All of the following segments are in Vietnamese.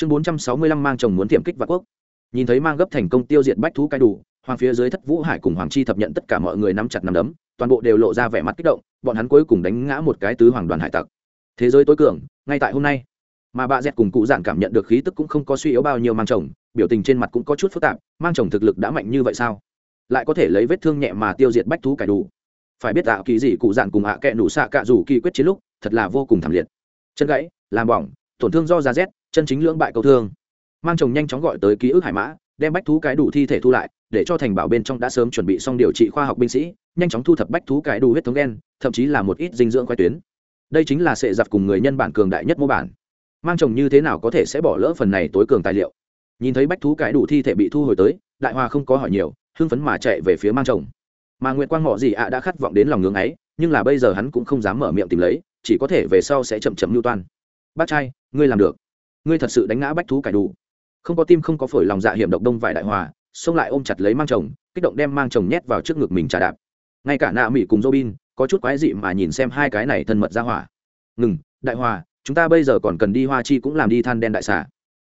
chương bốn trăm sáu mươi lăm mang chồng muốn tiệm kích vạn quốc. Nhìn thấy mang gấp thành công tiêu diệt bách thú cai đủ, hoàng phía dưới thất vũ hải cùng hoàng chi thập nhận tất cả mọi người nắm chặt nắm đấm, toàn bộ đều lộ ra vẻ mặt kích động, bọn hắn cuối cùng đánh ngã một cái tứ hoàng đoàn hải tặc. Thế giới tối cường, ngay tại hôm nay. Mà bà dẹt cùng cụ giản cảm nhận được khí tức cũng không có suy yếu bao nhiêu mang chồng, biểu tình trên mặt cũng có chút phức tạp, mang chồng thực lực đã mạnh như vậy sao? Lại có thể lấy vết thương nhẹ mà tiêu diệt bách thú cải đủ. Phải biết tạo kỳ gì cụ giản cùng hạ à kẹ nủ xạ cạ rủ kỳ quyết chiến lúc, thật là vô cùng thảm liệt. Chân gãy, làm bỏng, tổn thương do da rét chân chính lưỡng bại cầu thương. Mang chồng nhanh chóng gọi tới ký ức hải mã, đem bách thú cái đủ thi thể thu lại, để cho thành bảo bên trong đã sớm chuẩn bị xong điều trị khoa học binh sĩ, nhanh chóng thu thập bách thú cái đủ huyết thống đen thậm chí là một ít dinh dưỡng khoai tuyến. Đây chính là sệ giặc cùng người nhân bản cường đại nhất mô bản. Mang chồng như thế nào có thể sẽ bỏ lỡ phần này tối cường tài liệu? Nhìn thấy bách thú cái đủ thi thể bị thu hồi tới, đại hoa không có hỏi nhiều, hưng phấn mà chạy về phía mang chồng. Mà nguyện quang mọ gì ạ đã khát vọng đến lòng ngưỡng ấy, nhưng là bây giờ hắn cũng không dám mở miệng tìm lấy, chỉ có thể về sau sẽ chậm chậm lưu toan. Bác trai, ngươi làm được ngươi thật sự đánh ngã bách thú cải đủ. Không có tim không có phổi lòng dạ hiểm độc đông vải đại hòa xông lại ôm chặt lấy mang chồng kích động đem mang chồng nhét vào trước ngực mình trà đạp. Ngay cả nạ mỹ cùng robin có chút quái dị mà nhìn xem hai cái này thân mật ra hỏa. Ngừng đại hòa chúng ta bây giờ còn cần đi hoa chi cũng làm đi than đen đại xà.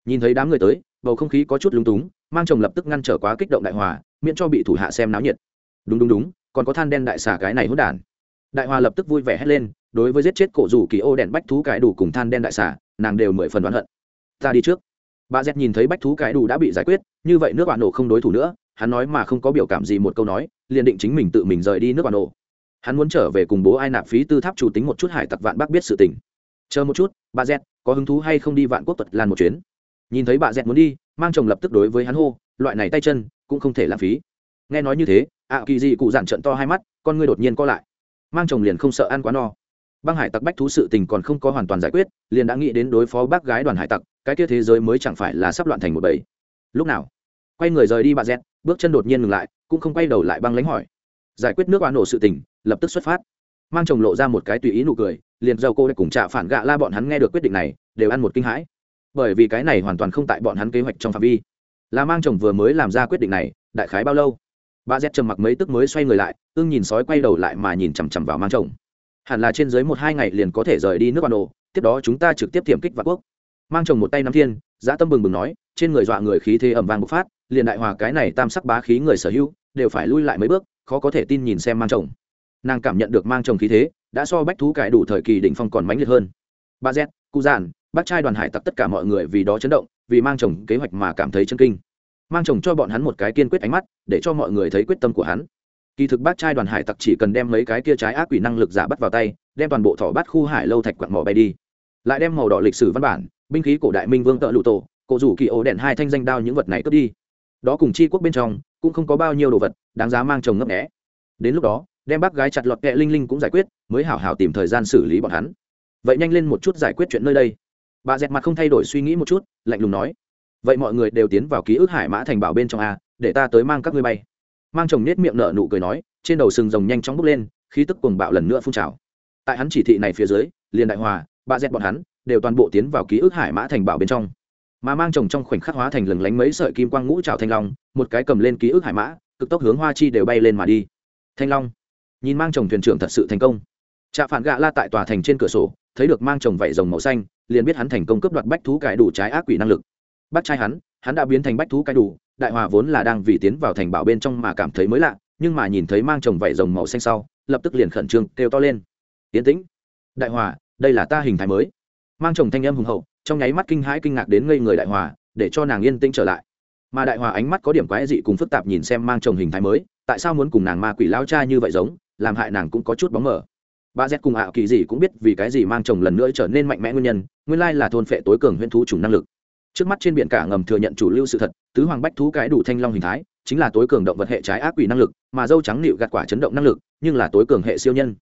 nhìn thấy đám người tới bầu không khí có chút lúng túng mang chồng lập tức ngăn trở quá kích động đại hòa miễn cho bị thủ hạ xem náo nhiệt. Đúng đúng đúng còn có than đen đại xà cái này hốt đản. Đại hòa lập tức vui vẻ hét lên đối với giết chết cổ rủ kỳ ô đèn bách thú cái đủ cùng than đen đại xà, nàng đều mười phần đoán hận ta đi trước. Bà dẹt nhìn thấy bách thú cái đủ đã bị giải quyết, như vậy nước bạn nổ không đối thủ nữa, hắn nói mà không có biểu cảm gì một câu nói, liền định chính mình tự mình rời đi nước bạn nổ. Hắn muốn trở về cùng bố ai nạp phí tư tháp chủ tính một chút hải tặc vạn bác biết sự tình. Chờ một chút, bà dẹt có hứng thú hay không đi vạn quốc tật lan một chuyến? Nhìn thấy bà dẹt muốn đi, mang chồng lập tức đối với hắn hô, loại này tay chân, cũng không thể lãng phí. Nghe nói như thế, ạ kỳ dị cụ giản trận to hai mắt, con ngươi đột nhiên co lại. Mang chồng liền không sợ ăn quá no. Băng hải tặc bách thú sự tình còn không có hoàn toàn giải quyết, liền đã nghĩ đến đối phó bác gái đoàn hải tặc cái kia thế giới mới chẳng phải là sắp loạn thành một bầy. Lúc nào? Quay người rời đi bà dẹt bước chân đột nhiên ngừng lại, cũng không quay đầu lại băng lánh hỏi. Giải quyết nước oan nổ sự tình, lập tức xuất phát. Mang chồng lộ ra một cái tùy ý nụ cười, liền dâu cô đã cùng trạ phản gạ la bọn hắn nghe được quyết định này, đều ăn một kinh hãi. Bởi vì cái này hoàn toàn không tại bọn hắn kế hoạch trong phạm vi. Là mang chồng vừa mới làm ra quyết định này, đại khái bao lâu? Bà z trầm mặc mấy tức mới xoay người lại ương nhìn sói quay đầu lại mà nhìn chằm chằm vào mang chồng. Hẳn là trên dưới một hai ngày liền có thể rời đi nước ban nổ, tiếp đó chúng ta trực tiếp tiềm kích vạn quốc mang chồng một tay nắm thiên giã tâm bừng bừng nói, trên người dọa người khí thế ẩm vang bộc phát, liền đại hòa cái này tam sắc bá khí người sở hữu, đều phải lui lại mấy bước, khó có thể tin nhìn xem mang chồng. Nàng cảm nhận được mang chồng khí thế, đã so bách thú cải đủ thời kỳ đỉnh phong còn mãnh liệt hơn. Ba z cụ giản, bác trai đoàn hải tặc tất cả mọi người vì đó chấn động, vì mang chồng kế hoạch mà cảm thấy chân kinh. Mang chồng cho bọn hắn một cái kiên quyết ánh mắt, để cho mọi người thấy quyết tâm của hắn. Kỳ thực bác trai đoàn hải tặc chỉ cần đem mấy cái kia trái ác quỷ năng lực giả bắt vào tay, đem toàn bộ thỏ bắt khu hải lâu thạch quặn mỏ bay đi. Lại đem màu đỏ lịch sử văn bản binh khí cổ đại minh vương tợ lụ tổ, cổ rủ kỳ ổ đèn hai thanh danh đao những vật này cướp đi. Đó cùng chi quốc bên trong, cũng không có bao nhiêu đồ vật, đáng giá mang chồng ngấp nghẽ đến lúc đó, đem bác gái chặt lọt kẹ linh linh cũng giải quyết, mới hảo hảo tìm thời gian xử lý bọn hắn. Vậy nhanh lên một chút giải quyết chuyện nơi đây. Bà dẹt mặt không thay đổi suy nghĩ một chút, lạnh lùng nói. Vậy mọi người đều tiến vào ký ức hải mã thành bảo bên trong a, để ta tới mang các ngươi bay. Mang chồng nết miệng nở nụ cười nói, trên đầu sừng rồng nhanh chóng bốc lên, khí tức cuồng bạo lần nữa phun trào. Tại hắn chỉ thị này phía dưới, liền đại hòa, bà dẹt bọn hắn đều toàn bộ tiến vào ký ức hải mã thành bảo bên trong. Mà mang chồng trong khoảnh khắc hóa thành lừng lánh mấy sợi kim quang ngũ trào thanh long, một cái cầm lên ký ức hải mã, cực tốc hướng hoa chi đều bay lên mà đi. Thanh long. Nhìn mang chồng thuyền trưởng thật sự thành công. Trạ phản gạ la tại tòa thành trên cửa sổ, thấy được mang chồng vảy rồng màu xanh, liền biết hắn thành công cướp đoạt bách thú cải đủ trái ác quỷ năng lực. Bắt trai hắn hắn đã biến thành bách thú cải đủ, đại hòa vốn là đang vì tiến vào thành bảo bên trong mà cảm thấy mới lạ, nhưng mà nhìn thấy mang chồng vảy rồng màu xanh sau, lập tức liền khẩn trương, kêu to lên. Yến tĩnh, đại hòa, đây là ta hình thái mới mang chồng thanh âm hùng hậu, trong nháy mắt kinh hãi kinh ngạc đến ngây người đại hòa, để cho nàng yên tĩnh trở lại. Mà đại hòa ánh mắt có điểm quái dị cùng phức tạp nhìn xem mang chồng hình thái mới, tại sao muốn cùng nàng ma quỷ lao cha như vậy giống, làm hại nàng cũng có chút bóng mờ. Ba z cùng ảo kỳ gì cũng biết vì cái gì mang chồng lần nữa trở nên mạnh mẽ nguyên nhân, nguyên lai là thôn phệ tối cường huyễn thú chủng năng lực. Trước mắt trên biển cả ngầm thừa nhận chủ lưu sự thật, tứ hoàng bách thú cái đủ thanh long hình thái, chính là tối cường động vật hệ trái ác quỷ năng lực, mà dâu trắng nịu gạt quả chấn động năng lực, nhưng là tối cường hệ siêu nhân.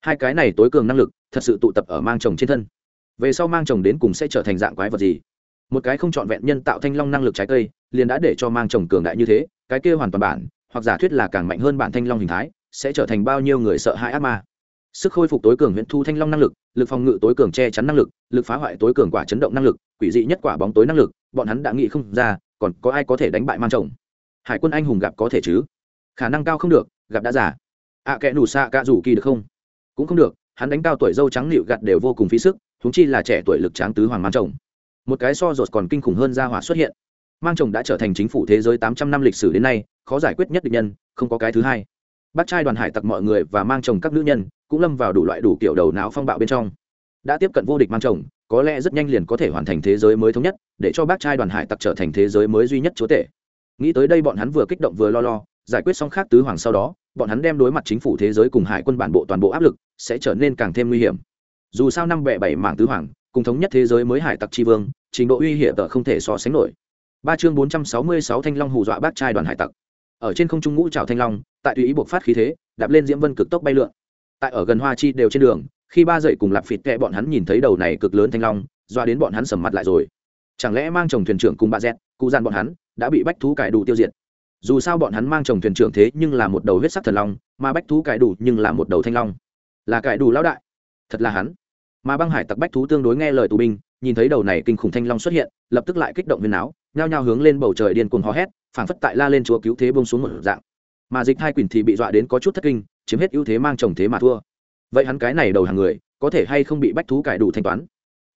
Hai cái này tối cường năng lực, thật sự tụ tập ở mang chồng trên thân về sau mang chồng đến cùng sẽ trở thành dạng quái vật gì? Một cái không trọn vẹn nhân tạo thanh long năng lực trái cây liền đã để cho mang chồng cường đại như thế cái kia hoàn toàn bản hoặc giả thuyết là càng mạnh hơn bản thanh long hình thái sẽ trở thành bao nhiêu người sợ hãi ác ma. Sức khôi phục tối cường huyện thu thanh long năng lực lực phòng ngự tối cường che chắn năng lực lực phá hoại tối cường quả chấn động năng lực quỷ dị nhất quả bóng tối năng lực bọn hắn đã nghĩ không ra còn có ai có thể đánh bại mang chồng? Hải quân anh hùng gặp có thể chứ? Khả năng cao không được gặp đã giả ạ à, kẽ nù xạ cạ rủ kỳ được không? Cũng không được hắn đánh cao tuổi dâu trắng nịu gặt đều vô cùng phí sức huống chi là trẻ tuổi lực tráng tứ hoàng mang chồng. Một cái so rột còn kinh khủng hơn ra hỏa xuất hiện. Mang chồng đã trở thành chính phủ thế giới tám trăm năm lịch sử đến nay, khó giải quyết nhất định nhân, không có cái thứ hai. Bác trai đoàn hải tặc mọi người và mang chồng các nữ nhân cũng lâm vào đủ loại đủ kiểu đầu não phong bạo bên trong. Đã tiếp cận vô địch mang chồng, có lẽ rất nhanh liền có thể hoàn thành thế giới mới thống nhất, để cho bác trai đoàn hải tặc trở thành thế giới mới duy nhất chúa tể. Nghĩ tới đây bọn hắn vừa kích động vừa lo lo, giải quyết xong khác tứ hoàng sau đó, bọn hắn đem đối mặt chính phủ thế giới cùng hải quân bản bộ toàn bộ áp lực, sẽ trở nên càng thêm nguy hiểm dù sao năm bẻ bảy mảng tứ hoàng, cùng thống nhất thế giới mới hải tặc tri vương, trình độ uy hiểm tờ không thể so sánh nổi. Ba chương bốn trăm sáu mươi sáu thanh long hù dọa bác trai đoàn hải tặc. Ở trên không trung ngũ trào thanh long, tại tùy ý buộc phát khí thế, đạp lên diễm vân cực tốc bay lượn. Tại ở gần hoa chi đều trên đường, khi ba dậy cùng lạp phịt kẹ bọn hắn nhìn thấy đầu này cực lớn thanh long doa đến bọn hắn sầm mặt lại rồi. Chẳng lẽ mang chồng thuyền trưởng cùng bà dẹt cụ gian bọn hắn, đã bị bách thú cải đủ tiêu diệt? Dù sao bọn hắn mang chồng thuyền trưởng thế nhưng là một đầu huyết sắc thần long, mà bách thú cải đủ nhưng là một đầu thanh long. Là cải đủ lão đại thật là hắn. Mà băng hải tặc bách thú tương đối nghe lời tù binh, nhìn thấy đầu này kinh khủng thanh long xuất hiện, lập tức lại kích động viên áo, nhao nhao hướng lên bầu trời điên cuồng hò hét, phảng phất tại la lên chúa cứu thế bông xuống một dạng. Mà dịch hai quỳnh thì bị dọa đến có chút thất kinh, chiếm hết ưu thế mang chồng thế mà thua. Vậy hắn cái này đầu hàng người, có thể hay không bị bách thú cải đủ thanh toán?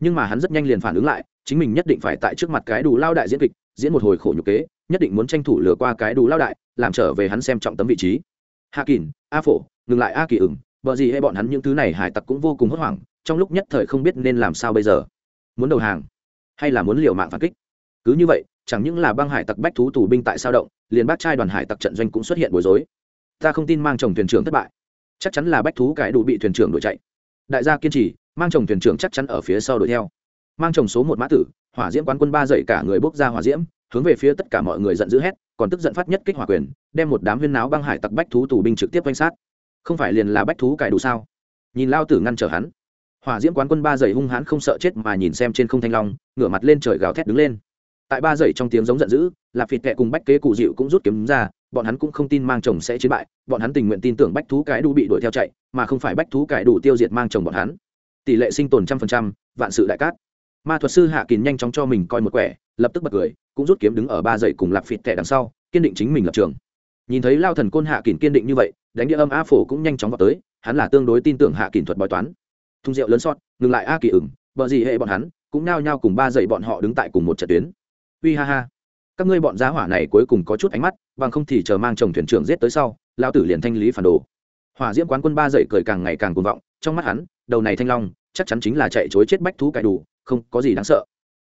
Nhưng mà hắn rất nhanh liền phản ứng lại, chính mình nhất định phải tại trước mặt cái đủ lao đại diễn kịch, diễn một hồi khổ nhục kế, nhất định muốn tranh thủ lừa qua cái đủ lao đại, làm trở về hắn xem trọng tấm vị trí. Hạ kỳn, a phổ, ngừng lại a kỳ ửng bờ gì hay bọn hắn những thứ này hải tặc cũng vô cùng hốt hoảng, trong lúc nhất thời không biết nên làm sao bây giờ. Muốn đầu hàng, hay là muốn liều mạng phản kích? Cứ như vậy, chẳng những là băng hải tặc bách thú tù binh tại sao động, liền bác trai đoàn hải tặc trận doanh cũng xuất hiện bối rối. Ta không tin mang chồng thuyền trưởng thất bại. Chắc chắn là bách thú cải đủ bị thuyền trưởng đuổi chạy. Đại gia kiên trì, mang chồng thuyền trưởng chắc chắn ở phía sau đuổi theo. Mang chồng số một mã tử, hỏa diễm quán quân ba dậy cả người bốc ra hỏa diễm, hướng về phía tất cả mọi người giận dữ hét, còn tức giận phát nhất kích hỏa quyền, đem một đám huyên náo băng hải tặc bách thú tù binh trực tiếp quanh sát không phải liền là bách thú cải đủ sao? Nhìn lao tử ngăn trở hắn. Hỏa diễm quán quân ba dậy hung hãn không sợ chết mà nhìn xem trên không thanh long, ngửa mặt lên trời gào thét đứng lên. Tại ba dậy trong tiếng giống giận dữ, lạp phịt kẹ cùng bách kế cụ dịu cũng rút kiếm ra, bọn hắn cũng không tin mang chồng sẽ chiến bại, bọn hắn tình nguyện tin tưởng bách thú cải đủ bị đuổi theo chạy, mà không phải bách thú cải đủ tiêu diệt mang chồng bọn hắn. Tỷ lệ sinh tồn trăm phần trăm, vạn sự đại cát. Ma thuật sư hạ kín nhanh chóng cho mình coi một quẻ, lập tức bật cười, cũng rút kiếm đứng ở ba dậy cùng lạp phịt kẹ đằng sau, kiên định chính mình lập trường. Nhìn thấy lao thần côn hạ kín kiên định như vậy đánh địa âm a phổ cũng nhanh chóng vào tới, hắn là tương đối tin tưởng hạ kỷ thuật bói toán. Thùng rượu lớn sót, ngừng lại a kỳ ửng, vợ gì hệ bọn hắn, cũng nao nhao cùng ba dậy bọn họ đứng tại cùng một trận tuyến. Uy ha ha. Các ngươi bọn giá hỏa này cuối cùng có chút ánh mắt, bằng không thì chờ mang chồng thuyền trưởng giết tới sau lao tử liền thanh lý phản đồ. Hỏa diễm quán quân ba dậy cười càng ngày càng cuồng vọng, trong mắt hắn, đầu này thanh long, chắc chắn chính là chạy chối chết bách thú cải đủ, không có gì đáng sợ.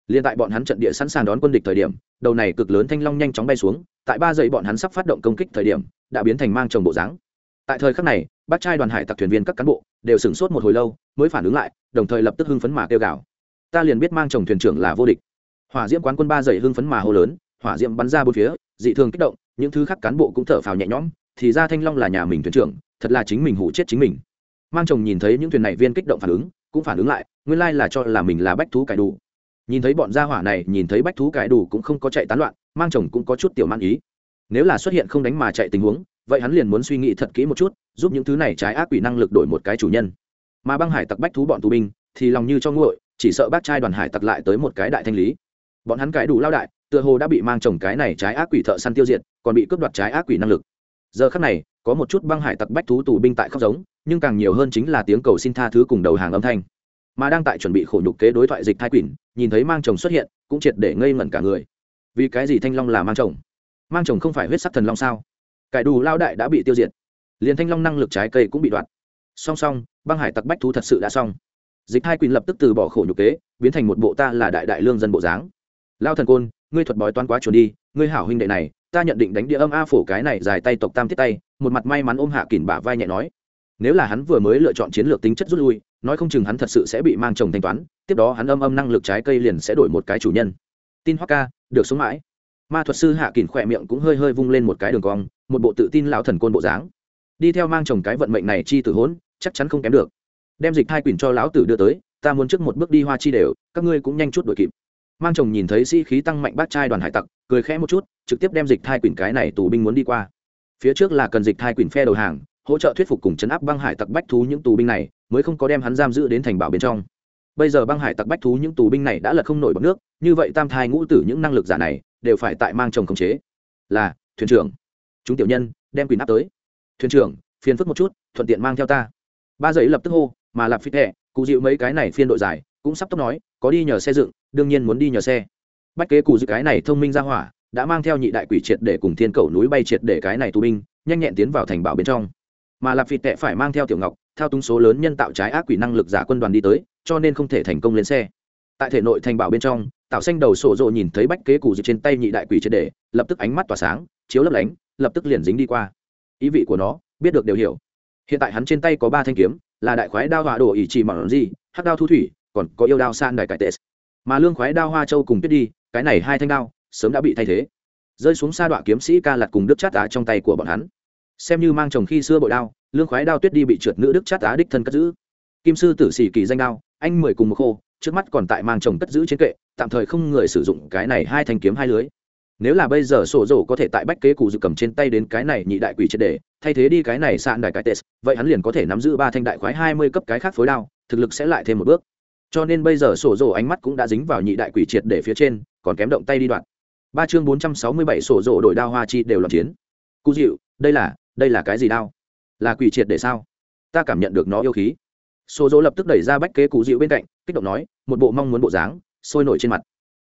Liên tại bọn hắn trận địa sẵn sàng đón quân địch thời điểm, đầu này cực lớn thanh long nhanh chóng bay xuống, tại ba dậy bọn hắn sắp phát động công kích thời điểm, đã biến thành mang chồng bộ dáng tại thời khắc này, bác trai đoàn hải tặc thuyền viên các cán bộ đều sửng sốt một hồi lâu, mới phản ứng lại, đồng thời lập tức hưng phấn mà kêu gào. Ta liền biết mang chồng thuyền trưởng là vô địch. Hỏa diễm quán quân ba dày hưng phấn mà hô lớn, hỏa diễm bắn ra bốn phía, dị thường kích động, những thứ khác cán bộ cũng thở phào nhẹ nhõm, thì ra thanh long là nhà mình thuyền trưởng, thật là chính mình hủ chết chính mình. Mang chồng nhìn thấy những thuyền này viên kích động phản ứng, cũng phản ứng lại, nguyên lai là cho là mình là bách thú cải đủ. Nhìn thấy bọn gia hỏa này, nhìn thấy bách thú cải đủ cũng không có chạy tán loạn, mang chồng cũng có chút tiểu man ý. Nếu là xuất hiện không đánh mà chạy tình huống vậy hắn liền muốn suy nghĩ thật kỹ một chút, giúp những thứ này trái ác quỷ năng lực đổi một cái chủ nhân. Mà băng hải tặc bách thú bọn tù binh, thì lòng như cho nguội, chỉ sợ bác trai đoàn hải tặc lại tới một cái đại thanh lý. Bọn hắn cái đủ lao đại, tựa hồ đã bị mang chồng cái này trái ác quỷ thợ săn tiêu diệt, còn bị cướp đoạt trái ác quỷ năng lực. Giờ khắc này, có một chút băng hải tặc bách thú tù binh tại khóc giống, nhưng càng nhiều hơn chính là tiếng cầu xin tha thứ cùng đầu hàng âm thanh. Mà đang tại chuẩn bị khổ nhục kế đối thoại dịch thai quỷ, nhìn thấy mang chồng xuất hiện, cũng triệt để ngây ngẩn cả người. Vì cái gì thanh long là mang chồng? Mang chồng không phải huyết sắc thần long sao? Cải đủ lao đại đã bị tiêu diệt. Liền thanh long năng lực trái cây cũng bị đoạt. Song song, băng hải tặc bách thú thật sự đã xong. Dịch hai quỳnh lập tức từ bỏ khổ nhục kế, biến thành một bộ ta là đại đại lương dân bộ dáng. Lao thần côn, ngươi thuật bói toán quá chuẩn đi, ngươi hảo huynh đệ này, ta nhận định đánh địa âm a phổ cái này dài tay tộc tam thiết tay, một mặt may mắn ôm hạ kỳn bả vai nhẹ nói. Nếu là hắn vừa mới lựa chọn chiến lược tính chất rút lui, nói không chừng hắn thật sự sẽ bị mang chồng thanh toán, tiếp đó hắn âm âm năng lực trái cây liền sẽ đổi một cái chủ nhân. Tin hoa ca, được sống mãi ma thuật sư hạ kỳn khỏe miệng cũng hơi hơi vung lên một cái đường cong, một bộ tự tin lão thần côn bộ dáng. Đi theo mang chồng cái vận mệnh này chi tử hỗn chắc chắn không kém được. Đem dịch hai quỳnh cho lão tử đưa tới, ta muốn trước một bước đi hoa chi đều, các ngươi cũng nhanh chút đuổi kịp. Mang chồng nhìn thấy sĩ、si、khí tăng mạnh bát trai đoàn hải tặc, cười khẽ một chút, trực tiếp đem dịch thai quỳnh cái này tù binh muốn đi qua. Phía trước là cần dịch thai quỳnh phe đầu hàng, hỗ trợ thuyết phục cùng chấn áp băng hải tặc bách thú những tù binh này, mới không có đem hắn giam giữ đến thành bảo bên trong. Bây giờ băng hải tặc bách thú những tù binh này đã lật không nổi bọc nước, như vậy tam thai ngũ tử những năng lực giả này đều phải tại mang chồng khống chế. Là, thuyền trưởng. Chúng tiểu nhân, đem quỷ áp tới. Thuyền trưởng, phiền phức một chút, thuận tiện mang theo ta. Ba giấy lập tức hô, mà lạp phi thẹ cụ dịu mấy cái này phiên đội dài cũng sắp tốc nói, có đi nhờ xe dựng, đương nhiên muốn đi nhờ xe. Bách kế cụ dịu cái này thông minh ra hỏa, đã mang theo nhị đại quỷ triệt để cùng thiên cầu núi bay triệt để cái này tù binh, nhanh nhẹn tiến vào thành bảo bên trong. Mà lạp vịt tệ phải mang theo tiểu ngọc theo túng số lớn nhân tạo trái ác quỷ năng lực giả quân đoàn đi tới, cho nên không thể thành công lên xe. Tại thể nội thành bảo bên trong tạo xanh đầu sổ rộ nhìn thấy bách kế cụ dự trên tay nhị đại quỷ triệt để, lập tức ánh mắt tỏa sáng, chiếu lấp lánh, lập tức liền dính đi qua. Ý vị của nó, biết được đều hiểu. Hiện tại hắn trên tay có ba thanh kiếm, là đại khoái đao họa đồ ỷ trì mỏng gì, hắc đao thu thủy, còn có yêu đao san đài cải tệ. Mà lương khoái đao hoa châu cùng biết đi, cái này hai thanh đao, sớm đã bị thay thế. Rơi xuống sa đoạn kiếm sĩ ca lặt cùng đức chát á trong tay của bọn hắn. Xem như mang chồng khi xưa bội đao, lương khoái đao tuyết đi bị trượt nữ đức chát á đích thân cất giữ. Kim sư tử sĩ kỳ danh đao, anh mười cùng một khô trước mắt còn tại mang chồng cất giữ trên kệ, tạm thời không người sử dụng cái này hai thanh kiếm hai lưới. Nếu là bây giờ sổ dầu có thể tại bách kế cụ dự cầm trên tay đến cái này nhị đại quỷ triệt để, thay thế đi cái này sạn đại cái tes vậy hắn liền có thể nắm giữ ba thanh đại khoái hai mươi cấp cái khác phối đao, thực lực sẽ lại thêm một bước. Cho nên bây giờ sổ dầu ánh mắt cũng đã dính vào nhị đại quỷ triệt để phía trên, còn kém động tay đi đoạn. Ba chương bốn trăm sáu mươi bảy sổ dầu đổi đao hoa chi đều loạn chiến. Cụ dịu, đây là đây là cái gì đao? Là quỷ triệt để sao? Ta cảm nhận được nó yêu khí. Sổ dầu lập tức đẩy ra bách kế cụ dịu bên cạnh kích động nói, một bộ mong muốn bộ dáng, sôi nổi trên mặt.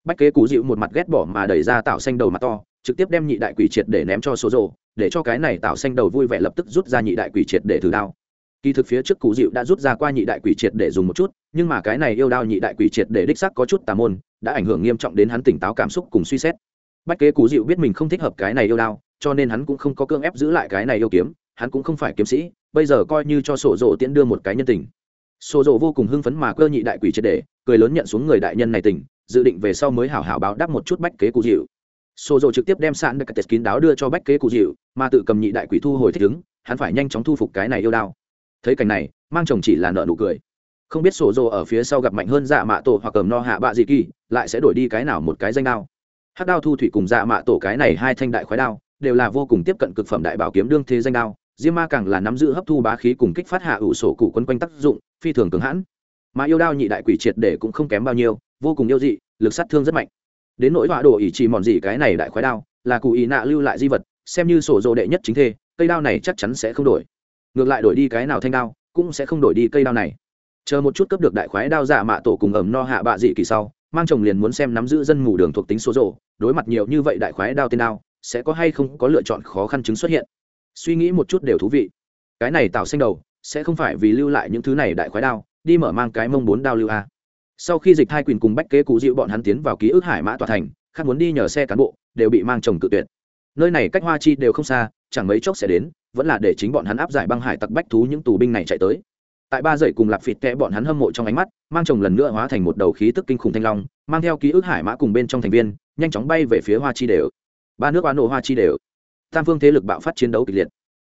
Bách kế cú dịu một mặt ghét bỏ mà đẩy ra tạo xanh đầu mặt to, trực tiếp đem nhị đại quỷ triệt để ném cho số rồ, để cho cái này tạo xanh đầu vui vẻ lập tức rút ra nhị đại quỷ triệt để thử đao. Kỳ thực phía trước cụ dịu đã rút ra qua nhị đại quỷ triệt để dùng một chút, nhưng mà cái này yêu đao nhị đại quỷ triệt để đích sắc có chút tà môn, đã ảnh hưởng nghiêm trọng đến hắn tỉnh táo cảm xúc cùng suy xét. Bách kế cụ dịu biết mình không thích hợp cái này yêu đao, cho nên hắn cũng không có cưỡng ép giữ lại cái này yêu kiếm, hắn cũng không phải kiếm sĩ, bây giờ coi như cho sổ rộ tiễn đưa một cái nhân tình. Sô rộ vô cùng hưng phấn mà cơ nhị đại quỷ triệt để cười lớn nhận xuống người đại nhân này tỉnh, dự định về sau mới hảo hảo báo đáp một chút bách kế cụ dịu. Xô dầu trực tiếp đem sạn được tết kín đáo đưa cho bách kế cụ dịu mà tự cầm nhị đại quỷ thu hồi thích ứng hắn phải nhanh chóng thu phục cái này yêu đao. Thấy cảnh này mang chồng chỉ là nợ nụ cười. Không biết sổ dồ ở phía sau gặp mạnh hơn dạ mạ tổ hoặc cầm no hạ bạ dị kỳ lại sẽ đổi đi cái nào một cái danh đao. Hát đao thu thủy cùng dạ mạ tổ cái này hai thanh đại khoái đao đều là vô cùng tiếp cận cực phẩm đại bảo kiếm đương thế danh đao diêm ma càng là nắm giữ hấp thu bá khí cùng kích phát hạ ủ sổ cụ quân quanh tác dụng, phi thường cường hãn. Mà yêu đao nhị đại quỷ triệt để cũng không kém bao nhiêu, vô cùng yêu dị, lực sát thương rất mạnh. Đến nỗi họa đồ ỷ chỉ mòn gì cái này đại khoái đao, là cụ ý nạ lưu lại di vật, xem như sổ rộ đệ nhất chính thê, cây đao này chắc chắn sẽ không đổi. Ngược lại đổi đi cái nào thanh đao, cũng sẽ không đổi đi cây đao này. Chờ một chút cấp được đại khoái đao giả mạ tổ cùng ẩm no hạ bạ dị kỳ sau, mang chồng liền muốn xem nắm giữ dân mù đường thuộc tính số rồ đối mặt nhiều như vậy đại khoái đao tên đao, sẽ có hay không có lựa chọn khó khăn chứng xuất hiện suy nghĩ một chút đều thú vị. Cái này tạo xanh đầu, sẽ không phải vì lưu lại những thứ này đại khoái đao, đi mở mang cái mông bốn đao lưu a. Sau khi dịch hai quyền cùng bách kế cụ dịu bọn hắn tiến vào ký ức hải mã tòa thành, khác muốn đi nhờ xe cán bộ, đều bị mang chồng cự tuyệt. Nơi này cách hoa chi đều không xa, chẳng mấy chốc sẽ đến, vẫn là để chính bọn hắn áp giải băng hải tặc bách thú những tù binh này chạy tới. Tại ba dậy cùng lạp phịt kẽ bọn hắn hâm mộ trong ánh mắt, mang chồng lần nữa hóa thành một đầu khí tức kinh khủng thanh long, mang theo ký ức hải mã cùng bên trong thành viên, nhanh chóng bay về phía hoa chi đều. Ba nước oán nổ hoa chi đều tam phương thế lực bạo phát chiến đấu kịch liệt.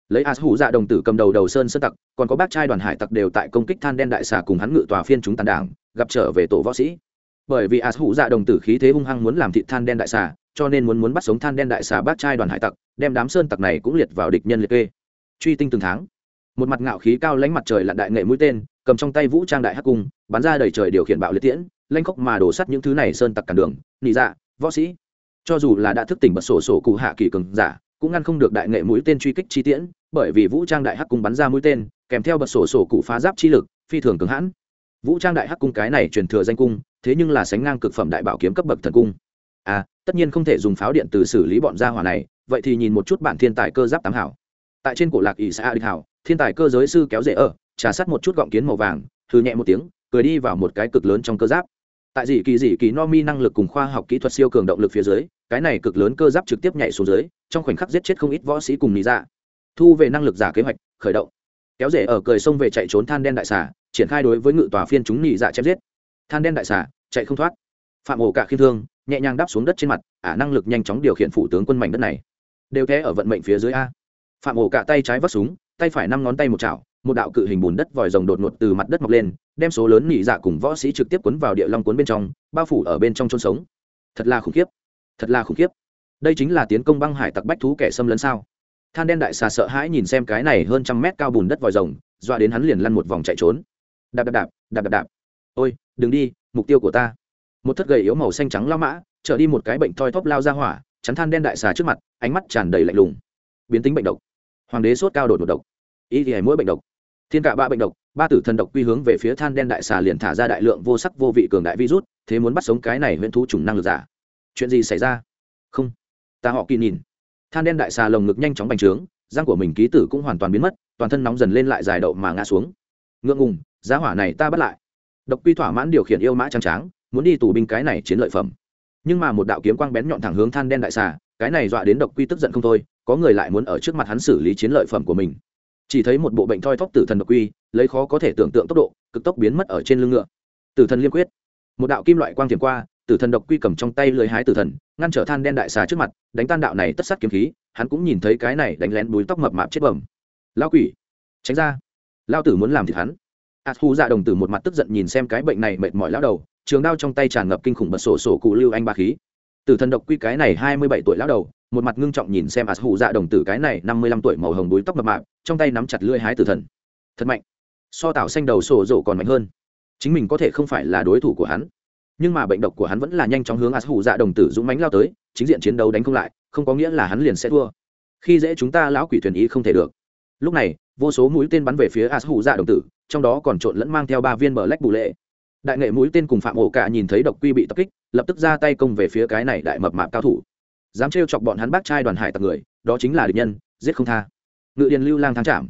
Lấy as hủ dạ đồng tử cầm đầu đầu sơn sơn tặc, còn có bác trai đoàn hải tặc đều tại công kích than đen đại xà cùng hắn ngự tòa phiên chúng tàn đảng, gặp trở về tổ võ sĩ. Bởi vì as hủ dạ đồng tử khí thế hung hăng muốn làm thịt than đen đại xà, cho nên muốn muốn bắt sống than đen đại xà bác trai đoàn hải tặc, đem đám sơn tặc này cũng liệt vào địch nhân liệt kê. Truy tinh từng tháng, một mặt ngạo khí cao lánh mặt trời lặn đại nghệ mũi tên, cầm trong tay vũ trang đại hắc cung, bắn ra đầy trời điều khiển bạo liệt tiễn lanh khóc mà đổ sắt những thứ này sơn tặc cản đường, nị dạ võ sĩ. Cho dù là đã thức tỉnh bật sổ sổ cụ hạ kỳ cường giả cũng ngăn không được đại nghệ mũi tên truy kích chi tiễn, bởi vì vũ trang đại hắc cung bắn ra mũi tên, kèm theo bật sổ sổ cụ phá giáp chi lực, phi thường cường hãn. Vũ trang đại hắc cung cái này truyền thừa danh cung, thế nhưng là sánh ngang cực phẩm đại bảo kiếm cấp bậc thần cung. À tất nhiên không thể dùng pháo điện từ xử lý bọn gia hỏa này, vậy thì nhìn một chút bản thiên tài cơ giáp tám hảo. Tại trên cổ lạc ỷ xã địch hảo, thiên tài cơ giới sư kéo rễ ở, trà sát một chút gọng kiến màu vàng thư nhẹ một tiếng, cười đi vào một cái cực lớn trong cơ giáp. Tại dị kỳ dị kỳ no mi năng lực cùng khoa học kỹ thuật siêu cường động lực phía dưới, cái này cực lớn cơ giáp trực tiếp nhảy xuống dưới trong khoảnh khắc giết chết không ít võ sĩ cùng nị dạ. Thu về năng lực giả kế hoạch, khởi động. Kéo rể ở cười sông về chạy trốn than đen đại xà, triển khai đối với ngự tòa phiên chúng nhị dạ chém giết. Than đen đại xà, chạy không thoát. Phạm ổ cả khi thương, nhẹ nhàng đáp xuống đất trên mặt, ả năng lực nhanh chóng điều khiển phủ tướng quân mảnh đất này. Đều thế ở vận mệnh phía dưới a. Phạm ổ cả tay trái vắt súng, tay phải năm ngón tay một chảo, một đạo cự hình bùn đất vòi rồng đột ngột từ mặt đất mọc lên, đem số lớn nhị dạ cùng võ sĩ trực tiếp quấn vào địa long cuốn bên trong, bao phủ ở bên trong chôn sống. Thật là khủng khiếp. Thật là khủng khiếp đây chính là tiến công băng hải tặc bách thú kẻ xâm lấn sao? Than đen đại xà sợ hãi nhìn xem cái này hơn trăm mét cao bùn đất vòi rồng, dọa đến hắn liền lăn một vòng chạy trốn. Đạp đạp đạp đạp đạp đạp. Ôi, đừng đi, mục tiêu của ta. Một thất gầy yếu màu xanh trắng lao mã trở đi một cái bệnh thoi thóp lao ra hỏa, chắn than đen đại xà trước mặt, ánh mắt tràn đầy lạnh lùng. Biến tính bệnh độc. Hoàng đế sốt cao đột một độc. Y thì mỗi bệnh độc. Thiên cả ba bệnh độc, ba tử thần độc quy hướng về phía than đen đại xà liền thả ra đại lượng vô sắc vô vị cường đại virus, thế muốn bắt sống cái này huyễn thú chủng năng lực giả. Chuyện gì xảy ra? Không ta họ kỳ nhìn. Than đen đại xà lồng ngực nhanh chóng bành trướng, răng của mình ký tử cũng hoàn toàn biến mất, toàn thân nóng dần lên lại dài đậu mà ngã xuống. Ngượng ngùng, giá hỏa này ta bắt lại. Độc quy thỏa mãn điều khiển yêu mã trắng tráng, muốn đi tù binh cái này chiến lợi phẩm. Nhưng mà một đạo kiếm quang bén nhọn thẳng hướng than đen đại xà, cái này dọa đến độc quy tức giận không thôi, có người lại muốn ở trước mặt hắn xử lý chiến lợi phẩm của mình. Chỉ thấy một bộ bệnh thoi thóp tử thần độc quy, lấy khó có thể tưởng tượng tốc độ, cực tốc biến mất ở trên lưng ngựa. Tử thần liêm quyết. Một đạo kim loại quang thiền qua tử thần độc quy cầm trong tay lưới hái tử thần, ngăn trở than đen đại xà trước mặt, đánh tan đạo này tất sát kiếm khí, hắn cũng nhìn thấy cái này đánh lén búi tóc mập mạp chết bẩm. Lao quỷ, tránh ra. Lao tử muốn làm thịt hắn. Ạt hu dạ đồng tử một mặt tức giận nhìn xem cái bệnh này mệt mỏi lao đầu, trường đao trong tay tràn ngập kinh khủng bật sổ sổ cụ lưu anh ba khí. Tử thần độc quy cái này hai mươi bảy tuổi lao đầu, một mặt ngưng trọng nhìn xem ạt hu dạ đồng tử cái này năm mươi lăm tuổi màu hồng búi tóc mập mạp, trong tay nắm chặt lưỡi hái tử thần. Thật mạnh. So tảo xanh đầu sổ rổ còn mạnh hơn. Chính mình có thể không phải là đối thủ của hắn nhưng mà bệnh độc của hắn vẫn là nhanh chóng hướng Ashu hủ dạ đồng tử dũng mánh lao tới, chính diện chiến đấu đánh không lại, không có nghĩa là hắn liền sẽ thua. Khi dễ chúng ta, lão quỷ thuyền ý không thể được. Lúc này, vô số mũi tên bắn về phía Ashu hủ dạ đồng tử, trong đó còn trộn lẫn mang theo ba viên bờ lách bù lệ. Đại nghệ mũi tên cùng phạm ổ cả nhìn thấy độc quy bị tập kích, lập tức ra tay công về phía cái này đại mập mạp cao thủ. Dám trêu chọc bọn hắn bác trai đoàn hải tặc người, đó chính là địch nhân, giết không tha. Ngự điền lưu lang thắng chạm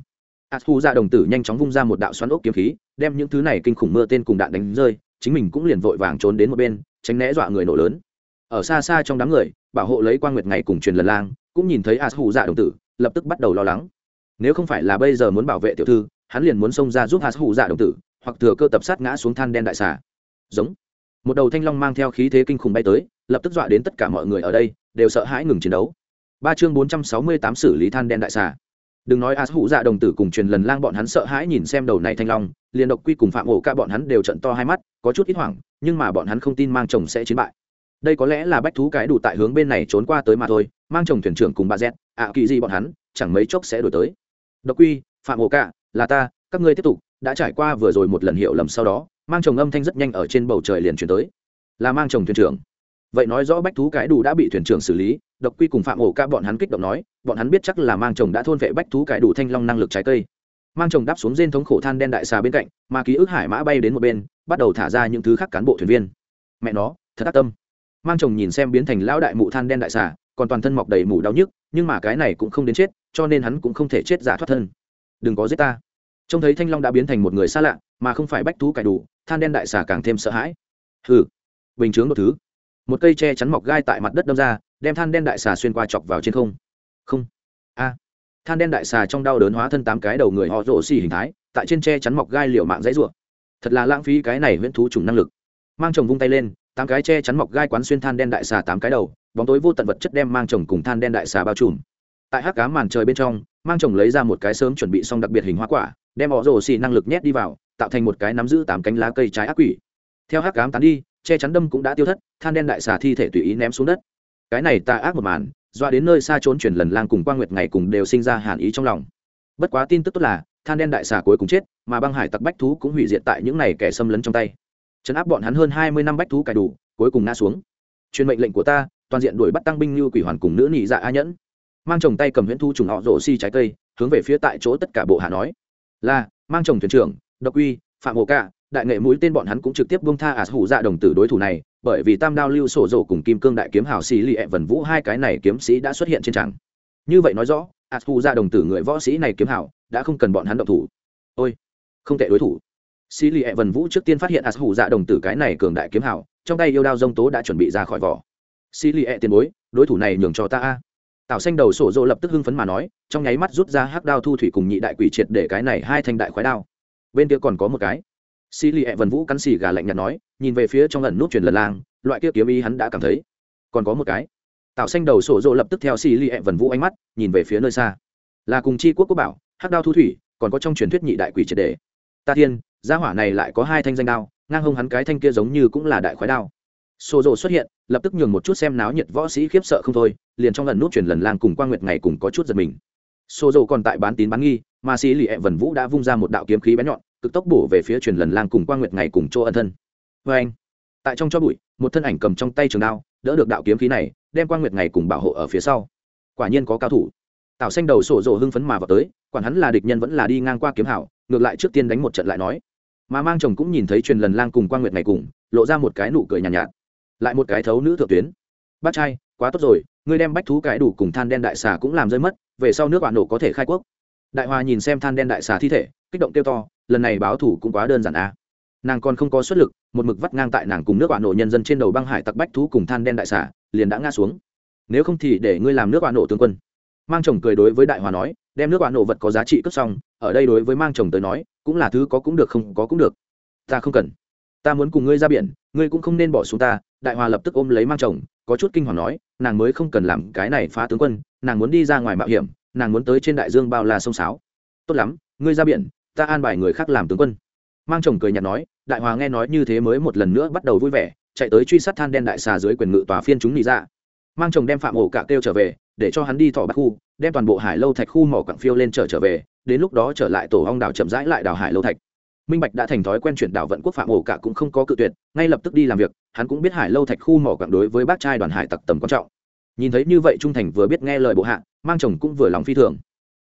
Ashu hủ dạ đồng tử nhanh chóng vung ra một đạo xoắn ốc kiếm khí, đem những thứ này kinh khủng mưa tên cùng đạn đánh rơi chính mình cũng liền vội vàng trốn đến một bên, tránh né dọa người nổ lớn. Ở xa xa trong đám người, bảo hộ lấy quan nguyệt ngày cùng truyền lần lang, cũng nhìn thấy as hù dạ đồng tử, lập tức bắt đầu lo lắng. Nếu không phải là bây giờ muốn bảo vệ tiểu thư, hắn liền muốn xông ra giúp as hù dạ đồng tử, hoặc thừa cơ tập sát ngã xuống than đen đại xà. Giống. Một đầu thanh long mang theo khí thế kinh khủng bay tới, lập tức dọa đến tất cả mọi người ở đây, đều sợ hãi ngừng chiến đấu. Ba chương bốn trăm sáu mươi tám xử lý than đen đại xà đừng nói as hụ dạ đồng tử cùng truyền lần lang bọn hắn sợ hãi nhìn xem đầu này thanh long, liền độc quy cùng phạm ổ ca bọn hắn đều trận to hai mắt, có chút ít hoảng, nhưng mà bọn hắn không tin mang chồng sẽ chiến bại. Đây có lẽ là bách thú cái đủ tại hướng bên này trốn qua tới mà thôi, mang chồng thuyền trưởng cùng bà z ạ kỳ gì bọn hắn, chẳng mấy chốc sẽ đổi tới. Độc quy, phạm ổ ca, là ta, các ngươi tiếp tục, đã trải qua vừa rồi một lần hiệu lầm sau đó, mang chồng âm thanh rất nhanh ở trên bầu trời liền chuyển tới. Là mang chồng thuyền trưởng. Vậy nói rõ bách thú cái đủ đã bị thuyền trưởng xử lý độc quy cùng phạm ổ ca bọn hắn kích động nói, bọn hắn biết chắc là mang chồng đã thôn vệ bách thú cải đủ thanh long năng lực trái cây. Mang chồng đáp xuống trên thống khổ than đen đại xà bên cạnh, mà ký ức hải mã bay đến một bên, bắt đầu thả ra những thứ khác cán bộ thuyền viên. Mẹ nó, thật tác tâm. Mang chồng nhìn xem biến thành lão đại mụ than đen đại xà, còn toàn thân mọc đầy mủ đau nhức, nhưng mà cái này cũng không đến chết, cho nên hắn cũng không thể chết giả thoát thân. Đừng có giết ta. Trông thấy thanh long đã biến thành một người xa lạ, mà không phải bách thú cải đủ, than đen đại xà càng thêm sợ hãi. Hừ. Bình chướng một thứ. Một cây tre chắn mọc gai tại mặt đất đâm ra đem than đen đại xà xuyên qua chọc vào trên không. Không. A. Than đen đại xà trong đau đớn hóa thân tám cái đầu người họ rổ xì hình thái, tại trên tre chắn mọc gai liều mạng dãy rủa. Thật là lãng phí cái này huyễn thú chủng năng lực. Mang chồng vung tay lên, tám cái tre chắn mọc gai quán xuyên than đen đại xà tám cái đầu, bóng tối vô tận vật chất đem mang chồng cùng than đen đại xà bao trùm. Tại hắc cá màn trời bên trong, mang chồng lấy ra một cái sớm chuẩn bị xong đặc biệt hình hoa quả, đem họ rổ xì năng lực nhét đi vào, tạo thành một cái nắm giữ tám cánh lá cây trái ác quỷ. Theo hắc cám tán đi, che chắn đâm cũng đã tiêu thất, than đen đại xà thi thể tùy ý ném xuống đất cái này ta ác một màn, doa đến nơi xa trốn chuyển lần lang cùng quang nguyệt ngày cùng đều sinh ra hàn ý trong lòng. Bất quá tin tức tốt là, than đen đại xà cuối cùng chết, mà băng hải tặc bách thú cũng hủy diệt tại những này kẻ xâm lấn trong tay. Trấn áp bọn hắn hơn hai mươi năm bách thú cài đủ, cuối cùng ngã xuống. Truyền mệnh lệnh của ta, toàn diện đuổi bắt tăng binh như quỷ hoàn cùng nữ nị dạ a nhẫn. Mang chồng tay cầm huyễn thu trùng họ rổ xi trái cây, hướng về phía tại chỗ tất cả bộ hạ nói. Là, mang chồng thuyền trưởng, độc uy, phạm hồ ca đại nghệ mũi tên bọn hắn cũng trực tiếp buông tha ả hủ dạ đồng tử đối thủ này bởi vì tam đao lưu sổ rổ cùng kim cương đại kiếm hào xì lì ẹ vần vũ hai cái này kiếm sĩ đã xuất hiện trên tràng. Như vậy nói rõ ạt thu ra đồng tử người võ sĩ này kiếm hào đã không cần bọn hắn động thủ. Ôi, không tệ đối thủ. Xì lì ẹ vần vũ trước tiên phát hiện ạt thu ra đồng tử cái này cường đại kiếm hào, trong tay yêu đao dông tố đã chuẩn bị ra khỏi vỏ. Xì lì ẹ tiền bối, đối thủ này nhường cho ta a. Xanh đầu sổ rộ lập tức hưng phấn mà nói, trong nháy mắt rút ra hắc đao thu thủy cùng nhị đại quỷ triệt để cái này hai thanh đại khoái đao. Bên kia còn có một cái xì lì ẹ vần vũ cắn xì gà lạnh nhạt nói, nhìn về phía trong lần nút truyền lần lang, loại kia kiếm ý hắn đã cảm thấy. Còn có một cái. Tạo xanh đầu sổ rộ lập tức theo xì lì ẹ vần vũ ánh mắt, nhìn về phía nơi xa. Là cùng chi quốc quốc bảo, hắc đao thu thủy, còn có trong truyền thuyết nhị đại quỷ triệt đề. Ta thiên, gia hỏa này lại có hai thanh danh đao, ngang hông hắn cái thanh kia giống như cũng là đại khoái đao. Sổ rộ xuất hiện, lập tức nhường một chút xem náo nhiệt võ sĩ khiếp sợ không thôi, liền trong lần nút truyền lần lang cùng quang nguyệt ngày cùng có chút giật mình. Sổ rộ còn tại bán tín bán nghi, mà xì lì ẹ vần vũ đã vung ra một đạo kiếm khí bén nhọn cực tốc bổ về phía truyền lần lang cùng quang nguyệt ngày cùng chỗ ân thân. Vê anh tại trong cho bụi một thân ảnh cầm trong tay trường đao đỡ được đạo kiếm khí này đem quang nguyệt ngày cùng bảo hộ ở phía sau. Quả nhiên có cao thủ. Tào xanh đầu sổ rộ hưng phấn mà vào tới quản hắn là địch nhân vẫn là đi ngang qua kiếm hảo ngược lại trước tiên đánh một trận lại nói. Mà mang chồng cũng nhìn thấy truyền lần lang cùng quang nguyệt ngày cùng lộ ra một cái nụ cười nhàn nhạt, nhạt. Lại một cái thấu nữ thượng tuyến. Bác trai quá tốt rồi ngươi đem bách thú cái đủ cùng than đen đại xà cũng làm rơi mất về sau nước bạn nổ có thể khai quốc. Đại hòa nhìn xem than đen đại xà thi thể kích động kêu to, lần này báo thủ cũng quá đơn giản à. nàng còn không có xuất lực, một mực vắt ngang tại nàng cùng nước bạo nổ nhân dân trên đầu băng hải tặc bách thú cùng than đen đại xả liền đã ngã xuống. Nếu không thì để ngươi làm nước bạo nổ tướng quân. Mang chồng cười đối với đại hòa nói, đem nước bạo nổ vật có giá trị cất xong, ở đây đối với mang chồng tới nói, cũng là thứ có cũng được không có cũng được. Ta không cần. Ta muốn cùng ngươi ra biển, ngươi cũng không nên bỏ xuống ta. Đại hòa lập tức ôm lấy mang chồng, có chút kinh hoàng nói, nàng mới không cần làm cái này phá tướng quân, nàng muốn đi ra ngoài mạo hiểm, nàng muốn tới trên đại dương bao la sông sáo. Tốt lắm, ngươi ra biển ta an bài người khác làm tướng quân. Mang chồng cười nhạt nói, đại hòa nghe nói như thế mới một lần nữa bắt đầu vui vẻ, chạy tới truy sát than đen đại xà dưới quyền ngự tòa phiên chúng nị ra mang chồng đem phạm ổ cả kêu trở về, để cho hắn đi thọ bắt khu, đem toàn bộ hải lâu thạch khu mỏ quặng phiêu lên trở trở về, đến lúc đó trở lại tổ hong đảo chậm rãi lại đảo hải lâu thạch. Minh bạch đã thành thói quen chuyển đảo vận quốc phạm ổ cả cũng không có cự tuyệt, ngay lập tức đi làm việc, hắn cũng biết hải lâu thạch khu mỏ quặng đối với bác trai đoàn hải tặc tầm quan trọng. Nhìn thấy như vậy trung thành vừa biết nghe lời bộ hạ, mang chồng cũng vừa lòng phi thường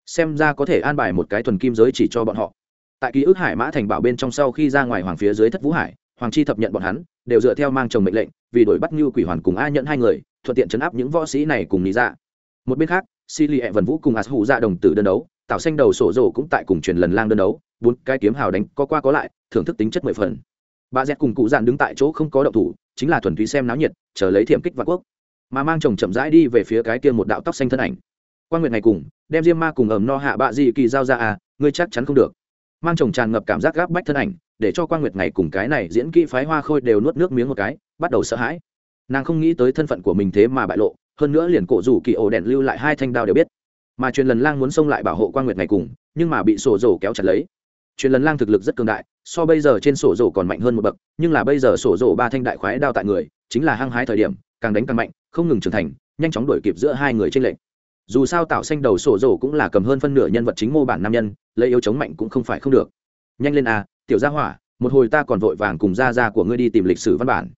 xem ra có thể an bài một cái thuần kim giới chỉ cho bọn họ. Tại ký ức hải mã thành bảo bên trong sau khi ra ngoài hoàng phía dưới thất vũ hải, hoàng chi thập nhận bọn hắn, đều dựa theo mang chồng mệnh lệnh, vì đổi bắt như quỷ hoàn cùng a nhận hai người, thuận tiện chấn áp những võ sĩ này cùng lý ra một bên khác, si lì hẹ vần vũ cùng as hủ ra đồng tử đơn đấu tạo xanh đầu sổ rổ cũng tại cùng truyền lần lang đơn đấu, bốn cái kiếm hào đánh có qua có lại, thưởng thức tính chất mười phần. Bà dẹt cùng cụ dạn đứng tại chỗ không có động thủ, chính là thuần túy xem náo nhiệt, chờ lấy thiểm kích vạn quốc. Mà mang chồng chậm rãi đi về phía cái kia một đạo tóc xanh thân ảnh. Quan nguyện này cùng đem diêm ma cùng ẩm no hạ bạ gì kỳ giao ra à ngươi chắc chắn không được. Mang chồng tràn ngập cảm giác gáp bách thân ảnh, để cho quan nguyệt ngày cùng cái này diễn kỹ phái hoa khôi đều nuốt nước miếng một cái, bắt đầu sợ hãi. Nàng không nghĩ tới thân phận của mình thế mà bại lộ, hơn nữa liền cổ rủ kỳ ổ đèn lưu lại hai thanh đao đều biết. Mà truyền lần lang muốn xông lại bảo hộ quan nguyệt ngày cùng, nhưng mà bị sổ rổ kéo chặt lấy. Truyền lần lang thực lực rất cường đại, so bây giờ trên sổ rổ còn mạnh hơn một bậc, nhưng là bây giờ sổ rổ ba thanh đại khoái đao tại người, chính là hăng hái thời điểm, càng đánh càng mạnh, không ngừng trưởng thành, nhanh chóng đuổi kịp giữa hai người trên lệnh dù sao tạo xanh đầu sổ rổ cũng là cầm hơn phân nửa nhân vật chính mô bản nam nhân lấy yếu chống mạnh cũng không phải không được. Nhanh lên à, tiểu gia hỏa một hồi ta còn vội vàng cùng gia gia của ngươi đi tìm lịch sử văn bản.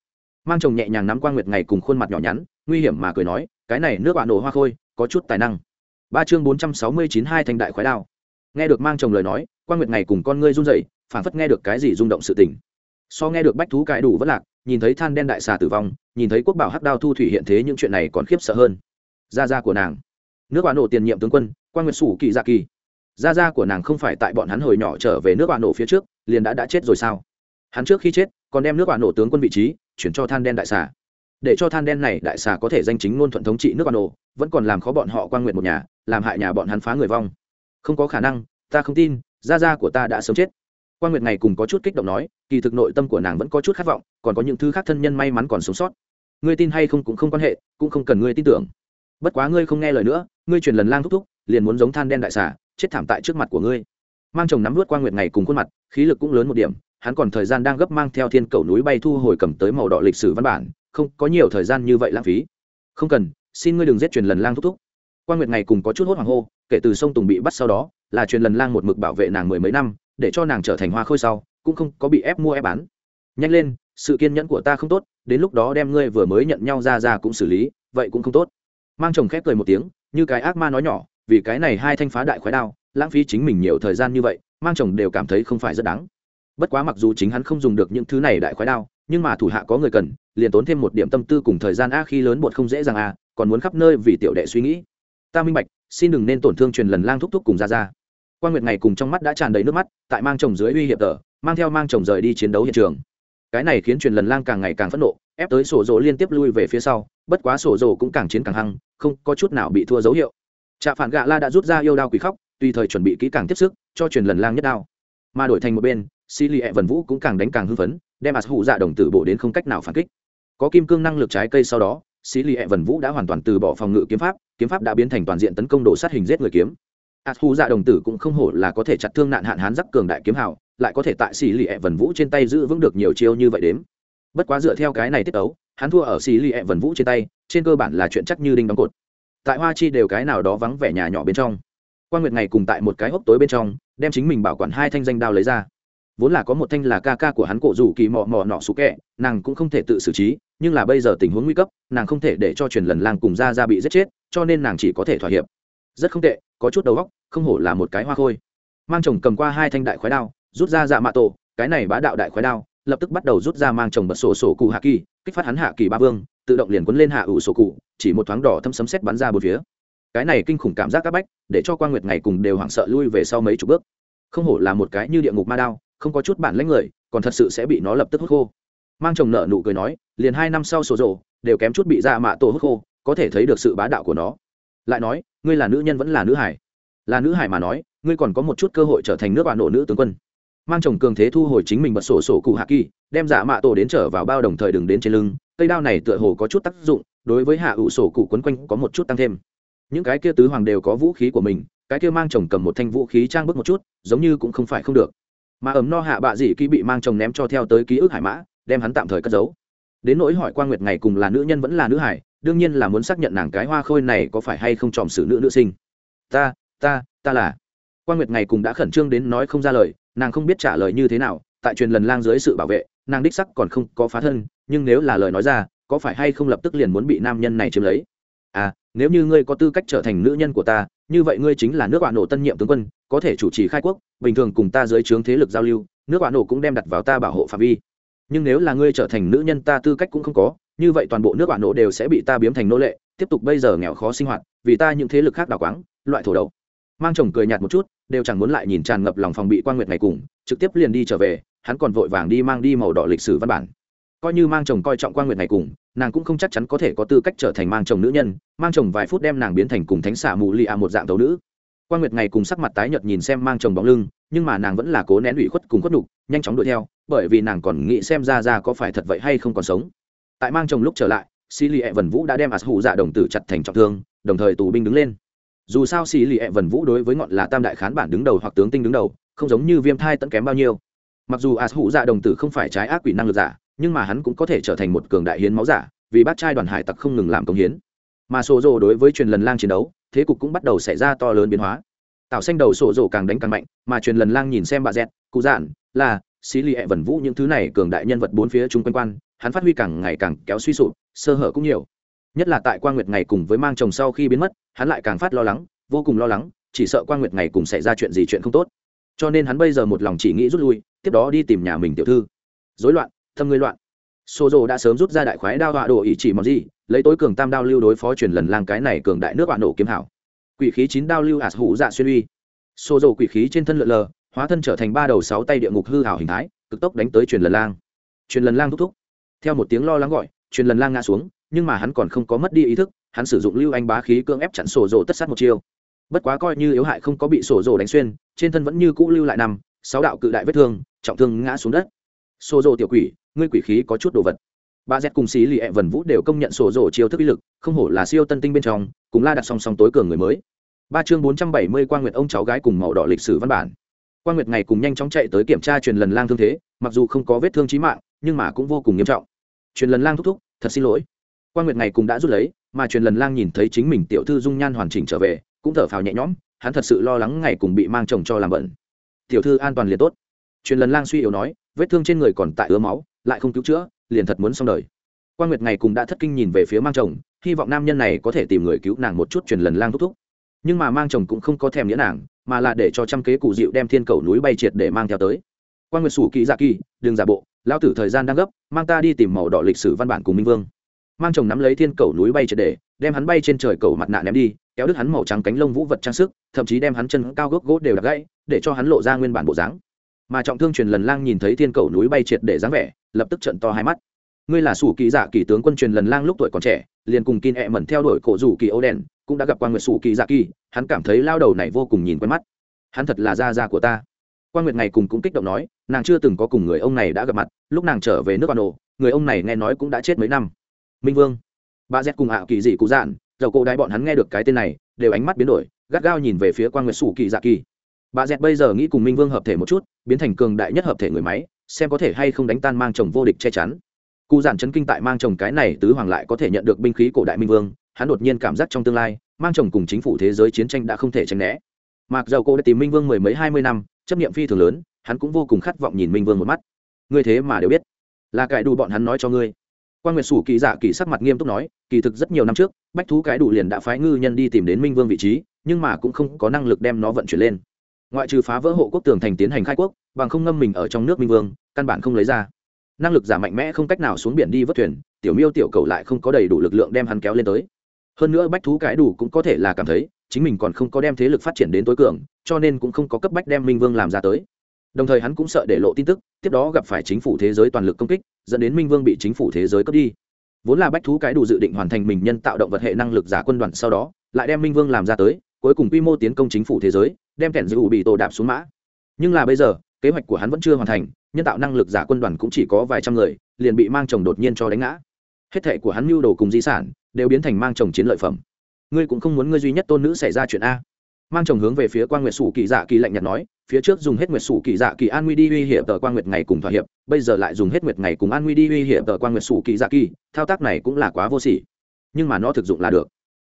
Mang chồng nhẹ nhàng nắm Quang nguyệt ngày cùng khuôn mặt nhỏ nhắn nguy hiểm mà cười nói cái này nước bạn nổ hoa khôi có chút tài năng. Ba chương bốn trăm sáu mươi chín hai thành đại khoái đao. Nghe được mang chồng lời nói Quang nguyệt ngày cùng con ngươi run rẩy phản phất nghe được cái gì rung động sự tình. So nghe được bách thú cãi đủ vất lạc nhìn thấy than đen đại xà tử vong nhìn thấy quốc bảo hắc đao thu thủy hiện thế những chuyện này còn khiếp sợ hơn. Gia gia của nàng nước bà nổ tiền nhiệm tướng quân quan nguyệt sủ kỳ dạ kỳ. Gia gia của nàng không phải tại bọn hắn hồi nhỏ trở về nước bà nổ phía trước, liền đã đã chết rồi sao? Hắn trước khi chết, còn đem nước bà nổ tướng quân vị trí chuyển cho than đen đại xà. Để cho than đen này đại xà có thể danh chính ngôn thuận thống trị nước bà nổ, vẫn còn làm khó bọn họ quan nguyện một nhà, làm hại nhà bọn hắn phá người vong. Không có khả năng, ta không tin, gia gia của ta đã sớm chết. Quan nguyệt này cùng có chút kích động nói, kỳ thực nội tâm của nàng vẫn có chút khát vọng, còn có những thứ khác thân nhân may mắn còn sống sót. Ngươi tin hay không cũng không quan hệ, cũng không cần ngươi tin tưởng bất quá ngươi không nghe lời nữa, ngươi truyền lần lang thúc thúc, liền muốn giống than đen đại xà, chết thảm tại trước mặt của ngươi. Mang chồng nắm vút quan nguyệt ngày cùng khuôn mặt, khí lực cũng lớn một điểm, hắn còn thời gian đang gấp mang theo thiên cầu núi bay thu hồi cầm tới màu đỏ lịch sử văn bản, không, có nhiều thời gian như vậy lãng phí. Không cần, xin ngươi đừng giết truyền lần lang thúc thúc. Quan nguyệt ngày cùng có chút hốt hoảng hô, kể từ sông tùng bị bắt sau đó, là truyền lần lang một mực bảo vệ nàng mười mấy năm, để cho nàng trở thành hoa khôi sau, cũng không có bị ép mua ép bán. Nhanh lên, sự kiên nhẫn của ta không tốt, đến lúc đó đem ngươi vừa mới nhận nhau ra ra cũng xử lý, vậy cũng không tốt mang chồng khép cười một tiếng, như cái ác ma nói nhỏ, vì cái này hai thanh phá đại khói đao, lãng phí chính mình nhiều thời gian như vậy, mang chồng đều cảm thấy không phải rất đáng. Bất quá mặc dù chính hắn không dùng được những thứ này đại khói đao, nhưng mà thủ hạ có người cần, liền tốn thêm một điểm tâm tư cùng thời gian a khi lớn bột không dễ dàng a còn muốn khắp nơi vì tiểu đệ suy nghĩ. Ta minh bạch, xin đừng nên tổn thương truyền lần lang thúc thúc cùng ra ra quan nguyệt ngày cùng trong mắt đã tràn đầy nước mắt, tại mang chồng dưới uy hiểm tờ, mang theo mang chồng rời đi chiến đấu hiện trường. Cái này khiến truyền lần lang càng ngày càng phẫn nộ ép tới sổ rồ liên tiếp lui về phía sau, bất quá sổ rồ cũng càng chiến càng hăng, không có chút nào bị thua dấu hiệu. Trạ phản gạ la đã rút ra yêu đao quỷ khóc, tùy thời chuẩn bị kỹ càng tiếp sức, cho truyền lần lang nhất đao. Mà đổi thành một bên xì lì ẹ vần vũ cũng càng đánh càng hưng phấn, đem ạt hụ dạ đồng tử bộ đến không cách nào phản kích. Có kim cương năng lực trái cây sau đó xì lì ẹ vần vũ đã hoàn toàn từ bỏ phòng ngự kiếm pháp kiếm pháp đã biến thành toàn diện tấn công đổ sát hình giết người kiếm. Ạt hụ dạ đồng tử cũng không hổ là có thể chặt thương nạn hạn hán giắc cường đại kiếm hào, lại có thể tại xì lì ẹ vần vũ trên tay giữ vững được nhiều chiêu như vậy đếm bất quá dựa theo cái này tiết tấu, hắn thua ở xì lì ẹ vần vũ trên tay, trên cơ bản là chuyện chắc như đinh đóng cột. Tại hoa chi đều cái nào đó vắng vẻ nhà nhỏ bên trong. Quan nguyệt ngày cùng tại một cái hốc tối bên trong, đem chính mình bảo quản hai thanh danh đao lấy ra. Vốn là có một thanh là ca ca của hắn cổ rủ kỳ mò mò nọ sụ kẹ, nàng cũng không thể tự xử trí, nhưng là bây giờ tình huống nguy cấp, nàng không thể để cho truyền lần lang cùng ra ra bị giết chết, cho nên nàng chỉ có thể thỏa hiệp. Rất không tệ, có chút đầu óc, không hổ là một cái hoa khôi. Mang chồng cầm qua hai thanh đại khói đao, rút ra dạ mạ tổ, cái này bá đạo đại khói đao lập tức bắt đầu rút ra mang chồng bật sổ sổ cụ hạ kỳ, kích phát hắn hạ kỳ ba vương, tự động liền quấn lên hạ ủ sổ cụ, chỉ một thoáng đỏ thâm sấm xét bắn ra bốn phía. Cái này kinh khủng cảm giác các bách, để cho quan nguyệt ngày cùng đều hoảng sợ lui về sau mấy chục bước. Không hổ là một cái như địa ngục ma đao, không có chút bản lãnh người, còn thật sự sẽ bị nó lập tức hút khô. Mang chồng nợ nụ cười nói, liền hai năm sau sổ rổ, đều kém chút bị ra mạ tổ hút khô, có thể thấy được sự bá đạo của nó. Lại nói, ngươi là nữ nhân vẫn là nữ hải. Là nữ hải mà nói, ngươi còn có một chút cơ hội trở thành nước bà nổ nữ tướng quân mang chồng cường thế thu hồi chính mình bật sổ sổ cụ hạ kỳ, đem giả mạ tổ đến trở vào bao đồng thời đừng đến trên lưng, cây đao này tựa hồ có chút tác dụng, đối với hạ ủ sổ cụ quấn quanh có một chút tăng thêm. Những cái kia tứ hoàng đều có vũ khí của mình, cái kia mang chồng cầm một thanh vũ khí trang bức một chút, giống như cũng không phải không được. Mà ấm no hạ bạ dị kỳ bị mang chồng ném cho theo tới ký ức hải mã, đem hắn tạm thời cất giấu. Đến nỗi hỏi quan nguyệt ngày cùng là nữ nhân vẫn là nữ hải, đương nhiên là muốn xác nhận nàng cái hoa khôi này có phải hay không tròm xử nữ nữ sinh. Ta ta ta là. Quan nguyệt ngày cùng đã khẩn trương đến nói không ra lời nàng không biết trả lời như thế nào, tại truyền lần lang dưới sự bảo vệ, nàng đích sắc còn không có phá thân, nhưng nếu là lời nói ra, có phải hay không lập tức liền muốn bị nam nhân này chiếm lấy? À nếu như ngươi có tư cách trở thành nữ nhân của ta, như vậy ngươi chính là nước bạn nổ tân nhiệm tướng quân, có thể chủ trì khai quốc, bình thường cùng ta dưới trướng thế lực giao lưu, nước bạn nổ cũng đem đặt vào ta bảo hộ phạm vi. Nhưng nếu là ngươi trở thành nữ nhân ta tư cách cũng không có, như vậy toàn bộ nước bạn nổ đều sẽ bị ta biếm thành nô lệ, tiếp tục bây giờ nghèo khó sinh hoạt, vì ta những thế lực khác đào quáng, loại thổ đầu. Mang chồng cười nhạt một chút đều chẳng muốn lại nhìn tràn ngập lòng phòng bị quan nguyệt ngày cùng, trực tiếp liền đi trở về, hắn còn vội vàng đi mang đi màu đỏ lịch sử văn bản. Coi như mang chồng coi trọng quan nguyệt ngày cùng, nàng cũng không chắc chắn có thể có tư cách trở thành mang chồng nữ nhân, mang chồng vài phút đem nàng biến thành cùng thánh xạ mù li a một dạng tấu nữ. Quan nguyệt ngày cùng sắc mặt tái nhợt nhìn xem mang chồng bóng lưng, nhưng mà nàng vẫn là cố nén ủy khuất cùng khuất đục nhanh chóng đuổi theo, bởi vì nàng còn nghĩ xem ra ra có phải thật vậy hay không còn sống. Tại mang chồng lúc trở lại xì lì vần vũ đã đem ạt hủ dạ đồng tử chặt thành trọng thương, đồng thời tù binh đứng lên dù sao xì lì ẹ vần vũ đối với ngọn là tam đại khán bản đứng đầu hoặc tướng tinh đứng đầu, không giống như viêm thai tận kém bao nhiêu. Mặc dù as hụ dạ đồng tử không phải trái ác quỷ năng lực giả, nhưng mà hắn cũng có thể trở thành một cường đại hiến máu giả, vì bác trai đoàn hải tặc không ngừng làm công hiến. Mà sổ rồ đối với truyền lần lang chiến đấu, thế cục cũng bắt đầu xảy ra to lớn biến hóa. Tạo xanh đầu sổ rồ càng đánh càng mạnh, mà truyền lần lang nhìn xem bà dẹt, cụ giản là xí lì ẹ vần vũ những thứ này cường đại nhân vật bốn phía chung quanh quan, hắn phát huy càng ngày càng kéo suy sụp, sơ hở cũng nhiều. Nhất là tại quan nguyệt ngày cùng với mang chồng sau khi biến mất hắn lại càng phát lo lắng, vô cùng lo lắng, chỉ sợ quan nguyệt ngày cùng xảy ra chuyện gì chuyện không tốt. Cho nên hắn bây giờ một lòng chỉ nghĩ rút lui, tiếp đó đi tìm nhà mình tiểu thư. Dối loạn, thâm ngươi loạn. Xô rồ đã sớm rút ra đại khoái đao họa đồ ý chỉ mong gì, lấy tối cường tam đao lưu đối phó truyền lần lang cái này cường đại nước bạn nổ kiếm hảo. Quỷ khí chín đao lưu ạt hủ dạ xuyên uy. Xô rồ quỷ khí trên thân lượn lờ, hóa thân trở thành ba đầu sáu tay địa ngục hư hảo hình thái, cực tốc đánh tới truyền lần lang. Truyền lần lang thúc thúc. Theo một tiếng lo lắng gọi, truyền lần lang ngã xuống, nhưng mà hắn còn không có mất đi ý thức hắn sử dụng lưu anh bá khí cưỡng ép chặn sổ rồ tất sát một chiêu. Bất quá coi như yếu hại không có bị sổ rồ đánh xuyên, trên thân vẫn như cũ lưu lại nằm sáu đạo cự đại vết thương, trọng thương ngã xuống đất. Sổ rồ tiểu quỷ, ngươi quỷ khí có chút đồ vật. Ba z cùng xí lì e ẹ vần vũ đều công nhận sổ rồ chiêu thức uy lực, không hổ là siêu tân tinh bên trong, cùng la đặt song song tối cường người mới. Ba chương bốn trăm bảy mươi quan nguyệt ông cháu gái cùng màu đỏ lịch sử văn bản. Quan nguyệt ngày cùng nhanh chóng chạy tới kiểm tra truyền lần lang thương thế, mặc dù không có vết thương trí mạng, nhưng mà cũng vô cùng nghiêm trọng. Truyền lần lang thúc thúc, thật xin lỗi quan nguyệt ngày cùng đã rút lấy, mà truyền lần lang nhìn thấy chính mình tiểu thư dung nhan hoàn chỉnh trở về, cũng thở phào nhẹ nhõm, hắn thật sự lo lắng ngày cùng bị mang chồng cho làm bẩn tiểu thư an toàn liền tốt. Truyền lần lang suy yếu nói, vết thương trên người còn tại ứa máu, lại không cứu chữa, liền thật muốn xong đời. Quan nguyệt ngày cùng đã thất kinh nhìn về phía mang chồng, hy vọng nam nhân này có thể tìm người cứu nàng một chút truyền lần lang thúc thúc. Nhưng mà mang chồng cũng không có thèm nghĩa nàng, mà là để cho trăm kế cụ dịu đem thiên cầu núi bay triệt để mang theo tới. Quan nguyệt sủ kỳ dạ kỳ, đừng giả bộ lao tử thời gian đang gấp, mang ta đi tìm màu đỏ lịch sử văn bản cùng minh vương mang chồng nắm lấy thiên cầu núi bay triệt để, đem hắn bay trên trời cầu mặt nạ ném đi, kéo đứt hắn màu trắng cánh lông vũ vật trang sức, thậm chí đem hắn chân cao gốc gỗ đều đặt gãy, để cho hắn lộ ra nguyên bản bộ dáng. Mà trọng thương truyền lần lang nhìn thấy thiên cầu núi bay triệt để dáng vẻ, lập tức trận to hai mắt. Ngươi là sủ kỳ giả kỳ tướng quân truyền lần lang lúc tuổi còn trẻ, liền cùng kin ẹ mẩn theo đuổi cổ rủ kỳ ấu đen, cũng đã gặp quan nguyệt sủ kỳ giả kỳ, hắn cảm thấy lao đầu này vô cùng nhìn quen mắt. Hắn thật là gia gia của ta. Quan nguyệt ngày cùng cũng kích động nói, nàng chưa từng có cùng người ông này đã gặp mặt, lúc nàng trở về nước bà ổ người ông này nghe nói cũng đã chết mấy năm minh vương bà z cùng hạ kỳ dị cụ dạn dầu cổ đại bọn hắn nghe được cái tên này đều ánh mắt biến đổi gắt gao nhìn về phía quan nguyệt sủ kỳ dạ kỳ bà dẹt bây giờ nghĩ cùng minh vương hợp thể một chút biến thành cường đại nhất hợp thể người máy xem có thể hay không đánh tan mang chồng vô địch che chắn cụ giản chấn kinh tại mang chồng cái này tứ hoàng lại có thể nhận được binh khí cổ đại minh vương hắn đột nhiên cảm giác trong tương lai mang chồng cùng chính phủ thế giới chiến tranh đã không thể tránh né mặc dầu cô đã tìm minh vương mười mấy hai mươi năm chấp nghiệm phi thường lớn hắn cũng vô cùng khát vọng nhìn minh vương một mắt ngươi thế mà đều biết là cải đủ bọn hắn nói cho ngươi quan nguyệt sủ kỳ dạ kỳ sắc mặt nghiêm túc nói, kỳ thực rất nhiều năm trước, bách thú cái đủ liền đã phái ngư nhân đi tìm đến minh vương vị trí, nhưng mà cũng không có năng lực đem nó vận chuyển lên. Ngoại trừ phá vỡ hộ quốc tường thành tiến hành khai quốc, bằng không ngâm mình ở trong nước minh vương, căn bản không lấy ra. Năng lực giả mạnh mẽ không cách nào xuống biển đi vớt thuyền, tiểu miêu tiểu cầu lại không có đầy đủ lực lượng đem hắn kéo lên tới. Hơn nữa bách thú cái đủ cũng có thể là cảm thấy, chính mình còn không có đem thế lực phát triển đến tối cường, cho nên cũng không có cấp bách đem minh vương làm ra tới đồng thời hắn cũng sợ để lộ tin tức, tiếp đó gặp phải chính phủ thế giới toàn lực công kích, dẫn đến minh vương bị chính phủ thế giới cướp đi. Vốn là bách thú cái đủ dự định hoàn thành mình nhân tạo động vật hệ năng lực giả quân đoàn sau đó, lại đem minh vương làm ra tới, cuối cùng quy mô tiến công chính phủ thế giới, đem kẻn giữ bị tổ đạp xuống mã. Nhưng là bây giờ, kế hoạch của hắn vẫn chưa hoàn thành, nhân tạo năng lực giả quân đoàn cũng chỉ có vài trăm người, liền bị mang chồng đột nhiên cho đánh ngã. Hết thệ của hắn mưu đồ cùng di sản, đều biến thành mang chồng chiến lợi phẩm. Ngươi cũng không muốn ngươi duy nhất tôn nữ xảy ra chuyện a. Mang chồng hướng về phía quan nguyệt sủ kỳ dạ kỳ lạnh nhạt nói phía trước dùng hết nguyệt sủ kỳ dạ kỳ an nguy đi uy hiểm tờ quan nguyệt ngày cùng thỏa hiệp, bây giờ lại dùng hết nguyệt ngày cùng an nguy đi uy hiểm tờ quan nguyệt sủ kỳ dạ kỳ, thao tác này cũng là quá vô sỉ. Nhưng mà nó thực dụng là được.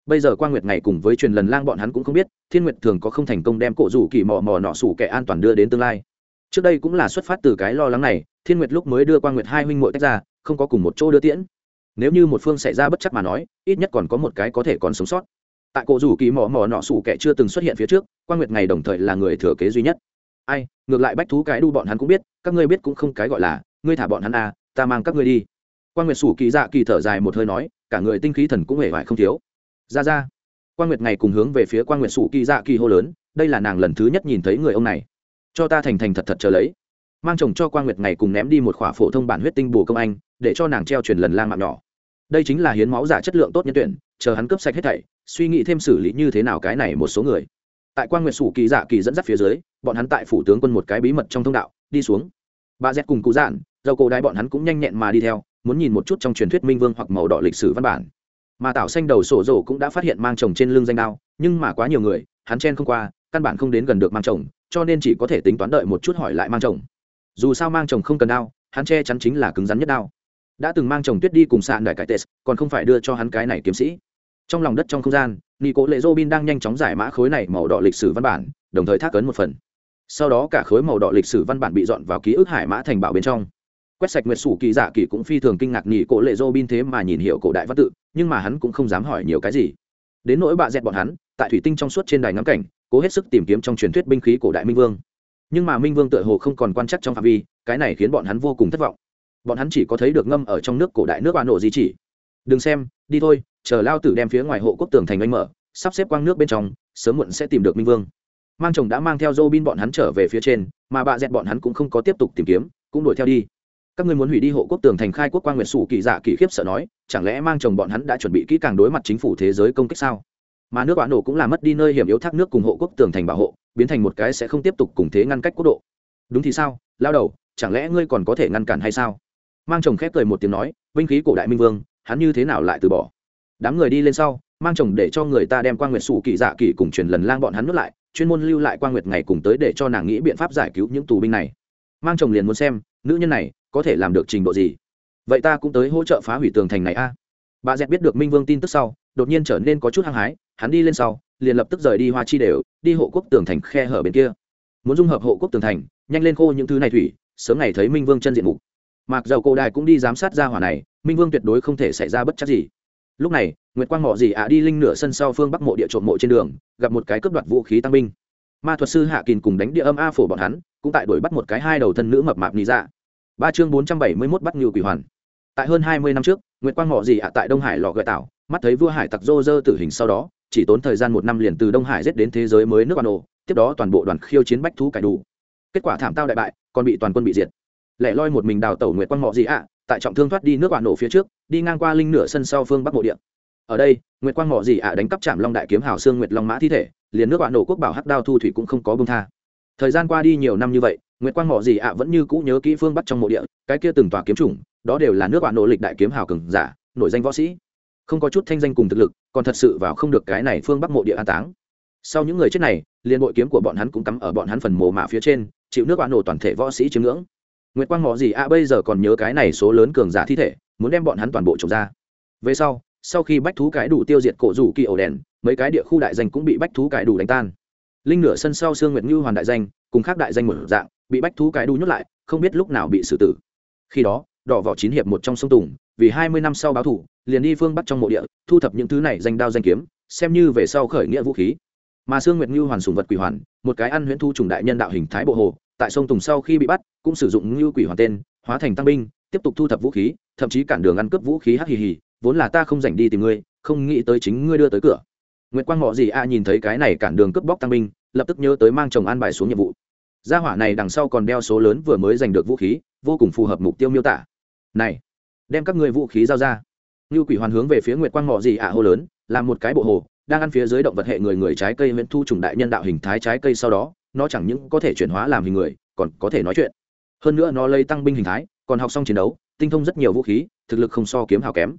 Bây giờ quan nguyệt ngày cùng với truyền lần lang bọn hắn cũng không biết, thiên nguyệt thường có không thành công đem cổ rủ kỳ mò mò nọ sủ kẻ an toàn đưa đến tương lai. Trước đây cũng là xuất phát từ cái lo lắng này, thiên nguyệt lúc mới đưa quan nguyệt hai huynh muội tách ra, không có cùng một chỗ đưa tiễn. Nếu như một phương xảy ra bất chắc mà nói, ít nhất còn có một cái có thể còn sống sót tại cổ rủ kỳ mò mò nọ sủ kẻ chưa từng xuất hiện phía trước quan nguyệt ngày đồng thời là người thừa kế duy nhất. Ai, ngược lại bách thú cái đu bọn hắn cũng biết, các ngươi biết cũng không cái gọi là, ngươi thả bọn hắn à ta mang các ngươi đi. Quan nguyệt sủ kỳ dạ kỳ thở dài một hơi nói, cả người tinh khí thần cũng hề vải không thiếu. Ra ra. Quan nguyệt ngày cùng hướng về phía quan nguyệt sủ kỳ dạ kỳ hô lớn, đây là nàng lần thứ nhất nhìn thấy người ông này. Cho ta thành thành thật thật chờ lấy. Mang chồng cho quan nguyệt ngày cùng ném đi một khỏa phổ thông bản huyết tinh bù công anh, để cho nàng treo truyền lần lang mạng nhỏ. Đây chính là hiến máu giả chất lượng tốt nhân tuyển, chờ hắn cướp sạch hết thảy suy nghĩ thêm xử lý như thế nào cái này một số người. Tại quan nguyệt sủ kỳ dạ kỳ dẫn dắt phía dưới, bọn hắn tại phủ tướng quân một cái bí mật trong thông đạo, đi xuống. Bà z cùng cụ dạn dầu cổ đái bọn hắn cũng nhanh nhẹn mà đi theo, muốn nhìn một chút trong truyền thuyết minh vương hoặc màu đỏ lịch sử văn bản. Mà tảo xanh đầu sổ rổ cũng đã phát hiện mang chồng trên lưng danh đao, nhưng mà quá nhiều người, hắn chen không qua, căn bản không đến gần được mang chồng, cho nên chỉ có thể tính toán đợi một chút hỏi lại mang chồng. Dù sao mang chồng không cần đao, hắn che chắn chính là cứng rắn nhất đao. Đã từng mang chồng tuyết đi cùng sạn đại cải tes còn không phải đưa cho hắn cái này kiếm sĩ trong lòng đất trong không gian nghi cố lệ robin đang nhanh chóng giải mã khối này màu đỏ lịch sử văn bản, đồng thời thác ấn một phần. Sau đó cả khối màu đỏ lịch sử văn bản bị dọn vào ký ức hải mã thành bảo bên trong. Quét sạch nguyệt sủ kỳ giả kỳ cũng phi thường kinh ngạc nhị cổ lệ dô bin thế mà nhìn hiểu cổ đại văn tự, nhưng mà hắn cũng không dám hỏi nhiều cái gì. Đến nỗi bạ dẹt bọn hắn, tại thủy tinh trong suốt trên đài ngắm cảnh, cố hết sức tìm kiếm trong truyền thuyết binh khí cổ đại minh vương. Nhưng mà minh vương tựa hồ không còn quan chắc trong phạm vi, cái này khiến bọn hắn vô cùng thất vọng. Bọn hắn chỉ có thấy được ngâm ở trong nước cổ đại nước oan nổ gì chỉ. Đừng xem, đi thôi chờ lao tử đem phía ngoài hộ quốc tường thành anh mở, sắp xếp quang nước bên trong, sớm muộn sẽ tìm được minh vương. Mang chồng đã mang theo dô bin bọn hắn trở về phía trên, mà bà dẹt bọn hắn cũng không có tiếp tục tìm kiếm, cũng đuổi theo đi. Các ngươi muốn hủy đi hộ quốc tường thành khai quốc quan nguyệt sủ kỳ giả kỳ khiếp sợ nói, chẳng lẽ mang chồng bọn hắn đã chuẩn bị kỹ càng đối mặt chính phủ thế giới công kích sao? Mà nước bán nổ cũng làm mất đi nơi hiểm yếu thác nước cùng hộ quốc tường thành bảo hộ, biến thành một cái sẽ không tiếp tục cùng thế ngăn cách quốc độ. Đúng thì sao, lao đầu, chẳng lẽ ngươi còn có thể ngăn cản hay sao? Mang chồng khép cười một tiếng nói, binh khí cổ đại minh vương, hắn như thế nào lại từ bỏ? Đám người đi lên sau, mang chồng để cho người ta đem quan nguyệt sủ kỳ dạ kỳ cùng truyền lần lang bọn hắn nuốt lại, chuyên môn lưu lại quan nguyệt ngày cùng tới để cho nàng nghĩ biện pháp giải cứu những tù binh này. Mang chồng liền muốn xem, nữ nhân này có thể làm được trình độ gì. Vậy ta cũng tới hỗ trợ phá hủy tường thành này a. Bà dẹt biết được minh vương tin tức sau, đột nhiên trở nên có chút hăng hái, hắn đi lên sau, liền lập tức rời đi hoa chi đều, đi hộ quốc tường thành khe hở bên kia. Muốn dung hợp hộ quốc tường thành, nhanh lên khô những thứ này thủy, sớm ngày thấy minh vương chân diện mục. Mặc dầu cổ đài cũng đi giám sát ra hỏa này, minh vương tuyệt đối không thể xảy ra bất chắc gì lúc này, nguyệt quang mỏ dì ạ đi linh nửa sân sau phương bắc mộ địa trộm mộ trên đường, gặp một cái cướp đoạt vũ khí tăng binh. Ma thuật sư hạ kìn cùng đánh địa âm a phổ bọn hắn, cũng tại đuổi bắt một cái hai đầu thân nữ mập mạp lý ra dạ. ba chương bốn trăm bảy mươi mốt bắt ngưu quỷ hoàn. Tại hơn hai mươi năm trước, nguyệt quang mỏ dì ạ tại đông hải lò gợi tảo mắt thấy vua hải tặc dô dơ tử hình sau đó, chỉ tốn thời gian một năm liền từ đông hải giết đến thế giới mới nước quan ồ tiếp đó toàn bộ đoàn khiêu chiến bách thú cải đủ. Kết quả thảm tao đại bại, còn bị toàn quân bị diệt. Lẻ loi một mình đào tẩu nguyệt quang mỏ dì ạ tại trọng thương thoát đi nước quan nổ phía trước, đi ngang qua linh nửa sân sau phương bắc mộ điện ở đây, nguyệt quang mỏ gì ạ đánh cắp chạm long đại kiếm hào xương nguyệt long mã thi thể, liền nước quan nổ quốc bảo hắc đao thu thủy cũng không có bông tha. Thời gian qua đi nhiều năm như vậy, nguyệt quang mỏ gì ạ vẫn như cũ nhớ kỹ phương bắc trong mộ địa, cái kia từng tòa kiếm chủng, đó đều là nước bạn nổ lịch đại kiếm hào cường giả, nổi danh võ sĩ. Không có chút thanh danh cùng thực lực, còn thật sự vào không được cái này phương bắc mộ địa an táng. Sau những người chết này, liền bội kiếm của bọn hắn cũng cắm ở bọn hắn phần mồ mả phía trên, chịu nước bạn nổ toàn thể võ sĩ chiếm ngưỡng nguyệt quang mỏ gì? Ạ bây giờ còn nhớ cái này số lớn cường giả thi thể, muốn đem bọn hắn toàn bộ trồng ra. Về sau sau khi bách thú cái đủ tiêu diệt cổ rủ kỳ ổ đèn, mấy cái địa khu đại danh cũng bị bách thú cái đủ đánh tan. Linh nửa sân sau xương nguyệt như hoàn đại danh, cùng khác đại danh một dạng, bị bách thú cái đủ nhốt lại, không biết lúc nào bị xử tử. Khi đó, đỏ vỏ chín hiệp một trong sông tùng, vì hai mươi năm sau báo thủ, liền đi phương bắc trong mộ địa, thu thập những thứ này danh đao danh kiếm, xem như về sau khởi nghĩa vũ khí. Mà sương nguyệt như hoàn sùng vật quỷ hoàn, một cái ăn huyễn thu trùng đại nhân đạo hình thái bộ hồ tại sông tùng sau khi bị bắt cũng sử dụng ngưu quỷ hoàn tên hóa thành tăng binh tiếp tục thu thập vũ khí thậm chí cản đường ăn cướp vũ khí hắc hì hì vốn là ta không dành đi tìm ngươi không nghĩ tới chính ngươi đưa tới cửa Nguyệt Quang Mọ gì a nhìn thấy cái này cản đường cướp bóc tăng binh, lập tức nhớ tới mang chồng an bài xuống nhiệm vụ. Gia hỏa này đằng sau còn đeo số lớn vừa mới giành được vũ khí, vô cùng phù hợp mục tiêu miêu tả. Này, đem các ngươi vũ khí giao ra. Như quỷ hoàn hướng về phía Nguyệt Quang Mọ gì a hô lớn, làm một cái bộ hồ, đang ăn phía dưới động vật hệ người người trái cây huyễn thu trùng đại nhân đạo hình thái trái cây sau đó, nó chẳng những có thể chuyển hóa làm hình người, còn có thể nói chuyện. Hơn nữa nó lấy tăng binh hình thái, còn học xong chiến đấu, tinh thông rất nhiều vũ khí, thực lực không so kiếm hào kém.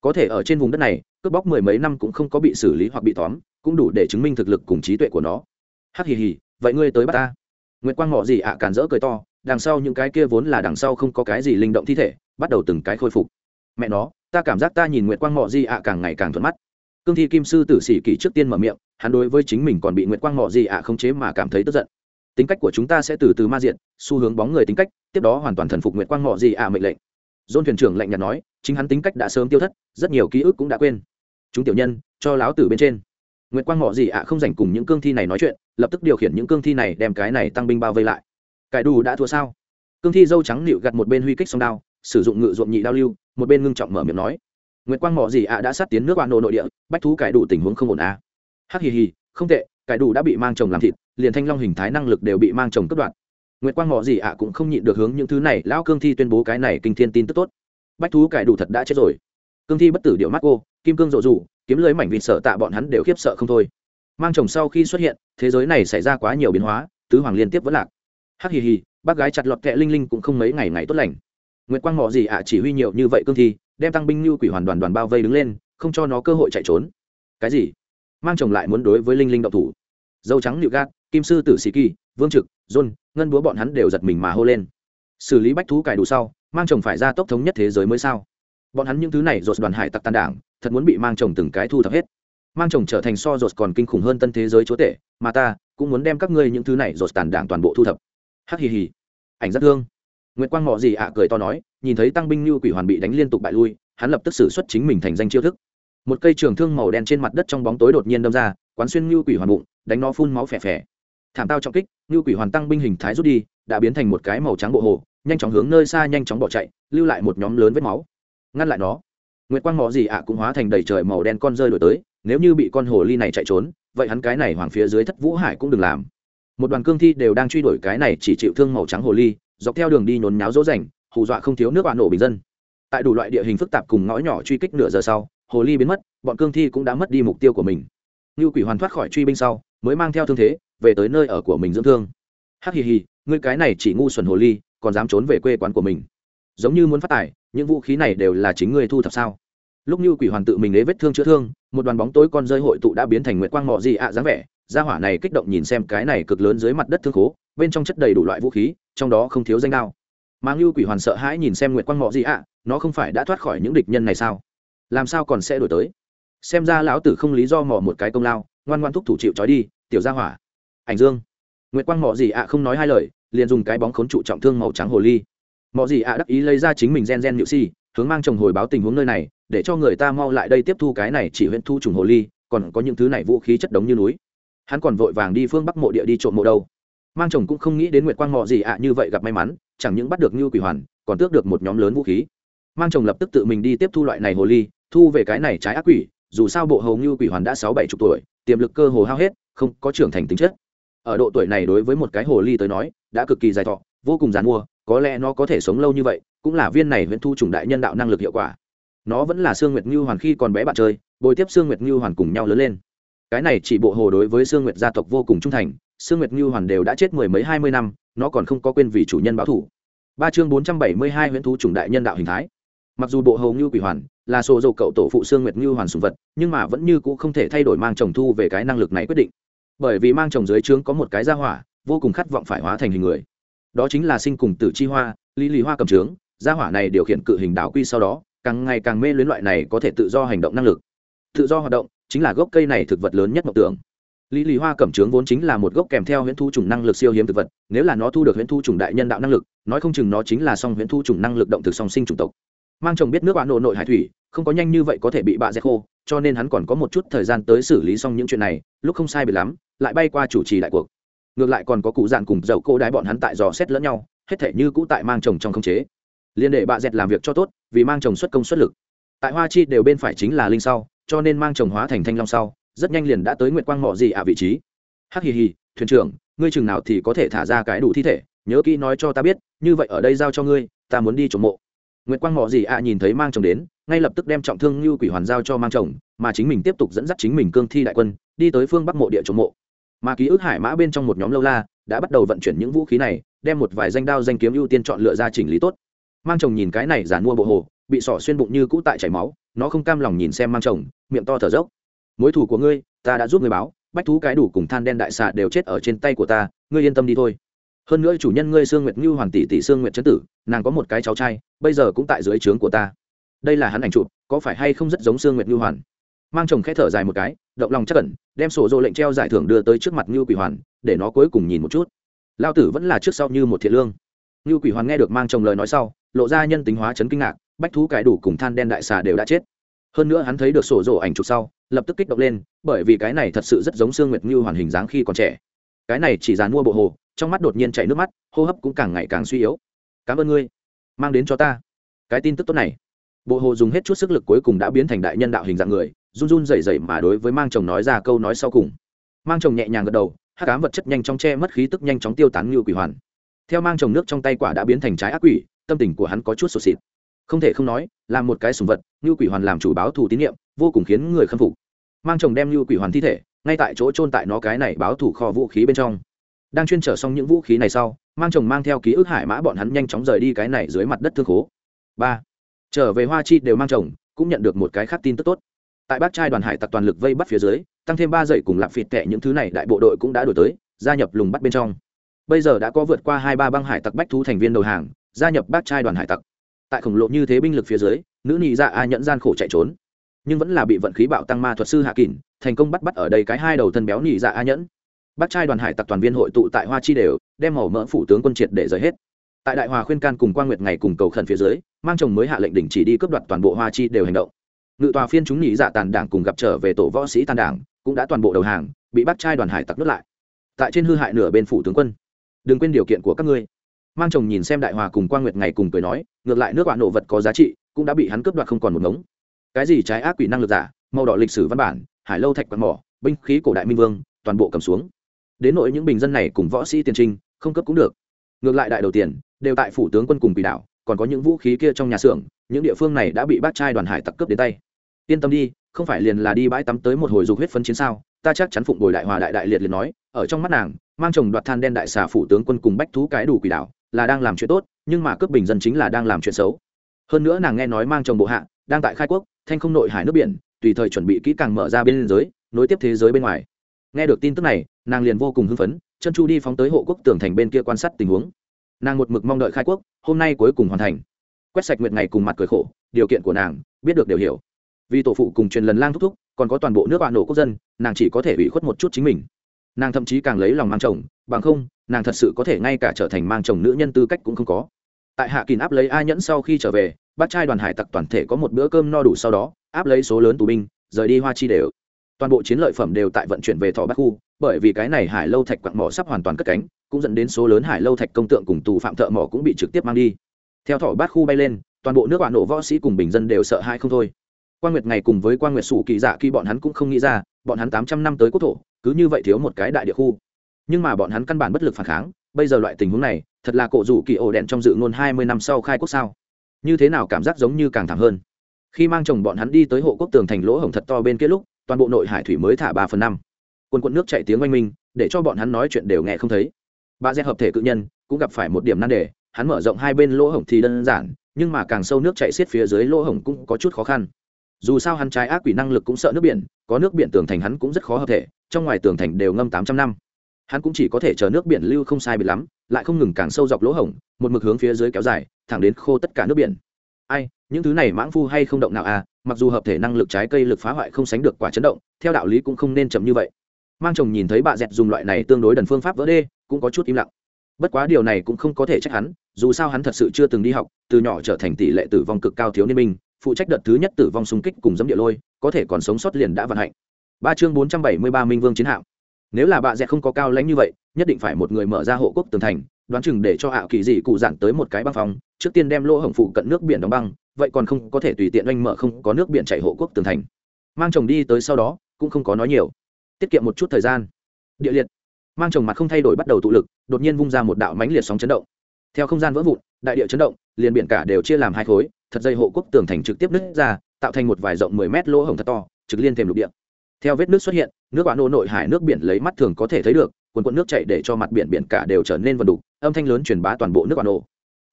Có thể ở trên vùng đất này cướp bóc mười mấy năm cũng không có bị xử lý hoặc bị tóm cũng đủ để chứng minh thực lực cùng trí tuệ của nó. Hắc hì hì vậy ngươi tới bắt ta. Nguyệt quang ngọ gì ạ à càn rỡ cười to đằng sau những cái kia vốn là đằng sau không có cái gì linh động thi thể bắt đầu từng cái khôi phục. Mẹ nó ta cảm giác ta nhìn nguyệt quang ngọ gì ạ càng ngày càng thuận mắt cương thi kim sư tử sĩ kỷ trước tiên mở miệng, hắn đối với chính mình còn bị nguyệt quang ngọ gì ạ không chế mà cảm thấy tức giận. Tính cách của chúng ta sẽ từ từ ma diện xu hướng bóng người tính cách, tiếp đó hoàn toàn thần phục nguyệt quang ngọ gì ạ mệnh lệnh. Dôn thuyền trưởng lạnh nhạt nói, chính hắn tính cách đã sớm tiêu thất, rất nhiều ký ức cũng đã quên. Chúng tiểu nhân, cho láo tử bên trên. Nguyệt quang ngọ gì ạ không dành cùng những cương thi này nói chuyện, lập tức điều khiển những cương thi này đem cái này tăng binh bao vây lại. Cải đủ đã thua sao? Cương thi dâu trắng nịu gặt một bên huy kích song đao, sử dụng ngự ruộng nhị đao lưu, một bên ngưng trọng mở miệng nói nguyệt quang ngọ gì ạ đã sát tiến nước oan nô nội địa, bách thú cải đủ tình huống không ổn à. hắc hì hì, không tệ, cải đủ đã bị mang chồng làm thịt, liền thanh long hình thái năng lực đều bị mang chồng cất đoạn nguyệt quang ngọ gì ạ cũng không nhịn được hướng những thứ này, lão cương thi tuyên bố cái này kinh thiên tin tức tốt. Bách thú cải đủ thật đã chết rồi. Cương thi bất tử điệu mắt cô, kim cương rộ rủ, kiếm lưới mảnh vịt sợ tạ bọn hắn đều khiếp sợ không thôi. Mang chồng sau khi xuất hiện, thế giới này xảy ra quá nhiều biến hóa, tứ hoàng liên tiếp vẫn lạc. Hắc hì hì, bác gái chặt lọt kẹ linh linh cũng không mấy ngày ngày tốt lành. Nguyệt quang mỏ gì ạ chỉ huy nhiều như vậy cương thi đem tăng binh như quỷ hoàn đoàn đoàn bao vây đứng lên, không cho nó cơ hội chạy trốn. Cái gì? Mang chồng lại muốn đối với linh linh độc thủ. Dâu trắng nhự gạt kim sư tử sĩ kỳ, vương trực john ngân búa bọn hắn đều giật mình mà hô lên. Xử lý bách thú cải đủ sau, mang chồng phải ra tốc thống nhất thế giới mới sao? Bọn hắn những thứ này dột đoàn hải tặc tàn đảng, thật muốn bị mang chồng từng cái thu thập hết. Mang chồng trở thành so dột còn kinh khủng hơn tân thế giới chúa tể, mà ta cũng muốn đem các ngươi những thứ này dột tàn đảng toàn bộ thu thập. Hắc hì hì. Ảnh rất thương. Nguyễn quang mọ gì ạ, cười to nói nhìn thấy tăng binh như quỷ hoàn bị đánh liên tục bại lui, hắn lập tức xử xuất chính mình thành danh chiêu thức. Một cây trường thương màu đen trên mặt đất trong bóng tối đột nhiên đâm ra, quán xuyên như quỷ hoàn bụng, đánh nó phun máu phè phè. Thảm tao trọng kích, như quỷ hoàn tăng binh hình thái rút đi, đã biến thành một cái màu trắng bộ hồ, nhanh chóng hướng nơi xa nhanh chóng bỏ chạy, lưu lại một nhóm lớn vết máu. Ngăn lại nó. Nguyệt quang mò gì ạ cũng hóa thành đầy trời màu đen con rơi đổi tới, nếu như bị con hồ ly này chạy trốn, vậy hắn cái này hoàng phía dưới thất vũ hải cũng đừng làm. Một đoàn cương thi đều đang truy đuổi cái này chỉ chịu thương màu trắng hồ ly, dọc theo đường đi nhốn nháo dỗ dành hù dọa không thiếu nước bạn nổ bình dân. Tại đủ loại địa hình phức tạp cùng ngõ nhỏ truy kích nửa giờ sau, hồ ly biến mất, bọn cương thi cũng đã mất đi mục tiêu của mình. Như quỷ hoàn thoát khỏi truy binh sau, mới mang theo thương thế, về tới nơi ở của mình dưỡng thương. Hắc hì hì, ngươi cái này chỉ ngu xuẩn hồ ly, còn dám trốn về quê quán của mình. Giống như muốn phát tài, những vũ khí này đều là chính ngươi thu thập sao? Lúc như quỷ hoàn tự mình lấy vết thương chữa thương, một đoàn bóng tối con rơi hội tụ đã biến thành nguyệt quang mọ gì ạ dáng vẻ, gia hỏa này kích động nhìn xem cái này cực lớn dưới mặt đất thương khố, bên trong chất đầy đủ loại vũ khí, trong đó không thiếu danh đao mà ngưu quỷ hoàn sợ hãi nhìn xem nguyệt quang mọ gì ạ, nó không phải đã thoát khỏi những địch nhân này sao? Làm sao còn sẽ đổi tới? Xem ra lão tử không lý do mò một cái công lao, ngoan ngoan thúc thủ chịu trói đi, tiểu gia hỏa. Ảnh dương. Nguyệt quang mọ gì ạ không nói hai lời, liền dùng cái bóng khốn trụ trọng thương màu trắng hồ ly. Mọ gì ạ đắc ý lấy ra chính mình gen gen nhự si, hướng mang chồng hồi báo tình huống nơi này, để cho người ta mau lại đây tiếp thu cái này chỉ huyện thu trùng hồ ly, còn có những thứ này vũ khí chất đống như núi. Hắn còn vội vàng đi phương bắc mộ địa đi trộm mộ đâu. Mang chồng cũng không nghĩ đến nguyệt quang mọ gì ạ như vậy gặp may mắn chẳng những bắt được như quỷ hoàn, còn tước được một nhóm lớn vũ khí. Mang chồng lập tức tự mình đi tiếp thu loại này hồ ly, thu về cái này trái ác quỷ, dù sao bộ hầu như quỷ hoàn đã sáu bảy chục tuổi, tiềm lực cơ hồ hao hết, không có trưởng thành tính chất. Ở độ tuổi này đối với một cái hồ ly tới nói, đã cực kỳ dài thọ, vô cùng dàn mua, có lẽ nó có thể sống lâu như vậy, cũng là viên này huyện thu trùng đại nhân đạo năng lực hiệu quả. Nó vẫn là sương nguyệt ngưu hoàn khi còn bé bạn chơi, bồi tiếp sương nguyệt ngưu hoàn cùng nhau lớn lên. Cái này chỉ bộ hồ đối với sương nguyệt gia tộc vô cùng trung thành sương nguyệt ngưu hoàn đều đã chết mười mấy, hai mươi năm, nó còn không có quên vì chủ nhân báo thủ ba chương bốn trăm bảy mươi hai Huyễn Thú trùng đại nhân đạo hình thái. Mặc dù bộ Hầu ngưu quỷ hoàn là sổ dầu cậu tổ phụ sương nguyệt ngưu hoàn sùng vật, nhưng mà vẫn như c ũ không thể thay đổi mang chồng thu về cái năng lực này quyết định. Bởi vì mang chồng dưới trướng có một cái gia hỏa, vô cùng khát vọng phải hóa thành hình người. Đó chính là sinh cùng tử chi hoa, lý lý hoa cầm trướng, gia hỏa này điều khiển cự hình đảo quy sau đó, càng ngày càng mê luyến loại này có thể tự do hành động năng lực. Tự do hoạt động chính là gốc cây này thực vật lớn nhất mộng tưởng lý lý hoa cẩm trướng vốn chính là một gốc kèm theo huyễn thu trùng năng lực siêu hiếm thực vật, nếu là nó thu được huyễn thu trùng đại nhân đạo năng lực, nói không chừng nó chính là song huyễn thu trùng năng lực động thực song sinh chủng tộc. Mang chồng biết nước bạn nội nội hải thủy, không có nhanh như vậy có thể bị bạ dẹt khô, cho nên hắn còn có một chút thời gian tới xử lý xong những chuyện này, lúc không sai bị lắm, lại bay qua chủ trì đại cuộc. Ngược lại còn có cụ dạn cùng dậu cô đái bọn hắn tại dò xét lẫn nhau, hết thể như cũ tại mang chồng trong khống chế. Liên để bạ dẹt làm việc cho tốt, vì mang chồng xuất công xuất lực. Tại hoa chi đều bên phải chính là linh sau, cho nên mang chồng hóa thành thanh long sau rất nhanh liền đã tới nguyệt quang mỏ gì ạ vị trí. Hắc hì hì, thuyền trưởng, ngươi chừng nào thì có thể thả ra cái đủ thi thể, nhớ kỹ nói cho ta biết, như vậy ở đây giao cho ngươi, ta muốn đi trộm mộ. Nguyệt quang mỏ gì ạ nhìn thấy mang chồng đến, ngay lập tức đem trọng thương như quỷ hoàn giao cho mang chồng, mà chính mình tiếp tục dẫn dắt chính mình cương thi đại quân, đi tới phương bắc mộ địa trộm mộ. Mà ký ức hải mã bên trong một nhóm lâu la, đã bắt đầu vận chuyển những vũ khí này, đem một vài danh đao danh kiếm ưu tiên chọn lựa ra chỉnh lý tốt. Mang chồng nhìn cái này giàn mua bộ hồ, bị sỏ xuyên bụng như cũ tại chảy máu, nó không cam lòng nhìn xem mang chồng, miệng to thở dốc mối thủ của ngươi, ta đã giúp ngươi báo, bách thú cái đủ cùng than đen đại xạ đều chết ở trên tay của ta, ngươi yên tâm đi thôi. Hơn nữa chủ nhân ngươi sương nguyệt như hoàn tỷ tỷ sương nguyệt chấn tử, nàng có một cái cháu trai, bây giờ cũng tại dưới trướng của ta. Đây là hắn ảnh chụp, có phải hay không rất giống sương nguyệt như hoàn mang chồng khẽ thở dài một cái, động lòng chắc cẩn đem sổ dô lệnh treo giải thưởng đưa tới trước mặt như quỷ hoàn, để nó cuối cùng nhìn một chút. Lao tử vẫn là trước sau như một thiện lương. Như quỷ hoàn nghe được mang chồng lời nói sau, lộ ra nhân tính hóa chấn kinh ngạc, bách thú cải đủ cùng than đen đại xà đều đã chết. Hơn nữa hắn thấy được sổ rổ ảnh chụp sau lập tức kích động lên, bởi vì cái này thật sự rất giống sương nguyệt như hoàn hình dáng khi còn trẻ. Cái này chỉ dàn mua bộ hồ, trong mắt đột nhiên chảy nước mắt, hô hấp cũng càng ngày càng suy yếu. Cảm ơn ngươi, mang đến cho ta. Cái tin tức tốt này. Bộ hồ dùng hết chút sức lực cuối cùng đã biến thành đại nhân đạo hình dạng người, run run rẩy rẩy mà đối với mang chồng nói ra câu nói sau cùng. Mang chồng nhẹ nhàng gật đầu hát cám vật chất nhanh chóng che mất khí tức nhanh chóng tiêu tán như quỷ hoàn. Theo mang chồng nước trong tay quả đã biến thành trái ác quỷ, tâm tình của hắn có chút sụt xịt không thể không nói, là một cái sùng vật, như quỷ hoàn làm chủ báo thù tín nhiệm, vô cùng khiến người khâm phục mang chồng đem như quỷ hoàn thi thể, ngay tại chỗ trôn tại nó cái này báo thủ kho vũ khí bên trong. Đang chuyên trở xong những vũ khí này sau, mang chồng mang theo ký ức hải mã bọn hắn nhanh chóng rời đi cái này dưới mặt đất thương khố. Ba, trở về hoa chi đều mang chồng, cũng nhận được một cái khác tin tức tốt. Tại bát trai đoàn hải tặc toàn lực vây bắt phía dưới, tăng thêm ba dậy cùng lạp phịt tệ những thứ này đại bộ đội cũng đã đổi tới, gia nhập lùng bắt bên trong. Bây giờ đã có vượt qua hai ba băng hải tặc bách thú thành viên đầu hàng, gia nhập bát trai đoàn hải tặc. Tại khổng lồ như thế binh lực phía dưới, nữ nhị dạ a nhẫn gian khổ chạy trốn nhưng vẫn là bị vận khí bạo tăng ma thuật sư hạ kỳn thành công bắt bắt ở đây cái hai đầu thân béo nhị dạ a nhẫn. Bắt trai đoàn hải tặc toàn viên hội tụ tại hoa chi đều, đem màu mỡ phủ tướng quân triệt để rời hết. Tại đại hòa khuyên can cùng quan nguyệt ngày cùng cầu khẩn phía dưới, mang chồng mới hạ lệnh đình chỉ đi cướp đoạt toàn bộ hoa chi đều hành động. Ngự tòa phiên chúng nhị dạ tàn đảng cùng gặp trở về tổ võ sĩ tàn đảng, cũng đã toàn bộ đầu hàng, bị bắt trai đoàn hải tặc nuốt lại. Tại trên hư hại nửa bên phủ tướng quân. Đừng quên điều kiện của các ngươi. Mang chồng nhìn xem đại hòa cùng quan nguyệt ngày cùng cười nói, ngược lại nước bạn nộ vật có giá trị, cũng đã bị hắn cướp đoạt không còn một ngống cái gì trái ác quỷ năng lực giả? Màu đỏ lịch sử văn bản, hải lâu thạch quạt mỏ, binh khí cổ đại minh vương, toàn bộ cầm xuống. Đến nội những bình dân này cùng võ sĩ tiền trinh, không cấp cũng được. Ngược lại đại đầu tiền, đều tại phủ tướng quân cùng quỷ đảo, còn có những vũ khí kia trong nhà xưởng, những địa phương này đã bị bác trai đoàn hải tặc cướp đến tay. Yên tâm đi, không phải liền là đi bãi tắm tới một hồi dục huyết phấn chiến sao? Ta chắc chắn phụng bồi đại hòa đại đại liệt liền nói, ở trong mắt nàng, mang chồng đoạt than đen đại xà phủ tướng quân cùng bách thú cái đủ quỷ đảo, là đang làm chuyện tốt, nhưng mà cướp bình dân chính là đang làm chuyện xấu. Hơn nữa nàng nghe nói mang chồng bộ hạ, đang tại khai quốc thanh không nội hải nước biển, tùy thời chuẩn bị kỹ càng mở ra bên giới, nối tiếp thế giới bên ngoài. Nghe được tin tức này, nàng liền vô cùng hưng phấn, chân chu đi phóng tới hộ quốc tường thành bên kia quan sát tình huống. Nàng một mực mong đợi khai quốc, hôm nay cuối cùng hoàn thành. Quét sạch nguyện ngày cùng mặt cười khổ, điều kiện của nàng, biết được đều hiểu. Vì tổ phụ cùng truyền lần lang thúc thúc, còn có toàn bộ nước bạn nổ quốc dân, nàng chỉ có thể ủy khuất một chút chính mình. Nàng thậm chí càng lấy lòng mang chồng, bằng không, nàng thật sự có thể ngay cả trở thành mang chồng nữ nhân tư cách cũng không có tại hạ kín áp lấy ai nhẫn sau khi trở về bác trai đoàn hải tặc toàn thể có một bữa cơm no đủ sau đó, áp lấy số lớn tù binh, rời đi hoa chi đều. Toàn bộ chiến lợi phẩm đều tại vận chuyển về thọ bắc khu, bởi vì cái này hải lâu thạch quặng mỏ sắp hoàn toàn cất cánh, cũng dẫn đến số lớn hải lâu thạch công tượng cùng tù phạm thợ mỏ cũng bị trực tiếp mang đi. Theo thọ bát khu bay lên, toàn bộ nước bạn nổ võ sĩ cùng bình dân đều sợ hãi không thôi. Quan nguyệt ngày cùng với quan nguyệt sủ kỳ dạ khi bọn hắn cũng không nghĩ ra, bọn hắn tám trăm năm tới quốc thổ, cứ như vậy thiếu một cái đại địa khu. Nhưng mà bọn hắn căn bản bất lực phản kháng bây giờ loại tình huống này, thật là cổ rủ kỳ ổ đèn trong dự ngôn hai mươi năm sau khai quốc sao? Như thế nào cảm giác giống như càng thẳng hơn? Khi mang chồng bọn hắn đi tới hộ quốc tường thành lỗ hổng thật to bên kia lúc, toàn bộ nội hải thủy mới thả ba phần năm. Quân quận nước chạy tiếng oanh minh, để cho bọn hắn nói chuyện đều nghe không thấy. Ba dẹp hợp thể cự nhân cũng gặp phải một điểm nan đề, hắn mở rộng hai bên lỗ hổng thì đơn giản, nhưng mà càng sâu nước chạy xiết phía dưới lỗ hổng cũng có chút khó khăn. Dù sao hắn trái ác quỷ năng lực cũng sợ nước biển, có nước biển tường thành hắn cũng rất khó hợp thể, trong ngoài tường thành đều ngâm tám trăm năm hắn cũng chỉ có thể chờ nước biển lưu không sai bị lắm, lại không ngừng càng sâu dọc lỗ hổng, một mực hướng phía dưới kéo dài, thẳng đến khô tất cả nước biển. Ai, những thứ này mãng phu hay không động nào à mặc dù hợp thể năng lực trái cây lực phá hoại không sánh được quả chấn động, theo đạo lý cũng không nên chậm như vậy. Mang chồng nhìn thấy bà dẹt dùng loại này tương đối đần phương pháp vỡ đê, cũng có chút im lặng. Bất quá điều này cũng không có thể trách hắn, dù sao hắn thật sự chưa từng đi học, từ nhỏ trở thành tỷ lệ tử vong cực cao thiếu niên minh phụ trách đợt thứ nhất tử vong xung kích cùng dấm địa lôi, có thể còn sống sót liền đã vận hạnh. Ba chương bốn trăm bảy mươi ba minh vương chiến hạm nếu là bạ dẹt không có cao lãnh như vậy, nhất định phải một người mở ra hộ quốc tường thành, đoán chừng để cho ảo kỳ dị cụ giản tới một cái băng phòng trước tiên đem lỗ hổng phụ cận nước biển đóng băng, vậy còn không có thể tùy tiện oanh mở không có nước biển chảy hộ quốc tường thành. Mang chồng đi tới sau đó, cũng không có nói nhiều. Tiết kiệm một chút thời gian. Địa liệt. Mang chồng mặt không thay đổi bắt đầu tụ lực, đột nhiên vung ra một đạo mánh liệt sóng chấn động. Theo không gian vỡ vụn, đại địa chấn động, liền biển cả đều chia làm hai khối, thật dây hộ quốc tường thành trực tiếp nứt ra, tạo thành một vài rộng mười mét lỗ hổng thật to, trực liên thềm lục địa theo vết nước xuất hiện, nước bạn ô nội hải nước biển lấy mắt thường có thể thấy được quần quận nước chạy để cho mặt biển biển cả đều trở nên vần đục, âm thanh lớn truyền bá toàn bộ nước bạn ô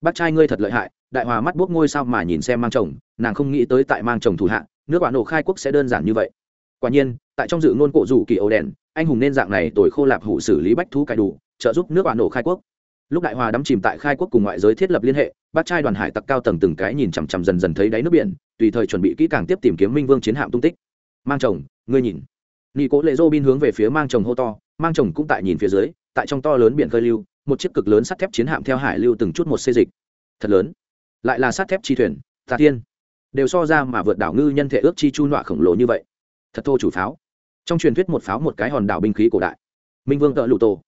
bác trai ngươi thật lợi hại, đại hòa mắt buốc ngôi sao mà nhìn xem mang chồng, nàng không nghĩ tới tại mang chồng thủ hạ, nước bạn ô khai quốc sẽ đơn giản như vậy. Quả nhiên, tại trong dự ngôn cổ rủ kỳ ấu đèn, anh hùng nên dạng này tuổi khô lạp hủ xử lý bách thú cải đủ, trợ giúp nước bạn ô khai quốc. Lúc đại hòa đắm chìm tại khai quốc cùng ngoại giới thiết lập liên hệ, bác trai đoàn hải tặc cao tầng từng cái nhìn chằm chằm dần dần thấy đáy nước biển, tùy thời chuẩn bị kỹ càng tiếp tìm kiếm minh vương chiến hạm tung tích. Mang chồng ngươi nhìn. Nghi cố lệ dô bin hướng về phía mang chồng hô to, mang chồng cũng tại nhìn phía dưới, tại trong to lớn biển khơi lưu, một chiếc cực lớn sắt thép chiến hạm theo hải lưu từng chút một xê dịch. Thật lớn. Lại là sắt thép chi thuyền, tà tiên đều so ra mà vượt đảo ngư nhân thể ước chi chu nọa khổng lồ như vậy. Thật thô chủ pháo. Trong truyền thuyết một pháo một cái hòn đảo binh khí cổ đại. Minh vương tợ lụ tổ.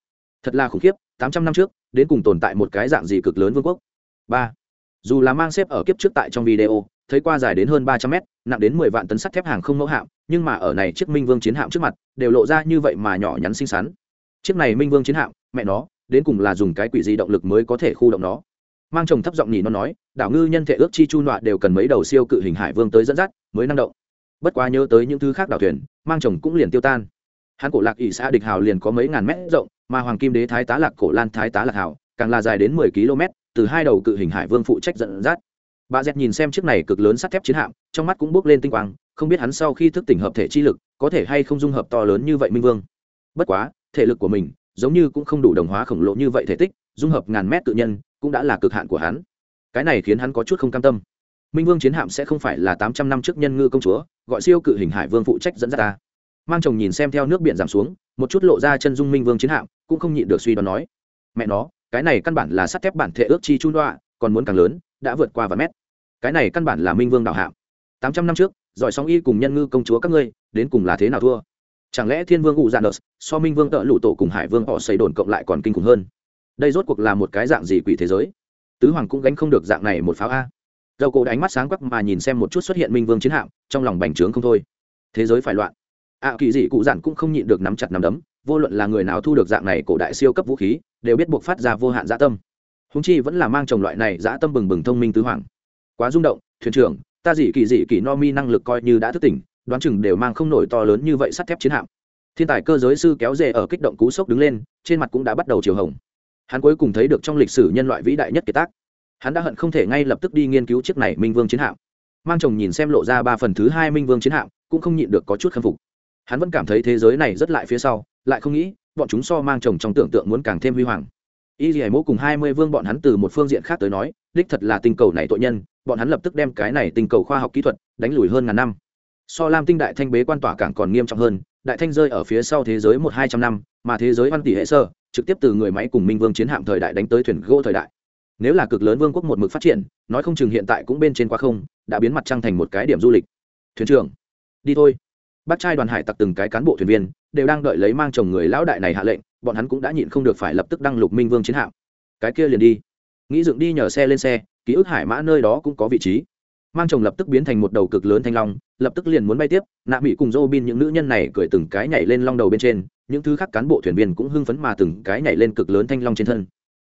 Thật là khủng khiếp, tám trăm năm trước, đến cùng tồn tại một cái dạng gì cực lớn vương quốc? Ba. Dù là mang xếp ở kiếp trước tại trong video, thấy qua dài đến hơn ba trăm mét nặng đến mười vạn tấn sắt thép hàng không mẫu hạm, nhưng mà ở này chiếc minh vương chiến hạm trước mặt, đều lộ ra như vậy mà nhỏ nhắn xinh xắn. Chiếc này minh vương chiến hạm, mẹ nó, đến cùng là dùng cái quỷ gì động lực mới có thể khu động nó? Mang chồng thấp giọng nhỉ nó nói, đảo ngư nhân thể ước chi chu nọa đều cần mấy đầu siêu cự hình hải vương tới dẫn dắt, mới năng động. Bất quá nhớ tới những thứ khác đảo thuyền, mang chồng cũng liền tiêu tan. Hắn cổ lạc ỷ xã địch hào liền có mấy ngàn mét rộng, mà hoàng kim đế thái tá lạc cổ lan thái tá lạc hào, càng là dài đến mười km từ hai đầu cự hình hải vương phụ trách dẫn dắt bà dẹt nhìn xem chiếc này cực lớn sắt thép chiến hạm, trong mắt cũng bước lên tinh quang, không biết hắn sau khi thức tỉnh hợp thể chi lực, có thể hay không dung hợp to lớn như vậy minh vương. Bất quá, thể lực của mình, giống như cũng không đủ đồng hóa khổng lồ như vậy thể tích, dung hợp ngàn mét tự nhân, cũng đã là cực hạn của hắn. Cái này khiến hắn có chút không cam tâm. Minh vương chiến hạm sẽ không phải là tám trăm năm trước nhân ngư công chúa, gọi siêu cự hình hải vương phụ trách dẫn ra ta. Mang chồng nhìn xem theo nước biển giảm xuống, một chút lộ ra chân dung minh vương chiến hạm, cũng không nhịn được suy đoán nói, mẹ nó, cái này căn bản là sắt thép bản thể ước chi trung đoạ còn muốn càng lớn, đã vượt qua vài mét. Cái này căn bản là minh vương đảo hạm. Tám trăm năm trước, giỏi sóng y cùng nhân ngư công chúa các ngươi, đến cùng là thế nào thua? Chẳng lẽ thiên vương ụ dạn đợt so minh vương tợ lụ tổ cùng hải vương họ xây đồn cộng lại còn kinh khủng hơn? Đây rốt cuộc là một cái dạng gì quỷ thế giới? Tứ hoàng cũng gánh không được dạng này một pháo a. Dầu cổ đánh mắt sáng quắc mà nhìn xem một chút xuất hiện minh vương chiến hạm, trong lòng bành trướng không thôi. Thế giới phải loạn. Ạ kỳ dị cụ giản cũng không nhịn được nắm chặt nắm đấm, vô luận là người nào thu được dạng này cổ đại siêu cấp vũ khí, đều biết buộc phát ra vô hạn dã tâm húng chi vẫn là mang chồng loại này dã tâm bừng bừng thông minh tứ hoàng. Quá rung động, thuyền trưởng, ta dị kỳ dị kỳ no mi năng lực coi như đã thức tỉnh, đoán chừng đều mang không nổi to lớn như vậy sắt thép chiến hạm. Thiên tài cơ giới sư kéo dề ở kích động cú sốc đứng lên, trên mặt cũng đã bắt đầu chiều hồng. Hắn cuối cùng thấy được trong lịch sử nhân loại vĩ đại nhất kiệt tác. Hắn đã hận không thể ngay lập tức đi nghiên cứu chiếc này minh vương chiến hạm. Mang chồng nhìn xem lộ ra ba phần thứ hai minh vương chiến hạm, cũng không nhịn được có chút khâm phục. Hắn vẫn cảm thấy thế giới này rất lại phía sau, lại không nghĩ, bọn chúng so mang chồng trong tưởng tượng muốn càng thêm huy hoàng y dì hải mô cùng hai mươi vương bọn hắn từ một phương diện khác tới nói, đích thật là tinh cầu này tội nhân, bọn hắn lập tức đem cái này tinh cầu khoa học kỹ thuật đánh lùi hơn ngàn năm. So lam tinh đại thanh bế quan tỏa cảng còn nghiêm trọng hơn, đại thanh rơi ở phía sau thế giới một hai trăm năm, mà thế giới văn tỷ hệ sơ trực tiếp từ người máy cùng minh vương chiến hạm thời đại đánh tới thuyền gỗ thời đại. Nếu là cực lớn vương quốc một mực phát triển, nói không chừng hiện tại cũng bên trên quá không, đã biến mặt trăng thành một cái điểm du lịch. Thuyền trưởng, đi thôi. Bác trai đoàn hải tặc từng cái cán bộ thuyền viên đều đang đợi lấy mang chồng người lão đại này hạ lệnh, bọn hắn cũng đã nhịn không được phải lập tức đăng lục minh vương chiến hạm. Cái kia liền đi. Nghĩ dựng đi nhờ xe lên xe, ký ức hải mã nơi đó cũng có vị trí. Mang chồng lập tức biến thành một đầu cực lớn thanh long, lập tức liền muốn bay tiếp, nạ mỹ cùng dô bin những nữ nhân này cười từng cái nhảy lên long đầu bên trên, những thứ khác cán bộ thuyền viên cũng hưng phấn mà từng cái nhảy lên cực lớn thanh long trên thân.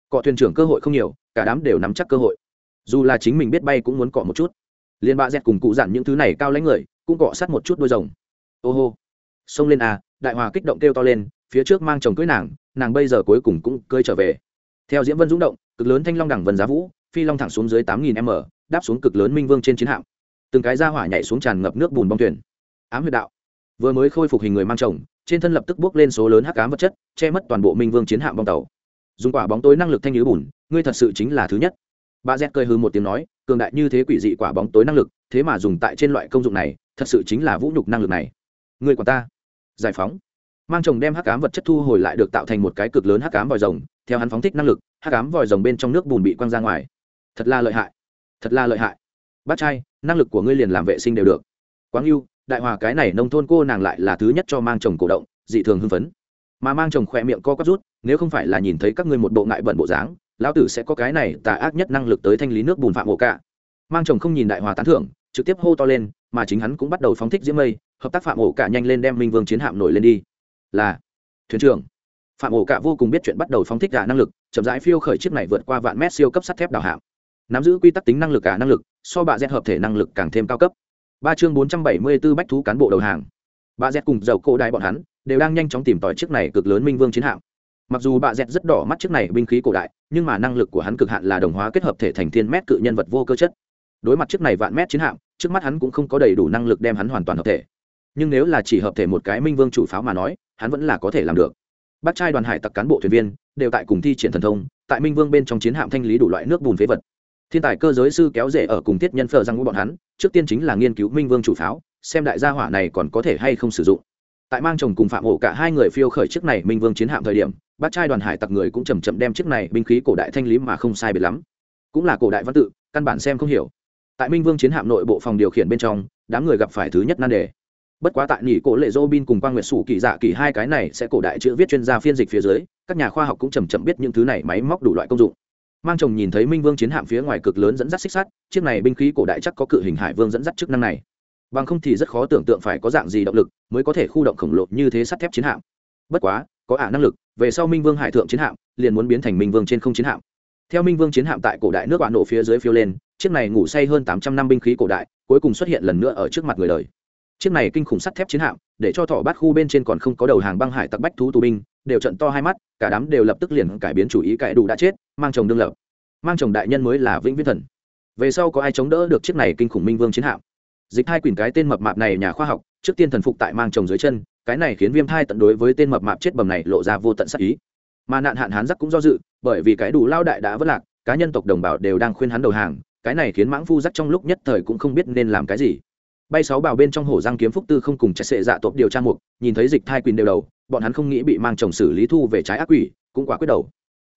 Cọ thuyền trưởng cơ hội không nhiều, cả đám đều nắm chắc cơ hội. Dù là chính mình biết bay cũng muốn cọ một chút. Liên bạ dẹt cùng cụ dặn những thứ này cao lãnh người, cũng cọ sát một chút đôi rồng. Ô hô. Xông lên à đại hòa kích động kêu to lên, phía trước mang chồng cưới nàng nàng bây giờ cuối cùng cũng cưới trở về. Theo diễm vân dũng động, cực lớn thanh long đẳng vân giá vũ, phi long thẳng xuống dưới tám nghìn m, đáp xuống cực lớn minh vương trên chiến hạm. Từng cái ra hỏa nhảy xuống tràn ngập nước bùn bong thuyền. Ám huyệt đạo. Vừa mới khôi phục hình người mang chồng, trên thân lập tức bước lên số lớn hắc ám vật chất, che mất toàn bộ minh vương chiến hạm bong tàu. Dùng quả bóng tối năng lực thanh nhứ bùn, ngươi thật sự chính là thứ nhất. Bà z cười hư một tiếng nói, cường đại như thế quỷ dị quả bóng tối năng lực, thế mà dùng tại trên loại công dụng này, thật sự chính là vũ nhục năng lực này. Người của ta giải phóng. Mang chồng đem hắc ám vật chất thu hồi lại được tạo thành một cái cực lớn hắc ám vòi rồng, theo hắn phóng thích năng lực, hắc ám vòi rồng bên trong nước bùn bị quăng ra ngoài. Thật là lợi hại. Thật là lợi hại. Bác trai, năng lực của ngươi liền làm vệ sinh đều được. Quáng yêu đại hòa cái này nông thôn cô nàng lại là thứ nhất cho mang chồng cổ động, dị thường hưng phấn. Mà mang chồng khỏe miệng co quắp rút, nếu không phải là nhìn thấy các ngươi một bộ ngại bẩn bộ dáng, lão tử sẽ có cái này tà ác nhất năng lực tới thanh lý nước bùn phạm ổ cả. Mang chồng không nhìn đại hòa tán thưởng, trực tiếp hô to lên, mà chính hắn cũng bắt đầu phóng thích diễm mây hợp tác phạm ổ cả nhanh lên đem minh vương chiến hạm nổi lên đi. Là, thuyền trưởng. Phạm ổ cả vô cùng biết chuyện bắt đầu phóng thích cả năng lực, chậm rãi phiêu khởi chiếc này vượt qua vạn mét siêu cấp sắt thép đào hạm. Nắm giữ quy tắc tính năng lực cả năng lực, so bà z hợp thể năng lực càng thêm cao cấp. Ba chương bốn trăm bảy mươi 474 bách thú cán bộ đầu hàng. Bà z cùng dầu cổ đại bọn hắn đều đang nhanh chóng tìm tòi chiếc này cực lớn minh vương chiến hạm. Mặc dù bà z rất đỏ mắt chiếc này binh khí cổ đại, nhưng mà năng lực của hắn cực hạn là đồng hóa kết hợp thể thành thiên mét cự nhân vật vô cơ chất. Đối mặt chiếc này vạn mét chiến hạm, trước mắt hắn cũng không có đầy đủ năng lực đem hắn hoàn toàn hợp thể nhưng nếu là chỉ hợp thể một cái minh vương chủ pháo mà nói, hắn vẫn là có thể làm được. Bác trai đoàn hải tặc cán bộ thuyền viên, đều tại cùng thi triển thần thông, tại minh vương bên trong chiến hạm thanh lý đủ loại nước bùn phế vật. Thiên tài cơ giới sư kéo rể ở cùng tiết nhân phờ răng ngũ bọn hắn, trước tiên chính là nghiên cứu minh vương chủ pháo, xem đại gia hỏa này còn có thể hay không sử dụng. Tại mang chồng cùng phạm ổ cả hai người phiêu khởi chiếc này minh vương chiến hạm thời điểm, bác trai đoàn hải tặc người cũng chầm chậm đem chiếc này binh khí cổ đại thanh lý mà không sai biệt lắm. Cũng là cổ đại văn tự, căn bản xem không hiểu. Tại minh vương chiến hạm nội bộ phòng điều khiển bên trong, đám người gặp phải thứ nhất nan đề bất quá tại nghỉ cổ lệ dô bin cùng quang nguyệt sủ kỳ dạ kỳ hai cái này sẽ cổ đại chữ viết chuyên gia phiên dịch phía dưới, các nhà khoa học cũng chầm chậm biết những thứ này máy móc đủ loại công dụng. Mang chồng nhìn thấy minh vương chiến hạm phía ngoài cực lớn dẫn dắt xích sắt, chiếc này binh khí cổ đại chắc có cự hình hải vương dẫn dắt chức năng này. Bằng không thì rất khó tưởng tượng phải có dạng gì động lực mới có thể khu động khổng lồ như thế sắt thép chiến hạm. Bất quá, có ả năng lực, về sau minh vương hải thượng chiến hạm liền muốn biến thành minh vương trên không chiến hạm. Theo minh vương chiến hạm tại cổ đại nước bạn nổ phía dưới phiêu lên, chiếc này ngủ say hơn tám trăm năm binh khí cổ đại cuối cùng xuất hiện lần nữa ở trước mặt người đời chiếc này kinh khủng sắt thép chiến hạm, để cho thỏ bát khu bên trên còn không có đầu hàng băng hải tặc bách thú tù binh, đều trận to hai mắt, cả đám đều lập tức liền cải biến chủ ý, cải đủ đã chết, mang chồng đương lập. Mang chồng đại nhân mới là vĩnh viễn thần. Về sau có ai chống đỡ được chiếc này kinh khủng minh vương chiến hạm? Dịch hai quyền cái tên mập mạp này nhà khoa học, trước tiên thần phục tại mang chồng dưới chân, cái này khiến viêm thai tận đối với tên mập mạp chết bầm này lộ ra vô tận sắc ý. Mà nạn hạn hán giắc cũng do dự, bởi vì cái đủ lao đại đã vất lạc, cá nhân tộc đồng bào đều đang khuyên hắn đầu hàng, cái này khiến mãng phu giắc trong lúc nhất thời cũng không biết nên làm cái gì bay sáu bào bên trong hổ giang kiếm phúc tư không cùng chạy sệ dạ tộp điều tra mục, nhìn thấy dịch thai quỳnh đều đầu, bọn hắn không nghĩ bị mang chồng xử lý thu về trái ác quỷ, cũng quá quyết đầu.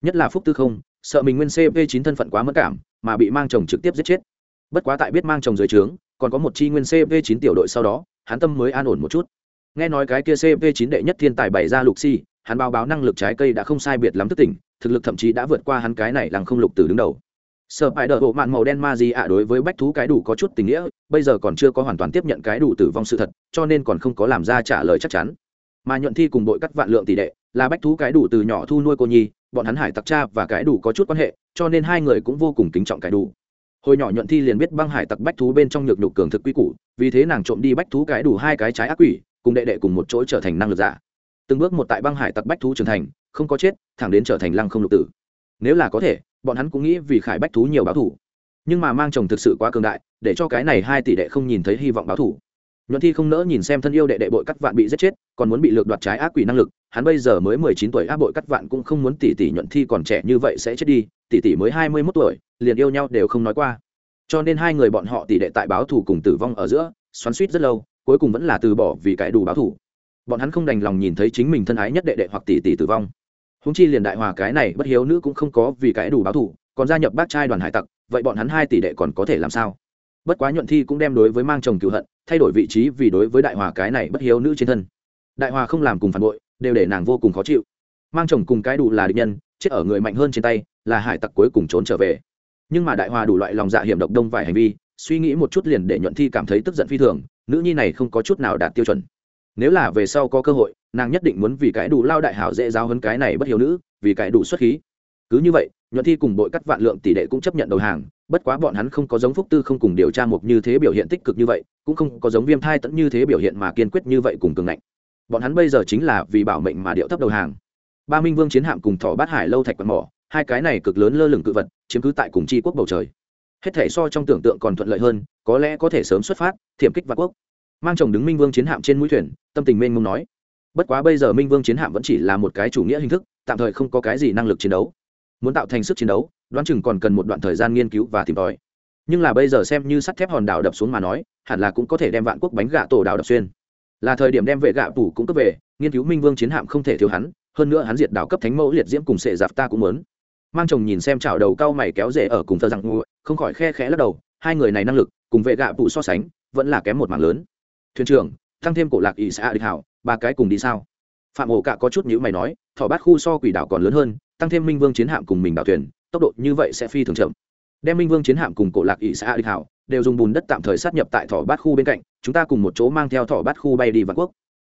Nhất là phúc tư không, sợ mình nguyên cp chín thân phận quá mất cảm, mà bị mang chồng trực tiếp giết chết. Bất quá tại biết mang chồng dưới trướng, còn có một chi nguyên cp chín tiểu đội sau đó, hắn tâm mới an ổn một chút. Nghe nói cái kia cp chín đệ nhất thiên tài bày ra lục si, hắn báo báo năng lực trái cây đã không sai biệt lắm thức tỉnh, thực lực thậm chí đã vượt qua hắn cái này làng không lục từ đứng đầu sợ hãi đỡ bộ mạn màu đen ma gì ạ, đối với bách thú cái đủ có chút tình nghĩa, bây giờ còn chưa có hoàn toàn tiếp nhận cái đủ tử vong sự thật, cho nên còn không có làm ra trả lời chắc chắn. Mà nhuận thi cùng đội cắt vạn lượng tỷ đệ, là bách thú cái đủ từ nhỏ thu nuôi cô nhi, bọn hắn hải tặc cha và cái đủ có chút quan hệ, cho nên hai người cũng vô cùng kính trọng cái đủ. Hồi nhỏ nhuận thi liền biết băng hải tặc bách thú bên trong nhược nhục cường thực quy củ, vì thế nàng trộm đi bách thú cái đủ hai cái trái ác quỷ, cùng đệ đệ cùng một chỗ trở thành năng lực giả. Từng bước một tại băng hải tặc bách thú trưởng thành, không có chết, thẳng đến trở thành lăng không lục tử nếu là có thể, bọn hắn cũng nghĩ vì khải bách thú nhiều báo thủ. Nhưng mà mang chồng thực sự quá cường đại, để cho cái này hai tỷ đệ không nhìn thấy hy vọng báo thủ. Nhuận thi không nỡ nhìn xem thân yêu đệ đệ bội cắt vạn bị giết chết, còn muốn bị lược đoạt trái ác quỷ năng lực, hắn bây giờ mới mười chín tuổi áp bội cắt vạn cũng không muốn tỷ tỷ nhuận thi còn trẻ như vậy sẽ chết đi, tỷ tỷ mới hai mươi mốt tuổi, liền yêu nhau đều không nói qua. Cho nên hai người bọn họ tỷ đệ tại báo thủ cùng tử vong ở giữa, xoắn suýt rất lâu, cuối cùng vẫn là từ bỏ vì cái đủ báo thủ bọn hắn không đành lòng nhìn thấy chính mình thân ái nhất đệ đệ hoặc tỷ tỷ tử vong húng chi liền đại hòa cái này bất hiếu nữ cũng không có vì cái đủ báo thủ còn gia nhập bác trai đoàn hải tặc, vậy bọn hắn hai tỷ đệ còn có thể làm sao? Bất quá nhuận thi cũng đem đối với mang chồng cựu hận, thay đổi vị trí vì đối với đại hòa cái này bất hiếu nữ trên thân. Đại hòa không làm cùng phản bội, đều để nàng vô cùng khó chịu. Mang chồng cùng cái đủ là địch nhân, chết ở người mạnh hơn trên tay, là hải tặc cuối cùng trốn trở về. Nhưng mà đại hòa đủ loại lòng dạ hiểm độc đông vài hành vi, suy nghĩ một chút liền để nhuận thi cảm thấy tức giận phi thường, nữ nhi này không có chút nào đạt tiêu chuẩn nếu là về sau có cơ hội, nàng nhất định muốn vì cái đủ lao đại hảo dễ giáo hơn cái này bất hiếu nữ, vì cái đủ xuất khí. Cứ như vậy, nhuận thi cùng bội cắt vạn lượng tỷ đệ cũng chấp nhận đầu hàng, bất quá bọn hắn không có giống phúc tư không cùng điều tra một như thế biểu hiện tích cực như vậy, cũng không có giống viêm thai tẫn như thế biểu hiện mà kiên quyết như vậy cùng cường ngạnh. Bọn hắn bây giờ chính là vì bảo mệnh mà điệu thấp đầu hàng. Ba minh vương chiến hạm cùng thỏ bát hải lâu thạch quạt mỏ, hai cái này cực lớn lơ lửng cự vật, chiếm cứ tại cùng tri quốc bầu trời. Hết thể so trong tưởng tượng còn thuận lợi hơn, có lẽ có thể sớm xuất phát, thiểm kích vạn quốc mang chồng đứng minh vương chiến hạm trên mũi thuyền tâm tình mênh mông nói bất quá bây giờ minh vương chiến hạm vẫn chỉ là một cái chủ nghĩa hình thức tạm thời không có cái gì năng lực chiến đấu muốn tạo thành sức chiến đấu đoán chừng còn cần một đoạn thời gian nghiên cứu và tìm tòi nhưng là bây giờ xem như sắt thép hòn đảo đập xuống mà nói hẳn là cũng có thể đem vạn quốc bánh gạ tổ đảo đập xuyên là thời điểm đem vệ gạ phủ cũng cấp về nghiên cứu minh vương chiến hạm không thể thiếu hắn hơn nữa hắn diệt đảo cấp thánh mẫu liệt diễm cùng sệ giặc ta cũng muốn mang chồng nhìn xem chảo đầu cao mày kéo rể ở cùng thờ rằng không khỏi khe khẽ lắc đầu hai người này năng lực cùng vệ gạ phủ so sánh vẫn là kém một mảng lớn thuyền trưởng, tăng thêm cổ lạc ỷ xã địch hảo, ba cái cùng đi sao? Phạm ổ cạ có chút nhữ mày nói thỏ bát khu so quỷ đảo còn lớn hơn, tăng thêm minh vương chiến hạm cùng mình đảo thuyền, tốc độ như vậy sẽ phi thường chậm. Đem minh vương chiến hạm cùng cổ lạc ỷ xã địch hảo, đều dùng bùn đất tạm thời sát nhập tại thỏ bát khu bên cạnh, chúng ta cùng một chỗ mang theo thỏ bát khu bay đi vạn quốc.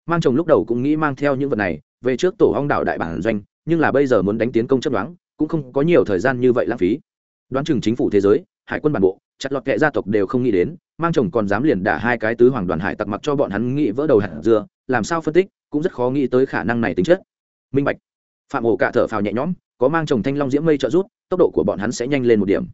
Mang chồng lúc đầu cũng nghĩ mang theo những vật này, về trước tổ hong đảo đại bản doanh, nhưng là bây giờ muốn đánh tiến công chấp đoán, cũng không có nhiều thời gian như vậy lãng phí. Đoán chừng chính phủ thế giới, hải quân bản bộ chặt lọt kệ gia tộc đều không nghĩ đến, mang chồng còn dám liền đả hai cái tứ hoàng đoàn hải tặc mặc cho bọn hắn nghĩ vỡ đầu hạt dưa, làm sao phân tích, cũng rất khó nghĩ tới khả năng này tính chất. Minh bạch. Phạm ổ cả thở phào nhẹ nhõm, có mang chồng thanh long diễm mây trợ rút tốc độ của bọn hắn sẽ nhanh lên một điểm.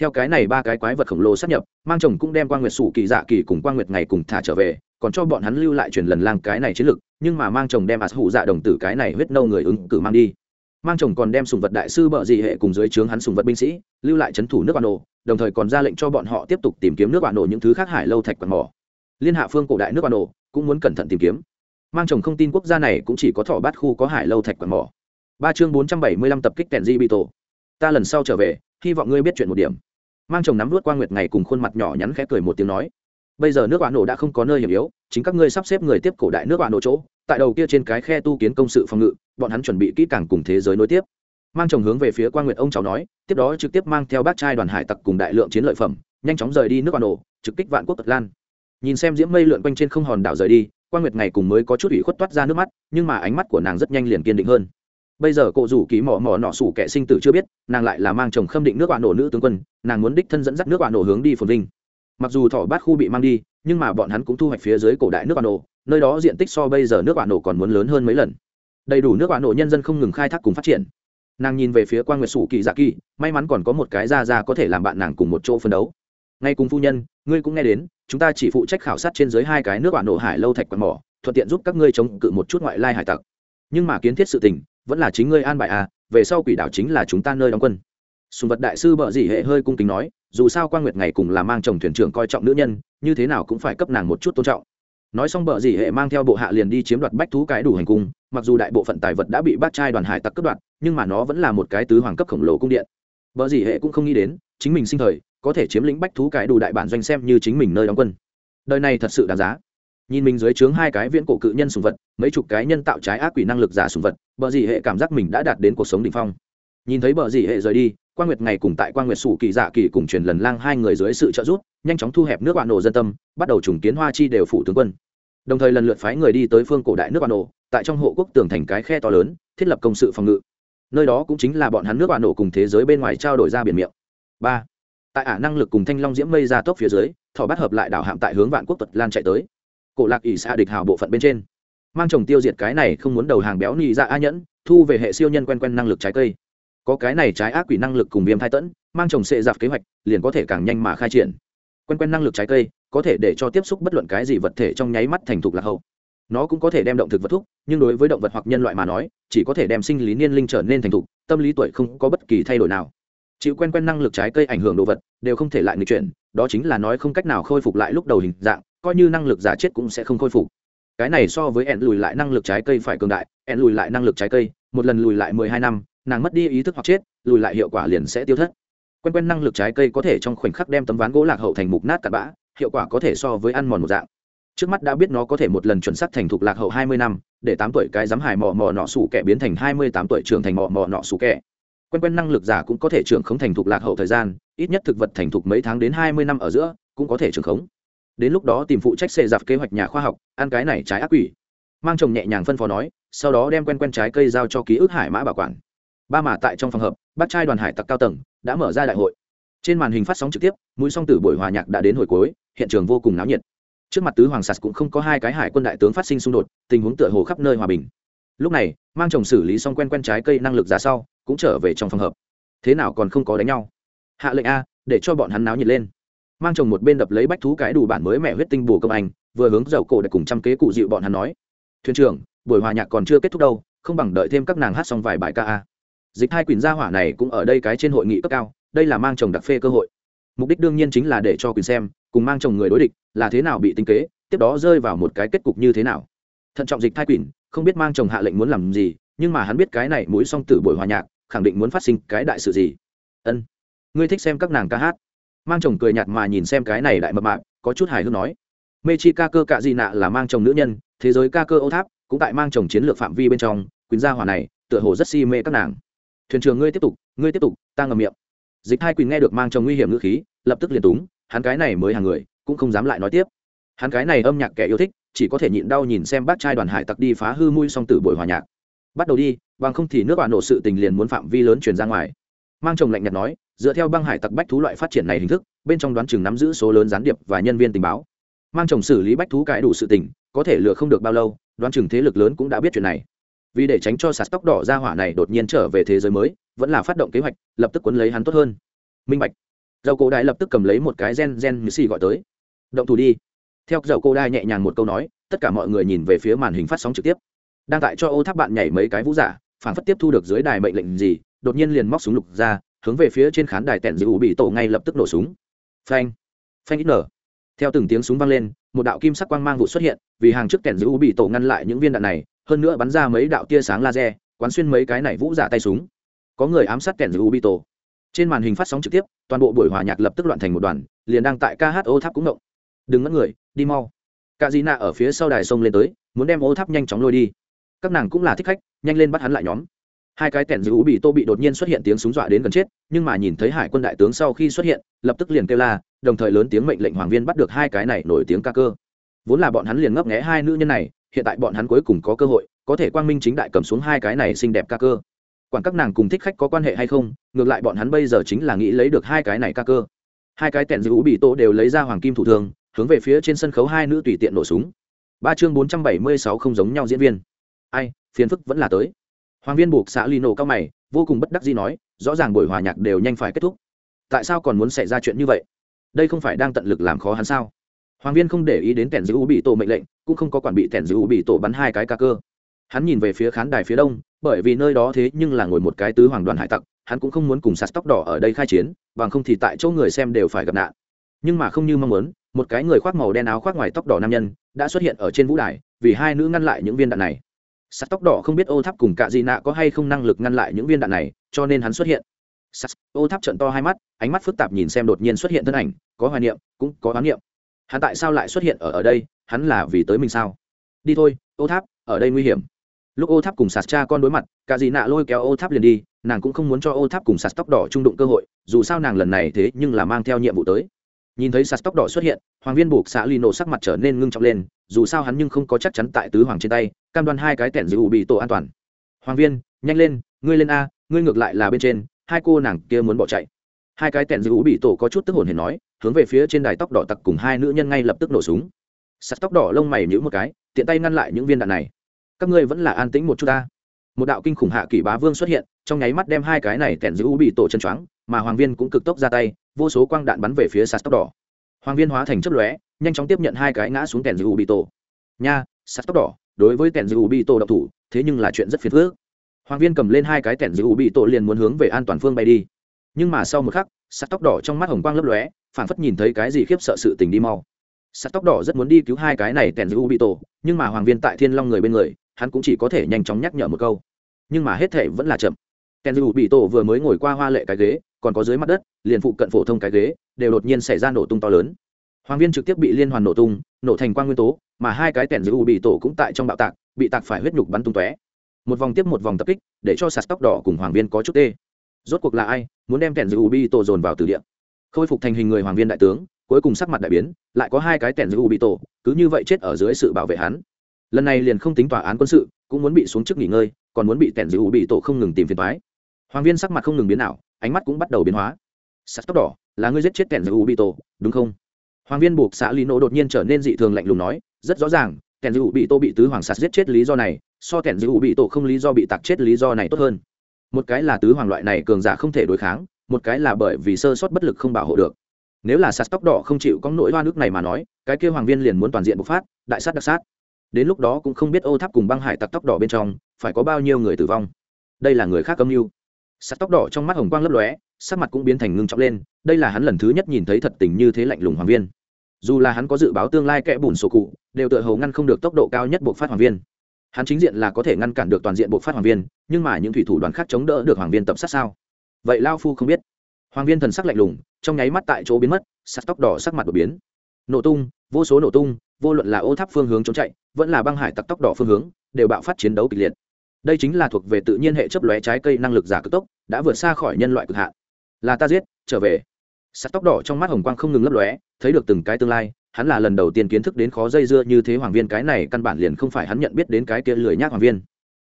Theo cái này ba cái quái vật khổng lồ sát nhập, mang chồng cũng đem quan nguyệt sủ kỳ dạ kỳ cùng quan nguyệt ngày cùng thả trở về, còn cho bọn hắn lưu lại truyền lần lang cái này chiến lực, nhưng mà mang chồng đem ạt hủ dạ đồng tử cái này huyết nâu người ứng cử mang đi. Mang chồng còn đem sùng vật đại sư bợ dị hệ cùng dưới trướng hắn sùng vật binh sĩ, lưu lại trấn thủ nước bà đồ đồng thời còn ra lệnh cho bọn họ tiếp tục tìm kiếm nước bạn nổ những thứ khác hải lâu thạch quạt mỏ. Liên hạ phương cổ đại nước bạn nổ cũng muốn cẩn thận tìm kiếm. Mang chồng không tin quốc gia này cũng chỉ có thỏ bát khu có hải lâu thạch quạt mỏ. Ba chương bốn trăm bảy mươi lăm tập kích kèn di bị tổ ta lần sau trở về, hy vọng ngươi biết chuyện một điểm. Mang chồng nắm vút qua nguyệt ngày cùng khuôn mặt nhỏ nhắn khẽ cười một tiếng nói. Bây giờ nước bạn nổ đã không có nơi hiểm yếu, chính các ngươi sắp xếp người tiếp cổ đại nước bạn nổ chỗ, tại đầu kia trên cái khe tu kiến công sự phòng ngự, bọn hắn chuẩn bị kỹ càng cùng thế giới nối tiếp mang chồng hướng về phía quan nguyệt ông cháu nói, tiếp đó trực tiếp mang theo bác trai đoàn hải tặc cùng đại lượng chiến lợi phẩm, nhanh chóng rời đi nước quan nổ, trực kích vạn quốc tật lan. Nhìn xem diễm mây lượn quanh trên không hòn đảo rời đi quan nguyệt ngày cùng mới có chút ủy khuất toát ra nước mắt, nhưng mà ánh mắt của nàng rất nhanh liền kiên định hơn. Bây giờ cộ rủ ký mỏ mỏ nọ sủ kẻ sinh tử chưa biết, nàng lại là mang chồng khâm định nước bạn nổ nữ tướng quân, nàng muốn đích thân dẫn dắt nước bạn nổ hướng đi phồn vinh. Mặc dù thỏ bát khu bị mang đi, nhưng mà bọn hắn cũng thu hoạch phía dưới cổ đại nước bạn nổ, nơi đó diện tích so bây giờ nước bạn nổ còn muốn lớn hơn mấy lần. Đầy đủ nước bạn nổ nhân dân không ngừng khai thác cùng phát triển nàng nhìn về phía quan nguyệt sủ kỳ dạ kỳ, may mắn còn có một cái ra ra có thể làm bạn nàng cùng một chỗ phân đấu. Ngay cùng phu nhân, ngươi cũng nghe đến, chúng ta chỉ phụ trách khảo sát trên dưới hai cái nước bạn nổ hải lâu thạch quạt mỏ, thuận tiện giúp các ngươi chống cự một chút ngoại lai hải tặc. Nhưng mà kiến thiết sự tình, vẫn là chính ngươi an bài à về sau quỷ đảo chính là chúng ta nơi đóng quân. Sùng vật đại sư bợ dị hệ hơi cung kính nói, dù sao quan nguyệt ngày cùng là mang chồng thuyền trưởng coi trọng nữ nhân, như thế nào cũng phải cấp nàng một chút tôn trọng. Nói xong bợ dị hệ mang theo bộ hạ liền đi chiếm đoạt bách thú cái đủ hành cung, mặc dù đại bộ phận tài vật đã bị bác trai đoàn hải tặc cướp đoạt nhưng mà nó vẫn là một cái tứ hoàng cấp khổng lồ cung điện. Vợ dị hệ cũng không nghĩ đến, chính mình sinh thời, có thể chiếm lĩnh bách thú cái đủ đại bản doanh xem như chính mình nơi đóng quân. Đời này thật sự đáng giá. Nhìn mình dưới trướng hai cái viễn cổ cự nhân sùng vật, mấy chục cái nhân tạo trái ác quỷ năng lực giả sùng vật, bờ dị hệ cảm giác mình đã đạt đến cuộc sống đ ỉ n h phong. Nhìn thấy bờ dị hệ rời đi quan nguyệt ngày cùng tại quan nguyệt sủ kỳ dạ kỳ cùng truyền lần lang hai người dưới sự trợ giúp, nhanh chóng thu hẹp nước bạn nổ dân tâm, bắt đầu trùng kiến hoa chi đều phủ tướng quân. Đồng thời lần lượt phái người đi tới phương cổ đại nước bạn nổ, tại trong hộ quốc tường thành cái khe to lớn, thiết lập công sự phòng ngự nơi đó cũng chính là bọn hắn nước bạn nổ cùng thế giới bên ngoài trao đổi ra biển miệng. Ba, tại ả năng lực cùng thanh long diễm mây ra tốc phía dưới, thỏ bắt hợp lại đảo hạm tại hướng vạn quốc tật lan chạy tới. Cổ lạc ỷ xạ địch hào bộ phận bên trên. Mang chồng tiêu diệt cái này không muốn đầu hàng béo nị ra dạ a nhẫn, thu về hệ siêu nhân quen quen năng lực trái cây. Có cái này trái ác quỷ năng lực cùng viêm thai tẫn, mang chồng sệ dạp kế hoạch, liền có thể càng nhanh mà khai triển. Quen quen năng lực trái cây, có thể để cho tiếp xúc bất luận cái gì vật thể trong nháy mắt thành thục lạc hậu nó cũng có thể đem động thực vật thúc, nhưng đối với động vật hoặc nhân loại mà nói, chỉ có thể đem sinh lý niên linh trở nên thành thục, tâm lý tuổi không có bất kỳ thay đổi nào. Chịu quen quen năng lực trái cây ảnh hưởng đồ vật, đều không thể lại người chuyển, đó chính là nói không cách nào khôi phục lại lúc đầu hình dạng, coi như năng lực giả chết cũng sẽ không khôi phục. Cái này so với ẹn lùi lại năng lực trái cây phải cường đại, ẹn lùi lại năng lực trái cây, một lần lùi lại mười hai năm, nàng mất đi ý thức hoặc chết, lùi lại hiệu quả liền sẽ tiêu thất. Quen quen năng lực trái cây có thể trong khoảnh khắc đem tấm ván gỗ lạc hậu thành mục nát cặn bã, hiệu quả có thể so với ăn mòn một dạng trước mắt đã biết nó có thể một lần chuẩn xác thành thục lạc hậu hai mươi năm, để tám tuổi cái dám hài mò mò nọ sủ kẻ biến thành hai mươi tám tuổi trưởng thành mò mò nọ sủ kẻ. Quen quen năng lực giả cũng có thể trưởng khống thành thục lạc hậu thời gian, ít nhất thực vật thành thục mấy tháng đến hai mươi năm ở giữa cũng có thể trưởng khống. Đến lúc đó tìm phụ trách xệ dạp kế hoạch nhà khoa học, ăn cái này trái ác quỷ. Mang chồng nhẹ nhàng phân phó nói, sau đó đem quen quen trái cây giao cho ký ức hải mã bảo quản. Ba mà tại trong phòng hợp, bác trai đoàn hải tặc cao tầng đã mở ra đại hội. Trên màn hình phát sóng trực tiếp, mũi song tử buổi hòa nhạc đã đến hồi cuối, hiện trường vô cùng náo nhiệt trước mặt tứ hoàng sạt cũng không có hai cái hải quân đại tướng phát sinh xung đột, tình huống tựa hồ khắp nơi hòa bình. Lúc này, mang chồng xử lý xong quen quen trái cây năng lực giả sau, cũng trở về trong phòng hợp. Thế nào còn không có đánh nhau? Hạ lệnh a, để cho bọn hắn náo nhiệt lên. Mang chồng một bên đập lấy bách thú cái đủ bản mới mẹ huyết tinh bù công anh, vừa hướng dầu cổ để cùng trăm kế cụ dịu bọn hắn nói. Thuyền trưởng, buổi hòa nhạc còn chưa kết thúc đâu, không bằng đợi thêm các nàng hát xong vài bài ca a. Dịch hai quyền gia hỏa này cũng ở đây cái trên hội nghị cấp cao, đây là mang chồng đặc phê cơ hội. Mục đích đương nhiên chính là để cho quyền xem, cùng mang chồng người đối địch là thế nào bị tính kế, tiếp đó rơi vào một cái kết cục như thế nào. Thận trọng dịch thai quỷ, không biết mang chồng hạ lệnh muốn làm gì, nhưng mà hắn biết cái này mũi xong tử buổi hòa nhạc, khẳng định muốn phát sinh cái đại sự gì. Ân, ngươi thích xem các nàng ca hát. Mang chồng cười nhạt mà nhìn xem cái này đại mập mạp, có chút hài hước nói. Mê chi ca cơ cạ di nạ là mang chồng nữ nhân, thế giới ca cơ ô tháp, cũng tại mang chồng chiến lược phạm vi bên trong quyền gia hỏa này, tựa hồ rất si mê các nàng. Thuyền trưởng ngươi tiếp tục, ngươi tiếp tục, ta ngầm miệng. Dịch hai quỳnh nghe được mang chồng nguy hiểm ngữ khí, lập tức liền túng, hắn cái này mới hàng người cũng không dám lại nói tiếp. Hắn cái này âm nhạc kẻ yêu thích, chỉ có thể nhịn đau nhìn xem bác trai đoàn hải tặc đi phá hư mui song tử buổi hòa nhạc. Bắt đầu đi, bằng không thì nước bạn nổ sự tình liền muốn phạm vi lớn truyền ra ngoài. Mang chồng lạnh nhạt nói, dựa theo băng hải tặc bách thú loại phát triển này hình thức, bên trong đoán chừng nắm giữ số lớn gián điệp và nhân viên tình báo. Mang chồng xử lý bách thú cãi đủ sự tình, có thể lừa không được bao lâu, đoán chừng thế lực lớn cũng đã biết chuyện này. Vì để tránh cho sạt tóc đỏ ra hỏa này đột nhiên trở về thế giới mới, vẫn là phát động kế hoạch, lập tức quấn lấy hắn tốt hơn. Minh bạch. Dầu cổ đại lập tức cầm lấy một cái gen gen như xì gọi tới động thủ đi. Theo dầu cô đai nhẹ nhàng một câu nói, tất cả mọi người nhìn về phía màn hình phát sóng trực tiếp. Đang tại cho ô tháp bạn nhảy mấy cái vũ giả, phản phất tiếp thu được dưới đài mệnh lệnh gì, đột nhiên liền móc súng lục ra, hướng về phía trên khán đài tẹn giữ bị tổ ngay lập tức nổ súng. Phanh. Phanh ít nở. Theo từng tiếng súng vang lên, một đạo kim sắc quang mang vụ xuất hiện, vì hàng trước tẹn giữ bị tổ ngăn lại những viên đạn này, hơn nữa bắn ra mấy đạo tia sáng laser, quán xuyên mấy cái này vũ giả tay súng. Có người ám sát tẹn giữ bị tổ. Trên màn hình phát sóng trực tiếp, toàn bộ buổi hòa nhạc lập tức loạn thành một đoàn, liền đang tại kho tháp cũng động đừng mất người, đi mau. Cả dì nạ ở phía sau đài sông lên tới, muốn đem ô tháp nhanh chóng lôi đi. Các nàng cũng là thích khách, nhanh lên bắt hắn lại nhóm. Hai cái tẻn giữ ú bị tô bị đột nhiên xuất hiện tiếng súng dọa đến gần chết, nhưng mà nhìn thấy hải quân đại tướng sau khi xuất hiện, lập tức liền kêu la, đồng thời lớn tiếng mệnh lệnh hoàng viên bắt được hai cái này nổi tiếng ca cơ. Vốn là bọn hắn liền ngấp nghé hai nữ nhân này, hiện tại bọn hắn cuối cùng có cơ hội, có thể quang minh chính đại cầm xuống hai cái này xinh đẹp ca cơ. Quản các nàng cùng thích khách có quan hệ hay không, ngược lại bọn hắn bây giờ chính là nghĩ lấy được hai cái này ca cơ. Hai cái tẻn giữ ú bị tô đều lấy ra hoàng kim thủ thường hướng về phía trên sân khấu hai nữ tùy tiện nổ súng. Ba chương bốn trăm bảy mươi sáu không giống nhau diễn viên. Ai, phiền phức vẫn là tới. Hoàng viên buộc xã lino cao mày, vô cùng bất đắc gì nói, rõ ràng buổi hòa nhạc đều nhanh phải kết thúc. Tại sao còn muốn xảy ra chuyện như vậy? Đây không phải đang tận lực làm khó hắn sao? Hoàng viên không để ý đến tẻn giữ u bị tổ mệnh lệnh, cũng không có quản bị tẻn giữ u bị tổ bắn hai cái ca cơ. Hắn nhìn về phía khán đài phía đông, bởi vì nơi đó thế nhưng là ngồi một cái tứ hoàng đoàn hải tặc, hắn cũng không muốn cùng sạt tóc đỏ ở đây khai chiến, bằng không thì tại chỗ người xem đều phải gặp nạn. Nhưng mà không như mong muốn một cái người khoác màu đen áo khoác ngoài tóc đỏ nam nhân đã xuất hiện ở trên vũ đài, vì hai nữ ngăn lại những viên đạn này. Sắt tóc đỏ không biết ô tháp cùng cạ dị nạ có hay không năng lực ngăn lại những viên đạn này, cho nên hắn xuất hiện. Sắt, ô tháp trận to hai mắt, ánh mắt phức tạp nhìn xem đột nhiên xuất hiện thân ảnh, có hoài niệm, cũng có hoán niệm. Hắn tại sao lại xuất hiện ở ở đây, hắn là vì tới mình sao? Đi thôi, ô tháp, ở đây nguy hiểm. Lúc ô tháp cùng sạt cha con đối mặt cả dị nạ lôi kéo ô tháp liền đi, nàng cũng không muốn cho ô tháp cùng sạt tóc đỏ trung đụng cơ hội, dù sao nàng lần này thế nhưng là mang theo nhiệm vụ tới nhìn thấy sạt tóc đỏ xuất hiện, hoàng viên buộc xã lino sắc mặt trở nên ngưng trọng lên, dù sao hắn nhưng không có chắc chắn tại tứ hoàng trên tay, cam đoan hai cái tẻn giữ bị tổ an toàn. Hoàng viên, nhanh lên, ngươi lên a, ngươi ngược lại là bên trên, hai cô nàng kia muốn bỏ chạy. Hai cái tẻn giữ bị tổ có chút tức hồn hển nói, hướng về phía trên đài tóc đỏ tặc cùng hai nữ nhân ngay lập tức nổ súng. Sạt tóc đỏ lông mày nhữ một cái, tiện tay ngăn lại những viên đạn này. Các ngươi vẫn là an tĩnh một chút ta. Một đạo kinh khủng hạ kỷ bá vương xuất hiện, trong nháy mắt đem hai cái này tẻn giữ bị tổ chân choáng, mà hoàng viên cũng cực tốc ra tay vô số quang đạn bắn về phía sạt tóc đỏ. Hoàng viên hóa thành chất lóe, nhanh chóng tiếp nhận hai cái ngã xuống tẻn giữ bị tổ nha sạt tóc đỏ, đối với tẻn giữ bị tổ độc thủ, thế nhưng là chuyện rất phiền phức. Hoàng viên cầm lên hai cái tẻn giữ bị tổ liền muốn hướng về an toàn phương bay đi. Nhưng mà sau một khắc sạt tóc đỏ trong mắt hồng quang lấp lóe phản phất nhìn thấy cái gì khiếp sợ sự tình đi mau. Sạt tóc đỏ rất muốn đi cứu hai cái này tẻn giữ bị tổ nhưng mà hoàng viên tại thiên long người bên người, hắn cũng chỉ có thể nhanh chóng nhắc nhở một câu. Nhưng mà hết thể vẫn là chậm. Tẻn giữ bị tổ vừa mới ngồi qua hoa lệ cái ghế còn có dưới mặt đất, liền phụ cận phổ thông cái ghế, đều đột nhiên xảy ra nổ tung to lớn. Hoàng viên trực tiếp bị liên hoàn nổ tung, nổ thành quan nguyên tố, mà hai cái tẻn giữ u bị tổ cũng tại trong bạo tạc, bị tạc phải huyết nhục bắn tung tóe. Một vòng tiếp một vòng tập kích, để cho sạt tóc đỏ cùng hoàng viên có chút tê. Rốt cuộc là ai, muốn đem tẻn giữ u bị tổ dồn vào từ địa? Khôi phục thành hình người hoàng viên đại tướng, cuối cùng sắc mặt đại biến, lại có hai cái tẻn giữ u bị tổ, cứ như vậy chết ở dưới sự bảo vệ hắn. Lần này liền không tính tòa án quân sự, cũng muốn bị xuống chức nghỉ ngơi, còn muốn bị tẻn giữ u bị tổ không ngừng tìm phiền thoái hoàng viên sắc mặt không ngừng biến nào ánh mắt cũng bắt đầu biến hóa. Sắt tóc đỏ, là ngươi giết chết kèn giữ u bị tổ đúng không? Hoàng viên buộc xã lý nổ đột nhiên trở nên dị thường lạnh lùng nói, rất rõ ràng kèn giữ u bị tổ bị tứ hoàng sạt giết chết lý do này, so kèn giữ u bị tổ không lý do bị tạc chết lý do này tốt hơn. Một cái là tứ hoàng loại này cường giả không thể đối kháng, một cái là bởi vì sơ sót bất lực không bảo hộ được. Nếu là sạt tóc đỏ không chịu có nỗi hoa nước này mà nói, cái kêu hoàng viên liền muốn toàn diện bộc phát, đại sát đặc sát. Đến lúc đó cũng không biết ô tháp cùng băng hải tặc tóc đỏ bên trong, phải có bao nhiêu người tử vong. Đây là người khác âm mưu sắt tóc đỏ trong mắt hồng quang lấp lóe, sắc mặt cũng biến thành ngưng trọng lên, đây là hắn lần thứ nhất nhìn thấy thật tình như thế lạnh lùng hoàng viên. Dù là hắn có dự báo tương lai kẽ bùn sổ cụ, đều tựa hầu ngăn không được tốc độ cao nhất buộc phát hoàng viên. Hắn chính diện là có thể ngăn cản được toàn diện buộc phát hoàng viên, nhưng mà những thủy thủ đoàn khác chống đỡ được hoàng viên tập sát sao? Vậy lao phu không biết. Hoàng viên thần sắc lạnh lùng, trong nháy mắt tại chỗ biến mất, sắt tóc đỏ sắc mặt đột biến. Nổ tung, vô số nổ tung, vô luận là ô tháp phương hướng trốn chạy, vẫn là băng hải tặc tóc đỏ phương hướng, đều bạo phát chiến đấu kịch liệt đây chính là thuộc về tự nhiên hệ chấp lóe trái cây năng lực giả cực tốc, đã vượt xa khỏi nhân loại cực hạn. Là ta giết, trở về. Sắt tóc đỏ trong mắt hồng quang không ngừng lấp lóe, thấy được từng cái tương lai, hắn là lần đầu tiên kiến thức đến khó dây dưa như thế hoàng viên, cái này căn bản liền không phải hắn nhận biết đến cái kia lười nhác hoàng viên.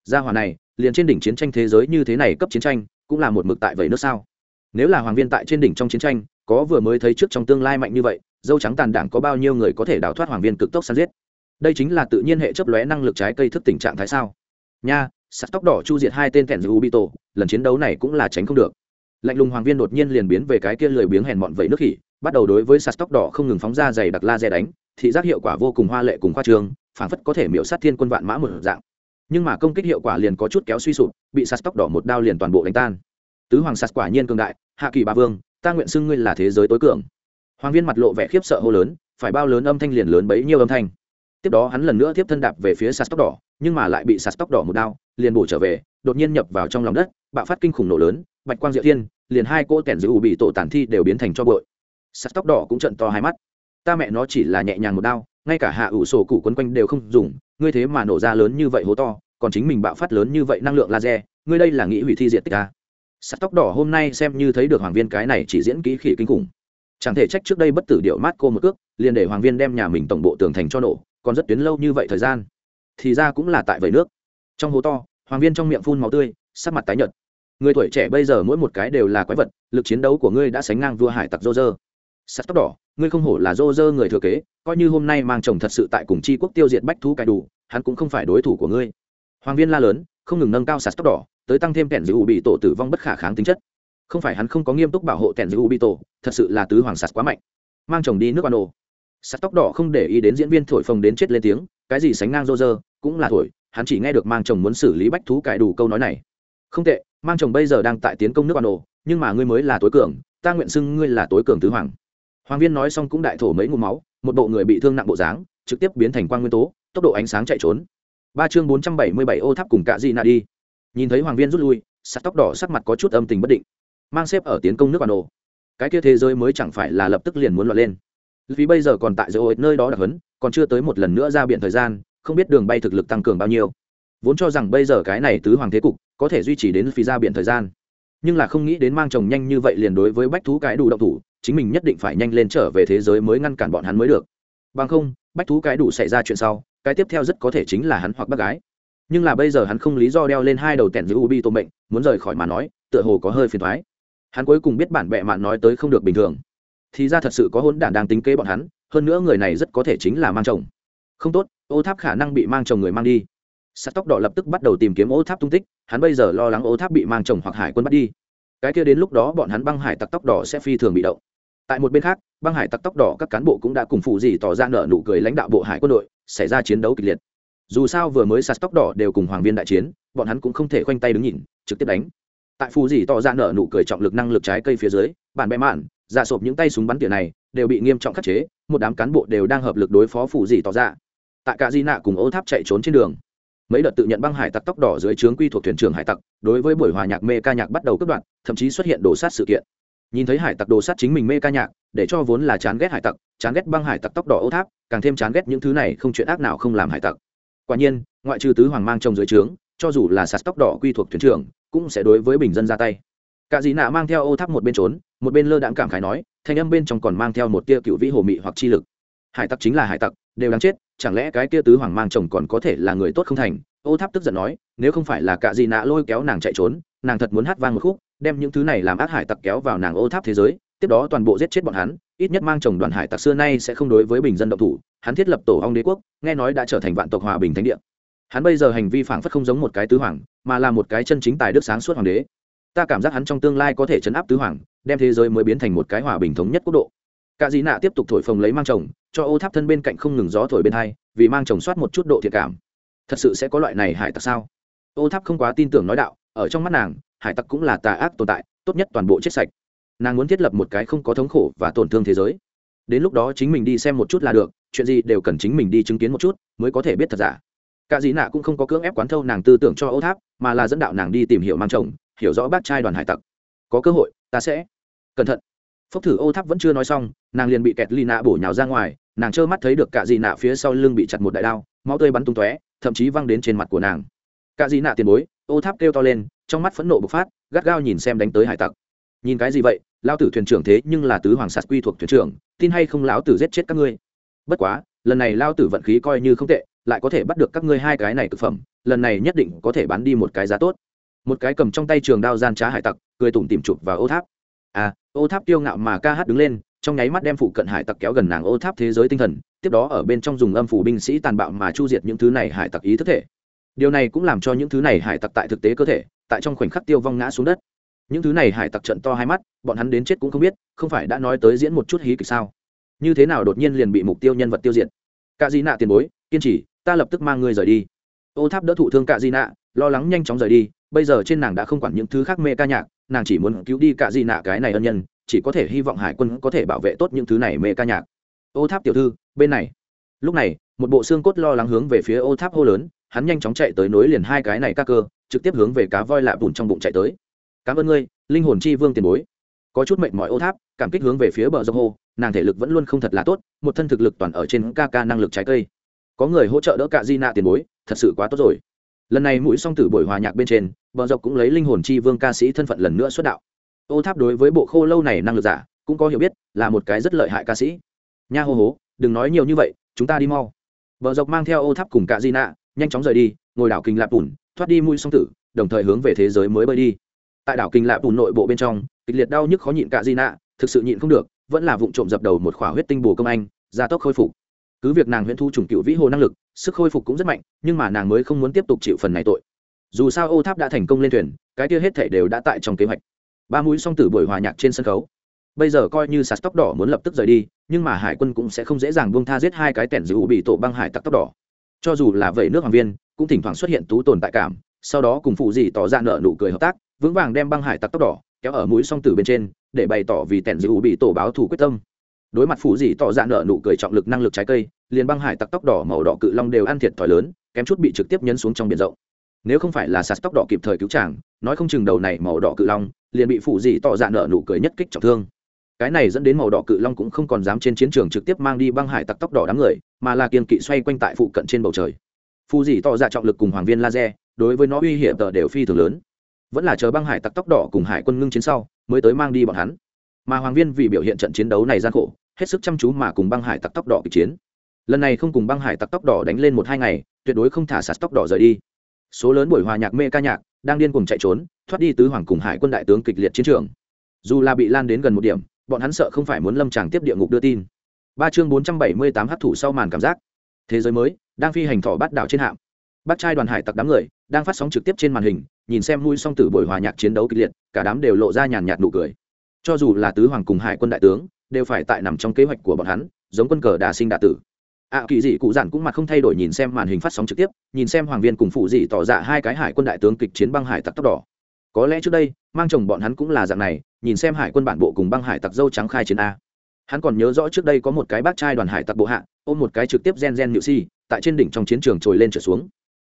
Gia hòa này, liền trên đỉnh chiến tranh thế giới như thế này cấp chiến tranh, cũng là một mực tại vậy nước sao? Nếu là hoàng viên tại trên đỉnh trong chiến tranh, có vừa mới thấy trước trong tương lai mạnh như vậy, dâu trắng tàn đảng có bao nhiêu người có thể đào thoát hoàng viên cực tốc săn giết? Đây chính là tự nhiên hệ chấp lóe năng lực trái cây thức tình trạng thái sao? Nha sắt tóc đỏ chu diệt hai tên kẹn giữ ubito, lần chiến đấu này cũng là tránh không được. Lạnh lùng hoàng viên đột nhiên liền biến về cái kia lười biếng hèn mọn vẫy nước khỉ, bắt đầu đối với sắt tóc đỏ không ngừng phóng ra giày đặc la dè đánh, thị giác hiệu quả vô cùng hoa lệ cùng khoa trương phản phất có thể miễu sát thiên quân vạn mã một dạng. Nhưng mà công kích hiệu quả liền có chút kéo suy sụp, bị sắt tóc đỏ một đao liền toàn bộ đánh tan. Tứ hoàng sắt quả nhiên cường đại, hạ kỳ ba vương, ta nguyện xưng ngươi là thế giới tối cường. Hoàng viên mặt lộ vẻ khiếp sợ hô lớn, phải bao lớn âm thanh liền lớn bấy nhiêu âm thanh tiếp đó hắn lần nữa tiếp thân đạp về phía sạt tóc đỏ, nhưng mà lại bị sạt tóc đỏ một đao, liền bổ trở về, đột nhiên nhập vào trong lòng đất, bạo phát kinh khủng nổ lớn, bạch quang diệu thiên, liền hai cỗ kẻn giữ ủ bị tổ tản thi đều biến thành cho bội sạt tóc đỏ cũng trận to hai mắt. Ta mẹ nó chỉ là nhẹ nhàng một đao, ngay cả hạ ủ sổ cụ quấn quanh đều không dùng, ngươi thế mà nổ ra lớn như vậy hố to, còn chính mình bạo phát lớn như vậy năng lượng laser, ngươi đây là nghĩ hủy thi diệt tích ta. Sắt tóc đỏ hôm nay xem như thấy được hoàng viên cái này chỉ diễn kỹ khỉ kinh khủng. Chẳng thể trách trước đây bất tử điệu mát cô một cước, liền để hoàng viên đem nhà mình tổng bộ tường thành cho nổ còn rất tuyến lâu như vậy thời gian, thì ra cũng là tại vẩy nước. Trong hố to, hoàng viên trong miệng phun màu tươi, sắc mặt tái nhợt. Người tuổi trẻ bây giờ mỗi một cái đều là quái vật, lực chiến đấu của ngươi đã sánh ngang vua hải tặc dô dơ. Sắt tóc đỏ, ngươi không hổ là dô dơ người thừa kế, coi như hôm nay mang chồng thật sự tại cùng chi quốc tiêu diệt bách thú cài đủ, hắn cũng không phải đối thủ của ngươi. Hoàng viên la lớn, không ngừng nâng cao sạt tóc đỏ, tới tăng thêm kẻn giữ bị tổ tử vong bất khả kháng tính chất. Không phải hắn không có nghiêm túc bảo hộ kẻn giữ bị tổ, thật sự là tứ hoàng sạt quá mạnh. Mang chồng đi nước ban đồ sắt tóc đỏ không để ý đến diễn viên thổi phồng đến chết lên tiếng, cái gì sánh ngang rô rơ cũng là thổi, hắn chỉ nghe được mang chồng muốn xử lý bách thú cải đủ câu nói này. Không tệ, mang chồng bây giờ đang tại tiến công nước ban đồ nhưng mà ngươi mới là tối cường, ta nguyện xưng ngươi là tối cường tứ hoàng. Hoàng viên nói xong cũng đại thổ mấy ngụm máu, một bộ người bị thương nặng bộ dáng, trực tiếp biến thành quang nguyên tố, tốc độ ánh sáng chạy trốn. Ba chương bốn trăm bảy mươi bảy ô tháp cùng cạ di nạ đi. Nhìn thấy hoàng viên rút lui, sắt tóc đỏ sắc mặt có chút âm tình bất định. Mang xếp ở tiến công nước bản đồ cái kia thế giới mới chẳng phải là lập tức liền muốn loạn lên vì bây giờ còn tại dấu nơi đó đặc hấn còn chưa tới một lần nữa ra biển thời gian, không biết đường bay thực lực tăng cường bao nhiêu. Vốn cho rằng bây giờ cái này tứ hoàng thế cục có thể duy trì đến phí ra biển thời gian. Nhưng là không nghĩ đến mang chồng nhanh như vậy liền đối với bách thú cái đủ động thủ, chính mình nhất định phải nhanh lên trở về thế giới mới ngăn cản bọn hắn mới được. Bằng không, bách thú cái đủ xảy ra chuyện sau, cái tiếp theo rất có thể chính là hắn hoặc bác gái. Nhưng là bây giờ hắn không lý do đeo lên hai đầu tẻn giữ ubi tô mệnh, muốn rời khỏi mà nói, tựa hồ có hơi phiền thoái hắn cuối cùng biết bản bệ mạn nói tới không được bình thường thì ra thật sự có hỗn đản đang tính kế bọn hắn, hơn nữa người này rất có thể chính là mang chồng. Không tốt, ô tháp khả năng bị mang chồng người mang đi. Sắt tóc đỏ lập tức bắt đầu tìm kiếm ô tháp tung tích, hắn bây giờ lo lắng ô tháp bị mang chồng hoặc hải quân bắt đi. Cái kia đến lúc đó bọn hắn băng hải tặc tóc đỏ sẽ phi thường bị động. Tại một bên khác, băng hải tặc tóc đỏ các cán bộ cũng đã cùng phụ gì tỏ ra nợ nụ cười lãnh đạo bộ hải quân đội, xảy ra chiến đấu kịch liệt. Dù sao vừa mới sạt tóc đỏ đều cùng hoàng viên đại chiến, bọn hắn cũng không thể khoanh tay đứng nhìn, trực tiếp đánh. Tại phù dì tỏ ra nở nụ cười trọng lực năng lực trái cây phía dưới, bản bẽ mạn giả sộp những tay súng bắn tỉa này đều bị nghiêm trọng khắc chế, một đám cán bộ đều đang hợp lực đối phó phủ dì tỏ ra. Tại cả di nạ cùng ô tháp chạy trốn trên đường, mấy đợt tự nhận băng hải tặc tóc đỏ dưới trướng quy thuộc thuyền trưởng hải tặc, đối với buổi hòa nhạc mê ca nhạc bắt đầu cướp đoạn thậm chí xuất hiện đồ sát sự kiện. Nhìn thấy hải tặc đồ sát chính mình mê ca nhạc, để cho vốn là chán ghét hải tặc, chán ghét băng hải tặc tóc đỏ ô tháp, càng thêm chán ghét những thứ này không chuyện ác nào không làm hải tặc. Quả nhiên, ngoại trừ tứ hoàng mang trong dưới trướng, cho dù là sạt tóc đỏ quy thuộc thuyền trưởng, cũng sẽ đối với bình dân ra tay cả dì nạ mang theo ô tháp một bên trốn, một bên lơ đãng cảm khái nói, thanh âm bên trong còn mang theo một tia cựu vĩ hồ mị hoặc chi lực. Hải tặc chính là hải tặc, đều đáng chết, chẳng lẽ cái tia tứ hoàng mang chồng còn có thể là người tốt không thành? Ô tháp tức giận nói, nếu không phải là cả dì nạ lôi kéo nàng chạy trốn, nàng thật muốn hát vang một khúc, đem những thứ này làm ác hải tặc kéo vào nàng ô tháp thế giới, tiếp đó toàn bộ giết chết bọn hắn, ít nhất mang chồng đoàn hải tặc xưa nay sẽ không đối với bình dân động thủ, hắn thiết lập tổ ong đế quốc, nghe nói đã trở thành vạn tộc hòa bình thánh địa. Hắn bây giờ hành vi phảng phất không giống một cái tứ hoàng, mà là một cái chân chính tài đức sáng suốt hoàng đế ta cảm giác hắn trong tương lai có thể chấn áp tứ hoàng, đem thế giới mới biến thành một cái hòa bình thống nhất quốc độ. Cả dĩ nạ tiếp tục thổi phồng lấy mang chồng, cho ô tháp thân bên cạnh không ngừng gió thổi bên hai, vì mang chồng soát một chút độ thiệt cảm. Thật sự sẽ có loại này hải tặc sao? Ô tháp không quá tin tưởng nói đạo, ở trong mắt nàng, hải tặc cũng là tà ác tồn tại, tốt nhất toàn bộ chết sạch. Nàng muốn thiết lập một cái không có thống khổ và tổn thương thế giới. Đến lúc đó chính mình đi xem một chút là được, chuyện gì đều cần chính mình đi chứng kiến một chút, mới có thể biết thật giả. Cả dĩ nạ cũng không có cưỡng ép quán thâu nàng tư tưởng cho ô tháp, mà là dẫn đạo nàng đi tìm hiểu mang chồng hiểu rõ bác trai đoàn hải tặc. Có cơ hội, ta sẽ. Cẩn thận. Phốc thử ô tháp vẫn chưa nói xong, nàng liền bị kẹt lì nạ bổ nhào ra ngoài, nàng trơ mắt thấy được cả dị nạ phía sau lưng bị chặt một đại đao, máu tươi bắn tung tóe, thậm chí văng đến trên mặt của nàng. Cả dị nạ tiền bối, ô tháp kêu to lên, trong mắt phẫn nộ bộc phát, gắt gao nhìn xem đánh tới hải tặc. Nhìn cái gì vậy lão tử thuyền trưởng thế nhưng là tứ hoàng sạt quy thuộc thuyền trưởng, tin hay không lão tử giết chết các ngươi? Bất quá, lần này lão tử vận khí coi như không tệ, lại có thể bắt được các ngươi hai cái này thực phẩm, lần này nhất định có thể bán đi một cái giá tốt một cái cầm trong tay trường đao gian trá hải tặc, cười tủm tìm chụp vào ô tháp. À ô tháp kiêu ngạo mà ca hát đứng lên, trong nháy mắt đem phụ cận hải tặc kéo gần nàng ô tháp thế giới tinh thần, tiếp đó ở bên trong dùng âm phủ binh sĩ tàn bạo mà chu diệt những thứ này hải tặc ý thức thể. Điều này cũng làm cho những thứ này hải tặc tại thực tế cơ thể, tại trong khoảnh khắc tiêu vong ngã xuống đất. Những thứ này hải tặc trận to hai mắt, bọn hắn đến chết cũng không biết, không phải đã nói tới diễn một chút hí kịch sao? Như thế nào đột nhiên liền bị mục tiêu nhân vật tiêu diệt? Cạ di nạ tiền bối, kiên trì, ta lập tức mang ngươi rời đi. Ô tháp đỡ thụ thương cạ di nạ, lo lắng nhanh chóng rời đi bây giờ trên nàng đã không quản những thứ khác mê ca nhạc, nàng chỉ muốn cứu đi cả gì nạ cái này ân nhân, chỉ có thể hy vọng hải quân có thể bảo vệ tốt những thứ này mê ca nhạc. Ô tháp tiểu thư, bên này. Lúc này, một bộ xương cốt lo lắng hướng về phía ô tháp hô lớn, hắn nhanh chóng chạy tới nối liền hai cái này ca cơ, trực tiếp hướng về cá voi lạ bùn trong bụng chạy tới. Cảm ơn ngươi, linh hồn chi vương tiền bối. Có chút mệnh mọi ô tháp, cảm kích hướng về phía bờ dông hô, nàng thể lực vẫn luôn không thật là tốt, một thân thực lực toàn ở trên ca ca năng lực trái cây. Có người hỗ trợ đỡ cả di nạ tiền bối, thật sự quá tốt rồi lần này mũi song tử buổi hòa nhạc bên trên, bờ dọc cũng lấy linh hồn chi vương ca sĩ thân phận lần nữa xuất đạo. Ô tháp đối với bộ khô lâu này năng lực giả, cũng có hiểu biết, là một cái rất lợi hại ca sĩ. Nha hô hố, đừng nói nhiều như vậy, chúng ta đi mau. Bờ dọc mang theo ô tháp cùng cả di nạ, nhanh chóng rời đi, ngồi đảo kinh lạp bùn, thoát đi mũi song tử, đồng thời hướng về thế giới mới bơi đi. Tại đảo kinh lạp bùn nội bộ bên trong, kịch liệt đau nhức khó nhịn cả di nạ, thực sự nhịn không được, vẫn là vụ trộm dập đầu một khỏa huyết tinh bù công anh, gia tốc khôi phục cứ việc nàng huyễn thu trùng cựu vĩ hồ năng lực, sức khôi phục cũng rất mạnh, nhưng mà nàng mới không muốn tiếp tục chịu phần này tội. Dù sao ô tháp đã thành công lên thuyền, cái kia hết thể đều đã tại trong kế hoạch. Ba mũi song tử buổi hòa nhạc trên sân khấu. Bây giờ coi như sạt tóc đỏ muốn lập tức rời đi, nhưng mà hải quân cũng sẽ không dễ dàng buông tha giết hai cái tẻn giữ bị tổ băng hải tặc tóc đỏ. Cho dù là vậy nước hoàng viên, cũng thỉnh thoảng xuất hiện tú tồn tại cảm, sau đó cùng phụ dì tỏ ra nợ nụ cười hợp tác, vững vàng đem băng hải tặc tóc đỏ kéo ở mũi song tử bên trên, để bày tỏ vì tẻn giữ bị tổ báo thù quyết tâm đối mặt phụ dị tỏ ra nợ nụ cười trọng lực năng lực trái cây, liền băng hải tặc tóc đỏ màu đỏ cự long đều ăn thiệt thòi lớn, kém chút bị trực tiếp nhấn xuống trong biển rộng. Nếu không phải là sạt tóc đỏ kịp thời cứu chàng, nói không chừng đầu này màu đỏ cự long liền bị phụ dị tỏ ra nợ nụ cười nhất kích trọng thương. Cái này dẫn đến màu đỏ cự long cũng không còn dám trên chiến trường trực tiếp mang đi băng hải tặc tóc đỏ đám người, mà là kiên kỵ xoay quanh tại phụ cận trên bầu trời. Phù dị tỏ ra trọng lực cùng hoàng viên laser, đối với nó uy hiểm tờ đều phi thường lớn. Vẫn là chờ băng hải tặc tóc đỏ cùng hải quân ngưng chiến sau, mới tới mang đi bọn hắn mà hoàng viên vì biểu hiện trận chiến đấu này gian khổ, hết sức chăm chú mà cùng băng hải tặc tóc đỏ kịch chiến. Lần này không cùng băng hải tặc tóc đỏ đánh lên một hai ngày, tuyệt đối không thả sạt tóc đỏ rời đi. Số lớn buổi hòa nhạc mê ca nhạc đang điên cùng chạy trốn, thoát đi tứ hoàng cùng hải quân đại tướng kịch liệt chiến trường. Dù là bị lan đến gần một điểm, bọn hắn sợ không phải muốn lâm tràng tiếp địa ngục đưa tin. Ba chương bốn trăm bảy mươi tám hát thủ sau màn cảm giác. Thế giới mới, đang phi hành thỏ bát đảo trên hạm. Bắt trai đoàn hải tặc đám người đang phát sóng trực tiếp trên màn hình, nhìn xem mũi song tử buổi hòa nhạc chiến đấu kịch liệt, cả đám đều lộ ra nhàn nhạt nụ cười cho dù là tứ hoàng cùng hải quân đại tướng, đều phải tại nằm trong kế hoạch của bọn hắn, giống quân cờ đà sinh đà tử. Ạ kỳ dị cụ giản cũng mặt không thay đổi nhìn xem màn hình phát sóng trực tiếp, nhìn xem hoàng viên cùng phụ dị tỏ ra hai cái hải quân đại tướng kịch chiến băng hải tặc tóc đỏ. Có lẽ trước đây, mang chồng bọn hắn cũng là dạng này, nhìn xem hải quân bản bộ cùng băng hải tặc dâu trắng khai chiến a. Hắn còn nhớ rõ trước đây có một cái bác trai đoàn hải tặc bộ hạ, ôm một cái trực tiếp gen gen nhự si tại trên đỉnh trong chiến trường trồi lên trở xuống.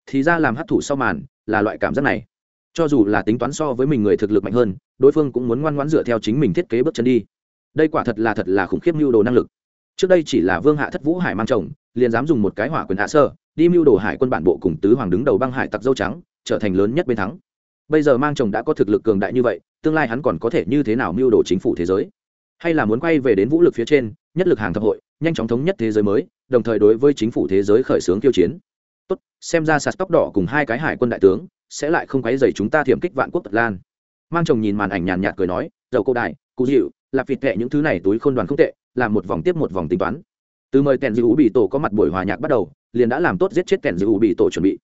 Thì ra làm hấp thụ sau màn, là loại cảm giác này cho dù là tính toán so với mình người thực lực mạnh hơn, đối phương cũng muốn ngoan ngoãn dựa theo chính mình thiết kế bước chân đi. Đây quả thật là thật là khủng khiếp mưu đồ năng lực. Trước đây chỉ là vương hạ thất vũ hải mang chồng, liền dám dùng một cái hỏa quyền hạ sơ, đi mưu đồ hải quân bản bộ cùng tứ hoàng đứng đầu băng hải tặc dâu trắng, trở thành lớn nhất bên thắng. Bây giờ mang chồng đã có thực lực cường đại như vậy, tương lai hắn còn có thể như thế nào mưu đồ chính phủ thế giới? Hay là muốn quay về đến vũ lực phía trên, nhất lực hàng thập hội, nhanh chóng thống nhất thế giới mới, đồng thời đối với chính phủ thế giới khởi xướng tiêu chiến. Tốt, xem ra sạt tóc đỏ cùng hai cái hải quân đại tướng sẽ lại không quấy dày chúng ta thiểm kích vạn quốc tật lan. Mang chồng nhìn màn ảnh nhàn nhạt cười nói, dầu cô đại cụ dịu, lạp vịt tệ những thứ này túi khôn đoàn không tệ, làm một vòng tiếp một vòng tính toán. Từ mời tèn dư bị tổ có mặt buổi hòa nhạc bắt đầu, liền đã làm tốt giết chết tèn dư bị tổ chuẩn bị.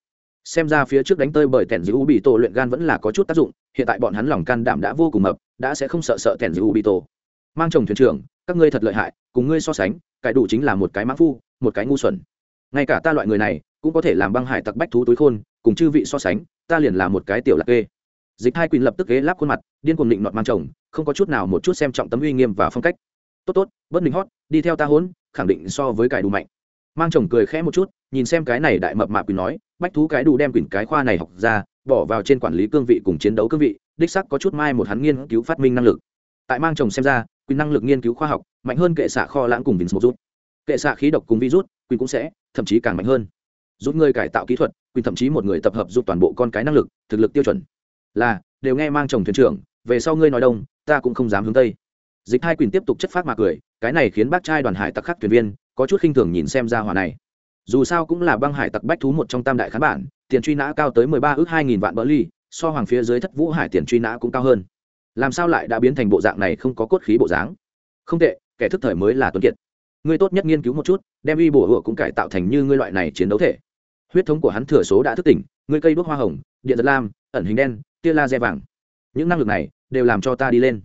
Xem ra phía trước đánh tơi bởi tèn dư bị tổ luyện gan vẫn là có chút tác dụng, hiện tại bọn hắn lòng can đảm đã vô cùng mập, đã sẽ không sợ sợ tèn dư bị tổ. Mang chồng thuyền trưởng, các ngươi thật lợi hại, cùng ngươi so sánh, cái đủ chính là một cái mã phu, một cái ngu xuẩn. Ngay cả ta loại người này cũng có thể làm băng hải tặc bách thú túi khôn, cùng chư vị so sánh, ta liền là một cái tiểu lạc kê. Dịch hai quỳnh lập tức ghế láp khuôn mặt, điên cuồng định nọt mang chồng, không có chút nào một chút xem trọng tấm uy nghiêm và phong cách. Tốt tốt bất ninh hót, đi theo ta hốn, khẳng định so với cải đủ mạnh. Mang chồng cười khẽ một chút, nhìn xem cái này đại mập mạp quỳnh nói, bách thú cái đủ đem quỳnh cái khoa này học ra, bỏ vào trên quản lý cương vị cùng chiến đấu cương vị, đích sắc có chút mai một hắn nghiên cứu phát minh năng lực. Tại mang chồng xem ra, quỳnh năng lực nghiên cứu khoa học mạnh hơn kệ xạ kho lãng cùng vinh một rút kệ xạ khí độc cùng virus, quỳnh cũng sẽ, thậm chí càng mạnh hơn giúp người cải tạo kỹ thuật quyền thậm chí một người tập hợp giúp toàn bộ con cái năng lực, thực lực tiêu chuẩn. Là, đều nghe mang chồng thuyền trưởng, về sau ngươi nói đông, ta cũng không dám hướng tây. Dịch hai quyền tiếp tục chất phát mà cười, cái này khiến bác trai đoàn hải tặc khắc thuyền viên, có chút khinh thường nhìn xem ra hỏa này. Dù sao cũng là băng hải tặc bách thú một trong tam đại khán bản, tiền truy nã cao tới mười ba ước hai nghìn vạn bỡ ly, so hoàng phía dưới thất vũ hải tiền truy nã cũng cao hơn. Làm sao lại đã biến thành bộ dạng này không có cốt khí bộ dáng? Không tệ, kẻ thức thời mới là tuấn kiệt. Ngươi tốt nhất nghiên cứu một chút, đem uy bổ hựa cũng cải tạo thành như ngươi loại này chiến đấu thể huyết thống của hắn thừa số đã thức tỉnh, ngươi cây đuốc hoa hồng, điện giật lam, ẩn hình đen, tia laser vàng. Những năng lực này đều làm cho ta đi lên.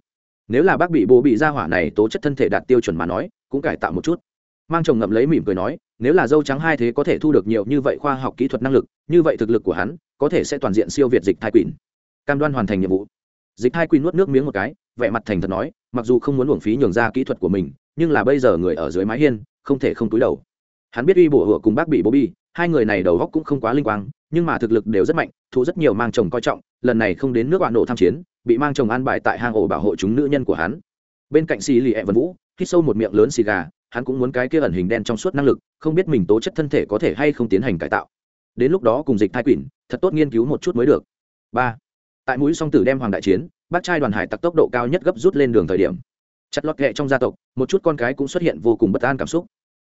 Nếu là bác bị bố bị ra hỏa này tố chất thân thể đạt tiêu chuẩn mà nói, cũng cải tạo một chút. Mang chồng ngậm lấy mỉm cười nói, nếu là dâu trắng hai thế có thể thu được nhiều như vậy khoa học kỹ thuật năng lực, như vậy thực lực của hắn có thể sẽ toàn diện siêu việt dịch thai quỷ. Cam đoan hoàn thành nhiệm vụ. Dịch thai quỷ nuốt nước miếng một cái, vẻ mặt thành thật nói, mặc dù không muốn uổng phí nhường ra kỹ thuật của mình, nhưng là bây giờ người ở dưới mái hiên, không thể không túi đầu. Hắn biết uy bổ hựa cùng bác bị bố bi hai người này đầu góc cũng không quá linh quang, nhưng mà thực lực đều rất mạnh, thu rất nhiều mang chồng coi trọng, lần này không đến nước bạn nổ tham chiến, bị mang chồng an bài tại hang ổ bảo hộ chúng nữ nhân của hắn. Bên cạnh xì lì ẹ vân vũ, hít sâu một miệng lớn xì gà, hắn cũng muốn cái kia ẩn hình đen trong suốt năng lực, không biết mình tố chất thân thể có thể hay không tiến hành cải tạo. Đến lúc đó cùng dịch thai quỷ, thật tốt nghiên cứu một chút mới được. Ba. Tại mũi song tử đem hoàng đại chiến, bác trai đoàn hải tặc tốc độ cao nhất gấp rút lên đường thời điểm. Chặt lọt ghẹ trong gia tộc, một chút con cái cũng xuất hiện vô cùng bất an cảm xúc.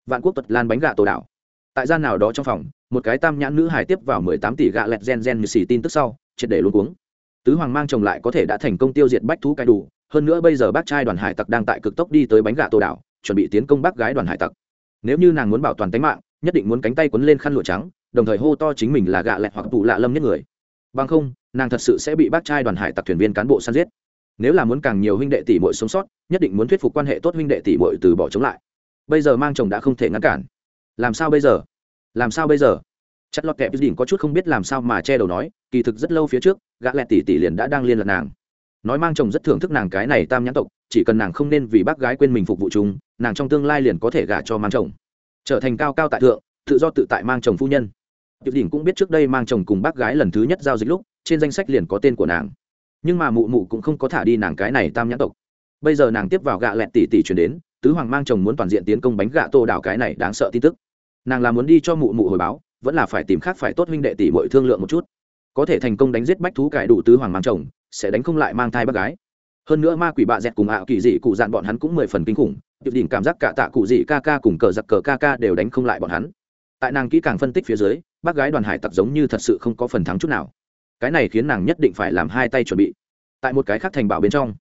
Vạn quốc tật lan bánh gà tổ đảo tại gian nào đó trong phòng, một cái tam nhãn nữ hải tiếp vào mười tám tỷ gạ lẹt gen gen như xì tin tức sau, triệt để luôn cuống. Tứ hoàng mang chồng lại có thể đã thành công tiêu diệt bách thú cai đủ, hơn nữa bây giờ bác trai đoàn hải tặc đang tại cực tốc đi tới bánh gà tổ đảo, chuẩn bị tiến công bác gái đoàn hải tặc. Nếu như nàng muốn bảo toàn tính mạng, nhất định muốn cánh tay quấn lên khăn lụa trắng, đồng thời hô to chính mình là gạ lẹt hoặc tụ lạ lâm nhất người. Bằng không, nàng thật sự sẽ bị bác trai đoàn hải tặc thuyền viên cán bộ săn giết. Nếu là muốn càng nhiều huynh đệ tỷ muội sống sót, nhất định muốn thuyết phục quan hệ tốt huynh đệ tỷ muội từ bỏ chống lại. Bây giờ mang chồng đã không thể ngăn cản làm sao bây giờ làm sao bây giờ chất lọt kẹp đỉnh có chút không biết làm sao mà che đầu nói kỳ thực rất lâu phía trước gã lẹt tỷ tỷ liền đã đang liên lạc nàng nói mang chồng rất thưởng thức nàng cái này tam nhãn tộc chỉ cần nàng không nên vì bác gái quên mình phục vụ chúng nàng trong tương lai liền có thể gả cho mang chồng trở thành cao cao tại thượng tự do tự tại mang chồng phu nhân Diệp Đỉnh cũng biết trước đây mang chồng cùng bác gái lần thứ nhất giao dịch lúc, trên danh sách liền có tên của nàng. Nhưng mà mụ mụ cũng không có thả đi nàng cái này tam nhãn tộc. Bây giờ nàng tiếp vào gạ lẹt tỷ tỷ truyền đến, tứ hoàng mang chồng muốn toàn diện tiến công bánh gạ tô đảo cái này đáng sợ tin tức. Nàng là muốn đi cho mụ mụ hồi báo, vẫn là phải tìm khác phải tốt huynh đệ tỷ muội thương lượng một chút. Có thể thành công đánh giết bách thú cải đủ tứ hoàng mang chồng, sẽ đánh không lại mang thai bác gái. Hơn nữa ma quỷ bạ dẹt cùng ạ kỳ dị cụ dạn bọn hắn cũng mười phần kinh khủng, Diệp Đỉnh cảm giác cả tạ cụ dị ca ca cùng cờ giặc cờ ca ca đều đánh không lại bọn hắn. Tại nàng kỹ càng phân tích phía dưới, bác gái đoàn hải tặc giống như thật sự không có phần thắng chút nào cái này khiến nàng nhất định phải làm hai tay chuẩn bị tại một cái khác thành bảo bên trong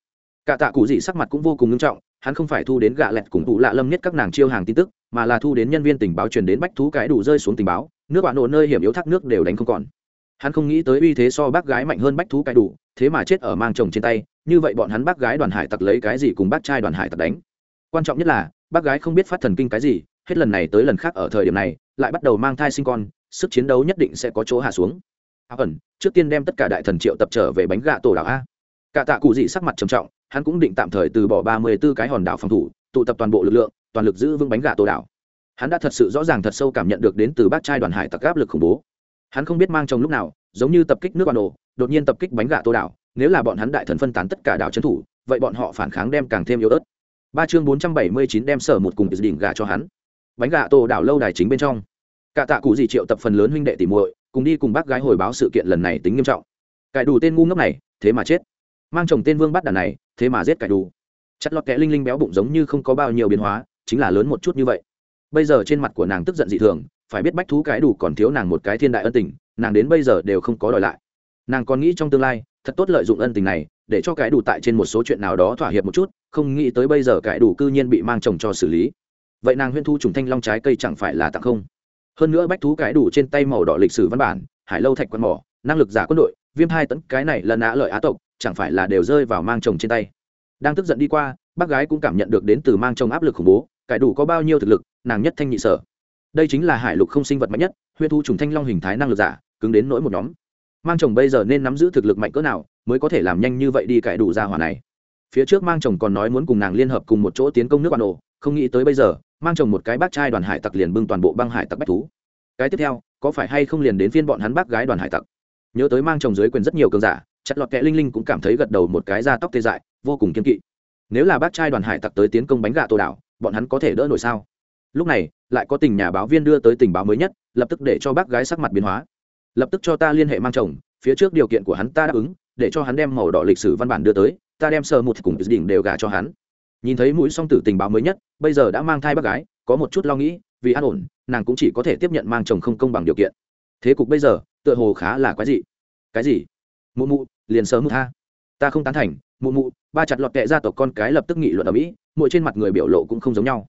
cả tạ cụ dị sắc mặt cũng vô cùng nghiêm trọng hắn không phải thu đến gạ lẹt cùng tụ lạ lâm nhất các nàng chiêu hàng tin tức, mà là thu đến nhân viên tình báo truyền đến bách thú cái đủ rơi xuống tình báo, nước bạn nổ nơi hiểm yếu thác nước đều đánh không còn. Hắn không nghĩ tới uy thế so bác gái mạnh hơn bách thú cái đủ, thế mà chết ở mang chồng trên tay, như vậy bọn hắn bác gái đoàn hải tặc lấy cái gì cùng bác trai đoàn hải tặc đánh? Quan trọng nhất là, bác gái không biết phát thần kinh cái gì, hết lần này tới lần khác ở thời điểm này, lại bắt đầu mang thai sinh con, sức chiến đấu nhất định sẽ có chỗ hạ xuống. Ẩn, trước tiên đem tất cả đại thần triệu tập trở về bánh gạ tổ đảo a. Cả tạ cụ dị sắc mặt trầm trọng hắn cũng định tạm thời từ bỏ ba mươi b ố cái hòn đảo phòng thủ, tụ tập toàn bộ lực lượng, toàn lực giữ vững bánh gạ tổ đảo. Hắn đã thật sự rõ ràng thật sâu cảm nhận được đến từ bác trai đoàn hải tặc áp lực khủng bố. Hắn không biết mang trong lúc nào, giống như tập kích nước bản đồ, đột nhiên tập kích bánh gạ tổ đảo, nếu là bọn hắn đại thần phân tán tất cả đảo trấn thủ, vậy bọn họ phản kháng đem càng thêm yếu ớt. Ba chương bốn trăm bảy mươi chín đem sở một cùng đỉnh gà cho hắn. Bánh gạ tổ đảo lâu đài chính bên trong. Cả tạ cụ gì triệu tập phần lớn huynh đệ tỉ muội, cùng đi cùng bác gái hồi báo sự kiện lần này tính nghiêm trọng. Cải đủ tên ngu ngốc này, thế mà chết. Mang chồng tên vương bắt đàn này thế mà giết cải đủ. Chặt lọt kẽ linh linh béo bụng giống như không có bao nhiêu biến hóa, chính là lớn một chút như vậy. Bây giờ trên mặt của nàng tức giận dị thường, phải biết bách thú cái đủ còn thiếu nàng một cái thiên đại ân tình, nàng đến bây giờ đều không có đòi lại. Nàng còn nghĩ trong tương lai, thật tốt lợi dụng ân tình này, để cho cái đủ tại trên một số chuyện nào đó thỏa hiệp một chút, không nghĩ tới bây giờ cái đủ cư nhiên bị mang chồng cho xử lý. Vậy nàng huyên thu trùng thanh long trái cây chẳng phải là tặng không? Hơn nữa bách thú cái đủ trên tay màu đỏ lịch sử văn bản, hải lâu thạch quan mỏ, năng lực giả quân đội, viêm hai tấn, cái này lần á lợi á tộc chẳng phải là đều rơi vào mang chồng trên tay. Đang tức giận đi qua, bác gái cũng cảm nhận được đến từ mang chồng áp lực khủng bố, cải đủ có bao nhiêu thực lực, nàng nhất thanh nhị sở. Đây chính là hải lục không sinh vật mạnh nhất huyên thu trùng thanh long hình thái năng lực giả, cứng đến nỗi một nhóm. Mang chồng bây giờ nên nắm giữ thực lực mạnh cỡ nào, mới có thể làm nhanh như vậy đi cải đủ ra hỏa này. Phía trước mang chồng còn nói muốn cùng nàng liên hợp cùng một chỗ tiến công nước bạn ổ không nghĩ tới bây giờ, mang chồng một cái bác trai đoàn hải tặc liền bưng toàn bộ băng hải tặc bách thú. Cái tiếp theo, có phải hay không liền đến phiên bọn hắn bác gái đoàn hải tặc? Nhớ tới mang chồng dưới quyền rất nhiều cường giả chặt lọt kẹ linh linh cũng cảm thấy gật đầu một cái da tóc tê dại, vô cùng kiên kỵ. Nếu là bác trai đoàn hải tặc tới tiến công bánh gà tổ đảo, bọn hắn có thể đỡ nổi sao? Lúc này, lại có tình nhà báo viên đưa tới tình báo mới nhất, lập tức để cho bác gái sắc mặt biến hóa. Lập tức cho ta liên hệ mang chồng, phía trước điều kiện của hắn ta đáp ứng, để cho hắn đem màu đỏ lịch sử văn bản đưa tới, ta đem sơ một cùng đỉnh đều gả cho hắn. Nhìn thấy mũi song tử tình báo mới nhất, bây giờ đã mang thai bác gái, có một chút lo nghĩ, vì an ổn, nàng cũng chỉ có thể tiếp nhận mang chồng không công bằng điều kiện. Thế cục bây giờ, tựa hồ khá là quái dị. Cái gì? Mụ mụ, liền sớm một tha. Ta không tán thành, mụ mụ, ba chặt lọt kệ gia tộc con cái lập tức nghị luận ở mỹ, mỗi trên mặt người biểu lộ cũng không giống nhau.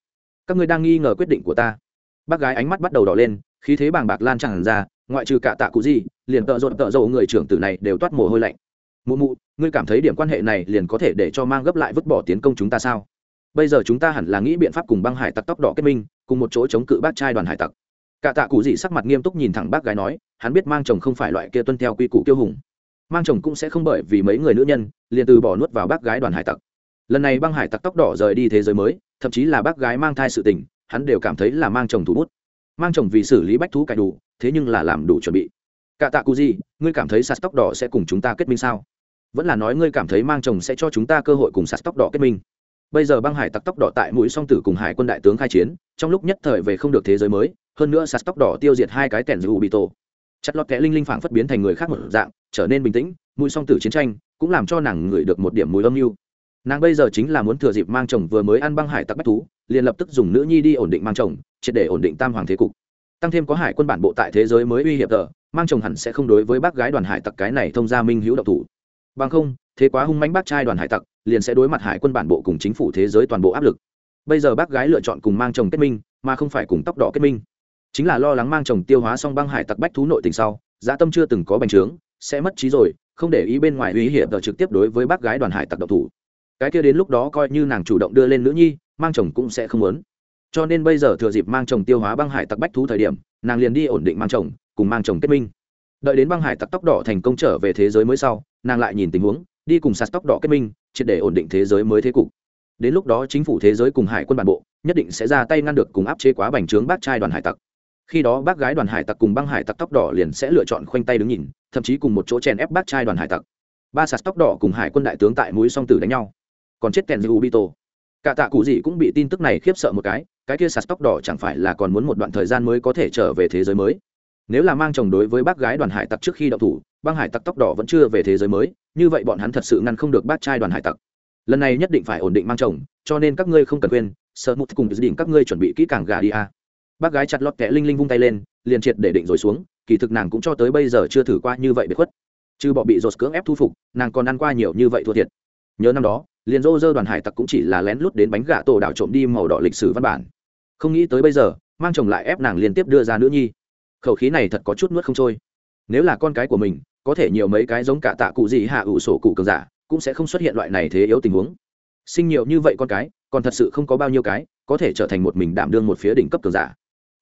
Các ngươi đang nghi ngờ quyết định của ta. Bác gái ánh mắt bắt đầu đỏ lên, khí thế bàng bạc lan tràn ra, ngoại trừ cả tạ cụ gì, liền tợ rộn tợ dầu người trưởng tử này đều toát mồ hôi lạnh. Mụ mụ, ngươi cảm thấy điểm quan hệ này liền có thể để cho mang gấp lại vứt bỏ tiến công chúng ta sao? Bây giờ chúng ta hẳn là nghĩ biện pháp cùng băng hải tặc tóc đỏ kết minh, cùng một chỗ chống cự bác trai đoàn hải tặc. Cả tạ cụ gì sắc mặt nghiêm túc nhìn thẳng bác gái nói, hắn biết mang chồng không phải loại kia tuân theo quy củ kiêu hùng mang chồng cũng sẽ không bởi vì mấy người nữ nhân, liền từ bỏ nuốt vào bác gái đoàn hải tặc. Lần này băng hải tặc tóc đỏ rời đi thế giới mới, thậm chí là bác gái mang thai sự tình, hắn đều cảm thấy là mang chồng thủ bút. Mang chồng vì xử lý bách thú cải đủ, thế nhưng là làm đủ chuẩn bị. Cả tạ cụ gì ngươi cảm thấy sạt tóc đỏ sẽ cùng chúng ta kết minh sao? Vẫn là nói ngươi cảm thấy mang chồng sẽ cho chúng ta cơ hội cùng sạt tóc đỏ kết minh. Bây giờ băng hải tặc tóc đỏ tại mũi song tử cùng hải quân đại tướng khai chiến, trong lúc nhất thời về không được thế giới mới, hơn nữa sạt tóc đỏ tiêu diệt hai cái tẻn dù bị tổ. Chặt lọt kẽ linh linh phảng phất biến thành người khác một dạng trở nên bình tĩnh mũi song tử chiến tranh cũng làm cho nàng ngửi được một điểm mùi âm mưu. Nàng bây giờ chính là muốn thừa dịp mang chồng vừa mới ăn băng hải tặc bách thú, liền lập tức dùng nữ nhi đi ổn định mang chồng, triệt để ổn định tam hoàng thế cục. Tăng thêm có hải quân bản bộ tại thế giới mới uy hiểm tờ, mang chồng hẳn sẽ không đối với bác gái đoàn hải tặc cái này thông gia minh hữu độc thủ. Bằng không, thế quá hung mánh bác trai đoàn hải tặc, liền sẽ đối mặt hải quân bản bộ cùng chính phủ thế giới toàn bộ áp lực. Bây giờ bác gái lựa chọn cùng mang chồng kết minh, mà không phải cùng tóc đỏ kết minh. Chính là lo lắng mang chồng tiêu hóa xong băng hải tặc bách thú nội tình sau dã tâm chưa từng có bành trướng sẽ mất trí rồi, không để ý bên ngoài uy hiểm tờ trực tiếp đối với bác gái đoàn hải tặc độc thủ. Cái kia đến lúc đó coi như nàng chủ động đưa lên nữ nhi, mang chồng cũng sẽ không muốn. Cho nên bây giờ thừa dịp mang chồng tiêu hóa băng hải tặc bách thú thời điểm, nàng liền đi ổn định mang chồng, cùng mang chồng kết minh. Đợi đến băng hải tặc tóc đỏ thành công trở về thế giới mới sau, nàng lại nhìn tình huống, đi cùng sạt tóc đỏ kết minh, triệt để ổn định thế giới mới thế cục. Đến lúc đó chính phủ thế giới cùng hải quân bản bộ, nhất định sẽ ra tay ngăn được cùng áp chế quá bành trướng bác trai đoàn hải tặc khi đó bác gái đoàn hải tặc cùng băng hải tặc tóc đỏ liền sẽ lựa chọn khoanh tay đứng nhìn, thậm chí cùng một chỗ chèn ép bác trai đoàn hải tặc. Ba sạt tóc đỏ cùng hải quân đại tướng tại mũi song tử đánh nhau. Còn chết kèn dư ubito. Cả tạ cụ gì cũng bị tin tức này khiếp sợ một cái cái kia sạt tóc đỏ chẳng phải là còn muốn một đoạn thời gian mới có thể trở về thế giới mới. Nếu là mang chồng đối với bác gái đoàn hải tặc trước khi đậu thủ, băng hải tặc tóc đỏ vẫn chưa về thế giới mới, như vậy bọn hắn thật sự ngăn không được bác trai đoàn hải tặc. Lần này nhất định phải ổn định mang chồng, cho nên các ngươi không cần quên sợ mụt cùng dự định các ngươi chuẩn bị kỹ càng gà đi a bác gái chặt lọt kẽ linh linh vung tay lên, liền triệt để định rồi xuống, kỳ thực nàng cũng cho tới bây giờ chưa thử qua như vậy bị khuất. Chứ bọ bị dột cưỡng ép thu phục, nàng còn ăn qua nhiều như vậy thua thiệt. Nhớ năm đó, liền rô rơ đoàn hải tặc cũng chỉ là lén lút đến bánh gà tổ đảo trộm đi màu đỏ lịch sử văn bản. Không nghĩ tới bây giờ, mang chồng lại ép nàng liên tiếp đưa ra nữ nhi. Khẩu khí này thật có chút nuốt không trôi. Nếu là con cái của mình, có thể nhiều mấy cái giống cả tạ cụ gì hạ ủ sổ cụ cường giả, cũng sẽ không xuất hiện loại này thế yếu tình huống. Sinh nhiều như vậy con cái, còn thật sự không có bao nhiêu cái, có thể trở thành một mình đảm đương một phía đỉnh cấp cường giả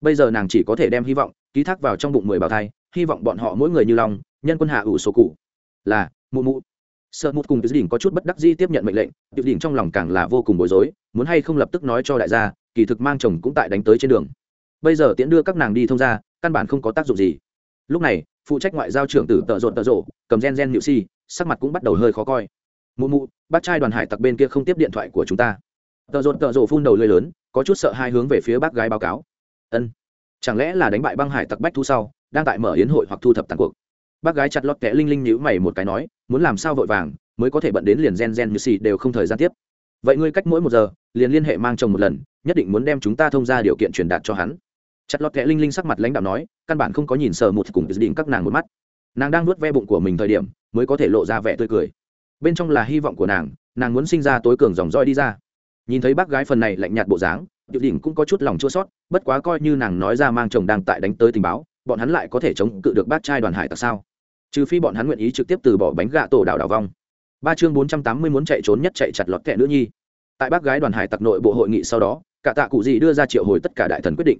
bây giờ nàng chỉ có thể đem hy vọng ký thác vào trong bụng mười bào thai, hy vọng bọn họ mỗi người như lòng nhân quân hạ ủ sổ cụ. Là, mụ mụ. Sợ mụt cùng tiểu đỉnh có chút bất đắc dĩ tiếp nhận mệnh lệnh, tiểu đỉnh trong lòng càng là vô cùng bối rối, muốn hay không lập tức nói cho đại gia, kỳ thực mang chồng cũng tại đánh tới trên đường. Bây giờ tiễn đưa các nàng đi thông ra căn bản không có tác dụng gì. Lúc này, phụ trách ngoại giao trưởng tử tợ rộn tợ rộ cầm gen gen nhự si, sắc mặt cũng bắt đầu hơi khó coi. Mụ mụ, bác trai đoàn hải tặc bên kia không tiếp điện thoại của chúng ta. Tợ rộn tợ rộ phun đầu lưới lớn, có chút sợ hai hướng về phía bác gái báo cáo ân. Chẳng lẽ là đánh bại băng hải tặc bách thu sau, đang tại mở yến hội hoặc thu thập tàn cuộc? Bác gái chặt lót kẽ linh linh nhữ mày một cái nói, muốn làm sao vội vàng, mới có thể bận đến liền gen gen như xì đều không thời gian tiếp. Vậy ngươi cách mỗi một giờ, liền liên hệ mang chồng một lần, nhất định muốn đem chúng ta thông ra điều kiện truyền đạt cho hắn. Chặt lót kẽ linh linh sắc mặt lãnh đạo nói, căn bản không có nhìn sờ một cùng định các nàng một mắt. Nàng đang nuốt ve bụng của mình thời điểm, mới có thể lộ ra vẻ tươi cười. Bên trong là hy vọng của nàng nàng muốn sinh ra tối cường dòng roi đi ra. Nhìn thấy bác gái phần này lạnh nhạt bộ dáng điệu đỉnh cũng có chút lòng chua sót, bất quá coi như nàng nói ra mang chồng đang tại đánh tới tình báo, bọn hắn lại có thể chống cự được bát trai đoàn hải tại sao? Trừ phi bọn hắn nguyện ý trực tiếp từ bỏ bánh gạ tổ đảo đảo vong. Ba chương bốn trăm tám mươi muốn chạy trốn nhất chạy chặt lọt kẻ nữ nhi. Tại bác gái đoàn hải tặc nội bộ hội nghị sau đó, cả tạ cụ gì đưa ra triệu hồi tất cả đại thần quyết định.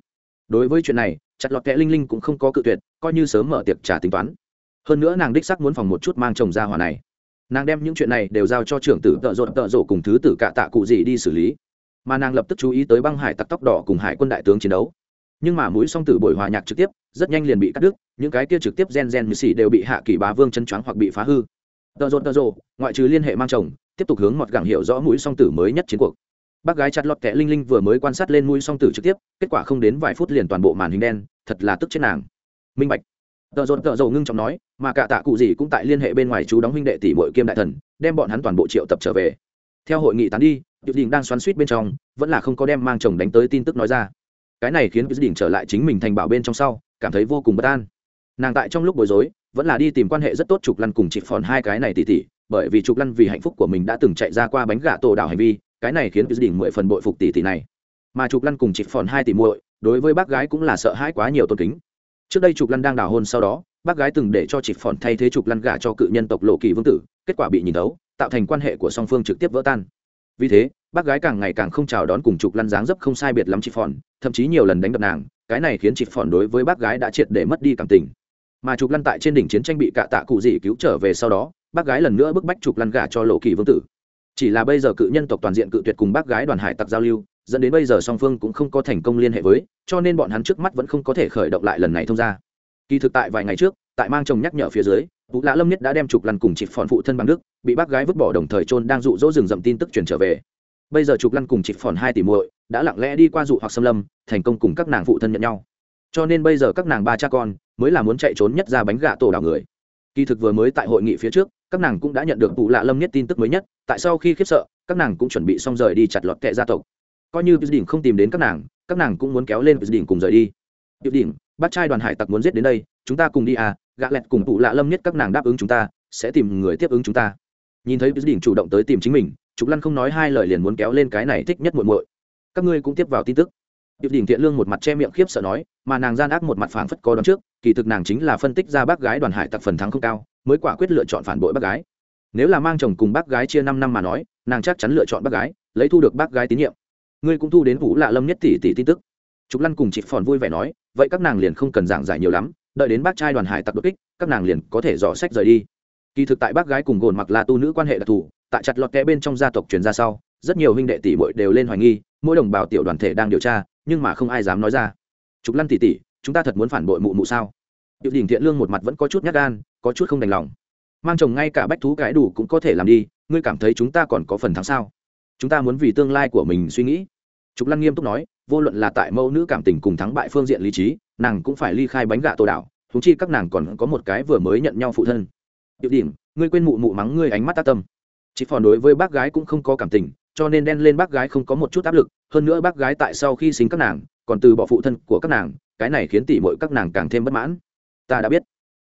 Đối với chuyện này, chặt lọt kẻ linh linh cũng không có cự tuyệt, coi như sớm mở tiệc trả tính toán. Hơn nữa nàng đích sắc muốn phòng một chút mang chồng ra hòa này. Nàng đem những chuyện này đều giao cho trưởng tử tợ rộn tợ rộ cùng thứ tử cả tạ cụ gì đi xử lý mà nàng lập tức chú ý tới băng hải tặc tóc đỏ cùng hải quân đại tướng chiến đấu. Nhưng mà mũi song tử buổi hòa nhạc trực tiếp, rất nhanh liền bị cắt đứt, những cái kia trực tiếp gen gen như xì đều bị hạ kỳ bá vương chân choáng hoặc bị phá hư. Tờ rộn tờ rộ, ngoại trừ liên hệ mang chồng, tiếp tục hướng mọt gẳng hiểu rõ mũi song tử mới nhất chiến cuộc. Bác gái chặt lọt kẻ linh linh vừa mới quan sát lên mũi song tử trực tiếp, kết quả không đến vài phút liền toàn bộ màn hình đen, thật là tức chết nàng. Minh bạch. Tờ dồn tờ rộ ngưng trọng nói, mà cả tạ cụ gì cũng tại liên hệ bên ngoài chú đóng huynh đệ tỷ bội kiêm đại thần, đem bọn hắn toàn bộ triệu tập trở về. Theo hội nghị tán đi Diệp đình đang xoắn xuýt bên trong, vẫn là không có đem mang chồng đánh tới tin tức nói ra. Cái này khiến Diệp đình trở lại chính mình thành bảo bên trong sau, cảm thấy vô cùng bất an. Nàng tại trong lúc bối rối, vẫn là đi tìm quan hệ rất tốt trục lăn cùng chị phòn hai cái này tỉ tỉ, bởi vì trục lăn vì hạnh phúc của mình đã từng chạy ra qua bánh gà tổ đảo hành vi, cái này khiến Diệp đình mười phần bội phục tỷ tỷ này. Mà trục lăn cùng chị phòn hai tỷ muội, đối với bác gái cũng là sợ hãi quá nhiều tôn kính. Trước đây trục lăn đang đào hôn sau đó, bác gái từng để cho chị phòn thay thế trục lăn gả cho cự nhân tộc lộ kỳ vương tử, kết quả bị nhìn thấu, tạo thành quan hệ của song phương trực tiếp vỡ tan vì thế, bác gái càng ngày càng không chào đón cùng trục lăn dáng dấp không sai biệt lắm chị phòn thậm chí nhiều lần đánh đập nàng, cái này khiến chị phòn đối với bác gái đã triệt để mất đi cảm tình. Mà trục lăn tại trên đỉnh chiến tranh bị cạ tạ cụ dị cứu trở về sau đó, bác gái lần nữa bức bách trục lăn gà cho lộ kỳ vương tử. Chỉ là bây giờ cự nhân tộc toàn diện cự tuyệt cùng bác gái đoàn hải tặc giao lưu, dẫn đến bây giờ song phương cũng không có thành công liên hệ với, cho nên bọn hắn trước mắt vẫn không có thể khởi động lại lần này thông ra kỳ thực tại vài ngày trước, tại mang chồng nhắc nhở phía dưới vũ lã lâm nhất đã đem trục lăn cùng chị phòn phụ thân bằng đức, bị bác gái vứt bỏ đồng thời trôn đang dụ dỗ rừng rậm tin tức truyền trở về. Bây giờ trục lăn cùng chị phòn hai tỷ muội đã lặng lẽ đi qua dụ hoặc xâm lâm, thành công cùng các nàng phụ thân nhận nhau. Cho nên bây giờ các nàng ba cha con mới là muốn chạy trốn nhất ra bánh gà tổ đảo người. Kỳ thực vừa mới tại hội nghị phía trước, các nàng cũng đã nhận được vụ lạ lâm nhất tin tức mới nhất, tại sau khi khiếp sợ, các nàng cũng chuẩn bị xong rời đi chặt lọt kệ gia tộc. Coi như đỉnh không tìm đến các nàng các nàng cũng muốn kéo lên đỉnh cùng rời đi. Đỉnh bắt trai đoàn hải tặc muốn giết đến đây, chúng ta cùng đi à gạ lẹt cùng tụ lạ lâm nhất các nàng đáp ứng chúng ta sẽ tìm người tiếp ứng chúng ta nhìn thấy đỉnh chủ động tới tìm chính mình trục lăn không nói hai lời liền muốn kéo lên cái này thích nhất muội muội các ngươi cũng tiếp vào tin tức Điệp đỉnh thiện lương một mặt che miệng khiếp sợ nói, mà nàng gian ác một mặt phảng phất có đón trước, kỳ thực nàng chính là phân tích ra bác gái đoàn hải tặc phần thắng không cao, mới quả quyết lựa chọn phản bội bác gái. Nếu là mang chồng cùng bác gái chia năm năm mà nói, nàng chắc chắn lựa chọn bác gái, lấy thu được bác gái tín nhiệm. Ngươi cũng thu đến Vũ Lạ Lâm nhất tỷ tỷ tin tức. Trục Lăn cùng chị Phòn vui vẻ nói, vậy các nàng liền không cần giảng giải nhiều lắm, đợi đến bác trai đoàn hải tặc đột kích, các nàng liền có thể dò sách rời đi. Kỳ thực tại bác gái cùng gồn mặc là tu nữ quan hệ đặc thù, tại chặt lọt kẽ bên trong gia tộc truyền ra sau, rất nhiều huynh đệ tỷ muội đều lên hoài nghi, mỗi đồng bào tiểu đoàn thể đang điều tra, nhưng mà không ai dám nói ra. Trục lăn tỷ tỷ, chúng ta thật muốn phản bội mụ mụ sao? Điệu đình thiện lương một mặt vẫn có chút nhát gan có chút không đành lòng. Mang chồng ngay cả bách thú cái đủ cũng có thể làm đi ngươi cảm thấy chúng ta còn có phần thắng sao? Chúng ta muốn vì tương lai của mình suy nghĩ. Trục lăn nghiêm túc nói vô luận là tại mẫu nữ cảm tình cùng thắng bại phương diện lý trí nàng cũng phải ly khai bánh gạ tổ đảo thú chi các nàng còn có một cái vừa mới nhận nhau phụ thân. Điệu đỉnh, ngươi quên mụ mụ mắng ngươi ánh mắt tác tâm. Chị phòn đối với bác gái cũng không có cảm tình, cho nên đen lên bác gái không có một chút áp lực, hơn nữa bác gái tại sau khi sinh các nàng, còn từ bỏ phụ thân của các nàng, cái này khiến tỉ mọi các nàng càng thêm bất mãn. Ta đã biết.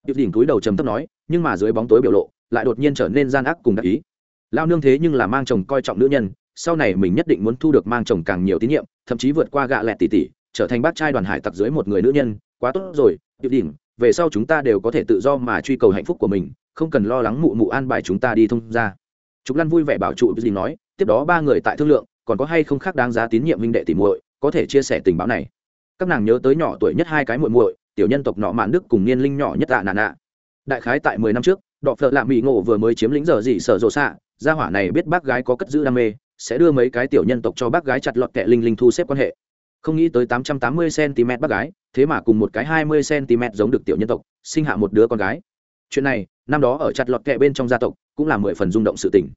Điệp đỉnh túi đầu trầm thấp nói, nhưng mà dưới bóng tối biểu lộ, lại đột nhiên trở nên gian ác cùng đặc ý. Lao nương thế nhưng là mang chồng coi trọng nữ nhân, sau này mình nhất định muốn thu được mang chồng càng nhiều tín nhiệm, thậm chí vượt qua gạ lẹt tỉ tỉ trở thành bác trai đoàn hải tặc dưới một người nữ nhân, quá tốt rồi điệp đỉnh, về sau chúng ta đều có thể tự do mà truy cầu hạnh phúc của mình, không cần lo lắng mụ mụ an bài chúng ta đi thông ra trục lăn vui vẻ bảo trụ gì nói, tiếp đó ba người tại thương lượng, còn có hay không khác đáng giá tín nhiệm minh đệ tỉ muội, có thể chia sẻ tình báo này. Các nàng nhớ tới nhỏ tuổi nhất hai cái muội muội, tiểu nhân tộc nọ mạn đức cùng niên linh nhỏ nhất tạ nà nạ. Đại khái tại mười năm trước, đọ phợ lạ mỹ ngộ vừa mới chiếm lĩnh giờ dị sở rộ xạ, gia hỏa này biết bác gái có cất giữ đam mê, sẽ đưa mấy cái tiểu nhân tộc cho bác gái chặt lọt kệ linh linh thu xếp quan hệ không nghĩ tới tám trăm tám mươi cm bác gái thế mà cùng một cái hai mươi cm giống được tiểu nhân tộc sinh hạ một đứa con gái. Chuyện này năm đó ở chặt lọt kẹ bên trong gia tộc cũng là mười phần rung động sự tình.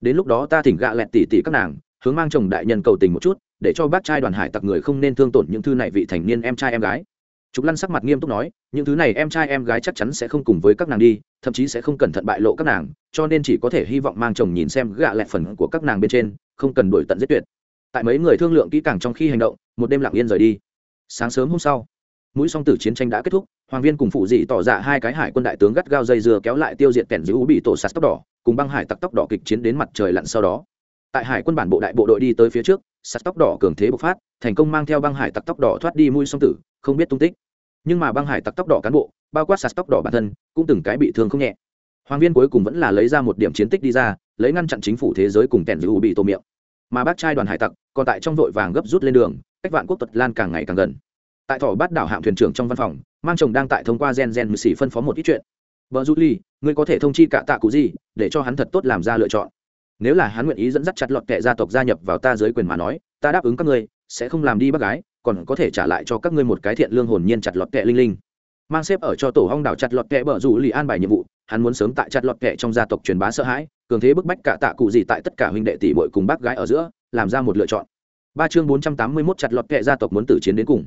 Đến lúc đó ta thỉnh gạ lẹt tỉ tỉ các nàng hướng mang chồng đại nhân cầu tình một chút để cho bác trai đoàn hải tặc người không nên thương tổn những thứ này vị thành niên em trai em gái. Trục Lăn sắc mặt nghiêm túc nói, những thứ này em trai em gái chắc chắn sẽ không cùng với các nàng đi, thậm chí sẽ không cẩn thận bại lộ các nàng, cho nên chỉ có thể hy vọng mang chồng nhìn xem gạ lẹt phần của các nàng bên trên, không cần đuổi tận giết tuyệt. Tại mấy người thương lượng kỹ càng trong khi hành động, một đêm lặng yên rời đi. Sáng sớm hôm sau, mũi song tử chiến tranh đã kết thúc, hoàng viên cùng phụ dị tỏ ra hai cái hải quân đại tướng gắt gao dây dưa kéo lại tiêu diệt kẻn giữ bị tổ sạt tóc đỏ, cùng băng hải tặc tóc đỏ kịch chiến đến mặt trời lặn sau đó. Tại hải quân bản bộ đại bộ đội đi tới phía trước sạt tóc đỏ cường thế bộc phát thành công mang theo băng hải tặc tóc đỏ thoát đi mũi song tử không biết tung tích. Nhưng mà băng hải tặc tóc đỏ cán bộ bao quát sạt tóc đỏ bản thân cũng từng cái bị thương không nhẹ. Hoàng viên cuối cùng vẫn là lấy ra một điểm chiến tích đi ra lấy ngăn chặn chính phủ thế giới cùng kẻn giữ bị tổ miệng mà bác trai đoàn hải tặc còn tại trong vội vàng gấp rút lên đường, cách vạn quốc tật lan càng ngày càng gần. Tại thỏ bát đảo hạm thuyền trưởng trong văn phòng, mang chồng đang tại thông qua gen gen mười xỉ phân phó một ít chuyện. Vợ du ly, ngươi có thể thông chi cả tạ cụ gì, để cho hắn thật tốt làm ra lựa chọn. Nếu là hắn nguyện ý dẫn dắt chặt lọt kệ gia tộc gia nhập vào ta dưới quyền mà nói, ta đáp ứng các ngươi, sẽ không làm đi bác gái, còn có thể trả lại cho các ngươi một cái thiện lương hồn nhiên chặt lọt kệ linh linh. Mang xếp ở cho tổ hong đảo chặt lọt kệ bờ rủ lì an bài nhiệm vụ, hắn muốn sớm tại chặt lọt kệ trong gia tộc truyền bá sợ hãi cường thế bức bách cả tạ cụ gì tại tất cả huynh đệ tỷ bội cùng bác gái ở giữa, làm ra một lựa chọn. Ba chương bốn trăm tám mươi mốt chặt lọt kệ gia tộc muốn tử chiến đến cùng.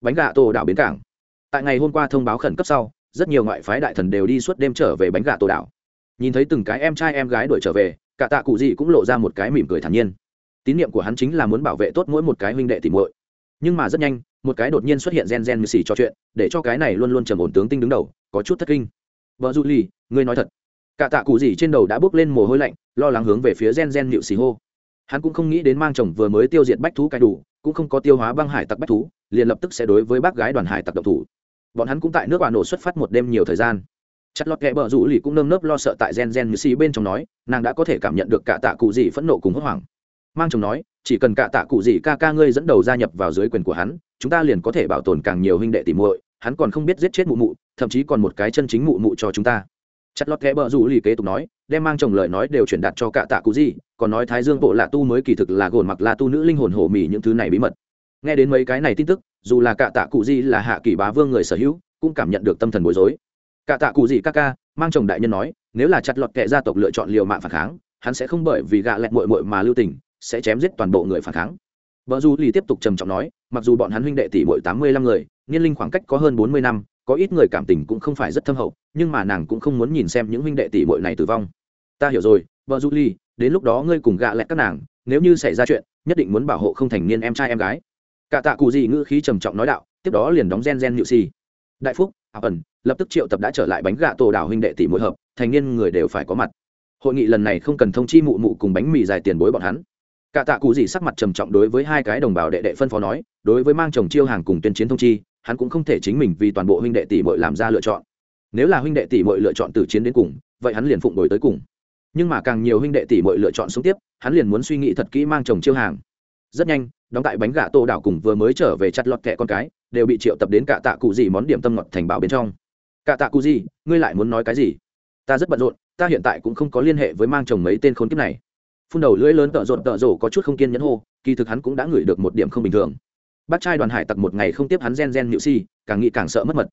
Bánh gà tổ đảo bến cảng. Tại ngày hôm qua thông báo khẩn cấp sau, rất nhiều ngoại phái đại thần đều đi suốt đêm trở về bánh gà tổ đảo. Nhìn thấy từng cái em trai em gái đuổi trở về, cả tạ cụ gì cũng lộ ra một cái mỉm cười thản nhiên. Tín nhiệm của hắn chính là muốn bảo vệ tốt mỗi một cái huynh đệ tỷ muội. Nhưng mà rất nhanh, một cái đột nhiên xuất hiện gen gen như xì cho chuyện, để cho cái này luôn luôn trầm ổn tướng tinh đứng đầu, có chút thất kinh. Vợ du ly ngươi nói thật cả tạ cụ gì trên đầu đã bước lên mồ hôi lạnh, lo lắng hướng về phía gen gen nịu xì hô. Hắn cũng không nghĩ đến mang chồng vừa mới tiêu diệt bách thú cai đủ, cũng không có tiêu hóa băng hải tặc bách thú, liền lập tức sẽ đối với bác gái đoàn hải tặc độc thủ. Bọn hắn cũng tại nước bà nổ xuất phát một đêm nhiều thời gian. Chặt lọt kẹ bờ rủ lì cũng nơm nớp lo sợ tại gen gen như xì bên trong nói, nàng đã có thể cảm nhận được cả tạ cụ gì phẫn nộ cùng hốt hoảng. Mang chồng nói, chỉ cần cả tạ cụ gì ca ca ngươi dẫn đầu gia nhập vào dưới quyền của hắn, chúng ta liền có thể bảo tồn càng nhiều huynh đệ tỉ muội, hắn còn không biết giết chết mụ mụ, thậm chí còn một cái chân chính mụ mụ cho chúng ta chặt lọt kẽ bờ rủ lì kế tục nói, đem mang chồng lời nói đều chuyển đạt cho cả tạ cụ gì, còn nói thái dương bộ lạ tu mới kỳ thực là gồn mặc là tu nữ linh hồn hổ mì những thứ này bí mật. Nghe đến mấy cái này tin tức, dù là cả tạ cụ gì là hạ kỳ bá vương người sở hữu, cũng cảm nhận được tâm thần bối rối. Cả tạ cụ gì ca ca, mang chồng đại nhân nói, nếu là chặt lọt kệ gia tộc lựa chọn liều mạng phản kháng, hắn sẽ không bởi vì gạ lẹt muội muội mà lưu tình, sẽ chém giết toàn bộ người phản kháng. Vợ du lì tiếp tục trầm trọng nói, mặc dù bọn hắn huynh đệ tỷ muội tám mươi lăm người, niên linh khoảng cách có hơn bốn mươi năm, có ít người cảm tình cũng không phải rất thâm hậu nhưng mà nàng cũng không muốn nhìn xem những huynh đệ tỷ bội này tử vong. Ta hiểu rồi, vợ du đến lúc đó ngươi cùng gạ lẹt các nàng, nếu như xảy ra chuyện, nhất định muốn bảo hộ không thành niên em trai em gái. Cả tạ cụ gì ngữ khí trầm trọng nói đạo, tiếp đó liền đóng gen gen nhự xì. Đại phúc ảo ẩn, lập tức triệu tập đã trở lại bánh gạ tổ đảo huynh đệ tỷ mỗi hợp, thành niên người đều phải có mặt. Hội nghị lần này không cần thông chi mụ mụ cùng bánh mì dài tiền bối bọn hắn. Cả tạ cụ gì sắc mặt trầm trọng đối với hai cái đồng bào đệ đệ phân phó nói, đối với mang chồng chiêu hàng cùng tuyên chiến thông chi, hắn cũng không thể chính mình vì toàn bộ huynh đệ tỷ muội làm ra lựa chọn nếu là huynh đệ tỷ muội lựa chọn từ chiến đến cùng, vậy hắn liền phụng đổi tới cùng. Nhưng mà càng nhiều huynh đệ tỷ muội lựa chọn sống tiếp, hắn liền muốn suy nghĩ thật kỹ mang chồng chiêu hàng. Rất nhanh, đóng tại bánh gà tô đảo cùng vừa mới trở về chặt lọt kẹ con cái, đều bị triệu tập đến cả tạ cụ gì món điểm tâm ngọt thành bảo bên trong. Cả tạ cụ gì, ngươi lại muốn nói cái gì? Ta rất bận rộn, ta hiện tại cũng không có liên hệ với mang chồng mấy tên khốn kiếp này. Phun đầu lưỡi lớn tợ rộn tợ rổ có chút không kiên nhẫn hô, kỳ thực hắn cũng đã ngửi được một điểm không bình thường. Bác trai đoàn hải tặc một ngày không tiếp hắn gen gen nhự si, càng nghĩ càng sợ mất mật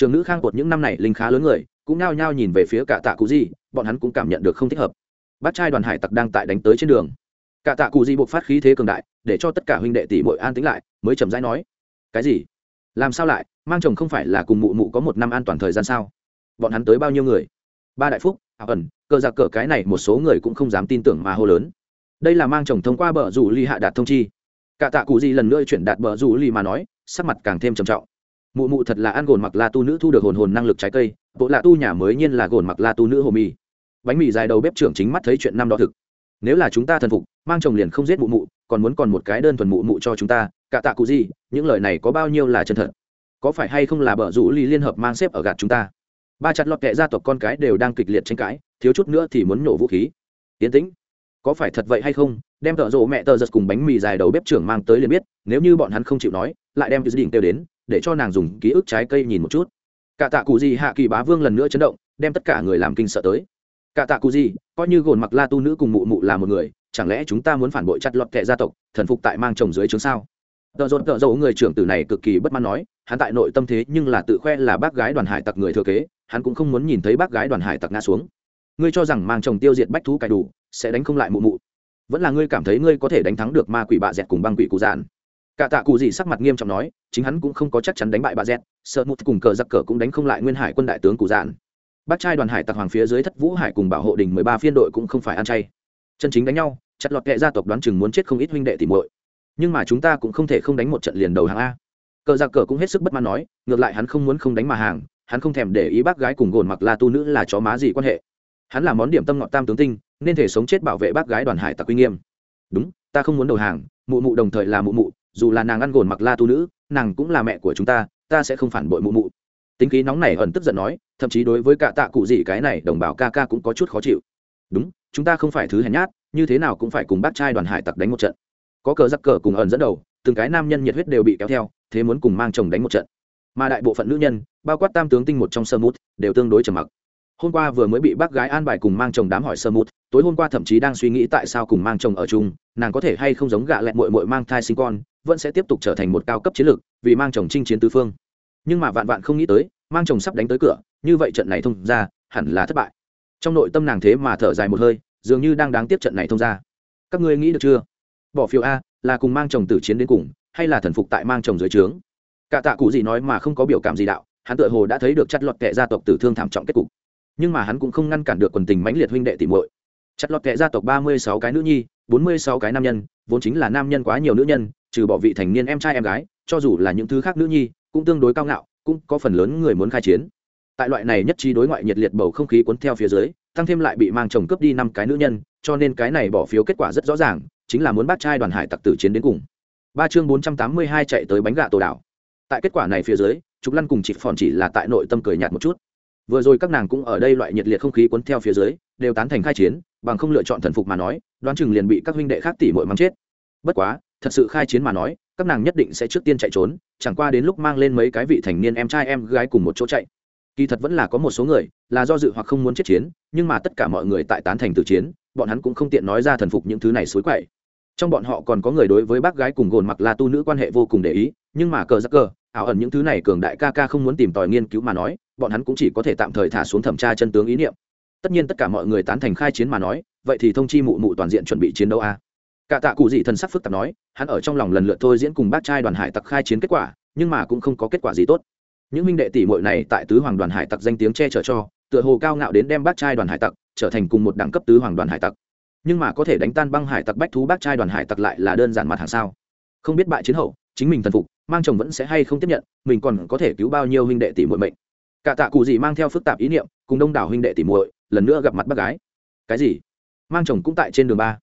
trường nữ khang cột những năm này linh khá lớn người, cũng nao nhao nhìn về phía cả tạ cụ di, bọn hắn cũng cảm nhận được không thích hợp. Bác trai đoàn hải tặc đang tại đánh tới trên đường. Cả tạ cụ di buộc phát khí thế cường đại, để cho tất cả huynh đệ tỷ bội an tính lại, mới chầm rãi nói, cái gì? Làm sao lại? Mang chồng không phải là cùng mụ mụ có một năm an toàn thời gian sao? Bọn hắn tới bao nhiêu người? Ba đại phúc ảo ẩn, cờ giặc cờ cái này một số người cũng không dám tin tưởng mà hô lớn. Đây là mang chồng thông qua bờ rủ ly hạ đạt thông chi. Cả tạ cụ di lần nữa chuyển đạt bờ rủ ly mà nói, sắc mặt càng thêm trầm trọng mụ mụ thật là ăn gồn mặc la tu nữ thu được hồn hồn năng lực trái cây, bộ lạ tu nhà mới nhiên là gồn mặc la tu nữ hồ mì. Bánh mì dài đầu bếp trưởng chính mắt thấy chuyện năm đó thực. Nếu là chúng ta thần phục, mang chồng liền không giết mụ mụ, còn muốn còn một cái đơn thuần mụ mụ cho chúng ta, cả tạ cụ gì, những lời này có bao nhiêu là chân thật? Có phải hay không là bờ rủ ly liên hợp mang xếp ở gạt chúng ta? Ba chặt lọt kệ gia tộc con cái đều đang kịch liệt tranh cãi, thiếu chút nữa thì muốn nổ vũ khí. Yến tĩnh. Có phải thật vậy hay không? Đem tợ rộ mẹ tờ giật cùng bánh mì dài đầu bếp trưởng mang tới liền biết, nếu như bọn hắn không chịu nói, lại đem cái định kêu đến để cho nàng dùng ký ức trái cây nhìn một chút. Cả tạ cụ gì hạ kỳ bá vương lần nữa chấn động, đem tất cả người làm kinh sợ tới. Cả tạ cụ gì, coi như gồn mặc la tu nữ cùng mụ mụ là một người, chẳng lẽ chúng ta muốn phản bội chặt lọt kệ gia tộc, thần phục tại mang chồng dưới trướng sao? Tợ dồn tợ dầu người trưởng tử này cực kỳ bất mãn nói, hắn tại nội tâm thế nhưng là tự khoe là bác gái đoàn hải tặc người thừa kế, hắn cũng không muốn nhìn thấy bác gái đoàn hải tặc ngã xuống. Ngươi cho rằng mang chồng tiêu diệt bách thú cải đủ, sẽ đánh không lại mụ mụ. Vẫn là ngươi cảm thấy ngươi có thể đánh thắng được ma quỷ bạ dẹt cùng băng quỷ cụ giàn cả tạ cụ gì sắc mặt nghiêm trọng nói, chính hắn cũng không có chắc chắn đánh bại bà dẹt sợ mụt cùng cờ giặc cờ cũng đánh không lại nguyên hải quân đại tướng cụ dạn. bác trai đoàn hải tặc hoàng phía dưới thất vũ hải cùng bảo hộ đình mười ba phiên đội cũng không phải ăn chay. Chân chính đánh nhau, chặt lọt kệ gia tộc đoán chừng muốn chết không ít huynh đệ tìm muội. Nhưng mà chúng ta cũng không thể không đánh một trận liền đầu hàng a. Cờ giặc cờ cũng hết sức bất mãn nói, ngược lại hắn không muốn không đánh mà hàng, hắn không thèm để ý bác gái cùng gồn mặc là tu nữ là chó má gì quan hệ. Hắn là món điểm tâm ngọt tam tướng tinh, nên thể sống chết bảo vệ bác gái đoàn hải tặc uy nghiêm. Đúng, ta không muốn đầu hàng, mụ mụ đồng thời là mụ mụ dù là nàng ăn gồn mặc la tu nữ, nàng cũng là mẹ của chúng ta ta sẽ không phản bội mụ mụ. Tính khí nóng này ẩn tức giận nói, thậm chí đối với cả tạ cụ gì cái này, đồng bào ca ca cũng có chút khó chịu. Đúng, chúng ta không phải thứ hèn nhát, như thế nào cũng phải cùng bác trai đoàn hải tặc đánh một trận. Có cờ giặc cờ cùng ẩn dẫn đầu, từng cái nam nhân nhiệt huyết đều bị kéo theo, thế muốn cùng mang chồng đánh một trận. Mà đại bộ phận nữ nhân, bao quát tam tướng tinh một trong sơ mút, đều tương đối trầm mặc. Hôm qua vừa mới bị bác gái an bài cùng mang chồng đám hỏi sơ mút, tối hôm qua thậm chí đang suy nghĩ tại sao cùng mang chồng ở chung, nàng có thể hay không giống gạ lẹt mội mội mang thai sinh con vẫn sẽ tiếp tục trở thành một cao cấp chiến lược, vì mang chồng chinh chiến tứ phương. Nhưng mà vạn vạn không nghĩ tới, mang chồng sắp đánh tới cửa, như vậy trận này thông ra, hẳn là thất bại. Trong nội tâm nàng thế mà thở dài một hơi, dường như đang đáng tiếp trận này thông ra. Các ngươi nghĩ được chưa? Bỏ phiếu a, là cùng mang chồng tử chiến đến cùng, hay là thần phục tại mang chồng dưới trướng? Cả tạ cụ gì nói mà không có biểu cảm gì đạo, hắn tựa hồ đã thấy được chặt lọt kệ gia tộc tử thương thảm trọng kết cục. Nhưng mà hắn cũng không ngăn cản được quần tình mãnh liệt huynh đệ tỉ muội. Chặt lọt kệ gia tộc ba mươi sáu cái nữ nhi, bốn mươi sáu cái nam nhân vốn chính là nam nhân quá nhiều nữ nhân, trừ bỏ vị thành niên em trai em gái, cho dù là những thứ khác nữ nhi, cũng tương đối cao ngạo, cũng có phần lớn người muốn khai chiến. Tại loại này nhất trí đối ngoại nhiệt liệt bầu không khí cuốn theo phía dưới, tăng thêm lại bị mang chồng cướp đi năm cái nữ nhân, cho nên cái này bỏ phiếu kết quả rất rõ ràng, chính là muốn bắt trai đoàn hải tặc tử chiến đến cùng. Ba chương bốn trăm tám mươi hai chạy tới bánh gạ tổ đảo. Tại kết quả này phía dưới, trục lăn cùng chị phòn chỉ là tại nội tâm cười nhạt một chút. Vừa rồi các nàng cũng ở đây loại nhiệt liệt không khí cuốn theo phía dưới, đều tán thành khai chiến, bằng không lựa chọn thần phục mà nói đoán chừng liền bị các huynh đệ khác tỉ mội mắng chết. Bất quá, thật sự khai chiến mà nói, các nàng nhất định sẽ trước tiên chạy trốn, chẳng qua đến lúc mang lên mấy cái vị thành niên em trai em gái cùng một chỗ chạy. Kỳ thật vẫn là có một số người, là do dự hoặc không muốn chết chiến, nhưng mà tất cả mọi người tại tán thành từ chiến, bọn hắn cũng không tiện nói ra thần phục những thứ này xối quậy. Trong bọn họ còn có người đối với bác gái cùng gồn mặc là tu nữ quan hệ vô cùng để ý, nhưng mà cờ giặc cờ, ảo ẩn những thứ này cường đại ca ca không muốn tìm tòi nghiên cứu mà nói, bọn hắn cũng chỉ có thể tạm thời thả xuống thẩm tra chân tướng ý niệm. Tất nhiên tất cả mọi người tán thành khai chiến mà nói vậy thì thông chi mụ mụ toàn diện chuẩn bị chiến đấu a. Cả tạ cụ dị thần sắc phức tạp nói, hắn ở trong lòng lần lượt thôi diễn cùng bác trai đoàn hải tặc khai chiến kết quả, nhưng mà cũng không có kết quả gì tốt. Những minh đệ tỷ muội này tại tứ hoàng đoàn hải tặc danh tiếng che chở cho, tựa hồ cao ngạo đến đem bác trai đoàn hải tặc trở thành cùng một đẳng cấp tứ hoàng đoàn hải tặc. Nhưng mà có thể đánh tan băng hải tặc bách thú bác trai đoàn hải tặc lại là đơn giản mặt hàng sao? Không biết bại chiến hậu, chính mình thần phục, mang chồng vẫn sẽ hay không tiếp nhận, mình còn có thể cứu bao nhiêu huynh đệ tỷ muội mệnh? Cả tạ cụ gì mang theo phức tạp ý niệm, cùng đông đảo huynh đệ tỷ muội, lần nữa gặp mặt bác gái. Cái gì? Mang chồng cũng tại trên đường ba.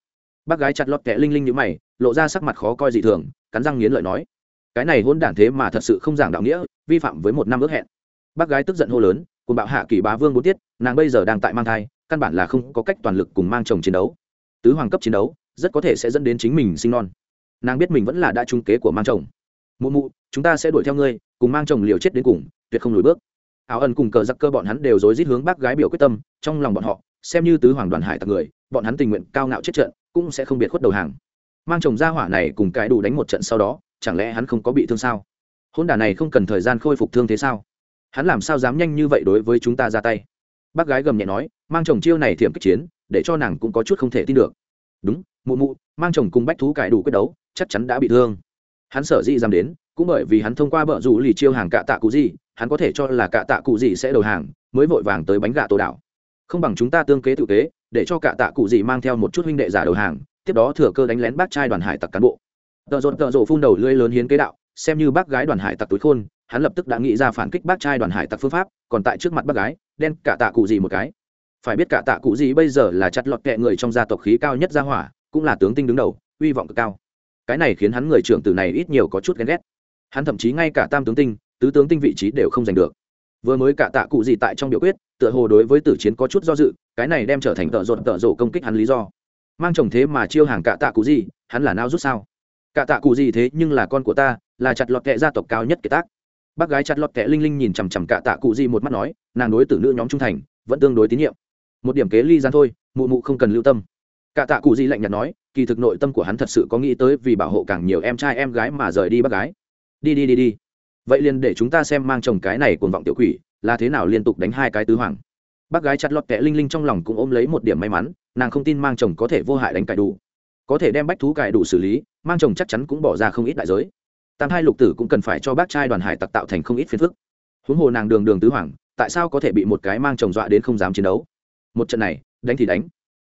Bác gái chặt lọt kẹ linh linh như mày, lộ ra sắc mặt khó coi dị thường, cắn răng nghiến lợi nói, cái này hôn đản thế mà thật sự không giảng đạo nghĩa, vi phạm với một năm ước hẹn. Bác gái tức giận hô lớn, cùng bạo hạ kỳ bá vương bốn tiết, nàng bây giờ đang tại mang thai, căn bản là không có cách toàn lực cùng mang chồng chiến đấu. Tứ hoàng cấp chiến đấu, rất có thể sẽ dẫn đến chính mình sinh non. Nàng biết mình vẫn là đã trung kế của mang chồng. Mụ mụ, chúng ta sẽ đuổi theo ngươi, cùng mang chồng liều chết đến cùng, tuyệt không lùi bước. Áo ẩn cùng cờ giặc cơ bọn hắn đều rối rít hướng bác gái biểu quyết tâm, trong lòng bọn họ xem như tứ hoàng đoàn hải tặc người, bọn hắn tình nguyện cao ngạo chết trận, cũng sẽ không biệt khuất đầu hàng. Mang chồng ra hỏa này cùng cái đủ đánh một trận sau đó, chẳng lẽ hắn không có bị thương sao? Hôn đả này không cần thời gian khôi phục thương thế sao? Hắn làm sao dám nhanh như vậy đối với chúng ta ra tay? Bác gái gầm nhẹ nói, mang chồng chiêu này thiểm kích chiến, để cho nàng cũng có chút không thể tin được. Đúng, mụ mụ, mang chồng cùng bách thú cải đủ quyết đấu, chắc chắn đã bị thương. Hắn sở dĩ dám đến, cũng bởi vì hắn thông qua bợ rủ lì chiêu hàng cạ tạ cụ gì, hắn có thể cho là cạ tạ cụ gì sẽ đầu hàng, mới vội vàng tới bánh gà tổ đảo không bằng chúng ta tương kế tự kế, để cho Cả tạ cụ gì mang theo một chút huynh đệ giả đầu hàng, tiếp đó thừa cơ đánh lén bác trai đoàn hải tặc cán bộ. Tợ rộn tợ rộ phun đầu lưỡi lớn hiến kế đạo, xem như bác gái đoàn hải tặc túi khôn, hắn lập tức đã nghĩ ra phản kích bác trai đoàn hải tặc phương pháp, còn tại trước mặt bác gái, đen cả tạ cụ gì một cái. Phải biết cả tạ cụ gì bây giờ là chặt lọt kẹ người trong gia tộc khí cao nhất gia hỏa, cũng là tướng tinh đứng đầu, uy vọng cực cao. Cái này khiến hắn người trưởng tử này ít nhiều có chút ghen ghét. Hắn thậm chí ngay cả tam tướng tinh, tứ tướng tinh vị trí đều không giành được vừa mới cả tạ cụ gì tại trong biểu quyết, tựa hồ đối với tử chiến có chút do dự, cái này đem trở thành tợ rột tợ rổ công kích hắn lý do. Mang chồng thế mà chiêu hàng cả tạ cụ gì, hắn là nao rút sao? Cả tạ cụ gì thế nhưng là con của ta, là chặt lọt kệ gia tộc cao nhất kiệt tác. Bác gái chặt lọt kệ linh linh nhìn chằm chằm cả tạ cụ gì một mắt nói, nàng đối tử nữ nhóm trung thành, vẫn tương đối tín nhiệm. Một điểm kế ly gian thôi, mụ mụ không cần lưu tâm. Cả tạ cụ gì lạnh nhạt nói, kỳ thực nội tâm của hắn thật sự có nghĩ tới vì bảo hộ càng nhiều em trai em gái mà rời đi bác gái. Đi đi đi đi vậy liền để chúng ta xem mang chồng cái này cuồng vọng tiểu quỷ, là thế nào liên tục đánh hai cái tứ hoàng. Bác gái chặt lọt kệ linh linh trong lòng cũng ôm lấy một điểm may mắn, nàng không tin mang chồng có thể vô hại đánh cải đủ. Có thể đem bách thú cải đủ xử lý, mang chồng chắc chắn cũng bỏ ra không ít đại giới. Tam hai lục tử cũng cần phải cho bác trai đoàn hải tặc tạo thành không ít phiền phức. Huống hồ nàng đường đường tứ hoàng, tại sao có thể bị một cái mang chồng dọa đến không dám chiến đấu? Một trận này, đánh thì đánh.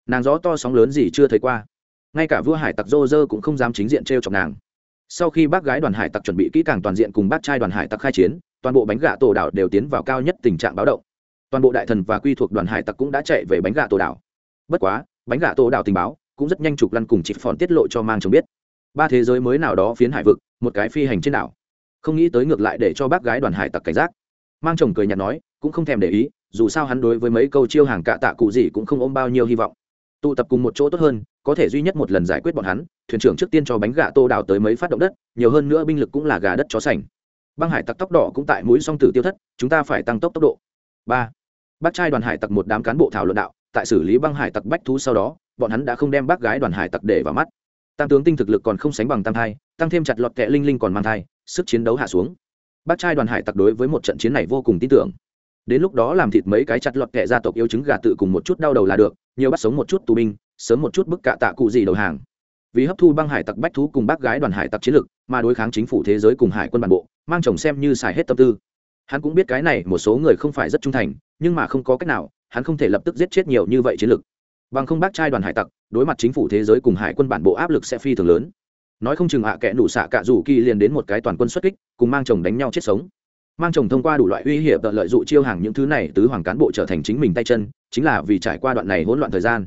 Nàng gió to sóng lớn gì chưa thấy qua. Ngay cả vua hải tặc dô dơ cũng không dám chính diện t r e o chọc nàng sau khi bác gái đoàn hải tặc chuẩn bị kỹ càng toàn diện cùng bác trai đoàn hải tặc khai chiến, toàn bộ bánh gà tổ đảo đều tiến vào cao nhất tình trạng báo động. Toàn bộ đại thần và quy thuộc đoàn hải tặc cũng đã chạy về bánh gà tổ đảo. Bất quá, bánh gà tổ đảo tình báo cũng rất nhanh trục lăn cùng chị phòn tiết lộ cho mang chồng biết. Ba thế giới mới nào đó phiến hải vực, một cái phi hành trên đảo. Không nghĩ tới ngược lại để cho bác gái đoàn hải tặc cảnh giác. Mang chồng cười nhạt nói, cũng không thèm để ý, dù sao hắn đối với mấy câu chiêu hàng cạ tạ cụ gì cũng không ôm bao nhiêu hy vọng. Tụ tập cùng một chỗ tốt hơn có thể duy nhất một lần giải quyết bọn hắn, thuyền trưởng trước tiên cho bánh gà tô đào tới mấy phát động đất, nhiều hơn nữa binh lực cũng là gà đất chó sành. Băng hải tặc tóc đỏ cũng tại mũi song tử tiêu thất, chúng ta phải tăng tốc tốc độ. Ba. Bác trai đoàn hải tặc một đám cán bộ thảo luận đạo, tại xử lý băng hải tặc bách thú sau đó, bọn hắn đã không đem bác gái đoàn hải tặc để vào mắt. Tam tướng tinh thực lực còn không sánh bằng tam thai, tăng thêm chặt lọt kẹ linh linh còn mang thai, sức chiến đấu hạ xuống. Bác trai đoàn hải tặc đối với một trận chiến này vô cùng tin tưởng. Đến lúc đó làm thịt mấy cái chặt lọt kẹ gia tộc yêu chứng gà tự cùng một chút đau đầu là được, nhiều bắt sống một chút tù binh sớm một chút bức cạ tạ cụ gì đầu hàng. Vì hấp thu băng hải tặc bách thú cùng bác gái đoàn hải tặc chiến lược mà đối kháng chính phủ thế giới cùng hải quân bản bộ, mang chồng xem như xài hết tâm tư. Hắn cũng biết cái này một số người không phải rất trung thành, nhưng mà không có cách nào, hắn không thể lập tức giết chết nhiều như vậy chiến lược bằng không bác trai đoàn hải tặc, đối mặt chính phủ thế giới cùng hải quân bản bộ áp lực sẽ phi thường lớn. Nói không chừng hạ kẽ nụ xạ cạ rủ kỳ liền đến một cái toàn quân xuất kích, cùng mang chồng đánh nhau chết sống. Mang chồng thông qua đủ loại uy hiểm tận lợi dụng chiêu hàng những thứ này tứ hoàng cán bộ trở thành chính mình tay chân, chính là vì trải qua đoạn này hỗn loạn thời gian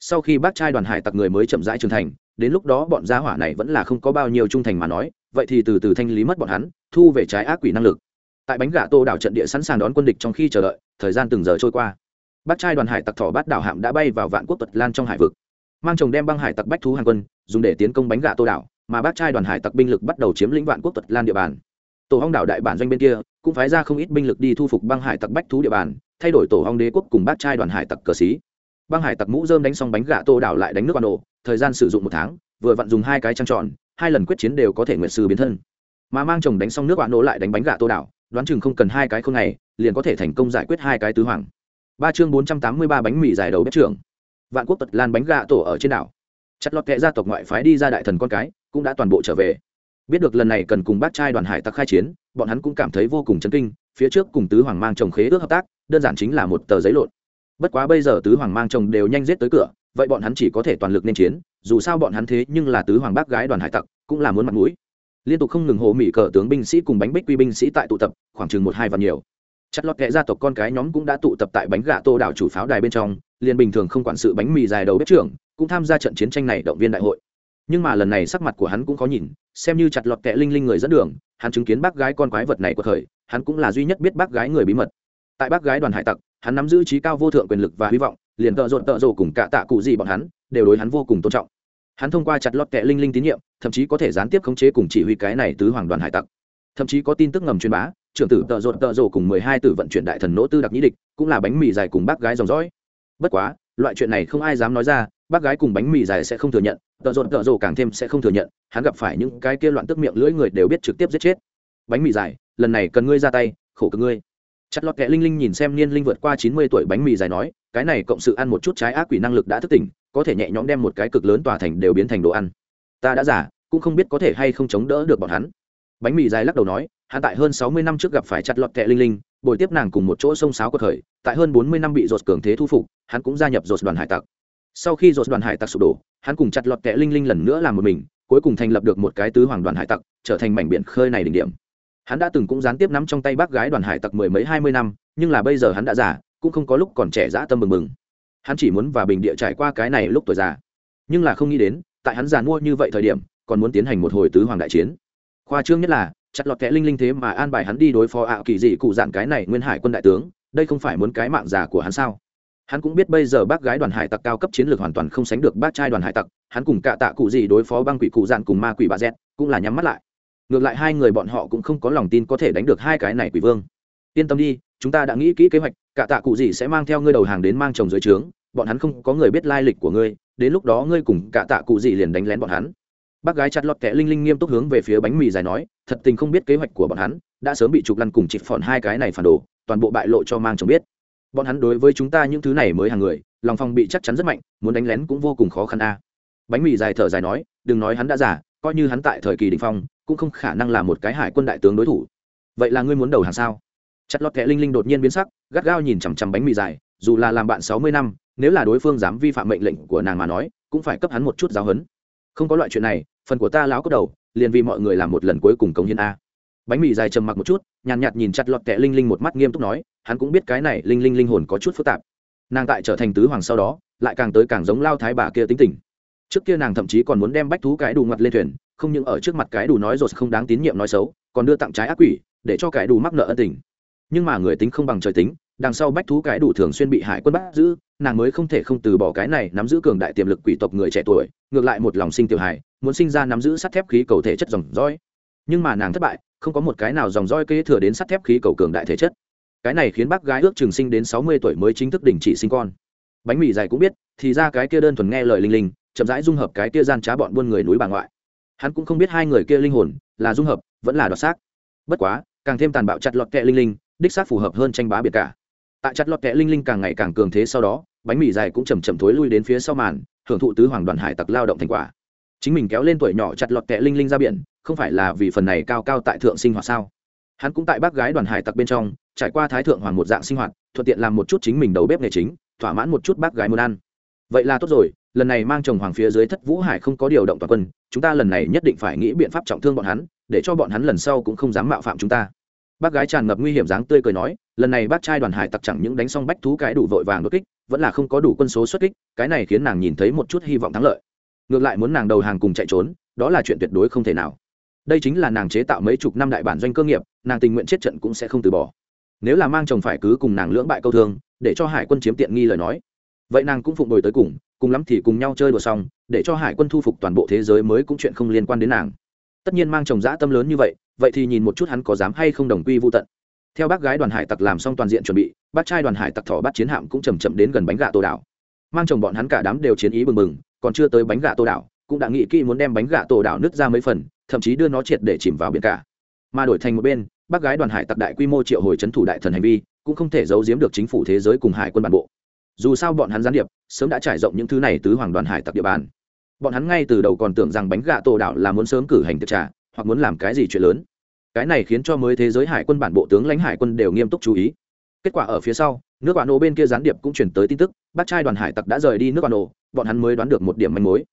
sau khi bác trai đoàn hải tặc người mới chậm rãi trưởng thành, đến lúc đó bọn gia hỏa này vẫn là không có bao nhiêu trung thành mà nói, vậy thì từ từ thanh lý mất bọn hắn, thu về trái ác quỷ năng lực. Tại bánh gà tô đảo trận địa sẵn sàng đón quân địch trong khi chờ đợi, thời gian từng giờ trôi qua. Bác trai đoàn hải tặc thỏ bát đảo hạm đã bay vào vạn quốc tật lan trong hải vực. Mang chồng đem băng hải tặc bách thú hàng quân, dùng để tiến công bánh gà tô đảo, mà bác trai đoàn hải tặc binh lực bắt đầu chiếm lĩnh vạn quốc tật lan địa bàn. Tổ hong đảo đại bản doanh bên kia, cũng phái ra không ít binh lực đi thu phục băng hải tặc bách thú địa bàn, thay đổi tổ hong đế quốc cùng bác trai đoàn hải tặc cờ xí băng hải tặc mũ dơm đánh xong bánh gà tô đảo lại đánh nước quan đồ thời gian sử dụng một tháng, vừa vặn dùng hai cái trăng tròn, hai lần quyết chiến đều có thể nguyện sư biến thân. Mà mang chồng đánh xong nước bạn nổ lại đánh bánh gà tô đảo, đoán chừng không cần hai cái không này, liền có thể thành công giải quyết hai cái tứ hoàng. Ba chương bốn trăm tám mươi ba bánh mì dài đầu bếp trưởng. Vạn quốc tật lan bánh gà tổ ở trên đảo. Chặt lọt kệ gia tộc ngoại phái đi ra đại thần con cái, cũng đã toàn bộ trở về. Biết được lần này cần cùng bác trai đoàn hải tặc khai chiến, bọn hắn cũng cảm thấy vô cùng chấn kinh, phía trước cùng tứ hoàng mang chồng khế ước hợp tác, đơn giản chính là một tờ giấy lộn bất quá bây giờ tứ hoàng mang chồng đều nhanh giết tới cửa, vậy bọn hắn chỉ có thể toàn lực nên chiến, dù sao bọn hắn thế nhưng là tứ hoàng bác gái đoàn hải tặc, cũng là muốn mặt mũi. Liên tục không ngừng hồ mỹ cờ tướng binh sĩ cùng bánh bích quy binh sĩ tại tụ tập, khoảng chừng một hai vạn nhiều. Chặt lọt kệ gia tộc con cái nhóm cũng đã tụ tập tại bánh gà tô đảo chủ pháo đài bên trong, liền bình thường không quản sự bánh mì dài đầu bếp trưởng, cũng tham gia trận chiến tranh này động viên đại hội. Nhưng mà lần này sắc mặt của hắn cũng khó nhìn, xem như chặt lọt kệ linh linh người dẫn đường, hắn chứng kiến bác gái con quái vật này của thời hắn cũng là duy nhất biết bác gái người bí mật. Tại bác gái đoàn hải tặc hắn nắm giữ trí cao vô thượng quyền lực và hy vọng, liền tợ rộn tợ rộ cùng cả tạ cụ gì bọn hắn, đều đối hắn vô cùng tôn trọng. Hắn thông qua chặt lọt kẹ linh linh tín nhiệm, thậm chí có thể gián tiếp khống chế cùng chỉ huy cái này tứ hoàng đoàn hải tặc. Thậm chí có tin tức ngầm truyền bá, trưởng tử tợ rộn tợ rộ cùng mười hai tử vận chuyển đại thần nỗ tư đặc nhĩ địch, cũng là bánh mì dài cùng bác gái dòng dõi. Bất quá, loại chuyện này không ai dám nói ra, bác gái cùng bánh mì dài sẽ không thừa nhận, tợ rộn tợ rộ càng thêm sẽ không thừa nhận, hắn gặp phải những cái kia loạn tức miệng lưỡi người đều biết trực tiếp giết chết. Bánh mì dài, lần này cần ngươi ra tay, khổ cực ngươi chặt lọt kẹ linh linh nhìn xem niên linh vượt qua chín mươi tuổi bánh mì dài nói, cái này cộng sự ăn một chút trái ác quỷ năng lực đã thức tỉnh, có thể nhẹ nhõm đem một cái cực lớn tòa thành đều biến thành đồ ăn. Ta đã giả cũng không biết có thể hay không chống đỡ được bọn hắn. Bánh mì dài lắc đầu nói, hắn tại hơn sáu mươi năm trước gặp phải chặt lọt kẹ linh linh bồi tiếp nàng cùng một chỗ sông sáo cuộc khởi, tại hơn bốn mươi năm bị dột cường thế thu phục, hắn cũng gia nhập dột đoàn hải tặc. Sau khi dột đoàn hải tặc sụp đổ, hắn cùng chặt lọt kẹ linh linh lần nữa làm một mình, cuối cùng thành lập được một cái tứ hoàng đoàn hải tặc, trở thành mảnh biển khơi này đỉnh điểm hắn đã từng cũng gián tiếp nắm trong tay bác gái đoàn hải tặc mười mấy, hai mươi năm, nhưng là bây giờ hắn đã già, cũng không có lúc còn trẻ dã tâm mừng mừng hắn chỉ muốn và bình địa trải qua cái này lúc tuổi già. Nhưng là không nghĩ đến, tại hắn già mua như vậy thời điểm, còn muốn tiến hành một hồi tứ hoàng đại chiến. Khoa trương nhất là, chặt lọt kẽ linh linh thế mà an bài hắn đi đối phó ảo kỳ dị cụ dạn cái này nguyên hải quân đại tướng, đây không phải muốn cái mạng già của hắn sao? Hắn cũng biết bây giờ bác gái đoàn hải tặc cao cấp chiến lược hoàn toàn không sánh được bác trai đoàn hải tặc, hắn cùng cạ tạ cụ gì đối phó băng quỷ cụ dạn cùng ma quỷ bà z, cũng là nhắm mắt lại ngược lại hai người bọn họ cũng không có lòng tin có thể đánh được hai cái này quỷ vương. Yên tâm đi, chúng ta đã nghĩ kỹ kế hoạch, cả tạ cụ gì sẽ mang theo ngươi đầu hàng đến mang chồng dưới trướng, bọn hắn không có người biết lai lịch của ngươi, đến lúc đó ngươi cùng cả tạ cụ gì liền đánh lén bọn hắn. Bác gái chặt lọt kẻ linh linh nghiêm túc hướng về phía bánh mì dài nói, thật tình không biết kế hoạch của bọn hắn, đã sớm bị trục lăn cùng chịt phòn hai cái này phản đồ, toàn bộ bại lộ cho mang chồng biết. Bọn hắn đối với chúng ta những thứ này mới hàng người, lòng phòng bị chắc chắn rất mạnh, muốn đánh lén cũng vô cùng khó khăn a. Bánh mì dài thở dài nói, đừng nói hắn đã giả coi như hắn tại thời kỳ đình phong cũng không khả năng là một cái hải quân đại tướng đối thủ. Vậy là ngươi muốn đầu hàng sao? Chặt lọt kẹ linh linh đột nhiên biến sắc gắt gao nhìn chằm chằm bánh mì dài dù là làm bạn sáu mươi năm nếu là đối phương dám vi phạm mệnh lệnh của nàng mà nói cũng phải cấp hắn một chút giáo huấn. Không có loại chuyện này phần của ta láo cốt đầu liền vì mọi người làm một lần cuối cùng công hiến a. Bánh mì dài trầm mặc một chút nhàn nhạt, nhạt nhìn chặt lọt kẹ linh linh một mắt nghiêm túc nói hắn cũng biết cái này linh linh linh hồn có chút phức tạp. Nàng tại trở thành tứ hoàng sau đó lại càng tới càng giống lao thái bà kia tính tình. Trước kia nàng thậm chí còn muốn đem bách thú cái đủ ngặt lên thuyền không những ở trước mặt cái đủ nói rồi không đáng tín nhiệm nói xấu, còn đưa tặng trái ác quỷ, để cho cái đủ mắc nợ ân tình. Nhưng mà người tính không bằng trời tính, đằng sau bách thú cái đủ thường xuyên bị hải quân bắt giữ, nàng mới không thể không từ bỏ cái này nắm giữ cường đại tiềm lực quỷ tộc người trẻ tuổi, ngược lại một lòng sinh tiểu hài, muốn sinh ra nắm giữ sắt thép khí cầu thể chất dòng roi nhưng mà nàng thất bại, không có một cái nào dòng roi kế thừa đến sắt thép khí cầu cường đại thể chất. Cái này khiến bác gái ước trường sinh đến sáu mươi tuổi mới chính thức đình chỉ sinh con. Bánh mì dày cũng biết, thì ra cái kia đơn thuần nghe lời linh linh, chậm rãi dung hợp cái kia gian trá bọn buôn người núi bà ngoại hắn cũng không biết hai người kia linh hồn là dung hợp, vẫn là đoạt xác. Bất quá, càng thêm tàn bạo chặt lọt kẹ linh linh, đích xác phù hợp hơn tranh bá biệt cả. Tại chặt lọt kẹ linh linh càng ngày càng cường thế sau đó, bánh mì dài cũng chầm chậm thối lui đến phía sau màn hưởng thụ tứ hoàng đoàn hải tặc lao động thành quả. Chính mình kéo lên tuổi nhỏ chặt lọt kẹ linh linh ra biển, không phải là vì phần này cao cao tại thượng sinh hoạt sao? Hắn cũng tại bác gái đoàn hải tặc bên trong, trải qua thái thượng hoàng một dạng sinh hoạt, thuận tiện làm một chút chính mình đầu bếp nghề chính, thỏa mãn một chút bác gái muốn ăn. Vậy là tốt rồi lần này mang chồng hoàng phía dưới thất vũ hải không có điều động toàn quân, chúng ta lần này nhất định phải nghĩ biện pháp trọng thương bọn hắn, để cho bọn hắn lần sau cũng không dám mạo phạm chúng ta. Bác gái tràn ngập nguy hiểm dáng tươi cười nói, lần này bác trai đoàn hải tặc chẳng những đánh xong bách thú cái đủ vội vàng đột kích, vẫn là không có đủ quân số xuất kích, cái này khiến nàng nhìn thấy một chút hy vọng thắng lợi. Ngược lại muốn nàng đầu hàng cùng chạy trốn, đó là chuyện tuyệt đối không thể nào. Đây chính là nàng chế tạo mấy chục năm đại bản doanh cơ nghiệp, nàng tình nguyện chết trận cũng sẽ không từ bỏ. Nếu là mang chồng phải cứ cùng nàng lưỡng bại câu thương, để cho hải quân chiếm tiện nghi lời nói, vậy nàng cũng phụng đổi tới cùng cùng lắm thì cùng nhau chơi đùa xong, để cho hải quân thu phục toàn bộ thế giới mới cũng chuyện không liên quan đến nàng. Tất nhiên mang chồng dã tâm lớn như vậy vậy thì nhìn một chút hắn có dám hay không đồng quy vô tận. Theo bác gái đoàn hải tặc làm xong toàn diện chuẩn bị, bác trai đoàn hải tặc thỏ bắt chiến hạm cũng chầm chậm đến gần bánh gà tô đảo. Mang chồng bọn hắn cả đám đều chiến ý bừng bừng, còn chưa tới bánh gà tô đảo, cũng đã nghĩ kỹ muốn đem bánh gà tô đảo nứt ra mấy phần, thậm chí đưa nó triệt để chìm vào biển cả. Mà đổi thành một bên, bác gái đoàn hải tặc đại quy mô triệu hồi chấn thủ đại thần hành vi, cũng không thể giấu giếm được chính phủ thế giới cùng hải quân bản bộ dù sao bọn hắn gián điệp, sớm đã trải rộng những thứ này tứ hoàng đoàn hải tặc địa bàn. Bọn hắn ngay từ đầu còn tưởng rằng bánh gà tổ đảo là muốn sớm cử hành tiệc trà, hoặc muốn làm cái gì chuyện lớn. Cái này khiến cho mới thế giới hải quân bản bộ tướng lãnh hải quân đều nghiêm túc chú ý. Kết quả ở phía sau, nước bạn ô bên kia gián điệp cũng chuyển tới tin tức, bác trai đoàn hải tặc đã rời đi nước bạn ô bọn hắn mới đoán được một điểm manh mối.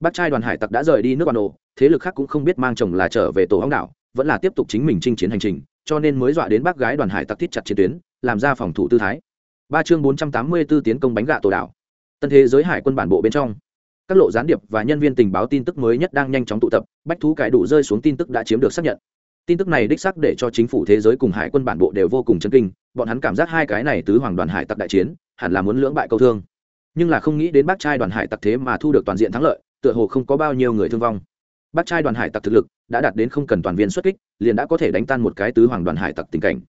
Bác trai đoàn hải tặc đã rời đi nước bạn ô thế lực khác cũng không biết mang chồng là trở về tổ hóng đảo, vẫn là tiếp tục chính mình chinh chiến hành trình, cho nên mới dọa đến bác gái đoàn hải tặc thiết chặt chiến tuyến, làm ra phòng thủ tư thái ba chương bốn trăm tám mươi 484 tiến công bánh gạ tổ đảo. Tân thế giới hải quân bản bộ bên trong, các lộ gián điệp và nhân viên tình báo tin tức mới nhất đang nhanh chóng tụ tập, bách thú cải đủ rơi xuống tin tức đã chiếm được xác nhận. Tin tức này đích xác để cho chính phủ thế giới cùng hải quân bản bộ đều vô cùng chấn kinh, bọn hắn cảm giác hai cái này tứ hoàng đoàn hải tặc đại chiến, hẳn là muốn lưỡng bại câu thương. Nhưng là không nghĩ đến bác trai đoàn hải tặc thế mà thu được toàn diện thắng lợi, tựa hồ không có bao nhiêu người thương vong. Bác trai đoàn hải tặc thực lực đã đạt đến không cần toàn viên xuất kích, liền đã có thể đánh tan một cái tứ hoàng đoàn hải tặc tình cảnh.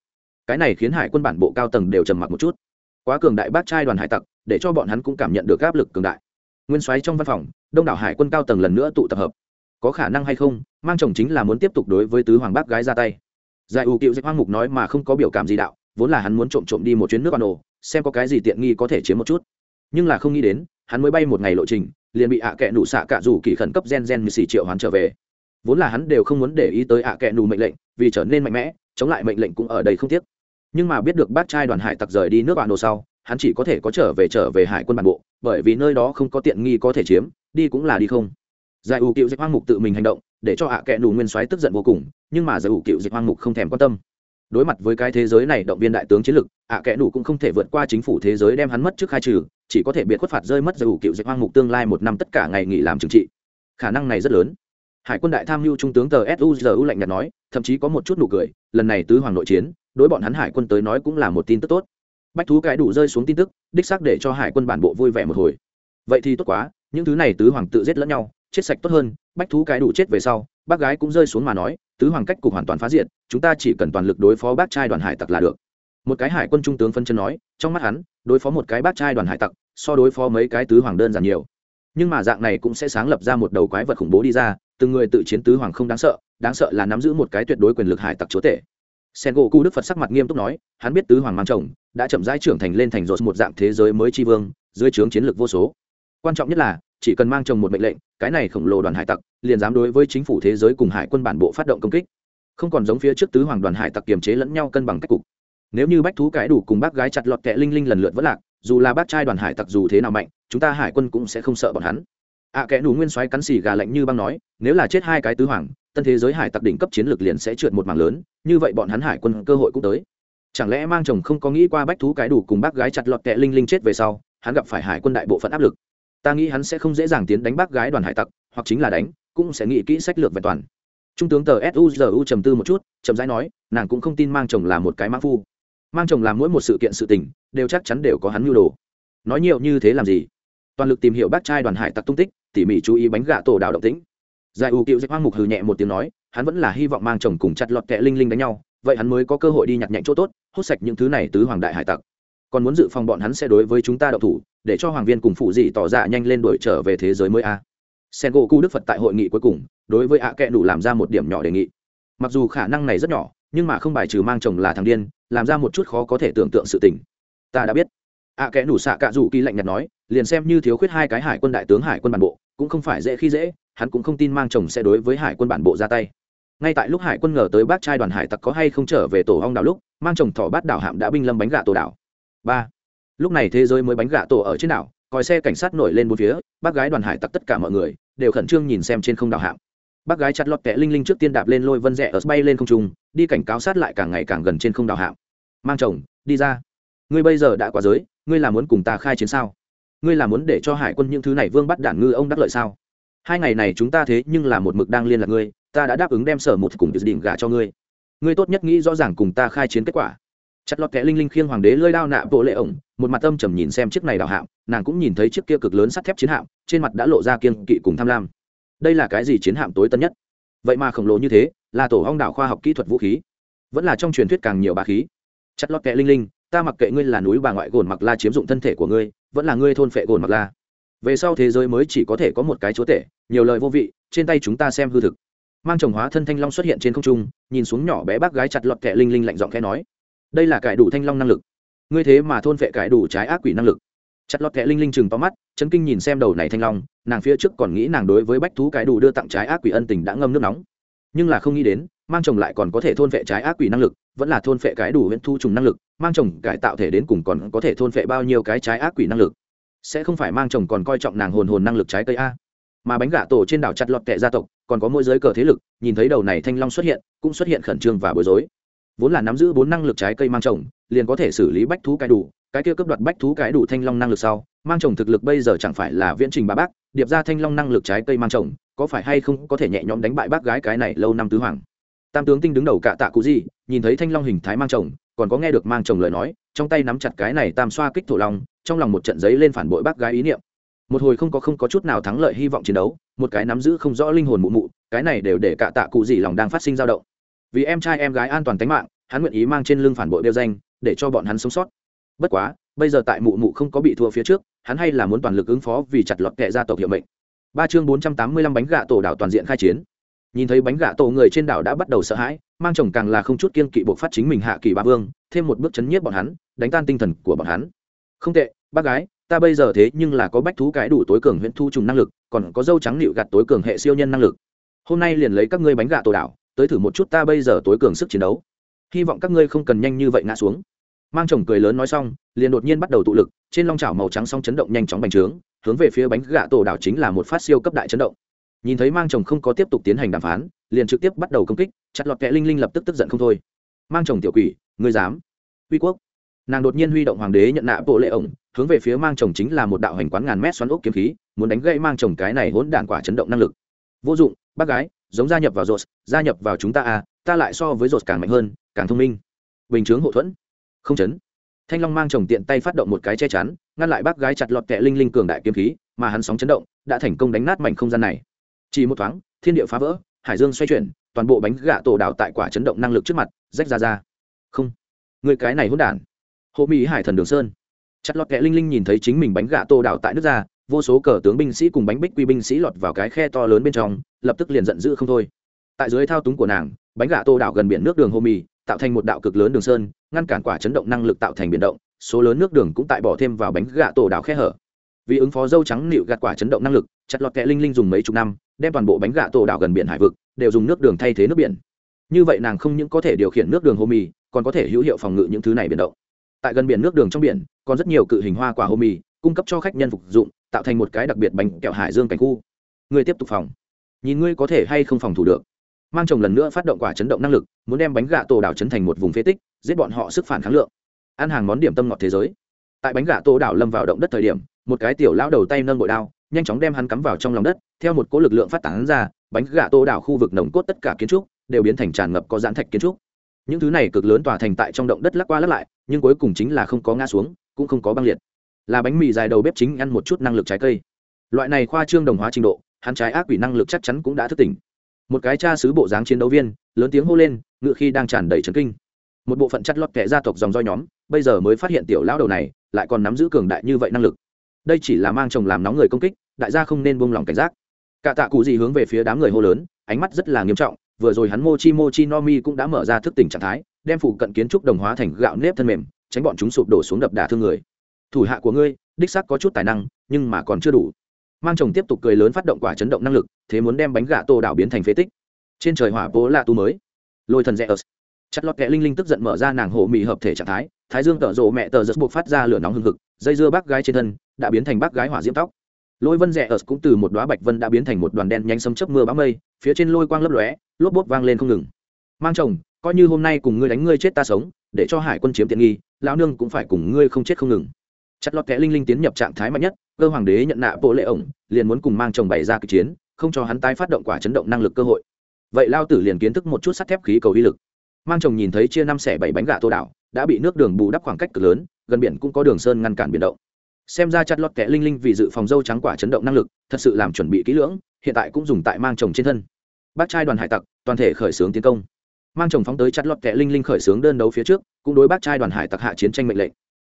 Cái này khiến hải quân bản bộ cao tầng đều trầm mặc một chút quá cường đại bác trai đoàn hải tặc, để cho bọn hắn cũng cảm nhận được áp lực cường đại. Nguyên soái trong văn phòng, đông đảo hải quân cao tầng lần nữa tụ tập hợp. Có khả năng hay không, mang chồng chính là muốn tiếp tục đối với tứ hoàng bác gái ra tay. Giải ưu cựu dịch hoang mục nói mà không có biểu cảm gì đạo, vốn là hắn muốn trộm trộm đi một chuyến nước bà nổ xem có cái gì tiện nghi có thể chiếm một chút. Nhưng là không nghĩ đến, hắn mới bay một ngày lộ trình, liền bị ạ à kẹ nụ xạ cạ rủ kỳ khẩn cấp gen gen như xì triệu hắn trở về. Vốn là hắn đều không muốn để ý tới ạ à kẹ nụ mệnh lệnh, vì trở nên mạnh mẽ, chống lại mệnh lệnh cũng ở đây không tiếc nhưng mà biết được bác trai đoàn hải tặc rời đi nước bạn đồ sau, hắn chỉ có thể có trở về trở về hải quân bản bộ, bởi vì nơi đó không có tiện nghi có thể chiếm, đi cũng là đi không. Giải ủ cựu dịch hoang mục tự mình hành động, để cho ạ à kẽ nù nguyên soái tức giận vô cùng, nhưng mà giải ủ cựu dịch hoang mục không thèm quan tâm. Đối mặt với cái thế giới này động viên đại tướng chiến lực, ạ à kẽ nù cũng không thể vượt qua chính phủ thế giới đem hắn mất trước khai trừ, chỉ có thể biệt khuất phạt rơi mất giải ủ cựu dịch hoang mục tương lai một năm tất cả ngày nghỉ làm trừng trị. Khả năng này rất lớn. Hải quân đại tham mưu trung tướng tờ suzu lạnh nhạt nói, thậm chí có một chút nụ cười, lần này tứ hoàng nội chiến đối bọn hắn hải quân tới nói cũng là một tin tức tốt. Bách thú cái đủ rơi xuống tin tức, đích xác để cho hải quân bản bộ vui vẻ một hồi. Vậy thì tốt quá, những thứ này tứ hoàng tự giết lẫn nhau, chết sạch tốt hơn, bách thú cái đủ chết về sau, bác gái cũng rơi xuống mà nói, tứ hoàng cách cục hoàn toàn phá diện chúng ta chỉ cần toàn lực đối phó bác trai đoàn hải tặc là được. Một cái hải quân trung tướng phân chân nói, trong mắt hắn, đối phó một cái bác trai đoàn hải tặc, so đối phó mấy cái tứ hoàng đơn giản nhiều. Nhưng mà dạng này cũng sẽ sáng lập ra một đầu quái vật khủng bố đi ra, từng người tự chiến tứ hoàng không đáng sợ đáng sợ là nắm giữ một cái tuyệt đối quyền lực hải tặc chúa tể sen gỗ cụ đức phật sắc mặt nghiêm túc nói, hắn biết tứ hoàng mang chồng, đã chậm rãi trưởng thành lên thành rột một dạng thế giới mới tri vương, dưới trướng chiến lược vô số. Quan trọng nhất là, chỉ cần mang chồng một mệnh lệnh, cái này khổng lồ đoàn hải tặc, liền dám đối với chính phủ thế giới cùng hải quân bản bộ phát động công kích. Không còn giống phía trước tứ hoàng đoàn hải tặc kiềm chế lẫn nhau cân bằng cách cục. Nếu như bách thú cái đủ cùng bác gái chặt lọt kẹ linh linh lần lượt vất lạc, dù là bác trai đoàn hải tặc dù thế nào mạnh, chúng ta hải quân cũng sẽ không sợ bọn hắn ạ à, kẽ đủ nguyên soái cắn xì gà lạnh như băng nói nếu là chết hai cái tứ hoàng tân thế giới hải tặc đỉnh cấp chiến lược liền sẽ trượt một mảng lớn như vậy bọn hắn hải quân cơ hội cũng tới. Chẳng lẽ mang chồng không có nghĩ qua bách thú cái đủ cùng bác gái chặt lọt kẹ linh linh chết về sau hắn gặp phải hải quân đại bộ phận áp lực. Ta nghĩ hắn sẽ không dễ dàng tiến đánh bác gái đoàn hải tặc hoặc chính là đánh cũng sẽ nghĩ kỹ sách lược về toàn. Trung tướng tờ suzu trầm tư một chút chậm rãi nói nàng cũng không tin mang chồng là một cái mã phu. Mang chồng làm mỗi một sự kiện sự tình đều chắc chắn đều có hắn mưu đồ. Nói nhiều như thế làm gì? Toàn lực tìm hiểu bác trai đoàn hải tặc tung tích, tỉ mỉ chú ý bánh gạ tổ đạo động tĩnh. Giải ưu cựu dịch hoang mục hừ nhẹ một tiếng nói, hắn vẫn là hy vọng mang chồng cùng chặt lọt kẹ linh linh đánh nhau, vậy hắn mới có cơ hội đi nhặt nhạnh chỗ tốt, hút sạch những thứ này tứ hoàng đại hải tặc. Còn muốn dự phòng bọn hắn sẽ đối với chúng ta đậu thủ, để cho hoàng viên cùng phụ dị tỏ ra nhanh lên đuổi trở về thế giới mới a. Sen gỗ cu đức phật tại hội nghị cuối cùng, đối với ạ à kẽ đủ làm ra một điểm nhỏ đề nghị. Mặc dù khả năng này rất nhỏ, nhưng mà không bài trừ mang chồng là thằng điên, làm ra một chút khó có thể tưởng tượng sự tình. Ta đã biết ạ à kẽ nủ xạ cạ rủ kỳ lạnh nhạt nói, liền xem như thiếu khuyết hai cái hải quân đại tướng hải quân bản bộ, cũng không phải dễ khi dễ, hắn cũng không tin mang chồng sẽ đối với hải quân bản bộ ra tay. Ngay tại lúc hải quân ngờ tới bác trai đoàn hải tặc có hay không trở về tổ hong đảo lúc, mang chồng thỏ bát đảo hạm đã binh lâm bánh gà tổ đảo. Ba. Lúc này thế giới mới bánh gà tổ ở trên đảo còi xe cảnh sát nổi lên bốn phía, bác gái đoàn hải tặc tất cả mọi người, đều khẩn trương nhìn xem trên không đảo hạm. Bác gái chặt lọt kẹ linh linh trước tiên đạp lên lôi vân rẽ ở bay lên không trung, đi cảnh cáo sát lại càng ngày càng gần trên không đảo hạm. Mang chồng, đi ra. Ngươi bây giờ đã quá giới ngươi là muốn cùng ta khai chiến sao? Ngươi là muốn để cho hải quân những thứ này vương bắt đản ngư ông đắc lợi sao? Hai ngày này chúng ta thế nhưng là một mực đang liên lạc ngươi, ta đã đáp ứng đem sở một cùng dự định gả cho ngươi. Ngươi tốt nhất nghĩ rõ ràng cùng ta khai chiến kết quả. Chặt lọt kẽ linh linh khiêng hoàng đế lơi đao nạ bộ lệ ổng, một mặt âm trầm nhìn xem chiếc này đào hạm, nàng cũng nhìn thấy chiếc kia cực lớn sắt thép chiến hạm, trên mặt đã lộ ra kiên kỵ cùng tham lam. Đây là cái gì chiến hạm tối tân nhất? Vậy mà khổng lồ như thế, là tổ hong đảo khoa học kỹ thuật vũ khí. Vẫn là trong truyền thuyết càng nhiều bà khí. Chặt lọt kẽ linh linh ta mặc kệ ngươi là núi bà ngoại gồn mặc la chiếm dụng thân thể của ngươi, vẫn là ngươi thôn phệ gồn mặc la. Về sau thế giới mới chỉ có thể có một cái chúa tể, nhiều lời vô vị, trên tay chúng ta xem hư thực. Mang chồng hóa thân thanh long xuất hiện trên không trung, nhìn xuống nhỏ bé bác gái chặt lọt kẹ linh linh lạnh giọng khẽ nói, đây là cải đủ thanh long năng lực. Ngươi thế mà thôn phệ cải đủ trái ác quỷ năng lực. Chặt lọt kẹ linh linh chừng to mắt, chấn kinh nhìn xem đầu này thanh long, nàng phía trước còn nghĩ nàng đối với bách thú cải đủ đưa tặng trái ác quỷ ân tình đã ngâm nước nóng. Nhưng là không nghĩ đến, mang chồng lại còn có thể thôn phệ trái ác quỷ năng lực vẫn là thôn phệ cái đủ huyễn thu trùng năng lực, mang chồng cải tạo thể đến cùng còn có thể thôn phệ bao nhiêu cái trái ác quỷ năng lực. Sẽ không phải mang chồng còn coi trọng nàng hồn hồn năng lực trái cây a. Mà bánh gà tổ trên đảo chặt lọt tệ gia tộc, còn có môi giới cờ thế lực, nhìn thấy đầu này thanh long xuất hiện, cũng xuất hiện khẩn trương và bối rối. Vốn là nắm giữ bốn năng lực trái cây mang chồng, liền có thể xử lý bách thú cái đủ, cái kia cấp đoạt bách thú cái đủ thanh long năng lực sau, mang chồng thực lực bây giờ chẳng phải là viễn trình ba bác, điệp ra thanh long năng lực trái cây mang chồng, có phải hay không có thể nhẹ nhõm đánh bại bác gái cái này lâu năm tứ hoàng? Tam tướng tinh đứng đầu cạ tạ cụ gì, nhìn thấy thanh long hình thái mang chồng, còn có nghe được mang chồng lời nói, trong tay nắm chặt cái này tam xoa kích thổ long, trong lòng một trận giấy lên phản bội bác gái ý niệm. Một hồi không có không có chút nào thắng lợi hy vọng chiến đấu, một cái nắm giữ không rõ linh hồn mụ mụ, cái này đều để cạ tạ cụ gì lòng đang phát sinh dao động. Vì em trai em gái an toàn tính mạng, hắn nguyện ý mang trên lưng phản bội đeo danh, để cho bọn hắn sống sót. Bất quá, bây giờ tại mụ mụ không có bị thua phía trước, hắn hay là muốn toàn lực ứng phó vì chặt lọt kệ gia tộc hiệu mệnh. Ba chương bốn trăm tám mươi lăm bánh gạ tổ đảo toàn diện khai chiến nhìn thấy bánh gạ tổ người trên đảo đã bắt đầu sợ hãi, mang chồng càng là không chút kiên kỵ buộc phát chính mình hạ kỳ ba vương, thêm một bước chấn nhiếp bọn hắn, đánh tan tinh thần của bọn hắn. Không tệ, bác gái, ta bây giờ thế nhưng là có bách thú cái đủ tối cường huyện thu trùng năng lực, còn có dâu trắng nịu gạt tối cường hệ siêu nhân năng lực. Hôm nay liền lấy các ngươi bánh gạ tổ đảo, tới thử một chút ta bây giờ tối cường sức chiến đấu. Hy vọng các ngươi không cần nhanh như vậy ngã xuống. Mang chồng cười lớn nói xong, liền đột nhiên bắt đầu tụ lực, trên long chảo màu trắng song chấn động nhanh chóng bành trướng, hướng về phía bánh gạ tổ đảo chính là một phát siêu cấp đại chấn động nhìn thấy mang chồng không có tiếp tục tiến hành đàm phán, liền trực tiếp bắt đầu công kích, chặt lọt kẹ linh linh lập tức tức giận không thôi. Mang chồng tiểu quỷ, ngươi dám? Uy quốc. Nàng đột nhiên huy động hoàng đế nhận nạ bộ lệ ổng, hướng về phía mang chồng chính là một đạo hành quán ngàn mét xoắn ốc kiếm khí, muốn đánh gãy mang chồng cái này hỗn đản quả chấn động năng lực. Vô dụng, bác gái, giống gia nhập vào rột gia nhập vào chúng ta à ta lại so với rột càng mạnh hơn, càng thông minh. Bình chướng hậu thuẫn. Không chấn. Thanh long mang chồng tiện tay phát động một cái che chắn, ngăn lại bác gái chặt lọt kẹ linh linh cường đại kiếm khí, mà hắn sóng chấn động, đã thành công đánh nát mảnh không gian này chỉ một thoáng, thiên địa phá vỡ, hải dương xoay chuyển, toàn bộ bánh gạ tổ đảo tại quả chấn động năng lực trước mặt, rách ra ra. Không. Người cái này hỗn đản. Hộ mỹ hải thần đường sơn. Chặt lọt kẹ linh linh nhìn thấy chính mình bánh gạ tổ đảo tại nước ra, vô số cờ tướng binh sĩ cùng bánh bích quy binh sĩ lọt vào cái khe to lớn bên trong, lập tức liền giận dữ không thôi. Tại dưới thao túng của nàng, bánh gạ tô đảo gần biển nước đường hô mì tạo thành một đạo cực lớn đường sơn, ngăn cản quả chấn động năng lực tạo thành biển động, số lớn nước đường cũng tại bỏ thêm vào bánh gạ tổ đảo khe hở. Vì ứng phó dâu trắng nịu gạt quả chấn động năng lực, chặt lọt kẹ linh linh dùng mấy chục năm đem toàn bộ bánh gạ tổ đảo gần biển hải vực, đều dùng nước đường thay thế nước biển. Như vậy nàng không những có thể điều khiển nước đường hô mì còn có thể hữu hiệu phòng ngự những thứ này biển động. Tại gần biển nước đường trong biển, còn rất nhiều cự hình hoa quả hô mì cung cấp cho khách nhân phục dụng, tạo thành một cái đặc biệt bánh kẹo hải dương cảnh khu. Ngươi tiếp tục phòng. Nhìn ngươi có thể hay không phòng thủ được. Mang chồng lần nữa phát động quả chấn động năng lực, muốn đem bánh gà tổ đảo chấn thành một vùng phế tích, giết bọn họ sức phản kháng lượng. Ăn hàng món điểm tâm ngọt thế giới. Tại bánh gà tổ đảo lâm vào động đất thời điểm, một cái tiểu lão đầu tay nâng bội đao nhanh chóng đem hắn cắm vào trong lòng đất, theo một cỗ lực lượng phát tán ra, bánh gà tô đảo khu vực nồng cốt tất cả kiến trúc đều biến thành tràn ngập có giãn thạch kiến trúc. Những thứ này cực lớn tỏa thành tại trong động đất lắc qua lắc lại, nhưng cuối cùng chính là không có ngã xuống, cũng không có băng liệt. Là bánh mì dài đầu bếp chính ăn một chút năng lực trái cây. Loại này khoa trương đồng hóa trình độ, hắn trái ác quỷ năng lực chắc chắn cũng đã thức tỉnh. Một cái cha sứ bộ dáng chiến đấu viên, lớn tiếng hô lên, ngựa khi đang tràn đầy trấn kinh. Một bộ phận chắt lót kẻ gia tộc dòng do nhóm, bây giờ mới phát hiện tiểu lão đầu này lại còn nắm giữ cường đại như vậy năng lực. Đây chỉ là mang chồng làm nóng người công kích đại gia không nên buông lỏng cảnh giác. Cả tạ cụ gì hướng về phía đám người hô lớn, ánh mắt rất là nghiêm trọng, vừa rồi hắn mochi mochi nomi cũng đã mở ra thức tỉnh trạng thái, đem phụ cận kiến trúc đồng hóa thành gạo nếp thân mềm, tránh bọn chúng sụp đổ xuống đập đả thương người. Thủ hạ của ngươi, đích xác có chút tài năng, nhưng mà còn chưa đủ. Mang chồng tiếp tục cười lớn phát động quả chấn động năng lực, thế muốn đem bánh gà tô đảo biến thành phế tích. Trên trời hỏa bố là tu mới. Lôi thần rẽ ớt chất lọt kẹ linh linh tức giận mở ra nàng hộ mị hợp thể trạng thái thái dương tở rộ mẹ tờ giật buộc phát ra lửa nóng hừng hực, dây dưa bác gái trên thân, đã biến thành bác gái hỏa diễm tóc lôi vân rẽ ở cũng từ một đoá bạch vân đã biến thành một đoàn đen nhanh sấm chớp mưa bão mây, phía trên lôi quang lấp lóe, lốp bốp vang lên không ngừng. Mang chồng, coi như hôm nay cùng ngươi đánh ngươi chết ta sống, để cho hải quân chiếm tiện nghi, lão nương cũng phải cùng ngươi không chết không ngừng. Chặt lọt kẽ linh linh tiến nhập trạng thái mạnh nhất, cơ hoàng đế nhận nạ bộ lệ ổng, liền muốn cùng mang chồng bày ra kịch chiến, không cho hắn tái phát động quả chấn động năng lực cơ hội. Vậy lao tử liền kiến thức một chút sắt thép khí cầu uy lực. Mang chồng nhìn thấy chia năm xẻ bảy bánh gà tô đảo, đã bị nước đường bù đắp khoảng cách cực lớn, gần biển cũng có đường sơn ngăn cản biển động xem ra chặt lọt kẽ linh linh vì dự phòng dâu trắng quả chấn động năng lực, thật sự làm chuẩn bị kỹ lưỡng, hiện tại cũng dùng tại mang chồng trên thân. Bác trai đoàn hải tặc, toàn thể khởi xướng tiến công. Mang chồng phóng tới chặt lọt kẽ linh linh khởi xướng đơn đấu phía trước, cũng đối bác trai đoàn hải tặc hạ chiến tranh mệnh lệnh.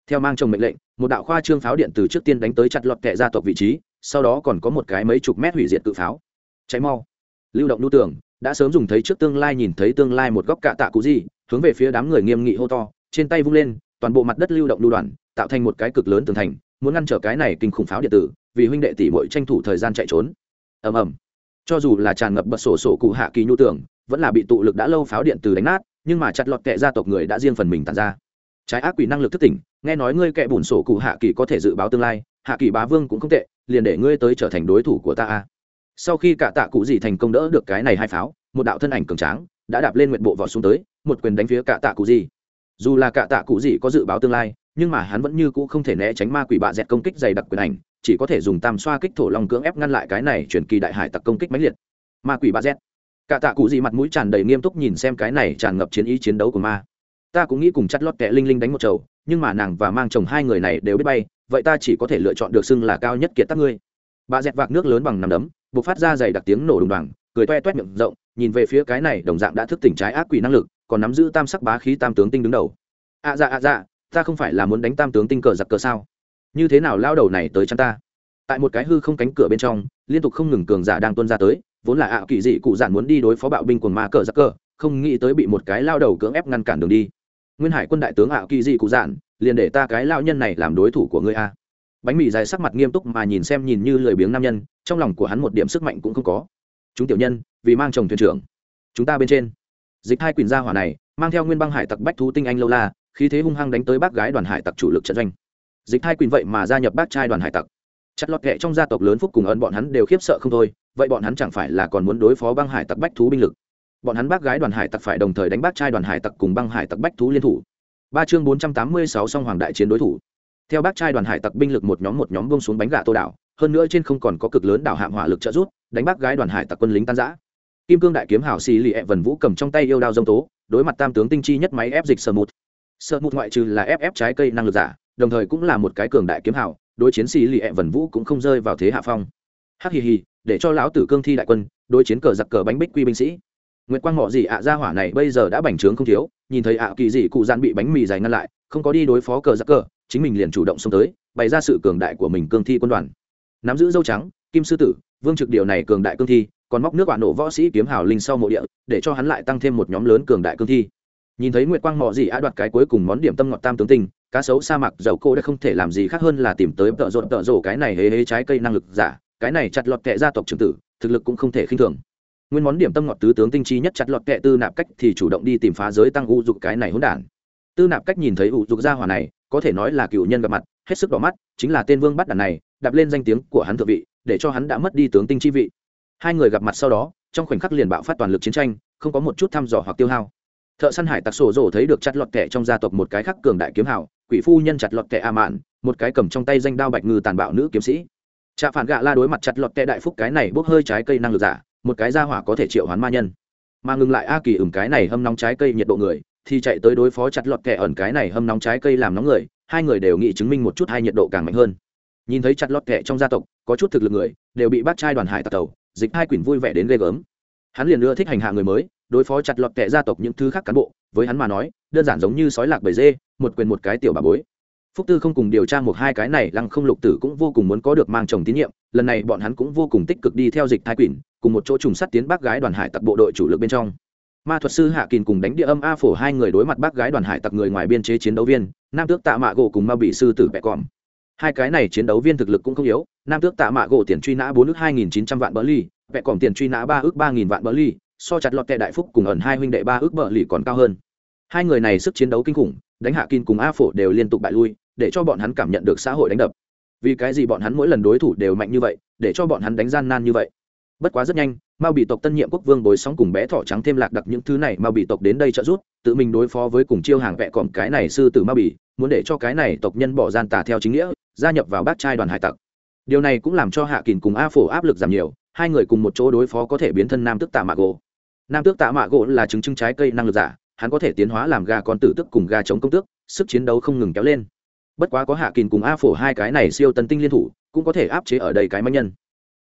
Theo mang chồng mệnh lệnh, một đạo khoa trương pháo điện từ trước tiên đánh tới chặt lọt kẻ gia tộc vị trí, sau đó còn có một cái mấy chục mét hủy diệt tự pháo. Cháy mau. Lưu động lưu tưởng đã sớm dùng thấy trước tương lai nhìn thấy tương lai một góc cạ tạ cú gì, hướng về phía đám người nghiêm nghị hô to, trên tay vung lên, toàn bộ mặt đất lưu động lưu đoàn, tạo thành một cái cực lớn tường thành muốn ngăn trở cái này kinh khủng pháo điện tử, vì huynh đệ tỷ bội tranh thủ thời gian chạy trốn. Ầm ầm. Cho dù là tràn ngập bật sổ sổ cụ hạ kỳ nhu tưởng, vẫn là bị tụ lực đã lâu pháo điện từ đánh nát, nhưng mà chặt lọt kệ gia tộc người đã riêng phần mình tàn ra. Trái ác quỷ năng lực thức tỉnh, nghe nói ngươi kẻ bùn sổ cụ hạ kỳ có thể dự báo tương lai, hạ kỳ bá vương cũng không tệ, liền để ngươi tới trở thành đối thủ của ta a. Sau khi cả tạ cụ gì thành công đỡ được cái này hai pháo, một đạo thân ảnh cường tráng đã đạp lên nguyện bộ vỏ xuống tới, một quyền đánh phía cả tạ cụ gì. Dù là cả tạ cụ gì có dự báo tương lai nhưng mà hắn vẫn như cũ không thể né tránh ma quỷ bạ dẹt công kích dày đặc quyền ảnh, chỉ có thể dùng tam xoa kích thổ long cưỡng ép ngăn lại cái này chuyển kỳ đại hải tặc công kích mãnh liệt. Ma quỷ bạ dẹt. Cả tạ cụ gì mặt mũi tràn đầy nghiêm túc nhìn xem cái này tràn ngập chiến ý chiến đấu của ma. Ta cũng nghĩ cùng chắt lót kẹ linh linh đánh một chầu, nhưng mà nàng và mang chồng hai người này đều biết bay, vậy ta chỉ có thể lựa chọn được xưng là cao nhất kiệt tác ngươi. Bà dẹt vạc nước lớn bằng nằm đấm b ộ c phát ra dày đặc tiếng nổ đùng đoàng, cười toe toét miệng rộng, nhìn về phía cái này đồng dạng đã thức tỉnh trái ác quỷ năng lực, còn nắm giữ tam sắc bá khí tam tướng tinh đứng đầu. Ạ à dạ ạ à dạ ta không phải là muốn đánh tam tướng tinh cờ giặc cờ sao? Như thế nào lao đầu này tới chăn ta? Tại một cái hư không cánh cửa bên trong, liên tục không ngừng cường giả đang tuân ra tới, vốn là ạ, kỳ dị cụ giản muốn đi đối phó bạo binh quần ma cờ giặc cờ, không nghĩ tới bị một cái lao đầu cưỡng ép ngăn cản đường đi. Nguyên hải quân đại tướng ảo kỳ dị cụ giản, liền để ta cái lao nhân này làm đối thủ của ngươi a. Bánh mì dài sắc mặt nghiêm túc mà nhìn xem nhìn như lười biếng nam nhân, trong lòng của hắn một điểm sức mạnh cũng không có. Chúng tiểu nhân, vì mang chồng thuyền trưởng. Chúng ta bên trên. Dịch hai quyền gia hỏa này, mang theo nguyên băng hải tặc bách thú tinh anh lâu la khí thế hung hăng đánh tới bác gái đoàn hải tặc chủ lực trận doanh. Dịch hai quỳnh vậy mà gia nhập bác trai đoàn hải tặc. Chặt lọt kệ trong gia tộc lớn phúc cùng ơn bọn hắn đều khiếp sợ không thôi, vậy bọn hắn chẳng phải là còn muốn đối phó băng hải tặc bách thú binh lực? Bọn hắn bác gái đoàn hải tặc phải đồng thời đánh bác trai đoàn hải tặc cùng băng hải tặc bách thú liên thủ. Ba chương bốn trăm tám mươi sáu song hoàng đại chiến đối thủ. Theo bác trai đoàn hải tặc binh lực một nhóm một nhóm bông xuống bánh gà tô đảo, hơn nữa trên không còn có cực lớn đảo hạm hỏa lực trợ rút đánh bác gái đoàn hải tặc quân lính tan giã kim cương đại kiếm hảo xì lì ẹ vần vũ cầm trong tay yêu đao dông tố, đối mặt tam tướng tinh chi nhất máy ép dịch sơ mút sợ một ngoại trừ là ép ép trái cây năng lực giả đồng thời cũng là một cái cường đại kiếm hảo đối chiến sĩ lì ẹ vần vũ cũng không rơi vào thế hạ phong hắc hì hì để cho lão tử cương thi đại quân đối chiến cờ giặc cờ bánh bích quy binh sĩ Nguyệt Quang ngọ gì ạ ra hỏa này bây giờ đã bành trướng không thiếu, nhìn thấy ạ kỳ dị cụ gian bị bánh mì dày ngăn lại, không có đi đối phó cờ giặc cờ, chính mình liền chủ động xông tới, bày ra sự cường đại của mình cương thi quân đoàn. Nắm giữ dâu trắng, kim sư tử, vương trực điều này cường đại cương thi, còn móc nước quả nổ võ sĩ kiếm hào linh sau mộ địa, để cho hắn lại tăng thêm một nhóm lớn cường đại cương thi. Nhìn thấy Nguyệt Quang Mọ gì á đoạt cái cuối cùng món điểm tâm ngọt tam tướng tinh, cá sấu sa mạc dầu cô đã không thể làm gì khác hơn là tìm tới tợ rộn tợ rổ cái này hế hế trái cây năng lực giả, cái này chặt lọt kệ gia tộc trưởng tử, thực lực cũng không thể khinh thường. Nguyên món điểm tâm ngọt tứ tướng tinh chi nhất chặt lọt kệ tư nạp cách thì chủ động đi tìm phá giới tăng u dục cái này hỗn đản. Tư nạp cách nhìn thấy u dục gia hỏa này có thể nói là cựu nhân gặp mặt hết sức đỏ mắt chính là tên vương bắt đàn này đạp lên danh tiếng của hắn thượng vị để cho hắn đã mất đi tướng tinh chi vị. Hai người gặp mặt sau đó trong khoảnh khắc liền bạo phát toàn lực chiến tranh không có một chút thăm dò hoặc tiêu hao thợ săn hải tặc sổ rổ thấy được chặt lọt kẻ trong gia tộc một cái khắc cường đại kiếm hảo quỷ phu nhân chặt lọt kẻ a mạn, một cái cầm trong tay danh đao bạch ngư tàn bạo nữ kiếm sĩ. Trạ phản gạ la đối mặt chặt lọt kẻ đại phúc cái này bốc hơi trái cây năng lực giả, một cái ra hỏa có thể triệu hoán ma nhân. Mà ngừng lại a kỳ ửng cái này hâm nóng trái cây nhiệt độ người, thì chạy tới đối phó chặt lọt kẻ ẩn cái này hâm nóng trái cây làm nóng người, hai người đều nghĩ chứng minh một chút hai nhiệt độ càng mạnh hơn. Nhìn thấy chặt lọt kẻ trong gia tộc, có chút thực lực người, đều bị bắt trai đoàn hải tặc tàu, dịch hai quyển vui vẻ đến ghê gớm. Hắn liền ưa thích hành hạ người mới đối phó chặt lọt kẻ gia tộc những thứ khác cán bộ, với hắn mà nói, đơn giản giống như sói lạc bầy dê, một quyền một cái tiểu bà bối. Phúc tư không cùng điều tra một hai cái này, lăng không lục tử cũng vô cùng muốn có được mang chồng tín nhiệm, lần này bọn hắn cũng vô cùng tích cực đi theo dịch thai quỷ cùng một chỗ trùng sắt tiến bác gái đoàn hải tặc bộ đội chủ lực bên trong. Ma thuật sư hạ kỳn cùng đánh địa âm a phổ hai người đối mặt bác gái đoàn hải tặc người ngoài biên chế chiến đấu viên, nam tước tạ mạ gỗ cùng ma bị sư tử bẹ còm. Hai cái này chiến đấu viên thực lực cũng không yếu, nam tước tạ mạ gỗ tiền truy nã bốn ước hai nghìn chín trăm vạn bờ ly bẹ còm tiền truy nã ba ước ba nghìn vạn bờ ly so chặt lọt tệ đại phúc cùng ẩn hai huynh đệ ba ước bờ lì còn cao hơn. Hai người này sức chiến đấu kinh khủng, đánh hạ kin cùng a phổ đều liên tục bại lui, để cho bọn hắn cảm nhận được xã hội đánh đập. Vì cái gì bọn hắn mỗi lần đối thủ đều mạnh như vậy, để cho bọn hắn đánh gian nan như vậy? Bất quá rất nhanh, mao bị tộc tân nhiệm quốc vương bồi sóng cùng bé thỏ trắng thêm lạc đặc những thứ này, mao bị tộc đến đây trợ giúp, tự mình đối phó với cùng chiêu hàng vẹ còm cái này sư tử mao bị muốn để cho cái này tộc nhân bỏ gian tà theo chính nghĩa, gia nhập vào bát trai đoàn hải tặc. Điều này cũng làm cho hạ kỳn cùng a phổ áp lực giảm nhiều, hai người cùng một chỗ đối phó có thể biến thân nam tức tà mạ gỗ nam tước tạ mạ gỗ là chứng chứng trái cây năng lực giả, hắn có thể tiến hóa làm gà con tử tức cùng gà chống công tước, sức chiến đấu không ngừng kéo lên. Bất quá có hạ kỳn cùng a phổ hai cái này siêu tân tinh liên thủ, cũng có thể áp chế ở đây cái manh nhân.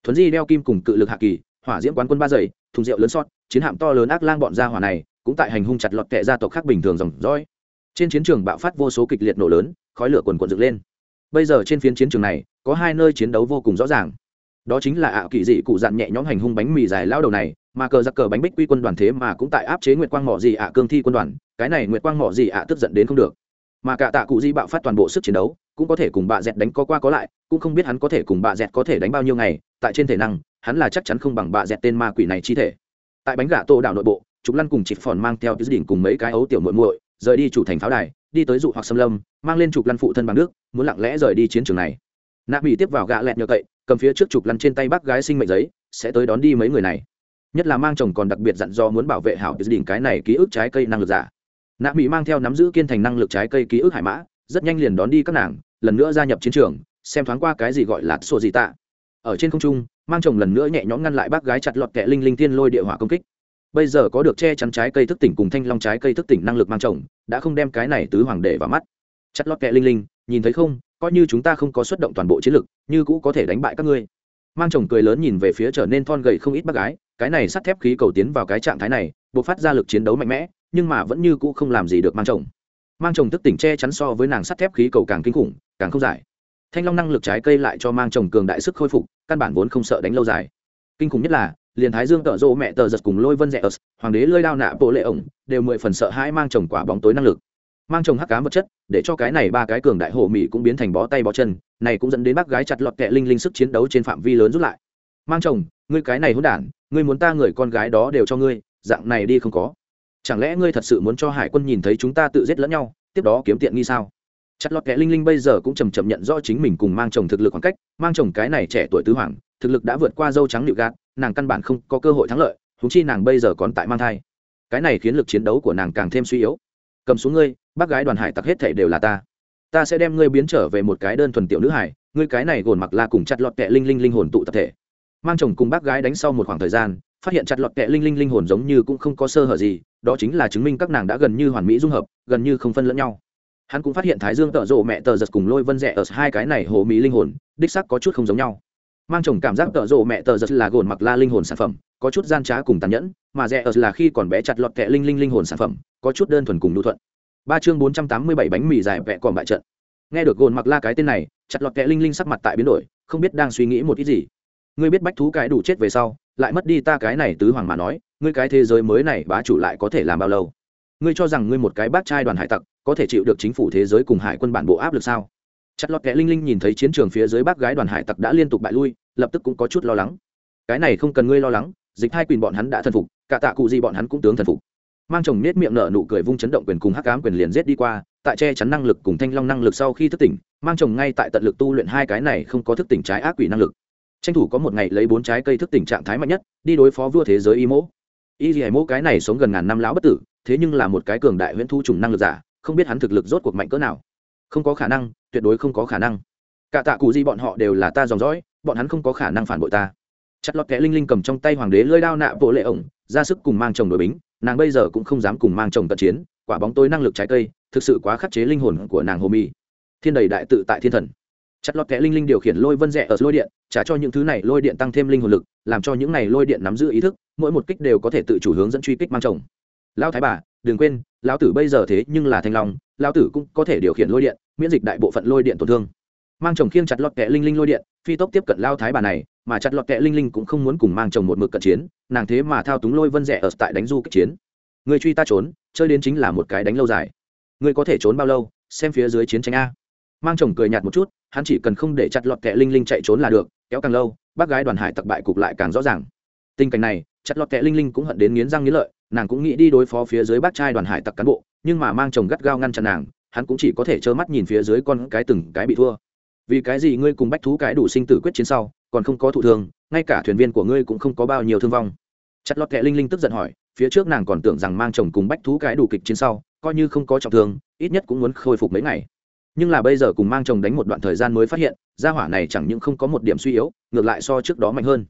Thuấn di đeo kim cùng cự lực hạ kỳ, hỏa diễm quán quân ba dày thùng rượu lớn sót, chiến hạm to lớn ác lang bọn gia hỏa này, cũng tại hành hung chặt lọt kệ gia tộc khác bình thường dòng dõi. Trên chiến trường bạo phát vô số kịch liệt nổ lớn, khói lửa quần quần dựng lên. Bây giờ trên phiến chiến trường này, có hai nơi chiến đấu vô cùng rõ ràng. Đó chính là ạ kỳ dị cụ dặn nhẹ nhõm hành hung bánh mì dài lao đầu này mà cờ giặc cờ bánh bích quy quân đoàn thế mà cũng tại áp chế nguyệt quang mỏ gì ạ, cương thi quân đoàn, cái này nguyệt quang mỏ gì ạ tức giận đến không được. Mà cả tạ cụ di bạo phát toàn bộ sức chiến đấu, cũng có thể cùng bà dẹt đánh có qua có lại, cũng không biết hắn có thể cùng bà dẹt có thể đánh bao nhiêu ngày, tại trên thể năng, hắn là chắc chắn không bằng bà dẹt tên ma quỷ này chi thể. Tại bánh gà tô đảo nội bộ, chúng lăn cùng chịp phòn mang theo tứ đỉnh cùng mấy cái ấu tiểu muội muội, rời đi chủ thành pháo đài, đi tới dụ hoặc xâm lâm, mang lên trục lăn phụ thân bằng nước, muốn lặng lẽ rời đi chiến trường này. Nạp bị tiếp vào gạ lẹt nhờ cậy, cầm phía trước trục lăn trên tay bác gái sinh mệnh giấy, sẽ tới đón đi mấy người này nhất là mang chồng còn đặc biệt dặn do muốn bảo vệ hảo tứ đỉnh cái này ký ức trái cây năng lực giả. Nạ mỹ mang theo nắm giữ kiên thành năng lực trái cây ký ức hải mã, rất nhanh liền đón đi các nàng, lần nữa gia nhập chiến trường, xem thoáng qua cái gì gọi là sổ gì tạ. Ở trên không trung, mang chồng lần nữa nhẹ nhõm ngăn lại bác gái chặt lọt kẹ linh linh tiên lôi địa hỏa công kích. Bây giờ có được che chắn trái cây thức tỉnh cùng thanh long trái cây thức tỉnh năng lực mang chồng, đã không đem cái này tứ hoàng để vào mắt. Chặt lọt kẹ linh linh, nhìn thấy không, coi như chúng ta không có xuất động toàn bộ chiến lực, như cũ có thể đánh bại các ngươi mang chồng cười lớn nhìn về phía trở nên thon gầy không ít bác gái, cái này sắt thép khí cầu tiến vào cái trạng thái này, buộc phát ra lực chiến đấu mạnh mẽ, nhưng mà vẫn như cũ không làm gì được mang chồng. Mang chồng thức tỉnh che chắn so với nàng sắt thép khí cầu càng kinh khủng, càng không giải. Thanh long năng lực trái cây lại cho mang chồng cường đại sức khôi phục, căn bản vốn không sợ đánh lâu dài. Kinh khủng nhất là, liền thái dương tợ rộ mẹ tờ giật cùng lôi vân rẽ ớt, hoàng đế lơi đao nạ bộ lệ ổng, đều mười phần sợ hai mang chồng quả bóng tối năng lực mang chồng hắc cám vật chất, để cho cái này ba cái cường đại hồ mỹ cũng biến thành bó tay bó chân, này cũng dẫn đến bác gái chặt lọt kẹ linh linh sức chiến đấu trên phạm vi lớn rút lại. Mang chồng, ngươi cái này hỗn đản, ngươi muốn ta người con gái đó đều cho ngươi, dạng này đi không có. Chẳng lẽ ngươi thật sự muốn cho hải quân nhìn thấy chúng ta tự giết lẫn nhau, tiếp đó kiếm tiện nghi sao? Chặt lọt kẹ linh linh bây giờ cũng chầm chậm nhận rõ chính mình cùng mang chồng thực lực khoảng cách, mang chồng cái này trẻ tuổi tứ hoàng, thực lực đã vượt qua dâu trắng nịu gạt, nàng căn bản không có cơ hội thắng lợi thúng chi nàng bây giờ còn tại mang thai. Cái này khiến lực chiến đấu của nàng càng thêm suy yếu. Cầm xuống ngươi bác gái đoàn hải tặc hết thể đều là ta. Ta sẽ đem ngươi biến trở về một cái đơn thuần tiểu nữ hải ngươi cái này gồn mặc la cùng chặt lọt kẹ linh linh linh hồn tụ tập thể. Mang chồng cùng bác gái đánh sau một khoảng thời gian, phát hiện chặt lọt kẹ linh linh linh hồn giống như cũng không có sơ hở gì, đó chính là chứng minh các nàng đã gần như hoàn mỹ dung hợp, gần như không phân lẫn nhau. Hắn cũng phát hiện thái dương tợ rộ mẹ tờ giật cùng lôi vân rẽ ở hai cái này hồ mỹ linh hồn, đích sắc có chút không giống nhau. Mang chồng cảm giác tợ rộ mẹ tờ giật là gồn mặc la linh hồn sản phẩm, có chút gian trá cùng tàn nhẫn, mà rẽ ở là khi còn bé chặt lọt kẹ linh linh linh hồn sản phẩm, có chút đơn thuần cùng nhu thuận ba chương bốn trăm tám mươi bảy bánh mì dài vẹ còn bại trận. Nghe được gồn mặc la cái tên này, chặt lọt kẹ linh linh sắc mặt tại biến đổi, không biết đang suy nghĩ một ít gì. Ngươi biết bách thú cái đủ chết về sau, lại mất đi ta cái này tứ hoàng mà nói, ngươi cái thế giới mới này bá chủ lại có thể làm bao lâu? Ngươi cho rằng ngươi một cái bác trai đoàn hải tặc, có thể chịu được chính phủ thế giới cùng hải quân bản bộ áp lực sao? Chặt lọt kẽ linh linh nhìn thấy chiến trường phía dưới bác gái đoàn hải tặc đã liên tục bại lui, lập tức cũng có chút lo lắng. Cái này không cần ngươi lo lắng, dịch hai quyền bọn hắn đã thần phục, cả tạ cụ gì bọn hắn cũng tướng thần phục mang chồng nết miệng nở nụ cười vung chấn động quyền cùng hắc ám quyền liền giết đi qua, tại che chắn năng lực cùng thanh long năng lực sau khi thức tỉnh, mang chồng ngay tại tận lực tu luyện hai cái này không có thức tỉnh trái ác quỷ năng lực. Tranh thủ có một ngày lấy bốn trái cây thức tỉnh trạng thái mạnh nhất, đi đối phó vua thế giới y mỗ. Y dì mỗ cái này sống gần ngàn năm lão bất tử, thế nhưng là một cái cường đại huyễn thu trùng năng lực giả, không biết hắn thực lực rốt cuộc mạnh cỡ nào. Không có khả năng, tuyệt đối không có khả năng. Cả tạ cụ Di bọn họ đều là ta dòng dõi, bọn hắn không có khả năng phản bội ta. Chặt lọt kẽ linh linh cầm trong tay hoàng đế lơi đao nạ bộ lệ ổng, ra sức cùng mang chồng đội bính nàng bây giờ cũng không dám cùng mang chồng tận chiến, quả bóng tối năng lực trái cây, thực sự quá khắc chế linh hồn của nàng hồ mi. thiên đầy đại tự tại thiên thần. Chặt lọt kẽ linh linh điều khiển lôi vân rẽ ở lôi điện, trả cho những thứ này lôi điện tăng thêm linh hồn lực, làm cho những này lôi điện nắm giữ ý thức, mỗi một kích đều có thể tự chủ hướng dẫn truy kích mang chồng. Lao thái bà, đừng quên, lão tử bây giờ thế nhưng là thanh long, lão tử cũng có thể điều khiển lôi điện, miễn dịch đại bộ phận lôi điện tổn thương mang chồng khiêng chặt lọt kẹ linh linh lôi điện, phi tốc tiếp cận lao thái bà này, mà chặt lọt kẹ linh linh cũng không muốn cùng mang chồng một mực cận chiến, nàng thế mà thao túng lôi vân rẻ ở tại đánh du kích chiến. Người truy ta trốn, chơi đến chính là một cái đánh lâu dài. Người có thể trốn bao lâu, xem phía dưới chiến tranh a. Mang chồng cười nhạt một chút, hắn chỉ cần không để chặt lọt kẹ linh linh chạy trốn là được, kéo càng lâu, bác gái đoàn hải tặc bại cục lại càng rõ ràng. Tình cảnh này, chặt lọt kẹ linh linh cũng hận đến nghiến răng nghiến lợi, nàng cũng nghĩ đi đối phó phía dưới bác trai đoàn hải tặc cán bộ, nhưng mà mang chồng gắt gao ngăn chặn nàng, hắn cũng chỉ có thể trơ mắt nhìn phía dưới con cái từng cái bị thua vì cái gì ngươi cùng bách thú cái đủ sinh tử quyết chiến sau, còn không có thụ thương, ngay cả thuyền viên của ngươi cũng không có bao nhiêu thương vong. Chặt lọt kệ linh linh tức giận hỏi, phía trước nàng còn tưởng rằng mang chồng cùng bách thú cái đủ kịch chiến sau, coi như không có trọng thương, ít nhất cũng muốn khôi phục mấy ngày. Nhưng là bây giờ cùng mang chồng đánh một đoạn thời gian mới phát hiện, gia hỏa này chẳng những không có một điểm suy yếu, ngược lại so trước đó mạnh hơn.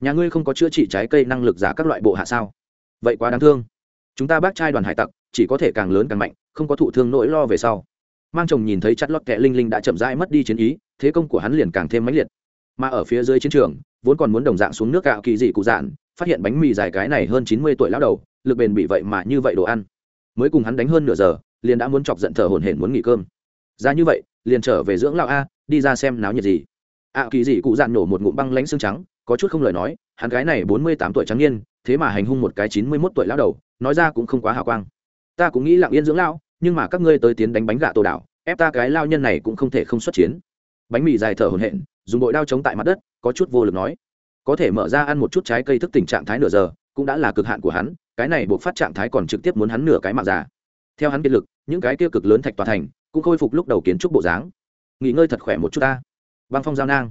Nhà ngươi không có chữa trị trái cây năng lực giả các loại bộ hạ sao? Vậy quá đáng thương. Chúng ta bác trai đoàn hải tặc, chỉ có thể càng lớn càng mạnh, không có thụ thương nỗi lo về sau mang chồng nhìn thấy chặt lót kẹ linh linh đã chậm rãi mất đi chiến ý, thế công của hắn liền càng thêm mãnh liệt. Mà ở phía dưới chiến trường, vốn còn muốn đồng dạng xuống nước gạo kỳ dị cụ dạn, phát hiện bánh mì dài cái này hơn chín mươi tuổi lão đầu, lực bền bị vậy mà như vậy đồ ăn. Mới cùng hắn đánh hơn nửa giờ, liền đã muốn chọc giận thở hổn hển muốn nghỉ cơm. Ra như vậy, liền trở về dưỡng lão a, đi ra xem náo nhiệt gì. Ạ kỳ dị cụ dạn nổ một ngụm băng lánh xương trắng, có chút không lời nói, hắn gái này bốn mươi tám tuổi trắng niên, thế mà hành hung một cái chín mươi mốt tuổi lão đầu, nói ra cũng không quá hào quang. Ta cũng nghĩ lặng yên dưỡng lão nhưng mà các ngươi tới tiến đánh bánh gạ tổ đảo, ép ta cái lao nhân này cũng không thể không xuất chiến. Bánh mì dài thở hổn hển, dùng bội đao chống tại mặt đất, có chút vô lực nói. Có thể mở ra ăn một chút trái cây thức tỉnh trạng thái nửa giờ, cũng đã là cực hạn của hắn, cái này buộc phát trạng thái còn trực tiếp muốn hắn nửa cái mạng già. Theo hắn kiệt lực, những cái tiêu cực lớn thạch tòa thành, cũng khôi phục lúc đầu kiến trúc bộ dáng. Nghỉ ngơi thật khỏe một chút ta. Băng phong giao nang.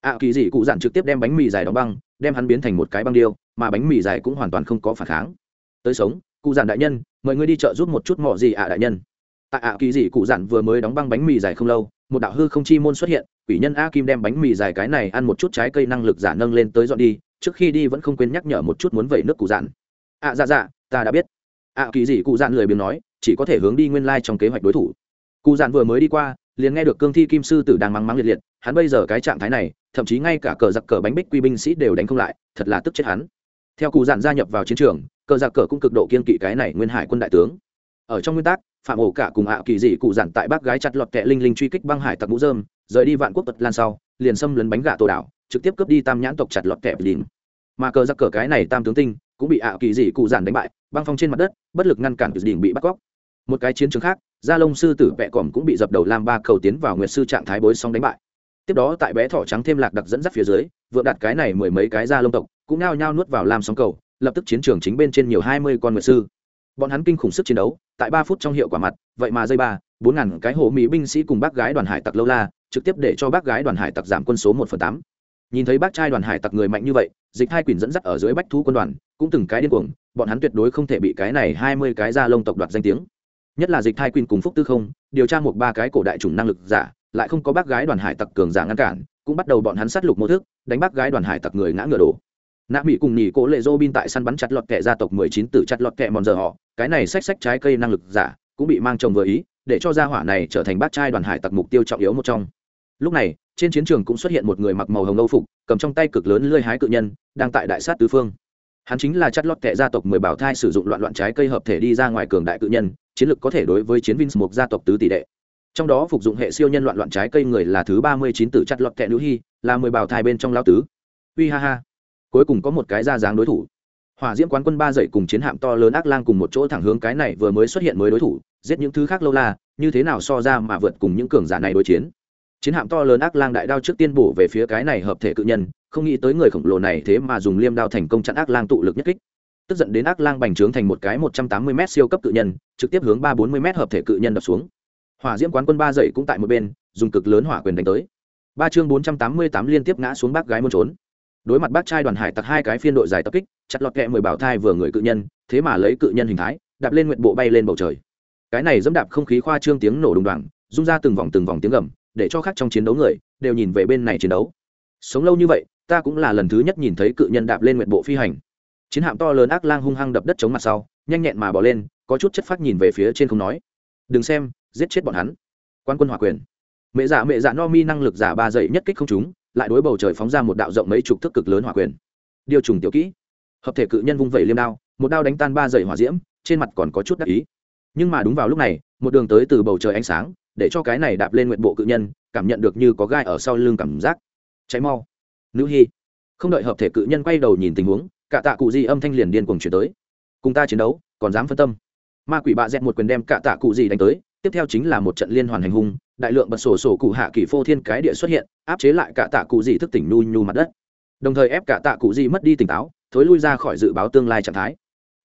Ạ kỳ dị cụ dặn trực tiếp đem bánh mì dài đóng băng, đem hắn biến thành một cái băng điêu, mà bánh mì dài cũng hoàn toàn không có phản kháng. Tới sống cụ giản đại nhân, mời ngươi đi chợ giúp một chút mỏ gì ạ, đại nhân. Tại ạ, kỳ dị cụ giản vừa mới đóng băng bánh mì dài không lâu, một đạo hư không chi môn xuất hiện, quỷ nhân a kim đem bánh mì dài cái này ăn một chút trái cây năng lực giả nâng lên tới dọn đi, trước khi đi vẫn không quên nhắc nhở một chút muốn vẩy nước cụ giản. ạ dạ dạ ta đã biết. Ạ kỳ dị cụ giản lười biếng nói, chỉ có thể hướng đi nguyên lai trong kế hoạch đối thủ. Cụ giản vừa mới đi qua, liền nghe được cương thi kim sư tử đang mắng mắng liệt liệt, hắn bây giờ cái trạng thái này, thậm chí ngay cả cờ giặc cờ bánh bích quy binh sĩ đều đánh không lại, thật là tức chết hắn. Theo cụ giản gia nhập vào chiến trường cờ giặc cờ cũng cực độ kiên kỵ cái này nguyên hải quân đại tướng. Ở trong nguyên tắc, phạm ổ cả cùng ạ kỳ dị cụ giản tại bác gái chặt lọt kẹ linh linh truy kích băng hải tặc mũ dơm rời đi vạn quốc tật lan sau, liền xâm lấn bánh gà tổ đảo, trực tiếp cướp đi tam nhãn tộc chặt lọt kẹ lìn mà cờ giặc cờ cái này tam tướng tinh, cũng bị ạ kỳ dị cụ giản đánh bại, băng phong trên mặt đất, bất lực ngăn cản đình bị bắt cóc. Một cái chiến trường khác, gia lông sư tử vẹ còm cũng bị dập đầu làm ba cầu tiến vào nguyệt sư trạng thái bối song đánh bại. Tiếp đó tại bé thỏ trắng thêm lạc đặc dẫn dắt phía dưới, vượng đặt cái này mười mấy cái gia lông tộc, cũng nao nhao nuốt vào làm sóng cầu lập tức chiến trường chính bên trên nhiều hai mươi con nguyệt sư. Bọn hắn kinh khủng sức chiến đấu, tại ba phút trong hiệu quả mặt, vậy mà dây ba, bốn ngàn cái hồ mỹ binh sĩ cùng bác gái đoàn hải tặc lâu la, trực tiếp để cho bác gái đoàn hải tặc giảm quân số một phần tám. Nhìn thấy bác trai đoàn hải tặc người mạnh như vậy, dịch hai quyền dẫn dắt ở dưới bách thu quân đoàn, cũng từng cái điên cuồng, bọn hắn tuyệt đối không thể bị cái này hai mươi cái gia lông tộc đoạt danh tiếng. Nhất là dịch thai quyền cùng phúc tư không, điều tra một ba cái cổ đại chủng năng lực giả, lại không có bác gái đoàn hải tặc cường giả ngăn cản, cũng bắt đầu bọn hắn sát lục mô thức, đánh bác gái đoàn hải tặc người ngã ngựa đổ nạ mỹ cùng nhì cố lệ dô bin tại săn bắn chặt lọt kẹ gia tộc mười chín tử chặt lọt kẹ mòn giờ họ. Cái này xách xách trái cây năng lực giả cũng bị mang chồng vừa ý, để cho gia hỏa này trở thành bác trai đoàn hải tặc mục tiêu trọng yếu một trong. Lúc này, trên chiến trường cũng xuất hiện một người mặc màu hồng âu phục, cầm trong tay cực lớn lơi hái cự nhân, đang tại đại sát tứ phương. Hắn chính là chặt lọt kẹ gia tộc mười bảo thai sử dụng loạn loạn trái cây hợp thể đi ra ngoài cường đại cự nhân, chiến lược có thể đối với chiến vins một gia tộc tứ tỷ đệ. Trong đó phục dụng hệ siêu nhân loạn loạn trái cây người là thứ ba mươi chín tử chặt lọt kẹ nữ hy, là mười bảo thai bên trong lao tứ. Uy ha ha cuối cùng có một cái ra dáng đối thủ. Hỏa diễm quán quân ba dậy cùng chiến hạm to lớn ác lang cùng một chỗ thẳng hướng cái này vừa mới xuất hiện mới đối thủ, giết những thứ khác lâu la, như thế nào so ra mà vượt cùng những cường giả này đối chiến. Chiến hạm to lớn ác lang đại đao trước tiên bổ về phía cái này hợp thể cự nhân, không nghĩ tới người khổng lồ này thế mà dùng liêm đao thành công chặn ác lang tụ lực nhất kích. Tức giận đến ác lang bành trướng thành một cái một trăm tám mươi m siêu cấp cự nhân, trực tiếp hướng ba bốn mươi m hợp thể cự nhân đập xuống. Hỏa diễm quán quân ba dậy cũng tại một bên, dùng cực lớn hỏa quyền đánh tới. Ba chương bốn trăm tám mươi tám liên tiếp ngã xuống bác gái muốn trốn đối mặt bác trai đoàn hải tặc hai cái phiên đội dài tập kích, chặt lọt kẹ mười bảo thai vừa người cự nhân, thế mà lấy cự nhân hình thái, đạp lên nguyện bộ bay lên bầu trời. Cái này dẫm đạp không khí khoa trương tiếng nổ đùng đoàng rung ra từng vòng từng vòng tiếng gầm, để cho khác trong chiến đấu người, đều nhìn về bên này chiến đấu. Sống lâu như vậy, ta cũng là lần thứ nhất nhìn thấy cự nhân đạp lên nguyện bộ phi hành. Chiến hạm to lớn ác lang hung hăng đập đất chống mặt sau, nhanh nhẹn mà bỏ lên, có chút chất phát nhìn về phía trên không nói. Đừng xem, giết chết bọn hắn. Quan quân hỏa quyền. Mẹ giả mẹ giả no mi năng lực giả ba dậy nhất kích không chúng lại đối bầu trời phóng ra một đạo rộng mấy chục thước cực lớn hỏa quyền. Điều trùng tiểu kỹ. Hợp thể cự nhân vung vẩy liêm đao, một đao đánh tan ba dãy hỏa diễm, trên mặt còn có chút đắc ý. Nhưng mà đúng vào lúc này, một đường tới từ bầu trời ánh sáng, để cho cái này đạp lên nguyện bộ cự nhân, cảm nhận được như có gai ở sau lưng cảm giác. Cháy mau. Nữ hy không đợi hợp thể cự nhân quay đầu nhìn tình huống, cả tạ cụ di âm thanh liền điên cuồng chuyển tới. Cùng ta chiến đấu, còn dám phân tâm. Ma quỷ bạ dẹt một quyền đem cả tạ cụ di đánh tới, tiếp theo chính là một trận liên hoàn hành hung đại lượng bật sổ sổ cụ hạ kỳ phô thiên cái địa xuất hiện, áp chế lại cả tạ cụ gì thức tỉnh nhu nhu mặt đất. Đồng thời ép cả tạ cụ gì mất đi tỉnh táo, thối lui ra khỏi dự báo tương lai trạng thái.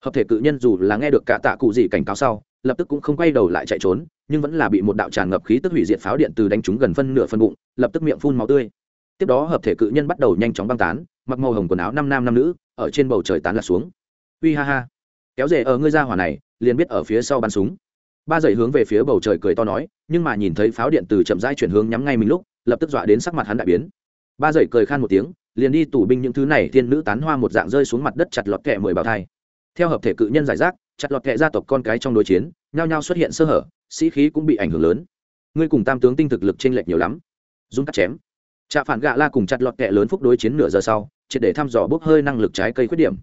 Hợp thể cự nhân dù là nghe được cả tạ cụ gì cảnh cáo sau, lập tức cũng không quay đầu lại chạy trốn, nhưng vẫn là bị một đạo tràn ngập khí tức hủy diệt pháo điện từ đánh trúng gần phân nửa phân bụng, lập tức miệng phun máu tươi. Tiếp đó hợp thể cự nhân bắt đầu nhanh chóng băng tán, mặc màu hồng quần áo năm nam năm nữ, ở trên bầu trời tán lạc xuống. Uy ha ha. Kéo rể ở ngươi ra hỏa này, liền biết ở phía sau bắn súng ba dậy hướng về phía bầu trời cười to nói, nhưng mà nhìn thấy pháo điện từ chậm rãi chuyển hướng nhắm ngay mình lúc, lập tức dọa đến sắc mặt hắn đại biến. Ba dậy cười khan một tiếng, liền đi tủ binh những thứ này, thiên nữ tán hoa một dạng rơi xuống mặt đất chặt lọt kẹ mười bào thai. Theo hợp thể cự nhân giải rác, chặt lọt kẹ gia tộc con cái trong đối chiến, nhao nhao xuất hiện sơ hở, sĩ khí cũng bị ảnh hưởng lớn. Ngươi cùng tam tướng tinh thực lực t r ê n lệch nhiều lắm. Dung cắt chém. Trạ phản gạ la cùng chặt lọt kẹ lớn phúc đối chiến nửa giờ sau, triệt để thăm dò bốc hơi năng lực trái cây khuyết điểm.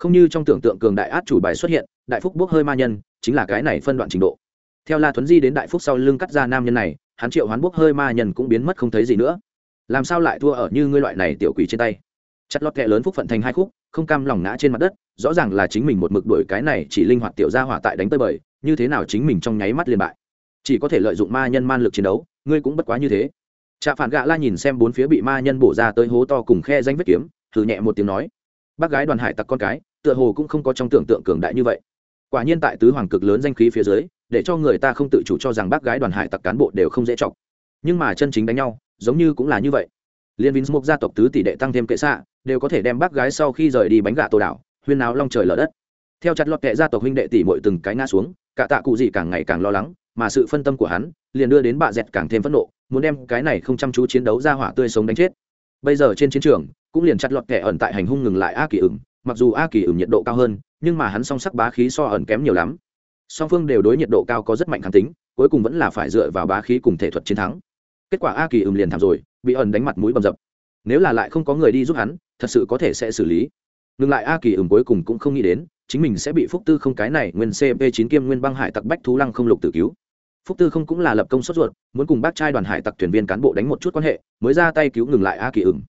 Không như trong tưởng tượng cường đại át chủ bài xuất hiện, đại phúc bốc hơi ma nhân, chính là cái này phân đoạn trình độ theo la thuấn di đến đại phúc sau lưng cắt ra nam nhân này, hắn triệu hoán bốc hơi ma nhân cũng biến mất không thấy gì nữa. Làm sao lại thua ở như ngươi loại này tiểu quỷ trên tay? Chặt lọt kẹ lớn phúc phận thành hai khúc, không cam lòng ngã trên mặt đất, rõ ràng là chính mình một mực đuổi cái này chỉ linh hoạt tiểu gia hỏa tại đánh tơi bời, như thế nào chính mình trong nháy mắt liền bại. Chỉ có thể lợi dụng ma nhân man lực chiến đấu, ngươi cũng bất quá như thế. Trạ phản gạ la nhìn xem bốn phía bị ma nhân bổ ra tới hố to cùng khe danh vết kiếm, thử nhẹ một tiếng nói, bác gái đoàn hải tặc con cái, tựa hồ cũng không có trong tưởng tượng cường đại như vậy. Quả nhiên tại tứ hoàng cực lớn danh khí phía dưới để cho người ta không tự chủ cho rằng bác gái đoàn hải tặc cán bộ đều không dễ chọc. Nhưng mà chân chính đánh nhau, giống như cũng là như vậy. Liên vinh mục gia tộc tứ tỷ đệ tăng thêm kệ xạ, đều có thể đem bác gái sau khi rời đi bánh gà tô đảo, huyên náo long trời lở đất. Theo chặt lọt kệ gia tộc huynh đệ tỷ mội từng cái ngã xuống, cả tạ cụ gì càng ngày càng lo lắng, mà sự phân tâm của hắn liền đưa đến bà dẹt càng thêm phẫn nộ, muốn đem cái này không chăm chú chiến đấu ra hỏa tươi sống đánh chết. Bây giờ trên chiến trường, cũng liền chặt lọt kẻ ẩn tại hành hung ngừng lại a kỳ ửng, mặc dù a kỳ ửng nhiệt độ cao hơn, nhưng mà hắn song sắc bá khí so ẩn kém nhiều lắm song phương đều đối nhiệt độ cao có rất mạnh kháng tính, cuối cùng vẫn là phải dựa vào bá khí cùng thể thuật chiến thắng. Kết quả a kỳ ừm liền thảm rồi, bị ẩn đánh mặt mũi bầm dập. Nếu là lại không có người đi giúp hắn, thật sự có thể sẽ xử lý. Ngừng lại a kỳ ừm cuối cùng cũng không nghĩ đến, chính mình sẽ bị phúc tư không cái này nguyên cp chín kiêm nguyên băng hải tặc bách thú lăng không lục tử cứu. Phúc tư không cũng là lập công sốt ruột, muốn cùng bác trai đoàn hải tặc thuyền viên cán bộ đánh một chút quan hệ, mới ra tay cứu ngừng lại a kỳ ửng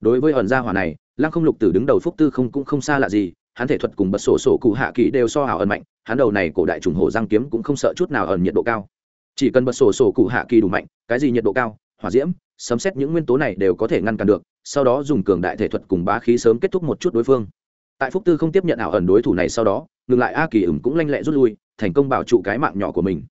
đối với ẩn gia hỏa này, lăng không lục tử đứng đầu phúc tư không cũng không xa lạ gì hắn thể thuật cùng bật sổ sổ cụ hạ kỳ đều so hào ẩn mạnh, hắn đầu này cổ đại trùng hổ giang kiếm cũng không sợ chút nào ẩn nhiệt độ cao. Chỉ cần bật sổ sổ cụ hạ kỳ đủ mạnh, cái gì nhiệt độ cao, hỏa diễm, sấm xét những nguyên tố này đều có thể ngăn cản được, sau đó dùng cường đại thể thuật cùng bá khí sớm kết thúc một chút đối phương. Tại phúc tư không tiếp nhận ảo ẩn đối thủ này sau đó, ngừng lại a kỳ ửng cũng lanh lẹ rút lui, thành công bảo trụ cái mạng nhỏ của mình.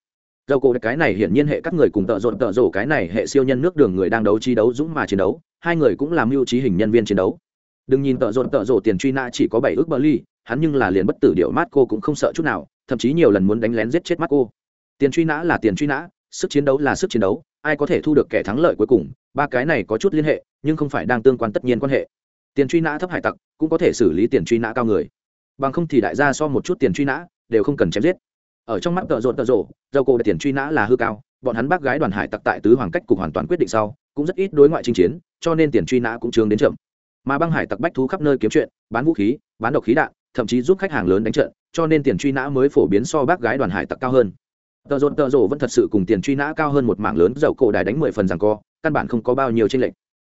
Dầu cổ cái này hiển nhiên hệ các người cùng tợ rộn tợ rổ cái này hệ siêu nhân nước đường người đang đấu chi đấu dũng mà chiến đấu, hai người cũng làm mưu trí hình nhân viên chiến đấu đừng nhìn tợ rộn tợ rổ tiền truy nã chỉ có bảy ước bờ ly, hắn nhưng là liền bất tử điệu mát cô cũng không sợ chút nào, thậm chí nhiều lần muốn đánh lén giết chết mắt cô. Tiền truy nã là tiền truy nã, sức chiến đấu là sức chiến đấu, ai có thể thu được kẻ thắng lợi cuối cùng, ba cái này có chút liên hệ, nhưng không phải đang tương quan tất nhiên quan hệ. Tiền truy nã thấp hải tặc, cũng có thể xử lý tiền truy nã cao người. Bằng không thì đại gia so một chút tiền truy nã, đều không cần chém giết. Ở trong mắt tợ rộn tợ rộ dầu cổ tiền truy nã là hư cao, bọn hắn bác gái đoàn hải tặc tại tứ hoàng cách cục hoàn toàn quyết định sau, cũng rất ít đối ngoại chinh chiến, cho nên tiền truy nã cũng chướng đến chậm mà băng hải tặc bách thú khắp nơi kiếm chuyện, bán vũ khí, bán độc khí đạn, thậm chí giúp khách hàng lớn đánh trận, cho nên tiền truy nã mới phổ biến so bác gái đoàn hải tặc cao hơn. Tợ rộn tợ rộ vẫn thật sự cùng tiền truy nã cao hơn một mảng lớn, dầu cổ đài đánh mười phần rằng co, căn bản không có bao nhiêu tranh lệch.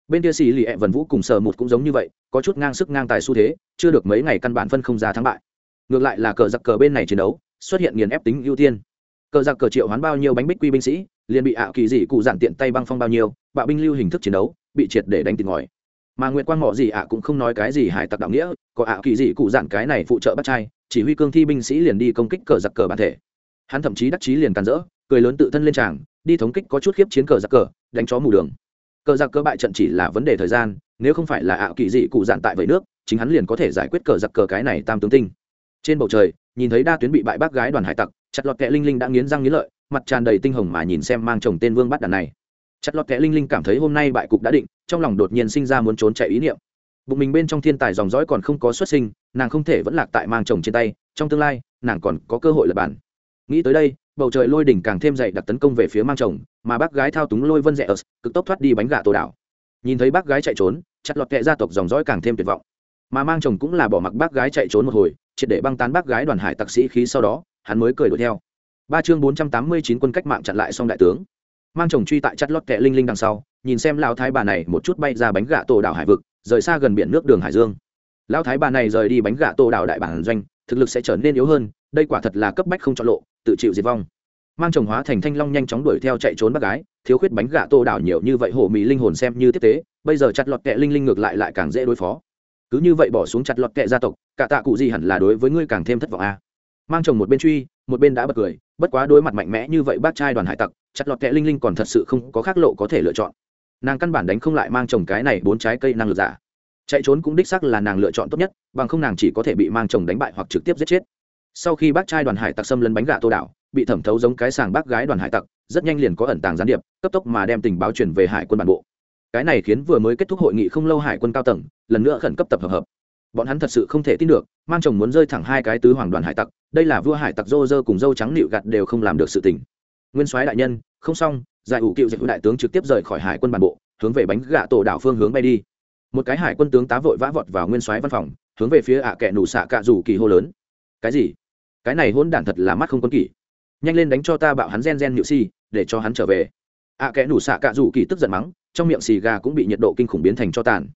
Bên kia xì lì ẹ vần vũ cùng sờ một cũng giống như vậy, có chút ngang sức ngang tài xu thế, chưa được mấy ngày căn bản phân không ra thắng bại. Ngược lại là cờ giặc cờ bên này chiến đấu, xuất hiện nghiền ép tính ưu tiên. Cờ giặc cờ triệu hoán bao nhiêu bánh bích quy binh sĩ, liền bị ảo kỳ dị cụ giản tiện tay băng phong bao nhiêu, bạo binh lưu hình thức chiến đấu, bị triệt để đánh tiền ngòi mà nguyệt quang mọ gì ạ cũng không nói cái gì hải tặc đạo nghĩa, có ạ kỳ dị cụ dặn cái này phụ trợ bắt trai, chỉ huy cương thi binh sĩ liền đi công kích cờ giặc cờ bản thể. Hắn thậm chí đắc chí liền càn rỡ, cười lớn tự thân lên tràng, đi thống kích có chút khiếp chiến cờ giặc cờ, đánh chó mù đường. Cờ giặc cờ bại trận chỉ là vấn đề thời gian, nếu không phải là ạ kỳ dị cụ dặn tại vậy nước, chính hắn liền có thể giải quyết cờ giặc cờ cái này tam tướng tinh. Trên bầu trời, nhìn thấy đa tuyến bị bại bác gái đoàn hải tặc, chặt lọt kẹ linh linh đã nghiến răng nghiến lợi, mặt tràn đầy tinh hồng mà nhìn xem mang chồng tên vương bắt đàn này chặt lọt kẽ linh linh cảm thấy hôm nay bại cục đã định, trong lòng đột nhiên sinh ra muốn trốn chạy ý niệm. Bụng mình bên trong thiên tài dòng dõi còn không có xuất sinh, nàng không thể vẫn lạc tại mang chồng trên tay, trong tương lai, nàng còn có cơ hội lập bản. Nghĩ tới đây, bầu trời lôi đỉnh càng thêm dậy đặt tấn công về phía mang chồng, mà bác gái thao túng lôi vân rẽ ớt cực tốc thoát đi bánh gà tổ đảo. Nhìn thấy bác gái chạy trốn, chặt lọt kệ gia tộc dòng dõi càng thêm tuyệt vọng. Mà mang chồng cũng là bỏ mặc bác gái chạy trốn một hồi, triệt để băng tán bác gái đoàn hải tặc sĩ khí sau đó, hắn mới cười đuổi theo. Ba chương bốn trăm tám mươi chín quân cách mạng chặn lại xong đại tướng mang chồng truy tại chặt lót kẹ linh linh đằng sau, nhìn xem lão thái bà này một chút bay ra bánh gạ tổ đảo hải vực, rời xa gần biển nước đường hải dương. Lão thái bà này rời đi bánh gạ tổ đảo đại bản doanh, thực lực sẽ trở nên yếu hơn, đây quả thật là cấp bách không chọn lộ, tự chịu diệt vong. Mang chồng hóa thành thanh long nhanh chóng đuổi theo chạy trốn bác gái, thiếu khuyết bánh gà tô đảo nhiều như vậy hổ mỹ linh hồn xem như tiếp tế, bây giờ chặt lọt kẹ linh linh ngược lại lại càng dễ đối phó. Cứ như vậy bỏ xuống chặt lọt kẹ gia tộc, cả tạ cụ gì hẳn là đối với ngươi càng thêm thất vọng a. À. mang chồng một bên truy, một bên đã bật cười, bất quá đối mặt mạnh mẽ như vậy bác trai đoàn hải tặc chặt lọt kẹ linh linh còn thật sự không có khác lộ có thể lựa chọn. Nàng căn bản đánh không lại mang chồng cái này bốn trái cây năng lực giả. Chạy trốn cũng đích sắc là nàng lựa chọn tốt nhất, bằng không nàng chỉ có thể bị mang chồng đánh bại hoặc trực tiếp giết chết. Sau khi bác trai đoàn hải tặc xâm lấn bánh gà tô đảo, bị thẩm thấu giống cái sàng bác gái đoàn hải tặc, rất nhanh liền có ẩn tàng gián điệp, cấp tốc mà đem tình báo truyền về hải quân bản bộ. Cái này khiến vừa mới kết thúc hội nghị không lâu hải quân cao tầng, lần nữa khẩn cấp tập hợp hợp. Bọn hắn thật sự không thể tin được, mang chồng muốn rơi thẳng hai cái tứ hoàng đoàn hải tặc, đây là vua hải tặc dô dơ cùng dâu trắng nịu gặt đều không làm được sự tình nguyên soái đại nhân, không xong, giải ủ cựu dịch đại tướng trực tiếp rời khỏi hải quân bản bộ, hướng về bánh gạ tổ đảo phương hướng bay đi. Một cái hải quân tướng tá vội vã vọt vào nguyên soái văn phòng, hướng về phía ạ à nủ xạ cạ rủ kỳ hô lớn. Cái gì? Cái này hôn đản thật là mắt không quân kỷ. Nhanh lên đánh cho ta bạo hắn gen gen nhự si, để cho hắn trở về. Ạ à nủ xạ cạ rủ kỳ tức giận mắng, trong miệng xì gà cũng bị nhiệt độ kinh khủng biến thành cho tàn.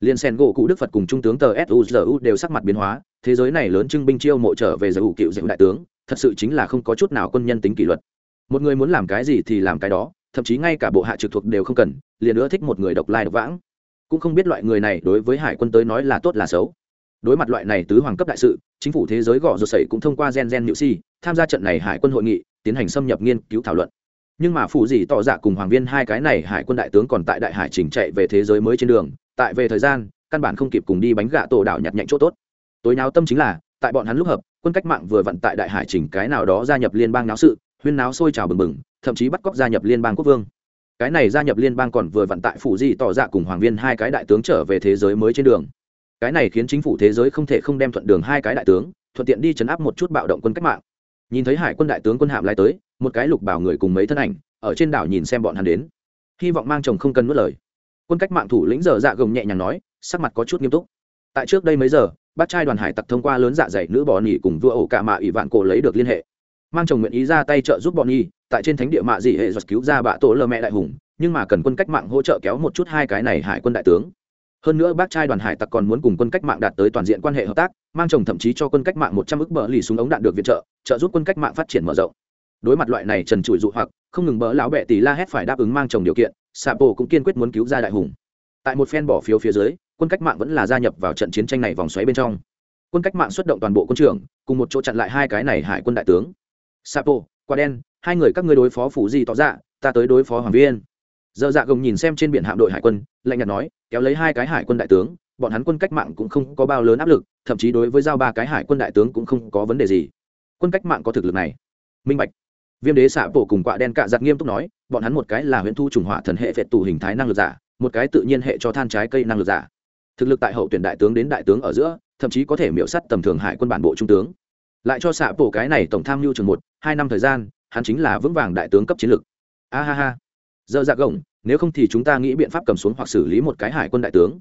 Liên sen gỗ cụ đức phật cùng trung tướng tờ suzu đều sắc mặt biến hóa, thế giới này lớn trưng binh chiêu mộ trở về giải ủ cựu dịch đại tướng, thật sự chính là không có chút nào quân nhân tính kỷ luật một người muốn làm cái gì thì làm cái đó, thậm chí ngay cả bộ hạ trực thuộc đều không cần, liền nữa thích một người độc lai độc vãng. Cũng không biết loại người này đối với hải quân tới nói là tốt là xấu. Đối mặt loại này tứ hoàng cấp đại sự, chính phủ thế giới gõ rột sẩy cũng thông qua gen gen nhự si, tham gia trận này hải quân hội nghị, tiến hành xâm nhập nghiên cứu thảo luận. Nhưng mà phụ gì tỏ dạ cùng hoàng viên hai cái này hải quân đại tướng còn tại đại hải trình chạy về thế giới mới trên đường, tại về thời gian, căn bản không kịp cùng đi bánh gạ tổ đảo nhặt nhạnh chỗ tốt. Tối nào tâm chính là, tại bọn hắn lúc hợp, quân cách mạng vừa vận tại đại hải trình cái nào đó gia nhập liên bang náo sự huyên náo sôi trào bừng bừng, thậm chí bắt cóc gia nhập liên bang quốc vương. Cái này gia nhập liên bang còn vừa vận tại phủ di tỏ dạ cùng hoàng viên hai cái đại tướng trở về thế giới mới trên đường. Cái này khiến chính phủ thế giới không thể không đem thuận đường hai cái đại tướng, thuận tiện đi chấn áp một chút bạo động quân cách mạng. Nhìn thấy hải quân đại tướng quân hạm lai tới, một cái lục bảo người cùng mấy thân ảnh, ở trên đảo nhìn xem bọn hắn đến. Hy vọng mang chồng không cần mất lời. Quân cách mạng thủ lĩnh giờ dạ gồng nhẹ nhàng nói, sắc mặt có chút nghiêm túc. Tại trước đây mấy giờ, bác trai đoàn hải tặc thông qua lớn dạ dày nữ bò nỉ cùng vua ổ cả mạ ủy vạn cổ lấy được liên hệ mang chồng nguyện ý ra tay trợ giúp bọn nhi tại trên thánh địa mạ dị hệ giật cứu ra bạ tổ lơ mẹ đại hùng, nhưng mà cần quân cách mạng hỗ trợ kéo một chút hai cái này hải quân đại tướng. Hơn nữa bác trai đoàn hải tặc còn muốn cùng quân cách mạng đạt tới toàn diện quan hệ hợp tác, mang chồng thậm chí cho quân cách mạng một trăm ức bờ lì súng ống đạn được viện trợ trợ giúp quân cách mạng phát triển mở rộng. Đối mặt loại này trần trụi dụ hoặc, không ngừng bỡ lão bẹ tỷ la hét phải đáp ứng mang chồng điều kiện, sapo cũng kiên quyết muốn cứu ra đại hùng. Tại một phen bỏ phiếu phía dưới, quân cách mạng vẫn là gia nhập vào trận chiến tranh này vòng xoáy bên trong. Quân cách mạng xuất động toàn bộ quân trưởng cùng một chỗ chặn lại hai cái này hải quân đại tướng sapo, quả đen, hai người các ngươi đối phó phủ gì tỏ dạ ta tới đối phó hoàng viên. Dơ dạ gồng nhìn xem trên biển hạm đội hải quân, lạnh nhạt nói, kéo lấy hai cái hải quân đại tướng, bọn hắn quân cách mạng cũng không có bao lớn áp lực, thậm chí đối với giao ba cái hải quân đại tướng cũng không có vấn đề gì. Quân cách mạng có thực lực này. Minh bạch. Viêm đế xạ bổ cùng quạ đen cạ giặt nghiêm túc nói, bọn hắn một cái là huyễn thu trùng hỏa thần hệ phệ tù hình thái năng lực giả, một cái tự nhiên hệ cho than trái cây năng lực giả. Thực lực tại hậu tuyển đại tướng đến đại tướng ở giữa, thậm chí có thể miễu sắt tầm thường hải quân bản bộ trung tướng lại cho xạ bổ cái này tổng tham mưu trường một, hai năm thời gian, hắn chính là vững vàng đại tướng cấp chiến lược. A ha ha. Dơ dạ gồng, nếu không thì chúng ta nghĩ biện pháp cầm xuống hoặc xử lý một cái hải quân đại tướng.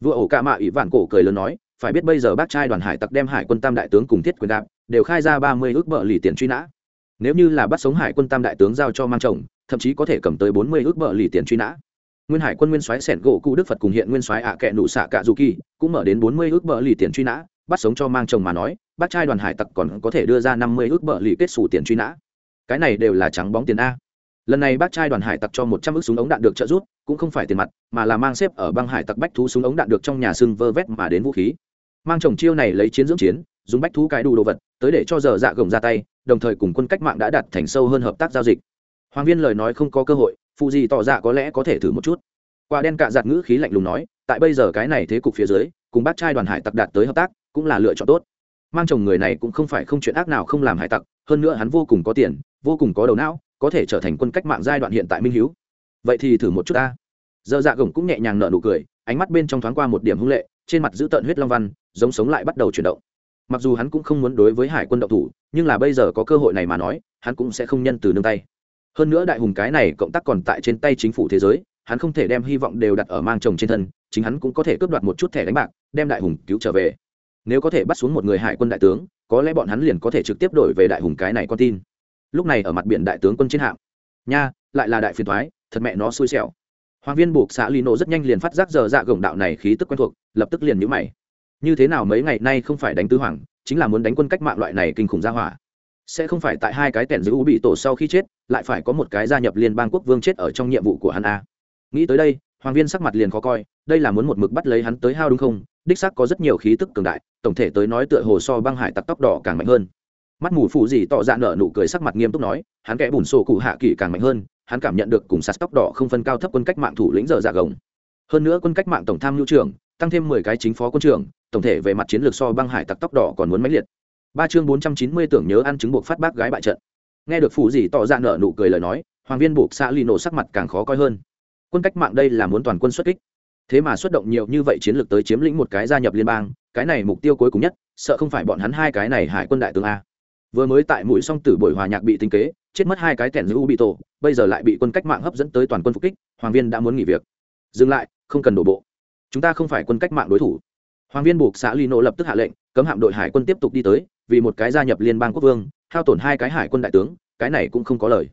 Vua ổ ca mạ ủy vạn cổ cười lớn nói, phải biết bây giờ bác trai đoàn hải tặc đem hải quân tam đại tướng cùng thiết quyền đạp, đều khai ra ba mươi ước bợ lì tiền truy nã. Nếu như là bắt sống hải quân tam đại tướng giao cho mang chồng, thậm chí có thể cầm tới bốn mươi ước bợ lì tiền truy nã. Nguyên hải quân nguyên soái sẻn gỗ cụ đức phật cùng hiện nguyên soái ạ kệ nụ xạ cạ dù kỳ cũng mở đến bốn mươi ước bợ lì tiền truy nã, bắt sống cho mang chồng mà nói bác trai đoàn hải tặc còn có thể đưa ra năm mươi ước bợ lì kết xù tiền truy nã. Cái này đều là trắng bóng tiền a. Lần này bác trai đoàn hải tặc cho một trăm ước súng ống đạn được trợ rút cũng không phải tiền mặt, mà là mang xếp ở băng hải tặc bách thú súng ống đạn được trong nhà xương vơ vét mà đến vũ khí. Mang chồng chiêu này lấy chiến dưỡng chiến, dùng bách thú cái đủ đồ vật, tới để cho giờ dạ gồng ra tay, đồng thời cùng quân cách mạng đã đặt thành sâu hơn hợp tác giao dịch. Hoàng viên lời nói không có cơ hội, phụ gì tỏ ra có lẽ có thể thử một chút. Quả đen cạ giặt ngữ khí lạnh lùng nói, tại bây giờ cái này thế cục phía dưới, cùng bác trai đoàn hải tặc đạt tới hợp tác, cũng là lựa chọn tốt mang chồng người này cũng không phải không chuyện ác nào, không làm hải tặc, hơn nữa hắn vô cùng có tiền, vô cùng có đầu não, có thể trở thành quân cách mạng giai đoạn hiện tại minh hiếu. Vậy thì thử một chút ta. Dơ dạ gồng cũng nhẹ nhàng nở nụ cười, ánh mắt bên trong thoáng qua một điểm hung lệ, trên mặt giữ tợn huyết long văn, giống sống lại bắt đầu chuyển động. Mặc dù hắn cũng không muốn đối với hải quân động thủ, nhưng là bây giờ có cơ hội này mà nói, hắn cũng sẽ không nhân từ nương tay. Hơn nữa đại hùng cái này cộng tác còn tại trên tay chính phủ thế giới, hắn không thể đem hy vọng đều đặt ở mang chồng trên thân, chính hắn cũng có thể cướp đoạt một chút thẻ đánh bạc, đem đại hùng cứu trở về nếu có thể bắt xuống một người hải quân đại tướng, có lẽ bọn hắn liền có thể trực tiếp đổi về đại hùng cái này con tin. Lúc này ở mặt biển đại tướng quân trên hạm. Nha, lại là đại phiền thoái, thật mẹ nó xui xẻo. Hoàng viên buộc xã lino rất nhanh liền phát giác giờ dạ gồng đạo này khí tức quen thuộc, lập tức liền nhũ mày. Như thế nào mấy ngày nay không phải đánh tứ hoàng, chính là muốn đánh quân cách mạng loại này kinh khủng ra hỏa. Sẽ không phải tại hai cái tẻn giữ u bị tổ sau khi chết, lại phải có một cái gia nhập liên bang quốc vương chết ở trong nhiệm vụ của hắn a. Nghĩ tới đây, hoàng viên sắc mặt liền khó coi, đây là muốn một mực bắt lấy hắn tới hao đúng không? Đích xác có rất nhiều khí tức cường đại, tổng thể tới nói tựa hồ so băng hải tặc tóc đỏ càng mạnh hơn. Mắt mù phụ gì tỏ ra nở nụ cười sắc mặt nghiêm túc nói, hắn kẽ bùn sổ cụ hạ kỳ càng mạnh hơn, hắn cảm nhận được cùng sạt tóc đỏ không phân cao thấp quân cách mạng thủ lĩnh giờ dạ gồng. Hơn nữa quân cách mạng tổng tham mưu trưởng, tăng thêm mười cái chính phó quân trưởng, tổng thể về mặt chiến lược so băng hải tặc tóc đỏ còn muốn mãnh liệt. Ba chương bốn trăm chín mươi tưởng nhớ ăn chứng buộc phát bác gái bại trận. Nghe được phụ gì tỏ ra nở nụ cười lời nói, hoàng viên buộc xã lì nổ sắc mặt càng khó coi hơn. Quân cách mạng đây là muốn toàn quân xuất kích thế mà xuất động nhiều như vậy chiến lược tới chiếm lĩnh một cái gia nhập liên bang, cái này mục tiêu cuối cùng nhất, sợ không phải bọn hắn hai cái này hải quân đại tướng a. Vừa mới tại mũi song tử buổi hòa nhạc bị tính kế, chết mất hai cái tẻn giữ u bị tổ, bây giờ lại bị quân cách mạng hấp dẫn tới toàn quân phục kích, hoàng viên đã muốn nghỉ việc. Dừng lại, không cần đổ bộ. Chúng ta không phải quân cách mạng đối thủ. Hoàng viên buộc xã lino lập tức hạ lệnh, cấm hạm đội hải quân tiếp tục đi tới, vì một cái gia nhập liên bang quốc vương, hao tổn hai cái hải quân đại tướng, cái này cũng không có lời.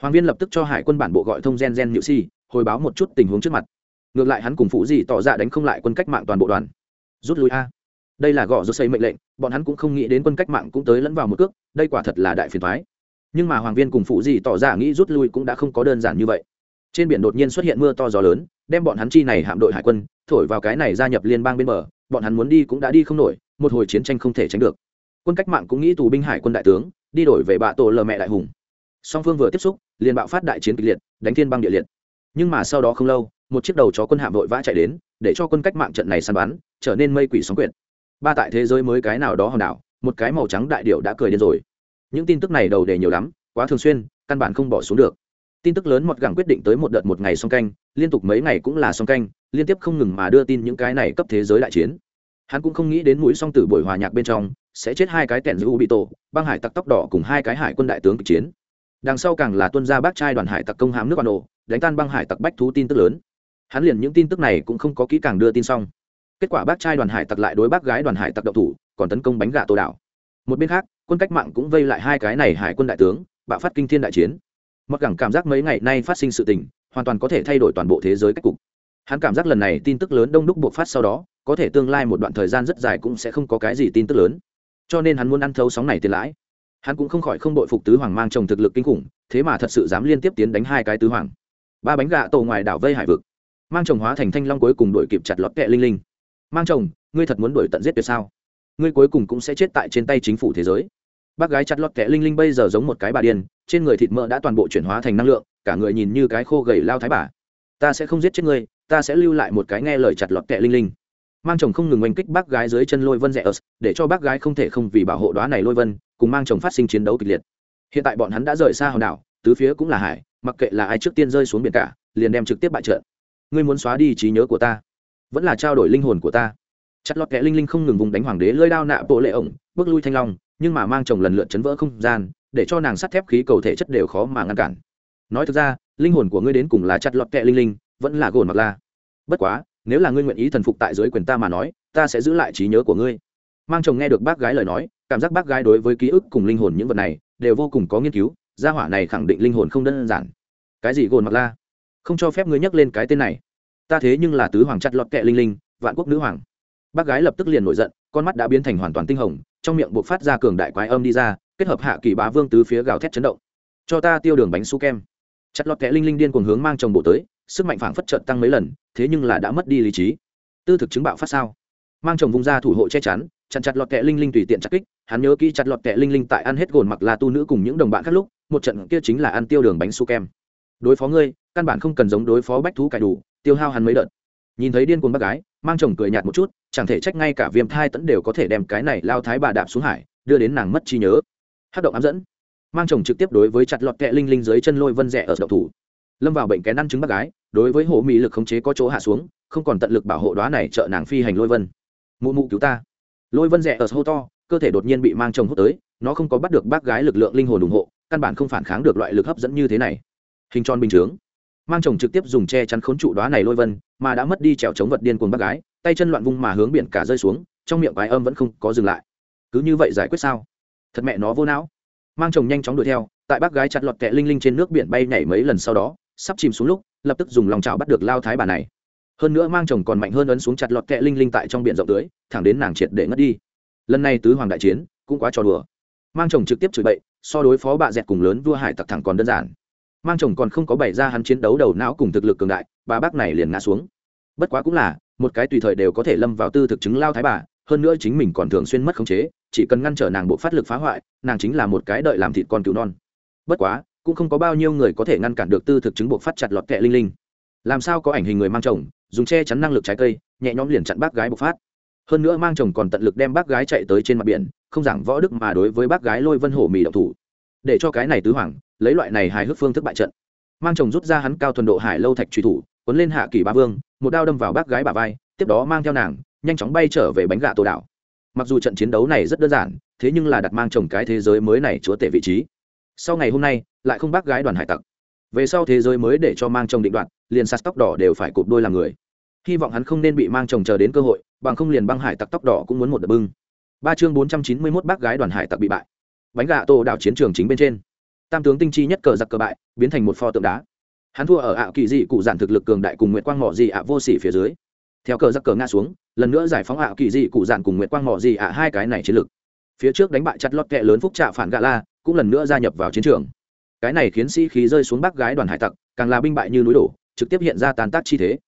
Hoàng viên lập tức cho hải quân bản bộ gọi thông gen gen nhự si hồi báo một chút tình huống trước mặt ngược lại hắn cùng phụ gì tỏ ra đánh không lại quân cách mạng toàn bộ đoàn. Rút lui a. Đây là gõ rút xây mệnh lệnh, bọn hắn cũng không nghĩ đến quân cách mạng cũng tới lẫn vào một cước, đây quả thật là đại phiền thoái nhưng mà hoàng viên cùng phụ gì tỏ ra nghĩ rút lui cũng đã không có đơn giản như vậy. Trên biển đột nhiên xuất hiện mưa to gió lớn, đem bọn hắn chi này hạm đội hải quân, thổi vào cái này gia nhập liên bang bên bờ, bọn hắn muốn đi cũng đã đi không nổi, một hồi chiến tranh không thể tránh được. Quân cách mạng cũng nghĩ tù binh hải quân đại tướng, đi đổi về bạ tổ lờ mẹ đại hùng. Song phương vừa tiếp xúc, liền bạo phát đại chiến kịch liệt, đánh thiên băng địa liệt nhưng mà sau đó không lâu, một chiếc đầu chó quân hạm vội vã chạy đến, để cho quân cách mạng trận này săn bắn, trở nên mây quỷ sóng quyển ba tại thế giới mới cái nào đó hòn đảo, một cái màu trắng đại điệu đã cười điên rồi. Những tin tức này đầu đề nhiều lắm, quá thường xuyên, căn bản không bỏ xuống được. Tin tức lớn một gẳng quyết định tới một đợt một ngày song canh, liên tục mấy ngày cũng là song canh, liên tiếp không ngừng mà đưa tin những cái này cấp thế giới đại chiến. Hắn cũng không nghĩ đến mũi song tử buổi hòa nhạc bên trong, sẽ chết hai cái tẻn giữ u bị tổ, băng hải tặc tóc đỏ cùng hai cái hải quân đại tướng kịch chiến. Đằng sau càng là tuân gia bác trai đoàn hải tặc công hám nước bà nổ đánh tan băng hải tặc bách thú tin tức lớn. Hắn liền những tin tức này cũng không có kỹ càng đưa tin xong. Kết quả bác trai đoàn hải tặc lại đối bác gái đoàn hải tặc độc thủ, còn tấn công bánh gà tô đảo một bên khác, quân cách mạng cũng vây lại hai cái này hải quân đại tướng, bạo phát kinh thiên đại chiến. Mặc cảm cảm giác mấy ngày nay phát sinh sự tình, hoàn toàn có thể thay đổi toàn bộ thế giới cách cục. Hắn cảm giác lần này tin tức lớn đông đúc buộc phát sau đó, có thể tương lai một đoạn thời gian rất dài cũng sẽ không có cái gì tin tức lớn. Cho nên hắn muốn ăn thấu sóng này tiền lãi. Hắn cũng không khỏi không đội phục tứ hoàng mang chồng thực lực kinh khủng, thế mà thật sự dám liên tiếp tiến đánh hai cái tứ hoàng ba bánh gà tổ ngoài đảo vây hải vực. Mang chồng hóa thành thanh long cuối cùng đuổi kịp chặt lọt kẹ linh linh. Mang chồng, ngươi thật muốn đuổi tận giết tuyệt sao? Ngươi cuối cùng cũng sẽ chết tại trên tay chính phủ thế giới. Bác gái chặt lọt kẹ linh linh bây giờ giống một cái bà điên, trên người thịt mỡ đã toàn bộ chuyển hóa thành năng lượng, cả người nhìn như cái khô gầy lao thái bà. Ta sẽ không giết chết ngươi, ta sẽ lưu lại một cái nghe lời chặt lọt kẹ linh linh. Mang chồng không ngừng oanh kích bác gái dưới chân lôi vân rẽ ớt để cho bác gái không thể không vì bảo hộ đoá này lôi vân, cùng mang chồng phát sinh chiến đấu kịch liệt. Hiện tại bọn hắn đã rời xa hòn đảo, tứ phía cũng là hải mặc kệ là ai trước tiên rơi xuống biển cả, liền đem trực tiếp bại trận. Ngươi muốn xóa đi trí nhớ của ta, vẫn là trao đổi linh hồn của ta. Chặt lọt kẽ linh linh không ngừng vùng đánh hoàng đế lơi đao nạ bộ lệ ổng, bước lui thanh long, nhưng mà mang chồng lần lượt chấn vỡ không gian, để cho nàng sắt thép khí cầu thể chất đều khó mà ngăn cản. Nói thực ra, linh hồn của ngươi đến cùng là chặt lọt kẽ linh linh, vẫn là gồn mặc la. Bất quá, nếu là ngươi nguyện ý thần phục tại dưới quyền ta mà nói, ta sẽ giữ lại trí nhớ của ngươi. Mang chồng nghe được bác gái lời nói, cảm giác bác gái đối với ký ức cùng linh hồn những vật này, đều vô cùng có nghiên cứu gia hỏa này khẳng định linh hồn không đơn giản. Cái gì gồn mặc la? Không cho phép ngươi nhắc lên cái tên này. Ta thế nhưng là tứ hoàng chặt lọt kệ linh linh, vạn quốc nữ hoàng. Bác gái lập tức liền nổi giận, con mắt đã biến thành hoàn toàn tinh hồng, trong miệng buộc phát ra cường đại quái âm đi ra, kết hợp hạ kỳ bá vương tứ phía gào thét chấn động. Cho ta tiêu đường bánh su kem. Chặt lọt kệ linh linh điên cuồng hướng mang chồng bộ tới, sức mạnh phảng phất trợn tăng mấy lần, thế nhưng là đã mất đi lý trí. Tư thực chứng bạo phát sao? Mang chồng vung ra thủ hộ che chắn, chặn chặt lọt kệ linh linh tùy tiện chặt kích hắn nhớ kỹ chặt lọt kẹ linh linh tại ăn hết gồn mặc là tu nữ cùng những đồng bạn khác lúc, một trận kia chính là ăn tiêu đường bánh su kem. Đối phó ngươi, căn bản không cần giống đối phó bách thú cải đủ, tiêu hao hắn mấy đợt. Nhìn thấy điên cuồng bác gái, mang chồng cười nhạt một chút, chẳng thể trách ngay cả viêm thai tẫn đều có thể đem cái này lao thái bà đạp xuống hải, đưa đến nàng mất trí nhớ. Hát động ám dẫn. Mang chồng trực tiếp đối với chặt lọt kẹ linh linh dưới chân lôi vân rẻ ở đậu thủ. Lâm vào bệnh kén ăn chứng bác gái, đối với hộ mỹ lực khống chế có chỗ hạ xuống, không còn tận lực bảo hộ đoá này trợ nàng phi hành lôi vân. Mụ mụ cứu ta. Lôi vân rẻ ở hô to cơ thể đột nhiên bị mang chồng hút tới, nó không có bắt được bác gái lực lượng linh hồn ủng hộ, căn bản không phản kháng được loại lực hấp dẫn như thế này. Hình tròn bình chướng. Mang chồng trực tiếp dùng che chắn khốn trụ đoá này lôi vân, mà đã mất đi trèo chống vật điên cuồng bác gái, tay chân loạn vung mà hướng biển cả rơi xuống, trong miệng quái âm vẫn không có dừng lại. Cứ như vậy giải quyết sao? Thật mẹ nó vô não. Mang chồng nhanh chóng đuổi theo, tại bác gái chặt lọt kẹ linh linh trên nước biển bay nhảy mấy lần sau đó, sắp chìm xuống lúc, lập tức dùng lòng chảo bắt được lao thái bà này. Hơn nữa mang chồng còn mạnh hơn ấn xuống chặt lọt kẹ linh linh tại trong biển rộng tưới, thẳng đến nàng triệt để ngất đi lần này tứ hoàng đại chiến cũng quá trò đùa. Mang chồng trực tiếp chửi bậy, so đối phó bà dẹt cùng lớn vua hải tặc thẳng còn đơn giản. Mang chồng còn không có bày ra hắn chiến đấu đầu não cùng thực lực cường đại, bà bác này liền ngã xuống. Bất quá cũng là, một cái tùy thời đều có thể lâm vào tư thực chứng lao thái bà, hơn nữa chính mình còn thường xuyên mất khống chế, chỉ cần ngăn trở nàng bộ phát lực phá hoại, nàng chính là một cái đợi làm thịt con cừu non. Bất quá, cũng không có bao nhiêu người có thể ngăn cản được tư thực chứng buộc phát chặt lọt kẹ linh linh. Làm sao có ảnh hình người mang chồng, dùng che chắn năng lực trái cây, nhẹ nhõm liền chặn bác gái bộc phát hơn nữa mang chồng còn tận lực đem bác gái chạy tới trên mặt biển, không giảng võ đức mà đối với bác gái lôi vân hổ mì động thủ. Để cho cái này tứ hoàng, lấy loại này hài hước phương thức bại trận. Mang chồng rút ra hắn cao thuần độ hải lâu thạch truy thủ quấn lên hạ kỳ ba vương, một đao đâm vào bác gái bà vai, tiếp đó mang theo nàng, nhanh chóng bay trở về bánh gà tổ đảo. Mặc dù trận chiến đấu này rất đơn giản, thế nhưng là đặt mang chồng cái thế giới mới này chúa tể vị trí. Sau ngày hôm nay, lại không bác gái đoàn hải tặc. Về sau thế giới mới để cho mang chồng định đoạt, liền sạt tóc đỏ đều phải cụp đôi làm người hy vọng hắn không nên bị mang chồng chờ đến cơ hội, bằng không liền băng hải tặc tóc đỏ cũng muốn một đợt bưng. Ba chương bốn trăm chín mươi mốt bác gái đoàn hải tặc bị bại. Bánh gà tô đảo chiến trường chính bên trên. Tam tướng tinh chi nhất cờ giặc cờ bại, biến thành một pho tượng đá. Hắn thua ở ạ kỳ dị cụ giản thực lực cường đại cùng nguyệt quang mỏ dị ạ vô sỉ phía dưới. Theo cờ giặc cờ ngã xuống, lần nữa giải phóng ạ kỳ dị cụ giản cùng nguyệt quang mỏ dị ạ hai cái này chiến lực. Phía trước đánh bại chặt lót kẹ lớn phúc trạ phản gạ la, cũng lần nữa gia nhập vào chiến trường. Cái này khiến sĩ khí rơi xuống bác gái đoàn hải tặc, càng là binh bại như núi đổ, trực tiếp hiện ra tàn tác chi thế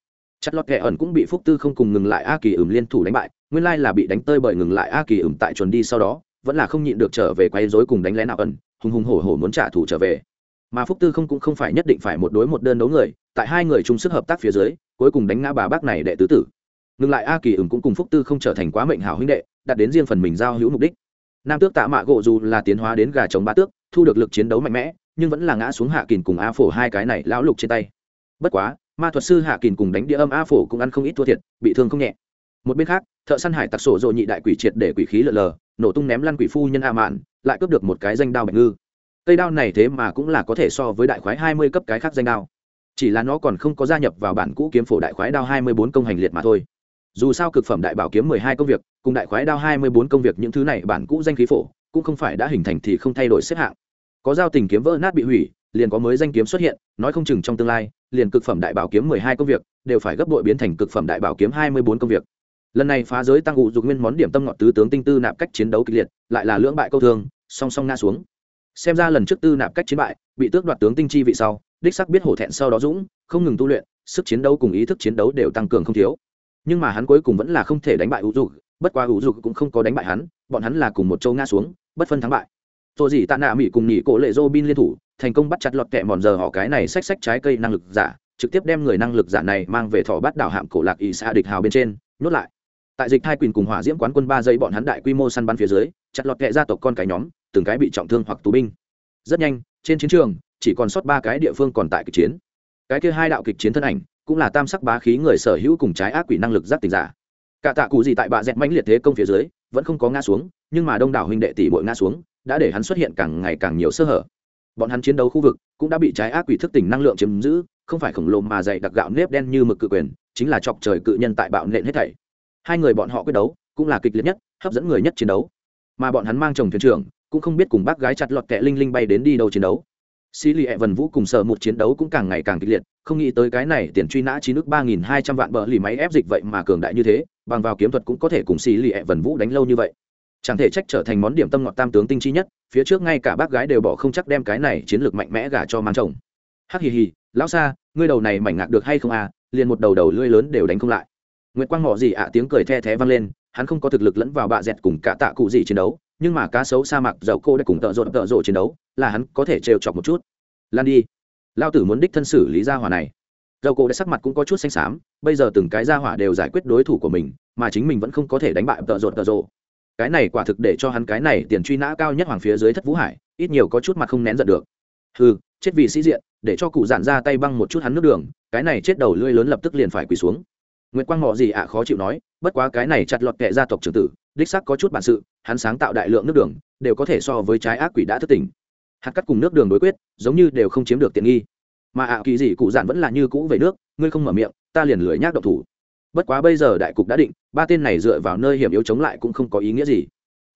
chặt lót kẻ ẩn cũng bị phúc tư không cùng ngừng lại a kỳ ửm liên thủ đánh bại, nguyên lai là bị đánh tơi bởi ngừng lại a kỳ ửm tại chuẩn đi sau đó, vẫn là không nhịn được trở về quay dối cùng đánh lén nào ẩn, hùng hùng hổ hổ muốn trả thù trở về. Mà phúc tư không cũng không phải nhất định phải một đối một đơn đấu người, tại hai người chung sức hợp tác phía dưới, cuối cùng đánh ngã bà bác này đệ tứ tử. Ngừng lại a kỳ ửng cũng cùng phúc tư không trở thành quá mệnh hảo huynh đệ đặt đến riêng phần mình giao hữu mục đích. Nam tước tạ mạ gỗ dù là tiến hóa đến gà chống ba tước, thu được lực chiến đấu mạnh mẽ, nhưng vẫn là ngã xuống hạ kìn cùng a phổ hai cái này lão lục trên tay. Bất quá ma thuật sư hạ Kình cùng đánh địa âm a phổ cũng ăn không ít thua thiệt, bị thương không nhẹ. Một bên khác, thợ săn hải tặc sổ dội nhị đại quỷ triệt để quỷ khí lờ lờ, nổ tung ném lăn quỷ phu nhân a mạn, lại cướp được một cái danh đao bạch ngư. Cây đao này thế mà cũng là có thể so với đại khoái hai mươi cấp cái khác danh đao. Chỉ là nó còn không có gia nhập vào bản cũ kiếm phổ đại khoái đao hai mươi bốn công hành liệt mà thôi. Dù sao cực phẩm đại bảo kiếm mười hai công việc, cùng đại khoái đao hai mươi bốn công việc những thứ này bản cũ danh khí phổ, cũng không phải đã hình thành thì không thay đổi xếp hạng. Có giao tình kiếm vỡ nát bị hủy liền có mới danh kiếm xuất hiện, nói không chừng trong tương lai, liền cực phẩm đại bảo kiếm mười hai công việc, đều phải gấp đội biến thành cực phẩm đại bảo kiếm hai mươi bốn công việc. Lần này phá giới tăng ụ dục nguyên món điểm tâm ngọt tứ tướng tinh tư nạp cách chiến đấu kịch liệt, lại là lưỡng bại câu thương, song song nga xuống. Xem ra lần trước tư nạp cách chiến bại, bị tước đoạt tướng tinh chi vị sau, đích sắc biết hổ thẹn sau đó dũng, không ngừng tu luyện, sức chiến đấu cùng ý thức chiến đấu đều tăng cường không thiếu. Nhưng mà hắn cuối cùng vẫn là không thể đánh bại ủ dục, bất quá ủ dục cũng không có đánh bại hắn, bọn hắn là cùng một châu ngã xuống, bất phân thắng bại. Rồi gì tạ nạ mỹ cùng nhị cổ lệ dô bin liên thủ thành công bắt chặt lọt kẹ mòn giờ họ cái này xách xách trái cây năng lực giả, trực tiếp đem người năng lực giả này mang về thỏ bắt đảo hạm cổ lạc ỵ xa địch hào bên trên, nhốt lại. Tại dịch hai quyền cùng hỏa diễm quán quân ba giây bọn hắn đại quy mô săn bắn phía dưới, chặt lọt kẹ gia tộc con cái nhóm, từng cái bị trọng thương hoặc tù binh. Rất nhanh, trên chiến trường, chỉ còn sót ba cái địa phương còn tại kịch chiến. Cái kia hai đạo kịch chiến thân ảnh, cũng là tam sắc bá khí người sở hữu cùng trái ác quỷ năng lực giác tình giả. Cả tạ cụ gì tại bạ dẹt mãnh liệt thế công phía dưới, vẫn không có ngã xuống, nhưng mà đông đảo huynh đệ tỷ bội ngã xuống, đã để hắn xuất hiện càng ngày càng nhiều sơ hở bọn hắn chiến đấu khu vực cũng đã bị trái ác quỷ thức tỉnh năng lượng chiếm giữ, không phải khổng lồ mà dày đặc gạo nếp đen như mực cự quyền, chính là chọc trời cự nhân tại bạo nện hết thảy. Hai người bọn họ quyết đấu cũng là kịch liệt nhất, hấp dẫn người nhất chiến đấu. Mà bọn hắn mang chồng thuyền trưởng cũng không biết cùng bác gái chặt lọt kẹ linh linh bay đến đi đâu chiến đấu. Sĩ lì ẹ vần vũ cùng sợ một chiến đấu cũng càng ngày càng kịch liệt, không nghĩ tới cái này tiền truy nã chín nước ba nghìn hai trăm vạn bờ lì máy ép dịch vậy mà cường đại như thế, bằng vào kiếm thuật cũng có thể cùng Sĩ lì ẹ vần vũ đánh lâu như vậy chẳng thể trách trở thành món điểm tâm ngọt tam tướng tinh chi nhất, phía trước ngay cả bác gái đều bỏ không chắc đem cái này chiến lược mạnh mẽ gả cho mang chồng. Hắc hì hì, lão xa ngươi đầu này mảnh ngạc được hay không à liền một đầu đầu lưỡi lớn đều đánh không lại. Nguyệt quang mỏ gì ạ, tiếng cười the thé vang lên, hắn không có thực lực lẫn vào bạ dẹt cùng cả tạ cụ gì chiến đấu, nhưng mà cá sấu sa mạc dầu cô đã cùng tợ rộn, tợ rộ chiến đấu, là hắn có thể trêu chọc một chút. Lan đi. Lao tử muốn đích thân xử lý gia hỏa này. Dầu cô đã sắc mặt cũng có chút xanh xám, bây giờ từng cái gia hỏa đều giải quyết đối thủ của mình, mà chính mình vẫn không có thể đánh bại tợ rộn, tợ rộ cái này quả thực để cho hắn cái này tiền truy nã cao nhất hoàng phía dưới thất vũ hải ít nhiều có chút mặt không nén giận được hừ chết vì sĩ diện để cho cụ giản ra tay băng một chút hắn nước đường cái này chết đầu lưỡi lớn lập tức liền phải quỳ xuống nguyễn Quang Ngọ gì ạ khó chịu nói, bất quá cái này chặt lọt kệ gia tộc trưởng tử, đích xác có chút bản sự, hắn sáng tạo đại lượng nước đường, đều có thể so với trái ác quỷ đã thức tỉnh. Hạt cắt cùng nước đường đối quyết, giống như đều không chiếm được tiện nghi. Mà ạ kỳ gì cụ dạn vẫn là như cũ về nước, ngươi không mở miệng, ta liền lười nhác động thủ. Bất quá bây giờ đại cục đã định, ba tên này dựa vào nơi hiểm yếu chống lại cũng không có ý nghĩa gì.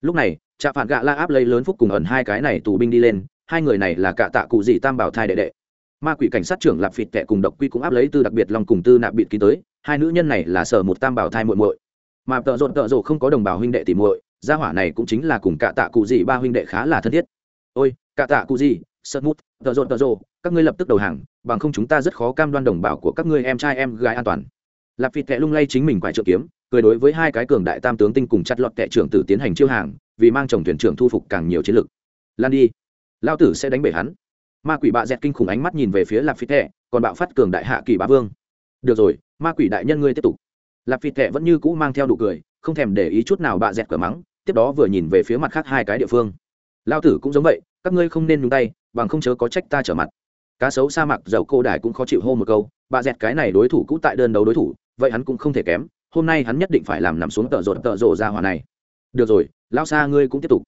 Lúc này, Trạ Phản Gạ La áp lấy lớn phúc cùng ẩn hai cái này tù binh đi lên, hai người này là cả tạ cụ gì tam bảo thai đệ đệ. Ma quỷ cảnh sát trưởng Lạp Phịt Tệ cùng Độc Quy cũng áp lấy tư đặc biệt lòng cùng tư nạp bịt ký tới, hai nữ nhân này là sở một tam bảo thai muội muội mà tợ rộn tợ rộ không có đồng bào huynh đệ tỉ muội gia hỏa này cũng chính là cùng cả tạ cụ dị ba huynh đệ khá là thân thiết ôi cả tạ cụ gì sợt mút tợ rộn tợ rộ các ngươi lập tức đầu hàng bằng không chúng ta rất khó cam đoan đồng bào của các ngươi em trai em gái an toàn lạp phịt tệ lung lay chính mình quải trợ kiếm, cười đối với hai cái cường đại tam tướng tinh cùng chặt lọt tệ trưởng tử tiến hành chiêu hàng, vì mang chồng thuyền trưởng thu phục càng nhiều chiến lực. Lan đi. Lao tử sẽ đánh bể hắn. Ma quỷ bạ dẹt kinh khủng ánh mắt nhìn về phía lạp phi tệ còn bạo phát cường đại hạ kỳ bá vương. Được rồi, ma quỷ đại nhân ngươi tiếp tục. Lạp phi tệ vẫn như cũ mang theo đủ cười, không thèm để ý chút nào bạ dẹt cửa mắng, tiếp đó vừa nhìn về phía mặt khác hai cái địa phương. Lao tử cũng giống vậy, các ngươi không nên nhúng tay, bằng không chớ có trách ta trở mặt. Cá sấu sa mạc dầu cô đài cũng khó chịu hô một câu bà dẹt cái này đối thủ cũ tại đơn đấu đối thủ vậy hắn cũng không thể kém, hôm nay hắn nhất định phải làm nằm xuống tợ rột tợ rộ ra hỏa này. Được rồi lao xa ngươi cũng tiếp tục.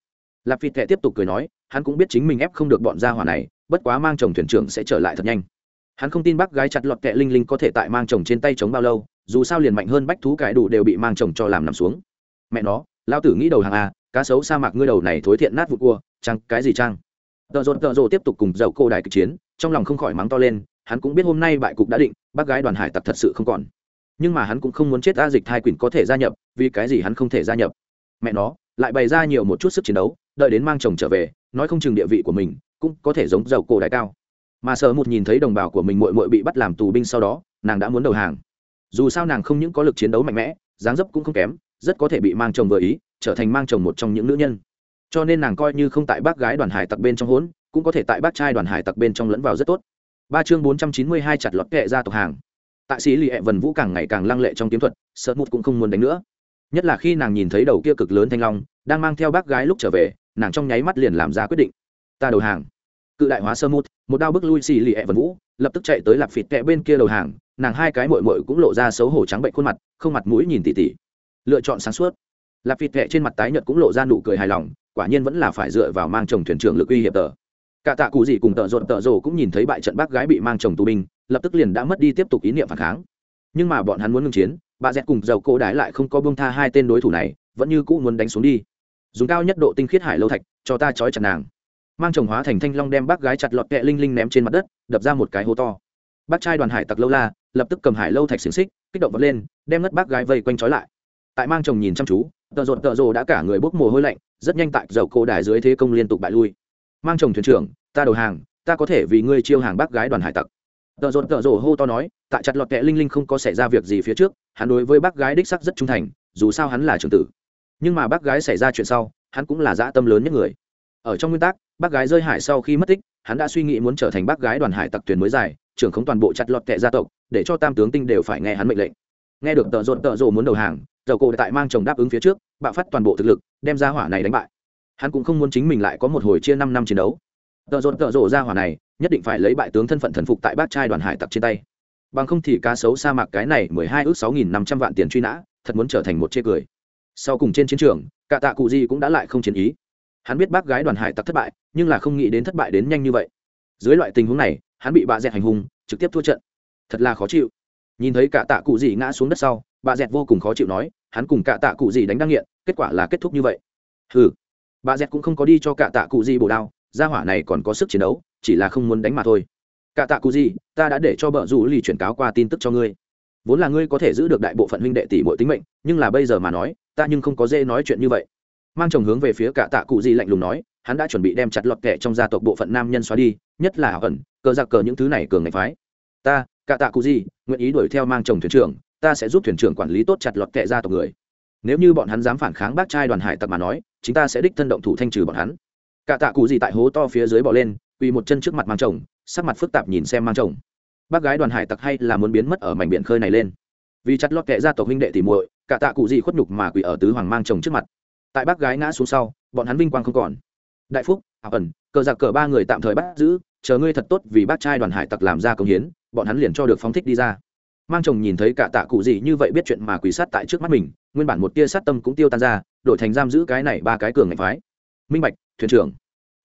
Lạp phi thẹ tiếp tục cười nói, hắn cũng biết chính mình ép không được bọn gia hỏa này, bất quá mang chồng thuyền trưởng sẽ trở lại thật nhanh. Hắn không tin bác gái chặt lọt kẹ linh linh có thể tại mang chồng trên tay chống bao lâu, dù sao liền mạnh hơn bách thú cải đủ đều bị mang chồng cho làm nằm xuống. Mẹ nó lao tử nghĩ đầu hàng a cá sấu sa mạc ngươi đầu này thối thiện nát vụ cua, chăng, cái gì chăng? Tợ rột tợ rộ tiếp tục cùng dầu cô đài kịch chiến, trong lòng không khỏi mắng to lên, hắn cũng biết hôm nay bại cục đã định, bác gái đoàn hải tặc thật sự không còn nhưng mà hắn cũng không muốn chết a dịch thai quỳnh có thể gia nhập, vì cái gì hắn không thể gia nhập? Mẹ nó, lại bày ra nhiều một chút sức chiến đấu, đợi đến mang chồng trở về, nói không chừng địa vị của mình cũng có thể giống dầu cổ đại cao. Mà sợ một nhìn thấy đồng bào của mình mội mội bị bắt làm tù binh sau đó, nàng đã muốn đầu hàng. Dù sao nàng không những có lực chiến đấu mạnh mẽ, dáng dấp cũng không kém, rất có thể bị mang chồng vừa ý, trở thành mang chồng một trong những nữ nhân. Cho nên nàng coi như không tại bác gái đoàn hải tặc bên trong hỗn cũng có thể tại bác trai đoàn hải tặc bên trong lẫn vào rất tốt. Ba chương bốn trăm chín mươi hai chặt lọt kệ ra tộc hàng tại sĩ lì hẹ vần vũ càng ngày càng lăng lệ trong kiếm thuật sợ mút cũng không muốn đánh nữa. Nhất là khi nàng nhìn thấy đầu kia cực lớn thanh long, đang mang theo bác gái lúc trở về, nàng trong nháy mắt liền làm ra quyết định. Ta đầu hàng. Cự đại hóa sơ mút, một đao bước lui xì lì ẹ vần vũ, lập tức chạy tới lạp phịt tẹ bên kia đầu hàng, nàng hai cái mội mội cũng lộ ra xấu hổ trắng bệnh khuôn mặt, không mặt mũi nhìn tỉ tỉ. Lựa chọn sáng suốt. Lạp phịt tẹ trên mặt tái nhợt cũng lộ ra nụ cười hài lòng, quả nhiên vẫn là phải dựa vào mang chồng thuyền trưởng lực uy hiệp tờ. Cả tạ cụ gì cùng tợ rộn tợ rồ cũng nhìn thấy bại trận bác gái bị mang chồng tù binh lập tức liền đã mất đi tiếp tục ý niệm phản kháng. Nhưng mà bọn hắn muốn ngừng chiến, bà dẹt cùng dầu cô đái lại không có bông tha hai tên đối thủ này, vẫn như cũ muốn đánh xuống đi. Dùng cao nhất độ tinh khiết hải lâu thạch, cho ta trói chặt nàng. Mang chồng hóa thành thanh long đem bác gái chặt lọt kẹ linh linh ném trên mặt đất, đập ra một cái hố to. Bác trai đoàn hải tặc lâu la, lập tức cầm hải lâu thạch xiềng xích, kích động vật lên, đem ngất bác gái vây quanh trói lại. Tại mang chồng nhìn chăm chú, tợ rộn tợ rồ đã cả người bốc mồ hôi lạnh, rất nhanh tại dầu cô đài dưới thế công liên tục bại lui. Mang chồng thuyền trưởng, ta đầu hàng, ta có thể vì ngươi chiêu hàng bác gái đoàn hải tặc tợ rộn tợ rổ hô to nói, tại chặt lọt kẹ linh linh không có xảy ra việc gì phía trước, hắn đối với bác gái đích sắc rất trung thành, dù sao hắn là trưởng tử. Nhưng mà bác gái xảy ra chuyện sau, hắn cũng là dã tâm lớn nhất người. Ở trong nguyên tắc, bác gái rơi hải sau khi mất tích, hắn đã suy nghĩ muốn trở thành bác gái đoàn hải tặc thuyền mới dài, trưởng không toàn bộ chặt lọt kệ gia tộc, để cho tam tướng tinh đều phải nghe hắn mệnh lệnh. Nghe được tợ rộn tợ rổ muốn đầu hàng dầu cổ tại mang chồng đáp ứng phía trước, bạo phát toàn bộ thực lực, đem ra hỏa này đánh bại. Hắn cũng không muốn chính mình lại có một hồi chia năm năm chiến đấu tợ rộn tợ rộ ra hỏa này, nhất định phải lấy bại tướng thân phận thần phục tại bát trai đoàn hải tặc trên tay. Bằng không thì cá sấu sa mạc cái này mười hai ước sáu nghìn năm trăm vạn tiền truy nã, thật muốn trở thành một chê cười. Sau cùng trên chiến trường, cả tạ cụ di cũng đã lại không chiến ý. Hắn biết bác gái đoàn hải tặc thất bại, nhưng là không nghĩ đến thất bại đến nhanh như vậy. Dưới loại tình huống này, hắn bị bà dẹt hành hung, trực tiếp thua trận. Thật là khó chịu. Nhìn thấy cả tạ cụ di ngã xuống đất sau bà dẹt vô cùng khó chịu nói, hắn cùng cả tạ cụ di đánh đăng nghiện, kết quả là kết thúc như vậy. Ừ bà dẹt cũng không có đi cho cả tạ cụ di bổ đao gia hỏa này còn có sức chiến đấu, chỉ là không muốn đánh mà thôi. Cả tạ cụ gì, ta đã để cho bợ rủ lì chuyển cáo qua tin tức cho ngươi. Vốn là ngươi có thể giữ được đại bộ phận huynh đệ tỷ bội tính mệnh, nhưng là bây giờ mà nói, ta nhưng không có dễ nói chuyện như vậy. Mang chồng hướng về phía cả tạ cụ gì lạnh lùng nói, hắn đã chuẩn bị đem chặt lọt kẻ trong gia tộc bộ phận nam nhân xóa đi, nhất là hảo ẩn, cờ giặc cờ những thứ này cường ngạch phái. Ta, cả tạ cụ gì, nguyện ý đuổi theo mang chồng thuyền trưởng, ta sẽ giúp thuyền trưởng quản lý tốt chặt lọt kẻ gia tộc người. Nếu như bọn hắn dám phản kháng bác trai đoàn hải tặc mà nói, chúng ta sẽ đích thân động thủ thanh trừ bọn hắn cả tạ cụ gì tại hố to phía dưới bỏ lên, quỳ một chân trước mặt mang chồng, sắc mặt phức tạp nhìn xem mang chồng. Bác gái đoàn hải tặc hay là muốn biến mất ở mảnh biển khơi này lên. Vì chặt lót kệ ra tộc huynh đệ tỉ muội, cả tạ cụ gì khuất nhục mà quỳ ở tứ hoàng mang chồng trước mặt. Tại bác gái ngã xuống sau, bọn hắn vinh quang không còn. Đại phúc, ảo ẩn, cờ giặc cờ ba người tạm thời bắt giữ, chờ ngươi thật tốt vì bác trai đoàn hải tặc làm ra công hiến, bọn hắn liền cho được phóng thích đi ra. Mang chồng nhìn thấy cả tạ cụ gì như vậy biết chuyện mà quỳ sát tại trước mắt mình, nguyên bản một tia sát tâm cũng tiêu tan ra, đổi thành giam giữ cái này ba cái cường ngạch phái minh bạch, thuyền trưởng.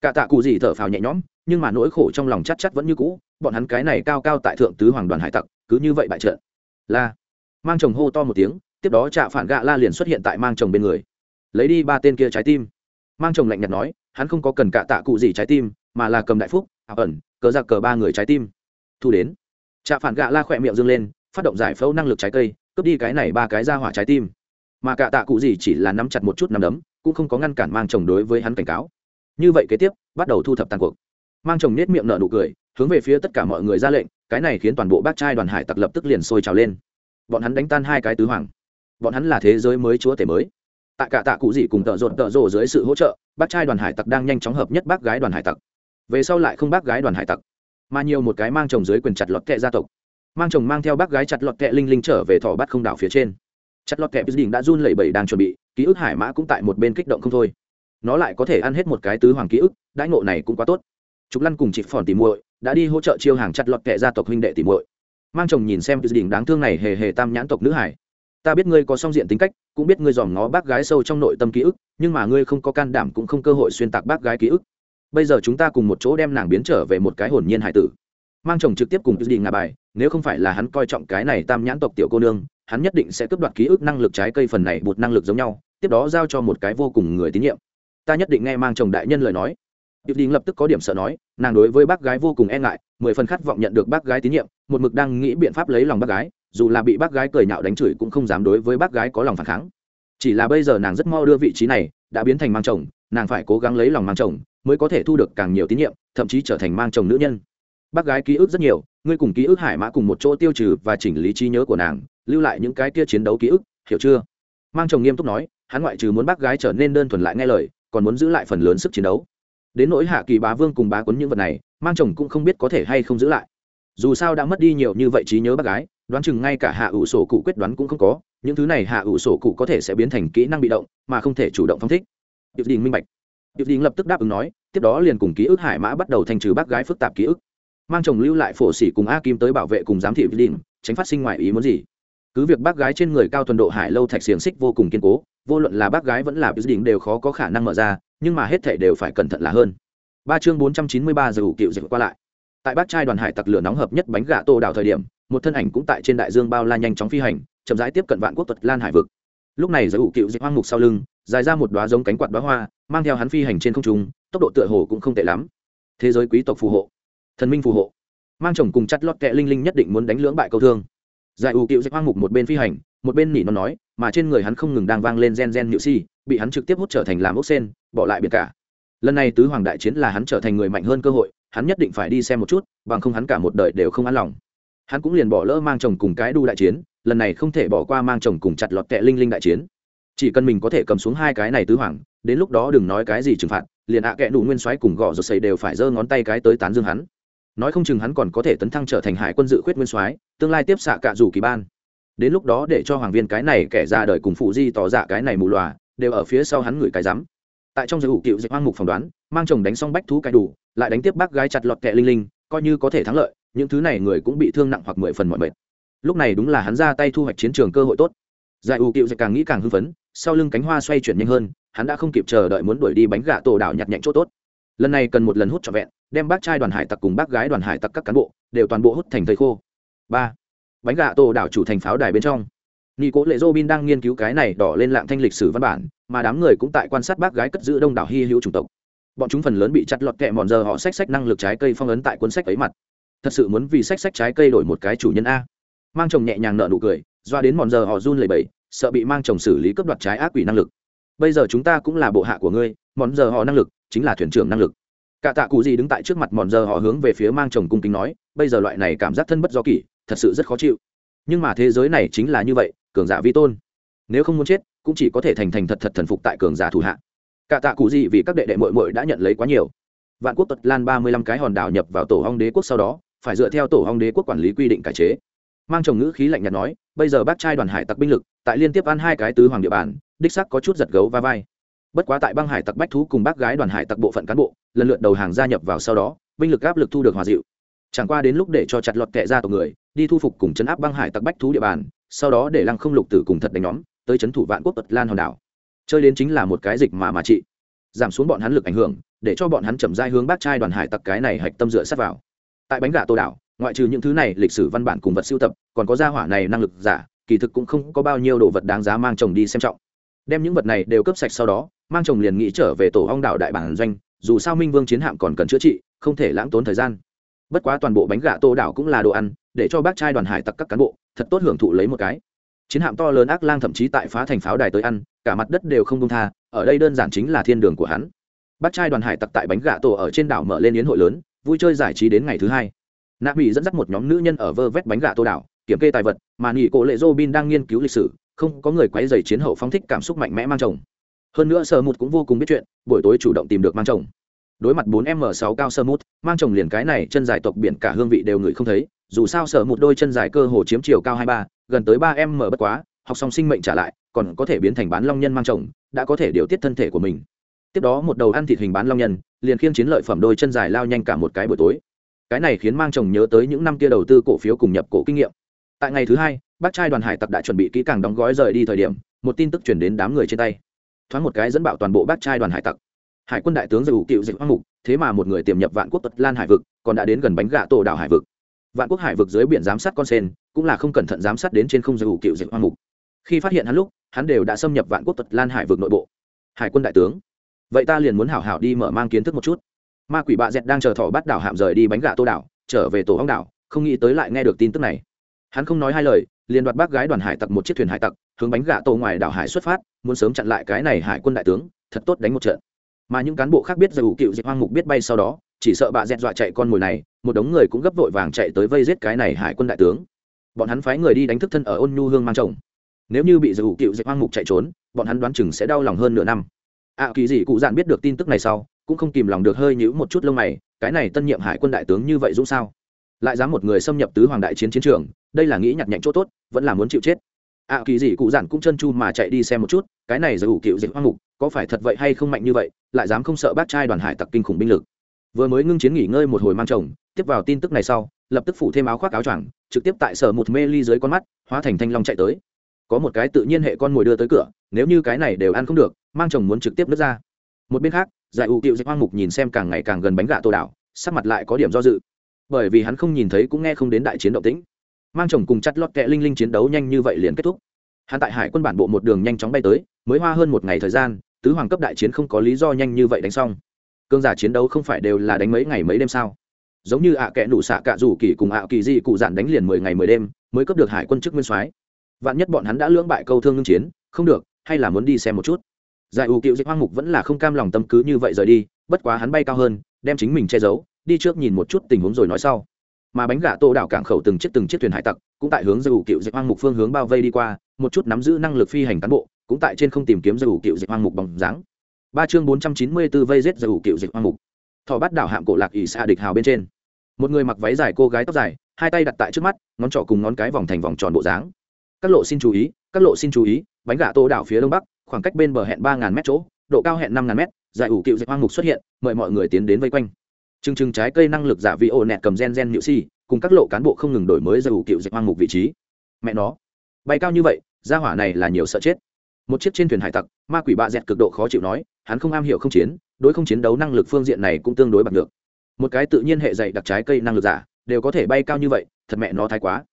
Cả tạ cụ gì thở phào nhẹ nhõm, nhưng mà nỗi khổ trong lòng chắc chắc vẫn như cũ, bọn hắn cái này cao cao tại thượng tứ hoàng đoàn hải tặc, cứ như vậy bại trận. La mang chồng hô to một tiếng, tiếp đó trạ phản gạ la liền xuất hiện tại mang chồng bên người. Lấy đi ba tên kia trái tim. Mang chồng lạnh nhạt nói, hắn không có cần cả tạ cụ gì trái tim, mà là cầm đại phúc, ảo ẩn, cờ giặc cờ ba người trái tim. Thu đến. Trạ phản gạ la khỏe miệng dâng lên, phát động giải phẫu năng lực trái cây, cướp đi cái này ba cái ra hỏa trái tim. Mà cả tạ cụ gì chỉ là nắm chặt một chút nắm đấm cũng không có ngăn cản mang chồng đối với hắn cảnh cáo. Như vậy kế tiếp, bắt đầu thu thập tàn cuộc. Mang chồng nết miệng nở nụ cười, hướng về phía tất cả mọi người ra lệnh, cái này khiến toàn bộ bác trai đoàn hải tặc lập tức liền sôi trào lên. Bọn hắn đánh tan hai cái tứ hoàng. Bọn hắn là thế giới mới chúa tể mới. Tại cả tạ cụ dị cùng tợ rột tợ rộ dưới sự hỗ trợ, bác trai đoàn hải tặc đang nhanh chóng hợp nhất bác gái đoàn hải tặc. Về sau lại không bác gái đoàn hải tặc, mà nhiều một cái mang chồng dưới quyền chặt lọt kệ gia tộc. Mang chồng mang theo bác gái chặt lọt kệ linh linh trở về thỏ bắt không đảo phía trên. Chặt lọt kệ đình đã run lẩy bẩy đang chuẩn bị ký ức hải mã cũng tại một bên kích động không thôi. Nó lại có thể ăn hết một cái tứ hoàng ký ức, đãi ngộ này cũng quá tốt. Trục lăn cùng chị phòn tỉ muội đã đi hỗ trợ chiêu hàng chặt lọt kệ gia tộc huynh đệ tỉ muội. Mang chồng nhìn xem đình đáng thương này hề hề tam nhãn tộc nữ hải. Ta biết ngươi có song diện tính cách, cũng biết ngươi dòm ngó bác gái sâu trong nội tâm ký ức, nhưng mà ngươi không có can đảm cũng không cơ hội xuyên tạc bác gái ký ức. Bây giờ chúng ta cùng một chỗ đem nàng biến trở về một cái hồn nhiên hải tử. Mang chồng trực tiếp cùng đi ngà bài, nếu không phải là hắn coi trọng cái này tam nhãn tộc tiểu cô nương hắn nhất định sẽ cướp đoạt ký ức năng lực trái cây phần này bột năng lực giống nhau tiếp đó giao cho một cái vô cùng người tín nhiệm ta nhất định nghe mang chồng đại nhân lời nói điệp Đình lập tức có điểm sợ nói, nàng đối với bác gái vô cùng e ngại, mười phần khát vọng nhận được bác gái tín nhiệm, một mực đang nghĩ biện pháp lấy lòng bác gái, dù là bị bác gái cười nhạo đánh chửi cũng không dám đối với bác gái có lòng phản kháng. Chỉ là bây giờ nàng rất mo đưa vị trí này, đã biến thành mang chồng, nàng phải cố gắng lấy lòng mang chồng, mới có thể thu được càng nhiều tín nhiệm, thậm chí trở thành mang chồng nữ nhân. Bác gái ký ức rất nhiều, ngươi cùng ký ức hải mã cùng một chỗ tiêu trừ và chỉnh lý trí nhớ của nàng, lưu lại những cái kia chiến đấu ký ức, hiểu chưa? Mang chồng nghiêm túc nói, hắn ngoại trừ muốn bác gái trở nên đơn thuần lại nghe lời, còn muốn giữ lại phần lớn sức chiến đấu. Đến nỗi hạ kỳ bá vương cùng bá quấn những vật này mang chồng cũng không biết có thể hay không giữ lại. Dù sao đã mất đi nhiều như vậy trí nhớ bác gái đoán chừng ngay cả hạ ủ sổ cụ quyết đoán cũng không có những thứ này hạ ủ sổ cụ có thể sẽ biến thành kỹ năng bị động mà không thể chủ động phong thích. Điệp đình minh bạch. Điệp đình lập tức đáp ứng nói tiếp đó liền cùng ký ức hải mã bắt đầu thanh trừ bác gái phức tạp ký ức. Mang chồng lưu lại phổ xỉ cùng a kim tới bảo vệ cùng giám thị đình tránh phát sinh ngoài ý muốn gì cứ việc bác gái trên người cao thuần độ hải lâu thạch xiềng xích vô cùng kiên cố, vô luận là bác gái vẫn là biết đỉnh đều khó có khả năng mở ra, nhưng mà hết thể đều phải cẩn thận là hơn. Ba chương bốn trăm chín mươi ba giờ ủ cựu dịch qua lại. Tại bác trai đoàn hải tặc lửa nóng hợp nhất bánh gà tô đảo thời điểm, một thân ảnh cũng tại trên đại dương bao la nhanh chóng phi hành, chậm rãi tiếp cận vạn quốc tuật lan hải vực. Lúc này giờ ủ cựu dịch hoang mục sau lưng, dài ra một đoá giống cánh quạt đoá hoa, mang theo hắn phi hành trên không trung, tốc độ tựa hồ cũng không tệ lắm. Thế giới quý tộc phù hộ, thần minh phù hộ. Mang chồng cùng chặt lót kẹ linh linh nhất định muốn đánh lưỡng bại câu thương giải ủ cựu dạch hoang mục một bên phi hành, một bên nỉ nó nói, mà trên người hắn không ngừng đang vang lên gen gen nhự si, bị hắn trực tiếp hút trở thành làm ốc sen, bỏ lại biển cả. Lần này tứ hoàng đại chiến là hắn trở thành người mạnh hơn cơ hội, hắn nhất định phải đi xem một chút, bằng không hắn cả một đời đều không an lòng. Hắn cũng liền bỏ lỡ mang chồng cùng cái đu đại chiến, lần này không thể bỏ qua mang chồng cùng chặt lọt tệ linh linh đại chiến. Chỉ cần mình có thể cầm xuống hai cái này tứ hoàng, đến lúc đó đừng nói cái gì trừng phạt, liền ạ à đủ nguyên soái cùng gõ rồi xây đều phải giơ ngón tay cái tới tán dương hắn nói không chừng hắn còn có thể tấn thăng trở thành hải quân dự khuyết nguyên soái, tương lai tiếp xạ cả dù kỳ ban. Đến lúc đó để cho hoàng viên cái này kẻ ra đời cùng phụ di tỏ dạ cái này mù lòa, đều ở phía sau hắn ngửi cái rắm. Tại trong giới hữu cựu dịch hoang mục phỏng đoán, mang chồng đánh xong bách thú cái đủ, lại đánh tiếp bác gái chặt lọt kẹ linh linh, coi như có thể thắng lợi, những thứ này người cũng bị thương nặng hoặc mười phần mọi mệt. Lúc này đúng là hắn ra tay thu hoạch chiến trường cơ hội tốt. Giải ủ cựu dịch càng nghĩ càng hưng phấn, sau lưng cánh hoa xoay chuyển nhanh hơn, hắn đã không kịp chờ đợi muốn đuổi đi bánh gà tổ đảo nhặt nhạnh chỗ tốt. Lần này cần một lần hút trọn vẹn đem bác trai đoàn hải tặc cùng bác gái đoàn hải tặc các cán bộ đều toàn bộ hút thành thầy khô. Ba, bánh gà tổ đảo chủ thành pháo đài bên trong. Nghi cố lệ dô bin đang nghiên cứu cái này đỏ lên lạng thanh lịch sử văn bản, mà đám người cũng tại quan sát bác gái cất giữ đông đảo hy hữu chủng tộc. Bọn chúng phần lớn bị chặt lọt kẹ mòn giờ họ xách xách năng lực trái cây phong ấn tại cuốn sách ấy mặt. Thật sự muốn vì xách xách trái cây đổi một cái chủ nhân a. Mang chồng nhẹ nhàng nợ nụ cười, doa đến mòn giờ họ run lẩy bẩy, sợ bị mang chồng xử lý cấp đoạt trái ác quỷ năng lực. Bây giờ chúng ta cũng là bộ hạ của ngươi, mòn giờ họ năng lực chính là thuyền trưởng năng lực cả tạ cụ gì đứng tại trước mặt mòn giờ họ hướng về phía mang chồng cung kính nói, bây giờ loại này cảm giác thân bất do kỷ, thật sự rất khó chịu. Nhưng mà thế giới này chính là như vậy, cường giả vi tôn. Nếu không muốn chết, cũng chỉ có thể thành thành thật thật thần phục tại cường giả thủ hạ. Cả tạ cụ gì vì các đệ đệ mội mội đã nhận lấy quá nhiều. Vạn quốc tật lan ba mươi lăm cái hòn đảo nhập vào tổ hong đế quốc sau đó, phải dựa theo tổ hong đế quốc quản lý quy định cải chế. Mang chồng ngữ khí lạnh nhạt nói, bây giờ bác trai đoàn hải tặc binh lực, tại liên tiếp ăn hai cái tứ hoàng địa bàn, đích sắc có chút giật gấu va vai bất quá tại băng hải tặc bách thú cùng bác gái đoàn hải tặc bộ phận cán bộ, lần lượt đầu hàng gia nhập vào sau đó, binh lực áp lực thu được hòa dịu. Chẳng qua đến lúc để cho chặt lọt kệ ra tổ người, đi thu phục cùng chấn áp băng hải tặc bách thú địa bàn, sau đó để lăng không lục tử cùng thật đánh nhóm, tới chấn thủ vạn quốc tật lan hòn đảo. Chơi đến chính là một cái dịch mà mà trị. Giảm xuống bọn hắn lực ảnh hưởng, để cho bọn hắn chậm dai hướng bác trai đoàn hải tặc cái này hạch tâm dựa sát vào. Tại bánh gà tô đảo, ngoại trừ những thứ này lịch sử văn bản cùng vật siêu tập, còn có gia hỏa này năng lực giả, kỳ thực cũng không có bao nhiêu đồ vật đáng giá mang chồng đi xem trọng. Đem những vật này đều cấp sạch sau đó mang chồng liền nghĩ trở về tổ hong đảo đại bản doanh, dù sao minh vương chiến hạm còn cần chữa trị, không thể lãng tốn thời gian. Bất quá toàn bộ bánh gà tô đảo cũng là đồ ăn, để cho bác trai đoàn hải tặc các cán bộ, thật tốt hưởng thụ lấy một cái. Chiến hạm to lớn ác lang thậm chí tại phá thành pháo đài tới ăn, cả mặt đất đều không công tha, ở đây đơn giản chính là thiên đường của hắn. Bác trai đoàn hải tặc tại bánh gà tổ ở trên đảo mở lên yến hội lớn, vui chơi giải trí đến ngày thứ hai. Nạ bị dẫn dắt một nhóm nữ nhân ở vơ vét bánh gà tô đảo, kiểm kê tài vật, mà nghỉ cổ lệ dô bin đang nghiên cứu lịch sử, không có người quấy dày chiến hậu phóng thích cảm xúc mạnh mẽ mang chồng hơn nữa sơ mút cũng vô cùng biết chuyện buổi tối chủ động tìm được mang chồng. Đối mặt 4 m 6 cao sơ mút mang chồng liền cái này chân dài tộc biển cả hương vị đều người không thấy dù sao sở một đôi chân dài cơ hồ chiếm chiều cao 23, gần tới 3 m bất quá học xong sinh mệnh trả lại còn có thể biến thành bán long nhân mang chồng đã có thể điều tiết thân thể của mình. Tiếp đó một đầu ăn thịt hình bán long nhân liền khiêng chiến lợi phẩm đôi chân dài lao nhanh cả một cái buổi tối. Cái này khiến mang chồng nhớ tới những năm kia đầu tư cổ phiếu cùng nhập cổ kinh nghiệm. Tại ngày thứ hai bác trai đoàn hải tặc đã chuẩn bị kỹ càng đóng gói rời đi thời điểm một tin tức chuyển đến đám người trên tay thoáng một cái dẫn bạo toàn bộ bác trai đoàn hải tặc. Hải quân đại tướng dù cựu dịch hoang mục, thế mà một người tiềm nhập vạn quốc tật lan hải vực, còn đã đến gần bánh gạ tổ đảo hải vực. Vạn quốc hải vực dưới biển giám sát con sen, cũng là không cẩn thận giám sát đến trên không dù cựu dịch hoang mục. Khi phát hiện hắn lúc, hắn đều đã xâm nhập vạn quốc tật lan hải vực nội bộ. Hải quân đại tướng, vậy ta liền muốn hảo hảo đi mở mang kiến thức một chút. Ma quỷ bạ dẹt đang chờ thỏ bắt đảo hạm rời đi bánh gà tô đảo, trở về tổ hoang đảo, không nghĩ tới lại nghe được tin tức này. Hắn không nói hai lời, liền đoạt bác gái đoàn hải tặc một chiếc thuyền hải tặc hướng bánh gà tô ngoài đảo hải xuất phát, muốn sớm chặn lại cái này hải quân đại tướng, thật tốt đánh một trận. Mà những cán bộ khác biết dù cựu diệt hoang mục biết bay sau đó, chỉ sợ bạ dẹt dọa chạy con mồi này, một đống người cũng gấp vội vàng chạy tới vây giết cái này hải quân đại tướng. Bọn hắn phái người đi đánh thức thân ở ôn nhu hương mang chồng. Nếu như bị dù cựu diệt hoang mục chạy trốn, bọn hắn đoán chừng sẽ đau lòng hơn nửa năm. Ạ kỳ gì cụ dạn biết được tin tức này sau, cũng không kìm lòng được hơi nhíu một chút lông mày, cái này tân nhiệm hải quân đại tướng như vậy dũng sao? Lại dám một người xâm nhập tứ hoàng đại chiến chiến trường, đây là nghĩ nhặt nhạnh chỗ tốt, vẫn là muốn chịu chết ạ, kỳ dị cụ giản cũng chân chu mà chạy đi xem một chút, cái này dù cựu dịch hoang mục, có phải thật vậy hay không mạnh như vậy, lại dám không sợ bác trai đoàn hải tặc kinh khủng binh lực. Vừa mới ngưng chiến nghỉ ngơi một hồi mang chồng, tiếp vào tin tức này sau, lập tức phủ thêm áo khoác áo choàng, trực tiếp tại sở một mê ly dưới con mắt, hóa thành thanh long chạy tới. Có một cái tự nhiên hệ con mồi đưa tới cửa, nếu như cái này đều ăn không được, mang chồng muốn trực tiếp nước ra. Một bên khác, giải ủ cựu dịch hoang mục nhìn xem càng ngày càng gần bánh gà tô đảo, sắc mặt lại có điểm do dự. Bởi vì hắn không nhìn thấy cũng nghe không đến đại chiến động tĩnh mang chồng cùng chặt lọt kẹ linh linh chiến đấu nhanh như vậy liền kết thúc. Hắn tại hải quân bản bộ một đường nhanh chóng bay tới, mới hoa hơn một ngày thời gian, tứ hoàng cấp đại chiến không có lý do nhanh như vậy đánh xong. Cương giả chiến đấu không phải đều là đánh mấy ngày mấy đêm sao? Giống như ạ kẽ nụ xạ cạ rủ kỳ cùng ạ kỳ di cụ giản đánh liền mười ngày mười đêm, mới cấp được hải quân chức nguyên soái. Vạn nhất bọn hắn đã lưỡng bại câu thương ngưng chiến, không được, hay là muốn đi xem một chút. Giải ủ cựu dịch hoang mục vẫn là không cam lòng tâm cứ như vậy rời đi, bất quá hắn bay cao hơn, đem chính mình che giấu, đi trước nhìn một chút tình huống rồi nói sau mà bánh gà tô đảo cảng khẩu từng chiếc từng chiếc thuyền hải tặc cũng tại hướng dầu ủ cựu dịch hoang mục phương hướng bao vây đi qua, một chút nắm giữ năng lực phi hành cán bộ cũng tại trên không tìm kiếm dầu ủ cựu dịch hoang mục bằng dáng. Ba chương bốn trăm chín mươi 494 vây giết dầu ủ cựu dịch hoang mục. Thọ bắt đảo hạm cổ lạc ỷ xa địch hào bên trên. Một người mặc váy dài cô gái tóc dài, hai tay đặt tại trước mắt, ngón trỏ cùng ngón cái vòng thành vòng tròn bộ dáng. Các lộ xin chú ý, các lộ xin chú ý, bánh gà tô đảo phía đông bắc, khoảng cách bên bờ hẹn ba ngàn mét chỗ, độ cao hẹn năm ngàn mét giải ủ cựu dịch hoang mục xuất hiện, mời mọi người tiến đến vây quanh chừng chừng trái cây năng lực giả vị ổ nẹt cầm gen gen nhự si, cùng các lộ cán bộ không ngừng đổi mới giải ủ cựu dịch hoang mục vị trí. Mẹ nó. Bay cao như vậy, gia hỏa này là nhiều sợ chết. Một chiếc trên thuyền hải tặc, ma quỷ bạ dẹt cực độ khó chịu nói, hắn không am hiểu không chiến, đối không chiến đấu năng lực phương diện này cũng tương đối bằng được. Một cái tự nhiên hệ dạy đặc trái cây năng lực giả, đều có thể bay cao như vậy, thật mẹ nó thái quá.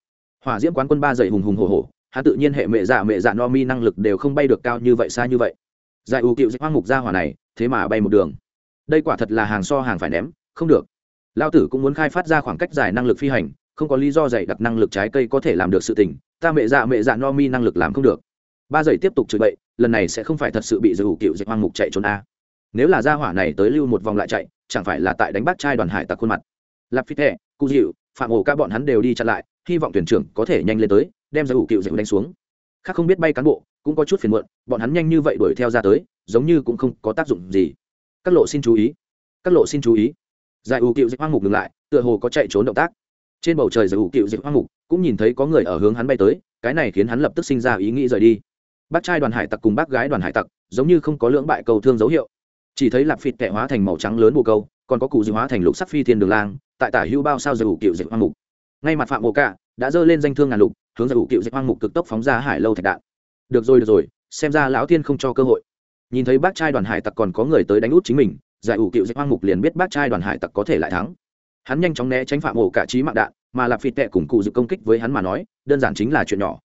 Hỏa diễm quán quân ba dày hùng hùng hồ hồ hắn tự nhiên hệ mẹ giả mẹ giả no mi năng lực đều không bay được cao như vậy xa như vậy. Giải ưu cựu dịch hoang mục ra hỏa này, thế mà bay một đường. Đây quả thật là hàng so hàng phải ném không được. Lao tử cũng muốn khai phát ra khoảng cách dài năng lực phi hành, không có lý do dạy đặc năng lực trái cây có thể làm được sự tình, ta mẹ dạ mẹ dạ no mi năng lực làm không được. Ba giây tiếp tục chửi bậy, lần này sẽ không phải thật sự bị giải ưu cựu dịch hoang mục chạy trốn a. Nếu là gia hỏa này tới lưu một vòng lại chạy, chẳng phải là tại đánh bắt trai đoàn hải tặc khuôn mặt. Lạp phi thẹ cụ dịu phạm ổ các bọn hắn đều đi chặn lại, hy vọng thuyền trưởng có thể nhanh lên tới, đem ra ủ cựu dịu đánh xuống. Khác không biết bay cán bộ, cũng có chút phiền muộn, bọn hắn nhanh như vậy đuổi theo ra tới, giống như cũng không có tác dụng gì. Các lộ xin chú ý. Các lộ xin chú ý giải ủ cựu dịch hoang mục ngừng lại, tựa hồ có chạy trốn động tác. Trên bầu trời giải ủ cựu dịch hoang mục cũng nhìn thấy có người ở hướng hắn bay tới, cái này khiến hắn lập tức sinh ra ý nghĩ rời đi. Bác trai đoàn hải tặc cùng bác gái đoàn hải tặc giống như không có lưỡng bại cầu thương dấu hiệu. Chỉ thấy lạp phịt tệ hóa thành màu trắng lớn bồ câu, còn có cụ dị hóa thành lục sắc phi thiên đường lang, tại tả hưu bao sao giải ủ cựu dịch hoang mục. Ngay mặt phạm bồ cả đã dơ lên danh thương ngàn lục, hướng giải ủ cựu dịch hoang mục cực tốc phóng ra hải lâu thạch đạn. Được rồi được rồi, xem ra lão thiên không cho cơ hội. Nhìn thấy bác trai đoàn hải tặc còn có người tới đánh út chính mình giải ủ cựu dịch hoang mục liền biết bác trai đoàn hải tặc có thể lại thắng. Hắn nhanh chóng né tránh phạm ổ cả trí mạng đạn, mà lạp phịt tệ cùng cụ dự công kích với hắn mà nói, đơn giản chính là chuyện nhỏ.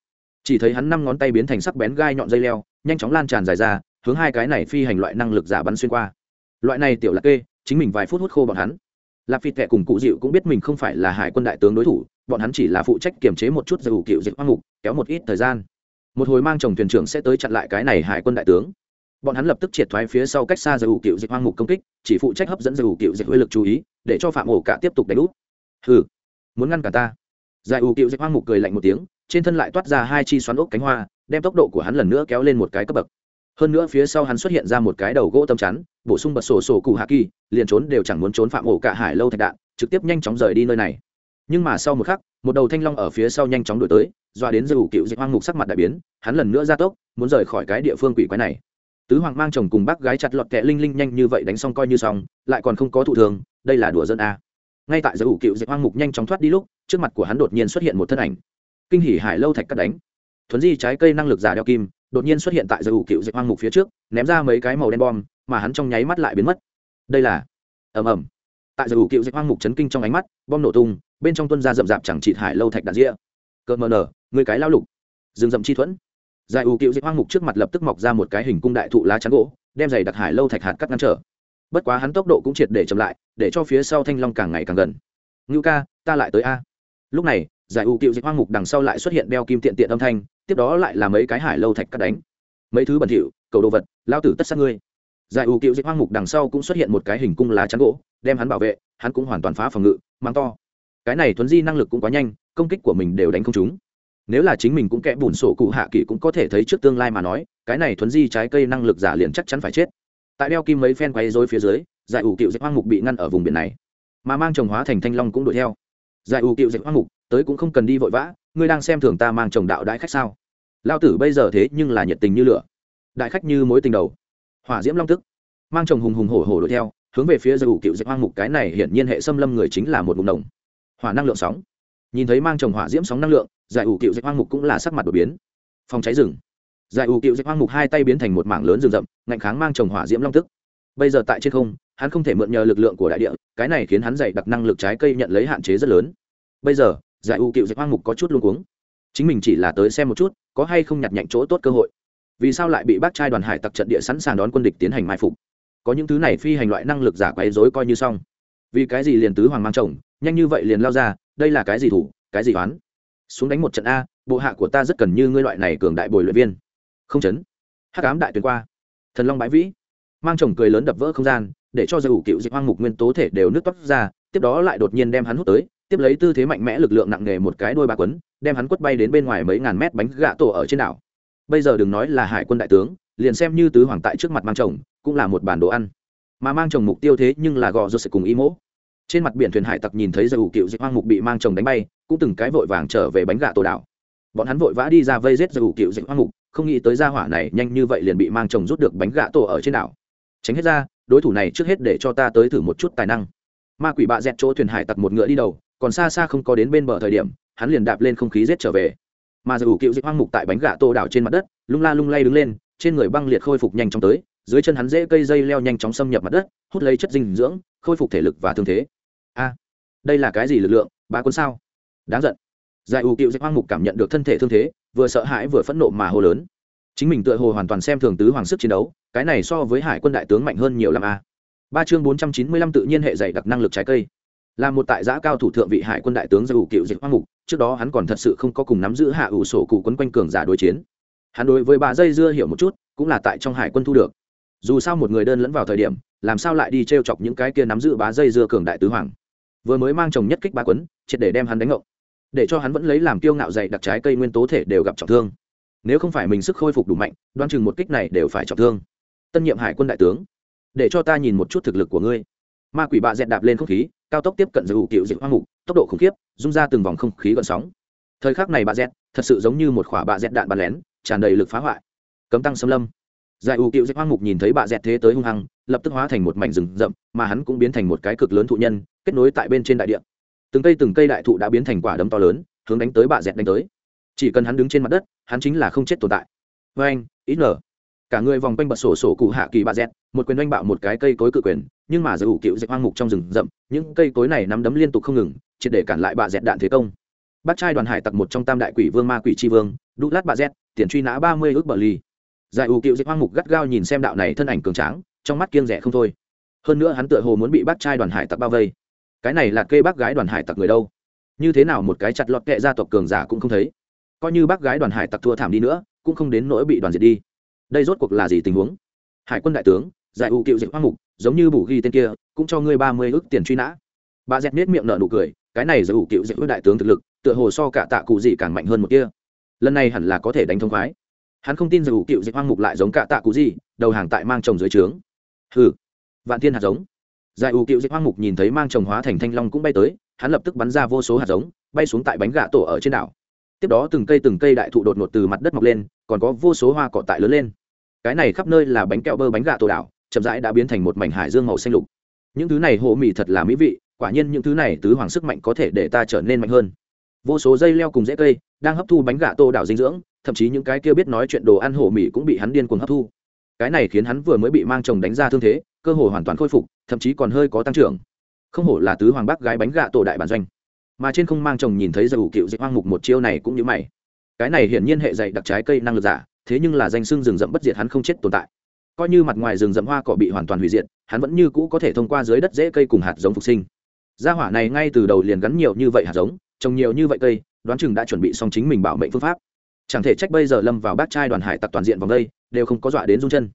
Chỉ thấy hắn năm ngón tay biến thành sắc bén gai nhọn dây leo, nhanh chóng lan tràn dài ra, hướng hai cái này phi hành loại năng lực giả bắn xuyên qua. Loại này tiểu lạc kê, chính mình vài phút hút khô bọn hắn. Lạp phịt tệ cùng cụ dịu cũng biết mình không phải là hải quân đại tướng đối thủ, bọn hắn chỉ là phụ trách kiềm chế một chút giải ủ cựu dịch hoang mục, kéo một ít thời gian. Một hồi mang chồng thuyền trưởng sẽ tới chặn lại cái này hải quân đại tướng bọn hắn lập tức triệt thoái phía sau cách xa giải ủ cựu dịch hoang mục công kích, chỉ phụ trách hấp dẫn giải ủ cựu dịch huy lực chú ý, để cho phạm ổ cả tiếp tục đánh úp. Hừ, muốn ngăn cả ta. Giải ủ cựu dịch hoang mục cười lạnh một tiếng, trên thân lại toát ra hai chi xoắn ốc cánh hoa, đem tốc độ của hắn lần nữa kéo lên một cái cấp bậc. Hơn nữa phía sau hắn xuất hiện ra một cái đầu gỗ tâm chắn, bổ sung bật sổ sổ cụ hạ kỳ, liền trốn đều chẳng muốn trốn phạm ổ cả hải lâu thạch đạn, trực tiếp nhanh chóng rời đi nơi này. Nhưng mà sau một khắc, một đầu thanh long ở phía sau nhanh chóng đổi tới doa đến dư cựu dịch hoang mục sắc mặt đại biến, hắn lần nữa ra tốc, muốn rời khỏi cái địa phương quỷ quái này tứ hoàng mang chồng cùng bác gái chặt lọt kẹ linh linh nhanh như vậy đánh xong coi như xong, lại còn không có thụ thường, đây là đùa dân a à. ngay tại dư cựu dịch hoang mục nhanh chóng thoát đi lúc, trước mặt của hắn đột nhiên xuất hiện một thân ảnh. Kinh hỉ hải lâu thạch cắt đánh. Thuấn di trái cây năng lực giả đeo kim, đột nhiên xuất hiện tại dư cựu dịch hoang mục phía trước, ném ra mấy cái màu đen bom, mà hắn trong nháy mắt lại biến mất. Đây là, ầm ầm. Tại dư cựu dịch hoang mục chấn kinh trong ánh mắt, bom nổ tung, bên trong tuân ra rậm rạp chẳng chịt hải lâu thạch đạn rĩa cờ mờ nở, người cái lao lục. Rừng rậm chi thuẫn giải ủ cựu dịch hoang mục trước mặt lập tức mọc ra một cái hình cung đại thụ lá chắn gỗ, đem giày đặc hải lâu thạch hạt cắt ngăn trở. Bất quá hắn tốc độ cũng triệt để chậm lại, để cho phía sau thanh long càng ngày càng gần. Ngưu ca, ta lại tới a. Lúc này, giải ủ cựu dịch hoang mục đằng sau lại xuất hiện đeo kim tiện tiện âm thanh, tiếp đó lại là mấy cái hải lâu thạch cắt đánh. Mấy thứ bẩn thỉu, cầu đồ vật, lao tử tất sát ngươi. Giải ủ cựu dịch hoang mục đằng sau cũng xuất hiện một cái hình cung lá chắn gỗ, đem hắn bảo vệ, hắn cũng hoàn toàn phá phòng ngự, mang to. Cái này thuấn di năng lực cũng quá nhanh, công kích của mình đều đánh không chúng nếu là chính mình cũng kẽ bùn sổ cụ hạ kỳ cũng có thể thấy trước tương lai mà nói, cái này thuấn di trái cây năng lực giả liền chắc chắn phải chết. Tại đeo kim mấy phen quay dối phía dưới, giải ủ cựu dạy hoang mục bị ngăn ở vùng biển này. Mà mang chồng hóa thành thanh long cũng đuổi theo. Giải ủ cựu dạy hoang mục, tới cũng không cần đi vội vã, ngươi đang xem thường ta mang chồng đạo đại khách sao? Lao tử bây giờ thế nhưng là nhiệt tình như lửa. Đại khách như mối tình đầu. Hỏa diễm long tức. Mang chồng hùng hùng hổ hổ đuổi theo, hướng về phía giải ủ cựu dạy hoang mục, cái này hiển nhiên hệ xâm lâm người chính là một mục đồng. Hỏa năng lượng sóng. Nhìn thấy mang chồng hỏa diễm sóng năng lượng giải ủ cựu dạch hoang mục cũng là sắc mặt đột biến. Phòng cháy rừng. Giải ủ cựu dạch hoang mục hai tay biến thành một mảng lớn rừng rậm, ngạnh kháng mang trồng hỏa diễm long tức. Bây giờ tại trên không, hắn không thể mượn nhờ lực lượng của đại địa, cái này khiến hắn dạy đặc năng lực trái cây nhận lấy hạn chế rất lớn. Bây giờ, giải ủ cựu dạch hoang mục có chút luôn cuống. Chính mình chỉ là tới xem một chút, có hay không nhặt nhạnh chỗ tốt cơ hội. Vì sao lại bị bác trai đoàn hải tặc trận địa sẵn sàng đón quân địch tiến hành mai phục? Có những thứ này phi hành loại năng lực giả quấy dối coi như xong. Vì cái gì liền tứ hoàng mang chồng, nhanh như vậy liền lao ra, đây là cái gì thủ, cái gì oán? Xuống đánh một trận a, bộ hạ của ta rất cần như ngươi loại này cường đại bồi luyện viên. Không chấn. Hắc ám đại tuyến qua. Thần long bãi vĩ. Mang chồng cười lớn đập vỡ không gian, để cho dầu cựu dịch hoang mục nguyên tố thể đều nước toát ra, tiếp đó lại đột nhiên đem hắn hút tới, tiếp lấy tư thế mạnh mẽ lực lượng nặng nề một cái đôi ba quấn, đem hắn quất bay đến bên ngoài mấy ngàn mét bánh gạ tổ ở trên đảo. Bây giờ đừng nói là hải quân đại tướng, liền xem như tứ hoàng tại trước mặt mang chồng, cũng là một bản đồ ăn. Mà mang chồng mục tiêu thế nhưng là gò rô sẽ cùng ý mỗ trên mặt biển thuyền hải tặc nhìn thấy dầu cựu dịch hoang mục bị mang chồng đánh bay, cũng từng cái vội vàng trở về bánh gà tổ đảo. Bọn hắn vội vã đi ra vây rết dầu cựu dịch hoang mục, không nghĩ tới gia hỏa này nhanh như vậy liền bị mang chồng rút được bánh gà tổ ở trên đảo. Tránh hết ra, đối thủ này trước hết để cho ta tới thử một chút tài năng. Ma quỷ bạ dẹt chỗ thuyền hải tặc một ngựa đi đầu, còn xa xa không có đến bên bờ thời điểm, hắn liền đạp lên không khí rết trở về. Mà dù cựu dịch hoang mục tại bánh gà tổ đảo trên mặt đất, lung la lung lay đứng lên, trên người băng liệt khôi phục nhanh chóng tới, dưới chân hắn dễ cây dây leo nhanh chóng xâm nhập mặt đất, hút lấy chất dinh dưỡng, khôi phục thể lực và thương thế a, đây là cái gì lực lượng ba quân sao? Đáng giận. Giải ủ cựu dạy hoang mục cảm nhận được thân thể thương thế, vừa sợ hãi vừa phẫn nộ mà hô lớn. Chính mình tựa hồ hoàn toàn xem thường tứ hoàng sức chiến đấu, cái này so với hải quân đại tướng mạnh hơn nhiều l a. Ba chương bốn trăm chín mươi lăm tự nhiên hệ dạy đặc năng lực trái cây. Là một tại giã cao thủ thượng vị hải quân đại tướng giải ủ cựu dịch hoang mục, trước đó hắn còn thật sự không có cùng nắm giữ hạ ủ sổ cụ quấn quanh cường giả đối chiến. Hắn đối với ba dây dưa hiểu một chút, cũng là tại trong hải quân thu được. Dù sao một người đơn lẫn vào thời điểm, làm sao lại đi t r e o chọc những cái kia nắm giữ bá dây dưa cường đại tứ hoàng? Vừa mới mang chồng nhất kích ba quấn, triệt để đem hắn đánh ngộng. Để cho hắn vẫn lấy làm kiêu ngạo dày đặc trái cây nguyên tố thể đều gặp trọng thương. Nếu không phải mình sức khôi phục đủ mạnh đoan chừng một kích này đều phải trọng thương. Tân nhiệm hải quân đại tướng, để cho ta nhìn một chút thực lực của ngươi. Ma quỷ bạ dẹt đạp lên không khí, cao tốc tiếp cận giữ cựu dịu hoang mục, tốc độ khủng khiếp, rung ra từng vòng không khí gọn sóng. Thời khắc này bạ dẹt, thật sự giống như một khỏa bạ dẹt đạn bắn lén, tràn đầy lực phá hoại. Cấm tăng xâm lâm. Giải ủ cựu dịu hoang mục nhìn thấy bạ dẹt thế tới hung hăng lập tức hóa thành một mảnh rừng rậm, mà hắn cũng biến thành một cái cực lớn thụ nhân, kết nối tại bên trên đại địa. Từng cây từng cây đại thụ đã biến thành quả đấm to lớn, hướng đánh tới bạ dẹt đánh tới. Chỉ cần hắn đứng trên mặt đất, hắn chính là không chết tồn tại. Vê anh, ít nở cả người vòng quanh bật sổ sổ cụ hạ kỳ bạ dẹt, một quyền oanh bạo một cái cây cối cự quyền, nhưng mà giữ ủ cựu dịu hoang mục trong rừng rậm, những cây cối này nắm đấm liên tục không ngừng, triệt để cản lại bạ dẹt đạn thế công. Bắt trai đoàn hải tặc một trong tam đại quỷ vương ma quỷ tri vương, đu lát bạ dẹt, tiền truy nã ba mươi ước bờ ly giải ủ cựu dịch hoang mục gắt gao nhìn xem đạo này thân ảnh cường tráng trong mắt kiêng rẻ không thôi. Hơn nữa hắn tựa hồ muốn bị bác trai đoàn hải tặc bao vây. Cái này là kê bác gái đoàn hải tặc người đâu? Như thế nào một cái chặt lọt kệ gia tộc cường giả cũng không thấy. Coi như bác gái đoàn hải tặc thua thảm đi nữa, cũng không đến nỗi bị đoàn diệt đi. Đây rốt cuộc là gì tình huống? Hải quân đại tướng, giải ưu cựu diệt hoang mục, giống như bù ghi tên kia, cũng cho ngươi ba mươi ước tiền truy nã. Bà dẹt nết miệng nở nụ cười, cái này giải ưu cựu dịch đại tướng thực lực, tựa hồ so cả tạ cụ gì càng mạnh hơn một kia. Lần này hẳn là có thể đánh thông khoái. Hắn không tin giải ưu cựu diệt hoang mục lại giống cả tạ cụ gì, đầu hàng tại mang chồng dưới trướng hừ. Vạn thiên hạt giống. Giải ủ cựu dịch hoang mục nhìn thấy mang chồng hóa thành thanh long cũng bay tới, hắn lập tức bắn ra vô số hạt giống, bay xuống tại bánh gà tổ ở trên đảo. Tiếp đó từng cây từng cây đại thụ đột ngột từ mặt đất mọc lên, còn có vô số hoa cỏ tại lớn lên. Cái này khắp nơi là bánh kẹo bơ bánh gà tổ đảo, chậm rãi đã biến thành một mảnh hải dương màu xanh lục. Những thứ này hộ mì thật là mỹ vị, quả nhiên những thứ này tứ hoàng sức mạnh có thể để ta trở nên mạnh hơn. Vô số dây leo cùng rễ cây đang hấp thu bánh gà tô đảo dinh dưỡng, thậm chí những cái kia biết nói chuyện đồ ăn hổ mì cũng bị hắn điên cuồng hấp thu cái này khiến hắn vừa mới bị mang chồng đánh ra thương thế, cơ hồ hoàn toàn khôi phục, thậm chí còn hơi có tăng trưởng. Không hổ là tứ hoàng bác gái bánh gạ tổ đại bản doanh. Mà trên không mang chồng nhìn thấy dầu cựu dịch hoang mục một chiêu này cũng như mày. Cái này hiển nhiên hệ dạy đặc trái cây năng lực giả, thế nhưng là danh xưng rừng rậm bất diệt hắn không chết tồn tại. Coi như mặt ngoài rừng rậm hoa cỏ bị hoàn toàn hủy diệt, hắn vẫn như cũ có thể thông qua dưới đất dễ cây cùng hạt giống phục sinh. Gia hỏa này ngay từ đầu liền gắn nhiều như vậy hạt giống, trồng nhiều như vậy cây, đoán chừng đã chuẩn bị xong chính mình bảo mệnh phương pháp chẳng thể trách bây giờ lâm vào bát trai đoàn hải tặc toàn diện vòng đây, đều không có dọa đến rung chân.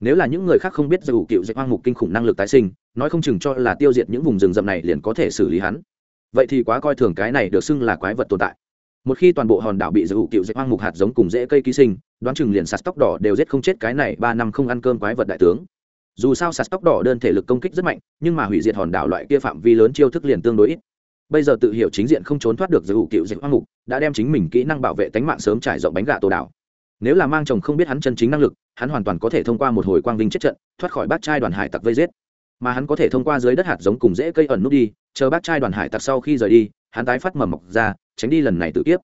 Nếu là những người khác không biết dù cựu dạy hoang mục kinh khủng năng lực tái sinh, nói không chừng cho là tiêu diệt những vùng rừng rậm này liền có thể xử lý hắn. Vậy thì quá coi thường cái này được xưng là quái vật tồn tại. Một khi toàn bộ hòn đảo bị dù cựu dạy hoang mục hạt giống cùng dễ cây ký sinh, đoán chừng liền sạt tóc đỏ đều giết không chết cái này ba năm không ăn cơm quái vật đại tướng. Dù sao sạt tóc đỏ đơn thể lực công kích rất mạnh, nhưng mà hủy diệt hòn đảo loại kia phạm vi lớn chiêu thức liền tương đối ít bây giờ tự hiểu chính diện không trốn thoát được giữ cựu dịch hoang mục, đã đem chính mình kỹ năng bảo vệ tánh mạng sớm trải rộng bánh gà tổ đảo nếu là mang chồng không biết hắn chân chính năng lực, hắn hoàn toàn có thể thông qua một hồi quang vinh chết trận, thoát khỏi bát trai đoàn hải tặc vây giết. Mà hắn có thể thông qua dưới đất hạt giống cùng dễ cây ẩn nút đi, chờ bát trai đoàn hải tặc sau khi rời đi, hắn tái phát mầm mọc ra, tránh đi lần này tự tiếp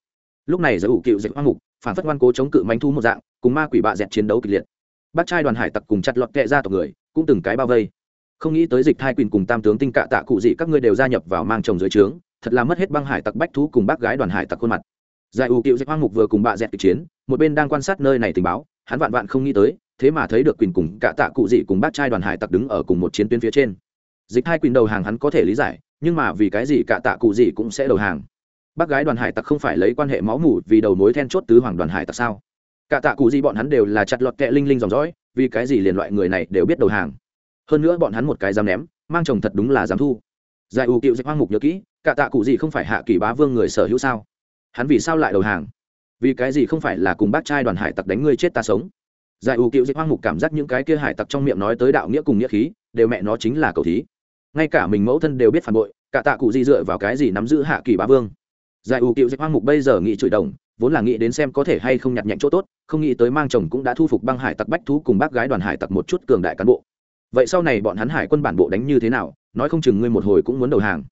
lúc này giới hữu cựu dịch hoang mục, phản phất ngoan cố chống cự manh thu một dạng, cùng ma quỷ bạ dẹt chiến đấu kịch liệt. Bác trai đoàn hải tặc cùng chặt lọt kệ ra tộc người, cũng từng cái bao vây không nghĩ tới dịch thai quyền cùng tam tướng tinh cạ tạ cụ dị các ngươi đều gia nhập vào mang chồng dưới trướng, thật là mất hết băng hải tặc bách thú cùng bác gái đoàn hải tặc khuôn mặt. Giải ủ cựu Dịch hoang mục vừa cùng bạ dẹt kịch chiến, một bên đang quan sát nơi này tình báo, hắn vạn vạn không nghĩ tới, thế mà thấy được quyền cùng cạ tạ cụ dị cùng bác trai đoàn hải tặc đứng ở cùng một chiến tuyến phía trên. Dịch hai quyền đầu hàng hắn có thể lý giải, nhưng mà vì cái gì cạ tạ cụ dị cũng sẽ đầu hàng? Bác gái đoàn hải tặc không phải lấy quan hệ máu mủ vì đầu mối then chốt tứ hoàng đoàn hải tặc sao? Cả tạ cụ gì bọn hắn đều là chặt lọt kẹ linh linh dòng dõi, vì cái gì liền loại người này đều biết đầu hàng? Hơn nữa bọn hắn một cái dám ném, mang chồng thật đúng là dám thu. Giải ủ cựu dịch hoang mục nhớ kỹ, cả tạ cụ gì không phải hạ kỳ bá vương người sở hữu sao? Hắn vì sao lại đầu hàng? Vì cái gì không phải là cùng bác trai đoàn hải tặc đánh ngươi chết ta sống? Giải ủ cựu dịch hoang mục cảm giác những cái kia hải tặc trong miệng nói tới đạo nghĩa cùng nghĩa khí, đều mẹ nó chính là cầu thí. Ngay cả mình mẫu thân đều biết phản bội, cả tạ cụ gì dựa vào cái gì nắm giữ hạ kỳ bá vương? Giải ủ cựu dịch hoang mục bây giờ nghĩ chửi đồng, vốn là nghĩ đến xem có thể hay không nhặt nhạnh chỗ tốt, không nghĩ tới mang chồng cũng đã thu phục băng hải tặc bách thú cùng bác gái đoàn hải tặc một chút cường đại cán bộ vậy sau này bọn hắn hải quân bản bộ đánh như thế nào? Nói không chừng ngươi một hồi cũng muốn đầu hàng.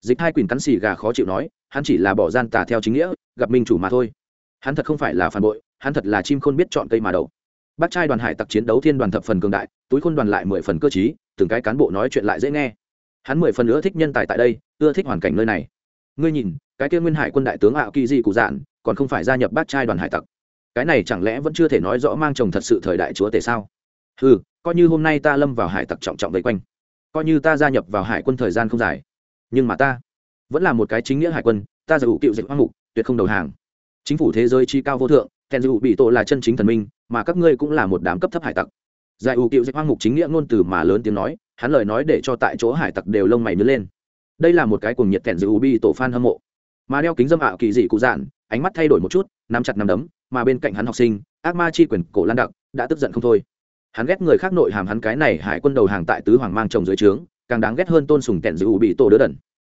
Dịch hai quyền cắn xì gà khó chịu nói, hắn chỉ là bỏ gian tà theo chính nghĩa, gặp minh chủ mà thôi. Hắn thật không phải là phản bội, hắn thật là chim khôn biết chọn cây mà đầu bác trai đoàn hải tặc chiến đấu thiên đoàn thập phần cường đại, túi khôn đoàn lại mười phần cơ chí từng cái cán bộ nói chuyện lại dễ nghe. Hắn mười phần nữa thích nhân tài tại đây, ưa thích hoàn cảnh nơi này. Ngươi nhìn, cái kia nguyên hải quân đại tướng ạo kỳ di cụ dạn còn không phải gia nhập bát trai đoàn hải tặc. Cái này chẳng lẽ vẫn chưa thể nói rõ mang chồng thật sự thời đại chúa tể sao? Ừ coi như hôm nay ta lâm vào hải tặc trọng trọng vây quanh. Coi như ta gia nhập vào hải quân thời gian không dài. Nhưng mà ta vẫn là một cái chính nghĩa hải quân, ta giải ủ cựu dịch hoang mục, tuyệt không đầu hàng. Chính phủ thế giới chi cao vô thượng thèn dù bị tổ là chân chính thần minh, mà các ngươi cũng là một đám cấp thấp hải tặc. Giải ủ cựu dịch hoang mục chính nghĩa ngôn từ mà lớn tiếng nói, hắn lời nói để cho tại chỗ hải tặc đều lông mày nứt lên. Đây là một cái cuồng nhiệt kèn dù bị tổ fan hâm mộ. Mà đeo kính dâm ảo kỳ dị cụ dạn, ánh mắt thay đổi một chút, nắm chặt nắm đấm, mà bên cạnh hắn học sinh, ác ma chi quyền cổ lan đặc, đã tức giận không thôi hắn ghét người khác nội hàm hắn cái này hải quân đầu hàng tại tứ hoàng mang chồng dưới trướng, càng đáng ghét hơn tôn sùng kẹn giữ bị tổ đỡ đần.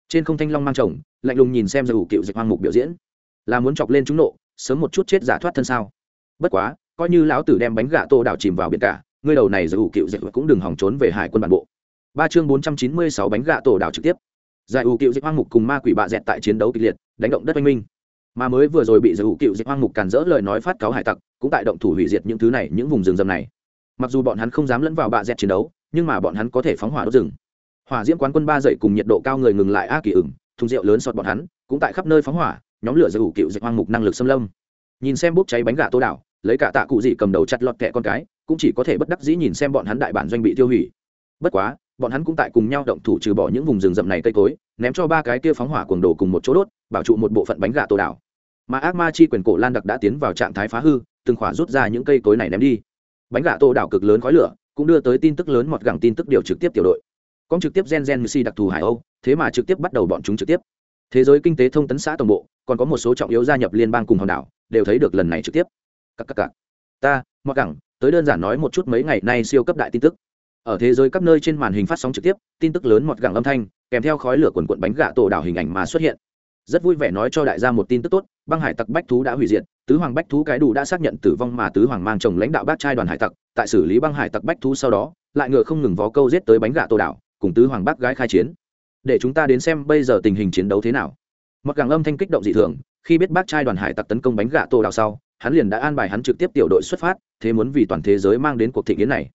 Trên không thanh long mang chồng, lạnh lùng nhìn xem giữ cựu dịch hoang mục biểu diễn. Là muốn chọc lên chúng nộ, sớm một chút chết giả thoát thân sao? Bất quá, coi như lão tử đem bánh gà tô đảo chìm vào biển cả, ngươi đầu này giữ cựu dịch cũng đừng hòng trốn về hải quân bản bộ. Ba chương bốn trăm chín mươi sáu bánh gà tổ đảo trực tiếp. Giải ủ cựu dịch hoang mục cùng ma quỷ bạ dẹt tại chiến đấu kịch liệt, đánh động đất oanh minh. Mà mới vừa rồi bị giải ủ cựu dịch hoang mục càn dỡ lời nói phát cáo hải tặc, cũng tại động thủ hủy diệt những thứ này, những vùng rừng rầm này mặc dù bọn hắn không dám lẫn vào bạ dẹt chiến đấu, nhưng mà bọn hắn có thể phóng hỏa đốt rừng. Hỏa diễm quán quân ba dậy cùng nhiệt độ cao người ngừng lại a kỳ ửng, thùng rượu lớn sọt bọn hắn, cũng tại khắp nơi phóng hỏa, nhóm lửa giải ủ cựu dịch hoang mục năng lực xâm lâm. Nhìn xem bốc cháy bánh gà tô đảo, lấy cả tạ cụ dị cầm đầu chặt lọt kẹ con cái, cũng chỉ có thể bất đắc dĩ nhìn xem bọn hắn đại bản doanh bị tiêu hủy. Bất quá, bọn hắn cũng tại cùng nhau động thủ trừ bỏ những vùng rừng rậm này cây cối, ném cho ba cái kia phóng hỏa cuồng đồ cùng một chỗ đốt, bảo trụ một bộ phận bánh gà tô đảo. Mà ác ma chi quyền cổ lan đặc đã tiến vào trạng thái phá hư, từng khỏa rút ra những cây cối này ném đi bánh gà tô đảo cực lớn khói lửa, cũng đưa tới tin tức lớn mọt gẳng tin tức điều trực tiếp tiểu đội. Con trực tiếp gen gen mc đặc thù hải âu, thế mà trực tiếp bắt đầu bọn chúng trực tiếp. Thế giới kinh tế thông tấn xã tổng bộ, còn có một số trọng yếu gia nhập liên bang cùng hòn đảo, đều thấy được lần này trực tiếp. Các các các ta, mọt gẳng, tới đơn giản nói một chút mấy ngày nay siêu cấp đại tin tức. Ở thế giới các nơi trên màn hình phát sóng trực tiếp, tin tức lớn mọt gẳng âm thanh, kèm theo khói lửa quần quận bánh gạ tổ đảo hình ảnh mà xuất hiện. Rất vui vẻ nói cho đại gia một tin tức tốt, băng hải tặc bách thú đã hủy diệt tứ hoàng bách thú cái đủ đã xác nhận tử vong mà tứ hoàng mang chồng lãnh đạo bác trai đoàn hải tặc, tại xử lý băng hải tặc bách thú sau đó, lại ngựa không ngừng vó câu giết tới bánh gà tô đảo, cùng tứ hoàng bác gái khai chiến. Để chúng ta đến xem bây giờ tình hình chiến đấu thế nào. Mặc gàng âm thanh kích động dị thường, khi biết bác trai đoàn hải tặc tấn công bánh gà tô đảo sau, hắn liền đã an bài hắn trực tiếp tiểu đội xuất phát, thế muốn vì toàn thế giới mang đến cuộc thị kiến này.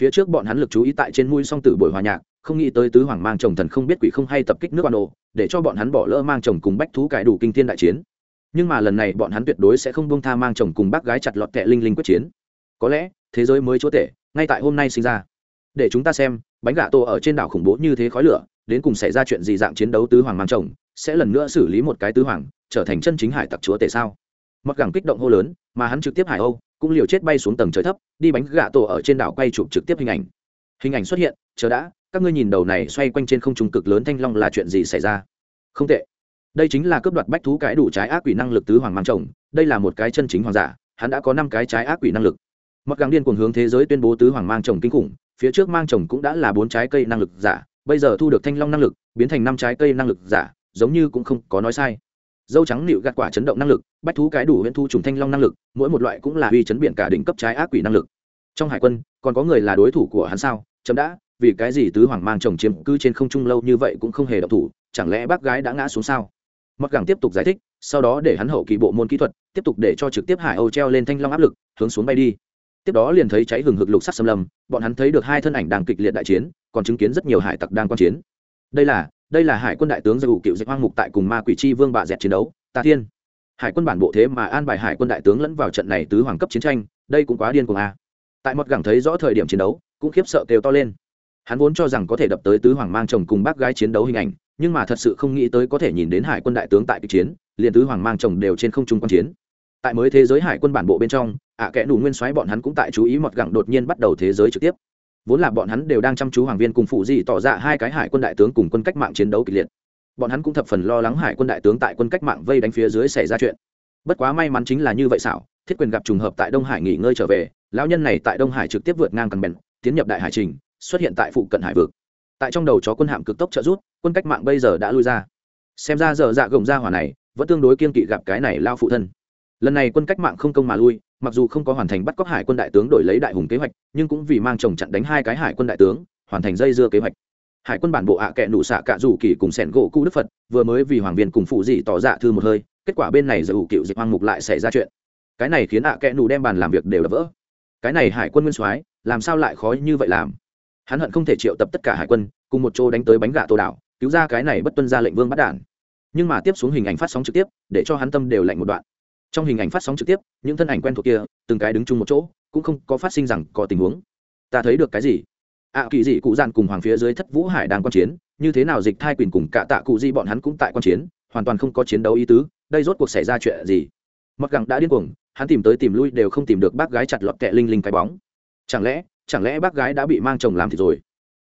Phía trước bọn hắn lực chú ý tại trên mũi song tử buổi hòa nhạc, không nghĩ tới tứ hoàng mang chồng thần không biết quỷ không hay tập kích nước ban ồ để cho bọn hắn bỏ lỡ mang chồng cùng bách thú cải đủ kinh thiên đại chiến nhưng mà lần này bọn hắn tuyệt đối sẽ không buông tha mang chồng cùng bác gái chặt lọt kẹ linh linh quyết chiến. Có lẽ, thế giới mới chúa tể, ngay tại hôm nay sinh ra. Để chúng ta xem, bánh gà tô ở trên đảo khủng bố như thế khói lửa, đến cùng xảy ra chuyện gì dạng chiến đấu tứ hoàng mang chồng, sẽ lần nữa xử lý một cái tứ hoàng, trở thành chân chính hải tặc chúa tể sao? Mặc gẳng kích động hô lớn, mà hắn trực tiếp hải âu, cũng liều chết bay xuống tầng trời thấp, đi bánh gà tổ ở trên đảo quay chụp trực tiếp hình ảnh. Hình ảnh xuất hiện, chờ đã, các ngươi nhìn đầu này xoay quanh trên không trung cực lớn thanh long là chuyện gì xảy ra? Không tệ đây chính là cướp đoạt bách thú cái đủ trái ác quỷ năng lực tứ hoàng mang chồng, đây là một cái chân chính hoàng giả, hắn đã có năm cái trái ác quỷ năng lực. Mặc gắng điên cuồng hướng thế giới tuyên bố tứ hoàng mang chồng kinh khủng, phía trước mang chồng cũng đã là bốn trái cây năng lực giả, bây giờ thu được thanh long năng lực, biến thành năm trái cây năng lực giả, giống như cũng không có nói sai. Dâu trắng nịu gạt quả chấn động năng lực, bách thú cái đủ huyện thu trùng thanh long năng lực, mỗi một loại cũng là uy chấn biện cả đỉnh cấp trái ác quỷ năng lực. Trong hải quân, còn có người là đối thủ của hắn sao? Chấm đã, vì cái gì tứ hoàng mang chồng chiếm cứ trên không trung lâu như vậy cũng không hề động thủ, chẳng lẽ bác gái đã ngã xuống sao? Mặc gẳng tiếp tục giải thích, sau đó để hắn hậu kỳ bộ môn kỹ thuật, tiếp tục để cho trực tiếp hải âu treo lên thanh long áp lực, hướng xuống bay đi. Tiếp đó liền thấy cháy hừng hực lục sắc xâm lâm, bọn hắn thấy được hai thân ảnh đang kịch liệt đại chiến, còn chứng kiến rất nhiều hải tặc đang quan chiến. Đây là đây là hải quân đại tướng dầu cựu dạch hoang mục tại cùng ma quỷ chi vương bà dẹt chiến đấu ta thiên. Hải quân bản bộ thế mà an bài hải quân đại tướng lẫn vào trận này tứ hoàng cấp chiến tranh, đây cũng quá điên cuồng a. Tại một gẳng thấy rõ thời điểm chiến đấu, cũng khiếp sợ kêu to lên. Hắn vốn cho rằng có thể đập tới tứ hoàng mang chồng cùng bác gái chiến đấu hình ảnh nhưng mà thật sự không nghĩ tới có thể nhìn đến hải quân đại tướng tại kịch chiến, liền tứ hoàng mang chồng đều trên không trung quan chiến. Tại mới thế giới hải quân bản bộ bên trong, ạ à kẽ đủ nguyên soái bọn hắn cũng tại chú ý mọt gẳng đột nhiên bắt đầu thế giới trực tiếp. Vốn là bọn hắn đều đang chăm chú hoàng viên cùng phụ gì tỏ ra hai cái hải quân đại tướng cùng quân cách mạng chiến đấu kịch liệt. Bọn hắn cũng thập phần lo lắng hải quân đại tướng tại quân cách mạng vây đánh phía dưới xảy ra chuyện. Bất quá may mắn chính là như vậy xảo, thiết quyền gặp trùng hợp tại đông hải nghỉ ngơi trở về, lão nhân này tại đông hải trực tiếp vượt ngang cần bèn, tiến nhập đại hải trình, xuất hiện tại phụ cận hải vực. Tại trong đầu chó quân hạm cực tốc trợ rút quân cách mạng bây giờ đã lui ra. Xem ra giờ dạ gồng ra hỏa này vẫn tương đối kiên kỵ gặp cái này lao phụ thân. Lần này quân cách mạng không công mà lui, mặc dù không có hoàn thành bắt cóc hải quân đại tướng đổi lấy đại hùng kế hoạch, nhưng cũng vì mang chồng chặn đánh hai cái hải quân đại tướng, hoàn thành dây dưa kế hoạch. Hải quân bản bộ ạ à kệ nụ xạ cạ rủ kỳ cùng sẻn gỗ cũ đức phật, vừa mới vì hoàng viên cùng phụ dị tỏ dạ thư một hơi, kết quả bên này giờ ủ cựu dịch hoang mục lại xảy ra chuyện. Cái này khiến ạ à kệ nụ đem bàn làm việc đều đập vỡ. Cái này hải quân nguyên soái, làm sao lại khó như vậy làm? Hắn hận không thể triệu tập tất cả hải quân, cùng một chỗ đánh tới bánh gà tô đảo cứu ra cái này bất tuân ra lệnh vương bắt đản. Nhưng mà tiếp xuống hình ảnh phát sóng trực tiếp để cho hắn tâm đều lạnh một đoạn. Trong hình ảnh phát sóng trực tiếp những thân ảnh quen thuộc kia từng cái đứng chung một chỗ cũng không có phát sinh rằng có tình huống. Ta thấy được cái gì? Ạ à, kỳ dị cụ dàn cùng hoàng phía dưới thất vũ hải đang quan chiến như thế nào dịch thai quyền cùng cả tạ cụ di bọn hắn cũng tại quan chiến hoàn toàn không có chiến đấu ý tứ đây rốt cuộc xảy ra chuyện gì? Mặc gặng đã điên cuồng hắn tìm tới tìm lui đều không tìm được bác gái chặt lọt kẹ linh linh cái bóng. Chẳng lẽ chẳng lẽ bác gái đã bị mang chồng làm thì rồi?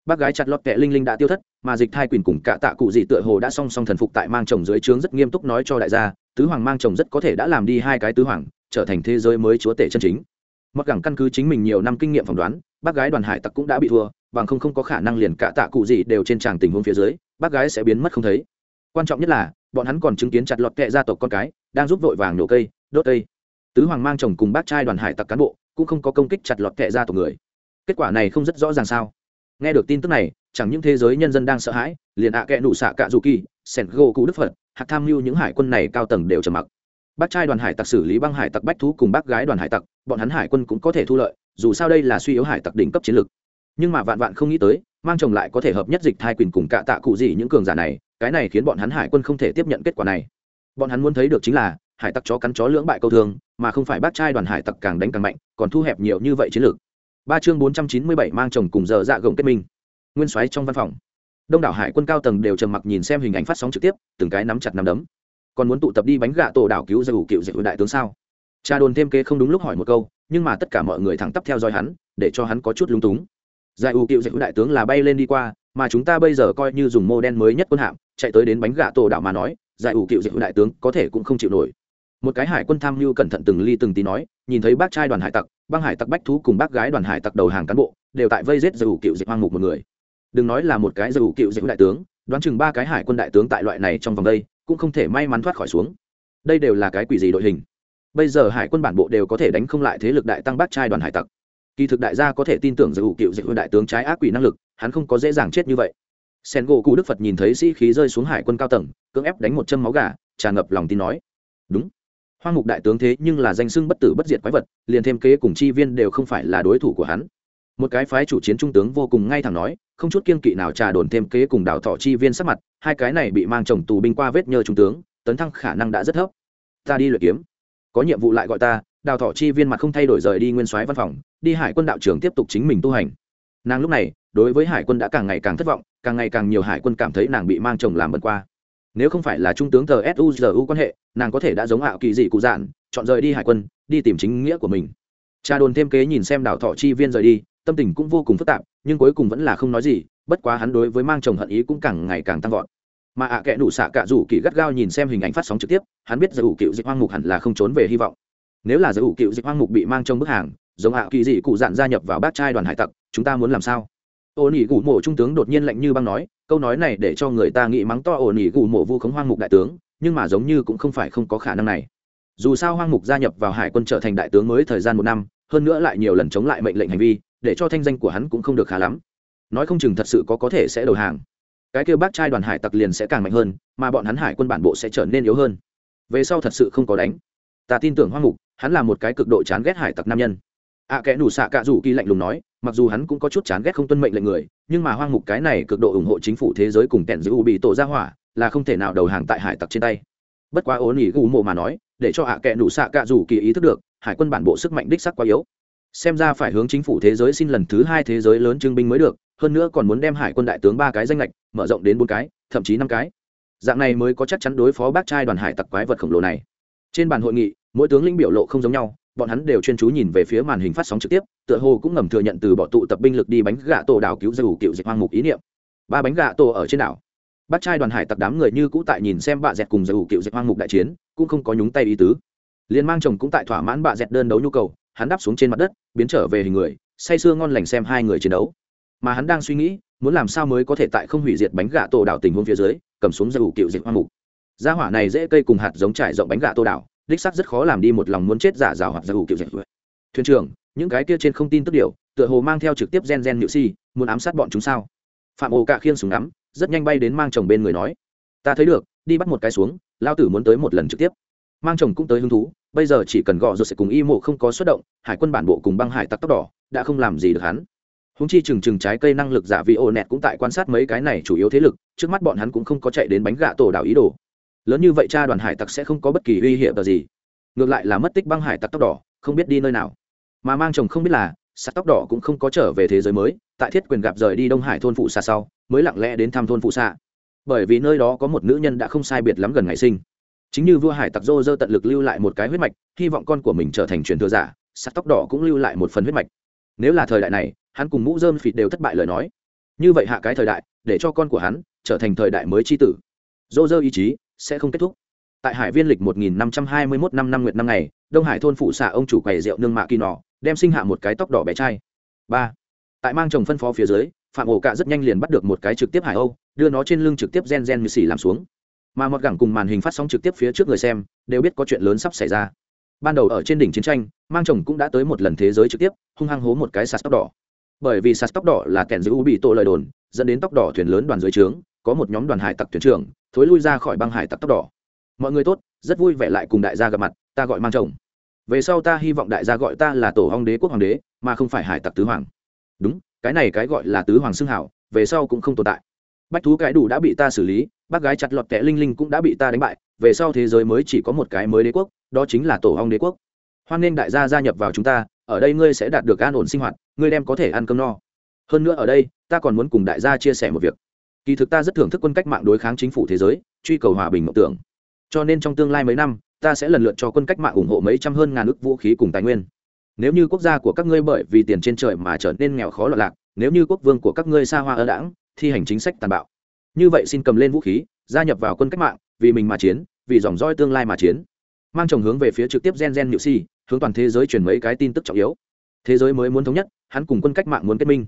Bác gái chặt lọt kẹ linh linh đã tiêu thất, mà dịch thai quyền cùng cả tạ cụ dị tựa hồ đã song song thần phục tại mang chồng dưới trướng rất nghiêm túc nói cho đại gia, tứ hoàng mang chồng rất có thể đã làm đi hai cái tứ hoàng, trở thành thế giới mới chúa tể chân chính. Mặc gẳng căn cứ chính mình nhiều năm kinh nghiệm phỏng đoán, bác gái đoàn hải tặc cũng đã bị thua, bằng không không có khả năng liền cả tạ cụ gì đều trên tràng tình huống phía dưới, bác gái sẽ biến mất không thấy. Quan trọng nhất là, bọn hắn còn chứng kiến chặt lọt kẹ gia tộc con cái, đang giúp vội vàng nổ cây, đốt cây. Tứ hoàng mang chồng cùng bác trai đoàn hải tặc cán bộ, cũng không có công kích chặt lọt kẹ gia tộc người. Kết quả này không rất rõ ràng sao? Nghe được tin tức này, chẳng những thế giới nhân dân đang sợ hãi, liền ạ à nụ xạ cạ dù kỳ, sẻn gỗ cụ đức phật, hạt tham mưu những hải quân này cao tầng đều trầm mặc. Bác trai đoàn hải tặc xử lý băng hải tặc bách thú cùng bác gái đoàn hải tặc, bọn hắn hải quân cũng có thể thu lợi, dù sao đây là suy yếu hải tặc đỉnh cấp chiến lược. Nhưng mà vạn vạn không nghĩ tới, mang chồng lại có thể hợp nhất dịch thai quyền cùng cạ tạ cụ gì những cường giả này, cái này khiến bọn hắn hải quân không thể tiếp nhận kết quả này. Bọn hắn muốn thấy được chính là, hải tặc chó cắn chó lưỡng bại câu thương, mà không phải bác trai đoàn hải tặc càng đánh càng mạnh, còn thu hẹp nhiều như vậy chiến lược ba chương bốn trăm chín mươi bảy mang chồng cùng giờ dạ gồng kết minh. Nguyên soái trong văn phòng. Đông đảo hải quân cao tầng đều trầm mặc nhìn xem hình ảnh phát sóng trực tiếp, từng cái nắm chặt nắm đấm. Còn muốn tụ tập đi bánh gạ tổ đảo cứu dầu cựu dạy đại tướng sao? Cha đồn thêm kế không đúng lúc hỏi một câu, nhưng mà tất cả mọi người thẳng tắp theo dõi hắn, để cho hắn có chút lung túng. Giải ưu cựu dịch đại tướng là bay lên đi qua, mà chúng ta bây giờ coi như dùng mô đen mới nhất quân hạm, chạy tới đến bánh gạ tổ đảo mà nói giải ủ cựu dịch đại tướng có thể cũng không chịu nổi một cái hải quân tham mưu cẩn thận từng ly từng tí nói, nhìn thấy bác trai đoàn hải tặc, băng hải tặc bách thú cùng bác gái đoàn hải tặc đầu hàng cán bộ, đều tại vây giết giải ủ cựu dịch hoang mục một người. Đừng nói là một cái giải ủ cựu dịch đại tướng, đoán chừng ba cái hải quân đại tướng tại loại này trong vòng đây, cũng không thể may mắn thoát khỏi xuống. Đây đều là cái quỷ gì đội hình? Bây giờ hải quân bản bộ đều có thể đánh không lại thế lực đại tăng bác trai đoàn hải tặc. Kỳ thực đại gia có thể tin tưởng giải ủ cựu dịch đại tướng trái ác quỷ năng lực, hắn không có dễ dàng chết như vậy. Sen gỗ cụ đức phật nhìn thấy sĩ khí rơi xuống hải quân cao tầng, cưỡng ép đánh một châm máu gà, tràn ngập lòng tin nói. Đúng hoang mục đại tướng thế nhưng là danh sưng bất tử bất diệt quái vật, liền thêm kế cùng chi viên đều không phải là đối thủ của hắn. Một cái phái chủ chiến trung tướng vô cùng ngay thẳng nói, không chút kiên kỵ nào trà đồn thêm kế cùng đào thọ chi viên sắc mặt, hai cái này bị mang chồng tù binh qua vết nhơ trung tướng, tấn thăng khả năng đã rất thấp. Ta đi luyện kiếm. Có nhiệm vụ lại gọi ta, đào thọ chi viên mặt không thay đổi rời đi nguyên soái văn phòng, đi hải quân đạo trưởng tiếp tục chính mình tu hành. Nàng lúc này, đối với hải quân đã càng ngày càng thất vọng, càng ngày càng nhiều hải quân cảm thấy nàng bị mang chồng làm bẩn qua nếu không phải là trung tướng tờ suzu quan hệ, nàng có thể đã giống ảo kỳ dị cụ dạn chọn rời đi hải quân, đi tìm chính nghĩa của mình. Cha đồn thêm kế nhìn xem đào thọ chi viên rời đi, tâm tình cũng vô cùng phức tạp, nhưng cuối cùng vẫn là không nói gì, bất quá hắn đối với mang chồng hận ý cũng càng ngày càng tăng vọt. Mà ạ à kẽ đủ xạ cả rủ kỳ gắt gao nhìn xem hình ảnh phát sóng trực tiếp, hắn biết giải ủ cựu dịch hoang mục hẳn là không trốn về hy vọng. Nếu là giải ủ cựu dịch hoang mục bị mang trong bức hàng, giống ạ kỳ dị cụ dạn gia nhập vào bát trai đoàn hải tặc, chúng ta muốn làm sao? Ổn ỉ gù mộ trung tướng đột nhiên lạnh như băng nói, câu nói này để cho người ta nghĩ mắng to ổn ỉ gù mộ vu khống hoang mục đại tướng, nhưng mà giống như cũng không phải không có khả năng này. Dù sao hoang mục gia nhập vào hải quân trở thành đại tướng mới thời gian một năm, hơn nữa lại nhiều lần chống lại mệnh lệnh hành vi, để cho thanh danh của hắn cũng không được khá lắm. Nói không chừng thật sự có có thể sẽ đầu hàng. Cái kêu bác trai đoàn hải tặc liền sẽ càng mạnh hơn, mà bọn hắn hải quân bản bộ sẽ trở nên yếu hơn. Về sau thật sự không có đánh. Ta tin tưởng hoang mục, hắn là một cái cực độ chán ghét hải tặc nam nhân ạ à, kẽ nủ xạ cạ rủ kỳ lạnh lùng nói mặc dù hắn cũng có chút chán ghét không tuân mệnh lệnh người nhưng mà hoang mục cái này cực độ ủng hộ chính phủ thế giới cùng kẹn giữ u bị tổ ra hỏa là không thể nào đầu hàng tại hải tặc trên tay. Bất quá ố nỉ gù mộ mà nói để cho ạ à kẽ nủ xạ cạ rủ kỳ ý thức được hải quân bản bộ sức mạnh đích sắc quá yếu. Xem ra phải hướng chính phủ thế giới xin lần thứ hai thế giới lớn trưng binh mới được hơn nữa còn muốn đem hải quân đại tướng ba cái danh lệch mở rộng đến bốn cái thậm chí năm cái. Dạng này mới có chắc chắn đối phó bác trai đoàn hải tặc quái vật khổng lồ này. Trên bàn hội nghị mỗi tướng lĩnh biểu lộ không giống nhau bọn hắn đều chuyên chú nhìn về phía màn hình phát sóng trực tiếp, tựa hồ cũng ngầm thừa nhận từ bỏ tụ tập binh lực đi bánh gạ tổ đảo cứu dù cựu dịch hoang mục ý niệm. Ba bánh gạ tổ ở trên đảo. Bác trai đoàn hải tặc đám người như cũ tại nhìn xem bạ dẹt cùng dù cựu dịch hoang mục đại chiến, cũng không có nhúng tay ý tứ. Liên mang chồng cũng tại thỏa mãn bạ dẹt đơn đấu nhu cầu, hắn đáp xuống trên mặt đất, biến trở về hình người, say sưa ngon lành xem hai người chiến đấu. Mà hắn đang suy nghĩ, muốn làm sao mới có thể tại không hủy diệt bánh gà tổ đảo tình huống phía dưới, cầm xuống dù cựu dịch hoang mục. Gia hỏa này dễ cây cùng hạt giống trải rộng bánh gà tô đảo đích xác rất khó làm đi một lòng muốn chết giả rào hoặc dù kiểu dạy thuyền trưởng, những cái kia trên không tin tức điều, tựa hồ mang theo trực tiếp gen gen nhự si, muốn ám sát bọn chúng sao? Phạm ồ cạ khiên súng ngắm, rất nhanh bay đến mang chồng bên người nói. Ta thấy được, đi bắt một cái xuống, lao tử muốn tới một lần trực tiếp. Mang chồng cũng tới hứng thú, bây giờ chỉ cần gọ rồi sẽ cùng y mộ không có xuất động, hải quân bản bộ cùng băng hải tặc tóc đỏ, đã không làm gì được hắn. Húng chi chừng chừng trái cây năng lực giả vị ồ nẹt cũng tại quan sát mấy cái này chủ yếu thế lực, trước mắt bọn hắn cũng không có chạy đến bánh gạ tổ đảo ý đồ lớn như vậy cha đoàn hải tặc sẽ không có bất kỳ uy hiểm gì. Ngược lại là mất tích băng hải tặc tóc đỏ, không biết đi nơi nào. Mà mang chồng không biết là sắt tóc đỏ cũng không có trở về thế giới mới, tại thiết quyền gặp rời đi đông hải thôn phụ xa sau, mới lặng lẽ đến thăm thôn phụ xa bởi vì nơi đó có một nữ nhân đã không sai biệt lắm gần ngày sinh. Chính như vua hải tặc dô dơ tận lực lưu lại một cái huyết mạch, hy vọng con của mình trở thành truyền thừa giả sắt tóc đỏ cũng lưu lại một phần huyết mạch. Nếu là thời đại này, hắn cùng mũ dơm phịt đều thất bại lời nói. Như vậy hạ cái thời đại, để cho con của hắn trở thành thời đại mới tri tử. Dô dơ ý chí sẽ không kết thúc. Tại hải viên lịch 1521 năm năm nguyệt năm ngày, đông hải thôn phụ xạ ông chủ quầy rượu nương mạ kỳ nọ, đem sinh hạ một cái tóc đỏ bé trai. Ba. Tại mang chồng phân phó phía dưới, phạm ổ cạ rất nhanh liền bắt được một cái trực tiếp hải âu, đưa nó trên lưng trực tiếp gen gen như xỉ làm xuống. Mà một gẳng cùng màn hình phát sóng trực tiếp phía trước người xem, đều biết có chuyện lớn sắp xảy ra. Ban đầu ở trên đỉnh chiến tranh, mang chồng cũng đã tới một lần thế giới trực tiếp, hung hăng hố một cái sạt tóc đỏ. Bởi vì sạt tóc đỏ là kẻ giữ u bị tội lời đồn, dẫn đến tóc đỏ thuyền lớn đoàn dưới trướng có một nhóm đoàn hải tặc thuyền trưởng, thối lui ra khỏi băng hải tặc tóc đỏ. Mọi người tốt, rất vui vẻ lại cùng đại gia gặp mặt, ta gọi mang chồng. Về sau ta hy vọng đại gia gọi ta là tổ hong đế, quốc hoàng đế, mà không phải hải tặc tứ hoàng. Đúng, cái này cái gọi là tứ hoàng xưng hảo, về sau cũng không tồn tại. Bách thú cái đủ đã bị ta xử lý, bác gái chặt lọt kẻ linh linh cũng đã bị ta đánh bại, về sau thế giới mới chỉ có một cái mới đế quốc, đó chính là tổ hong đế quốc. Hoan nghênh đại gia gia nhập vào chúng ta, ở đây ngươi sẽ đạt được an ổn sinh hoạt, ngươi đem có thể ăn cơm no. Hơn nữa ở đây, ta còn muốn cùng đại gia chia sẻ một việc kỳ thực ta rất thưởng thức quân cách mạng đối kháng chính phủ thế giới, truy cầu hòa bình mộng tưởng. Cho nên trong tương lai mấy năm, ta sẽ lần lượt cho quân cách mạng ủng hộ mấy trăm hơn ngàn ước vũ khí cùng tài nguyên. Nếu như quốc gia của các ngươi bởi vì tiền trên trời mà trở nên nghèo khó lọt lạc, nếu như quốc vương của các ngươi xa hoa ơ đãng, thi hành chính sách tàn bạo. Như vậy xin cầm lên vũ khí, gia nhập vào quân cách mạng, vì mình mà chiến, vì dòng roi tương lai mà chiến. Mang chồng hướng về phía trực tiếp gen gen nhự si, hướng toàn thế giới truyền mấy cái tin tức trọng yếu. Thế giới mới muốn thống nhất, hắn cùng quân cách mạng muốn kết minh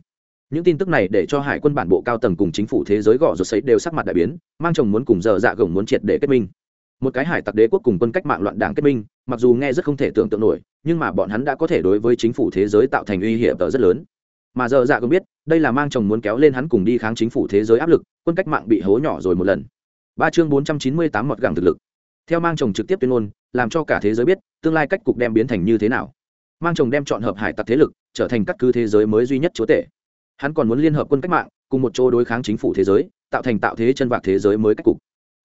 những tin tức này để cho hải quân bản bộ cao tầng cùng chính phủ thế giới gõ rột sấy đều sắc mặt đại biến, mang chồng muốn cùng giờ dạ gồng muốn triệt để kết minh. Một cái hải tặc đế quốc cùng quân cách mạng loạn đảng kết minh, mặc dù nghe rất không thể tưởng tượng nổi, nhưng mà bọn hắn đã có thể đối với chính phủ thế giới tạo thành uy hiểm rất lớn. Mà giờ dạ cũng biết, đây là mang chồng muốn kéo lên hắn cùng đi kháng chính phủ thế giới áp lực, quân cách mạng bị hố nhỏ rồi một lần. Ba chương bốn trăm chín mươi tám mọt gẳng thực lực. Theo mang chồng trực tiếp tuyên ngôn, làm cho cả thế giới biết, tương lai cách cục đem biến thành như thế nào. Mang chồng đem chọn hợp hải tặc thế lực, trở thành các cứ thế giới mới duy nhất chúa tể hắn còn muốn liên hợp quân cách mạng, cùng một chỗ đối kháng chính phủ thế giới, tạo thành tạo thế chân vạc thế giới mới cách cục.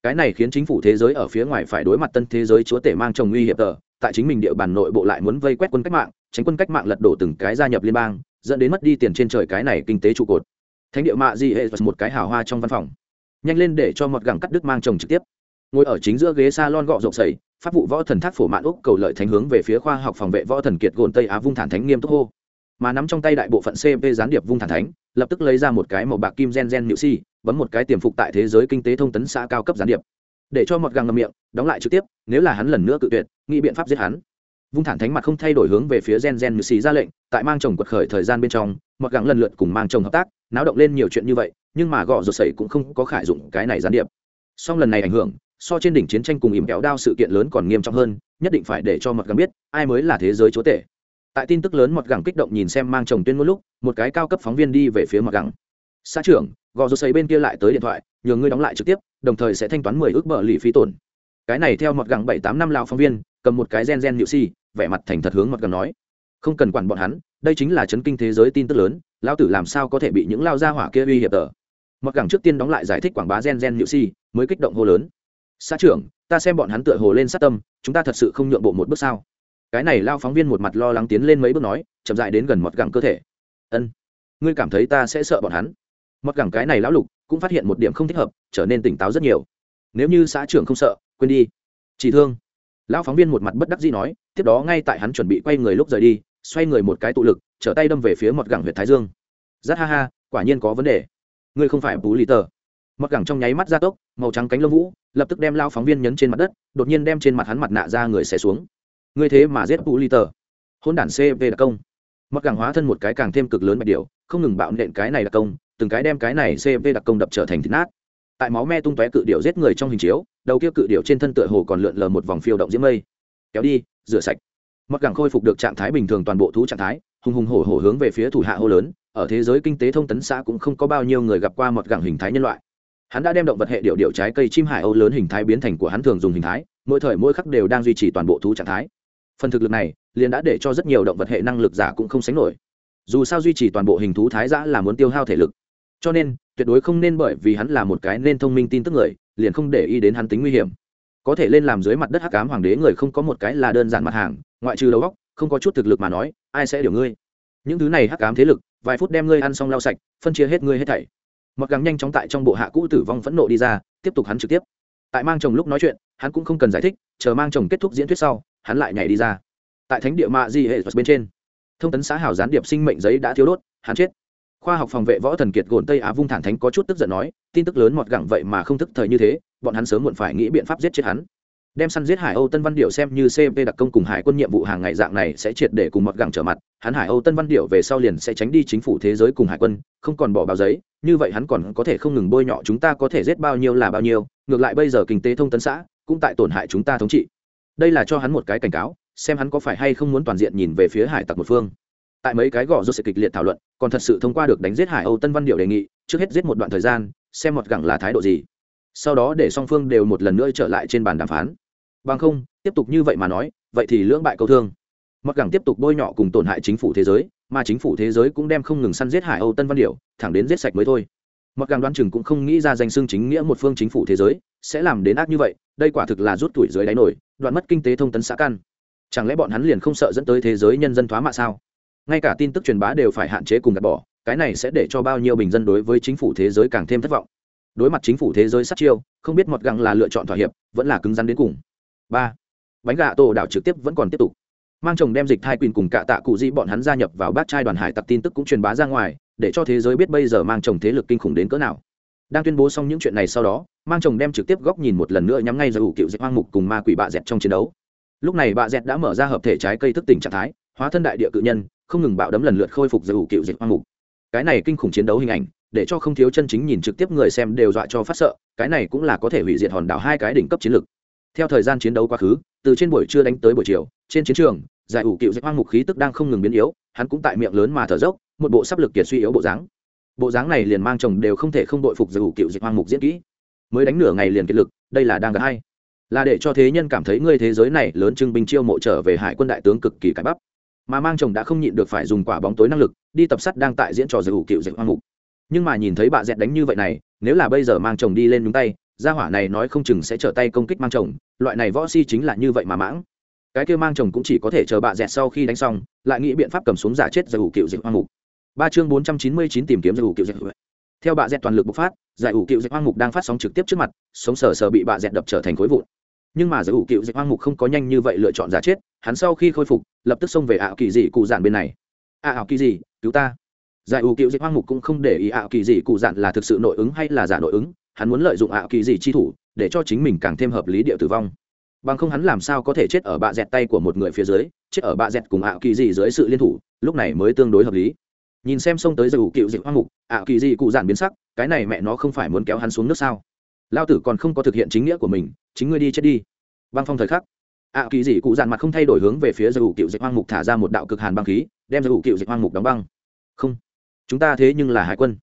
Cái này khiến chính phủ thế giới ở phía ngoài phải đối mặt tân thế giới chúa tể mang chồng uy hiểm tờ, tại chính mình địa bàn nội bộ lại muốn vây quét quân cách mạng, tránh quân cách mạng lật đổ từng cái gia nhập liên bang, dẫn đến mất đi tiền trên trời cái này kinh tế trụ cột. Thánh địa mạ di hệ một cái hào hoa trong văn phòng. Nhanh lên để cho mọt gẳng cắt đứt mang chồng trực tiếp. Ngồi ở chính giữa ghế s a lon gọ rộng sầy pháp vụ võ thần thác phổ mạn úc cầu lợi thánh hướng về phía khoa học phòng vệ võ thần kiệt gồn tây á vung thản thánh nghiêm túc hô mà nắm trong tay đại bộ phận cp gián điệp vung thản thánh, lập tức lấy ra một cái màu bạc kim gen gen nhự si bấm một cái tiềm phục tại thế giới kinh tế thông tấn xã cao cấp gián điệp. Để cho mọt găng ngầm miệng, đóng lại trực tiếp, nếu là hắn lần nữa cự tuyệt, nghĩ biện pháp giết hắn. Vung thản thánh mặt không thay đổi hướng về phía gen gen nhự si ra lệnh, tại mang chồng quật khởi thời gian bên trong, mọt găng lần lượt cùng mang chồng hợp tác, náo động lên nhiều chuyện như vậy, nhưng mà gõ rột sẩy cũng không có khải dụng cái này gián điệp. Song lần này ảnh hưởng, so trên đỉnh chiến tranh cùng ỉm kéo đao sự kiện lớn còn nghiêm trọng hơn, nhất định phải để cho mật găng biết, ai mới là thế giới chúa tể tại tin tức lớn mọt gẳng kích động nhìn xem mang chồng tuyên ngôn lúc, một cái cao cấp phóng viên đi về phía mọt gẳng. Xã trưởng, gò rô xấy bên kia lại tới điện thoại, nhờ ngươi đóng lại trực tiếp, đồng thời sẽ thanh toán mười ước bờ lì phí tổn. Cái này theo mọt gẳng bảy tám năm lao phóng viên, cầm một cái gen gen nhự si, vẻ mặt thành thật hướng mọt gẳng nói. Không cần quản bọn hắn, đây chính là chấn kinh thế giới tin tức lớn, lao tử làm sao có thể bị những lao gia hỏa kia uy hiểm tờ? Mọt gẳng trước tiên đóng lại giải thích quảng bá gen gen nhự si, mới kích động hô lớn. Xã trưởng, ta xem bọn hắn tựa hồ lên sát tâm, chúng ta thật sự không nhượng bộ một bước sao? Cái này lao phóng viên một mặt lo lắng tiến lên mấy bước nói, chậm dại đến gần mọt gẳng cơ thể. Ân, ngươi cảm thấy ta sẽ sợ bọn hắn? Mọt gẳng cái này lão lục cũng phát hiện một điểm không thích hợp, trở nên tỉnh táo rất nhiều. Nếu như xã trưởng không sợ, quên đi. Chỉ thương. Lão phóng viên một mặt bất đắc dĩ nói, tiếp đó ngay tại hắn chuẩn bị quay người lúc rời đi, xoay người một cái tụ lực, trở tay đâm về phía mọt gẳng huyện thái dương. Rất ha ha, quả nhiên có vấn đề. Ngươi không phải bú lì tờ. Mọt gẳng trong nháy mắt ra tốc, màu trắng cánh lông vũ, lập tức đem lao phóng viên nhấn trên mặt đất, đột nhiên đem trên mặt hắn mặt nạ ra người xẻ xuống ngươi thế mà giết bú lì tờ. Hôn đản cv đặc công. Mọt càng hóa thân một cái càng thêm cực lớn bạch điều không ngừng bạo nện cái này đặc công, từng cái đem cái này cv đặc công đập trở thành thịt nát. Tại máu me tung tóe cự điệu giết người trong hình chiếu, đầu kia cự điệu trên thân tựa hồ còn lượn lờ một vòng phiêu động diễm mây. Kéo đi, rửa sạch. Mọt càng khôi phục được trạng thái bình thường toàn bộ thú trạng thái, hùng hùng hổ hổ hướng về phía thủ hạ hô lớn, ở thế giới kinh tế thông tấn xã cũng không có bao nhiêu người gặp qua một gẳng hình thái nhân loại. Hắn đã đem động vật hệ điệu điệu trái cây chim hải âu lớn hình thái biến thành của hắn thường dùng hình thái, mỗi thời mỗi khắc đều đang duy trì toàn bộ thú trạng thái phần thực lực này, liền đã để cho rất nhiều động vật hệ năng lực giả cũng không sánh nổi. Dù sao duy trì toàn bộ hình thú thái giã là muốn tiêu hao thể lực. Cho nên, tuyệt đối không nên bởi vì hắn là một cái nên thông minh tin tức người, liền không để ý đến hắn tính nguy hiểm. Có thể lên làm dưới mặt đất hắc cám hoàng đế người không có một cái là đơn giản mặt hàng, ngoại trừ đầu góc không có chút thực lực mà nói, ai sẽ điều ngươi? Những thứ này hắc cám thế lực, vài phút đem ngươi ăn xong lau sạch, phân chia hết ngươi hết thảy. Mặc gắng nhanh chóng tại trong bộ hạ cũ tử vong phẫn nộ đi ra, tiếp tục hắn trực tiếp. Tại mang chồng lúc nói chuyện, hắn cũng không cần giải thích, chờ mang chồng kết thúc diễn thuyết sau hắn lại nhảy đi ra. Tại thánh địa mạ di hệ bên trên, thông tấn xã hảo gián điệp sinh mệnh giấy đã thiếu đốt, hắn chết. Khoa học phòng vệ võ thần kiệt gồn tây á vung thản thánh có chút tức giận nói, tin tức lớn mọt gẳng vậy mà không thức thời như thế, bọn hắn sớm muộn phải nghĩ biện pháp giết chết hắn. Đem săn giết hải âu tân văn điệu xem như cp đặc công cùng hải quân nhiệm vụ hàng ngày dạng này sẽ triệt để cùng mọt gẳng trở mặt, hắn hải âu tân văn điệu về sau liền sẽ tránh đi chính phủ thế giới cùng hải quân, không còn bỏ báo giấy, như vậy hắn còn có thể không ngừng bôi nhọ chúng ta có thể giết bao nhiêu là bao nhiêu, ngược lại bây giờ kinh tế thông tấn xã cũng tại tổn hại chúng ta thống trị đây là cho hắn một cái cảnh cáo, xem hắn có phải hay không muốn toàn diện nhìn về phía hải tặc một phương. Tại mấy cái gõ do sự kịch liệt thảo luận, còn thật sự thông qua được đánh giết hải âu tân văn điệu đề nghị, trước hết giết một đoạn thời gian, xem một gẳng là thái độ gì. Sau đó để song phương đều một lần nữa trở lại trên bàn đàm phán. Bằng không, tiếp tục như vậy mà nói, vậy thì lưỡng bại câu thương. Mặc gẳng tiếp tục bôi nhọ cùng tổn hại chính phủ thế giới, mà chính phủ thế giới cũng đem không ngừng săn giết hải âu tân văn điệu thẳng đến giết sạch mới thôi. Mặc gẳng đoán chừng cũng không nghĩ ra danh xương chính nghĩa một phương chính phủ thế giới sẽ làm đến ác như vậy, đây quả thực là rút tuổi dưới đáy nổi, đoạn mất kinh tế thông tấn xã căn. Chẳng lẽ bọn hắn liền không sợ dẫn tới thế giới nhân dân thoá mạ sao? Ngay cả tin tức truyền bá đều phải hạn chế cùng gạt bỏ, cái này sẽ để cho bao nhiêu bình dân đối với chính phủ thế giới càng thêm thất vọng. Đối mặt chính phủ thế giới sát chiêu, không biết mọt găng là lựa chọn thỏa hiệp, vẫn là cứng rắn đến cùng. Ba. Bánh gà tổ đảo trực tiếp vẫn còn tiếp tục. Mang chồng đem dịch thai quyền cùng cả tạ cụ di bọn hắn gia nhập vào bát trai đoàn hải tặc tin tức cũng truyền bá ra ngoài, để cho thế giới biết bây giờ mang chồng thế lực kinh khủng đến cỡ nào đang tuyên bố xong những chuyện này sau đó, mang chồng đem trực tiếp góc nhìn một lần nữa nhắm ngay ra ủ cựu dịch hoang mục cùng ma quỷ bạ dẹt trong chiến đấu. Lúc này bạ dẹt đã mở ra hợp thể trái cây thức tỉnh trạng thái, hóa thân đại địa cự nhân, không ngừng bạo đấm lần lượt khôi phục ra ủ cựu dịch hoang mục. Cái này kinh khủng chiến đấu hình ảnh, để cho không thiếu chân chính nhìn trực tiếp người xem đều dọa cho phát sợ, cái này cũng là có thể hủy diệt hòn đảo hai cái đỉnh cấp chiến lược. Theo thời gian chiến đấu quá khứ, từ trên buổi trưa đánh tới buổi chiều, trên chiến trường giải ủ cựu dịch hoang mục khí tức đang không ngừng biến yếu, hắn cũng tại miệng lớn mà thở dốc, một bộ sắp lực kiệt suy yếu bộ dáng bộ dáng này liền mang chồng đều không thể không đội phục giải cựu dịch hoang mục diễn kỹ. Mới đánh nửa ngày liền kiệt lực, đây là đang gặp hay. Là để cho thế nhân cảm thấy ngươi thế giới này lớn trưng binh chiêu mộ trở về hải quân đại tướng cực kỳ cải bắp. Mà mang chồng đã không nhịn được phải dùng quả bóng tối năng lực, đi tập sắt đang tại diễn trò giải cựu dịch hoang mục. Nhưng mà nhìn thấy bà dẹt đánh như vậy này, nếu là bây giờ mang chồng đi lên nhúng tay, gia hỏa này nói không chừng sẽ trở tay công kích mang chồng, loại này võ si chính là như vậy mà mãng. Cái kia mang chồng cũng chỉ có thể chờ bà dẹt sau khi đánh xong, lại nghĩ biện pháp cầm xuống giả chết giải ủ cựu dịch hoang mục ba chương bốn trăm chín mươi chín tìm kiếm giải ủ kiệu dịch theo bà dẹt toàn lực bộc phát giải ủ kiệu dịch hoang mục đang phát sóng trực tiếp trước mặt sống sờ sờ bị bà dẹt đập trở thành khối vụn. Nhưng mà giải ủ kiệu dịch hoang mục không có nhanh như vậy lựa chọn giả chết hắn sau khi khôi phục lập tức xông về ảo kỳ dị cụ giản bên này. À, ảo kỳ dị cứu ta. Giải ủ kiệu dịch hoang mục cũng không để ý ảo kỳ dị cụ giản là thực sự nội ứng hay là giả nội ứng hắn muốn lợi dụng ảo kỳ dị chi thủ để cho chính mình càng thêm hợp lý địa tử vong. Bằng không hắn làm sao có thể chết ở bạ dẹt tay của một người phía dưới chết ở bạ dẹt cùng ảo kỳ dị dưới sự liên thủ lúc này mới tương đối hợp lý nhìn xem xông tới giải cựu dịch hoang mục, ạ kỳ dị cụ giản biến sắc, cái này mẹ nó không phải muốn kéo hắn xuống nước sao? Lao tử còn không có thực hiện chính nghĩa của mình, chính ngươi đi chết đi. Băng phong thời khắc, ạ kỳ dị cụ giản mặt không thay đổi hướng về phía giải cựu dịch hoang mục thả ra một đạo cực hàn băng khí, đem giải cựu dịch hoang mục đóng băng. Không, chúng ta thế nhưng là hải quân.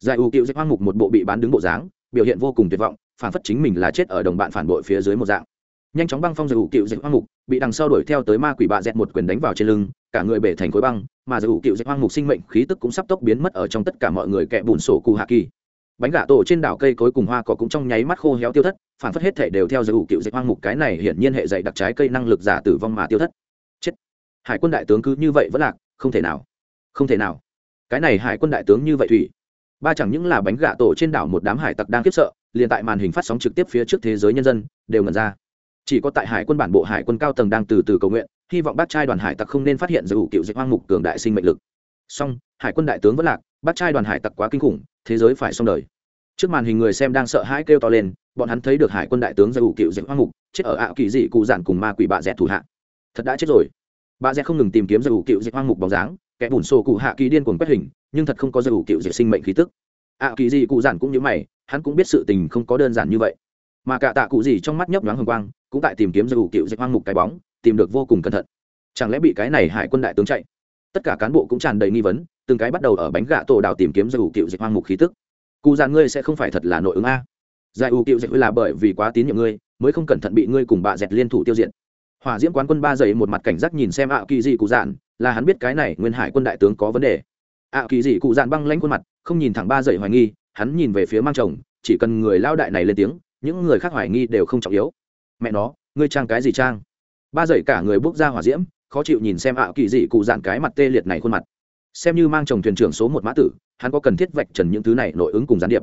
Giải ủ cựu dịch hoang mục một bộ bị bán đứng bộ dáng, biểu hiện vô cùng tuyệt vọng, phản phất chính mình là chết ở đồng bạn phản bội phía dưới một dạng. Nhanh chóng băng phong giải ủ cựu dịch hoang mục, bị đằng sau đuổi theo tới ma quỷ bạ dẹt một quyền đánh vào trên lưng cả người bể thành khối băng, mà giải ủ cựu dạy hoang mục sinh mệnh khí tức cũng sắp tốc biến mất ở trong tất cả mọi người kẻ bùn sổ cù hạ kỳ. Bánh gà tổ trên đảo cây cối cùng hoa có cũng trong nháy mắt khô héo tiêu thất, phản phất hết thể đều theo dấu cựu dạy hoang mục cái này hiển nhiên hệ dạy đặc trái cây năng lực giả tử vong mà tiêu thất. Chết. Hải quân đại tướng cứ như vậy vẫn lạc, không thể nào. Không thể nào. Cái này hải quân đại tướng như vậy thủy. Ba chẳng những là bánh gà tổ trên đảo một đám hải tặc đang kiếp sợ, liền tại màn hình phát sóng trực tiếp phía trước thế giới nhân dân, đều ngần ra. Chỉ có tại hải quân bản bộ hải quân cao tầng đang từ từ cầu nguyện hy vọng bác trai đoàn hải tặc không nên phát hiện dấu cựu dịch hoang mục cường đại sinh mệnh lực. Song, hải quân đại tướng vẫn lạc, bác trai đoàn hải tặc quá kinh khủng, thế giới phải xong đời. Trước màn hình người xem đang sợ hãi kêu to lên, bọn hắn thấy được hải quân đại tướng giải ủ cựu dịch hoang mục, chết ở ạ kỳ dị cụ giản cùng ma quỷ bà dẹt thủ hạ. Thật đã chết rồi. Bà dẹt không ngừng tìm kiếm giải ủ cựu dịch hoang mục bóng dáng, kẻ bùn xô cụ hạ kỳ điên cuồng quét hình, nhưng thật không có giải ủ cựu dịch sinh mệnh khí tức. Ạ kỳ dị cụ giản cũng như mày, hắn cũng biết sự tình không có đơn giản như vậy. Mà cả tạ cụ gì trong mắt nhấp nhoáng hồng quang, cũng tại tìm kiếm giải ủ cựu dịch hoang mục cái bóng tìm được vô cùng cẩn thận. Chẳng lẽ bị cái này hải quân đại tướng chạy? Tất cả cán bộ cũng tràn đầy nghi vấn, từng cái bắt đầu ở bánh gạ tổ đào tìm kiếm giải ủ cựu dịch hoang mục khí tức. Cụ giàn ngươi sẽ không phải thật là nội ứng a. Giải ủ cựu dịch là bởi vì quá tín nhiệm ngươi, mới không cẩn thận bị ngươi cùng bạ dẹt liên thủ tiêu diệt. Hỏa diễm quán quân ba dậy một mặt cảnh giác nhìn xem ạ kỳ dị cụ dạn là hắn biết cái này nguyên hải quân đại tướng có vấn đề. Ạ kỳ dị cụ dạn băng lanh khuôn mặt, không nhìn thẳng ba dậy hoài nghi, hắn nhìn về phía mang chồng, chỉ cần người lao đại này lên tiếng, những người khác hoài nghi đều không trọng yếu. Mẹ nó, ngươi trang cái gì trang? Ba dậy cả người bước ra hỏa diễm, khó chịu nhìn xem ạ kỳ dị cụ dạn cái mặt tê liệt này khuôn mặt. Xem như mang chồng thuyền trưởng số một mã tử, hắn có cần thiết vạch trần những thứ này nội ứng cùng gián điệp.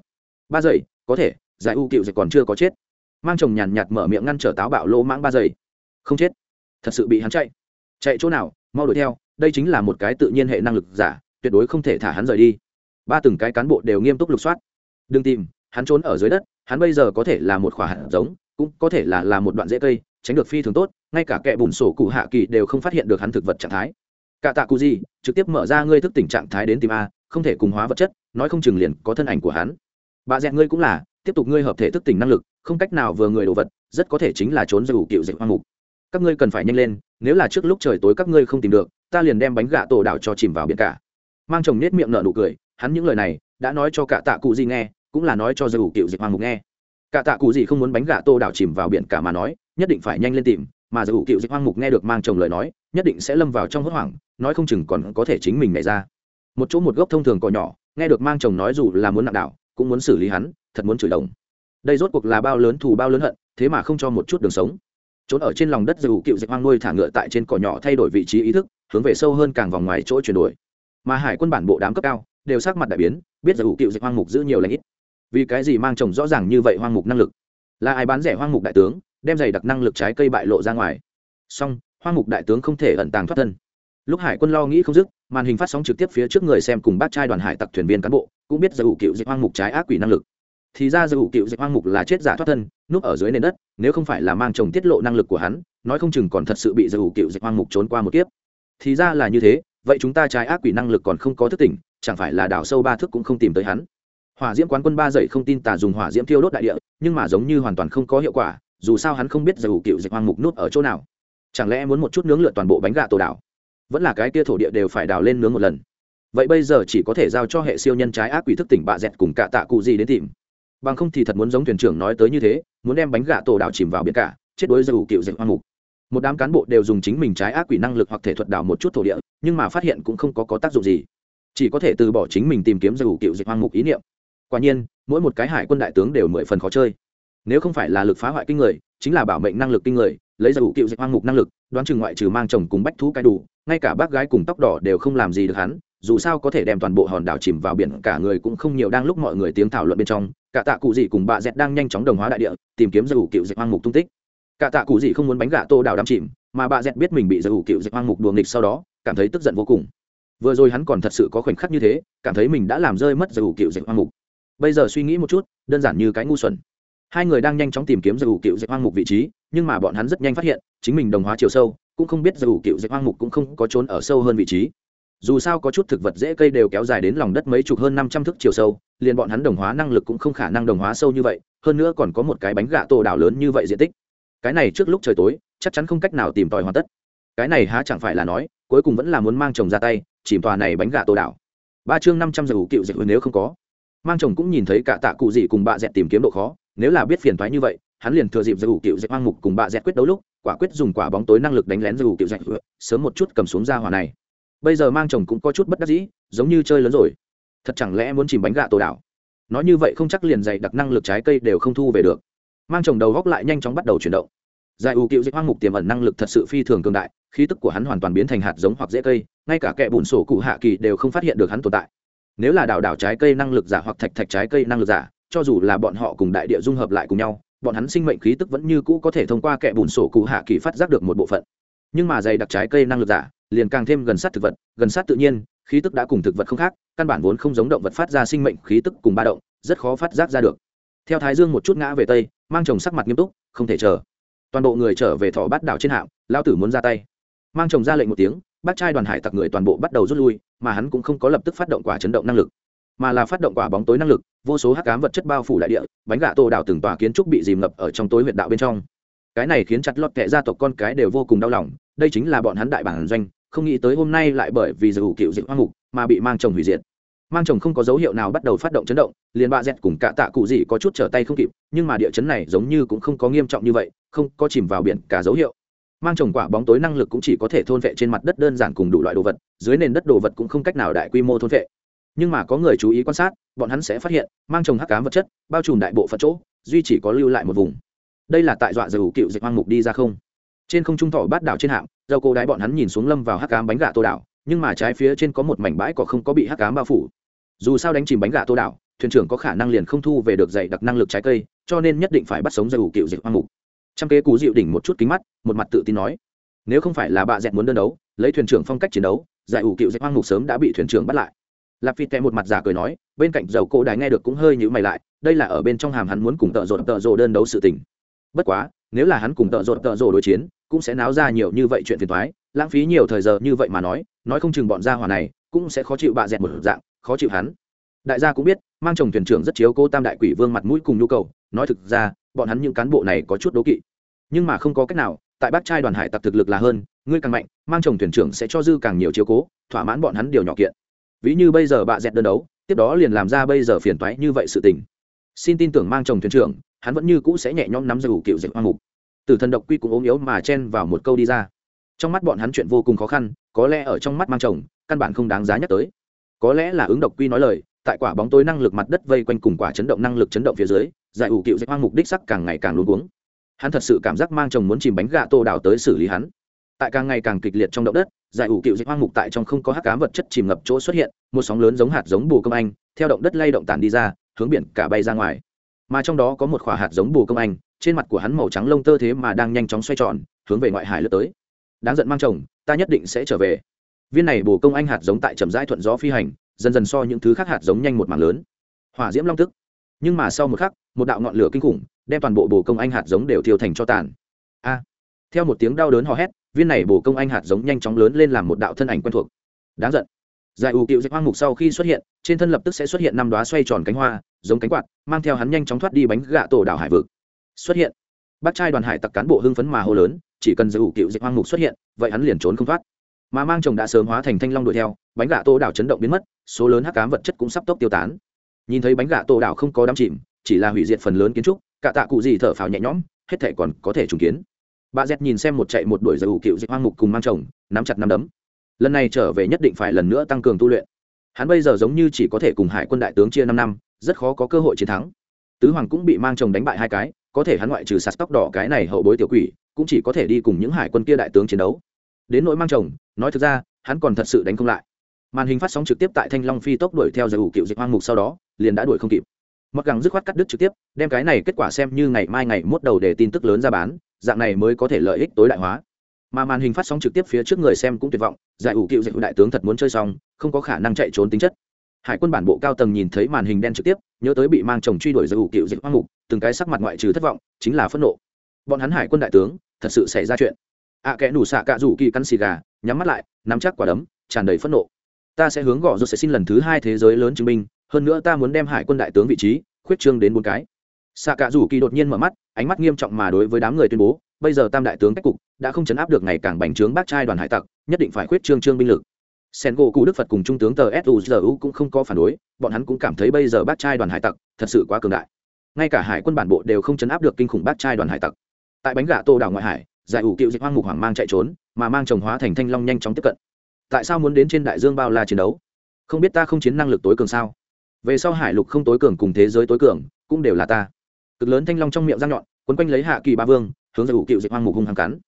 Ba dậy, có thể, giải u cựu dịch còn chưa có chết. Mang chồng nhàn nhạt mở miệng ngăn trở táo bạo lỗ mãng ba dậy. Không chết. Thật sự bị hắn chạy. Chạy chỗ nào, mau đuổi theo, đây chính là một cái tự nhiên hệ năng lực giả, tuyệt đối không thể thả hắn rời đi. Ba từng cái cán bộ đều nghiêm túc lục soát. Đừng tìm, hắn trốn ở dưới đất, hắn bây giờ có thể là một khỏa hạt giống, cũng có thể là là một đoạn rễ cây, tránh được phi thường tốt ngay cả kẻ bùn sổ cụ hạ kỳ đều không phát hiện được hắn thực vật trạng thái. Cả tạ cụ gì, trực tiếp mở ra ngươi thức tỉnh trạng thái đến tìm a, không thể cùng hóa vật chất, nói không chừng liền có thân ảnh của hắn. Bà dẹn ngươi cũng là, tiếp tục ngươi hợp thể thức tỉnh năng lực, không cách nào vừa người đồ vật, rất có thể chính là trốn ra ủ cựu dịch hoang mục. Các ngươi cần phải nhanh lên, nếu là trước lúc trời tối các ngươi không tìm được, ta liền đem bánh gà tổ đảo cho chìm vào biển cả. Mang chồng nết miệng nở nụ cười, hắn những lời này, đã nói cho cả tạ cụ gì nghe, cũng là nói cho ra ủ cựu dịch hoang mục nghe. Cả tạ cụ gì không muốn bánh gà tô đảo chìm vào biển cả mà nói, nhất định phải nhanh lên tìm mà dù cựu dịch hoang mục nghe được mang chồng lời nói, nhất định sẽ lâm vào trong hốt hoảng, nói không chừng còn có thể chính mình nảy ra. Một chỗ một gốc thông thường cỏ nhỏ, nghe được mang chồng nói dù là muốn nặng đạo cũng muốn xử lý hắn, thật muốn chửi đồng. Đây rốt cuộc là bao lớn thù bao lớn hận, thế mà không cho một chút đường sống. Trốn ở trên lòng đất dù cựu dịch hoang nuôi thả ngựa tại trên cỏ nhỏ thay đổi vị trí ý thức, hướng về sâu hơn càng vòng ngoài chỗ chuyển đổi mà hải quân bản bộ đám cấp cao, đều sắc mặt đại biến, biết dù cựu dịch hoang mục giữ nhiều lãnh ít. Vì cái gì mang chồng rõ ràng như vậy hoang mục năng lực? Là ai bán rẻ hoang mục đại tướng? Đem giày đặc năng lực trái cây bại lộ ra ngoài. Song hoang mục đại tướng không thể ẩn tàng thoát thân. Lúc hải quân lo nghĩ không dứt, màn hình phát sóng trực tiếp phía trước người xem cùng bác trai đoàn hải tặc thuyền viên cán bộ cũng biết giải ủ cựu dịch hoang mục trái ác quỷ năng lực. Thì ra giải ủ cựu dịch hoang mục là chết giả thoát thân, núp ở dưới nền đất, nếu không phải là mang chồng tiết lộ năng lực của hắn, nói không chừng còn thật sự bị giải ủ cựu dịch hoang mục trốn qua một kiếp. Thì ra là như thế, vậy chúng ta trái ác quỷ năng lực còn không có thức tỉnh, chẳng phải là đảo sâu ba thước cũng không tìm tới hắn. Hỏa diễm quán quân ba dậy không tin tà dùng hỏa diễm thiêu đốt đại địa, nhưng mà giống như hoàn toàn không có hiệu quả dù sao hắn không biết giải ủ cựu dịch hoang mục nút ở chỗ nào. Chẳng lẽ muốn một chút nướng lượn toàn bộ bánh gà tổ đảo? Vẫn là cái kia thổ địa đều phải đào lên nướng một lần. Vậy bây giờ chỉ có thể giao cho hệ siêu nhân trái ác quỷ thức tỉnh bạ dẹt cùng cả tạ cụ gì đến tìm. Bằng không thì thật muốn giống thuyền trưởng nói tới như thế muốn đem bánh gà tổ đảo chìm vào biển cả chết đối dù cựu dịch hoang mục. Một đám cán bộ đều dùng chính mình trái ác quỷ năng lực hoặc thể thuật đào một chút thổ địa nhưng mà phát hiện cũng không có, có tác dụng gì. Chỉ có thể từ bỏ chính mình tìm kiếm dù cựu dịch hoang mục ý niệm. Quả nhiên mỗi một cái hải quân đại tướng đều mười phần khó chơi nếu không phải là lực phá hoại kinh người, chính là bảo mệnh năng lực kinh người, lấy ra ủ cựu dịch hoang mục năng lực, đoán chừng ngoại trừ mang chồng cùng bách thú cái đủ, ngay cả bác gái cùng tóc đỏ đều không làm gì được hắn, dù sao có thể đem toàn bộ hòn đảo chìm vào biển, cả người cũng không nhiều đang lúc mọi người tiếng thảo luận bên trong, cả tạ cụ dị cùng bà dẹt đang nhanh chóng đồng hóa đại địa, tìm kiếm dù cựu dịch hoang mục tung tích. Cả tạ cụ dị không muốn bánh gà tô đảo đắm chìm, mà bà dẹt biết mình bị dù cựu dịch hoang mục đùa nghịch sau đó, cảm thấy tức giận vô cùng. Vừa rồi hắn còn thật sự có khoảnh khắc như thế, cảm thấy mình đã làm rơi mất dù cựu dịch hoang mục. Bây giờ suy nghĩ một chút, đơn giản như cái ngu xuẩn hai người đang nhanh chóng tìm kiếm dù cựu dịch hoang mục vị trí, nhưng mà bọn hắn rất nhanh phát hiện, chính mình đồng hóa chiều sâu, cũng không biết dù cựu dịch hoang mục cũng không có trốn ở sâu hơn vị trí. Dù sao có chút thực vật dễ cây đều kéo dài đến lòng đất mấy chục hơn năm trăm thước chiều sâu, liền bọn hắn đồng hóa năng lực cũng không khả năng đồng hóa sâu như vậy, hơn nữa còn có một cái bánh gà tổ đảo lớn như vậy diện tích. Cái này trước lúc trời tối, chắc chắn không cách nào tìm tòi hoàn tất. Cái này há chẳng phải là nói, cuối cùng vẫn là muốn mang chồng ra tay, chìm tòa này bánh gà tổ đảo. Ba chương năm trăm dù cựu dịch nếu không có, mang chồng cũng nhìn thấy cả tạ cụ gì cùng bạ dẹt tìm kiếm độ khó nếu là biết phiền toái như vậy, hắn liền thừa dịp dù cựu dạy hoang mục cùng bạ dẹt quyết đấu lúc, quả quyết dùng quả bóng tối năng lực đánh lén dù cựu dạy sớm một chút cầm xuống ra hỏa này. Bây giờ mang chồng cũng có chút bất đắc dĩ, giống như chơi lớn rồi. Thật chẳng lẽ muốn chìm bánh gạ tổ đảo? Nói như vậy không chắc liền dày đặc năng lực trái cây đều không thu về được. Mang chồng đầu góc lại nhanh chóng bắt đầu chuyển động. Giải ủ cựu dịch hoang mục tiềm ẩn năng lực thật sự phi thường cường đại, khí tức của hắn hoàn toàn biến thành hạt giống hoặc dễ cây, ngay cả kẻ bùn sổ cụ hạ kỳ đều không phát hiện được hắn tồn tại. Nếu là đảo đảo trái cây năng lực giả hoặc thạch thạch trái cây năng lực giả cho dù là bọn họ cùng đại địa dung hợp lại cùng nhau, bọn hắn sinh mệnh khí tức vẫn như cũ có thể thông qua kẻ bùn sổ cụ hạ kỳ phát giác được một bộ phận. Nhưng mà dày đặc trái cây năng lực giả, liền càng thêm gần sát thực vật, gần sát tự nhiên, khí tức đã cùng thực vật không khác, căn bản vốn không giống động vật phát ra sinh mệnh khí tức cùng ba động, rất khó phát giác ra được. Theo thái dương một chút ngã về tây, mang chồng sắc mặt nghiêm túc, không thể chờ. Toàn bộ người trở về thọ bát đảo trên hạm lao tử muốn ra tay. Mang chồng ra lệnh một tiếng, bác trai đoàn hải tặc người toàn bộ bắt đầu rút lui, mà hắn cũng không có lập tức phát động quả chấn động năng lực mà là phát động quả bóng tối năng lực, vô số hắc cám vật chất bao phủ đại địa, bánh gà tô đảo từng tòa kiến trúc bị dìm ngập ở trong tối huyện đạo bên trong. Cái này khiến chặt lọt kệ gia tộc con cái đều vô cùng đau lòng, đây chính là bọn hắn đại bản doanh, không nghĩ tới hôm nay lại bởi vì dù cựu dịch hoang mục mà bị mang chồng hủy diệt. Mang chồng không có dấu hiệu nào bắt đầu phát động chấn động, liền bạ dẹt cùng cả tạ cụ gì có chút trở tay không kịp, nhưng mà địa chấn này giống như cũng không có nghiêm trọng như vậy, không có chìm vào biển cả dấu hiệu. Mang chồng quả bóng tối năng lực cũng chỉ có thể thôn vệ trên mặt đất đơn giản cùng đủ loại đồ vật, dưới nền đất đồ vật cũng không cách nào đại quy mô thôn vệ nhưng mà có người chú ý quan sát, bọn hắn sẽ phát hiện, mang trồng hắc cám vật chất, bao trùm đại bộ phận chỗ, duy chỉ có lưu lại một vùng. Đây là tại dọa dầu cựu dịch hoang mục đi ra không? Trên không trung thỏ bát đảo trên hạm dầu cô đái bọn hắn nhìn xuống lâm vào hắc cám bánh gà tô đảo, nhưng mà trái phía trên có một mảnh bãi cỏ không có bị hắc cám bao phủ. Dù sao đánh chìm bánh gà tô đảo, thuyền trưởng có khả năng liền không thu về được dạy đặc năng lực trái cây, cho nên nhất định phải bắt sống dầu cựu dịch hoang mục. Trăm kế cú dịu đỉnh một chút kính mắt, một mặt tự tin nói, nếu không phải là bà dẹt muốn đơn đấu, lấy thuyền trưởng phong cách chiến đấu, giải ủ cựu dịch hoang mục sớm đã bị thuyền trưởng bắt lại lạp phi tè một mặt giả cười nói, bên cạnh dầu cổ đài nghe được cũng hơi nhữ mày lại, đây là ở bên trong hàm hắn muốn cùng tợ rột tợ rồ đơn đấu sự tình. Bất quá, nếu là hắn cùng tợ rột tợ rồ đối chiến, cũng sẽ náo ra nhiều như vậy chuyện phiền thoái lãng phí nhiều thời giờ như vậy mà nói nói không chừng bọn gia hỏa này cũng sẽ khó chịu bạ dẹt một dạng, khó chịu hắn. Đại gia cũng biết, mang chồng thuyền trưởng rất chiếu cô tam đại quỷ vương mặt mũi cùng nhu cầu, nói thực ra, bọn hắn những cán bộ này có chút đố kỵ. Nhưng mà không có cách nào, tại bác trai đoàn hải tặc thực lực là hơn, ngươi càng mạnh, mang chồng thuyền trưởng sẽ cho dư càng nhiều chiếu cố, thỏa mãn bọn hắn điều nhỏ kiện ví như bây giờ bạ dẹt đơn đấu, tiếp đó liền làm ra bây giờ phiền toái như vậy sự tình. Xin tin tưởng mang chồng thuyền trưởng, hắn vẫn như cũ sẽ nhẹ nhõm nắm giữ cựu dịch hoang mục. Từ thần độc quy cũng ốm yếu mà chen vào một câu đi ra. Trong mắt bọn hắn chuyện vô cùng khó khăn, có lẽ ở trong mắt mang chồng, căn bản không đáng giá nhắc tới. Có lẽ là ứng độc quy nói lời, tại quả bóng tối năng lực mặt đất vây quanh cùng quả chấn động năng lực chấn động phía dưới, giải ủ cựu dịch hoang mục đích sắc càng ngày càng luôn cuống. Hắn thật sự cảm giác mang chồng muốn chìm bánh gà tô đào tới xử lý hắn tại càng ngày càng kịch liệt trong động đất, giải ủ cựu dịch hoang mục tại trong không có hắc cám vật chất chìm ngập chỗ xuất hiện, một sóng lớn giống hạt giống bù công anh, theo động đất lay động tản đi ra, hướng biển cả bay ra ngoài. Mà trong đó có một khỏa hạt giống bù công anh, trên mặt của hắn màu trắng lông tơ thế mà đang nhanh chóng xoay tròn, hướng về ngoại hải lướt tới. Đáng giận mang chồng, ta nhất định sẽ trở về. Viên này bù công anh hạt giống tại trầm rãi thuận gió phi hành, dần dần so những thứ khác hạt giống nhanh một mảng lớn. Hỏa diễm long tức. Nhưng mà sau một khắc, một đạo ngọn lửa kinh khủng, đem toàn bộ bù công anh hạt giống đều thiêu thành cho tàn. A. Theo một tiếng đau đớn hò hét viên này bổ công anh hạt giống nhanh chóng lớn lên làm một đạo thân ảnh quen thuộc. Đáng giận. Giải ủ cựu dịch hoang mục sau khi xuất hiện, trên thân lập tức sẽ xuất hiện năm đoá xoay tròn cánh hoa, giống cánh quạt, mang theo hắn nhanh chóng thoát đi bánh gạ tổ đảo hải vực. Xuất hiện. Bác trai đoàn hải tặc cán bộ hưng phấn mà hô lớn, chỉ cần giải ủ cựu dịch hoang mục xuất hiện, vậy hắn liền trốn không thoát. Mà mang chồng đã sớm hóa thành thanh long đuổi theo, bánh gạ tổ đảo chấn động biến mất, số lớn hắc cám vật chất cũng sắp tốc tiêu tán. Nhìn thấy bánh gạ tổ đảo không có đám chìm, chỉ là hủy diệt phần lớn kiến trúc, cả tạ cụ gì thở phào nhẹ nhõm, hết thể còn có thể trùng kiến bà z nhìn xem một chạy một đuổi giải ủ cựu dịch hoang mục cùng mang chồng, nắm chặt nắm đấm. Lần này trở về nhất định phải lần nữa tăng cường tu luyện. Hắn bây giờ giống như chỉ có thể cùng hải quân đại tướng chia năm năm, rất khó có cơ hội chiến thắng. Tứ hoàng cũng bị mang chồng đánh bại hai cái, có thể hắn ngoại trừ sạt tóc đỏ cái này hậu bối tiểu quỷ, cũng chỉ có thể đi cùng những hải quân kia đại tướng chiến đấu. Đến nỗi mang chồng, nói thực ra, hắn còn thật sự đánh không lại. Màn hình phát sóng trực tiếp tại thanh long phi tốc đuổi theo giải ủ cựu dịch hoang mục sau đó, liền đã đuổi không kịp. Mặc gắng dứt khoát cắt đứt trực tiếp, đem cái này kết quả xem như ngày mai ngày mốt đầu để tin tức lớn ra bán dạng này mới có thể lợi ích tối đại hóa. Mà màn hình phát sóng trực tiếp phía trước người xem cũng tuyệt vọng giải ủ cựu dạy đại tướng thật muốn chơi xong không có khả năng chạy trốn tính chất. Hải quân bản bộ cao tầng nhìn thấy màn hình đen trực tiếp nhớ tới bị mang chồng truy đuổi giải ủ cựu dạy hoang mục từng cái sắc mặt ngoại trừ thất vọng chính là phẫn nộ. Bọn hắn hải quân đại tướng thật sự xảy ra chuyện. Ạ à, kẽ nủ xạ cạ rủ kỳ căn xì gà nhắm mắt lại nắm chắc quả đấm tràn đầy phẫn nộ. Ta sẽ hướng gõ rồi sẽ xin lần thứ hai thế giới lớn chứng minh hơn nữa ta muốn đem hải quân đại tướng vị trí khuyết trương đến bốn cái xạ cạ rủ kỳ đột nhiên mở mắt, ánh mắt nghiêm trọng mà đối với đám người tuyên bố, bây giờ tam đại tướng cách cục đã không chấn áp được ngày càng bành trướng bác trai đoàn hải tặc, nhất định phải khuyết trương trương binh lực. Sen gỗ cụ đức phật cùng trung tướng tờ suzu cũng không có phản đối, bọn hắn cũng cảm thấy bây giờ bác trai đoàn hải tặc thật sự quá cường đại. Ngay cả hải quân bản bộ đều không chấn áp được kinh khủng bác trai đoàn hải tặc. Tại bánh gà tô đảo ngoại hải, giải ủ cựu dịch hoang mục hoàng mang chạy trốn, mà mang trồng hóa thành thanh long nhanh chóng tiếp cận. Tại sao muốn đến trên đại dương bao la chiến đấu? Không biết ta không chiến năng lực tối cường sao? Về sau hải lục không tối cường cùng thế giới tối cường, cũng đều là ta cực lớn thanh long trong miệng răng nhọn, quấn quanh lấy hạ kỳ ba vương, hướng giải ủ cựu dịch hoang mục hung hăng cắn.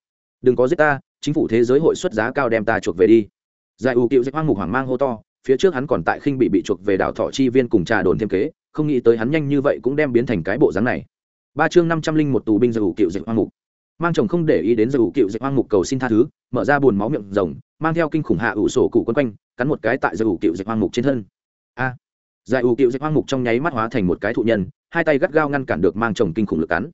Đừng có giết ta, chính phủ thế giới hội xuất giá cao đem ta chuộc về đi. Giải ủ cựu dịch hoang mục hoàng mang hô to, phía trước hắn còn tại khinh bị bị chuộc về đảo thọ chi viên cùng trà đồn thêm kế, không nghĩ tới hắn nhanh như vậy cũng đem biến thành cái bộ dáng này. Ba chương năm trăm linh một tù binh giải ủ cựu dịch hoang mục. Mang chồng không để ý đến giải ủ cựu dịch hoang mục cầu xin tha thứ, mở ra buồn máu miệng rồng, mang theo kinh khủng hạ ủ sổ cụ quấn quanh, cắn một cái tại giải ủ cựu dịch hoang mục trên thân. A! Giải ủ cựu dịch hoang mục trong nháy mắt hóa thành một cái thụ nhân hai tay gắt gao ngăn cản được mang chồng kinh khủng lực cắn.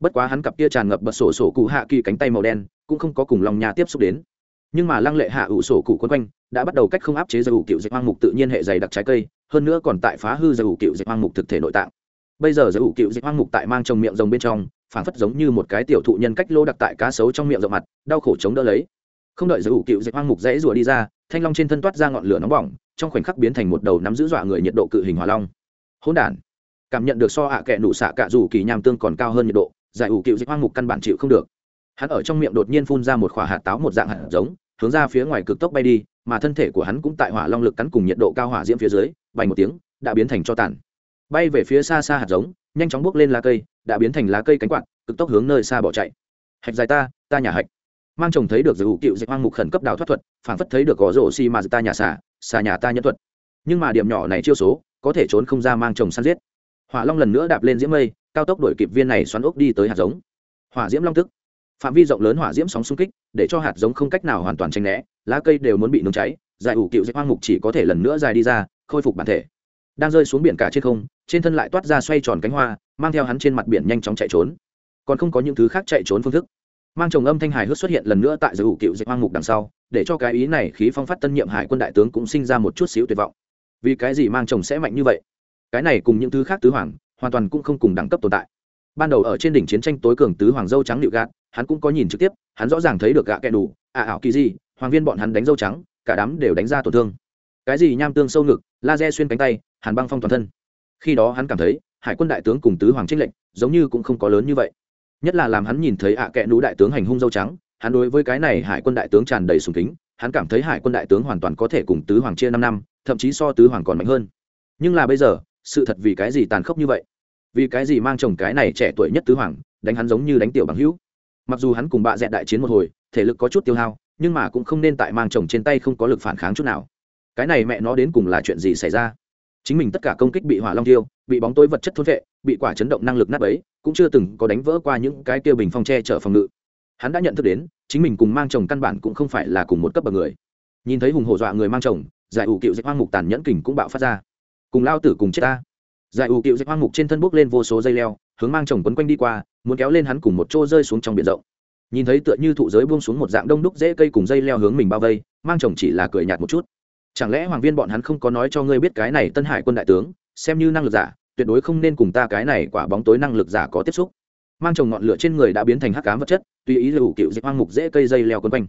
Bất quá hắn cặp kia tràn ngập bật sổ sổ cụ hạ kỳ cánh tay màu đen, cũng không có cùng lòng nhà tiếp xúc đến. Nhưng mà lăng lệ hạ ủ sổ cụ quấn quanh, đã bắt đầu cách không áp chế giải ủ cựu dịch hoang mục tự nhiên hệ dày đặc trái cây, hơn nữa còn tại phá hư giải ủ cựu dịch hoang mục thực thể nội tạng. Bây giờ giải ủ cựu dịch hoang mục tại mang trong miệng rồng bên trong, phảng phất giống như một cái tiểu thụ nhân cách lô đặc tại cá sấu trong miệng rộng mặt, đau khổ chống đỡ lấy. Không đợi giải ủ cựu dịch hoang mục dãy rùa đi ra, thanh long trên thân toát ra ngọn lửa nóng bỏng, trong khoảnh khắc biến thành một đầu nắm giữ dọa người nhiệt độ cự hình hỏa long. Hỗn đản cảm nhận được so hạ à kẹ nụ xạ cạ dù kỳ nham tương còn cao hơn nhiệt độ, giải ủ cựu dịch hoang mục căn bản chịu không được. Hắn ở trong miệng đột nhiên phun ra một khỏa hạt táo một dạng hạt giống, hướng ra phía ngoài cực tốc bay đi, mà thân thể của hắn cũng tại hỏa long lực cắn cùng nhiệt độ cao hỏa diễm phía dưới vành một tiếng, đã biến thành cho tàn. Bay về phía xa xa hạt giống, nhanh chóng bước lên lá cây, đã biến thành lá cây cánh quạt, cực tốc hướng nơi xa bỏ chạy. Hạch dài ta ta nhà hạch. Mang chồng thấy được giải ủ cựu dịch hoang mục khẩn cấp đào thoát thuật phản phất thấy được gõ rổ xi mà ta nhà xả xà nhà ta nhân thuật. Nhưng mà điểm nhỏ này chiêu số, có thể trốn không ra mang chồng săn giết hỏa long lần nữa đạp lên diễm mây, cao tốc đổi kịp viên này xoắn ốc đi tới hạt giống. Hỏa diễm long tức. Phạm vi rộng lớn hỏa diễm sóng xung kích, để cho hạt giống không cách nào hoàn toàn tranh né, lá cây đều muốn bị nung cháy giải ủ cựu dịch hoang mục chỉ có thể lần nữa dài đi ra, khôi phục bản thể. Đang rơi xuống biển cả trên không, trên thân lại toát ra xoay tròn cánh hoa, mang theo hắn trên mặt biển nhanh chóng chạy trốn. Còn không có những thứ khác chạy trốn phương thức. Mang chồng âm thanh hài hước xuất hiện lần nữa tại giải ủ cựu dịch hoang mục đằng sau, để cho cái ý này khí phong phát tân nhiệm hải quân đại tướng cũng sinh ra một chút xíu tuyệt vọng. Vì cái gì mang chồng sẽ mạnh như vậy? Cái này cùng những thứ khác tứ hoàng, hoàn toàn cũng không cùng đẳng cấp tồn tại. Ban đầu ở trên đỉnh chiến tranh tối cường tứ hoàng dâu trắng nịu gạt, hắn cũng có nhìn trực tiếp, hắn rõ ràng thấy được gạ kẻ đủ ạ à, ảo kỳ gì, hoàng viên bọn hắn đánh dâu trắng, cả đám đều đánh ra tổn thương. Cái gì nham tương sâu ngực, laser xuyên cánh tay, hàn băng phong toàn thân. Khi đó hắn cảm thấy, hải quân đại tướng cùng tứ hoàng trích lệnh giống như cũng không có lớn như vậy. Nhất là làm hắn nhìn thấy ạ kẹ nú đại tướng hành hung dâu trắng, hắn đối với cái này hải quân đại tướng tràn đầy sùng kính, hắn cảm thấy hải quân đại tướng hoàn toàn có thể cùng tứ hoàng chia năm năm, thậm chí so tứ hoàng còn mạnh hơn. Nhưng là bây giờ sự thật vì cái gì tàn khốc như vậy? Vì cái gì mang chồng cái này trẻ tuổi nhất tứ hoàng, đánh hắn giống như đánh tiểu bằng hữu? Mặc dù hắn cùng bạ dẹn đại chiến một hồi, thể lực có chút tiêu hao, nhưng mà cũng không nên tại mang chồng trên tay không có lực phản kháng chút nào. Cái này mẹ nó đến cùng là chuyện gì xảy ra? Chính mình tất cả công kích bị hỏa long tiêu bị bóng tối vật chất thôn vệ, bị quả chấn động năng lực nát ấy cũng chưa từng có đánh vỡ qua những cái tiêu bình phong tre chở phòng ngự. Hắn đã nhận thức đến, chính mình cùng mang chồng căn bản cũng không phải là cùng một cấp bậc người. Nhìn thấy hùng hổ dọa người mang chồng, giải ủ cựu dịch hoang mục tàn nhẫn kình cũng bạo phát ra cùng lao tử cùng chết ta. Giải ủ cựu dạch hoang mục trên thân bốc lên vô số dây leo, hướng mang chồng quấn quanh đi qua, muốn kéo lên hắn cùng một chỗ rơi xuống trong biển rộng. Nhìn thấy tựa như thụ giới buông xuống một dạng đông đúc dễ cây cùng dây leo hướng mình bao vây, mang chồng chỉ là cười nhạt một chút. Chẳng lẽ hoàng viên bọn hắn không có nói cho ngươi biết cái này tân hải quân đại tướng, xem như năng lực giả, tuyệt đối không nên cùng ta cái này quả bóng tối năng lực giả có tiếp xúc. Mang chồng ngọn lửa trên người đã biến thành hắc cám vật chất, tùy ý lưu cựu dịch hoang mục dễ cây dây leo quấn quanh.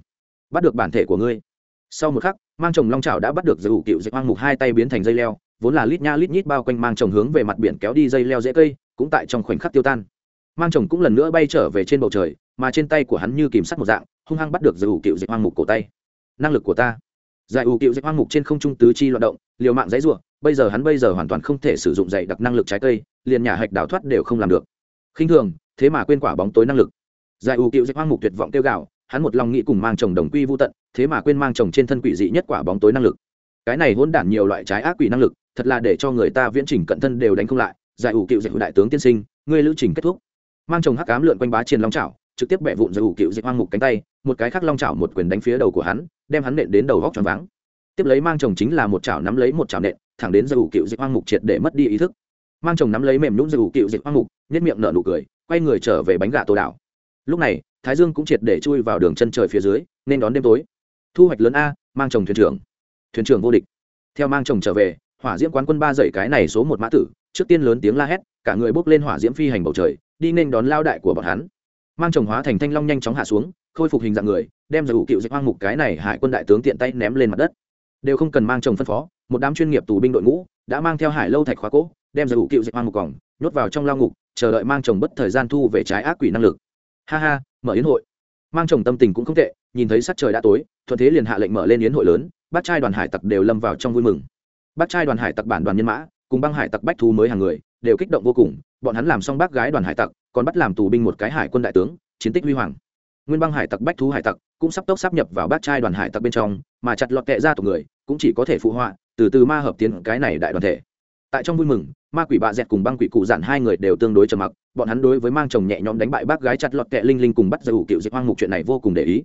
Bắt được bản thể của ngươi. Sau một khắc, mang chồng long trào đã bắt được giữ cựu dịch hoang mục hai tay biến thành dây leo vốn là lít nha lít nhít bao quanh mang chồng hướng về mặt biển kéo đi dây leo dễ cây, cũng tại trong khoảnh khắc tiêu tan. Mang chồng cũng lần nữa bay trở về trên bầu trời, mà trên tay của hắn như kìm sắt một dạng, hung hăng bắt được giữ cựu dịch hoang mục cổ tay. Năng lực của ta. Giải ủ cựu dịch hoang mục trên không trung tứ chi loạt động, liều mạng dãy ruộng bây giờ hắn bây giờ hoàn toàn không thể sử dụng dạy đặc năng lực trái cây, liền nhà hạch đào thoát đều không làm được. Khinh thường, thế mà quên quả bóng tối năng lực. Giải ủ cựu dịch hoang mục tuyệt vọng kêu gạo hắn một lòng nghĩ cùng mang chồng đồng quy vô tận, thế mà quên mang chồng trên thân quỷ dị nhất quả bóng tối năng lực. Cái này hỗn đản nhiều loại trái ác quỷ năng lực thật là để cho người ta viễn trình cận thân đều đánh không lại, giải ủ cựu dịch đại tướng tiên sinh, ngươi lữ trình kết thúc. Mang chồng hắc cám lượn quanh bá triền long trào trực tiếp bẹ vụn giải ủ cựu dịch hoang mục cánh tay, một cái khác long trào một quyền đánh phía đầu của hắn, đem hắn nện đến đầu góc tròn váng. Tiếp lấy mang chồng chính là một chảo nắm lấy một chảo nện, thẳng đến giải ủ cựu dịch hoang mục triệt để mất đi ý thức. Mang chồng nắm lấy mềm nhũng giải ủ cựu dịch hoang mục nhất miệng nở nụ cười, quay người trở về bánh gà tô đảo. Lúc này, thái dương cũng triệt để chui vào đường chân trời phía dưới, nên đón đêm tối. Thu hoạch lớn a, mang chồng thuyền trưởng. Thuyền trưởng vô địch. Theo mang chồng trở về hỏa diễm quán quân ba dậy cái này số một mã tử, trước tiên lớn tiếng la hét, cả người bốc lên hỏa diễm phi hành bầu trời, đi nên đón lao đại của bọn hắn. Mang chồng hóa thành thanh long nhanh chóng hạ xuống, khôi phục hình dạng người, đem giải ủ cựu dịch hoang mục cái này hải quân đại tướng tiện tay ném lên mặt đất. Đều không cần mang chồng phân phó, một đám chuyên nghiệp tù binh đội ngũ đã mang theo hải lâu thạch khóa cỗ, đem giải ủ cựu dịch hoang mục còng, nhốt vào trong lao ngục, chờ đợi mang chồng bất thời gian thu về trái ác quỷ năng lực. Ha ha, mở yến hội. Mang chồng tâm tình cũng không tệ, nhìn thấy sắc trời đã tối, thuận thế liền hạ lệnh mở lên yến hội lớn, bát trai đoàn hải tặc đều lâm vào trong vui mừng bác trai đoàn hải tặc bản đoàn nhân mã, cùng băng hải tặc bách thú mới hàng người, đều kích động vô cùng, bọn hắn làm xong bác gái đoàn hải tặc, còn bắt làm tù binh một cái hải quân đại tướng, chiến tích huy hoàng. Nguyên băng hải tặc bách thú hải tặc cũng sắp tốc sắp nhập vào bác trai đoàn hải tặc bên trong, mà chặt lọt kệ ra tộc người cũng chỉ có thể phụ họa, từ từ ma hợp tiến cái này đại đoàn thể. Tại trong vui mừng, ma quỷ bạ dẹt cùng băng quỷ cụ dạn hai người đều tương đối trầm mặc, bọn hắn đối với mang chồng nhẹ nhõm đánh bại bác gái chặt lọt kẹ linh linh cùng bắt giải ủ cựu dịch hoang mục chuyện này vô cùng để ý.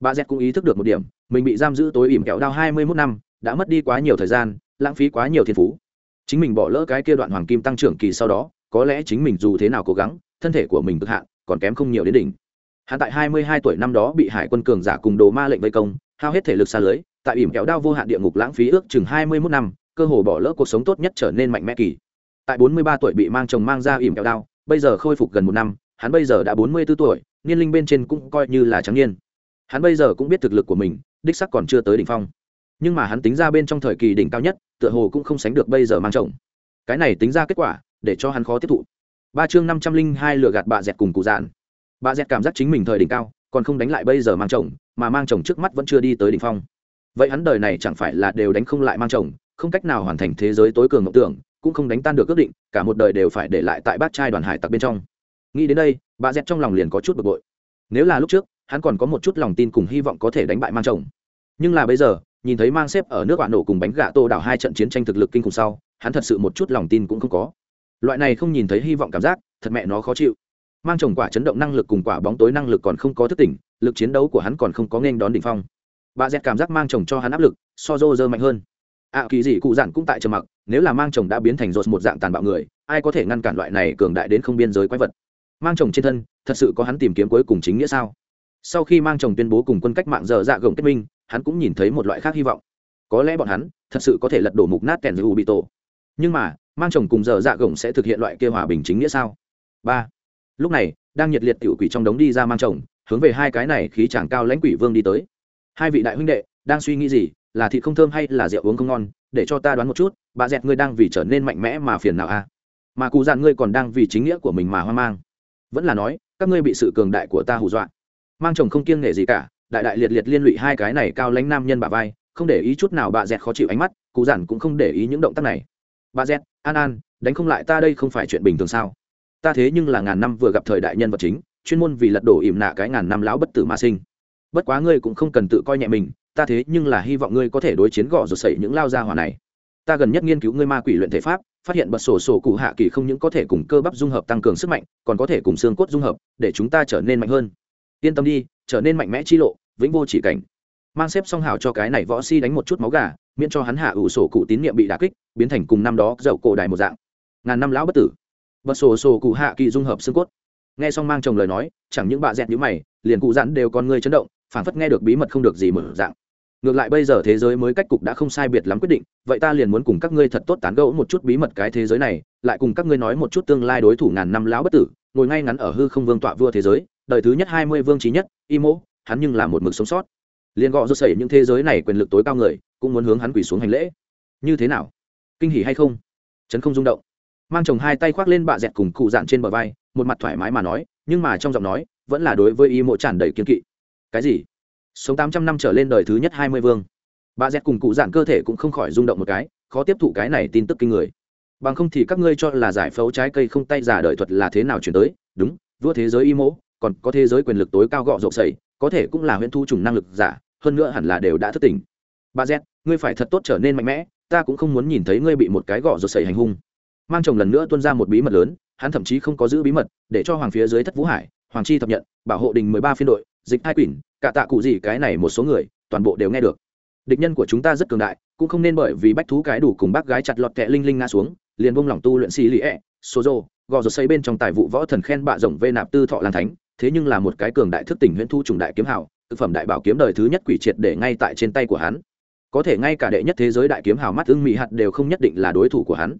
Bà dẹt cũng ý thức được một điểm, mình bị giam giữ tối ỉm kẹo đao hai mươi mốt năm, đã mất đi quá nhiều thời gian lãng phí quá nhiều thiên phú. Chính mình bỏ lỡ cái kia đoạn hoàng kim tăng trưởng kỳ sau đó, có lẽ chính mình dù thế nào cố gắng, thân thể của mình cực hạn, còn kém không nhiều đến đỉnh. Hắn tại hai mươi hai tuổi năm đó bị hải quân cường giả cùng đồ ma lệnh vây công, hao hết thể lực xa lưới, tại ỉm kẹo đao vô hạn địa ngục lãng phí ước chừng hai mươi mốt năm, cơ hồ bỏ lỡ cuộc sống tốt nhất trở nên mạnh mẽ kỳ. Tại bốn mươi ba tuổi bị mang chồng mang ra ỉm kẹo đao, bây giờ khôi phục gần một năm, hắn bây giờ đã bốn mươi b ố tuổi, niên linh bên trên cũng coi như là trắng niên. Hắn bây giờ cũng biết thực lực của mình, đích sắc còn chưa tới đỉnh phong nhưng mà hắn tính ra bên trong thời kỳ đỉnh cao nhất, tựa hồ cũng không sánh được bây giờ mang chồng. Cái này tính ra kết quả, để cho hắn khó tiếp thụ. Ba chương năm trăm linh hai lừa gạt bà dẹt cùng cụ dạn. Bà dẹt cảm giác chính mình thời đỉnh cao, còn không đánh lại bây giờ mang chồng, mà mang chồng trước mắt vẫn chưa đi tới đỉnh phong. Vậy hắn đời này chẳng phải là đều đánh không lại mang chồng, không cách nào hoàn thành thế giới tối cường ngọc tưởng, cũng không đánh tan được ước định, cả một đời đều phải để lại tại bát trai đoàn hải tặc bên trong. Nghĩ đến đây bà dẹt trong lòng liền có chút bực bội. Nếu là lúc trước, hắn còn có một chút lòng tin cùng hy vọng có thể đánh bại mang chồng. Nhưng là bây giờ nhìn thấy mang xếp ở nước bạn nổ cùng bánh gà tô đảo hai trận chiến tranh thực lực kinh khủng sau hắn thật sự một chút lòng tin cũng không có. Loại này không nhìn thấy hy vọng cảm giác thật mẹ nó khó chịu. Mang chồng quả chấn động năng lực cùng quả bóng tối năng lực còn không có thức tỉnh lực chiến đấu của hắn còn không có nên đón đỉnh phong. Bà dẹt cảm giác mang chồng cho hắn áp lực so dô dơ mạnh hơn. Ạ à, kỳ dị cụ giản cũng tại trầm mặc nếu là mang chồng đã biến thành rột một dạng tàn bạo người ai có thể ngăn cản loại này cường đại đến không biên giới quái vật? Mang chồng trên thân thật sự có hắn tìm kiếm cuối cùng chính nghĩa sao? Sau khi mang chồng tuyên bố cùng quân cách mạng dở dạ gồng kết minh, hắn cũng nhìn thấy một loại khác hy vọng. Có lẽ bọn hắn thật sự có thể lật đổ mục nát kèn giữ bị tổ. Nhưng mà, mang chồng cùng dở dạ gồng sẽ thực hiện loại kia hòa bình chính nghĩa sao? Ba. Lúc này, đang nhiệt liệt tiểu quỷ trong đống đi ra mang chồng, hướng về hai cái này khí chàng cao lãnh quỷ vương đi tới. Hai vị đại huynh đệ, đang suy nghĩ gì? Là thịt không thơm hay là rượu uống không ngon? Để cho ta đoán một chút, bà dẹt ngươi đang vì trở nên mạnh mẽ mà phiền nào a à? mà cụ dạn ngươi còn đang vì chính nghĩa của mình mà hoang mang. Vẫn là nói, các ngươi bị sự cường đại của ta hù dọa mang chồng không kiêng nể gì cả, đại đại liệt liệt liên lụy hai cái này cao lãnh nam nhân bà vai, không để ý chút nào bà dẹt khó chịu ánh mắt, cụ giản cũng không để ý những động tác này. Bà dẹt, an an, đánh không lại ta đây không phải chuyện bình thường sao? Ta thế nhưng là ngàn năm vừa gặp thời đại nhân vật chính, chuyên môn vì lật đổ ỉm nạ cái ngàn năm lão bất tử mà sinh. Bất quá ngươi cũng không cần tự coi nhẹ mình, ta thế nhưng là hy vọng ngươi có thể đối chiến gõ rồi sẩy những lao gia hỏa này. Ta gần nhất nghiên cứu ngươi ma quỷ luyện thể pháp, phát hiện bật sổ sổ cụ hạ kỳ không những có thể cùng cơ bắp dung hợp tăng cường sức mạnh, còn có thể cùng xương cốt dung hợp, để chúng ta trở nên mạnh hơn yên tâm đi, trở nên mạnh mẽ chi lộ, vĩnh vô chỉ cảnh. Mang xếp song hào cho cái này võ si đánh một chút máu gà, miễn cho hắn hạ ủ sổ cụ tín nhiệm bị đà kích, biến thành cùng năm đó dậu cổ đài một dạng. Ngàn năm lão bất tử. Bật sổ sổ cụ hạ kỳ dung hợp xương cốt. Nghe xong mang chồng lời nói, chẳng những bà dẹt như mày, liền cụ dặn đều con người chấn động, phảng phất nghe được bí mật không được gì mở dạng. Ngược lại bây giờ thế giới mới cách cục đã không sai biệt lắm quyết định, vậy ta liền muốn cùng các ngươi thật tốt tán gẫu một chút bí mật cái thế giới này, lại cùng các ngươi nói một chút tương lai đối thủ ngàn năm lão bất tử, ngồi ngay ngắn ở hư không vương tọa vua thế giới đời thứ nhất hai mươi vương trí nhất, y mỗ hắn nhưng là một mực sống sót. Liền gọ rốt sẩy những thế giới này quyền lực tối cao người, cũng muốn hướng hắn quỳ xuống hành lễ. Như thế nào? Kinh hỉ hay không? Trấn không rung động. Mang chồng hai tay khoác lên bạ dẹt cùng cụ dạn trên bờ vai, một mặt thoải mái mà nói, nhưng mà trong giọng nói, vẫn là đối với y mộ tràn đầy kiên kỵ. Cái gì? Sống tám trăm năm trở lên đời thứ nhất hai mươi vương. Bà dẹt cùng cụ dạn cơ thể cũng không khỏi rung động một cái, khó tiếp thụ cái này tin tức kinh người. Bằng không thì các ngươi cho là giải phẫu trái cây không tay giả đời thuật là thế nào chuyển tới? Đúng, vua thế giới y mỗ còn có thế giới quyền lực tối cao gọ rộp sầy, có thể cũng là huyễn thu trùng năng lực giả, hơn nữa hẳn là đều đã thức tỉnh. Bà z, ngươi phải thật tốt trở nên mạnh mẽ, ta cũng không muốn nhìn thấy ngươi bị một cái gọ rộp sầy hành hung. Mang chồng lần nữa tuân ra một bí mật lớn, hắn thậm chí không có giữ bí mật, để cho hoàng phía dưới thất vũ hải, hoàng chi thập nhận, bảo hộ đình mười ba phiên đội, dịch hai quỷ cả tạ cụ gì cái này một số người, toàn bộ đều nghe được. Địch nhân của chúng ta rất cường đại, cũng không nên bởi vì bách thú cái đủ cùng bác gái chặt lọt kẹ linh linh nga xuống, liền buông lỏng tu luyện xì lì ẹ số rô, gò rột xây bên trong tài vụ võ thần khen bạ rộng vê nạp tư thọ lan thánh thế nhưng là một cái cường đại thức tỉnh huyễn thu trùng đại kiếm hào, thực phẩm đại bảo kiếm đời thứ nhất quỷ triệt để ngay tại trên tay của hắn. Có thể ngay cả đệ nhất thế giới đại kiếm hào mắt ưng mỹ hạt đều không nhất định là đối thủ của hắn.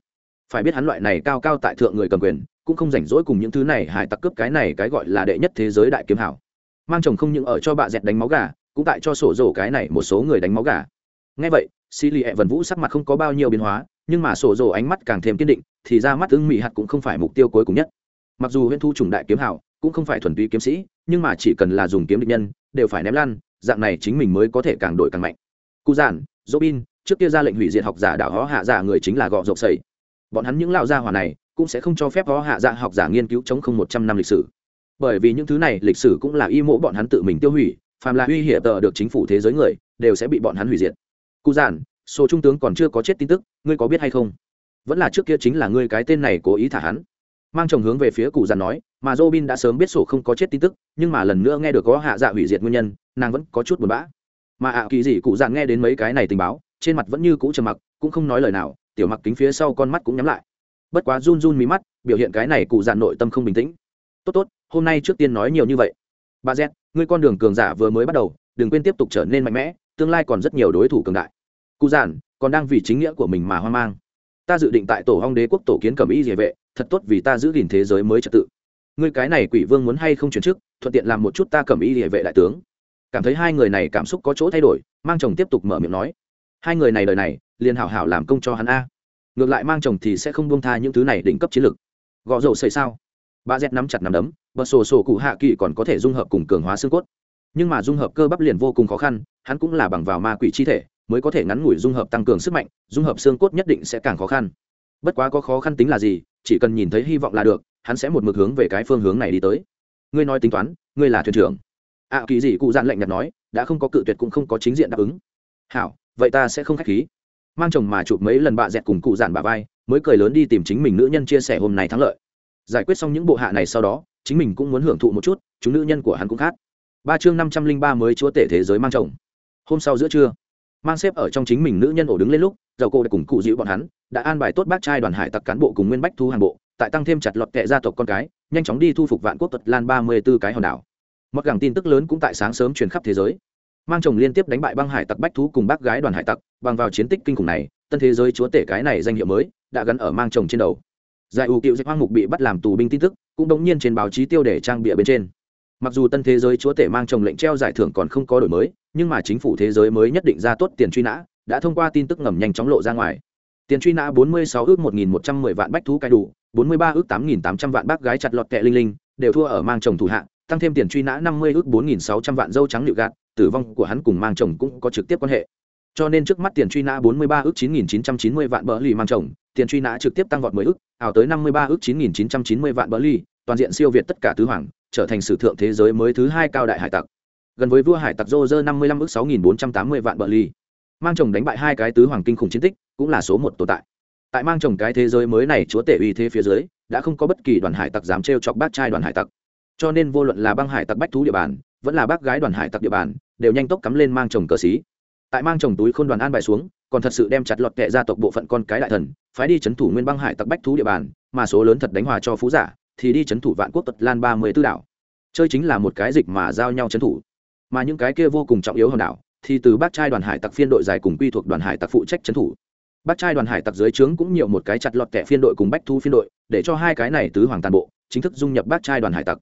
Phải biết hắn loại này cao cao tại thượng người cầm quyền, cũng không rảnh rỗi cùng những thứ này hải tặc cướp cái này cái gọi là đệ nhất thế giới đại kiếm hào. Mang chồng không những ở cho bạ dẹt đánh máu gà, cũng tại cho sổ rổ cái này một số người đánh máu gà. Ngay vậy xì lì ẹ vần vũ sắc mặt không có bao nhiêu biến hóa, nhưng mà sổ rổ ánh mắt càng thêm kiên định, thì ra mắt ưng mỹ hạt cũng không phải mục tiêu cuối cùng nhất. Mặc dù huyễn thu trùng đại kiếm hào cũng không phải thuần túy kiếm sĩ, nhưng mà chỉ cần là dùng kiếm địch nhân, đều phải ném lăn, dạng này chính mình mới có thể càng đổi càng mạnh. Cụ giản dỗ bin trước kia ra lệnh hủy diệt học giả đảo hó hạ giả người chính là gọ rộng sầy. Bọn hắn những lão gia hỏa này, cũng sẽ không cho phép hó hạ dạ học giả nghiên cứu chống không một trăm năm lịch sử. Bởi vì những thứ này lịch sử cũng là y mộ bọn hắn tự mình tiêu hủy, phàm là uy hiểm tờ được chính phủ thế giới người, đều sẽ bị bọn hắn hủy diệt. Cụ giản, số trung tướng còn chưa có chết tin tức, ngươi có biết hay không? Vẫn là trước kia chính là ngươi cái tên này cố ý thả hắn mang chồng hướng về phía cụ giản nói, mà Robin đã sớm biết sổ không có chết tin tức, nhưng mà lần nữa nghe được có hạ dạ hủy diệt nguyên nhân, nàng vẫn có chút buồn bã. Mà ạ, kỳ gì cụ giản nghe đến mấy cái này tình báo, trên mặt vẫn như cũ trầm mặc, cũng không nói lời nào, tiểu mặc kính phía sau con mắt cũng nhắm lại. Bất quá run run mí mắt, biểu hiện cái này cụ giản nội tâm không bình tĩnh. Tốt tốt, hôm nay trước tiên nói nhiều như vậy. Ba z, ngươi con đường cường giả vừa mới bắt đầu, đừng quên tiếp tục trở nên mạnh mẽ, tương lai còn rất nhiều đối thủ cường đại. Cụ giản, còn đang vì chính nghĩa của mình mà hoang mang. Ta dự định tại tổ hong đế quốc tổ kiến cẩm y địa vệ thật tốt vì ta giữ gìn thế giới mới trật tự. Ngươi cái này quỷ vương muốn hay không chuyển chức, thuận tiện làm một chút ta cầm ý địa vệ đại tướng. Cảm thấy hai người này cảm xúc có chỗ thay đổi, mang chồng tiếp tục mở miệng nói. Hai người này đời này, liền hảo hảo làm công cho hắn a. Ngược lại mang chồng thì sẽ không buông tha những thứ này đỉnh cấp chiến lược gõ rổ xây sao? Bà z nắm chặt nắm đấm bật sổ sổ cụ hạ kỳ còn có thể dung hợp cùng cường hóa xương cốt. Nhưng mà dung hợp cơ bắp liền vô cùng khó khăn, hắn cũng là bằng vào ma quỷ chi thể, mới có thể ngắn ngủi dung hợp tăng cường sức mạnh, dung hợp xương cốt nhất định sẽ càng khó khăn. Bất quá có khó khăn tính là gì chỉ cần nhìn thấy hy vọng là được hắn sẽ một mực hướng về cái phương hướng này đi tới. Ngươi nói tính toán ngươi là thuyền trưởng. Ạ à, kỳ gì cụ dạn lạnh nhạt nói đã không có cự tuyệt cũng không có chính diện đáp ứng. Hảo vậy ta sẽ không k h á c h khí. Mang chồng mà chụp mấy lần bạ dẹt cùng cụ dạn bà vai mới cười lớn đi tìm chính mình nữ nhân chia sẻ hôm nay thắng lợi. Giải quyết xong những bộ hạ này sau đó chính mình cũng muốn hưởng thụ một chút chúng nữ nhân của hắn cũng khác. Ba chương năm trăm linh ba mới chúa tể thế giới mang chồng. Hôm sau giữa trưa mang xếp ở trong chính mình nữ nhân ổ đứng lên lúc dầu cô đã cùng cụ dịu bọn hắn, đã an bài tốt bác trai đoàn hải tặc cán bộ cùng nguyên bách thu hàng bộ, tại tăng thêm chặt lọt kệ gia tộc con cái, nhanh chóng đi thu phục vạn quốc tật lan ba mươi b ố cái hòn đảo. Mặc gẳng tin tức lớn cũng tại sáng sớm truyền khắp thế giới. Mang chồng liên tiếp đánh bại băng hải tặc bách thú cùng bác gái đoàn hải tặc, bằng vào chiến tích kinh khủng này, tân thế giới chúa tể cái này danh hiệu mới, đã gắn ở mang chồng trên đầu. Giải ủ cựu dịch hoang mục bị bắt làm tù binh tin tức, cũng đống nhiên trên báo chí tiêu để trang bịa bên trên. Mặc dù tân thế giới chúa tể mang chồng lệnh treo giải thưởng còn không có đổi mới, nhưng mà chính phủ thế giới mới nhất định ra tốt tiền truy nã đã thông qua tin tức ngầm nhanh chóng lộ ra ngoài. Tiền truy nã 46 ước 1110 vạn bách thú cai đủ 43 ước 8800 vạn bác gái chặt lọt kẹ linh linh, đều thua ở mang chồng thủ hạ, tăng thêm tiền truy nã 50 ước 4600 vạn dâu trắng liệu gạt, tử vong của hắn cùng mang chồng cũng có trực tiếp quan hệ. Cho nên trước mắt tiền truy nã 43 ước 9990 vạn bỡ lì mang chồng, tiền truy nã trực tiếp tăng vọt 10 ước, ảo tới 53 ước 9990 vạn bỡ lì, toàn diện siêu việt tất cả tứ hoàng, trở thành sử thượng thế giới mới thứ hai cao đại hải tặc. Gần với vua hải tặc rô rơ 55 ước 6480 vạn bỡ lì mang chồng đánh bại hai cái tứ hoàng kinh khủng chiến tích cũng là số một tồn tại. Tại mang chồng cái thế giới mới này chúa tể uy thế phía dưới, đã không có bất kỳ đoàn hải tặc dám trêu chọc bác trai đoàn hải tặc. Cho nên vô luận là băng hải tặc bách thú địa bàn, vẫn là bác gái đoàn hải tặc địa bàn, đều nhanh tốc cắm lên mang chồng cờ xí. Tại mang chồng túi khôn đoàn an bài xuống, còn thật sự đem chặt lọt kệ gia tộc bộ phận con cái đại thần, phái đi chấn thủ nguyên băng hải tặc bách thú địa bàn, mà số lớn thật đánh hòa cho phú giả, thì đi chấn thủ vạn quốc tật lan ba mươi tư đảo. Chơi chính là một cái dịch mà giao nhau chấn thủ. Mà những cái kia vô cùng trọng yếu hòn đảo thì từ bác trai đoàn hải tặc phiên đội dài cùng quy thuộc đoàn hải tặc phụ trách trấn thủ. Bác trai đoàn hải tặc dưới trướng cũng nhiều một cái chặt lọt kẻ phiên đội cùng bách thu phiên đội, để cho hai cái này tứ hoàng toàn bộ chính thức dung nhập bác trai đoàn hải tặc.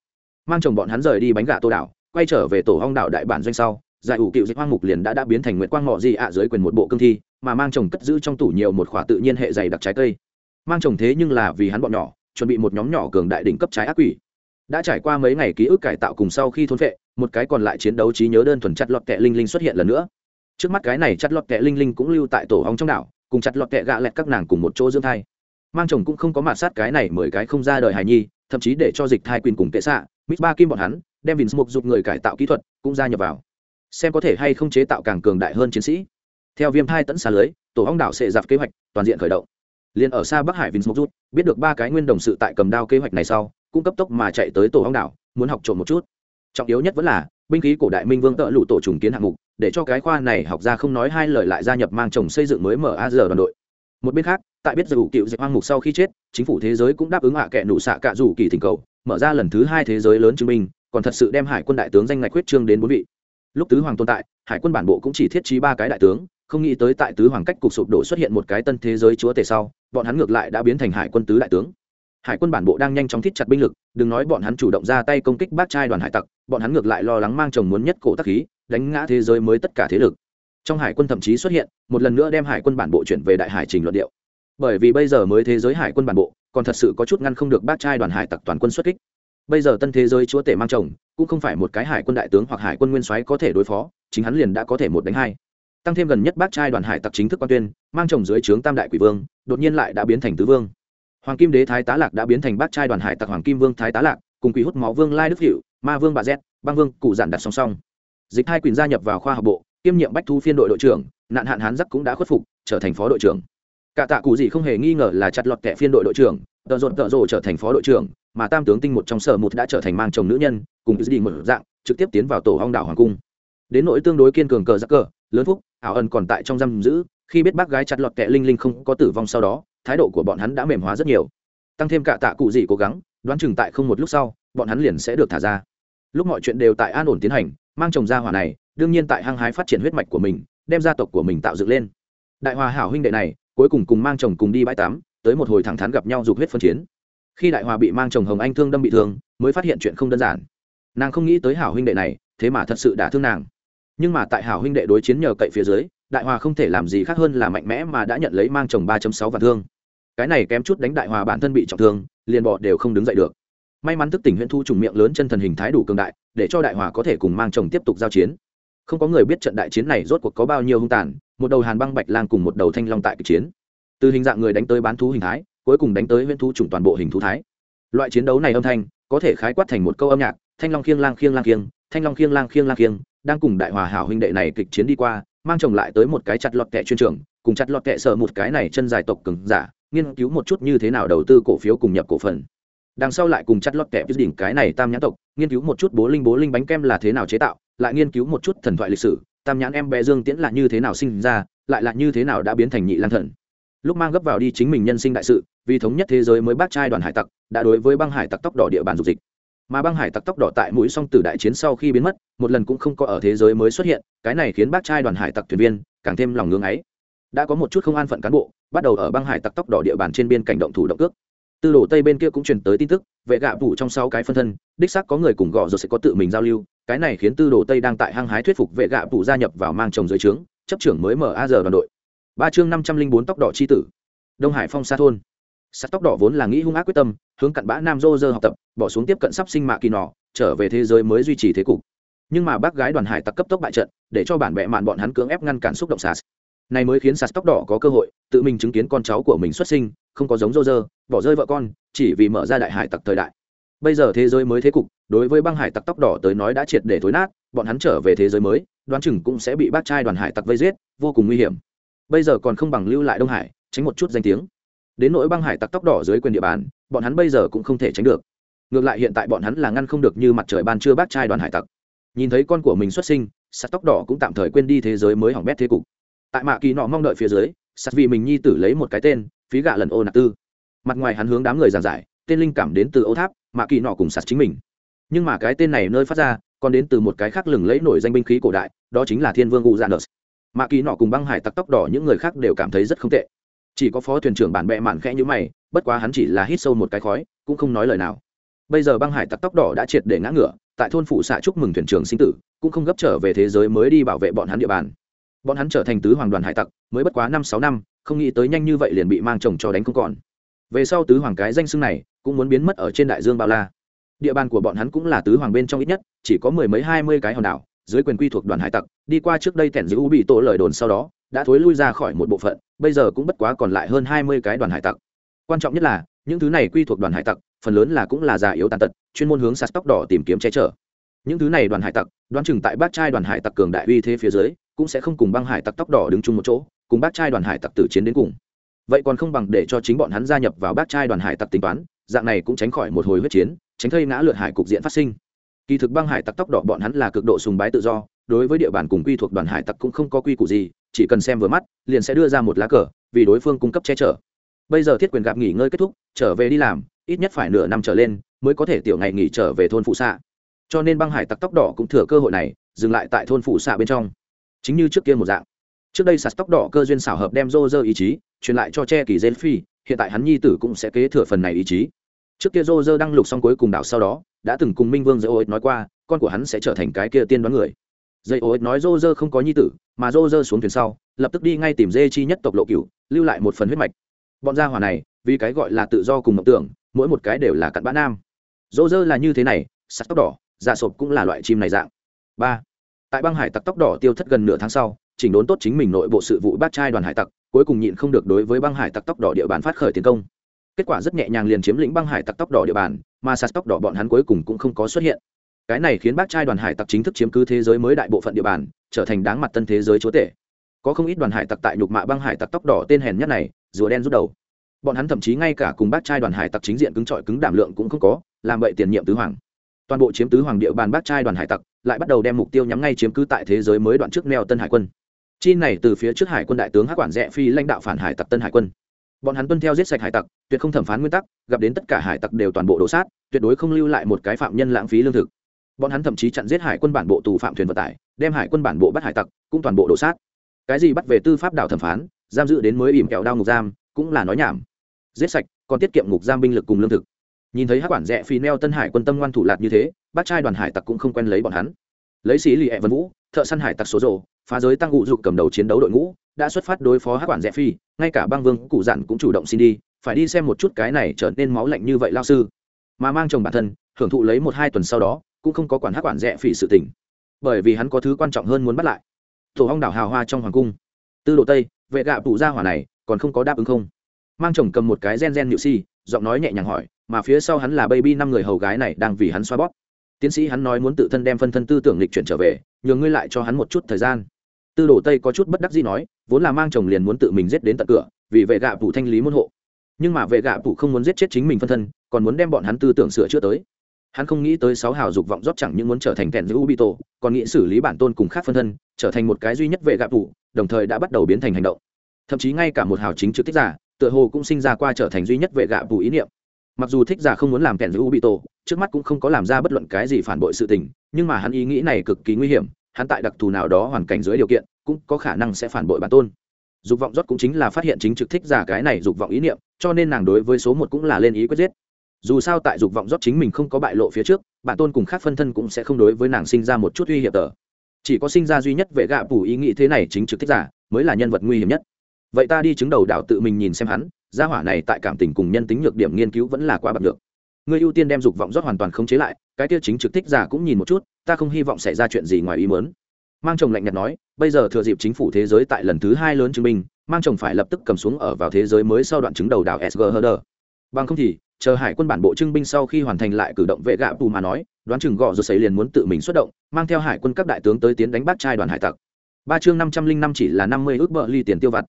Mang chồng bọn hắn rời đi bánh gà tô đảo, quay trở về tổ hong đảo đại bản doanh sau, giải ủ cựu dịch hoang mục liền đã đã biến thành nguyệt quang mọ gì ạ dưới quyền một bộ cương thi, mà mang chồng cất giữ trong tủ nhiều một khỏa tự nhiên hệ dày đặc trái cây. Mang chồng thế nhưng là vì hắn bọn nhỏ, chuẩn bị một nhóm nhỏ cường đại đỉnh cấp trái ác quỷ đã trải qua mấy ngày ký ức cải tạo cùng sau khi thôn vệ, một cái còn lại chiến đấu trí nhớ đơn thuần chặt lọt kẹ linh linh xuất hiện lần nữa. Trước mắt cái này chặt lọt kẹ linh linh cũng lưu tại tổ hóng trong đảo, cùng chặt lọt kẹ gạ lẹt các nàng cùng một chỗ dưỡng thai. Mang chồng cũng không có mạt sát cái này mười cái không ra đời hài nhi, thậm chí để cho dịch thai quyền cùng kệ xạ, mít ba kim bọn hắn, đem vinh mục dục người cải tạo kỹ thuật cũng gia nhập vào. Xem có thể hay không chế tạo càng cường đại hơn chiến sĩ. Theo viêm thai tẫn xa lưới, tổ hóng đảo sẽ dạp kế hoạch, toàn diện khởi động. Liền ở xa bắc hải vinh mục rút, biết được ba cái nguyên đồng sự tại cầm đao kế hoạch này sau cũng cấp tốc mà chạy tới tổ hóng đảo, muốn học trộm một chút. Trọng yếu nhất vẫn là, binh khí cổ đại minh vương tợ lụ tổ trùng kiến hạng mục, để cho cái khoa này học ra không nói hai lời lại gia nhập mang chồng xây dựng mới mở a giờ đoàn đội. Một bên khác, tại biết dù cựu dịch hoang mục sau khi chết, chính phủ thế giới cũng đáp ứng hạ à kệ nụ xạ cạ dù kỳ thỉnh cầu, mở ra lần thứ hai thế giới lớn chứng minh, còn thật sự đem hải quân đại tướng danh ngạch quyết trương đến bốn vị. Lúc tứ hoàng tồn tại, hải quân bản bộ cũng chỉ thiết trí ba cái đại tướng, không nghĩ tới tại tứ hoàng cách cục sụp đổ xuất hiện một cái tân thế giới chúa tể sau, bọn hắn ngược lại đã biến thành hải quân tứ đại tướng hải quân bản bộ đang nhanh chóng thiết chặt binh lực, đừng nói bọn hắn chủ động ra tay công kích bát trai đoàn hải tặc, bọn hắn ngược lại lo lắng mang chồng muốn nhất cổ tắc khí, đánh ngã thế giới mới tất cả thế lực. Trong hải quân thậm chí xuất hiện, một lần nữa đem hải quân bản bộ chuyển về đại hải trình luận điệu. Bởi vì bây giờ mới thế giới hải quân bản bộ, còn thật sự có chút ngăn không được bát trai đoàn hải tặc toàn quân xuất kích. Bây giờ tân thế giới chúa tể mang chồng, cũng không phải một cái hải quân đại tướng hoặc hải quân nguyên soái có thể đối phó, chính hắn liền đã có thể một đánh hai. Tăng thêm gần nhất bát trai đoàn hải tặc chính thức quan tuyên, mang chồng dưới trướng tam đại quỷ vương, đột nhiên lại đã biến thành tứ vương hoàng kim đế thái tá lạc đã biến thành bát trai đoàn hải tặc hoàng kim vương thái tá lạc, cùng quỷ hút máu vương lai đức hiệu ma vương bà z băng vương cụ giản đặt song song. Dịch hai quyền gia nhập vào khoa học bộ, kiêm nhiệm bách thu phiên đội đội trưởng, nạn hạn hán giắc cũng đã khuất phục, trở thành phó đội trưởng. Cả tạ cụ gì không hề nghi ngờ là chặt lọt kẻ phiên đội đội trưởng, tợ rộn tợ rộ trở thành phó đội trưởng, mà tam tướng tinh một trong sở một đã trở thành mang chồng nữ nhân, cùng dự định một dạng, trực tiếp tiến vào tổ hong đảo hoàng cung. Đến nỗi tương đối kiên cường cờ giặc cờ, lớn phúc, ảo ẩn còn tại trong giam giữ khi biết bác gái chặt lọt kệ linh linh không có tử vong sau đó, thái độ của bọn hắn đã mềm hóa rất nhiều. Tăng thêm cả tạ cụ gì cố gắng, đoán chừng tại không một lúc sau, bọn hắn liền sẽ được thả ra. Lúc mọi chuyện đều tại an ổn tiến hành, mang chồng gia hỏa này, đương nhiên tại hăng hái phát triển huyết mạch của mình, đem gia tộc của mình tạo dựng lên. Đại hòa hảo huynh đệ này, cuối cùng cùng mang chồng cùng đi bãi tắm, tới một hồi thẳng thắn gặp nhau dục huyết phân chiến. Khi đại hòa bị mang chồng hồng anh thương đâm bị thương, mới phát hiện chuyện không đơn giản. Nàng không nghĩ tới hảo huynh đệ này, thế mà thật sự đã thương nàng. Nhưng mà tại hảo huynh đệ đối chiến nhờ cậy phía dưới đại hòa không thể làm gì khác hơn là mạnh mẽ mà đã nhận lấy mang chồng ba sáu vạn thương. Cái này kém chút đánh đại hòa bản thân bị trọng thương, liền bọ đều không đứng dậy được. May mắn thức tỉnh huyện thu trùng miệng lớn chân thần hình thái đủ cường đại, để cho đại hòa có thể cùng mang chồng tiếp tục giao chiến. Không có người biết trận đại chiến này rốt cuộc có bao nhiêu hung tàn, một đầu hàn băng bạch lang cùng một đầu thanh long tại kịch chiến. Từ hình dạng người đánh tới bán thú hình thái, cuối cùng đánh tới huyện thu trùng toàn bộ hình thú thái. Loại chiến đấu này âm thanh, có thể khái quát thành một câu âm nhạc, thanh long khiêng lang khiêng lang khiêng, thanh long khiêng lang khiêng lang khiêng, đang cùng đại hòa hảo huynh đệ này kịch chiến đi qua mang chồng lại tới một cái chặt lọt kẹ chuyên trường, cùng chặt lọt kẹ sợ một cái này chân dài tộc cứng giả, nghiên cứu một chút như thế nào đầu tư cổ phiếu cùng nhập cổ phần. Đằng sau lại cùng chặt lọt kẹ đỉnh cái này tam nhãn tộc, nghiên cứu một chút bố linh bố linh bánh kem là thế nào chế tạo, lại nghiên cứu một chút thần thoại lịch sử, tam nhãn em bé dương tiễn là như thế nào sinh ra, lại là như thế nào đã biến thành nhị lang thần. Lúc mang gấp vào đi chính mình nhân sinh đại sự, vì thống nhất thế giới mới bác trai đoàn hải tặc, đã đối với băng hải tặc tóc đỏ địa bàn dục dịch mà băng hải tặc tóc đỏ tại mũi song tử đại chiến sau khi biến mất, một lần cũng không có ở thế giới mới xuất hiện, cái này khiến bác trai đoàn hải tặc thuyền viên càng thêm lòng ngưng ấy. Đã có một chút không an phận cán bộ, bắt đầu ở băng hải tặc tóc đỏ địa bàn trên biên cảnh động thủ động cước. tư đồ tây bên kia cũng truyền tới tin tức, vệ gạ phủ trong sáu cái phân thân, đích xác có người cùng gõ rồi sẽ có tự mình giao lưu, cái này khiến tư đồ tây đang tại hăng hái thuyết phục vệ gạ phủ gia nhập vào mang chồng dưới trướng, chấp trưởng mới mở a giờ đoàn đội. Ba chương năm trăm linh bốn tóc đỏ c h i tử. Đông hải phong sa thôn sắt tóc đỏ vốn là nghĩ hung ác quyết tâm, hướng cặn bã nam dô dơ học tập, bỏ xuống tiếp cận sắp sinh mạ kỳ nọ, trở về thế giới mới duy trì thế cục. Nhưng mà bác gái đoàn hải tặc cấp tốc bại trận, để cho bản bệ mạn bọn hắn cưỡng ép ngăn cản xúc động sạt. Này mới khiến sạt tóc đỏ có cơ hội, tự mình chứng kiến con cháu của mình xuất sinh, không có giống dô dơ, bỏ rơi vợ con, chỉ vì mở ra đại hải tặc thời đại. Bây giờ thế giới mới thế cục, đối với băng hải tặc tóc đỏ tới nói đã triệt để thối nát, bọn hắn trở về thế giới mới, đoán chừng cũng sẽ bị bác trai đoàn hải tặc vây giết, vô cùng nguy hiểm. Bây giờ còn không bằng lưu lại đông hải, tránh một chút danh tiếng đến nỗi băng hải tặc tóc đỏ dưới quyền địa bàn, bọn hắn bây giờ cũng không thể tránh được. Ngược lại hiện tại bọn hắn là ngăn không được như mặt trời ban trưa bác trai đoàn hải tặc. Nhìn thấy con của mình xuất sinh, sắt tóc đỏ cũng tạm thời quên đi thế giới mới hỏng bét thế cục. Tại mạ kỳ nọ mong đợi phía dưới, sắt vì mình nhi tử lấy một cái tên, phí gạ lần ô nạc tư. Mặt ngoài hắn hướng đám người giàn giải, tên linh cảm đến từ ô tháp, mạ kỳ nọ cùng sắt chính mình. Nhưng mà cái tên này nơi phát ra, còn đến từ một cái khác lừng lẫy nổi danh binh khí cổ đại, đó chính là thiên vương u dạ nợ mạ kỳ nọ cùng băng hải tặc tóc đỏ những người khác đều cảm thấy rất không tệ chỉ có phó thuyền trưởng bản bệ mạn khẽ như mày, bất quá hắn chỉ là hít sâu một cái khói, cũng không nói lời nào. Bây giờ băng hải tặc tóc đỏ đã triệt để ngã ngửa, tại thôn phủ xạ chúc mừng thuyền trưởng sinh tử, cũng không gấp trở về thế giới mới đi bảo vệ bọn hắn địa bàn. Bọn hắn trở thành tứ hoàng đoàn hải tặc, mới bất quá năm sáu năm, không nghĩ tới nhanh như vậy liền bị mang chồng cho đánh không còn. Về sau tứ hoàng cái danh xưng này, cũng muốn biến mất ở trên đại dương bao la. Địa bàn của bọn hắn cũng là tứ hoàng bên trong ít nhất, chỉ có mười mấy hai mươi cái hòn đảo, dưới quyền quy thuộc đoàn hải tặc, đi qua trước đây tẻn giữ bị tổ lời đồn sau đó đã thối lui ra khỏi một bộ phận, bây giờ cũng bất quá còn lại hơn hai mươi cái đoàn hải tặc. Quan trọng nhất là, những thứ này quy thuộc đoàn hải tặc, phần lớn là cũng là già yếu tàn tật, chuyên môn hướng sạt tóc đỏ tìm kiếm che chở. Những thứ này đoàn hải tặc, đoán chừng tại bát trai đoàn hải tặc cường đại uy thế phía dưới, cũng sẽ không cùng băng hải tặc tóc đỏ đứng chung một chỗ, cùng bát trai đoàn hải tặc tử chiến đến cùng. Vậy còn không bằng để cho chính bọn hắn gia nhập vào bát trai đoàn hải tặc tính toán, dạng này cũng tránh khỏi một hồi huyết chiến, tránh thây ngã lượt hải cục diện phát sinh. Kỳ thực băng hải tặc tóc đỏ bọn hắn là cực độ sùng bái tự do đối với địa bàn cùng quy thuộc đoàn hải tặc cũng không có quy củ gì, chỉ cần xem vừa mắt, liền sẽ đưa ra một lá cờ, vì đối phương cung cấp che chở. Bây giờ thiết quyền gặp nghỉ ngơi kết thúc, trở về đi làm, ít nhất phải nửa năm trở lên mới có thể tiểu ngày nghỉ trở về thôn phụ xạ. Cho nên băng hải tặc tóc đỏ cũng thừa cơ hội này, dừng lại tại thôn phụ xạ bên trong. Chính như trước kia một dạng. Trước đây sạt tóc đỏ cơ duyên xảo hợp đem rô rơ ý chí truyền lại cho che kỳ dên phi, hiện tại hắn nhi tử cũng sẽ kế thừa phần này ý chí. Trước kia rô rơ đăng lục xong cuối cùng đảo sau đó, đã từng cùng minh vương dây ô nói qua, con của hắn sẽ trở thành cái kia tiên đoán người dây ô nói rô rơ không có nhi tử, mà rô rơ xuống thuyền sau, lập tức đi ngay tìm dê chi nhất tộc lộ cửu, lưu lại một phần huyết mạch. Bọn gia hỏa này, vì cái gọi là tự do cùng mộng tưởng, mỗi một cái đều là cặn bã nam. Rô rơ là như thế này, sắt tóc đỏ da sộp cũng là loại chim này dạng. Ba. Tại băng hải tặc tóc đỏ tiêu thất gần nửa tháng sau, chỉnh đốn tốt chính mình nội bộ sự vụ bát trai đoàn hải tặc, cuối cùng nhịn không được đối với băng hải tặc tóc đỏ địa bàn phát khởi tiến công. Kết quả rất nhẹ nhàng liền chiếm lĩnh băng hải tặc tóc đỏ địa bàn, mà sạt tóc đỏ bọn hắn cuối cùng cũng không có xuất hiện cái này khiến bác trai đoàn hải tặc chính thức chiếm cứ thế giới mới đại bộ phận địa bàn, trở thành đáng mặt tân thế giới chúa tể. Có không ít đoàn hải tặc tại nhục mạ băng hải tặc tóc đỏ tên hèn nhất này, rùa đen rút đầu. Bọn hắn thậm chí ngay cả cùng bác trai đoàn hải tặc chính diện cứng trọi cứng đảm lượng cũng không có, làm vậy tiền nhiệm tứ hoàng. Toàn bộ chiếm tứ hoàng địa bàn bác trai đoàn hải tặc lại bắt đầu đem mục tiêu nhắm ngay chiếm cứ tại thế giới mới đoạn trước neo tân hải quân. Chi này từ phía trước hải quân đại tướng hắc quản rẽ phi lãnh đạo phản hải tặc tân hải quân. Bọn hắn tuân theo giết sạch hải tặc, tuyệt không thẩm phán nguyên tắc, gặp đến tất cả hải tặc đều toàn bộ đổ sát, tuyệt đối không lưu lại một cái phạm nhân lãng phí lương thực bọn hắn thậm chí chặn giết hải quân bản bộ tù phạm thuyền vận tải, đem hải quân bản bộ bắt hải tặc, cũng toàn bộ đổ sát. Cái gì bắt về tư pháp đảo thẩm phán, giam giữ đến mới ỉm kẹo đao ngục giam, cũng là nói nhảm. Giết sạch, còn tiết kiệm ngục giam binh lực cùng lương thực. Nhìn thấy hát quản rẽ phi neo tân hải quân tâm ngoan thủ lạt như thế, bác trai đoàn hải tặc cũng không quen lấy bọn hắn. Lấy sĩ lì hẹ vân vũ, thợ săn hải tặc số rồ, phá giới tăng ngụ dục cầm đầu chiến đấu đội ngũ, đã xuất phát đối phó hát quản rẽ phi ngay cả băng vương cụ dặn cũng chủ động xin đi, phải đi xem một chút cái này trở nên máu lạnh như vậy lao sư. Mà mang chồng bản thân, hưởng thụ lấy một hai tuần sau đó cũng không có quản hát quản rẽ phỉ sự tình. Bởi vì hắn có thứ quan trọng hơn muốn bắt lại. Tổ hong đảo hào hoa trong hoàng cung. Tư độ tây, vệ gạ tủ gia hỏa này, còn không có đáp ứng không? Mang chồng cầm một cái gen gen nhự si, giọng nói nhẹ nhàng hỏi, mà phía sau hắn là baby năm người hầu gái này đang vì hắn xoa bóp. Tiến sĩ hắn nói muốn tự thân đem phân thân tư tưởng lịch chuyển trở về, nhường ngươi lại cho hắn một chút thời gian. Tư đồ tây có chút bất đắc gì nói, vốn là mang chồng liền muốn tự mình giết đến tận cửa, vì vệ gạ phủ thanh lý môn hộ. Nhưng mà vệ gạ phủ không muốn giết chết chính mình phân thân, còn muốn đem bọn hắn tư tưởng sửa chữa tới hắn không nghĩ tới sáu hào dục vọng rót chẳng những muốn trở thành kèn giữ ubito, còn nghĩ xử lý bản tôn cùng khác phân thân, trở thành một cái duy nhất vệ gạ phủ đồng thời đã bắt đầu biến thành hành động. Thậm chí ngay cả một hào chính trực thích giả, tựa hồ cũng sinh ra qua trở thành duy nhất vệ gạ phủ ý niệm. Mặc dù thích giả không muốn làm kèn giữ ubito, trước mắt cũng không có làm ra bất luận cái gì phản bội sự tình, nhưng mà hắn ý nghĩ này cực kỳ nguy hiểm, hắn tại đặc thù nào đó hoàn cảnh dưới điều kiện, cũng có khả năng sẽ phản bội bản tôn. Dục vọng rót cũng chính là phát hiện chính trực thích giả cái này dục vọng ý niệm, cho nên nàng đối với số một cũng là lên ý quyết giết dù sao tại dục vọng rót chính mình không có bại lộ phía trước, bản tôn cùng khác phân thân cũng sẽ không đối với nàng sinh ra một chút uy hiểm tờ. Chỉ có sinh ra duy nhất vệ gạ phủ ý nghĩ thế này chính trực thích giả, mới là nhân vật nguy hiểm nhất. Vậy ta đi chứng đầu đảo tự mình nhìn xem hắn, gia hỏa này tại cảm tình cùng nhân tính nhược điểm nghiên cứu vẫn là quá bật được người ưu tiên đem dục vọng rót hoàn toàn không chế lại, cái tiêu chính trực thích giả cũng nhìn một chút, ta không hy vọng xảy ra chuyện gì ngoài ý mớn mang chồng lạnh nhạt nói, bây giờ thừa dịp chính phủ thế giới tại lần thứ hai lớn chứng minh, mang chồng phải lập tức cầm xuống ở vào thế giới mới sau đoạn chứng đầu đảo sg herder bằng không thì chờ hải quân bản bộ trưng binh sau khi hoàn thành lại cử động vệ gạ tù mà nói, đoán chừng gọ rồi sấy liền muốn tự mình xuất động, mang theo hải quân các đại tướng tới tiến đánh bắt trai đoàn hải tặc. Ba chương năm trăm linh năm chỉ là năm mươi ước bợ ly tiền tiêu vặt.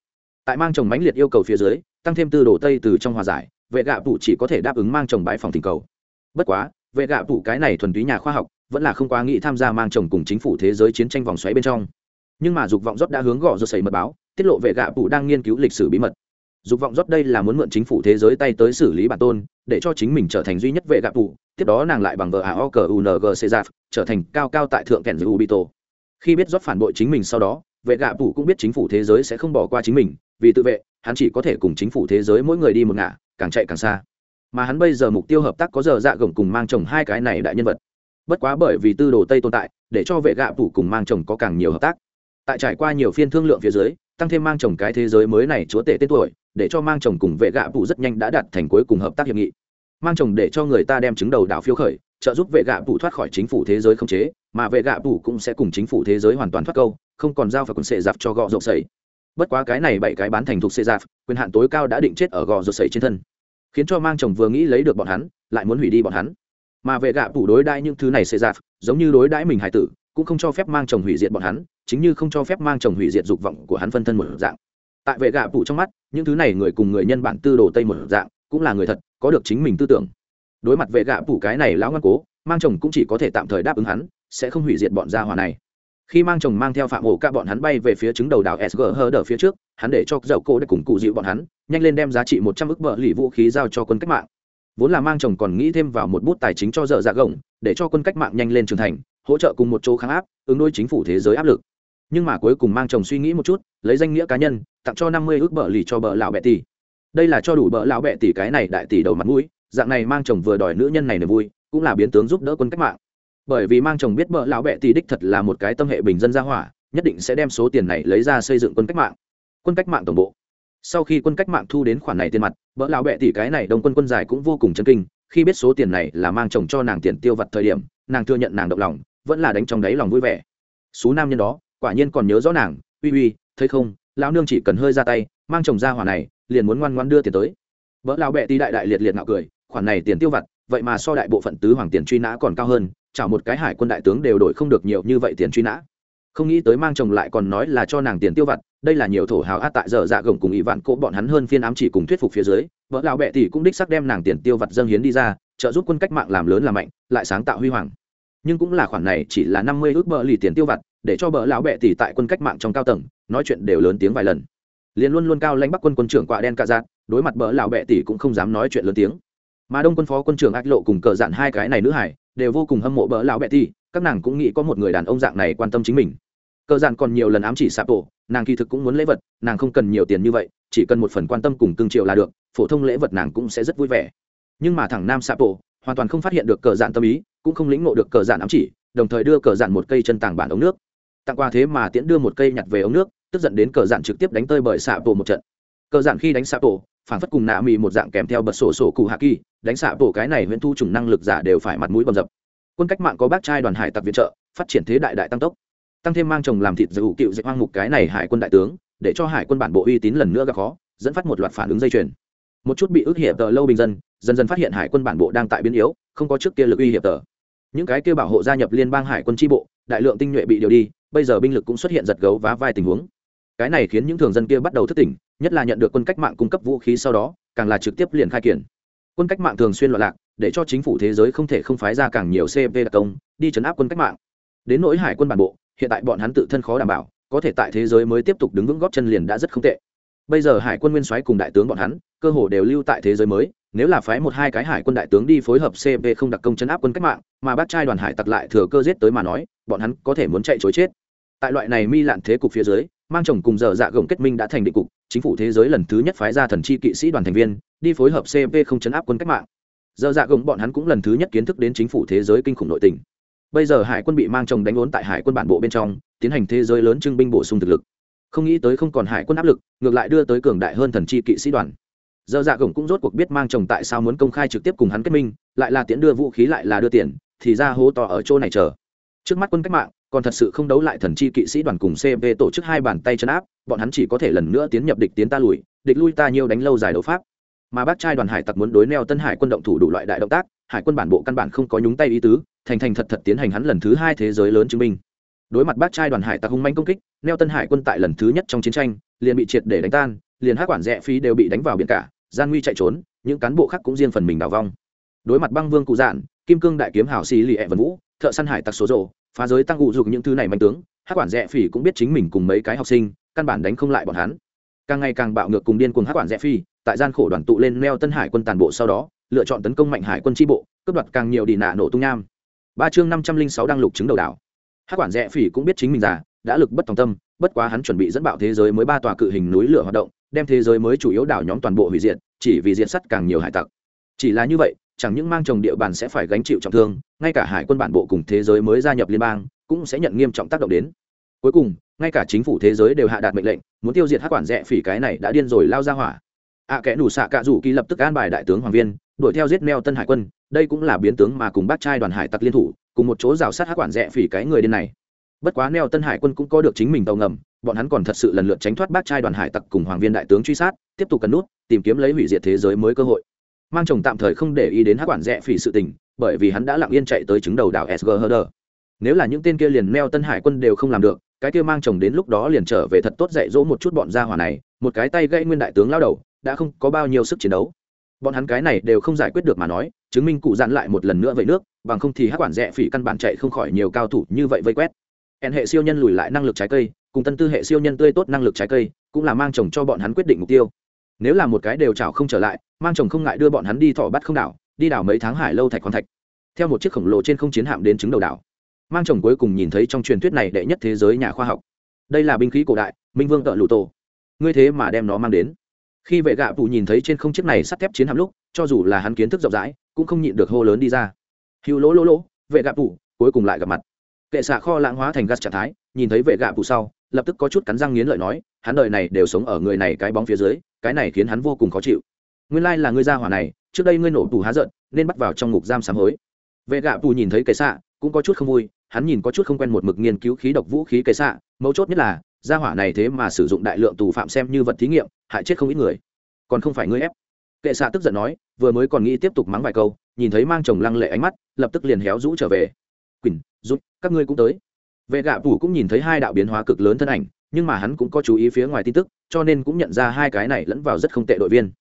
Tại mang chồng mãnh liệt yêu cầu phía dưới, tăng thêm tư đồ tây từ trong hòa giải, vệ gạ tù chỉ có thể đáp ứng mang chồng bãi phòng tình cầu. Bất quá, vệ gạ tù cái này thuần túy nhà khoa học, vẫn là không quá nghĩ tham gia mang chồng cùng chính phủ thế giới chiến tranh vòng xoáy bên trong. Nhưng mà dục vọng rót đã hướng gò rồi xảy mật báo, tiết lộ vệ gạ phụ đang nghiên cứu lịch sử bí mật dục vọng rót đây là muốn mượn chính phủ thế giới tay tới xử lý bản tôn, để cho chính mình trở thành duy nhất vệ gạ phụ tiếp đó nàng lại bằng vợ a o cờ u n g c trở thành cao cao tại thượng kèn giữ ubito khi biết rót phản bội chính mình sau đó, vệ gạ phụ cũng biết chính phủ thế giới sẽ không bỏ qua chính mình, vì tự vệ, hắn chỉ có thể cùng chính phủ thế giới mỗi người đi một ngả, càng chạy càng xa. Mà hắn bây giờ mục tiêu hợp tác có giờ dạ gồng cùng mang chồng hai cái này đại nhân vật. Bất quá bởi vì tư đồ tây tồn tại, để cho vệ gạ phụ cùng mang chồng có càng nhiều hợp tác. Tại trải qua nhiều phiên thương lượng phía dưới, tăng thêm mang chồng cái thế giới mới này chúa tể tên tuổi để cho mang chồng cùng vệ gạ phụ rất nhanh đã đạt thành cuối cùng hợp tác hiệp nghị. Mang chồng để cho người ta đem chứng đầu đảo phiêu khởi, trợ giúp vệ gạ phụ thoát khỏi chính phủ thế giới không chế, mà vệ gạ phụ cũng sẽ cùng chính phủ thế giới hoàn toàn thoát câu, không còn giao và quần sệ giặc cho gọ rộng sẩy bất quá cái này bảy cái bán thành thuộc sệ giặc quyền hạn tối cao đã định chết ở gò rộng sẩy trên thân. Khiến cho mang chồng vừa nghĩ lấy được bọn hắn, lại muốn hủy đi bọn hắn. Mà vệ gạ phụ đối đãi những thứ này sệ giặc giống như đối đãi mình hải tử, cũng không cho phép mang chồng hủy diệt bọn hắn, chính như không cho phép mang chồng hủy diệt dục vọng của hắn phân thân một dạng tại vệ gạ phụ trong mắt, những thứ này người cùng người nhân bản tư đồ tây một dạng, cũng là người thật, có được chính mình tư tưởng. Đối mặt vệ gạ phụ cái này lão ngoan cố, mang chồng cũng chỉ có thể tạm thời đáp ứng hắn, sẽ không hủy diệt bọn gia hỏa này. Khi mang chồng mang theo phạm ổ cả bọn hắn bay về phía trứng đầu đảo sg hơ đờ phía trước, hắn để cho dậu cô đã cùng cụ dịu bọn hắn, nhanh lên đem giá trị một trăm ức bờ lì vũ khí giao cho quân cách mạng. Vốn là mang chồng còn nghĩ thêm vào một bút tài chính cho dở dạ gồng, để cho quân cách mạng nhanh lên trưởng thành, hỗ trợ cùng một chỗ kháng áp, ứng đối chính phủ thế giới áp lực nhưng mà cuối cùng mang chồng suy nghĩ một chút, lấy danh nghĩa cá nhân, tặng cho năm mươi ước bợ lì cho bợ lão bẹ tỷ đây là cho đủ bợ lão bẹ tỷ cái này đại tỷ đầu mặt mũi, dạng này mang chồng vừa đòi nữ nhân này niềm vui, cũng là biến tướng giúp đỡ quân cách mạng. Bởi vì mang chồng biết bợ lão bẹ tỷ đích thật là một cái tâm hệ bình dân gia hỏa, nhất định sẽ đem số tiền này lấy ra xây dựng quân cách mạng. Quân cách mạng tổng bộ. Sau khi quân cách mạng thu đến khoản này tiền mặt, bợ lão bẹ tỷ cái này đông quân quân giải cũng vô cùng chân kinh, khi biết số tiền này là mang chồng cho nàng tiền tiêu vặt thời điểm, nàng thừa nhận nàng động lòng, vẫn là đánh trong đáy lòng vui vẻ. Số nam nhân đó quả nhiên còn nhớ rõ nàng, uy uy, thấy không, lão nương chỉ cần hơi ra tay, mang chồng ra hỏa này, liền muốn ngoan ngoan đưa tiền tới. Vợ lão bẹ tỷ đại đại liệt liệt ngạo cười, khoản này tiền tiêu vặt, vậy mà so đại bộ phận tứ hoàng tiền truy nã còn cao hơn chảo một cái hải quân đại tướng đều đổi không được nhiều như vậy tiền truy nã. Không nghĩ tới mang chồng lại còn nói là cho nàng tiền tiêu vặt, đây là nhiều thổ hào át tại giờ dạ gồng cùng ỷ vạn cỗ bọn hắn hơn phiên ám chỉ cùng thuyết phục phía dưới vợ lão bệ tỷ cũng đích sắc đem nàng tiền tiêu vặt dâng hiến đi ra, trợ giúp quân cách mạng làm lớn làm mạnh, lại sáng tạo huy hoàng. Nhưng cũng là khoản này chỉ là năm mươi ước bờ lì tiền tiêu vặt để cho bờ lão bệ tỷ tại quân cách mạng trong cao tầng, nói chuyện đều lớn tiếng vài lần. Liền luôn luôn cao lãnh bắc quân quân trưởng quạ đen cạ dạn đối mặt bờ lão bệ tỷ cũng không dám nói chuyện lớn tiếng. Mà đông quân phó quân trưởng ác lộ cùng cờ dạn hai cái này nữ hải, đều vô cùng hâm mộ bỡ lão bệ tỷ các nàng cũng nghĩ có một người đàn ông dạng này quan tâm chính mình. Cờ dạn còn nhiều lần ám chỉ sạp tổ, nàng kỳ thực cũng muốn lễ vật, nàng không cần nhiều tiền như vậy, chỉ cần một phần quan tâm cùng cương triệu là được, phổ thông lễ vật nàng cũng sẽ rất vui vẻ. Nhưng mà thằng nam sạp tổ, hoàn toàn không phát hiện được cờ dạn tâm ý, cũng không lĩnh ngộ được cờ dạn ám chỉ, đồng thời đưa cờ dạn một cây chân tàng bản ống nước tặng quà thế mà tiễn đưa một cây nhặt về ống nước, tức giận đến cờ dạn trực tiếp đánh tơi bởi xạ tổ một trận. Cờ dạn khi đánh xạ tổ, phản phất cùng nạ mì một dạng kèm theo bật sổ sổ cụ hạ kỳ, đánh xạ bộ cái này huyễn thu trùng năng lực giả đều phải mặt mũi bầm dập. Quân cách mạng có bác trai đoàn hải tặc viện trợ, phát triển thế đại đại tăng tốc. Tăng thêm mang chồng làm thịt giữ cựu dạy hoang mục cái này hải quân đại tướng, để cho hải quân bản bộ uy tín lần nữa gặp khó, dẫn phát một loạt phản ứng dây chuyền. Một chút bị ức hiệp tờ lâu bình dân, dần dần phát hiện hải quân bản bộ đang tại biến yếu, không có trước kia lực uy hiệp tờ. Những cái kia bảo hộ gia nhập liên bang hải quân tri bộ, đại lượng tinh nhuệ bị điều đi bây giờ binh lực cũng xuất hiện giật gấu vá vai tình huống. Cái này khiến những thường dân kia bắt đầu thức tỉnh, nhất là nhận được quân cách mạng cung cấp vũ khí sau đó, càng là trực tiếp liền khai kiển. Quân cách mạng thường xuyên loạn lạc, để cho chính phủ thế giới không thể không phái ra càng nhiều cp đặc công, đi chấn áp quân cách mạng. Đến nỗi hải quân bản bộ, hiện tại bọn hắn tự thân khó đảm bảo, có thể tại thế giới mới tiếp tục đứng vững góp chân liền đã rất không tệ bây giờ hải quân nguyên soái cùng đại tướng bọn hắn, cơ hồ đều lưu tại thế giới mới, nếu là phái một hai cái hải quân đại tướng đi phối hợp cp không đặc công chấn áp quân cách mạng, mà bác trai đoàn hải tặc lại thừa cơ giết tới mà nói, bọn hắn có thể muốn chạy chối chết. Tại loại này mi lạn thế cục phía dưới, mang chồng cùng giờ dạ gồng kết minh đã thành định cục, chính phủ thế giới lần thứ nhất phái ra thần chi kỵ sĩ đoàn thành viên, đi phối hợp cp không chấn áp quân cách mạng. Giờ dạ gồng bọn hắn cũng lần thứ nhất kiến thức đến chính phủ thế giới kinh khủng nội tình. Bây giờ hải quân bị mang chồng đánh ốn tại hải quân bản bộ bên trong, tiến hành thế giới lớn trưng binh bổ sung thực lực không nghĩ tới không còn hải quân áp lực, ngược lại đưa tới cường đại hơn thần chi kỵ sĩ đoàn. Giờ dạ gồng cũng rốt cuộc biết mang chồng tại sao muốn công khai trực tiếp cùng hắn kết minh, lại là tiễn đưa vũ khí lại là đưa tiền, thì ra hố to ở chỗ này chờ. Trước mắt quân cách mạng, còn thật sự không đấu lại thần chi kỵ sĩ đoàn cùng cv tổ chức hai bàn tay chân áp, bọn hắn chỉ có thể lần nữa tiến nhập địch tiến ta lùi, địch lui ta nhiều đánh lâu dài đấu pháp. Mà bác trai đoàn hải tặc muốn đối neo tân hải quân động thủ đủ loại đại động tác, hải quân bản bộ căn bản không có nhúng tay ý tứ, thành thành thật thật tiến hành hắn lần thứ hai thế giới lớn chứng minh đối mặt bác trai đoàn hải tặc hung manh công kích, neo tân hải quân tại lần thứ nhất trong chiến tranh, liền bị triệt để đánh tan, liền hát quản rẽ phí đều bị đánh vào biển cả, gian nguy chạy trốn, những cán bộ khác cũng riêng phần mình đào vong. Đối mặt băng vương cụ dạn, kim cương đại kiếm hảo xì lì ẹ vân vũ, thợ săn hải tặc số rộ phá giới tăng ụ dục những thứ này manh tướng hát quản rẽ phỉ cũng biết chính mình cùng mấy cái học sinh, căn bản đánh không lại bọn hắn. Càng ngày càng bạo ngược cùng điên cuồng hát quản rẽ phi tại gian khổ đoàn tụ lên neo tân hải quân tàn bộ sau đó, lựa chọn tấn công mạnh hải quân tri bộ, cướp đoạt càng nhiều đi nạ nổ tung nham. Ba chương năm trăm linh sáu đang lục chứng đầu đảo hát quản rẽ phỉ cũng biết chính mình già đã lực bất tòng tâm bất quá hắn chuẩn bị dẫn bạo thế giới mới ba tòa cự hình núi lửa hoạt động đem thế giới mới chủ yếu đảo nhóm toàn bộ hủy diệt chỉ vì diện sắt càng nhiều hải tặc. Chỉ là như vậy chẳng những mang trồng địa bàn sẽ phải gánh chịu trọng thương ngay cả hải quân bản bộ cùng thế giới mới gia nhập liên bang cũng sẽ nhận nghiêm trọng tác động đến. Cuối cùng ngay cả chính phủ thế giới đều hạ đạt mệnh lệnh muốn tiêu diệt hát quản rẽ phỉ cái này đã điên rồi lao ra hỏa. Ạ à, kẽ đủ xạ cạ rủ kỳ lập tức an bài đại tướng hoàng viên đuổi theo giết neo tân hải quân đây cũng là biến tướng mà cùng bác trai đoàn hải tặc liên thủ cùng một chỗ rào sát hát quản rẽ phỉ cái người điên này. Bất quá neo tân hải quân cũng có được chính mình tàu ngầm, bọn hắn còn thật sự lần lượt tránh thoát bác trai đoàn hải tặc cùng hoàng viên đại tướng truy sát, tiếp tục cấn nút, tìm kiếm lấy hủy diệt thế giới mới cơ hội. Mang chồng tạm thời không để ý đến hát quản rẽ phỉ sự tình, bởi vì hắn đã lặng yên chạy tới chứng đầu đảo sg herder nếu là những tên kia liền neo tân hải quân đều không làm được, cái kia mang chồng đến lúc đó liền trở về thật tốt dạy dỗ một chút bọn gia hỏa này, một cái tay gãy nguyên đại tướng lao đầu, đã không có bao nhiêu sức chiến đấu. Bọn hắn cái này đều không giải quyết được mà nói chứng minh cụ dặn lại một lần nữa vậy nước, bằng không thì hát quản rẽ phỉ căn bản chạy không khỏi nhiều cao thủ như vậy vây quét. Hẹn hệ siêu nhân lùi lại năng lực trái cây, cùng tân tư hệ siêu nhân tươi tốt năng lực trái cây, cũng là mang chồng cho bọn hắn quyết định mục tiêu. Nếu là một cái đều chảo không trở lại, mang chồng không ngại đưa bọn hắn đi thọ bắt không đảo, đi đảo mấy tháng hải lâu thạch khoáng thạch. Theo một chiếc khổng lồ trên không chiến hạm đến chứng đầu đảo. Mang chồng cuối cùng nhìn thấy trong truyền thuyết này đệ nhất thế giới nhà khoa học. Đây là binh khí cổ đại, minh vương tợ lụ tổ. Ngươi thế mà đem nó mang đến. Khi vệ gạ phụ nhìn thấy trên không chiếc này sắt thép chiến hạm lúc, cho dù là hắn kiến thức rộng rãi cũng không nhịn được hô lớn đi ra. Hữu lỗ lỗ lỗ, vệ gạ phụ cuối cùng lại gặp mặt. Kệ xạ kho lãng hóa thành gas trạng thái, nhìn thấy vệ gạ phụ sau, lập tức có chút cắn răng nghiến lợi nói, hắn đời này đều sống ở người này cái bóng phía dưới, cái này khiến hắn vô cùng khó chịu. Nguyên lai là ngươi ra hỏa này, trước đây ngươi nổ tù há giận, nên bắt vào trong ngục giam sám hối. Vệ gạ phụ nhìn thấy kệ xạ, cũng có chút không vui, hắn nhìn có chút không quen một mực nghiên cứu khí độc vũ khí kệ xạ, mấu chốt nhất là, gia hỏa này thế mà sử dụng đại lượng tù phạm xem như vật thí nghiệm, hại chết không ít người. Còn không phải ngươi ép kệ xạ tức giận nói, vừa mới còn nghĩ tiếp tục mắng vài câu, nhìn thấy mang chồng lăng lệ ánh mắt, lập tức liền héo rũ trở về. Quỳnh giúp các ngươi cũng tới. Vệ gạ phủ cũng nhìn thấy hai đạo biến hóa cực lớn thân ảnh, nhưng mà hắn cũng có chú ý phía ngoài tin tức, cho nên cũng nhận ra hai cái này lẫn vào rất không tệ đội viên.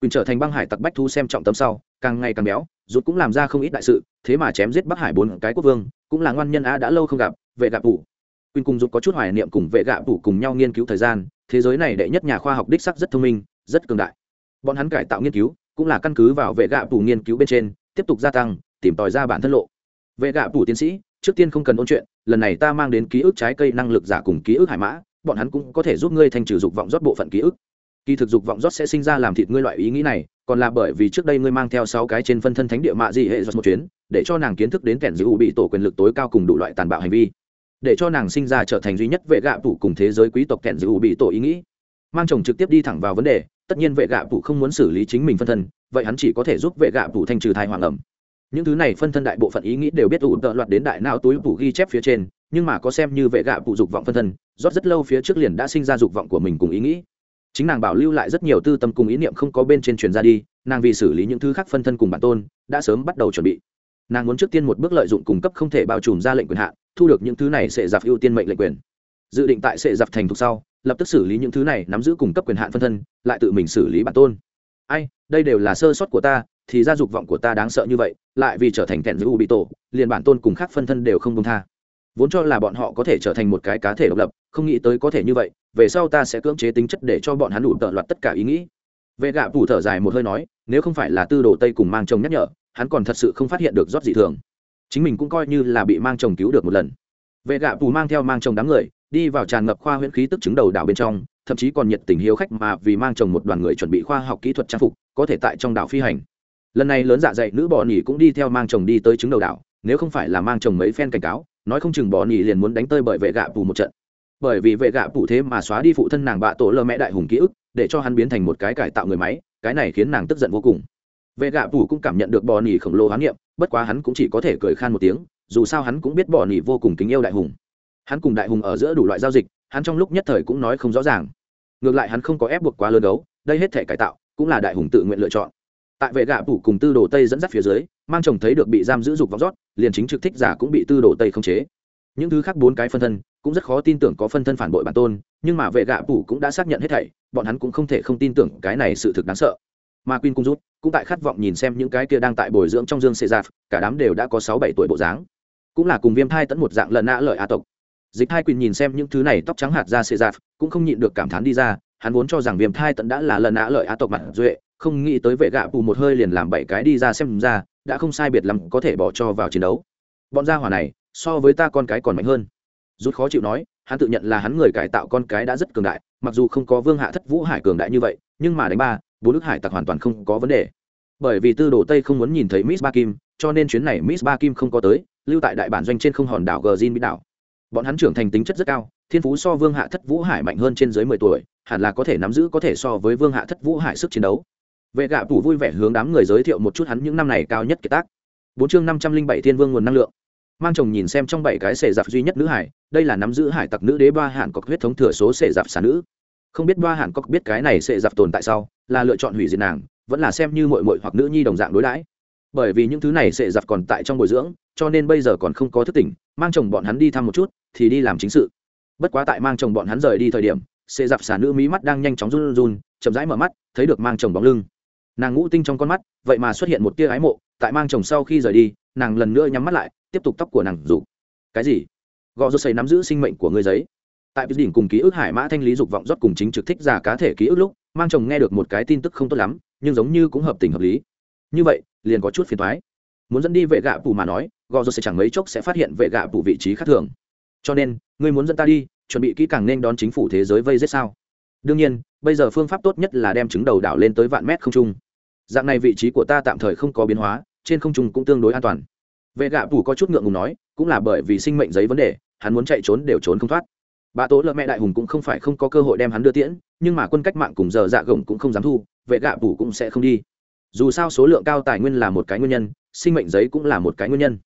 Quỳnh trở thành băng hải tặc bách thu xem trọng tấm sau, càng ngày càng béo rút cũng làm ra không ít đại sự, thế mà chém giết bắc hải bốn cái quốc vương, cũng là ngoan nhân á đã lâu không gặp, vệ gạ phủ quỳnh cùng rút có chút hoài niệm cùng vệ gạ phủ cùng nhau nghiên cứu thời gian, thế giới này đệ nhất nhà khoa học đích sắc rất thông minh, rất cường đại bọn hắn cải tạo nghiên cứu, cũng là căn cứ vào vệ gạ phủ nghiên cứu bên trên, tiếp tục gia tăng, tìm tòi ra bản thân lộ. Vệ gạ phủ tiến sĩ, trước tiên không cần ôn chuyện, lần này ta mang đến ký ức trái cây năng lực giả cùng ký ức hải mã, bọn hắn cũng có thể giúp ngươi thành trừ dục vọng rót bộ phận ký ức. Kỳ thực dục vọng rót sẽ sinh ra làm thịt ngươi loại ý nghĩ này, còn là bởi vì trước đây ngươi mang theo sáu cái trên phân thân thánh địa mạ dị hệ giọt một chuyến, để cho nàng kiến thức đến kẻn giữ bị tổ quyền lực tối cao cùng đủ loại tàn bạo hành vi. Để cho nàng sinh ra trở thành duy nhất vệ gạ phủ cùng thế giới quý tộc kẻn giữ bị tổ ý nghĩ. Mang chồng trực tiếp đi thẳng vào vấn đề tất nhiên vệ gạ phủ không muốn xử lý chính mình phân thân, vậy hắn chỉ có thể giúp vệ gạ phủ thanh trừ thai hoàng ẩm. Những thứ này phân thân đại bộ phận ý nghĩ đều biết ủ tợ loạt đến đại não túi phủ ghi chép phía trên, nhưng mà có xem như vệ gạ phụ dục vọng phân thân, rót rất lâu phía trước liền đã sinh ra dục vọng của mình cùng ý nghĩ. Chính nàng bảo lưu lại rất nhiều tư tâm cùng ý niệm không có bên trên truyền ra đi, nàng vì xử lý những thứ khác phân thân cùng bản tôn, đã sớm bắt đầu chuẩn bị. Nàng muốn trước tiên một bước lợi dụng cung cấp không thể bao trùm ra lệnh quyền hạn, thu được những thứ này sẽ giặc ưu tiên mệnh lệnh quyền. Dự định tại sẽ giặc thành thục sau lập tức xử lý những thứ này, nắm giữ cung cấp quyền hạn phân thân, lại tự mình xử lý bản tôn. Ai, đây đều là sơ sót của ta, thì ra dục vọng của ta đáng sợ như vậy, lại vì trở thành thẹn giữ bị tổ, liền bản tôn cùng khác phân thân đều không công tha. Vốn cho là bọn họ có thể trở thành một cái cá thể độc lập, không nghĩ tới có thể như vậy, về sau ta sẽ cưỡng chế tính chất để cho bọn hắn đủ tợ loạt tất cả ý nghĩ. Vệ gạ phủ thở dài một hơi nói, nếu không phải là tư đồ tây cùng mang chồng nhắc nhở, hắn còn thật sự không phát hiện được rót dị thường. Chính mình cũng coi như là bị mang chồng cứu được một lần. Vệ gạ phủ mang theo mang chồng đám người đi vào tràn ngập khoa huyễn khí tức chứng đầu đảo bên trong, thậm chí còn nhiệt tình hiếu khách mà vì mang chồng một đoàn người chuẩn bị khoa học kỹ thuật trang phục, có thể tại trong đảo phi hành. Lần này lớn dạ dày nữ bò nhỉ cũng đi theo mang chồng đi tới chứng đầu đảo, nếu không phải là mang chồng mấy phen cảnh cáo, nói không chừng bò nhỉ liền muốn đánh tơi bởi vệ gạ phụ một trận. Bởi vì vệ gạ phụ thế mà xóa đi phụ thân nàng bạ tổ lơ mẹ đại hùng ký ức, để cho hắn biến thành một cái cải tạo người máy, cái này khiến nàng tức giận vô cùng. Vệ gạ phụ cũng cảm nhận được bò nhỉ khổng lồ hán nghiệm bất quá hắn cũng chỉ có thể cười khan một tiếng, dù sao hắn cũng biết bò nhỉ vô cùng kính yêu đại hùng hắn cùng đại hùng ở giữa đủ loại giao dịch, hắn trong lúc nhất thời cũng nói không rõ ràng. Ngược lại hắn không có ép buộc quá lớn đấu, đây hết thể cải tạo, cũng là đại hùng tự nguyện lựa chọn. Tại vệ gạ phủ cùng tư đồ tây dẫn dắt phía dưới, mang chồng thấy được bị giam giữ dục vọng rót, liền chính trực thích giả cũng bị tư đồ tây không chế. Những thứ khác bốn cái phân thân, cũng rất khó tin tưởng có phân thân phản bội bản tôn, nhưng mà vệ gạ phủ cũng đã xác nhận hết thảy, bọn hắn cũng không thể không tin tưởng cái này sự thực đáng sợ. Mà queen cung rút, cũng tại khát vọng nhìn xem những cái kia đang tại bồi dưỡng trong dương xê giạp cả đám đều đã có sáu bảy tuổi bộ dáng. Cũng là cùng viêm thai tẫn một dạng lần nã lợi a tộc dịch thai quyền nhìn xem những thứ này tóc trắng hạt ra xệ giạt cũng không nhịn được cảm thán đi ra, hắn vốn cho rằng viêm thai tận đã là lần á lợi á tộc mặt duệ, không nghĩ tới vệ gạ bù một hơi liền làm bảy cái đi ra xem ra, đã không sai biệt lắm có thể bỏ cho vào chiến đấu. Bọn gia hỏa này, so với ta con cái còn mạnh hơn. Rút khó chịu nói, hắn tự nhận là hắn người cải tạo con cái đã rất cường đại, mặc dù không có vương hạ thất vũ hải cường đại như vậy, nhưng mà đánh ba, bốn đức hải tặc hoàn toàn không có vấn đề. Bởi vì tư đồ tây không muốn nhìn thấy miss ba kim, cho nên chuyến này miss ba kim không có tới, lưu tại đại bản doanh trên không hòn đảo gờ zin bị đảo bọn hắn trưởng thành tính chất rất cao, thiên phú so vương hạ thất vũ hải mạnh hơn trên dưới mười tuổi, hẳn là có thể nắm giữ có thể so với vương hạ thất vũ hải sức chiến đấu. Vệ gạ phủ vui vẻ hướng đám người giới thiệu một chút hắn những năm này cao nhất kiệt tác. Bốn chương năm trăm linh bảy thiên vương nguồn năng lượng. Mang chồng nhìn xem trong bảy cái sệ giặc duy nhất nữ hải, đây là nắm giữ hải tặc nữ đế ba hạn cọc huyết thống thừa số sệ giặc xà nữ. Không biết ba hạn cọc biết cái này sệ giặc tồn tại sau, là lựa chọn hủy diệt nàng, vẫn là xem như mội mội hoặc nữ nhi đồng dạng đối đãi bởi vì những thứ này sẽ giặt còn tại trong bồi dưỡng, cho nên bây giờ còn không có thức tỉnh, mang chồng bọn hắn đi thăm một chút, thì đi làm chính sự. Bất quá tại mang chồng bọn hắn rời đi thời điểm, sẽ giặt xả nữ mí mắt đang nhanh chóng run run chậm rãi mở mắt, thấy được mang chồng bóng lưng. Nàng ngũ tinh trong con mắt, vậy mà xuất hiện một tia ái mộ, tại mang chồng sau khi rời đi, nàng lần nữa nhắm mắt lại, tiếp tục tóc của nàng rủ. Cái gì? Gò rô xây nắm giữ sinh mệnh của người giấy. Tại đỉnh cùng ký ức hải mã thanh lý dục vọng rót cùng chính trực thích giả cá thể ký ức lúc, mang chồng nghe được một cái tin tức không tốt lắm, nhưng giống như cũng hợp tình hợp lý. Như vậy liền có chút phiền toái, muốn dẫn đi vệ gạ phủ mà nói gò rồi sẽ chẳng mấy chốc sẽ phát hiện vệ gạ phủ vị trí khác thường. Cho nên ngươi muốn dẫn ta đi chuẩn bị kỹ càng nên đón chính phủ thế giới vây giết sao? Đương nhiên bây giờ phương pháp tốt nhất là đem trứng đầu đảo lên tới vạn mét không trung. Dạng này vị trí của ta tạm thời không có biến hóa trên không trung cũng tương đối an toàn. Vệ gạ phủ có chút ngượng ngùng nói cũng là bởi vì sinh mệnh giấy vấn đề hắn muốn chạy trốn đều trốn không thoát. Bà tố lợ mẹ đại hùng cũng không phải không có cơ hội đem hắn đưa tiễn nhưng mà quân cách mạng cùng giờ dạ gồng cũng không dám thu vệ gạ phủ cũng sẽ không đi dù sao số lượng cao tài nguyên là một cái nguyên nhân, sinh mệnh giấy cũng là một cái nguyên nhân.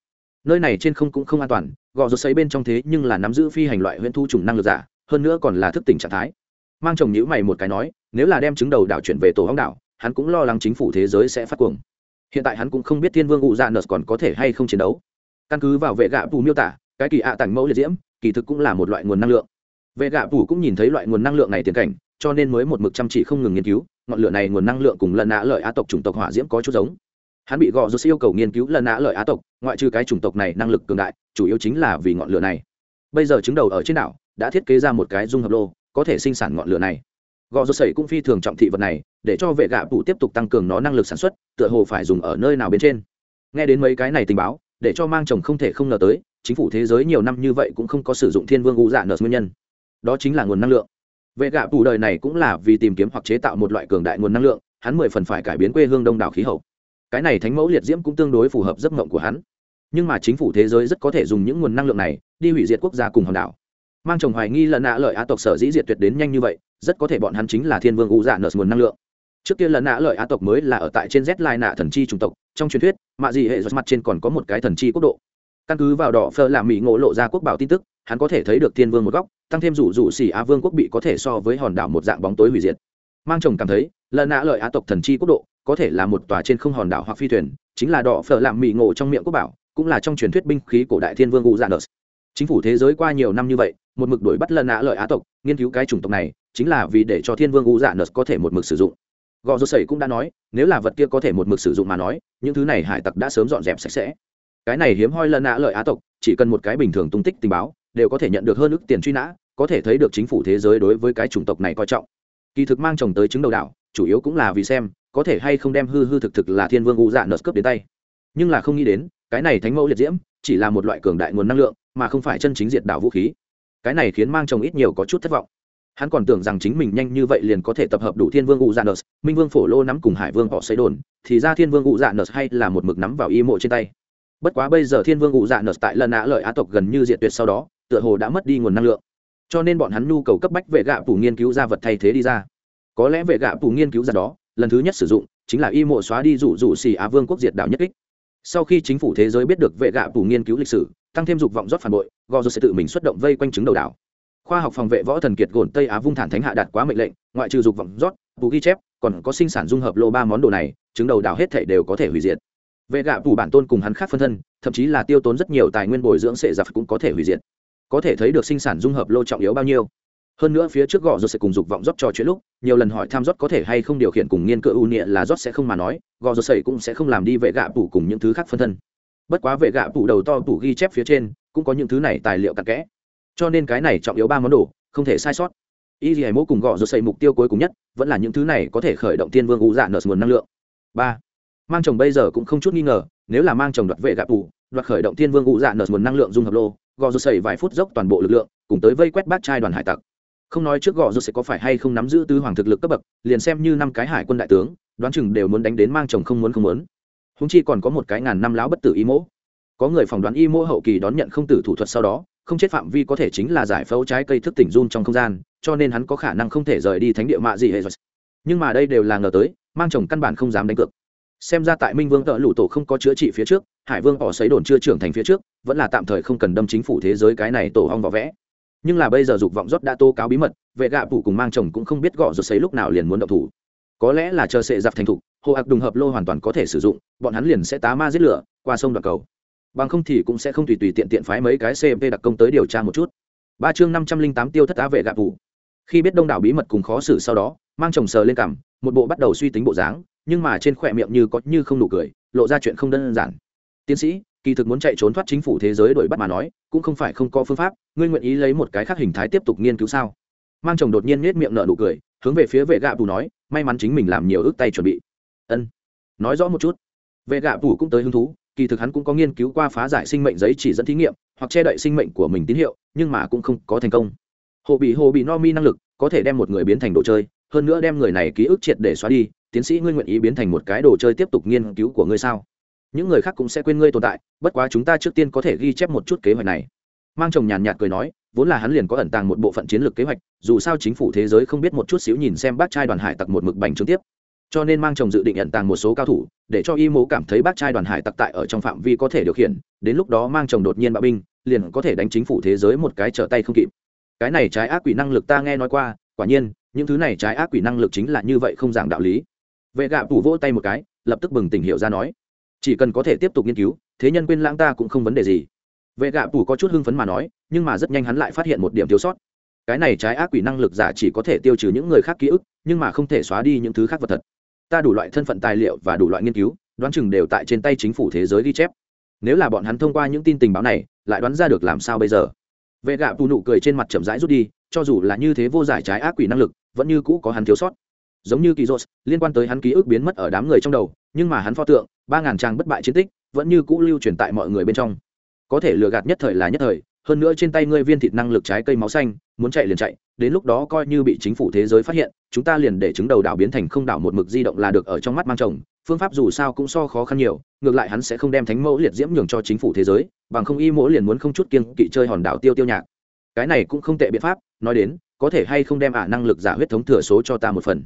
Nơi này trên không cũng không an toàn, gò rột xấy bên trong thế nhưng là nắm giữ phi hành loại huyễn thu trùng năng lực giả, hơn nữa còn là thức tỉnh trạng thái. Mang chồng nhữ mày một cái nói, nếu là đem trứng đầu đảo chuyển về tổ hóng đảo, hắn cũng lo lắng chính phủ thế giới sẽ phát cuồng. Hiện tại hắn cũng không biết thiên vương ụ dạ nợt còn có thể hay không chiến đấu. Căn cứ vào vệ gạ phù miêu tả, cái kỳ ạ à tảnh mẫu liệt diễm, kỳ thực cũng là một loại nguồn năng lượng. Vệ gạ phù cũng nhìn thấy loại nguồn năng lượng này tiền cảnh cho nên mới một mực chăm chỉ không ngừng nghiên cứu, ngọn lửa này nguồn năng lượng cùng lần nã lợi á tộc chủng tộc hỏa diễm có chút giống. Hắn bị gò rút yêu cầu nghiên cứu lần nã lợi á tộc, ngoại trừ cái chủng tộc này năng lực cường đại, chủ yếu chính là vì ngọn lửa này. Bây giờ chứng đầu ở trên đảo, đã thiết kế ra một cái dung hợp lô, có thể sinh sản ngọn lửa này. Gò rút sẩy cũng phi thường trọng thị vật này, để cho vệ gạ phụ tiếp tục tăng cường nó năng lực sản xuất, tựa hồ phải dùng ở nơi nào bên trên. Nghe đến mấy cái này tình báo, để cho mang chồng không thể không ngờ tới, chính phủ thế giới nhiều năm như vậy cũng không có sử dụng thiên vương ngũ dạ nợ nguyên nhân. Đó chính là nguồn năng lượng vệ gạ tù đời này cũng là vì tìm kiếm hoặc chế tạo một loại cường đại nguồn năng lượng, hắn mười phần phải cải biến quê hương đông đảo khí hậu. Cái này thánh mẫu liệt diễm cũng tương đối phù hợp giấc mộng của hắn. Nhưng mà chính phủ thế giới rất có thể dùng những nguồn năng lượng này đi hủy diệt quốc gia cùng hòn đảo. Mang chồng hoài nghi lần nạ lợi á tộc sở dĩ diệt tuyệt đến nhanh như vậy, rất có thể bọn hắn chính là thiên vương u dạ nợ nguồn năng lượng. Trước kia lần nạ lợi á tộc mới là ở tại trên z lai nạ thần chi chủng tộc, trong truyền thuyết, mạ dị hệ giật mặt trên còn có một cái thần chi quốc độ căn cứ vào đỏ phơ làm mỹ ngộ lộ ra quốc bảo tin tức, hắn có thể thấy được thiên vương một góc, tăng thêm rủ rủ xỉ á vương quốc bị có thể so với hòn đảo một dạng bóng tối hủy diệt. Mang chồng cảm thấy, lợn nạ lợi á tộc thần chi quốc độ, có thể là một tòa trên không hòn đảo hoặc phi thuyền, chính là đỏ phở làm mỹ ngộ trong miệng quốc bảo, cũng là trong truyền thuyết binh khí cổ đại thiên vương u dạng chính phủ thế giới qua nhiều năm như vậy, một mực đuổi bắt lợn nạ lợi á tộc, nghiên cứu cái chủng tộc này, chính là vì để cho thiên vương u dạng có thể một mực sử dụng. Gò rô sẩy cũng đã nói, nếu là vật kia có thể một mực sử dụng mà nói, những thứ này hải tặc đã sớm dọn dẹp sạch sẽ cái này hiếm hoi lần nạ lợi á tộc, chỉ cần một cái bình thường tung tích tình báo, đều có thể nhận được hơn ước tiền truy nã, có thể thấy được chính phủ thế giới đối với cái chủng tộc này coi trọng. Kỳ thực mang chồng tới chứng đầu đảo, chủ yếu cũng là vì xem, có thể hay không đem hư hư thực thực là thiên vương u dạ nợt cướp đến tay. Nhưng là không nghĩ đến, cái này thánh mẫu liệt diễm, chỉ là một loại cường đại nguồn năng lượng, mà không phải chân chính diệt đảo vũ khí. Cái này khiến mang chồng ít nhiều có chút thất vọng. Hắn còn tưởng rằng chính mình nhanh như vậy liền có thể tập hợp đủ thiên vương u dạ nợt, minh vương phổ lô nắm cùng hải vương họ xấy đồn, thì ra thiên vương u dạ nợt hay là một mực nắm vào y mộ trên tay bất quá bây giờ thiên vương u dạ nợ tại lần nã lợi á tộc gần như diệt tuyệt sau đó, tựa hồ đã mất đi nguồn năng lượng. Cho nên bọn hắn nhu cầu cấp bách vệ gạ phủ nghiên cứu ra vật thay thế đi ra. Có lẽ vệ gạ phủ nghiên cứu ra đó, lần thứ nhất sử dụng, chính là y mộ xóa đi rủ rủ xì á vương quốc diệt đảo nhất kích. Sau khi chính phủ thế giới biết được vệ gạ phủ nghiên cứu lịch sử, tăng thêm dục vọng rót phản bội gò sẽ tự mình xuất động vây quanh chứng đầu đảo. Khoa học phòng vệ võ thần kiệt gồn tây á vung thản thánh hạ đạt quá mệnh lệnh, ngoại trừ dục vọng rót bù ghi chép, còn có sinh sản dung hợp lô ba món đồ này chứng đầu đảo hết thể đều có thể hủy diệt vệ gạ phủ bản tôn cùng hắn khác phân thân, thậm chí là tiêu tốn rất nhiều tài nguyên bồi dưỡng sệ giặc cũng có thể hủy diệt. Có thể thấy được sinh sản dung hợp lô trọng yếu bao nhiêu. Hơn nữa phía trước gọ rồi sẽ cùng dục vọng rót trò chuyện lúc, nhiều lần hỏi tham rót có thể hay không điều khiển cùng nghiên cự ưu nịa là rót sẽ không mà nói gò rồi sẩy cũng sẽ không làm đi vệ gạ phủ cùng những thứ khác phân thân. Bất quá vệ gạ phủ đầu to tủ ghi chép phía trên, cũng có những thứ này tài liệu cặn kẽ. Cho nên cái này trọng yếu ba món đồ, không thể sai sót. Y dì hải Mẫu cùng gọ rồi sẩy mục tiêu cuối cùng nhất, vẫn là những thứ này có thể khởi động tiên vương u dạ nợ nguồn năng lượng. Ba mang chồng bây giờ cũng không chút nghi ngờ, nếu là mang chồng đoạt vệ gạ tù, đoạt khởi động thiên vương u dạ nợ nguồn năng lượng dung hợp lô, gò rồi xây vài phút dốc toàn bộ lực lượng, cùng tới vây quét bát trai đoàn hải tặc. Không nói trước gò rồi sẽ có phải hay không nắm giữ tứ hoàng thực lực cấp bậc, liền xem như năm cái hải quân đại tướng, đoán chừng đều muốn đánh đến mang chồng không muốn không muốn. Húng chi còn có một cái ngàn năm láo bất tử y mỗ. Có người phỏng đoán y mỗ hậu kỳ đón nhận không tử thủ thuật sau đó, không chết phạm vi có thể chính là giải phẫu trái cây thức tỉnh run trong không gian, cho nên hắn có khả năng không thể rời đi thánh địa mạ gì hệ nhưng mà đây đều là ngờ tới, mang chồng căn bản không dám đánh cược xem ra tại minh vương tợ lụ tổ không có chữa trị phía trước, hải vương bỏ xấy đồn chưa trưởng thành phía trước, vẫn là tạm thời không cần đâm chính phủ thế giới cái này tổ hong vỏ vẽ. Nhưng là bây giờ dục vọng rót đã tô cáo bí mật, vệ gạ phủ cùng mang chồng cũng không biết gõ rồi xấy lúc nào liền muốn động thủ. Có lẽ là chờ sệ giặc thành thục, hồ ạc đùng hợp lô hoàn toàn có thể sử dụng, bọn hắn liền sẽ tá ma giết lửa, qua sông đoạn cầu. Bằng không thì cũng sẽ không tùy tùy tiện tiện phái mấy cái cmp đặc công tới điều tra một chút. Ba chương năm trăm linh tám tiêu thất á vệ gạ phủ. Khi biết đông đảo bí mật cùng khó xử sau đó, mang chồng sờ lên cằm, một bộ bắt đầu suy tính bộ dáng nhưng mà trên khỏe miệng như có như không nụ cười, lộ ra chuyện không đơn giản. Tiến sĩ, kỳ thực muốn chạy trốn thoát chính phủ thế giới đuổi bắt mà nói, cũng không phải không có phương pháp, ngươi nguyện ý lấy một cái khác hình thái tiếp tục nghiên cứu sao? Mang chồng đột nhiên nết miệng nở nụ cười, hướng về phía vệ gạ bù nói, may mắn chính mình làm nhiều ước tay chuẩn bị. Ân. Nói rõ một chút. Vệ gạ bù cũng tới hứng thú, kỳ thực hắn cũng có nghiên cứu qua phá giải sinh mệnh giấy chỉ dẫn thí nghiệm, hoặc che đậy sinh mệnh của mình tín hiệu, nhưng mà cũng không có thành công. Hồ bị hồ bị no mi năng lực, có thể đem một người biến thành đồ chơi, hơn nữa đem người này ký ức triệt để xóa đi tiến sĩ ngươi nguyện ý biến thành một cái đồ chơi tiếp tục nghiên cứu của ngươi sao? Những người khác cũng sẽ quên ngươi tồn tại, bất quá chúng ta trước tiên có thể ghi chép một chút kế hoạch này. Mang chồng nhàn nhạt cười nói, vốn là hắn liền có ẩn tàng một bộ phận chiến lược kế hoạch, dù sao chính phủ thế giới không biết một chút xíu nhìn xem bác trai đoàn hải tặc một mực bành trướng tiếp. Cho nên mang chồng dự định ẩn tàng một số cao thủ, để cho y mố cảm thấy bác trai đoàn hải tặc tại ở trong phạm vi có thể điều khiển, đến lúc đó mang chồng đột nhiên bạo binh, liền có thể đánh chính phủ thế giới một cái trở tay không kịp. Cái này trái ác quỷ năng lực ta nghe nói qua, quả nhiên, những thứ này trái ác quỷ năng lực chính là như vậy không giảng đạo lý vệ gạ tủ vỗ tay một cái, lập tức bừng tỉnh hiểu ra nói, chỉ cần có thể tiếp tục nghiên cứu, thế nhân quên lãng ta cũng không vấn đề gì. Vệ gạ tủ có chút hưng phấn mà nói, nhưng mà rất nhanh hắn lại phát hiện một điểm thiếu sót. Cái này trái ác quỷ năng lực giả chỉ có thể tiêu trừ những người khác ký ức, nhưng mà không thể xóa đi những thứ khác vật thật. Ta đủ loại thân phận tài liệu và đủ loại nghiên cứu, đoán chừng đều tại trên tay chính phủ thế giới ghi chép. Nếu là bọn hắn thông qua những tin tình báo này, lại đoán ra được làm sao bây giờ? Vệ gạ tù nụ cười trên mặt chậm rãi rút đi, cho dù là như thế vô giải trái ác quỷ năng lực, vẫn như cũ có hắn thiếu sót giống như kỳ dốt liên quan tới hắn ký ức biến mất ở đám người trong đầu, nhưng mà hắn pho tượng, ba ngàn trang bất bại chiến tích, vẫn như cũ lưu truyền tại mọi người bên trong. Có thể lừa gạt nhất thời là nhất thời, hơn nữa trên tay ngươi viên thịt năng lực trái cây máu xanh, muốn chạy liền chạy, đến lúc đó coi như bị chính phủ thế giới phát hiện, chúng ta liền để chứng đầu đảo biến thành không đảo một mực di động là được ở trong mắt mang chồng, phương pháp dù sao cũng so khó khăn nhiều, ngược lại hắn sẽ không đem thánh mẫu liệt diễm nhường cho chính phủ thế giới, bằng không y mỗi liền muốn không chút kiên kỵ chơi hòn đảo tiêu tiêu nhạc. Cái này cũng không tệ biện pháp, nói đến, có thể hay không đem ả năng lực giả huyết thống thừa số cho ta một phần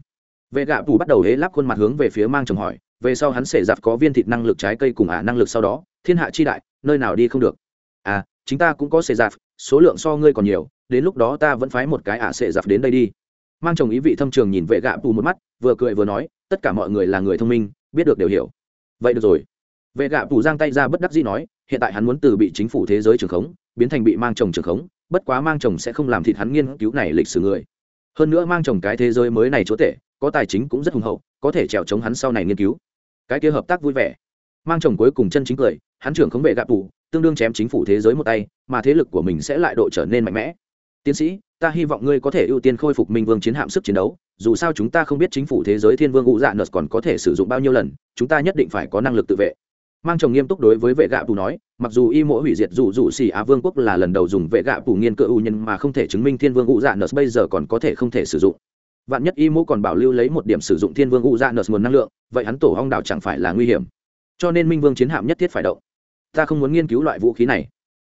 vệ gạ phủ bắt đầu hế lắp khuôn mặt hướng về phía mang chồng hỏi, về sau hắn sẽ giặt có viên thịt năng lực trái cây cùng ả năng lực sau đó, thiên hạ chi đại, nơi nào đi không được. À chính ta cũng có sệ giặt, số lượng so ngươi còn nhiều, đến lúc đó ta vẫn phái một cái ả sệ giặt đến đây đi. Mang chồng ý vị thâm trường nhìn vệ gạ phủ một mắt, vừa cười vừa nói, tất cả mọi người là người thông minh, biết được đều hiểu. Vậy được rồi. Vệ gạ phủ giang tay ra bất đắc dĩ nói, hiện tại hắn muốn từ bị chính phủ thế giới trường khống, biến thành bị mang chồng trường khống, bất quá mang chồng sẽ không làm thịt hắn nghiên cứu này lịch sử người. Hơn nữa mang chồng cái thế giới mới này chỗ tệ có tài chính cũng rất hùng hậu có thể trèo chống hắn sau này nghiên cứu. Cái kia hợp tác vui vẻ. Mang chồng cuối cùng chân chính cười hắn trưởng khống vệ gạ tù, tương đương chém chính phủ thế giới một tay mà thế lực của mình sẽ lại độ trở nên mạnh mẽ. Tiến sĩ ta hy vọng ngươi có thể ưu tiên khôi phục minh vương chiến hạm sức chiến đấu dù sao chúng ta không biết chính phủ thế giới thiên vương ngũ dạ nợt còn có thể sử dụng bao nhiêu lần chúng ta nhất định phải có năng lực tự vệ. Mang chồng nghiêm túc đối với vệ gạ bù nói mặc dù y mỗi hủy diệt dù dù xì á vương quốc là lần đầu dùng vệ gạ bù nghiên cự ưu nhân mà không thể chứng minh thiên vương ngũ dạ nợt bây giờ còn có thể không thể sử dụng vạn nhất y mô còn bảo lưu lấy một điểm sử dụng thiên vương u ra nợ nguồn năng lượng, vậy hắn tổ hong đảo chẳng phải là nguy hiểm. Cho nên minh vương chiến hạm nhất thiết phải động. Ta không muốn nghiên cứu loại vũ khí này.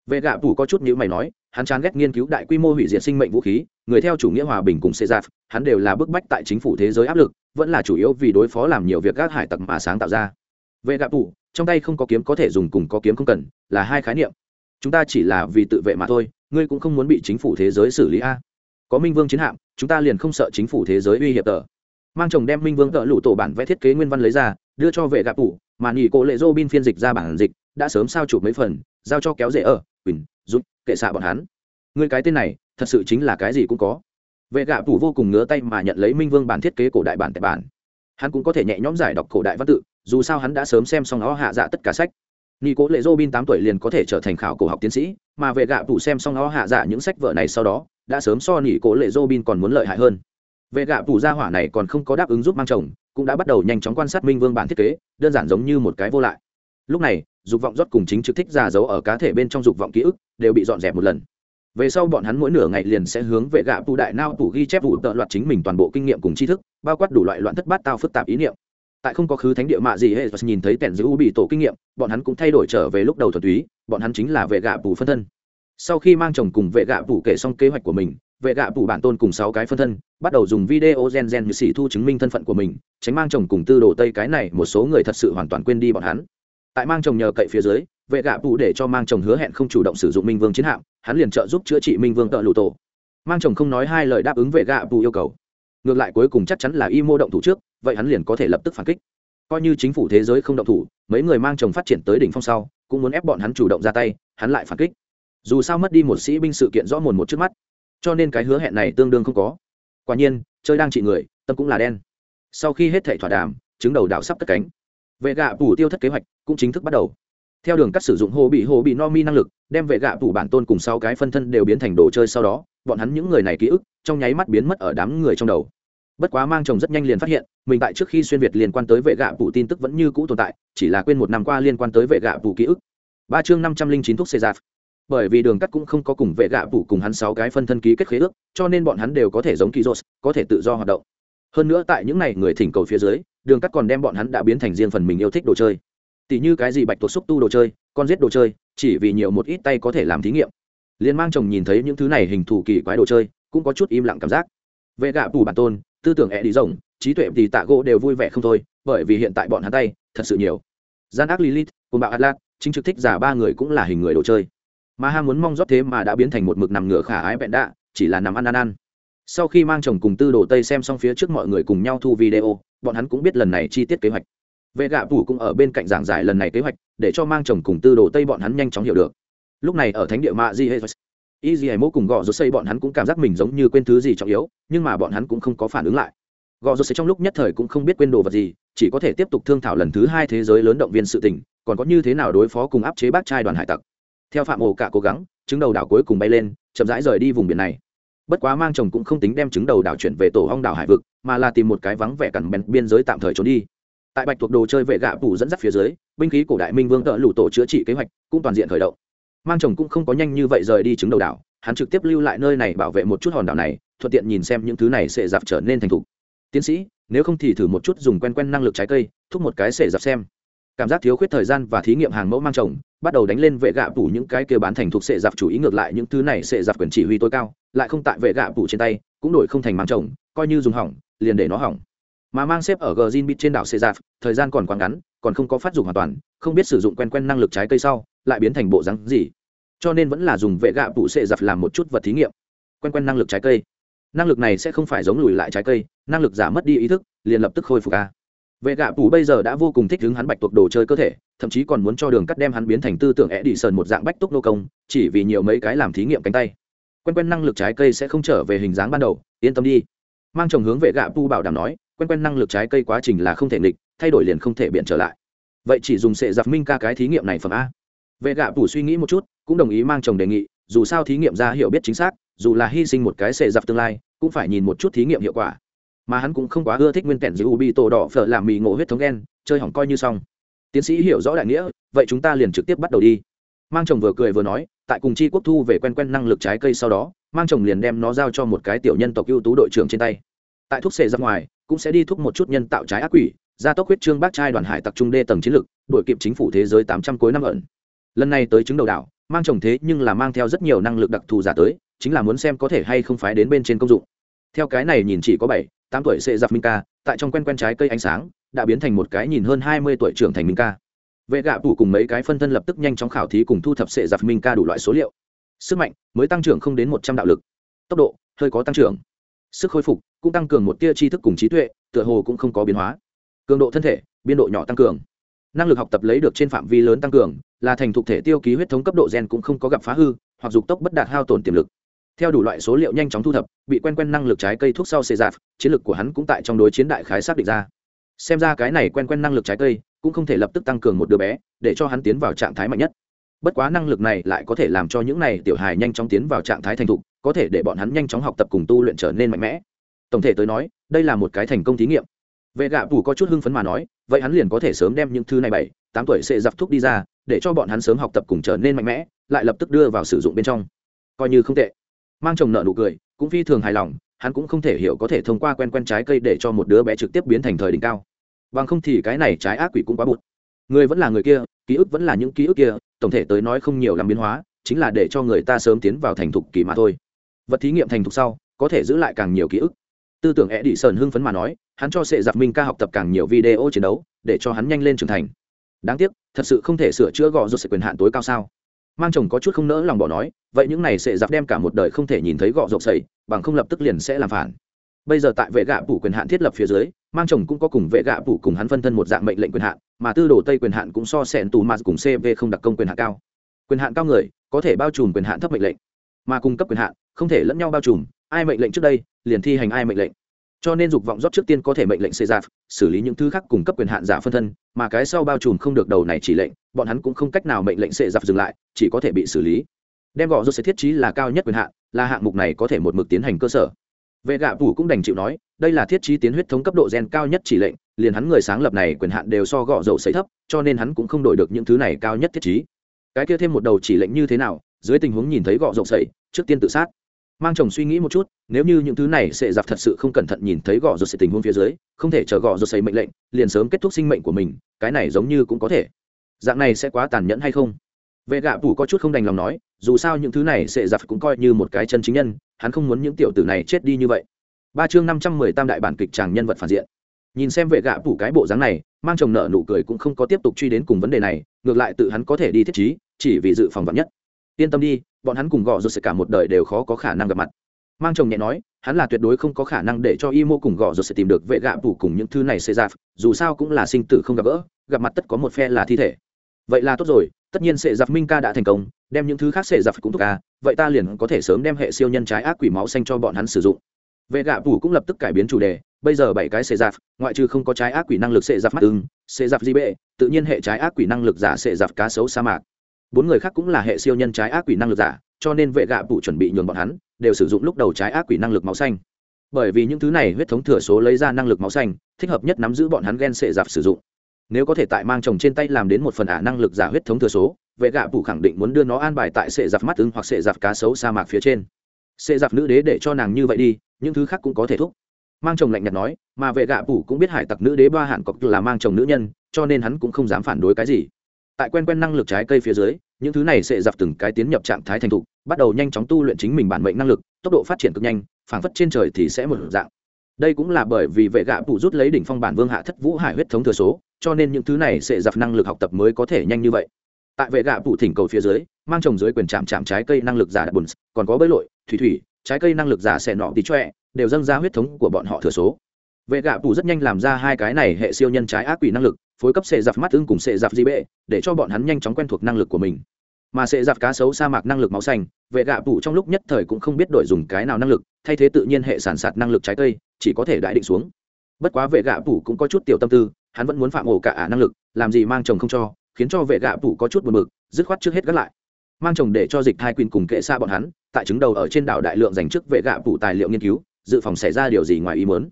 Vệ gạ phủ có chút nhữ mày nói, hắn chán ghét nghiên cứu đại quy mô hủy diệt sinh mệnh vũ khí, người theo chủ nghĩa hòa bình cùng xê giáp hắn đều là bức bách tại chính phủ thế giới áp lực, vẫn là chủ yếu vì đối phó làm nhiều việc gác hải tặc mà sáng tạo ra. Vệ gạ phủ trong tay không có kiếm có thể dùng cùng có kiếm không cần, là hai khái niệm. Chúng ta chỉ là vì tự vệ mà thôi, ngươi cũng không muốn bị chính phủ thế giới xử lý a có minh vương chiến hạm, chúng ta liền không sợ chính phủ thế giới uy hiếp tờ. Mang chồng đem minh vương tợ lụ tổ bản vẽ thiết kế nguyên văn lấy ra, đưa cho vệ gạ ủ mà nghỉ cổ lệ dô bin phiên dịch ra bản dịch, đã sớm sao chụp mấy phần, giao cho kéo rễ ở, quỳnh, giúp, kệ xạ bọn hắn. Người cái tên này, thật sự chính là cái gì cũng có. Vệ gạ phủ vô cùng ngứa tay mà nhận lấy minh vương bản thiết kế cổ đại bản tại bản. Hắn cũng có thể nhẹ nhõm giải đọc cổ đại văn tự, dù sao hắn đã sớm xem xong nó hạ dạ tất cả sách. Nghi cố lệ robin tám tuổi liền có thể trở thành khảo cổ học tiến sĩ, mà vệ gạ phủ xem xong nó hạ dạ những sách vở này sau đó đã sớm so nỉ cố lệ robin còn muốn lợi hại hơn. Vệ gạ phủ gia hỏa này còn không có đáp ứng giúp mang chồng, cũng đã bắt đầu nhanh chóng quan sát minh vương bản thiết kế, đơn giản giống như một cái vô lại. Lúc này, dục vọng rót cùng chính trực thích ra giấu ở cá thể bên trong dục vọng ký ức đều bị dọn dẹp một lần. Về sau bọn hắn mỗi nửa ngày liền sẽ hướng vệ gạ phủ đại nao phủ ghi chép vụ tợ loạt chính mình toàn bộ kinh nghiệm cùng tri thức, bao quát đủ loại loạn thất bát tao phức tạp ý niệm. Tại không có khứ thánh địa mạ gì hết nhìn thấy kẻn giữ bị tổ kinh nghiệm, bọn hắn cũng thay đổi trở về lúc đầu thuần túy, bọn hắn chính là vệ gạ phủ phân thân sau khi mang chồng cùng vệ gạ phủ kể xong kế hoạch của mình, vệ gạ phủ bản tôn cùng sáu cái phân thân, bắt đầu dùng video gen gen như xỉ thu chứng minh thân phận của mình, tránh mang chồng cùng tư đồ tây cái này một số người thật sự hoàn toàn quên đi bọn hắn. Tại mang chồng nhờ cậy phía dưới, vệ gạ phủ để cho mang chồng hứa hẹn không chủ động sử dụng minh vương chiến hạm, hắn liền trợ giúp chữa trị minh vương tợ lụ tổ. Mang chồng không nói hai lời đáp ứng vệ gạ phủ yêu cầu. Ngược lại cuối cùng chắc chắn là y mô động thủ trước, vậy hắn liền có thể lập tức phản kích. Coi như chính phủ thế giới không động thủ, mấy người mang chồng phát triển tới đỉnh phong sau, cũng muốn ép bọn hắn chủ động ra tay, hắn lại phản kích dù sao mất đi một sĩ binh sự kiện rõ mồn một trước mắt, cho nên cái hứa hẹn này tương đương không có. Quả nhiên, chơi đang trị người, tâm cũng là đen. Sau khi hết thể thỏa đàm chứng đầu đảo sắp cất cánh. Vệ gạ phủ tiêu thất kế hoạch cũng chính thức bắt đầu. Theo đường cắt sử dụng hồ bị hồ bị no mi năng lực, đem vệ gạ phủ bản tôn cùng sáu cái phân thân đều biến thành đồ chơi sau đó, bọn hắn những người này ký ức, trong nháy mắt biến mất ở đám người trong đầu. Bất quá mang chồng rất nhanh liền phát hiện, mình tại trước khi xuyên việt liên quan tới vệ gạ phủ tin tức vẫn như cũ tồn tại, chỉ là quên một năm qua liên quan tới vệ gạ phủ ký ức. Ba chương năm trăm linh chín thuốc xê giạt bởi vì đường cắt cũng không có cùng vệ gạ phủ cùng hắn sáu cái phân thân ký kết khế ước, cho nên bọn hắn đều có thể giống kỳ dốt có thể tự do hoạt động. Hơn nữa tại những n à y người thỉnh cầu phía dưới, đường cắt còn đem bọn hắn đã biến thành riêng phần mình yêu thích đồ chơi. Tỉ như cái gì bạch tuộc xúc tu đồ chơi, con giết đồ chơi, chỉ vì nhiều một ít tay có thể làm thí nghiệm. Liên mang chồng nhìn thấy những thứ này hình thù kỳ quái đồ chơi, cũng có chút im lặng cảm giác. Vệ gạ phủ bản tôn, tư tưởng ẹ đi rồng trí tuệ thì tạ gỗ đều vui vẻ không thôi, bởi vì hiện tại bọn hắn tay, thật sự nhiều. Gian ác lilith, cùng bạo atlas, chính trực thích giả ba người cũng là hình người đồ chơi mà ham muốn mong rót thế mà đã biến thành một mực nằm ngửa khả ái bẹn đạ, chỉ là nằm ăn ăn ăn. Sau khi mang chồng cùng tư đồ tây xem xong phía trước mọi người cùng nhau thu video, bọn hắn cũng biết lần này chi tiết kế hoạch. Vệ gạ phủ cũng ở bên cạnh giảng giải lần này kế hoạch, để cho mang chồng cùng tư đồ tây bọn hắn nhanh chóng hiểu được. Lúc này ở thánh địa mạ di y di mô cùng gò rô xây bọn hắn cũng cảm giác mình giống như quên thứ gì trọng yếu, nhưng mà bọn hắn cũng không có phản ứng lại. Gò rô xây trong lúc nhất thời cũng không biết quên đồ vật gì, chỉ có thể tiếp tục thương thảo lần thứ hai thế giới lớn động viên sự tình, còn có như thế nào đối phó cùng áp chế bác trai đoàn hải tặc theo phạm ổ cả cố gắng, trứng đầu đảo cuối cùng bay lên, chậm rãi rời đi vùng biển này. Bất quá mang chồng cũng không tính đem trứng đầu đảo chuyển về tổ hong đảo hải vực, mà là tìm một cái vắng vẻ cằn bèn biên giới tạm thời trốn đi. Tại bạch thuộc đồ chơi vệ gạ phủ dẫn dắt phía dưới, binh khí cổ đại minh vương tợ lủ tổ chữa trị kế hoạch cũng toàn diện khởi động. Mang chồng cũng không có nhanh như vậy rời đi trứng đầu đảo, hắn trực tiếp lưu lại nơi này bảo vệ một chút hòn đảo này, thuận tiện nhìn xem những thứ này sẽ dạp trở nên thành thục. Tiến sĩ, nếu không thì thử một chút dùng quen quen năng lực trái cây, thúc một cái sẽ dạp xem cảm giác thiếu khuyết thời gian và thí nghiệm hàng mẫu mang chồng, bắt đầu đánh lên vệ gạ phủ những cái kia bán thành thuộc sệ dạp chủ ý ngược lại những thứ này sệ dạp quyền chỉ huy tối cao, lại không tại vệ gạ phủ trên tay, cũng đổi không thành mang chồng, coi như dùng hỏng, liền để nó hỏng. Mà mang xếp ở gờ zin bit trên đảo sệ dạp thời gian còn quá ngắn, còn không có phát dụng hoàn toàn, không biết sử dụng quen quen năng lực trái cây sau, lại biến thành bộ rắn gì. Cho nên vẫn là dùng vệ gạ phủ sệ dạp làm một chút vật thí nghiệm. Quen quen năng lực trái cây. Năng lực này sẽ không phải giống lùi lại trái cây, năng lực giả mất đi ý thức, liền lập tức khôi phục a vệ gạ phủ bây giờ đã vô cùng thích hứng hắn bạch tuộc đồ chơi cơ thể, thậm chí còn muốn cho đường cắt đem hắn biến thành tư tưởng é đi sờn một dạng bách túc nô công, chỉ vì nhiều mấy cái làm thí nghiệm cánh tay. Quen quen năng lực trái cây sẽ không trở về hình dáng ban đầu, yên tâm đi. Mang chồng hướng vệ gạ pu bảo đảm nói, quen quen năng lực trái cây quá trình là không thể nghịch, thay đổi liền không thể biện trở lại. Vậy chỉ dùng sệ giặc minh ca cái thí nghiệm này phẩm a. Vệ gạ pu suy nghĩ một chút, cũng đồng ý mang chồng đề nghị, dù sao thí nghiệm ra hiểu biết chính xác, dù là hy sinh một cái sệ giặc tương lai, cũng phải nhìn một chút thí nghiệm hiệu quả mà hắn cũng không quá ưa thích nguyên kẻn giữ ubi tổ đỏ phở làm mì ngộ huyết thống đen chơi hỏng coi như xong. Tiến sĩ hiểu rõ đại nghĩa, vậy chúng ta liền trực tiếp bắt đầu đi. Mang chồng vừa cười vừa nói, tại cùng chi quốc thu về quen quen năng lực trái cây sau đó, mang chồng liền đem nó giao cho một cái tiểu nhân tộc ưu tú đội trưởng trên tay. Tại thuốc xệ ra ngoài, cũng sẽ đi thúc một chút nhân tạo trái ác quỷ, gia tốc huyết trương bác trai đoàn hải tặc trung đê tầng chiến lược đội kịp chính phủ thế giới tám trăm cuối năm ẩn. Lần này tới chứng đầu đảo, mang chồng thế nhưng là mang theo rất nhiều năng lực đặc thù giả tới, chính là muốn xem có thể hay không phái đến bên trên công dụng. Theo cái này nhìn chỉ có bảy tám tuổi sẽ giặc minh ca, tại trong quen quen trái cây ánh sáng, đã biến thành một cái nhìn hơn hai mươi tuổi trưởng thành minh ca. Vệ gạ tủ cùng mấy cái phân thân lập tức nhanh chóng khảo thí cùng thu thập sệ giặc minh ca đủ loại số liệu. Sức mạnh mới tăng trưởng không đến một trăm đạo lực. Tốc độ hơi có tăng trưởng. Sức khôi phục cũng tăng cường một tia tri thức cùng trí tuệ, tựa hồ cũng không có biến hóa. Cường độ thân thể, biên độ nhỏ tăng cường. Năng lực học tập lấy được trên phạm vi lớn tăng cường, là thành thục thể tiêu ký huyết thống cấp độ gen cũng không có gặp phá hư, hoặc dục tốc bất đạt hao tổn tiềm lực theo đủ loại số liệu nhanh chóng thu thập, bị quen quen năng lực trái cây thuốc sau xê giạt, chiến lược của hắn cũng tại trong đối chiến đại khái xác định ra. Xem ra cái này quen quen năng lực trái cây cũng không thể lập tức tăng cường một đứa bé, để cho hắn tiến vào trạng thái mạnh nhất. Bất quá năng lực này lại có thể làm cho những này tiểu hài nhanh chóng tiến vào trạng thái thành thục, có thể để bọn hắn nhanh chóng học tập cùng tu luyện trở nên mạnh mẽ. Tổng thể tới nói, đây là một cái thành công thí nghiệm. Vệ gạ phủ có chút hưng phấn mà nói, vậy hắn liền có thể sớm đem những thứ này bảy, tám tuổi sẽ giặc thuốc đi ra, để cho bọn hắn sớm học tập cùng trở nên mạnh mẽ, lại lập tức đưa vào sử dụng bên trong. Coi như không tệ mang chồng nợ nụ cười, cũng phi thường hài lòng, hắn cũng không thể hiểu có thể thông qua quen quen trái cây để cho một đứa bé trực tiếp biến thành thời đỉnh cao. Bằng không thì cái này trái ác quỷ cũng quá bụt. Người vẫn là người kia, ký ức vẫn là những ký ức kia, tổng thể tới nói không nhiều làm biến hóa, chính là để cho người ta sớm tiến vào thành thục kỳ mà thôi. Vật thí nghiệm thành thục sau, có thể giữ lại càng nhiều ký ức. Tư tưởng e đi sơn hưng phấn mà nói, hắn cho sệ giặc minh ca học tập càng nhiều video chiến đấu, để cho hắn nhanh lên trưởng thành. Đáng tiếc, thật sự không thể sửa chữa gò rút sự quyền hạn tối cao sao? Mang chồng có chút không nỡ lòng bỏ nói, vậy những này sẽ giặc đem cả một đời không thể nhìn thấy gọ rộng sầy bằng không lập tức liền sẽ làm phản. Bây giờ tại vệ gạ phủ quyền hạn thiết lập phía dưới, mang chồng cũng có cùng vệ gạ phủ cùng hắn phân thân một dạng mệnh lệnh quyền hạn, mà tư đồ tây quyền hạn cũng so sẹn tù mà cùng cv không đặc công quyền hạn cao. Quyền hạn cao người, có thể bao trùm quyền hạn thấp mệnh lệnh, mà cung cấp quyền hạn, không thể lẫn nhau bao trùm, ai mệnh lệnh trước đây, liền thi hành ai mệnh lệnh cho nên dục vọng rót trước tiên có thể mệnh lệnh xây giạp xử lý những thứ khác cung cấp quyền hạn giả phân thân, mà cái sau bao trùm không được đầu này chỉ lệnh, bọn hắn cũng không cách nào mệnh lệnh xây giạp dừng lại, chỉ có thể bị xử lý. Đem gọ rốt sẽ thiết trí là cao nhất quyền hạn, là hạng mục này có thể một mực tiến hành cơ sở. Vệ gạ phủ cũng đành chịu nói, đây là thiết trí tiến huyết thống cấp độ gen cao nhất chỉ lệnh, liền hắn người sáng lập này quyền hạn đều so gọ dầu sấy thấp, cho nên hắn cũng không đổi được những thứ này cao nhất thiết trí. Cái kia thêm một đầu chỉ lệnh như thế nào, dưới tình huống nhìn thấy gọ dầu sấy, trước tiên tự sát mang chồng suy nghĩ một chút, nếu như những thứ này sẽ giặc thật sự không cẩn thận nhìn thấy gõ rột sẽ tình huống phía dưới, không thể chờ gõ rột xây mệnh lệnh, liền sớm kết thúc sinh mệnh của mình, cái này giống như cũng có thể. Dạng này sẽ quá tàn nhẫn hay không? Vệ gạ phủ có chút không đành lòng nói, dù sao những thứ này sẽ giặc cũng coi như một cái chân chính nhân, hắn không muốn những tiểu tử này chết đi như vậy. Ba chương năm trăm mười tam đại bản kịch chàng nhân vật phản diện. Nhìn xem vệ gạ phủ cái bộ dáng này, mang chồng nợ nụ cười cũng không có tiếp tục truy đến cùng vấn đề này, ngược lại tự hắn có thể đi thiết trí, chỉ vì dự phòng vắn nhất. Yên tâm đi bọn hắn cùng gõ rột sẽ cả một đời đều khó có khả năng gặp mặt. Mang chồng nhẹ nói, hắn là tuyệt đối không có khả năng để cho y mô cùng gõ rột sẽ tìm được vệ gạ phủ cùng những thứ này xê giạp dù sao cũng là sinh tử không gặp gỡ, gặp mặt tất có một phe là thi thể. Vậy là tốt rồi, tất nhiên sệ giặc minh ca đã thành công, đem những thứ khác sệ giặc cũng thuộc ca à, vậy ta liền có thể sớm đem hệ siêu nhân trái ác quỷ máu xanh cho bọn hắn sử dụng. Vệ gạ phủ cũng lập tức cải biến chủ đề, bây giờ bảy cái sệ giặc ngoại trừ không có trái ác quỷ năng lực sệ giặc mắt ưng sệ giặc di bệ tự nhiên hệ trái ác quỷ năng lực giả sệ giặc cá sấu sa mạc bốn người khác cũng là hệ siêu nhân trái ác quỷ năng lực giả, cho nên vệ gạ bụ chuẩn bị nhường bọn hắn đều sử dụng lúc đầu trái ác quỷ năng lực máu xanh. Bởi vì những thứ này huyết thống thừa số lấy ra năng lực máu xanh, thích hợp nhất nắm giữ bọn hắn ghen sệ giặc sử dụng. Nếu có thể tại mang chồng trên tay làm đến một phần ả năng lực giả huyết thống thừa số, vệ gạ bụ khẳng định muốn đưa nó an bài tại sệ giặc mắt ưng hoặc sệ giặc cá sấu sa mạc phía trên. Sệ giặc nữ đế để cho nàng như vậy đi, những thứ khác cũng có thể thúc. Mang chồng lạnh nhạt nói, mà vệ gạ bụ cũng biết hải tặc nữ đế ba hạn cọc là mang chồng nữ nhân, cho nên hắn cũng không dám phản đối cái gì tại quen quen năng lực trái cây phía dưới, những thứ này sẽ dập từng cái tiến nhập trạng thái thành thục, bắt đầu nhanh chóng tu luyện chính mình bản mệnh năng lực, tốc độ phát triển cực nhanh, phảng phất trên trời thì sẽ một dạng. Đây cũng là bởi vì vệ gạ phụ rút lấy đỉnh phong bản vương hạ thất vũ hải huyết thống thừa số, cho nên những thứ này sẽ dập năng lực học tập mới có thể nhanh như vậy. Tại vệ gạ phụ thỉnh cầu phía dưới, mang trồng dưới quyền chạm chạm trái cây năng lực giả đặc bùn, còn có bơi lội, thủy thủy, trái cây năng lực giả sẽ nọ tí choẹ đều dâng ra huyết thống của bọn họ thừa số. Vệ gạ phụ rất nhanh làm ra hai cái này hệ siêu nhân trái ác quỷ năng lực phối cấp sệ giặc mắt ưng cùng sệ giặc di bệ, để cho bọn hắn nhanh chóng quen thuộc năng lực của mình. Mà sệ giặc cá sấu sa mạc năng lực máu xanh, vệ gạ phủ trong lúc nhất thời cũng không biết đổi dùng cái nào năng lực, thay thế tự nhiên hệ sản sạt năng lực trái cây, chỉ có thể đại định xuống. Bất quá vệ gạ phủ cũng có chút tiểu tâm tư, hắn vẫn muốn phạm ổ cả ả năng lực, làm gì mang chồng không cho, khiến cho vệ gạ phủ có chút buồn bực, dứt khoát trước hết gác lại. Mang chồng để cho dịch thai quyền cùng kệ xa bọn hắn, tại chứng đầu ở trên đảo đại lượng dành trước vệ gạ phủ tài liệu nghiên cứu, dự phòng xảy ra điều gì ngoài ý muốn.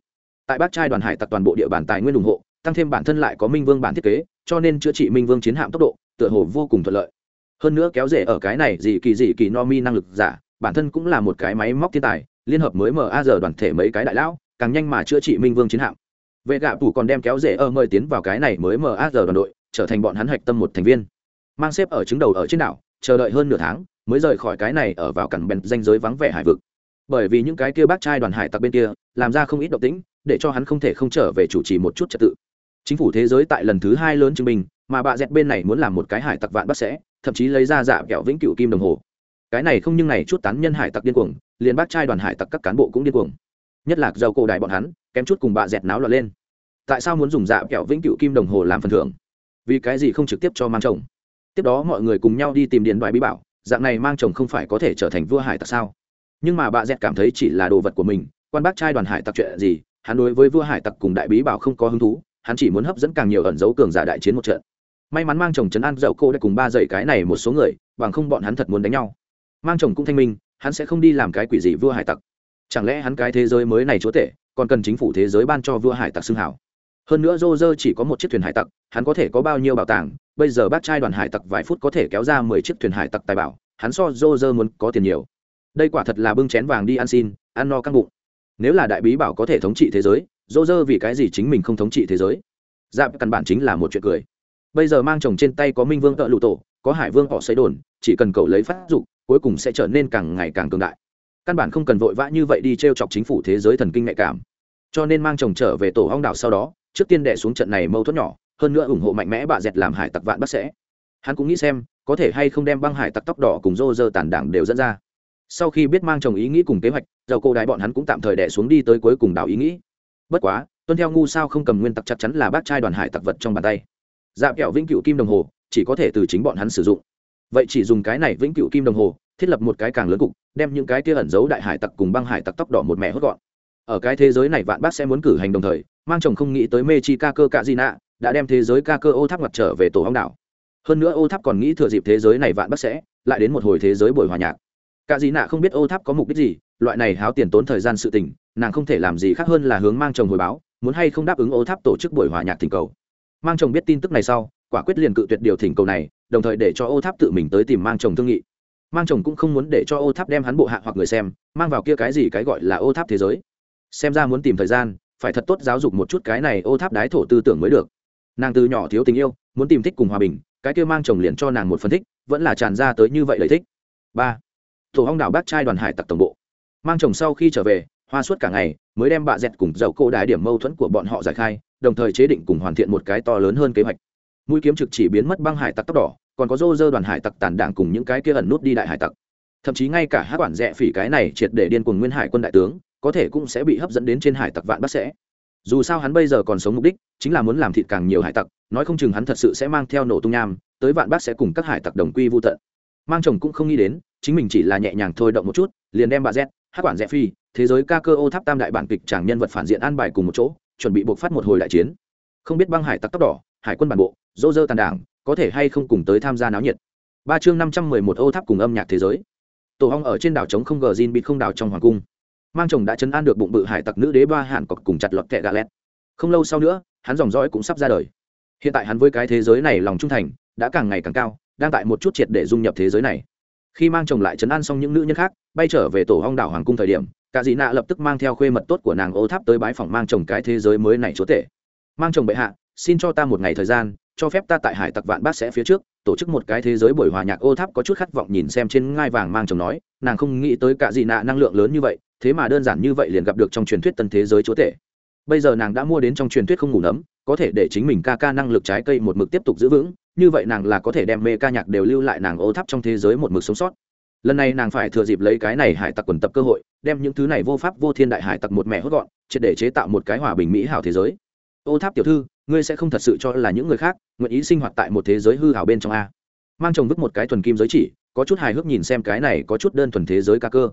Tại bác trai đoàn hải tặc toàn bộ địa bàn tài nguyên ủng hộ tăng thêm bản thân lại có minh vương bản thiết kế, cho nên chữa trị minh vương chiến hạm tốc độ, tựa hồ vô cùng thuận lợi. Hơn nữa kéo rể ở cái này gì kỳ gì kỳ no mi năng lực giả, bản thân cũng là một cái máy móc thiên tài, liên hợp mới mở a giờ đoàn thể mấy cái đại lão, càng nhanh mà chữa trị minh vương chiến hạm. Vệ gạ phủ còn đem kéo rể ở mời tiến vào cái này mới mở a giờ đoàn đội, trở thành bọn hắn hạch tâm một thành viên. Mang xếp ở trứng đầu ở trên đảo, chờ đợi hơn nửa tháng, mới rời khỏi cái này ở vào cẳng bèn danh giới vắng vẻ hải vực. Bởi vì những cái kia bác trai đoàn hải tặc bên kia, làm ra không ít động tĩnh, để cho hắn không thể không trở về chủ trì một chút trật tự chính phủ thế giới tại lần thứ hai lớn chứng minh, mà bà dẹt bên này muốn làm một cái hải tặc vạn bắt sẽ, thậm chí lấy ra dạ kẹo vĩnh cựu kim đồng hồ. Cái này không nhưng này chút tán nhân hải tặc điên cuồng, liền bác trai đoàn hải tặc các cán bộ cũng điên cuồng. Nhất là dầu cổ đại bọn hắn, kém chút cùng bà dẹt náo loạn lên. Tại sao muốn dùng dạ kẹo vĩnh cựu kim đồng hồ làm phần thưởng? Vì cái gì không trực tiếp cho mang chồng? Tiếp đó mọi người cùng nhau đi tìm điện bài bí bảo, dạng này mang chồng không phải có thể trở thành vua hải tặc sao? Nhưng mà bà dẹt cảm thấy chỉ là đồ vật của mình, quan bác trai đoàn hải tặc chuyện gì, hắn đối với vua hải tặc cùng đại bí bảo không có hứng thú hắn chỉ muốn hấp dẫn càng nhiều ẩn dấu cường giả đại chiến một trận. May mắn mang chồng chấn an dậu cô đã cùng ba dậy cái này một số người, bằng không bọn hắn thật muốn đánh nhau. Mang chồng cũng thanh minh, hắn sẽ không đi làm cái quỷ gì vua hải tặc. Chẳng lẽ hắn cái thế giới mới này chúa tể, còn cần chính phủ thế giới ban cho vua hải tặc xưng hảo? Hơn nữa dô dơ chỉ có một chiếc thuyền hải tặc, hắn có thể có bao nhiêu bảo tàng, bây giờ bác trai đoàn hải tặc vài phút có thể kéo ra mười chiếc thuyền hải tặc tài bảo, hắn so dô dơ muốn có tiền nhiều. Đây quả thật là bưng chén vàng đi ăn xin, ăn no căng bụng. Nếu là đại bí bảo có thể thống trị thế giới dô dơ vì cái gì chính mình không thống trị thế giới? Dạp căn bản chính là một chuyện cười. Bây giờ mang chồng trên tay có minh vương tợ lụ tổ, có hải vương họ xây đồn, chỉ cần cậu lấy phát dục, cuối cùng sẽ trở nên càng ngày càng cường đại. Căn bản không cần vội vã như vậy đi t r e o chọc chính phủ thế giới thần kinh nhạy cảm. Cho nên mang chồng trở về tổ hong đảo sau đó, trước tiên đẻ xuống trận này mâu thuẫn nhỏ, hơn nữa ủng hộ mạnh mẽ bà dẹt làm hải tặc vạn bắt sẽ. Hắn cũng nghĩ xem, có thể hay không đem băng hải tặc tóc đỏ cùng rô rơ tàn đảng đều dẫn ra. Sau khi biết mang chồng ý nghĩ cùng kế hoạch, dầu cô đại bọn hắn cũng tạm thời đẻ xuống đi tới cuối cùng đảo ý nghĩ bất quá, tuân theo ngu sao không cầm nguyên tắc chắc chắn là bác trai đoàn hải tặc vật trong bàn tay. Dạ kẹo vĩnh cựu kim đồng hồ, chỉ có thể từ chính bọn hắn sử dụng. Vậy chỉ dùng cái này vĩnh cựu kim đồng hồ, thiết lập một cái càng lớn cục, đem những cái kia ẩn giấu đại hải tặc cùng băng hải tặc tóc đỏ một mẹ hốt gọn. Ở cái thế giới này vạn bác sẽ muốn cử hành đồng thời, mang chồng không nghĩ tới mê chi ca cơ cạ di nạ đã đem thế giới ca cơ ô tháp mặt trở về tổ hóng đảo. Hơn nữa ô tháp còn nghĩ thừa dịp thế giới này vạn bác sẽ, lại đến một hồi thế giới buổi hòa nhạc. Cạ di nạ không biết ô tháp có mục đích gì, loại này háo tiền tốn thời gian sự tình nàng không thể làm gì khác hơn là hướng mang chồng hồi báo, muốn hay không đáp ứng ô tháp tổ chức buổi hòa nhạc thỉnh cầu. Mang chồng biết tin tức này sau, quả quyết liền cự tuyệt điều thỉnh cầu này, đồng thời để cho ô tháp tự mình tới tìm mang chồng thương nghị. Mang chồng cũng không muốn để cho ô tháp đem hắn bộ hạ hoặc người xem, mang vào kia cái gì cái gọi là ô tháp thế giới. Xem ra muốn tìm thời gian, phải thật tốt giáo dục một chút cái này ô tháp đái thổ tư tưởng mới được. Nàng từ nhỏ thiếu tình yêu, muốn tìm thích cùng hòa bình, cái kia mang chồng liền cho nàng một phân thích, vẫn là tràn ra tới như vậy lợi thích. Ba. Tổ hong đảo bác trai đoàn hải tặc tổng bộ. Mang chồng sau khi trở về hoa suốt cả ngày, mới đem bạ dẹt cùng dầu cô đại điểm mâu thuẫn của bọn họ giải khai, đồng thời chế định cùng hoàn thiện một cái to lớn hơn kế hoạch. Mũi kiếm trực chỉ biến mất băng hải tặc tóc đỏ, còn có rô rơ đoàn hải tặc tàn đảng cùng những cái kia ẩn nút đi đại hải tặc. Thậm chí ngay cả hát quản rẽ phỉ cái này triệt để điên cùng nguyên hải quân đại tướng, có thể cũng sẽ bị hấp dẫn đến trên hải tặc vạn bắt sẽ. Dù sao hắn bây giờ còn sống mục đích, chính là muốn làm thịt càng nhiều hải tặc, nói không chừng hắn thật sự sẽ mang theo nổ tung nham, tới vạn bác sẽ cùng các hải tặc đồng quy vô tận. Mang chồng cũng không nghĩ đến, chính mình chỉ là nhẹ nhàng thôi động một chút, liền đem bà z hát quản rẽ phi thế giới ca cơ ô tháp tam đại bản kịch chàng nhân vật phản diện an bài cùng một chỗ, chuẩn bị buộc phát một hồi đại chiến. Không biết băng hải tặc tóc đỏ, hải quân bản bộ dô dơ tàn đảng, có thể hay không cùng tới tham gia náo nhiệt. Ba chương năm trăm mười một ô tháp cùng âm nhạc thế giới. Tổ hong ở trên đảo trống không gờ zin bị không đảo trong hoàng cung. Mang chồng đã chấn an được bụng bự hải tặc nữ đế ba hạn cọc cùng chặt lọt kẹ gà lét không lâu sau nữa, hắn dòng dõi cũng sắp ra đời. Hiện tại hắn với cái thế giới này lòng trung thành, đã càng ngày càng cao, đang tại một chút triệt để dung nhập thế giới này. Khi mang chồng lại chấn an xong những nữ nhân khác, bay trở về tổ hong đảo hoàng cung thời điểm cả dị nạ lập tức mang theo khuê mật tốt của nàng ô tháp tới bái phòng mang chồng cái thế giới mới này chúa tể. Mang chồng bệ hạ, xin cho ta một ngày thời gian, cho phép ta tại hải tặc vạn bát sẽ phía trước, tổ chức một cái thế giới buổi hòa nhạc ô tháp có chút khát vọng nhìn xem trên ngai vàng mang chồng nói, nàng không nghĩ tới cả dị nạ năng lượng lớn như vậy, thế mà đơn giản như vậy liền gặp được trong truyền thuyết tân thế giới chúa tể. Bây giờ nàng đã mua đến trong truyền thuyết không ngủ nấm, có thể để chính mình ca ca năng lực trái cây một mực tiếp tục giữ vững, như vậy nàng là có thể đem mê ca nhạc đều lưu lại nàng ô tháp trong thế giới một mực sống sót lần này nàng phải thừa dịp lấy cái này hải tặc quần tập cơ hội, đem những thứ này vô pháp vô thiên đại hải tặc một mẹ hốt gọn, triệt để chế tạo một cái hòa bình mỹ hảo thế giới. Ô tháp tiểu thư, ngươi sẽ không thật sự cho là những người khác nguyện ý sinh hoạt tại một thế giới hư hảo bên trong a. Mang chồng vứt một cái thuần kim giới chỉ, có chút hài hước nhìn xem cái này có chút đơn thuần thế giới ca cơ.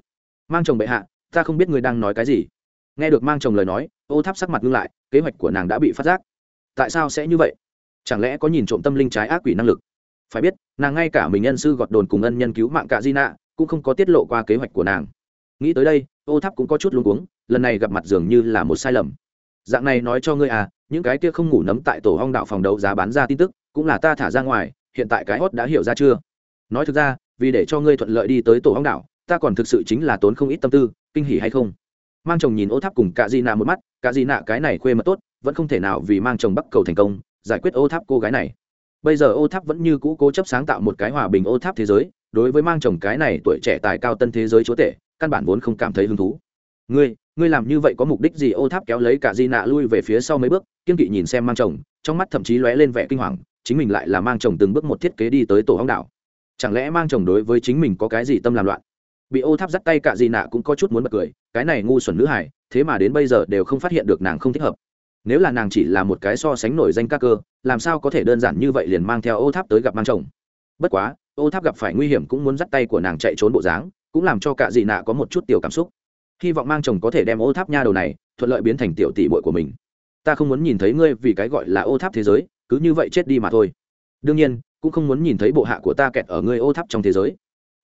Mang chồng bệ hạ, ta không biết ngươi đang nói cái gì. Nghe được mang chồng lời nói, ô tháp sắc mặt ngưng lại, kế hoạch của nàng đã bị phát giác. Tại sao sẽ như vậy? Chẳng lẽ có nhìn trộm tâm linh trái ác quỷ năng lực? Phải biết, nàng ngay cả mình nhân sư gọt đồn cùng ân nhân cứu mạng cả di nạ cũng không có tiết lộ qua kế hoạch của nàng. Nghĩ tới đây, ô tháp cũng có chút luống cuống, lần này gặp mặt dường như là một sai lầm. Dạng này nói cho ngươi à những cái kia không ngủ nấm tại tổ hong đạo phòng đấu giá bán ra tin tức, cũng là ta thả ra ngoài, hiện tại cái hốt đã hiểu ra chưa? Nói thực ra, vì để cho ngươi thuận lợi đi tới tổ hong đạo, ta còn thực sự chính là tốn không ít tâm tư, kinh hỉ hay không? Mang chồng nhìn ô tháp cùng cả di nạ một mắt, cả di nạ cái này khuê mật tốt, vẫn không thể nào vì mang chồng bắc cầu thành công, giải quyết ô tháp cô gái này bây giờ ô tháp vẫn như cũ cố chấp sáng tạo một cái hòa bình ô tháp thế giới, đối với mang chồng cái này tuổi trẻ tài cao tân thế giới chúa tể, căn bản vốn không cảm thấy hứng thú. Ngươi ngươi làm như vậy có mục đích gì? Ô tháp kéo lấy cả di nạ lui về phía sau mấy bước, kiên kỵ nhìn xem mang chồng, trong mắt thậm chí lóe lên vẻ kinh hoàng, chính mình lại là mang chồng từng bước một thiết kế đi tới tổ hóng đảo. Chẳng lẽ mang chồng đối với chính mình có cái gì tâm làm loạn? Bị ô tháp dắt tay cả di nạ cũng có chút muốn bật cười, cái này ngu xuẩn nữ hải thế mà đến bây giờ đều không phát hiện được nàng không thích hợp nếu là nàng chỉ là một cái so sánh nổi danh các cơ, làm sao có thể đơn giản như vậy liền mang theo ô tháp tới gặp mang chồng? Bất quá, ô tháp gặp phải nguy hiểm cũng muốn dắt tay của nàng chạy trốn bộ dáng, cũng làm cho cả dị nạ có một chút tiểu cảm xúc. Hy vọng mang chồng có thể đem ô tháp nha đầu này thuận lợi biến thành tiểu tỷ bội của mình. Ta không muốn nhìn thấy ngươi vì cái gọi là ô tháp thế giới, cứ như vậy chết đi mà thôi. Đương nhiên, cũng không muốn nhìn thấy bộ hạ của ta kẹt ở ngươi ô tháp trong thế giới.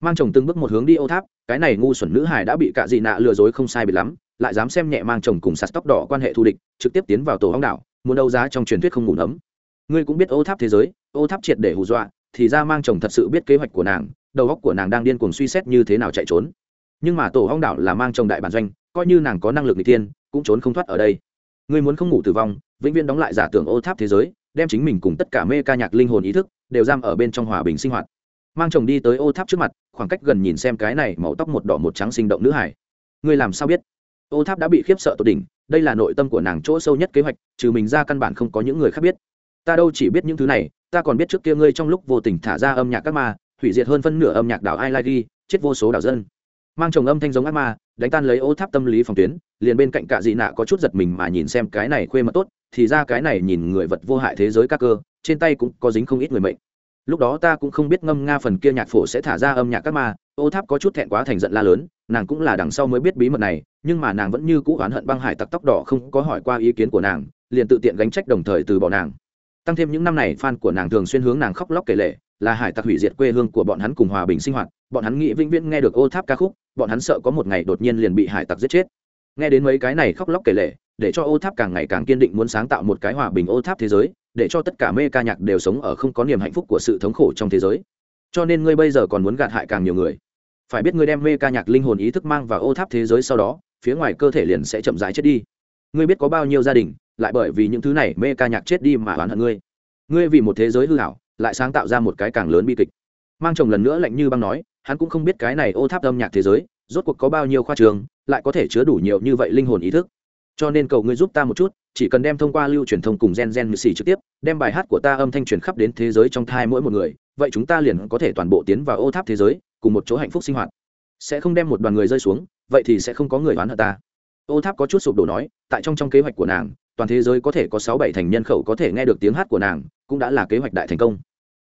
Mang chồng từng bước một hướng đi ô tháp, cái này ngu xuẩn nữ hải đã bị cạ dị nạ lừa dối không sai bị lắm lại dám xem nhẹ mang chồng cùng sạt tóc đỏ quan hệ thù địch, trực tiếp tiến vào tổ hóng đảo, muốn đấu giá trong truyền thuyết không ngủ nấm. Ngươi cũng biết ô tháp thế giới, ô tháp triệt để hù dọa, thì ra mang chồng thật sự biết kế hoạch của nàng, đầu óc của nàng đang điên cuồng suy xét như thế nào chạy trốn. Nhưng mà tổ hóng đảo là mang chồng đại bản doanh, coi như nàng có năng lực n g tiên cũng trốn không thoát ở đây. Ngươi muốn không ngủ tử vong, vĩnh viễn đóng lại giả tưởng ô tháp thế giới, đem chính mình cùng tất cả mê ca nhạc linh hồn ý thức, đều giam ở bên trong hòa bình sinh hoạt. Mang chồng đi tới ô tháp trước mặt, khoảng cách gần nhìn xem cái này màu tóc một đỏ một trắng sinh động nữ hải. Ngươi làm sao biết? Ô tháp đã bị khiếp sợ tột đỉnh, đây là nội tâm của nàng chỗ sâu nhất kế hoạch, trừ mình ra căn bản không có những người khác biết. Ta đâu chỉ biết những thứ này, ta còn biết trước kia ngươi trong lúc vô tình thả ra âm nhạc các ma, hủy diệt hơn phân nửa âm nhạc đảo ai lai ghi, chết vô số đảo dân. Mang chồng âm thanh giống ác ma, đánh tan lấy ô tháp tâm lý phòng tuyến, liền bên cạnh cạ dị nạ có chút giật mình mà nhìn xem cái này khuê mật tốt, thì ra cái này nhìn người vật vô hại thế giới các cơ, trên tay cũng có dính không ít người mệnh. Lúc đó ta cũng không biết ngâm nga phần kia nhạc phổ sẽ thả ra âm nhạc các ma ô tháp có chút thẹn quá thành giận la lớn, nàng cũng là đằng sau mới biết bí mật này, nhưng mà nàng vẫn như cũ oán hận băng hải tặc tóc đỏ không có hỏi qua ý kiến của nàng, liền tự tiện gánh trách đồng thời từ bỏ nàng. Tăng thêm những năm này fan của nàng thường xuyên hướng nàng khóc lóc kể lệ, là hải tặc hủy diệt quê hương của bọn hắn cùng hòa bình sinh hoạt, bọn hắn nghĩ vĩnh viễn nghe được ô tháp ca khúc, bọn hắn sợ có một ngày đột nhiên liền bị hải tặc giết chết. Nghe đến mấy cái này khóc lóc kể lệ, để cho ô tháp càng ngày càng kiên định muốn sáng tạo một cái hòa bình ô tháp thế giới, để cho tất cả mê ca nhạc đều sống ở không có niềm hạnh phúc của sự thống khổ trong thế giới. Cho nên ngươi bây giờ còn muốn gạt hại càng nhiều người phải biết ngươi đem mê ca nhạc linh hồn ý thức mang vào ô tháp thế giới sau đó, phía ngoài cơ thể liền sẽ chậm rãi chết đi. Ngươi biết có bao nhiêu gia đình, lại bởi vì những thứ này mê ca nhạc chết đi mà oán hận ngươi. Ngươi vì một thế giới hư hảo, lại sáng tạo ra một cái càng lớn bi kịch. Mang chồng lần nữa lạnh như băng nói, hắn cũng không biết cái này ô tháp âm nhạc thế giới, rốt cuộc có bao nhiêu khoa trường, lại có thể chứa đủ nhiều như vậy linh hồn ý thức. Cho nên cầu ngươi giúp ta một chút, chỉ cần đem thông qua lưu truyền thông cùng gen gen mười xì trực tiếp, đem bài hát của ta âm thanh truyền khắp đến thế giới trong thai mỗi một người, vậy chúng ta liền có thể toàn bộ tiến vào ô tháp thế giới cùng một chỗ hạnh phúc sinh hoạt. Sẽ không đem một đoàn người rơi xuống, vậy thì sẽ không có người oán hận ta. Ô tháp có chút sụp đổ nói, tại trong trong kế hoạch của nàng, toàn thế giới có thể có sáu bảy thành nhân khẩu có thể nghe được tiếng hát của nàng, cũng đã là kế hoạch đại thành công.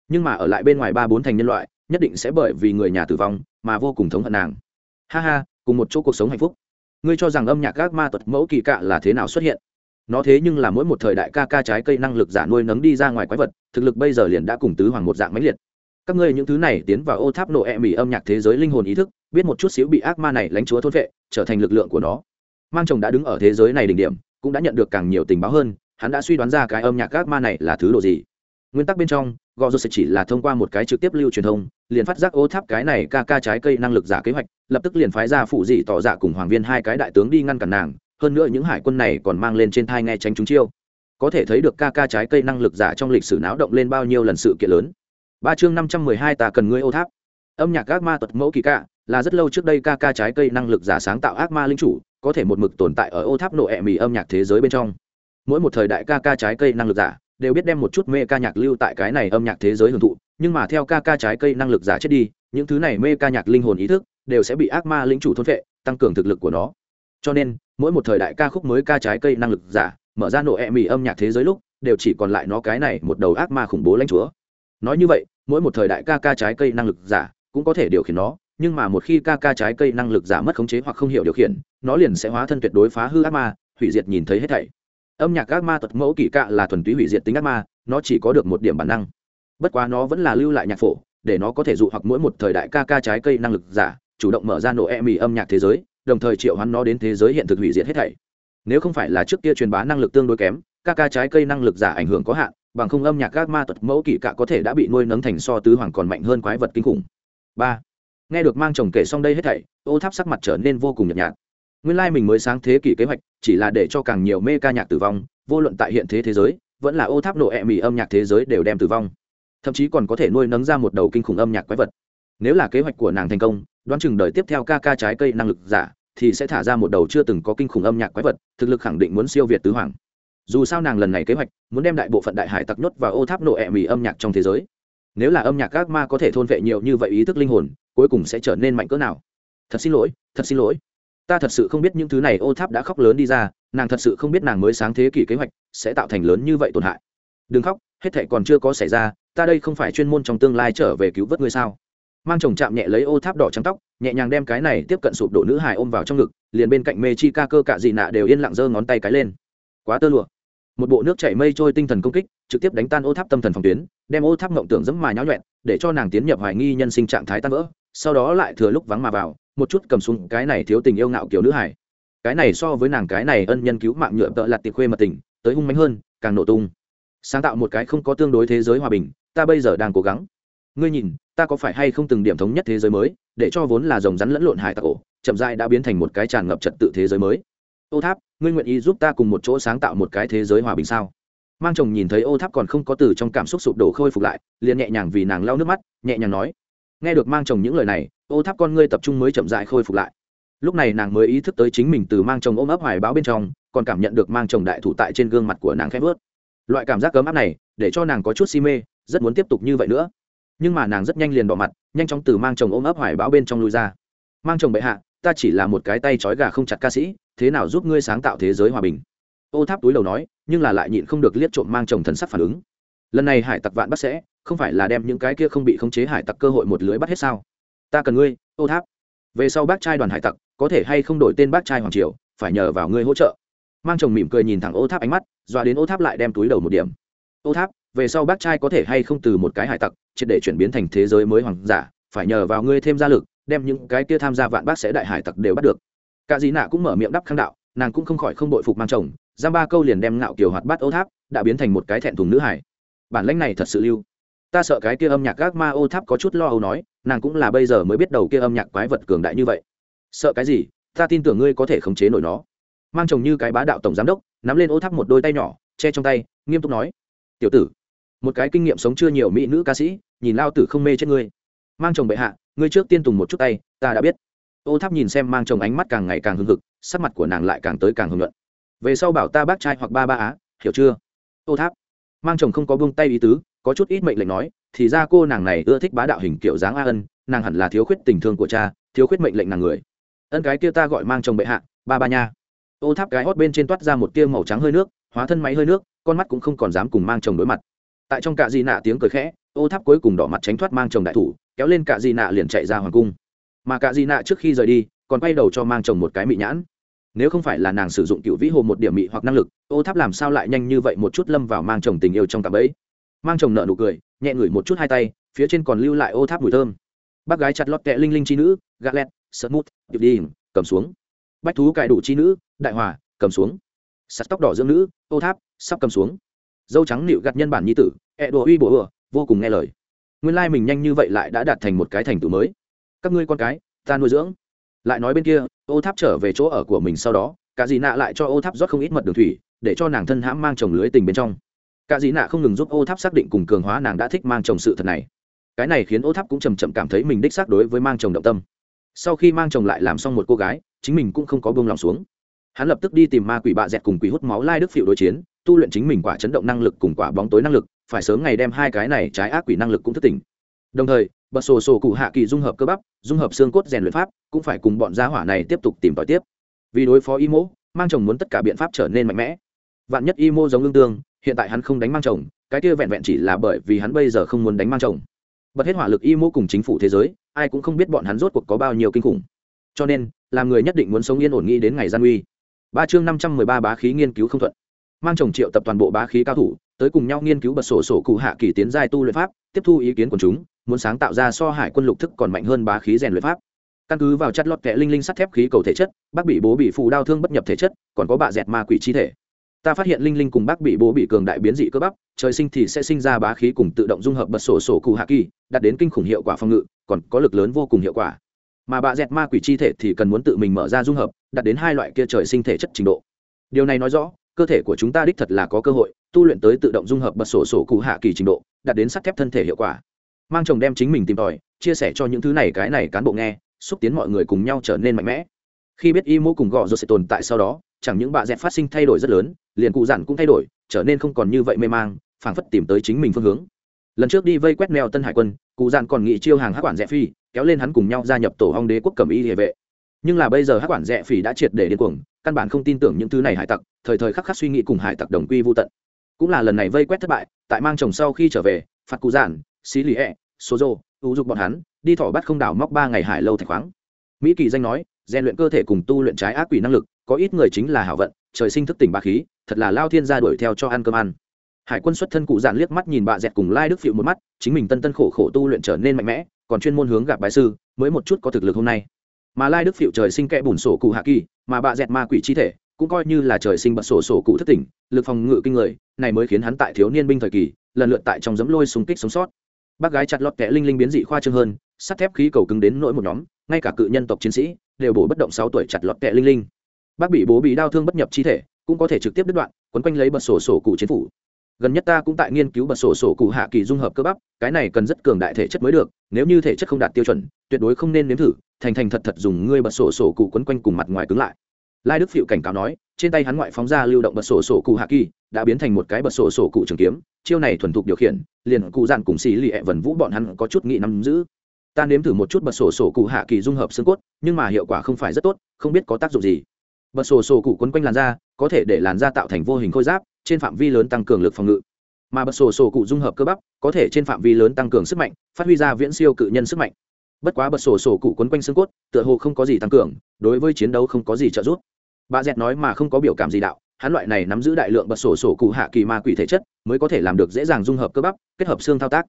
Nhưng mà ở lại bên ngoài ba bốn thành nhân loại, nhất định sẽ bởi vì người nhà tử vong mà vô cùng thống hận nàng. Ha ha, cùng một chỗ cuộc sống hạnh phúc. Ngươi cho rằng âm nhạc các ma tật mẫu kỳ cạ là thế nào xuất hiện? Nó thế nhưng là mỗi một thời đại ca ca trái cây năng lực giả nuôi nấng đi ra ngoài quái vật, thực lực bây giờ liền đã cùng tứ hoàng một dạng mãnh liệt các ngươi những thứ này tiến vào ô tháp nộ e mỉ âm nhạc thế giới linh hồn ý thức, biết một chút xíu bị ác ma này lánh chúa thôn vệ, trở thành lực lượng của nó. Mang chồng đã đứng ở thế giới này đỉnh điểm, cũng đã nhận được càng nhiều tình báo hơn, hắn đã suy đoán ra cái âm nhạc ác ma này là thứ đồ gì. Nguyên tắc bên trong gò rô sẽ chỉ là thông qua một cái trực tiếp lưu truyền thông, liền phát giác ô tháp cái này ca ca trái cây năng lực giả kế hoạch, lập tức liền phái ra phụ dị tỏ dạ cùng hoàng viên hai cái đại tướng đi ngăn cản nàng, hơn nữa những hải quân này còn mang lên trên thai nghe tránh chúng chiêu. Có thể thấy được ca ca trái cây năng lực giả trong lịch sử náo động lên bao nhiêu lần sự kiện lớn ba chương năm trăm mười hai ta cần ngươi ô tháp. Âm nhạc ác ma tuật mẫu kỳ ca là rất lâu trước đây ca ca trái cây năng lực giả sáng tạo ác ma linh chủ, có thể một mực tồn tại ở ô tháp nổ ẹ mì âm nhạc thế giới bên trong. Mỗi một thời đại ca ca trái cây năng lực giả đều biết đem một chút mê ca nhạc lưu tại cái này âm nhạc thế giới hưởng thụ, nhưng mà theo ca ca trái cây năng lực giả chết đi, những thứ này mê ca nhạc linh hồn ý thức đều sẽ bị ác ma linh chủ thôn vệ tăng cường thực lực của nó. Cho nên, mỗi một thời đại ca khúc mới ca trái cây năng lực giả mở ra nổ ẹ mì âm nhạc thế giới lúc, đều chỉ còn lại nó cái này một đầu ác ma khủng bố lãnh chúa. Nói như vậy mỗi một thời đại ca ca trái cây năng lực giả cũng có thể điều khiển nó, nhưng mà một khi ca ca trái cây năng lực giả mất khống chế hoặc không hiểu điều khiển, nó liền sẽ hóa thân tuyệt đối phá hư ác ma, hủy diệt nhìn thấy hết thảy. Âm nhạc ác ma tật mẫu kỳ cạ là thuần túy hủy diệt tính ác ma, nó chỉ có được một điểm bản năng. Bất quá nó vẫn là lưu lại nhạc phổ, để nó có thể dụ hoặc mỗi một thời đại ca ca trái cây năng lực giả, chủ động mở ra nổ e mì âm nhạc thế giới, đồng thời triệu hắn nó đến thế giới hiện thực hủy diệt hết thảy. Nếu không phải là trước kia truyền bá năng lực tương đối kém, ca ca trái cây năng lực giả ảnh hưởng có hạn bằng không âm nhạc các ma tuật mẫu kỳ cạ có thể đã bị nuôi nấng thành so tứ hoàng còn mạnh hơn quái vật kinh khủng. Ba. Nghe được mang chồng kể xong đây hết thảy, ô tháp sắc mặt trở nên vô cùng nhợt nhạt. Nguyên lai mình mới sáng thế kỷ kế hoạch, chỉ là để cho càng nhiều mê ca nhạc tử vong, vô luận tại hiện thế thế giới, vẫn là ô tháp nổ ẹ mì âm nhạc thế giới đều đem tử vong. Thậm chí còn có thể nuôi nấng ra một đầu kinh khủng âm nhạc quái vật. Nếu là kế hoạch của nàng thành công, đoán chừng đời tiếp theo ca ca trái cây năng lực giả, thì sẽ thả ra một đầu chưa từng có kinh khủng âm nhạc quái vật, thực lực khẳng định muốn siêu việt tứ hoàng dù sao nàng lần này kế hoạch muốn đem đại bộ phận đại hải tặc nhốt và ô tháp nổ ẹ mì âm nhạc trong thế giới. Nếu là âm nhạc các ma có thể thôn vệ nhiều như vậy ý thức linh hồn, cuối cùng sẽ trở nên mạnh cỡ nào? Thật xin lỗi, thật xin lỗi. Ta thật sự không biết những thứ này ô tháp đã khóc lớn đi ra, nàng thật sự không biết nàng mới sáng thế kỷ kế hoạch sẽ tạo thành lớn như vậy tổn hại. Đừng khóc, hết thệ còn chưa có xảy ra, ta đây không phải chuyên môn trong tương lai trở về cứu vớt ngươi sao? Mang chồng chạm nhẹ lấy ô tháp đỏ trắng tóc, nhẹ nhàng đem cái này tiếp cận sụp đổ nữ hài ôm vào trong ngực, liền bên cạnh mê chi ca cơ cạ dị nạ đều yên lặng giơ ngón tay cái lên. Quá tơ lụa một bộ nước chảy mây trôi tinh thần công kích, trực tiếp đánh tan ô tháp tâm thần phòng tuyến, đem ô tháp mộng tưởng dẫm mà nháo nhuẹn, để cho nàng tiến nhập hoài nghi nhân sinh trạng thái tan vỡ, sau đó lại thừa lúc vắng mà vào, một chút cầm xuống cái này thiếu tình yêu ngạo kiểu nữ hải cái này so với nàng cái này ân nhân cứu mạng nhựa tợ lạt tiệc khuê mật tình, tới hung mạnh hơn, càng nổ tung. Sáng tạo một cái không có tương đối thế giới hòa bình, ta bây giờ đang cố gắng. Ngươi nhìn, ta có phải hay không từng điểm thống nhất thế giới mới, để cho vốn là rồng rắn lẫn lộn hải tặc ổ, chậm dại đã biến thành một cái tràn ngập trật tự thế giới mới. Ô tháp ngươi nguyện ý giúp ta cùng một chỗ sáng tạo một cái thế giới hòa bình sao? Mang chồng nhìn thấy ô tháp còn không có từ trong cảm xúc sụp đổ khôi phục lại, liền nhẹ nhàng vì nàng lau nước mắt, nhẹ nhàng nói, nghe được mang chồng những lời này, ô tháp con ngươi tập trung mới chậm dại khôi phục lại. Lúc này nàng mới ý thức tới chính mình từ mang chồng ôm ấp hoài báo bên trong, còn cảm nhận được mang chồng đại thủ tại trên gương mặt của nàng khẽ vớt loại cảm giác cấm áp này, để cho nàng có chút si mê, rất muốn tiếp tục như vậy nữa. Nhưng mà nàng rất nhanh liền bỏ mặt, nhanh chóng từ mang chồng ôm ấp hoài báo bên trong lui ra. Mang chồng bệ hạ ta chỉ là một cái tay trói gà không chặt ca sĩ, thế nào giúp ngươi sáng tạo thế giới hòa bình? Ô tháp túi đầu nói, nhưng là lại nhịn không được liếc trộm mang chồng thần sắc phản ứng. Lần này hải tặc vạn bắt sẽ, không phải là đem những cái kia không bị khống chế hải tặc cơ hội một lưới bắt hết sao? Ta cần ngươi, ô tháp. Về sau bác trai đoàn hải tặc, có thể hay không đổi tên bác trai hoàng triều, phải nhờ vào ngươi hỗ trợ. Mang chồng mỉm cười nhìn thẳng ô tháp ánh mắt, dọa đến ô tháp lại đem túi đầu một điểm. Ô tháp, về sau bác trai có thể hay không từ một cái hải tặc, triệt để chuyển biến thành thế giới mới hoàng giả, phải nhờ vào ngươi thêm gia lực đem những cái kia tham gia vạn bác sẽ đại hải tặc đều bắt được. Cả dì nạ cũng mở miệng đắp khang đạo, nàng cũng không khỏi không bội phục mang chồng, giam ba câu liền đem ngạo kiều hoạt bát ô tháp, đã biến thành một cái thẹn thùng nữ hải. Bản lãnh này thật sự lưu. Ta sợ cái kia âm nhạc gác ma ô tháp có chút lo âu nói, nàng cũng là bây giờ mới biết đầu kia âm nhạc quái vật cường đại như vậy. Sợ cái gì? Ta tin tưởng ngươi có thể khống chế nổi nó. Mang chồng như cái bá đạo tổng giám đốc, nắm lên ô tháp một đôi tay nhỏ, che trong tay, nghiêm túc nói. Tiểu tử, một cái kinh nghiệm sống chưa nhiều mỹ nữ ca sĩ, nhìn lao tử không mê chết ngươi. Mang chồng bệ hạ ngươi trước tiên tùng một chút tay, ta đã biết. Ô tháp nhìn xem mang chồng ánh mắt càng ngày càng hưng hực, sắc mặt của nàng lại càng tới càng hưng luận về sau bảo ta bác trai hoặc ba ba á, hiểu chưa? Ô tháp. Mang chồng không có buông tay ý tứ, có chút ít mệnh lệnh nói, thì ra cô nàng này ưa thích bá đạo hình kiểu dáng a ân, nàng hẳn là thiếu khuyết tình thương của cha, thiếu khuyết mệnh lệnh nàng người. Ân cái kia ta gọi mang chồng bệ hạ, ba ba nha. Ô tháp cái hót bên trên toát ra một tia màu trắng hơi nước, hóa thân máy hơi nước, con mắt cũng không còn dám cùng mang chồng đối mặt. Tại trong cạ di nạ tiếng cười khẽ ô tháp cuối cùng đỏ mặt tránh thoát mang chồng đại thủ, kéo lên cạ di nạ liền chạy ra hoàng cung. Mà cạ di nạ trước khi rời đi, còn quay đầu cho mang chồng một cái mị nhãn. Nếu không phải là nàng sử dụng cựu vĩ hồ một điểm mị hoặc năng lực, ô tháp làm sao lại nhanh như vậy một chút lâm vào mang chồng tình yêu trong cặp ấy mang chồng nợ nụ cười, nhẹ ngửi một chút hai tay, phía trên còn lưu lại ô tháp mùi thơm. Bác gái chặt lót kẹ linh linh chi nữ gà lẹt sợt mút, điệp đi, cầm xuống. Bách thú cài đủ chi nữ, đại hòa, cầm xuống. Sắt tóc đỏ dưỡng nữ, ô tháp, sắp cầm xuống. Dâu trắng nịu gặt nhân bản nhi tử, ẹ uy bổ ừa vô cùng nghe lời. Nguyên lai mình nhanh như vậy lại đã đạt thành một cái thành tựu mới. Các ngươi con cái, ta nuôi dưỡng. Lại nói bên kia, ô tháp trở về chỗ ở của mình sau đó, cả dì nạ lại cho ô tháp rót không ít mật đường thủy, để cho nàng thân hãm mang chồng lưới tình bên trong. Cả dì nạ không ngừng giúp ô tháp xác định cùng cường hóa nàng đã thích mang chồng sự thật này. Cái này khiến ô tháp cũng chầm chậm cảm thấy mình đích xác đối với mang chồng động tâm. Sau khi mang chồng lại làm xong một cô gái, chính mình cũng không có buông lòng xuống. Hắn lập tức đi tìm ma quỷ bạ dẹt cùng quỷ hút máu lai đức phiệu đối chiến, tu luyện chính mình quả chấn động năng lực cùng quả bóng tối năng lực phải sớm ngày đem hai cái này trái ác quỷ năng lực cũng thức tỉnh. Đồng thời, bật sổ sổ cụ hạ kỳ dung hợp cơ bắp, dung hợp xương cốt rèn luyện pháp, cũng phải cùng bọn gia hỏa này tiếp tục tìm tòi tiếp. Vì đối phó imo, mang chồng muốn tất cả biện pháp trở nên mạnh mẽ. Vạn nhất imo giống lương tương, hiện tại hắn không đánh mang chồng, cái kia vẹn vẹn chỉ là bởi vì hắn bây giờ không muốn đánh mang chồng. Bật hết hỏa lực imo cùng chính phủ thế giới, ai cũng không biết bọn hắn rốt cuộc có bao nhiêu kinh khủng. Cho nên, làm người nhất định muốn sống yên ổn nghĩ đến ngày gian uy ba chương năm trăm mười ba bá khí nghiên cứu không thuận mang chồng triệu tập toàn bộ bá khí cao thủ, tới cùng nhau nghiên cứu bật sổ sổ cụ hạ kỳ tiến giai tu luyện pháp, tiếp thu ý kiến của chúng, muốn sáng tạo ra so hải quân lục thức còn mạnh hơn bá khí rèn luyện pháp. Căn cứ vào chất lót kẹ linh linh sắt thép khí cầu thể chất, bác bị bố bị phù đau thương bất nhập thể chất, còn có bạ dẹt ma quỷ chi thể. Ta phát hiện linh linh cùng bác bị bố bị cường đại biến dị cơ bắp, trời sinh thì sẽ sinh ra bá khí cùng tự động dung hợp bật sổ sổ cụ hạ kỳ, đạt đến kinh khủng hiệu quả phòng ngự, còn có lực lớn vô cùng hiệu quả. Mà bạ dẹt ma quỷ chi thể thì cần muốn tự mình mở ra dung hợp, đạt đến hai loại kia trời sinh thể chất trình độ. Điều này nói rõ cơ thể của chúng ta đích thật là có cơ hội tu luyện tới tự động dung hợp bật sổ sổ cụ hạ kỳ trình độ, đạt đến sắt thép thân thể hiệu quả. Mang chồng đem chính mình tìm tòi, chia sẻ cho những thứ này cái này cán bộ nghe, xúc tiến mọi người cùng nhau trở nên mạnh mẽ. Khi biết y mô cùng gò rồi sẽ tồn tại sau đó, chẳng những bà dẹt phát sinh thay đổi rất lớn, liền cụ giản cũng thay đổi, trở nên không còn như vậy mê mang, phảng phất tìm tới chính mình phương hướng. Lần trước đi vây quét mèo tân hải quân, cụ giản còn nghị chiêu hàng hát quản dẹp phi, kéo lên hắn cùng nhau gia nhập tổ hong đế quốc cầm y địa vệ nhưng là bây giờ hát quản rẽ phỉ đã triệt để điên cuồng, căn bản không tin tưởng những thứ này hải tặc, thời thời khắc khắc suy nghĩ cùng hải tặc đồng quy vô tận. Cũng là lần này vây quét thất bại, tại mang chồng sau khi trở về, phạt cụ giản, xí lì ẹ số rô ưu dục bọn hắn, đi thỏ bắt không đảo móc ba ngày hải lâu thạch khoáng. Mỹ kỳ danh nói, rèn luyện cơ thể cùng tu luyện trái ác quỷ năng lực, có ít người chính là hảo vận, trời sinh thức tỉnh ba khí, thật là lao thiên gia đuổi theo cho ăn cơm ăn. Hải quân xuất thân cụ giản liếc mắt nhìn bà dẹt cùng lai đức phịu một mắt, chính mình tân tân khổ khổ tu luyện trở nên mạnh mẽ, còn chuyên môn hướng gặp bái sư, mới một chút có thực lực hôm nay mà lai đức phiệu trời sinh kẽ bùn sổ cụ hạ kỳ, mà bạ dẹt ma quỷ chi thể, cũng coi như là trời sinh bật sổ sổ cụ thất tỉnh, lực phòng ngự kinh người, này mới khiến hắn tại thiếu niên binh thời kỳ, lần lượt tại trong giấm lôi xung kích sống sót. Bác gái chặt lọt kẽ linh linh biến dị khoa trương hơn, sắt thép khí cầu cứng đến nỗi một nhóm, ngay cả cự nhân tộc chiến sĩ, đều bổ bất động sáu tuổi chặt lọt kẽ linh linh. Bác bị bố bị đau thương bất nhập chi thể, cũng có thể trực tiếp đứt đoạn, quấn quanh lấy bật sổ sổ cụ chiến phủ gần nhất ta cũng tại nghiên cứu bật sổ sổ cụ hạ kỳ dung hợp cơ bắp, cái này cần rất cường đại thể chất mới được, nếu như thể chất không đạt tiêu chuẩn, tuyệt đối không nên nếm thử, thành thành thật thật dùng ngươi bật sổ sổ cụ quấn quanh cùng mặt ngoài cứng lại. Lai đức phịu cảnh cáo nói, trên tay hắn ngoại phóng ra lưu động bật sổ sổ cụ hạ kỳ, đã biến thành một cái bật sổ sổ cụ trường kiếm, chiêu này thuần thục điều khiển, liền cụ dạn cùng xì lì ẹ vần vũ bọn hắn có chút nghị nắm giữ. Ta nếm thử một chút bật sổ sổ cụ hạ kỳ dung hợp xương cốt, nhưng mà hiệu quả không phải rất tốt, không biết có tác dụng gì. Bật sổ sổ cụ quấn quanh làn da, có thể để làn da tạo thành vô hình khôi giáp trên phạm vi lớn tăng cường lực phòng ngự. Mà bật sổ sổ cụ dung hợp cơ bắp, có thể trên phạm vi lớn tăng cường sức mạnh, phát huy ra viễn siêu cự nhân sức mạnh. Bất quá bật sổ sổ cụ quấn quanh xương cốt, tựa hồ không có gì tăng cường, đối với chiến đấu không có gì trợ giúp. Bà dẹt nói mà không có biểu cảm gì đạo, hắn loại này nắm giữ đại lượng bật sổ sổ cụ hạ kỳ ma quỷ thể chất, mới có thể làm được dễ dàng dung hợp cơ bắp, kết hợp xương thao tác.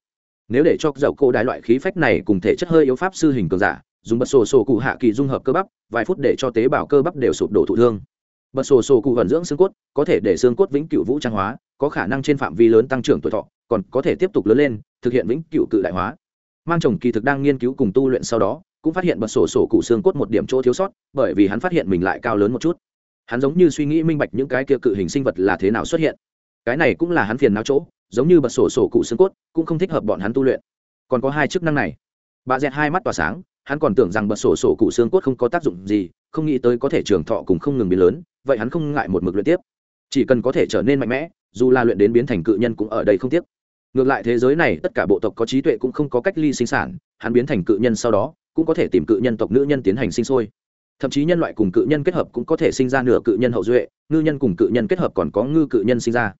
Nếu để cho dầu cổ đại loại khí phách này cùng thể chất hơi yếu pháp sư hình cường giả, dùng bật sổ sổ cụ hạ kỳ dung hợp cơ bắp, vài phút để cho tế bào cơ bắp đều sụp đổ thụ thương bật sổ sổ cụ vận dưỡng xương cốt, có thể để xương cốt vĩnh cửu vũ trang hóa, có khả năng trên phạm vi lớn tăng trưởng tuổi thọ, còn có thể tiếp tục lớn lên, thực hiện vĩnh cửu cự đại hóa. Mang chồng kỳ thực đang nghiên cứu cùng tu luyện sau đó, cũng phát hiện bật sổ sổ cụ xương cốt một điểm chỗ thiếu sót, bởi vì hắn phát hiện mình lại cao lớn một chút. Hắn giống như suy nghĩ minh bạch những cái kia cự hình sinh vật là thế nào xuất hiện. Cái này cũng là hắn phiền não chỗ, giống như bật sổ sổ cụ xương cốt, cũng không thích hợp bọn hắn tu luyện. Còn có hai chức năng này. Bà dẹt hai mắt tỏa sáng hắn còn tưởng rằng bật sổ sổ cụ xương cốt không có tác dụng gì, không nghĩ tới có thể trường thọ cùng không ngừng biến lớn, vậy hắn không ngại một mực luyện tiếp. Chỉ cần có thể trở nên mạnh mẽ, dù là luyện đến biến thành cự nhân cũng ở đây không tiếc. Ngược lại thế giới này, tất cả bộ tộc có trí tuệ cũng không có cách ly sinh sản, hắn biến thành cự nhân sau đó, cũng có thể tìm cự nhân tộc nữ nhân tiến hành sinh sôi. Thậm chí nhân loại cùng cự nhân kết hợp cũng có thể sinh ra nửa cự nhân hậu duệ, ngư nhân cùng cự nhân kết hợp còn có ngư cự nhân sinh ra.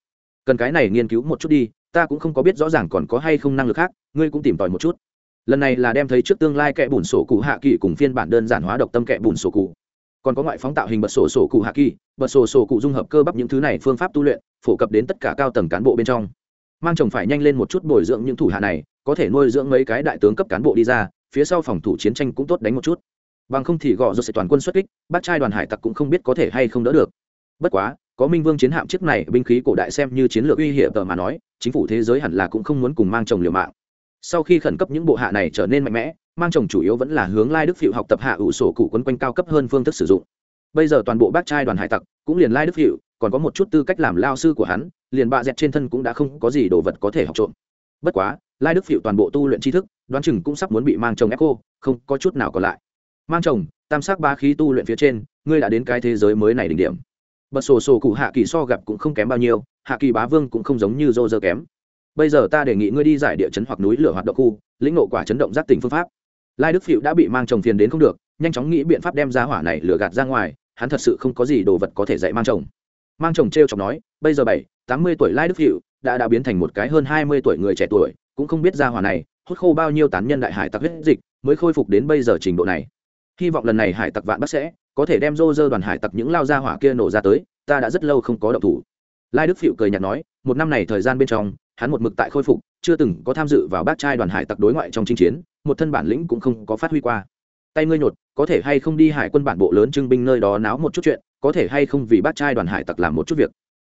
Cần cái này nghiên cứu một chút đi, ta cũng không có biết rõ ràng còn có hay không năng lực khác, ngươi cũng tìm tòi một chút lần này là đem thấy trước tương lai kẻ bùn sổ cụ hạ kỳ cùng phiên bản đơn giản hóa độc tâm kẻ bùn sổ cụ. Còn có ngoại phóng tạo hình bật sổ sổ cụ hạ kỳ, bật sổ sổ cụ dung hợp cơ bắp những thứ này phương pháp tu luyện, phổ cập đến tất cả cao tầng cán bộ bên trong. Mang chồng phải nhanh lên một chút bồi dưỡng những thủ hạ này, có thể nuôi dưỡng mấy cái đại tướng cấp cán bộ đi ra, phía sau phòng thủ chiến tranh cũng tốt đánh một chút. Bằng không thì gõ rồi sẽ toàn quân xuất kích, bác trai đoàn hải tặc cũng không biết có thể hay không đỡ được. Bất quá, có minh vương chiến hạm chiếc này, binh khí cổ đại xem như chiến lược uy hiểm tờ mà nói, chính phủ thế giới hẳn là cũng không muốn cùng mang chồng liều mạng sau khi khẩn cấp những bộ hạ này trở nên mạnh mẽ, mang chồng chủ yếu vẫn là hướng lai đức phiệu học tập hạ ủ sổ cụ quấn quanh cao cấp hơn phương thức sử dụng. Bây giờ toàn bộ bác trai đoàn hải tặc cũng liền lai đức phiệu còn có một chút tư cách làm lao sư của hắn, liền bạ dẹt trên thân cũng đã không có gì đồ vật có thể học trộm. Bất quá, lai đức phiệu toàn bộ tu luyện tri thức, đoán chừng cũng sắp muốn bị mang chồng ép cô không có chút nào còn lại. Mang chồng, tam sắc ba khí tu luyện phía trên, ngươi đã đến cái thế giới mới này đỉnh điểm. Bật sổ sổ cụ hạ kỳ so gặp cũng không kém bao nhiêu, hạ kỳ bá vương cũng không giống như dô dơ kém bây giờ ta đề nghị ngươi đi giải địa chấn hoặc núi lửa hoạt động khu, lĩnh ngộ quả chấn động giác tỉnh phương pháp. Lai đức phịu đã bị mang chồng phiền đến không được, nhanh chóng nghĩ biện pháp đem ra hỏa này lửa gạt ra ngoài, hắn thật sự không có gì đồ vật có thể dạy mang chồng. Mang chồng t r e o chọc nói, bây giờ bảy, tám mươi tuổi lai đức phịu đã đã biến thành một cái hơn hai mươi tuổi người trẻ tuổi, cũng không biết ra hỏa này hút khô bao nhiêu tán nhân đại hải tặc huyết dịch mới khôi phục đến bây giờ trình độ này. Hy vọng lần này hải tặc vạn bắc sẽ có thể đem rô rơ đoàn hải tặc những lao ra hỏa kia nổ ra tới, ta đã rất lâu không có động thủ. Lai đức phịu cười nhạt nói, một năm này thời gian bên trong hắn một mực tại khôi phục, chưa từng có tham dự vào bác trai đoàn hải tặc đối ngoại trong chinh chiến, một thân bản lĩnh cũng không có phát huy qua. Tay ngươi nhột, có thể hay không đi hải quân bản bộ lớn trưng binh nơi đó náo một chút chuyện, có thể hay không vì bác trai đoàn hải tặc làm một chút việc.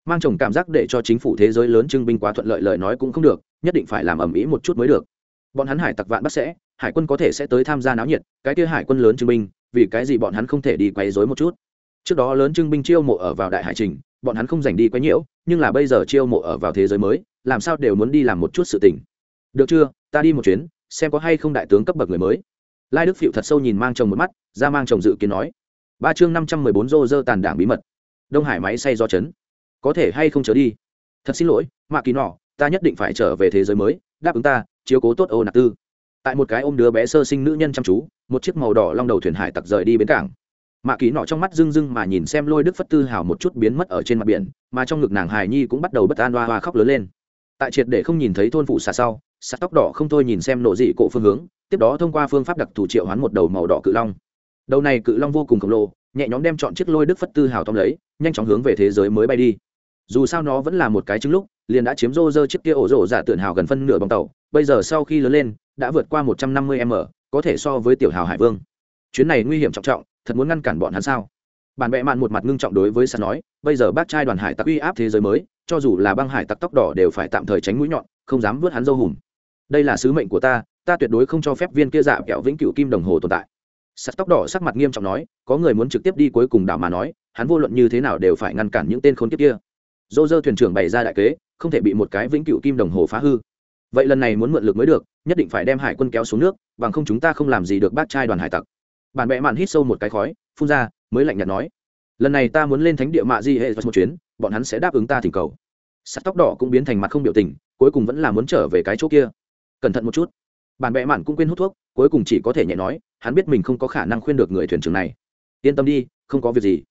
Mang chồng cảm giác để cho chính phủ thế giới lớn trưng binh quá thuận lợi lời nói cũng không được, nhất định phải làm ầm ĩ một chút mới được. Bọn hắn hải tặc vạn bắt sẽ, hải quân có thể sẽ tới tham gia náo nhiệt, cái kia hải quân lớn trưng binh, vì cái gì bọn hắn không thể đi quấy rối một chút? Trước đó lớn trưng binh chiêu mộ ở vào đại hải trình bọn hắn không dành đi quấy nhiễu, nhưng là bây giờ chiêu mộ ở vào thế giới mới, làm sao đều muốn đi làm một chút sự tình. Được chưa, ta đi một chuyến, xem có hay không đại tướng cấp bậc người mới. Lai đức phịu thật sâu nhìn mang chồng một mắt, ra mang chồng dự kiến nói. Ba chương năm trăm mười bốn rô dơ tàn đảng bí mật. Đông hải máy say do chấn. Có thể hay không trở đi? Thật xin lỗi mạ kỳ nọ, ta nhất định phải trở về thế giới mới, đáp ứng ta, chiếu cố tốt ô nạc tư. Tại một cái ôm đứa bé sơ sinh nữ nhân chăm chú, một chiếc màu đỏ long đầu thuyền hải tặc rời đi bến cảng mạ kỳ nọ trong mắt rưng rưng mà nhìn xem lôi đức phất tư hào một chút biến mất ở trên mặt biển, mà trong ngực nàng hài nhi cũng bắt đầu bất an hoa hoa khóc lớn lên. Tại triệt để không nhìn thấy thôn phụ xà sau sạt tóc đỏ không thôi nhìn xem nộ dị cổ phương hướng, tiếp đó thông qua phương pháp đặc thù triệu hoán một đầu màu đỏ cự long. Đầu này cự long vô cùng khổng lồ, nhẹ nhóm đem chọn chiếc lôi đức phất tư hào tóm lấy, nhanh chóng hướng về thế giới mới bay đi. Dù sao nó vẫn là một cái trứng lúc, liền đã chiếm rô rơ chiếc kia ổ rổ giả tượng hào gần phân nửa bóng tàu, bây giờ sau khi lớn lên, đã vượt qua một trăm năm mươi m, có thể so với tiểu hào hải vương. Chuyến này nguy hiểm trọng trọng thật muốn ngăn cản bọn hắn sao? Bản bệ mạn một mặt ngưng trọng đối với sạt nói, bây giờ bác trai đoàn hải tặc uy áp thế giới mới, cho dù là băng hải tặc tóc đỏ đều phải tạm thời tránh mũi nhọn, không dám vớt hắn dâu hùm. Đây là sứ mệnh của ta ta tuyệt đối không cho phép viên kia dạ kẹo vĩnh cửu kim đồng hồ tồn tại. Sạt tóc đỏ sắc mặt nghiêm trọng nói, có người muốn trực tiếp đi cuối cùng đảo mà nói, hắn vô luận như thế nào đều phải ngăn cản những tên khốn kiếp kia. Dô dơ thuyền trưởng bày ra đại kế, không thể bị một cái vĩnh cửu kim đồng hồ phá hư. Vậy lần này muốn mượn lực mới được, nhất định phải đem hải quân kéo xuống nước, bằng không chúng ta không làm gì được bác trai đoàn hải tặc bản bệ mạn hít sâu một cái khói, phun ra, mới lạnh nhạt nói, lần này ta muốn lên thánh địa mạ di hệ một chuyến, bọn hắn sẽ đáp ứng ta thỉnh cầu. Sắt tóc đỏ cũng biến thành mặt không biểu tình, cuối cùng vẫn là muốn trở về cái chỗ kia. Cẩn thận một chút. Bản bệ mạn cũng quên hút thuốc, cuối cùng chỉ có thể nhẹ nói, hắn biết mình không có khả năng khuyên được người thuyền trưởng này. Yên tâm đi, không có việc gì.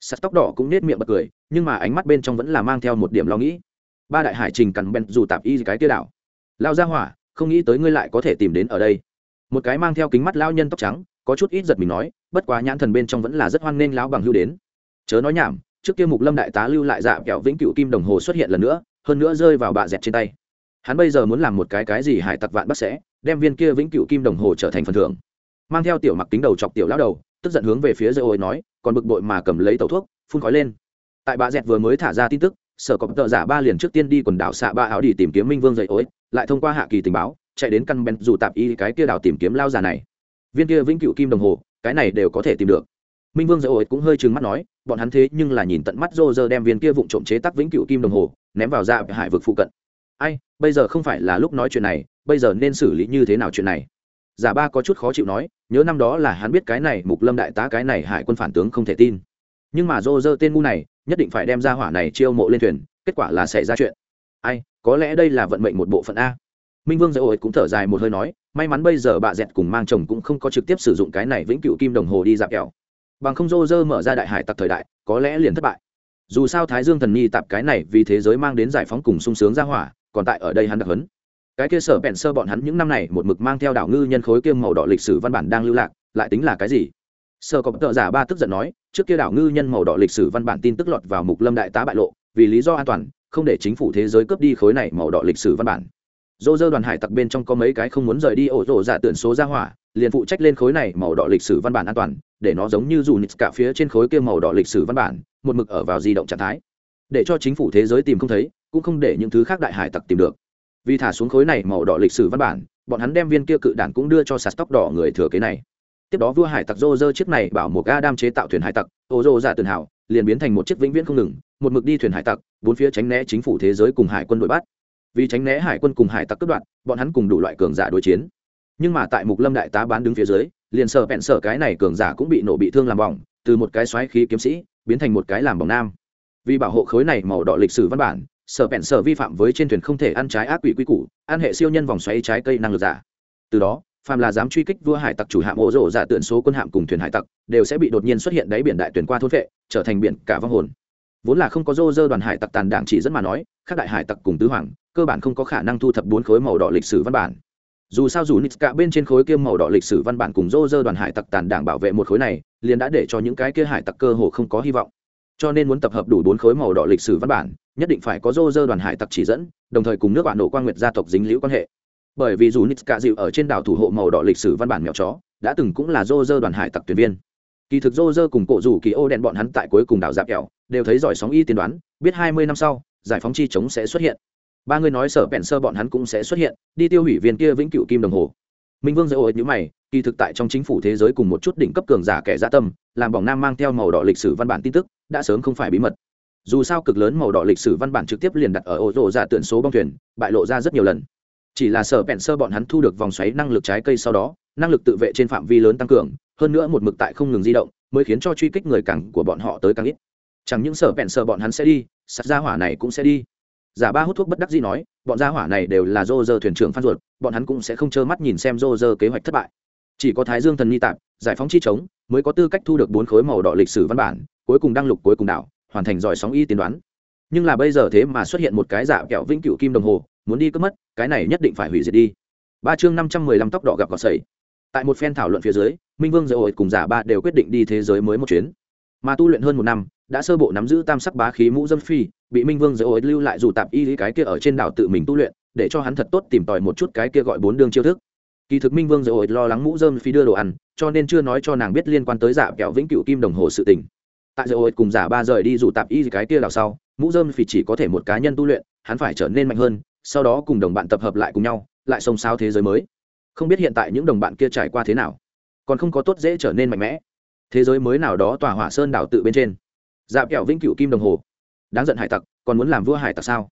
Sắt tóc đỏ cũng nết miệng bật cười, nhưng mà ánh mắt bên trong vẫn là mang theo một điểm lo nghĩ. Ba đại hải trình cằn bèn dù tạp y cái kia đảo. Lao ra hỏa, không nghĩ tới ngươi lại có thể tìm đến ở đây. Một cái mang theo kính mắt lao nhân tóc trắng có chút ít giật mình nói, bất quá nhãn thần bên trong vẫn là rất hoan nghênh lão bằng hưu đến. Chớ nói nhảm, trước kia mục lâm đại tá lưu lại dạ kẹo vĩnh cựu kim đồng hồ xuất hiện lần nữa, hơn nữa rơi vào bạ dẹt trên tay. Hắn bây giờ muốn làm một cái cái gì hải tặc vạn bắt sẽ, đem viên kia vĩnh cựu kim đồng hồ trở thành phần thưởng. Mang theo tiểu mặc kính đầu chọc tiểu lão đầu, tức giận hướng về phía dây ôi nói, còn bực bội mà cầm lấy tàu thuốc, phun khói lên. Tại bạ dẹt vừa mới thả ra tin tức, sở cộng tợ giả ba liền trước tiên đi quần đảo xạ ba áo đi tìm kiếm minh vương dây ối lại thông qua hạ kỳ tình báo, chạy đến căn bèn dù tạp y cái kia đảo tìm kiếm lao già này viên kia vĩnh cựu kim đồng hồ, cái này đều có thể tìm được. Minh vương dậy ổi cũng hơi trừng mắt nói, bọn hắn thế nhưng là nhìn tận mắt rô rơ đem viên kia vụng trộm chế tắc vĩnh cựu kim đồng hồ, ném vào dạ hải vực phụ cận. Ai, bây giờ không phải là lúc nói chuyện này, bây giờ nên xử lý như thế nào chuyện này? Giả ba có chút khó chịu nói, nhớ năm đó là hắn biết cái này mục lâm đại tá cái này hải quân phản tướng không thể tin. Nhưng mà rô rơ tên ngu này, nhất định phải đem ra hỏa này chiêu mộ lên thuyền, kết quả là xảy ra chuyện. Ai, có lẽ đây là vận mệnh một bộ phận a. Minh vương dạy ổi cũng thở dài một hơi nói may mắn bây giờ bà dẹt cùng mang chồng cũng không có trực tiếp sử dụng cái này vĩnh cựu kim đồng hồ đi dạp kẹo. Bằng không rô rơ mở ra đại hải tặc thời đại, có lẽ liền thất bại. Dù sao thái dương thần nhi tạp cái này vì thế giới mang đến giải phóng cùng sung sướng ra hỏa, còn tại ở đây hắn đặc hấn. Cái kia sở bẹn sơ bọn hắn những năm này một mực mang theo đảo ngư nhân khối kiêm màu đỏ lịch sử văn bản đang lưu lạc, lại tính là cái gì? Sơ có tợ giả ba tức giận nói, trước kia đảo ngư nhân màu đỏ lịch sử văn bản tin tức lọt vào mục lâm đại tá bại lộ, vì lý do an toàn, không để chính phủ thế giới cướp đi khối này màu đỏ lịch sử văn bản dô dơ đoàn hải tặc bên trong có mấy cái không muốn rời đi ổ rộ giả dạ tượng số ra hỏa, liền phụ trách lên khối này màu đỏ lịch sử văn bản an toàn, để nó giống như dù nít cả phía trên khối kia màu đỏ lịch sử văn bản, một mực ở vào di động trạng thái. Để cho chính phủ thế giới tìm không thấy, cũng không để những thứ khác đại hải tặc tìm được. Vì thả xuống khối này màu đỏ lịch sử văn bản, bọn hắn đem viên kia cự đản cũng đưa cho sạt tóc đỏ người thừa kế này. Tiếp đó vua hải tặc rô dơ chiếc này bảo một adam chế tạo thuyền hải tặc ô dô dạ giả tường hảo liền biến thành một chiếc vĩnh viễn không ngừng, một mực đi thuyền hải tặc, bốn phía tránh né chính phủ thế giới cùng hải quân đội bắt vì tránh né hải quân cùng hải tặc cướp đoạt, bọn hắn cùng đủ loại cường giả đối chiến. Nhưng mà tại mục lâm đại tá bán đứng phía dưới, liền sợ bẹn sợ cái này cường giả cũng bị nổ bị thương làm bỏng, từ một cái xoáy khí kiếm sĩ, biến thành một cái làm bỏng nam. Vì bảo hộ khối này màu đỏ lịch sử văn bản sở bẹn sở vi phạm với trên thuyền không thể ăn trái ác quỷ quy củ, ăn hệ siêu nhân vòng xoáy trái cây năng lực giả. Từ đó, phàm là dám truy kích vua hải tặc chủ hạm ổ rổ giả tượng số quân hạm cùng thuyền hải tặc, đều sẽ bị đột nhiên xuất hiện đáy biển đại tuyển qua thôn vệ trở thành biển cả vong hồn. Vốn là không có rô rơ đoàn hải tặc tàn đảng chỉ dẫn mà nói, các đại hải tặc cùng tứ hoàng cơ bản không có khả năng thu thập bốn khối màu đỏ lịch sử văn bản. Dù sao dù nít cả bên trên khối kia màu đỏ lịch sử văn bản cùng dô dơ đoàn hải tặc tàn đảng bảo vệ một khối này, liền đã để cho những cái kia hải tặc cơ hồ không có hy vọng. Cho nên muốn tập hợp đủ bốn khối màu đỏ lịch sử văn bản, nhất định phải có dô dơ đoàn hải tặc chỉ dẫn, đồng thời cùng nước bạn nổ quan nguyệt gia tộc dính liễu quan hệ. Bởi vì dù nitska dịu ở trên đảo thủ hộ màu đỏ lịch sử văn bản mèo chó, đã từng cũng là dô dơ đoàn hải tặc tuyển viên. Kỳ thực dô dơ cùng cổ rủ kỳ ô đèn bọn hắn tại cuối cùng đảo dạp kẹo, đều thấy giỏi sóng y tiên đoán, biết hai mươi năm sau, giải phóng chi chống sẽ xuất hiện ba người nói sở bẹn sơ bọn hắn cũng sẽ xuất hiện, đi tiêu hủy viên kia vĩnh cựu kim đồng hồ. Minh vương dễ ổi như mày, kỳ thực tại trong chính phủ thế giới cùng một chút đỉnh cấp cường giả kẻ gia tâm, làm bỏng nam mang theo màu đỏ lịch sử văn bản tin tức, đã sớm không phải bí mật. Dù sao cực lớn màu đỏ lịch sử văn bản trực tiếp liền đặt ở ô rộ giả tượng số bong thuyền, bại lộ ra rất nhiều lần. Chỉ là sở bẹn sơ bọn hắn thu được vòng xoáy năng lực trái cây sau đó, năng lực tự vệ trên phạm vi lớn tăng cường, hơn nữa một mực tại không ngừng di động, mới khiến cho truy kích người cẳng của bọn họ tới càng ít. Chẳng những sở bẹn sơ bọn hắn sẽ đi, sắt ra hỏa này cũng sẽ đi giả ba hút thuốc bất đắc dĩ nói, bọn gia hỏa này đều là dô dơ thuyền trưởng phan ruột, bọn hắn cũng sẽ không trơ mắt nhìn xem dô dơ kế hoạch thất bại. Chỉ có thái dương thần nhi tạp, giải phóng chi chống mới có tư cách thu được bốn khối màu đỏ lịch sử văn bản, cuối cùng đăng lục, cuối cùng đảo, hoàn thành giỏi sóng y tiên đoán. Nhưng là bây giờ thế mà xuất hiện một cái giả kẹo vĩnh cựu kim đồng hồ, muốn đi cướp mất, cái này nhất định phải hủy diệt đi. Ba chương năm trăm mười lăm tóc đỏ gặp cỏ sầy tại một phen thảo luận phía dưới, minh vương dạy ổi cùng giả ba đều quyết định đi thế giới mới một chuyến. Mà tu luyện hơn một năm đã sơ bộ nắm giữ tam sắc bá khí mũ dâm phi, bị minh vương dỡ ối lưu lại dù tạp y cái kia ở trên đảo tự mình tu luyện, để cho hắn thật tốt tìm tòi một chút cái kia gọi bốn đường chiêu thức. Kỳ thực minh vương dỡ ối lo lắng mũ dâm phi đưa đồ ăn, cho nên chưa nói cho nàng biết liên quan tới giả kẹo vĩnh cựu kim đồng hồ sự tình. Tại dỡ ối cùng giả ba rời đi dù tạp y cái kia đảo sau, mũ dâm phi chỉ có thể một cá nhân tu luyện, hắn phải trở nên mạnh hơn, sau đó cùng đồng bạn tập hợp lại cùng nhau, lại xông xao thế giới mới. Không biết hiện tại những đồng bạn kia trải qua thế nào, còn không có tốt dễ trở nên mạnh mẽ. Thế giới mới nào đó tòa hỏa sơn đảo tự bên trên dạ kẹo vĩnh cửu kim đồng hồ. Đáng giận hải tặc, còn muốn làm vua hải tặc sao?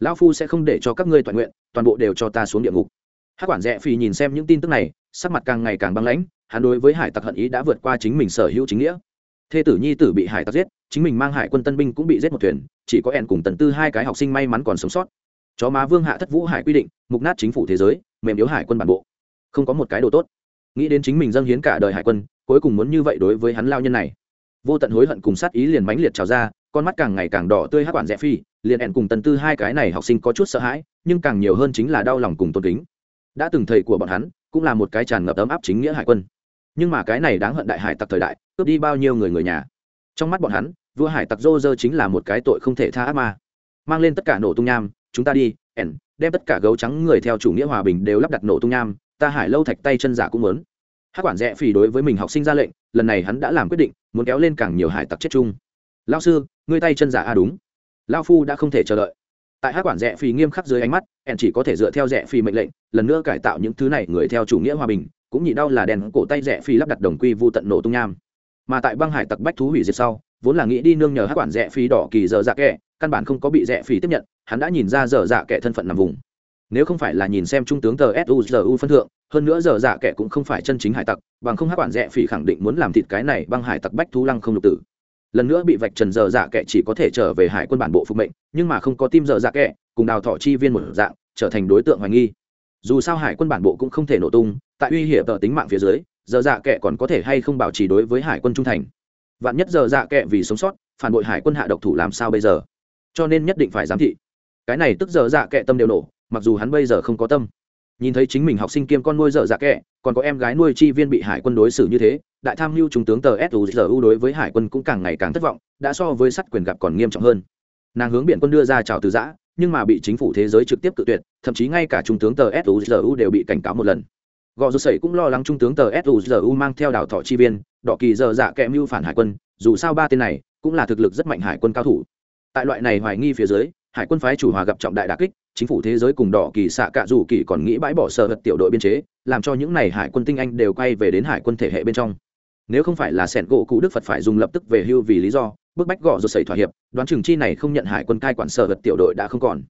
Lão phu sẽ không để cho các ngươi toàn nguyện, toàn bộ đều cho ta xuống địa ngục. Hát quản rẽ phi nhìn xem những tin tức này, sắc mặt càng ngày càng băng lãnh, hắn đối với hải tặc hận ý đã vượt qua chính mình sở hữu chính nghĩa. Thê tử nhi tử bị hải tặc giết, chính mình mang hải quân tân binh cũng bị giết một thuyền, chỉ có ẻn cùng tần tư hai cái học sinh may mắn còn sống sót. Chó má vương hạ thất vũ hải quy định, mục nát chính phủ thế giới, mềm yếu hải quân bản bộ. Không có một cái đồ tốt. Nghĩ đến chính mình dâng hiến cả đời hải quân, cuối cùng muốn như vậy đối với hắn lao nhân này vô tận hối hận cùng sát ý liền mãnh liệt trào ra, con mắt càng ngày càng đỏ tươi hát quản rẽ phi, liền ẹn cùng tần tư hai cái này học sinh có chút sợ hãi, nhưng càng nhiều hơn chính là đau lòng cùng tôn kính. Đã từng thầy của bọn hắn cũng là một cái tràn ngập ấm áp chính nghĩa hải quân, nhưng mà cái này đáng hận đại hải tặc thời đại, cướp đi bao nhiêu người người nhà. Trong mắt bọn hắn, vua hải tặc dô dơ chính là một cái tội không thể tha ác ma. Mang lên tất cả nổ tung nham, chúng ta đi ẻn đem tất cả gấu trắng người theo chủ nghĩa hòa bình đều lắp đặt nổ tung nham, ta hải lâu thạch tay chân giả cũng muốn. Hát quản rẽ phỉ đối với mình học sinh ra lệnh lần này hắn đã làm quyết định, muốn kéo lên càng nhiều hải tặc chết chung. Lao sư, ngươi tay chân giả a, đúng. Lao phu đã không thể chờ đợi. Tại hát quản rẽ phì nghiêm khắc dưới ánh mắt, ẻn chỉ có thể dựa theo rẽ phì mệnh lệnh, lần nữa cải tạo những thứ này người theo chủ nghĩa hòa bình, cũng nhị đau là đèn cổ tay rẽ phì lắp đặt đồng quy vu tận nổ tung nham. Mà tại băng hải tặc bách thú hủy diệt sau, vốn là nghĩ đi nương nhờ hát quản rẽ phì đỏ kỳ dở dạ kẻ, căn bản không có bị rẽ phì tiếp nhận, hắn đã nhìn ra dở dạ kẻ thân phận nằm vùng nếu không phải là nhìn xem trung tướng tờ suzu phân thượng, hơn nữa giờ dạ kẻ cũng không phải chân chính hải tặc, bằng không hát quản rẽ phỉ khẳng định muốn làm thịt cái này băng hải tặc bách thú lăng không lục tử. Lần nữa bị vạch trần giờ dạ kẻ chỉ có thể trở về hải quân bản bộ phục mệnh, nhưng mà không có tim giờ dạ kẻ, cùng đào thọ chi viên một dạng, trở thành đối tượng hoài nghi. Dù sao hải quân bản bộ cũng không thể nổ tung, tại uy hiểm tờ tính mạng phía dưới, giờ dạ kẻ còn có thể hay không bảo trì đối với hải quân trung thành. Vạn nhất giờ dạ kẻ vì sống sót, phản bội hải quân hạ độc thủ làm sao bây giờ? Cho nên nhất định phải giám thị. Cái này tức giờ dạ kẻ tâm đều nổ mặc dù hắn bây giờ không có tâm. Nhìn thấy chính mình học sinh kiêm con nuôi dở dạ kệ còn có em gái nuôi chi viên bị hải quân đối xử như thế, đại tham mưu trung tướng tờ suzu đối với hải quân cũng càng ngày càng thất vọng, đã so với sắt quyền gặp còn nghiêm trọng hơn. Nàng hướng biển quân đưa ra chào từ giã, nhưng mà bị chính phủ thế giới trực tiếp cự tuyệt, thậm chí ngay cả trung tướng tờ suzu đều bị cảnh cáo một lần. Gò dù sẩy cũng lo lắng trung tướng tờ suzu mang theo đảo thọ chi viên, đỏ kỳ dở dạ kệ mưu phản hải quân, dù sao ba tên này cũng là thực lực rất mạnh hải quân cao thủ. Tại loại này hoài nghi phía dưới, hải quân phái chủ hòa gặp trọng đại đà kích chính phủ thế giới cùng đỏ kỳ xạ cạ dù kỳ còn nghĩ bãi bỏ sở hật tiểu đội biên chế, làm cho những n à y hải quân tinh anh đều quay về đến hải quân thể hệ bên trong. Nếu không phải là sẻn gỗ cụ đức phật phải dùng lập tức về hưu vì lý do, bức bách gõ rồi xảy thỏa hiệp, đoán chừng chi này không nhận hải quân cai quản sở hật tiểu đội đã không còn.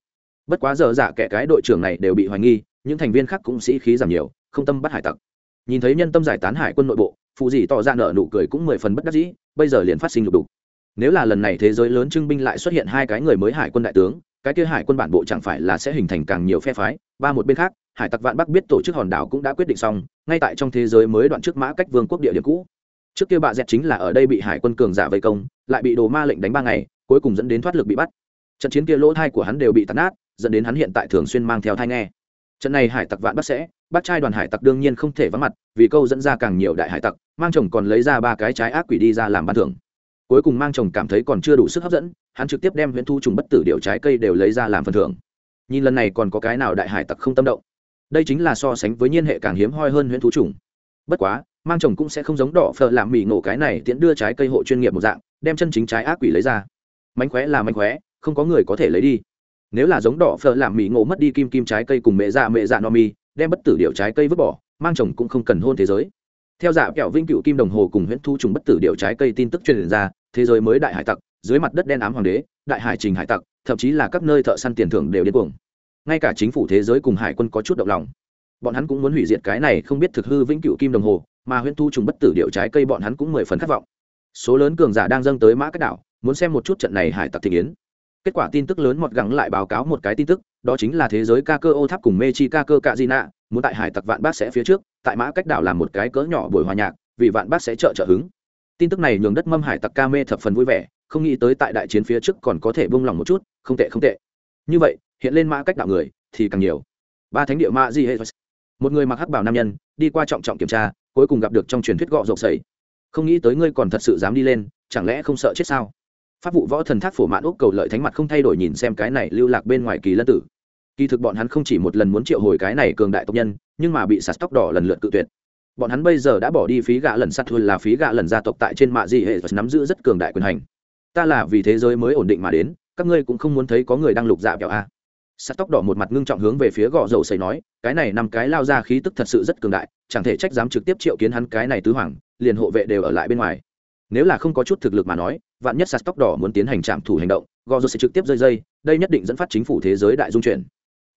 Bất quá giờ giả kẻ cái đội trưởng này đều bị hoài nghi, những thành viên khác cũng sĩ khí giảm nhiều, không tâm bắt hải tặc. Nhìn thấy nhân tâm giải tán hải quân nội bộ, phụ dì tỏ ra nợ nụ cười cũng mười phần bất đắc dĩ, bây giờ liền phát sinh lục đục. Nếu là lần này thế giới lớn trưng binh lại xuất hiện hai cái người mới hải quân đại tướng cái kia hải quân bản bộ chẳng phải là sẽ hình thành càng nhiều phe phái, ba một bên khác, hải tặc vạn bắc biết tổ chức hòn đảo cũng đã quyết định xong, ngay tại trong thế giới mới đoạn trước mã cách vương quốc địa điểm cũ. Trước kia bạ dẹt chính là ở đây bị hải quân cường giả vây công, lại bị đồ ma lệnh đánh ba ngày, cuối cùng dẫn đến thoát lực bị bắt. Trận chiến kia lỗ thai của hắn đều bị tàn nát, dẫn đến hắn hiện tại thường xuyên mang theo thai nghe. Trận này hải tặc vạn bắt sẽ bắt trai đoàn hải tặc đương nhiên không thể vắng mặt, vì câu dẫn ra càng nhiều đại hải tặc, mang chồng còn lấy ra ba cái trái ác quỷ đi ra làm ban thưởng. Cuối cùng mang chồng cảm thấy còn chưa đủ sức hấp dẫn hắn trực tiếp đem huyễn thu trùng bất tử điệu trái cây đều lấy ra làm phần thưởng. Nhìn lần này còn có cái nào đại hải tặc không tâm động? Đây chính là so sánh với nhiên hệ càng hiếm hoi hơn huyễn thú trùng. Bất quá, mang chồng cũng sẽ không giống đỏ phở làm mì ngộ cái này tiễn đưa trái cây hộ chuyên nghiệp một dạng, đem chân chính trái ác quỷ lấy ra. Mánh khóe là mánh khóe, không có người có thể lấy đi. Nếu là giống đỏ phở làm mì ngộ mất đi kim kim trái cây cùng mẹ dạ mẹ dạ no mi, đem bất tử điệu trái cây vứt bỏ, mang chồng cũng không cần hôn thế giới. Theo dạ kẹo vinh cựu kim đồng hồ cùng huyễn thu trùng bất tử điệu trái cây tin tức truyền ra, thế giới mới đại hải tặc dưới mặt đất đen ám hoàng đế, đại hải trình hải tặc, thậm chí là các nơi thợ săn tiền thưởng đều điên cuồng. Ngay cả chính phủ thế giới cùng hải quân có chút động lòng. Bọn hắn cũng muốn hủy diệt cái này không biết thực hư vĩnh cựu kim đồng hồ, mà huyễn thu trùng bất tử điệu trái cây bọn hắn cũng mười phần khát vọng. Số lớn cường giả đang dâng tới mã cách đảo, muốn xem một chút trận này hải tặc thị yến. Kết quả tin tức lớn mọt gắng lại báo cáo một cái tin tức, đó chính là thế giới ca cơ ô tháp cùng mê chi ca cơ cạ di nạ, muốn tại hải tặc vạn bác sẽ phía trước, tại mã cách đảo làm một cái cỡ nhỏ buổi hòa nhạc, vì vạn bác sẽ trợ trợ hứng. Tin tức này nhường đất mâm hải tặc ca mê thập phần vui vẻ không nghĩ tới tại đại chiến phía trước còn có thể bông lòng một chút, không tệ không tệ. Như vậy, hiện lên mã cách đạo người, thì càng nhiều. Ba thánh địa mã di hệ một người mặc hắc bảo nam nhân, đi qua trọng trọng kiểm tra, cuối cùng gặp được trong truyền thuyết gọ rộng sầy không nghĩ tới ngươi còn thật sự dám đi lên, chẳng lẽ không sợ chết sao? Pháp vụ võ thần thác phổ mạn úc cầu lợi thánh mặt không thay đổi nhìn xem cái này lưu lạc bên ngoài kỳ lân tử. Kỳ thực bọn hắn không chỉ một lần muốn triệu hồi cái này cường đại tộc nhân, nhưng mà bị sạt tóc đỏ lần lượt cự tuyệt. Bọn hắn bây giờ đã bỏ đi phí gạ lần sắt hơn là phí gạ lần gia tộc tại trên mạ Di hệ và nắm giữ rất cường đại quyền hành ta là vì thế giới mới ổn định mà đến, các ngươi cũng không muốn thấy có người đang lục dạ kẹo a sắt tóc đỏ một mặt ngưng trọng hướng về phía gò dầu xây nói, cái này nằm cái lao ra khí tức thật sự rất cường đại, chẳng thể trách dám trực tiếp triệu kiến hắn cái này tứ hoàng, liền hộ vệ đều ở lại bên ngoài. Nếu là không có chút thực lực mà nói, vạn nhất sắt tóc đỏ muốn tiến hành trạm thủ hành động, gò dầu sẽ trực tiếp rơi dây, đây nhất định dẫn phát chính phủ thế giới đại dung chuyển.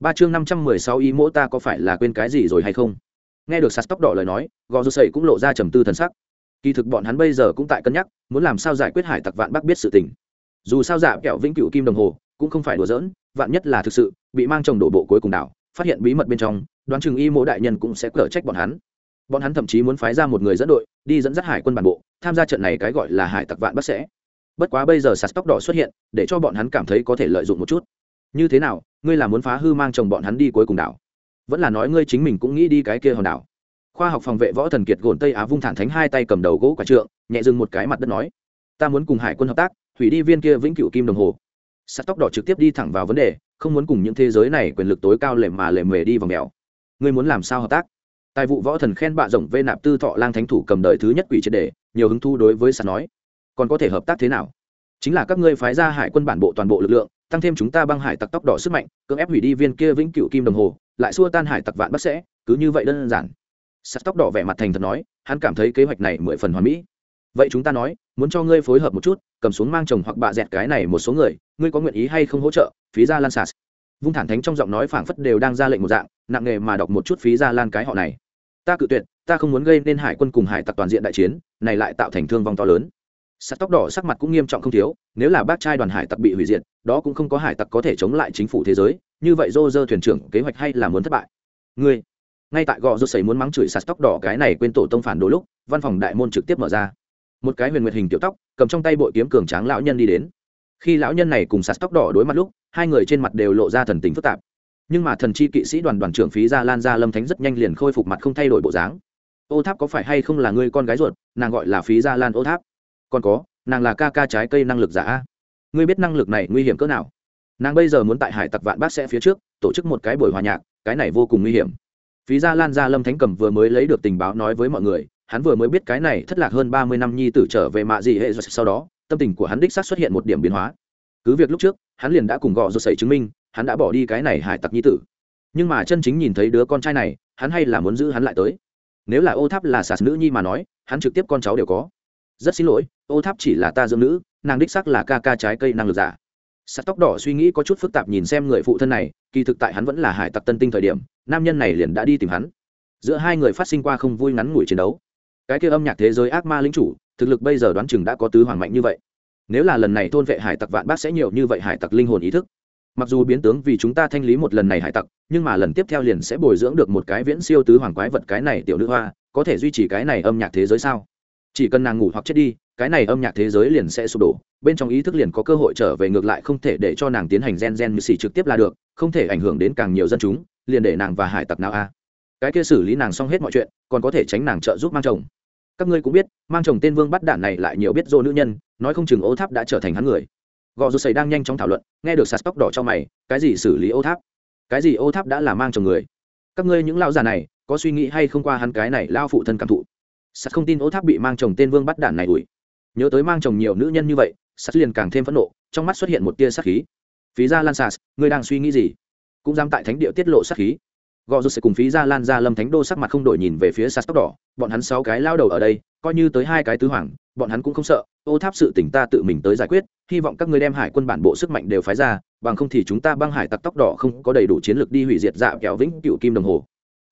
Ba chương năm trăm mười sáu ý mỗ ta có phải là quên cái gì rồi hay không? Nghe được sắt tóc đỏ lời nói, gò dầu sậy cũng lộ ra trầm tư thần sắc kỳ thực bọn hắn bây giờ cũng tại cân nhắc, muốn làm sao giải quyết hải tặc vạn bắc biết sự tình. Dù sao giả kẹo vĩnh cựu kim đồng hồ, cũng không phải đùa giỡn, vạn nhất là thực sự, bị mang chồng đổ bộ cuối cùng đảo, phát hiện bí mật bên trong, đoán chừng y mỗ đại nhân cũng sẽ cở trách bọn hắn. Bọn hắn thậm chí muốn phái ra một người dẫn đội, đi dẫn dắt hải quân bản bộ, tham gia trận này cái gọi là hải tặc vạn bắc sẽ. Bất quá bây giờ sạt tóc đỏ xuất hiện, để cho bọn hắn cảm thấy có thể lợi dụng một chút. Như thế nào, ngươi là muốn phá hư mang chồng bọn hắn đi cuối cùng đảo? Vẫn là nói ngươi chính mình cũng nghĩ đi cái kia hòn đảo khoa học phòng vệ võ thần kiệt gồn tây á vung thản thánh hai tay cầm đầu gỗ quả trượng, nhẹ dừng một cái mặt đất nói, ta muốn cùng hải quân hợp tác, hủy đi viên kia vĩnh cửu kim đồng hồ. Sắt tóc đỏ trực tiếp đi thẳng vào vấn đề, không muốn cùng những thế giới này quyền lực tối cao lệ mà lệ mề đi vào mèo. Ngươi muốn làm sao hợp tác? Tài vụ võ thần khen bạ rộng vê nạp tư thọ lang thánh thủ cầm đời thứ nhất quỷ triệt đề nhiều hứng thu đối với sạt nói, còn có thể hợp tác thế nào? Chính là các ngươi phái ra hải quân bản bộ toàn bộ lực lượng, tăng thêm chúng ta băng hải tặc tóc đỏ sức mạnh, cưỡng ép hủy đi viên kia vĩnh cửu kim đồng hồ, lại xua tan hải tặc vạn bắt sẽ, cứ như vậy đơn giản sắt tóc đỏ vẻ mặt thành thật nói, hắn cảm thấy kế hoạch này mười phần hoàn mỹ. Vậy chúng ta nói, muốn cho ngươi phối hợp một chút, cầm xuống mang chồng hoặc bạ dẹt cái này một số người, ngươi có nguyện ý hay không hỗ trợ? Phí ra lan sạt. Vung thản thánh trong giọng nói phảng phất đều đang ra lệnh một dạng, nặng nghề mà đọc một chút phí ra lan cái họ này. Ta cự tuyệt, ta không muốn gây nên hải quân cùng hải tặc toàn diện đại chiến, này lại tạo thành thương vong to lớn. Sắt tóc đỏ sắc mặt cũng nghiêm trọng không thiếu, nếu là bác trai đoàn hải tặc bị hủy diệt, đó cũng không có hải tặc có thể chống lại chính phủ thế giới, như vậy dô dơ thuyền trưởng kế hoạch hay là muốn thất bại. Ngươi ngay tại gò rút sấy muốn mắng chửi sạt tóc đỏ cái này quên tổ tông phản đồ lúc, văn phòng đại môn trực tiếp mở ra. Một cái huyền nguyệt hình tiểu tóc, cầm trong tay bội kiếm cường tráng lão nhân đi đến. Khi lão nhân này cùng sạt tóc đỏ đối mặt lúc, hai người trên mặt đều lộ ra thần tình phức tạp. Nhưng mà thần chi kỵ sĩ đoàn đoàn trưởng phí gia lan gia lâm thánh rất nhanh liền khôi phục mặt không thay đổi bộ dáng. Ô tháp có phải hay không là người con gái ruột, nàng gọi là phí gia lan ô tháp. Còn có, nàng là ca ca trái cây năng lực giả ngươi biết năng lực này nguy hiểm cỡ nào? Nàng bây giờ muốn tại hải tặc vạn bát sẽ phía trước, tổ chức một cái buổi hòa nhạc, cái này vô cùng nguy hiểm phí gia lan gia lâm thánh cầm vừa mới lấy được tình báo nói với mọi người, hắn vừa mới biết cái này thất lạc hơn ba mươi năm nhi tử trở về mạ gì hệ rồi. sau đó, tâm tình của hắn đích xác xuất hiện một điểm biến hóa. Cứ việc lúc trước, hắn liền đã cùng gọ rồi xảy chứng minh, hắn đã bỏ đi cái này hải tặc nhi tử. Nhưng mà chân chính nhìn thấy đứa con trai này, hắn hay là muốn giữ hắn lại tới. Nếu là ô tháp là sạt nữ nhi mà nói, hắn trực tiếp con cháu đều có. Rất xin lỗi, ô tháp chỉ là ta dưỡng nữ, nàng đích sắc là ca ca trái cây năng lực giả. Sắt tóc đỏ suy nghĩ có chút phức tạp nhìn xem người phụ thân này, kỳ thực tại hắn vẫn là hải tặc tân tinh thời điểm nam nhân này liền đã đi tìm hắn. Giữa hai người phát sinh qua không vui ngắn ngủi chiến đấu. Cái kia âm nhạc thế giới ác ma lính chủ, thực lực bây giờ đoán chừng đã có tứ hoàng mạnh như vậy. Nếu là lần này thôn vệ hải tặc vạn bác sẽ nhiều như vậy hải tặc linh hồn ý thức. Mặc dù biến tướng vì chúng ta thanh lý một lần này hải tặc, nhưng mà lần tiếp theo liền sẽ bồi dưỡng được một cái viễn siêu tứ hoàng quái vật cái này tiểu nữ hoa, có thể duy trì cái này âm nhạc thế giới sao? Chỉ cần nàng ngủ hoặc chết đi, cái này âm nhạc thế giới liền sẽ sụp đổ, bên trong ý thức liền có cơ hội trở về ngược lại không thể để cho nàng tiến hành gen gen như xì trực tiếp là được, không thể ảnh hưởng đến càng nhiều dân chúng liền để nàng và hải tặc nào a cái kia xử lý nàng xong hết mọi chuyện còn có thể tránh nàng trợ giúp mang chồng. Các ngươi cũng biết mang chồng tên vương bắt đạn này lại nhiều biết dô nữ nhân nói không chừng ô tháp đã trở thành hắn người. Gò dù sầy đang nhanh chóng thảo luận nghe được sạt tóc đỏ cho mày cái gì xử lý ô tháp? Cái gì ô tháp đã là mang chồng người? Các ngươi những lao già này có suy nghĩ hay không qua hắn cái này lao phụ thân cảm thụ? Sạt không tin ô tháp bị mang chồng tên vương bắt đạn này đuổi. Nhớ tới mang chồng nhiều nữ nhân như vậy sạt liền càng thêm phẫn nộ trong mắt xuất hiện một tia sát khí. Phí ra lan sạt, ngươi đang suy nghĩ gì? Cũng dám tại thánh địa tiết lộ sát khí. Gò rút sẽ cùng phí gia lan ra lâm thánh đô sắc mặt không đổi nhìn về phía sạt tóc đỏ. Bọn hắn sáu cái lao đầu ở đây, coi như tới hai cái tứ hoàng, bọn hắn cũng không sợ. Ô tháp sự tỉnh ta tự mình tới giải quyết, hy vọng các ngươi đem hải quân bản bộ sức mạnh đều phái ra, bằng không thì chúng ta băng hải tặc tóc đỏ không có đầy đủ chiến lược đi hủy diệt dạ kẹo vĩnh cựu kim đồng hồ.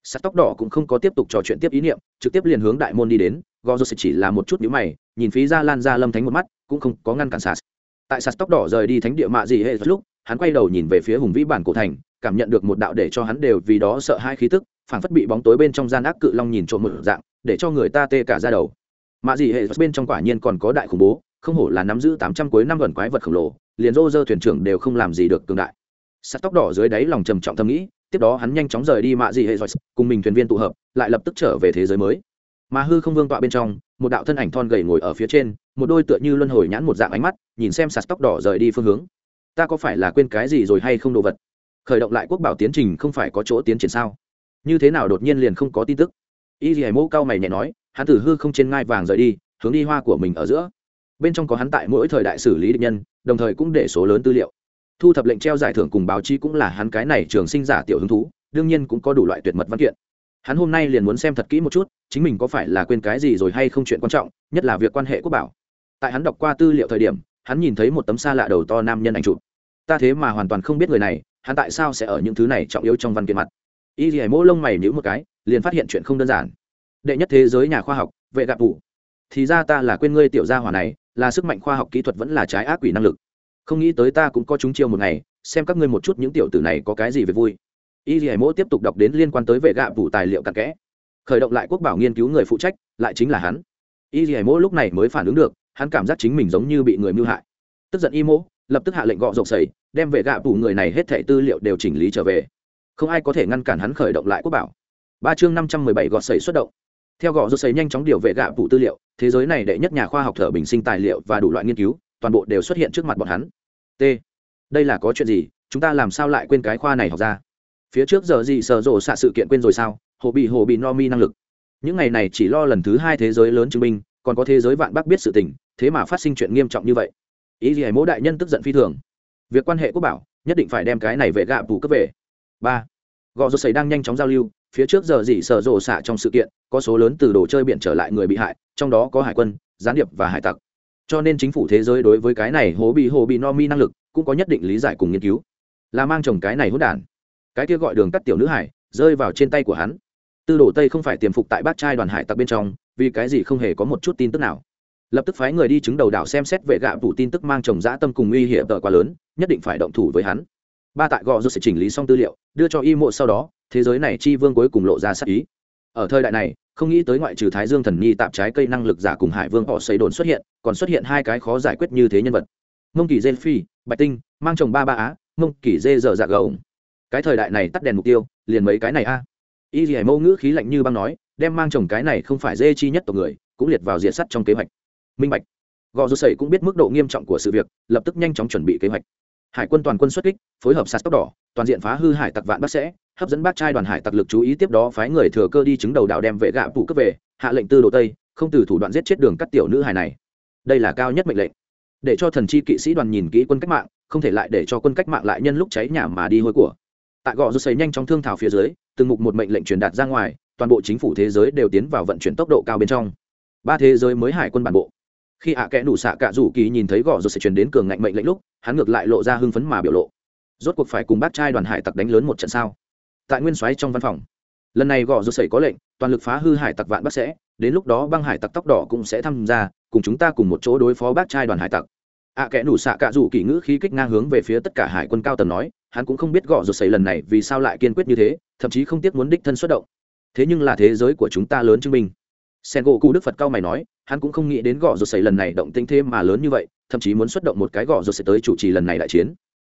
Sắt tóc đỏ cũng không có tiếp tục trò chuyện tiếp ý niệm, trực tiếp liền hướng đại môn đi đến. Gò rô chỉ là một chút nhíu mày, nhìn phí ra lan ra lâm thánh một mắt, cũng không có ngăn cản sạt tại sạt tóc đỏ rời đi thánh địa mạ gì hệ lúc, hắn quay đầu nhìn về phía hùng vĩ bản cổ thành cảm nhận được một đạo để cho hắn đều vì đó sợ hai khí tức, phảng phất bị bóng tối bên trong gian ác cự long nhìn trộm một dạng, để cho người ta tê cả ra đầu. Mạ gì hệ bên trong quả nhiên còn có đại khủng bố, không hổ là nắm giữ tám trăm cuối năm gần quái vật khổng lồ, liền rô rơ thuyền trưởng đều không làm gì được cường đại. Sắt tóc đỏ dưới đáy lòng trầm trọng thầm nghĩ, tiếp đó hắn nhanh chóng rời đi mạ dị hệ giỏi cùng mình thuyền viên tụ hợp, lại lập tức trở về thế giới mới. Mà hư không vương tọa bên trong, một đạo thân ảnh thon gầy ngồi ở phía trên, một đôi tựa như luân hồi nhãn một dạng ánh mắt, nhìn xem sạt tóc đỏ rời đi phương hướng. Ta có phải là quên cái gì rồi hay không đồ vật? Khởi động lại quốc bảo tiến trình không phải có chỗ tiến triển sao? Như thế nào đột nhiên liền không có tin tức? Y dì hải mẫu cao mày nhẹ nói, hắn tử hư không trên ngai vàng rời đi, hướng đi hoa của mình ở giữa. Bên trong có hắn tại mỗi thời đại xử lý địch nhân, đồng thời cũng để số lớn tư liệu. Thu thập lệnh treo giải thưởng cùng báo chí cũng là hắn cái này trường sinh giả tiểu hứng thú, đương nhiên cũng có đủ loại tuyệt mật văn kiện. Hắn hôm nay liền muốn xem thật kỹ một chút, chính mình có phải là quên cái gì rồi hay không chuyện quan trọng, nhất là việc quan hệ quốc bảo. Tại hắn đọc qua tư liệu thời điểm, hắn nhìn thấy một tấm xa lạ đầu to nam nhân ảnh chụp. Ta thế mà hoàn toàn không biết người này hắn tại sao sẽ ở những thứ này trọng yếu trong văn kiện mặt? Y dì mỗ lông mày nhữ một cái, liền phát hiện chuyện không đơn giản. Đệ nhất thế giới nhà khoa học, vệ gạp vụ thì ra ta là quên ngươi tiểu gia hỏa này, là sức mạnh khoa học kỹ thuật vẫn là trái ác quỷ năng lực. Không nghĩ tới ta cũng có chúng chiêu một ngày, xem các ngươi một chút những tiểu tử này có cái gì về vui. Y dì mỗ tiếp tục đọc đến liên quan tới vệ gạp vụ tài liệu cặn kẽ. Khởi động lại quốc bảo nghiên cứu người phụ trách, lại chính là hắn. Y dì mỗ lúc này mới phản ứng được, hắn cảm giác chính mình giống như bị người mưu hại. Tức giận y mỗ, lập tức hạ lệnh gọ rộng sầy đem về gạ vụ người này hết thẻ tư liệu đều chỉnh lý trở về. Không ai có thể ngăn cản hắn khởi động lại quốc bảo. Ba chương năm trăm mười bảy gọ sầy xuất động. Theo gọ rút sấy nhanh chóng điều về gạ vụ tư liệu, thế giới này đệ nhất nhà khoa học thở bình sinh tài liệu và đủ loại nghiên cứu, toàn bộ đều xuất hiện trước mặt bọn hắn. T. Đây là có chuyện gì? Chúng ta làm sao lại quên cái khoa này học ra? Phía trước giờ gì sợ rộ xạ sự kiện quên rồi sao? Hồ bị hồ bị no mi năng lực. Những ngày này chỉ lo lần thứ hai thế giới lớn chứng minh, còn có thế giới vạn bắc biết sự tình, thế mà phát sinh chuyện nghiêm trọng như vậy. Ý gì hãy mỗi đại nhân tức giận phi thường việc quan hệ quốc bảo, nhất định phải đem cái này về gạ bù cấp về. Ba, gò rột sấy đang nhanh chóng giao lưu, phía trước giờ gì sợ rộ xạ trong sự kiện, có số lớn từ đồ chơi biển trở lại người bị hại, trong đó có hải quân, gián điệp và hải tặc. Cho nên chính phủ thế giới đối với cái này hố bị hồ bị no mi năng lực, cũng có nhất định lý giải cùng nghiên cứu. Là mang chồng cái này hốt đản. Cái kia gọi đường cắt tiểu nữ hải, rơi vào trên tay của hắn. Tư đồ tây không phải tiềm phục tại bát trai đoàn hải tặc bên trong, vì cái gì không hề có một chút tin tức nào lập tức phái người đi chứng đầu đảo xem xét vệ gạ phủ tin tức mang chồng dã tâm cùng uy hiểm tờ quá lớn, nhất định phải động thủ với hắn. Ba tại gò rút sẽ chỉnh lý xong tư liệu, đưa cho y mộ sau đó, thế giới này chi vương cuối cùng lộ ra sắc ý. Ở thời đại này, không nghĩ tới ngoại trừ thái dương thần nhi tạp trái cây năng lực giả cùng hải vương họ xây đồn xuất hiện, còn xuất hiện hai cái khó giải quyết như thế nhân vật. Mông kỳ dê phi, bạch tinh, mang chồng ba ba á, mông kỳ dê dở dạ gồng cái thời đại này tắt đèn mục tiêu, liền mấy cái này a. Y dì hải mâu ngữ khí lạnh như băng nói, đem mang chồng cái này không phải dê chi nhất tộc người, cũng liệt vào diện sắt trong kế hoạch minh bạch. Gò rô sẩy cũng biết mức độ nghiêm trọng của sự việc, lập tức nhanh chóng chuẩn bị kế hoạch. Hải quân toàn quân xuất kích, phối hợp sạt tóc đỏ, toàn diện phá hư hải tặc vạn bắc sẽ, hấp dẫn bác trai đoàn hải tặc lực chú ý tiếp đó phái người thừa cơ đi chứng đầu đạo đem vệ gạ phủ cấp về, hạ lệnh tư đồ tây, không từ thủ đoạn giết chết đường cắt tiểu nữ hải này. Đây là cao nhất mệnh lệnh. Để cho thần chi kỵ sĩ đoàn nhìn kỹ quân cách mạng, không thể lại để cho quân cách mạng lại nhân lúc cháy nhà mà đi hôi của. Tại gò rút xấy nhanh trong thương thảo phía dưới, từng mục một mệnh lệnh truyền đạt ra ngoài, toàn bộ chính phủ thế giới đều tiến vào vận chuyển tốc độ cao bên trong. Ba thế giới mới hải quân bản bộ khi ạ à kẽ đủ xạ cạ rủ kỳ nhìn thấy gò rồi sẽ truyền đến cường ngạnh mệnh lệnh lúc hắn ngược lại lộ ra hưng phấn mà biểu lộ. Rốt cuộc phải cùng bác trai đoàn hải tặc đánh lớn một trận sao? Tại nguyên soái trong văn phòng lần này gò rồi sẩy có lệnh toàn lực phá hư hải tặc vạn bắc sẽ đến lúc đó băng hải tặc tóc đỏ cũng sẽ tham gia cùng chúng ta cùng một chỗ đối phó bác trai đoàn hải tặc. Ạ à, kẽ đủ xạ cạ rủ kỳ ngữ khí kích ngang hướng về phía tất cả hải quân cao tầng nói hắn cũng không biết gõ rồi sẩy lần này vì sao lại kiên quyết như thế thậm chí không tiếc muốn đích thân xuất động. Thế nhưng là thế giới của chúng ta lớn chứng minh sen gỗ cụ đức phật cao mày nói hắn cũng không nghĩ đến gõ rột xảy lần này động tinh thêm mà lớn như vậy thậm chí muốn xuất động một cái gõ rột xảy tới chủ trì lần này đại chiến.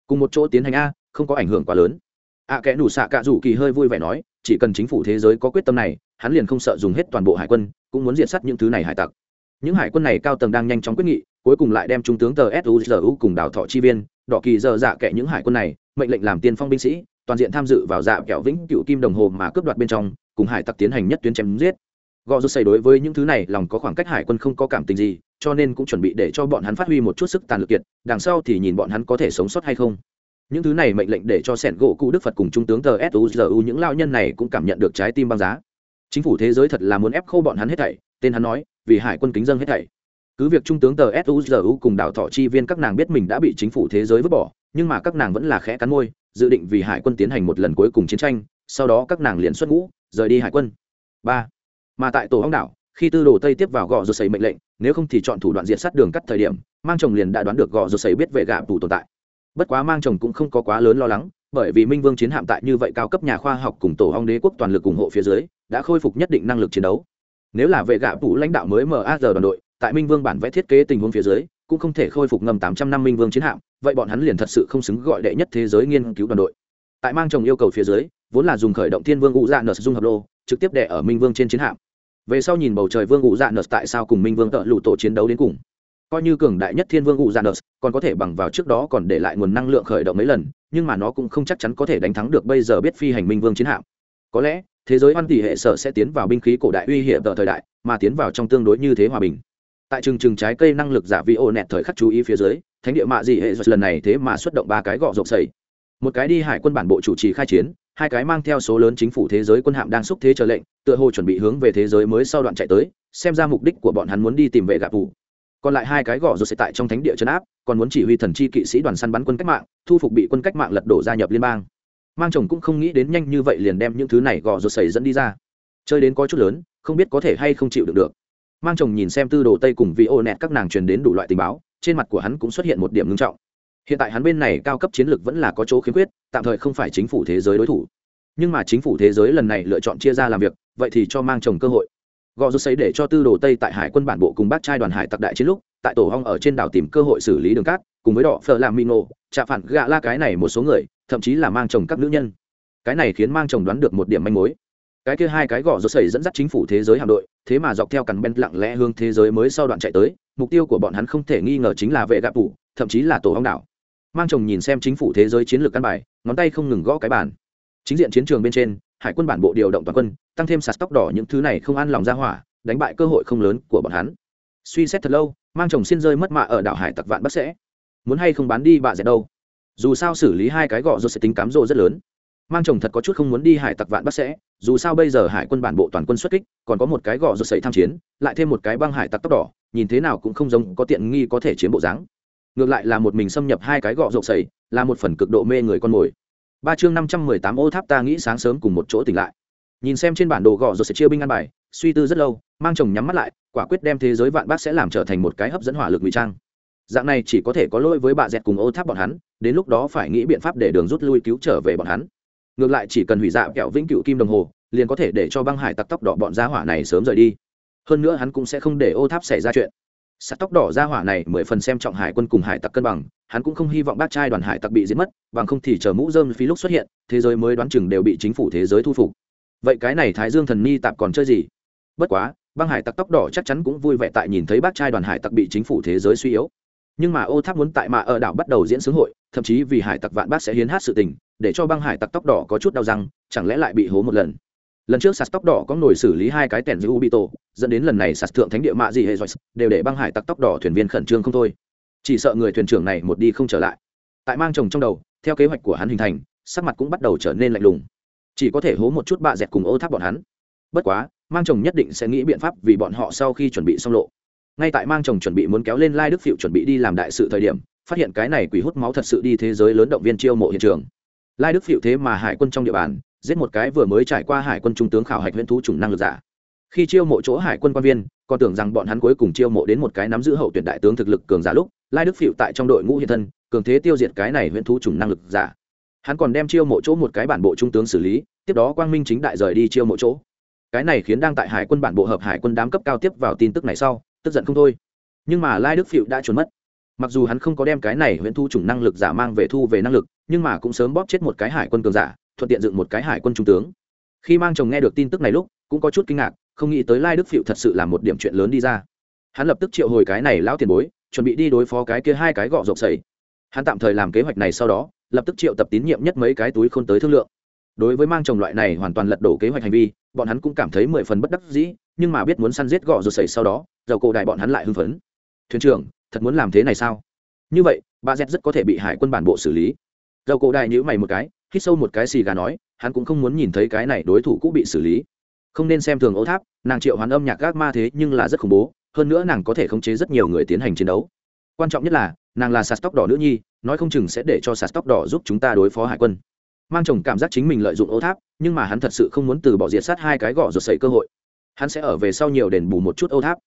Cùng một chỗ tiến hành a không có ảnh hưởng quá lớn. Ạ à, kẽ đủ xạ cạ rủ kỳ hơi vui vẻ nói chỉ cần chính phủ thế giới có quyết tâm này hắn liền không sợ dùng hết toàn bộ hải quân cũng muốn diện sát những thứ này hải tặc. Những hải quân này cao tầng đang nhanh chóng quyết nghị cuối cùng lại đem trung tướng tờ suzu cùng đào thọ chi viên đỏ kỳ dơ dạ kệ những hải quân này mệnh lệnh làm tiên phong binh sĩ toàn diện tham dự vào dạ kẹo vĩnh cựu kim đồng hồ mà cướp đoạt bên trong cùng hải tặc tiến hành nhất tuyến chém giết gò rút xây đối với những thứ này, lòng có khoảng cách hải quân không có cảm tình gì, cho nên cũng chuẩn bị để cho bọn hắn phát huy một chút sức tàn lực kiệt, đằng sau thì nhìn bọn hắn có thể sống sót hay không. Những thứ này mệnh lệnh để cho sẻn gỗ cụ đức phật cùng trung tướng tờ suzu những lao nhân này cũng cảm nhận được trái tim băng giá. Chính phủ thế giới thật là muốn ép khô bọn hắn hết thảy, tên hắn nói, vì hải quân kính dân hết thảy. Cứ việc trung tướng tờ suzu cùng đảo thọ chi viên các nàng biết mình đã bị chính phủ thế giới vứt bỏ, nhưng mà các nàng vẫn là khẽ cắn môi, dự định vì hải quân tiến hành một lần cuối cùng chiến tranh, sau đó các nàng liền xuất ngũ, rời đi hải quân. Ba mà tại tổ hong đảo, khi tư đồ tây tiếp vào gò rột sấy mệnh lệnh, nếu không thì chọn thủ đoạn diện sát đường cắt thời điểm, mang chồng liền đã đoán được gò rột sấy biết về gạ tù tồn tại. Bất quá mang chồng cũng không có quá lớn lo lắng, bởi vì minh vương chiến hạm tại như vậy cao cấp nhà khoa học cùng tổ hong đế quốc toàn lực ủng hộ phía dưới, đã khôi phục nhất định năng lực chiến đấu. Nếu là vệ gạ tù lãnh đạo mới maz đoàn đội, tại minh vương bản vẽ thiết kế tình huống phía dưới, cũng không thể khôi phục ngầm tám trăm năm minh vương chiến hạm, vậy bọn hắn liền thật sự không xứng gọi đệ nhất thế giới nghiên cứu đoàn đội. Tại mang chồng yêu cầu phía dưới, vốn là dùng khởi động thiên vương ngũ dạ nợ dung hợp lô trực tiếp đè ở minh vương trên chiến hạm. Về sau nhìn bầu trời vương ngụ dạ nợt tại sao cùng minh vương tợ lụ tổ chiến đấu đến cùng. Coi như cường đại nhất thiên vương ngụ dạ nợt, còn có thể bằng vào trước đó còn để lại nguồn năng lượng khởi động mấy lần, nhưng mà nó cũng không chắc chắn có thể đánh thắng được bây giờ biết phi hành minh vương chiến hạm. Có lẽ, thế giới văn tỷ hệ sở sẽ tiến vào binh khí cổ đại uy hiểm tờ thời đại, mà tiến vào trong tương đối như thế hòa bình. Tại trường trường trái cây năng lực giả vi ô nẹt thời khắc chú ý phía dưới, thánh địa mạ dị hệ lần này thế mà xuất động ba cái gọ rộp sầy. Một cái đi hải quân bản bộ chủ trì khai chiến hai cái mang theo số lớn chính phủ thế giới quân hạm đang xúc thế chờ lệnh, tựa hồ chuẩn bị hướng về thế giới mới sau đoạn chạy tới, xem ra mục đích của bọn hắn muốn đi tìm vệ gạ tù. Còn lại hai cái gõ rồi sẽ tại trong thánh địa chấn áp, còn muốn chỉ huy thần chi kỵ sĩ đoàn săn bắn quân cách mạng, thu phục bị quân cách mạng lật đổ gia nhập liên bang. Mang chồng cũng không nghĩ đến nhanh như vậy liền đem những thứ này gò rồi sẩy dẫn đi ra. Chơi đến có chút lớn, không biết có thể hay không chịu được được. Mang chồng nhìn xem tư đồ tây cùng vị ô nẹt các nàng truyền đến đủ loại tình báo, trên mặt của hắn cũng xuất hiện một điểm ngưng trọng hiện tại hắn bên này cao cấp chiến lược vẫn là có chỗ khiếm khuyết, tạm thời không phải chính phủ thế giới đối thủ. Nhưng mà chính phủ thế giới lần này lựa chọn chia ra làm việc, vậy thì cho mang chồng cơ hội. Gò rút xấy để cho tư đồ tây tại hải quân bản bộ cùng bác trai đoàn hải tặc đại chiến lúc, tại tổ hong ở trên đảo tìm cơ hội xử lý đường cát, cùng với đỏ phở làm mino chạ phản gạ la cái này một số người, thậm chí là mang chồng các nữ nhân. Cái này khiến mang chồng đoán được một điểm manh mối. Cái kia hai cái gò rút xấy dẫn dắt chính phủ thế giới hạm đội, thế mà dọc theo cằn ben lặng lẽ hướng thế giới mới sau đoạn chạy tới, mục tiêu của bọn hắn không thể nghi ngờ chính là vệ gạp phủ thậm chí là tổ hong đảo mang chồng nhìn xem chính phủ thế giới chiến lược căn bài, ngón tay không ngừng gõ cái bàn. Chính diện chiến trường bên trên, hải quân bản bộ điều động toàn quân, tăng thêm sạt tóc đỏ những thứ này không ăn lòng ra hỏa, đánh bại cơ hội không lớn của bọn hắn. Suy xét thật lâu, mang chồng xin rơi mất mạ ở đảo hải tặc vạn bắc sẽ. Muốn hay không bán đi bạ dẹt đâu? Dù sao xử lý hai cái gọ rồi sẽ tính cám rộ rất lớn. Mang chồng thật có chút không muốn đi hải tặc vạn bắc sẽ, dù sao bây giờ hải quân bản bộ toàn quân xuất kích, còn có một cái gọ rồi sẩy tham chiến, lại thêm một cái băng hải tặc tóc đỏ, nhìn thế nào cũng không giống có tiện nghi có thể chiếm bộ dáng ngược lại là một mình xâm nhập hai cái gọ rộng sầy, là một phần cực độ mê người con mồi. Ba chương năm trăm mười tám ô tháp ta nghĩ sáng sớm cùng một chỗ tỉnh lại. Nhìn xem trên bản đồ gọ rộng sẽ chia binh ăn bài, suy tư rất lâu, mang chồng nhắm mắt lại, quả quyết đem thế giới vạn bác sẽ làm trở thành một cái hấp dẫn hỏa lực ngụy trang. Dạng này chỉ có thể có lỗi với bà dẹt cùng ô tháp bọn hắn, đến lúc đó phải nghĩ biện pháp để đường rút lui cứu trở về bọn hắn. Ngược lại chỉ cần hủy dạ kẹo vĩnh cựu kim đồng hồ, liền có thể để cho băng hải tặc tóc đỏ bọn gia hỏa này sớm rời đi. Hơn nữa hắn cũng sẽ không để ô tháp xảy ra chuyện sắt tóc đỏ ra hỏa này mười phần xem trọng hải quân cùng hải tặc cân bằng, hắn cũng không hy vọng bác trai đoàn hải tặc bị giết mất, bằng không thì chờ mũ dơm phí lúc xuất hiện, thế giới mới đoán chừng đều bị chính phủ thế giới thu phục. Vậy cái này thái dương thần ni tạp còn chơi gì? Bất quá, băng hải tặc tóc đỏ chắc chắn cũng vui vẻ tại nhìn thấy bác trai đoàn hải tặc bị chính phủ thế giới suy yếu. Nhưng mà ô tháp muốn tại mạ ở đảo bắt đầu diễn xướng hội, thậm chí vì hải tặc vạn bác sẽ hiến hát sự tình, để cho băng hải tặc tóc đỏ có chút đau răng, chẳng lẽ lại bị hố một lần? Lần trước sạt tóc đỏ có nổi xử lý hai cái tẻn giữ ubito, dẫn đến lần này sạt thượng thánh địa mạ gì hệ joyce đều để băng hải tặc tóc đỏ thuyền viên khẩn trương không thôi. Chỉ sợ người thuyền trưởng này một đi không trở lại. Tại mang chồng trong đầu, theo kế hoạch của hắn hình thành, sắc mặt cũng bắt đầu trở nên lạnh lùng. Chỉ có thể hố một chút bạ dẹt cùng ô tháp bọn hắn. Bất quá, mang chồng nhất định sẽ nghĩ biện pháp vì bọn họ sau khi chuẩn bị xong lộ. Ngay tại mang chồng chuẩn bị muốn kéo lên lai đức phiệu chuẩn bị đi làm đại sự thời điểm, phát hiện cái này quỷ hút máu thật sự đi thế giới lớn động viên chiêu mộ hiện trường. Lai đức phiệu thế mà hải quân trong địa bàn giết một cái vừa mới trải qua hải quân trung tướng khảo hạch huyễn thú chủng năng lực giả. Khi chiêu mộ chỗ hải quân quan viên, còn tưởng rằng bọn hắn cuối cùng chiêu mộ đến một cái nắm giữ hậu tuyển đại tướng thực lực cường giả lúc, lai đức phịu tại trong đội ngũ hiện thân, cường thế tiêu diệt cái này huyễn thú chủng năng lực giả. Hắn còn đem chiêu mộ chỗ một cái bản bộ trung tướng xử lý, tiếp đó quang minh chính đại rời đi chiêu mộ chỗ. Cái này khiến đang tại hải quân bản bộ hợp hải quân đám cấp cao tiếp vào tin tức này sau, tức giận không thôi. Nhưng mà lai đức phịu đã trốn mất. Mặc dù hắn không có đem cái này huyễn thu chủng năng lực giả mang về thu về năng lực, nhưng mà cũng sớm bóp chết một cái hải quân cường giả thuận tiện dựng một cái hải quân trung tướng. Khi mang chồng nghe được tin tức này lúc, cũng có chút kinh ngạc, không nghĩ tới lai đức phịu thật sự là một điểm chuyện lớn đi ra. Hắn lập tức triệu hồi cái này lão tiền bối, chuẩn bị đi đối phó cái kia hai cái gọ rộng sầy hắn tạm thời làm kế hoạch này sau đó, lập tức triệu tập tín nhiệm nhất mấy cái túi khôn tới thương lượng. Đối với mang chồng loại này hoàn toàn lật đổ kế hoạch hành vi, bọn hắn cũng cảm thấy mười phần bất đắc dĩ, nhưng mà biết muốn săn giết gọ rột sẩy sau đó, dầu cổ đại bọn hắn lại hưng phấn. Thuyền trưởng, thật muốn làm thế này sao? Như vậy ba z rất có thể bị hải quân bản bộ xử lý. Dầu cổ đại nhữ mày một cái hít sâu một cái xì gà nói, hắn cũng không muốn nhìn thấy cái này đối thủ cũng bị xử lý. Không nên xem thường ấu tháp, nàng triệu hoán âm nhạc gác ma thế nhưng là rất khủng bố, hơn nữa nàng có thể khống chế rất nhiều người tiến hành chiến đấu. Quan trọng nhất là, nàng là sạt tóc đỏ nữ nhi, nói không chừng sẽ để cho sạt tóc đỏ giúp chúng ta đối phó hải quân. Mang chồng cảm giác chính mình lợi dụng ấu tháp, nhưng mà hắn thật sự không muốn từ bỏ diệt sát hai cái gõ ruột sẩy cơ hội. Hắn sẽ ở về sau nhiều đền bù một chút ấu tháp.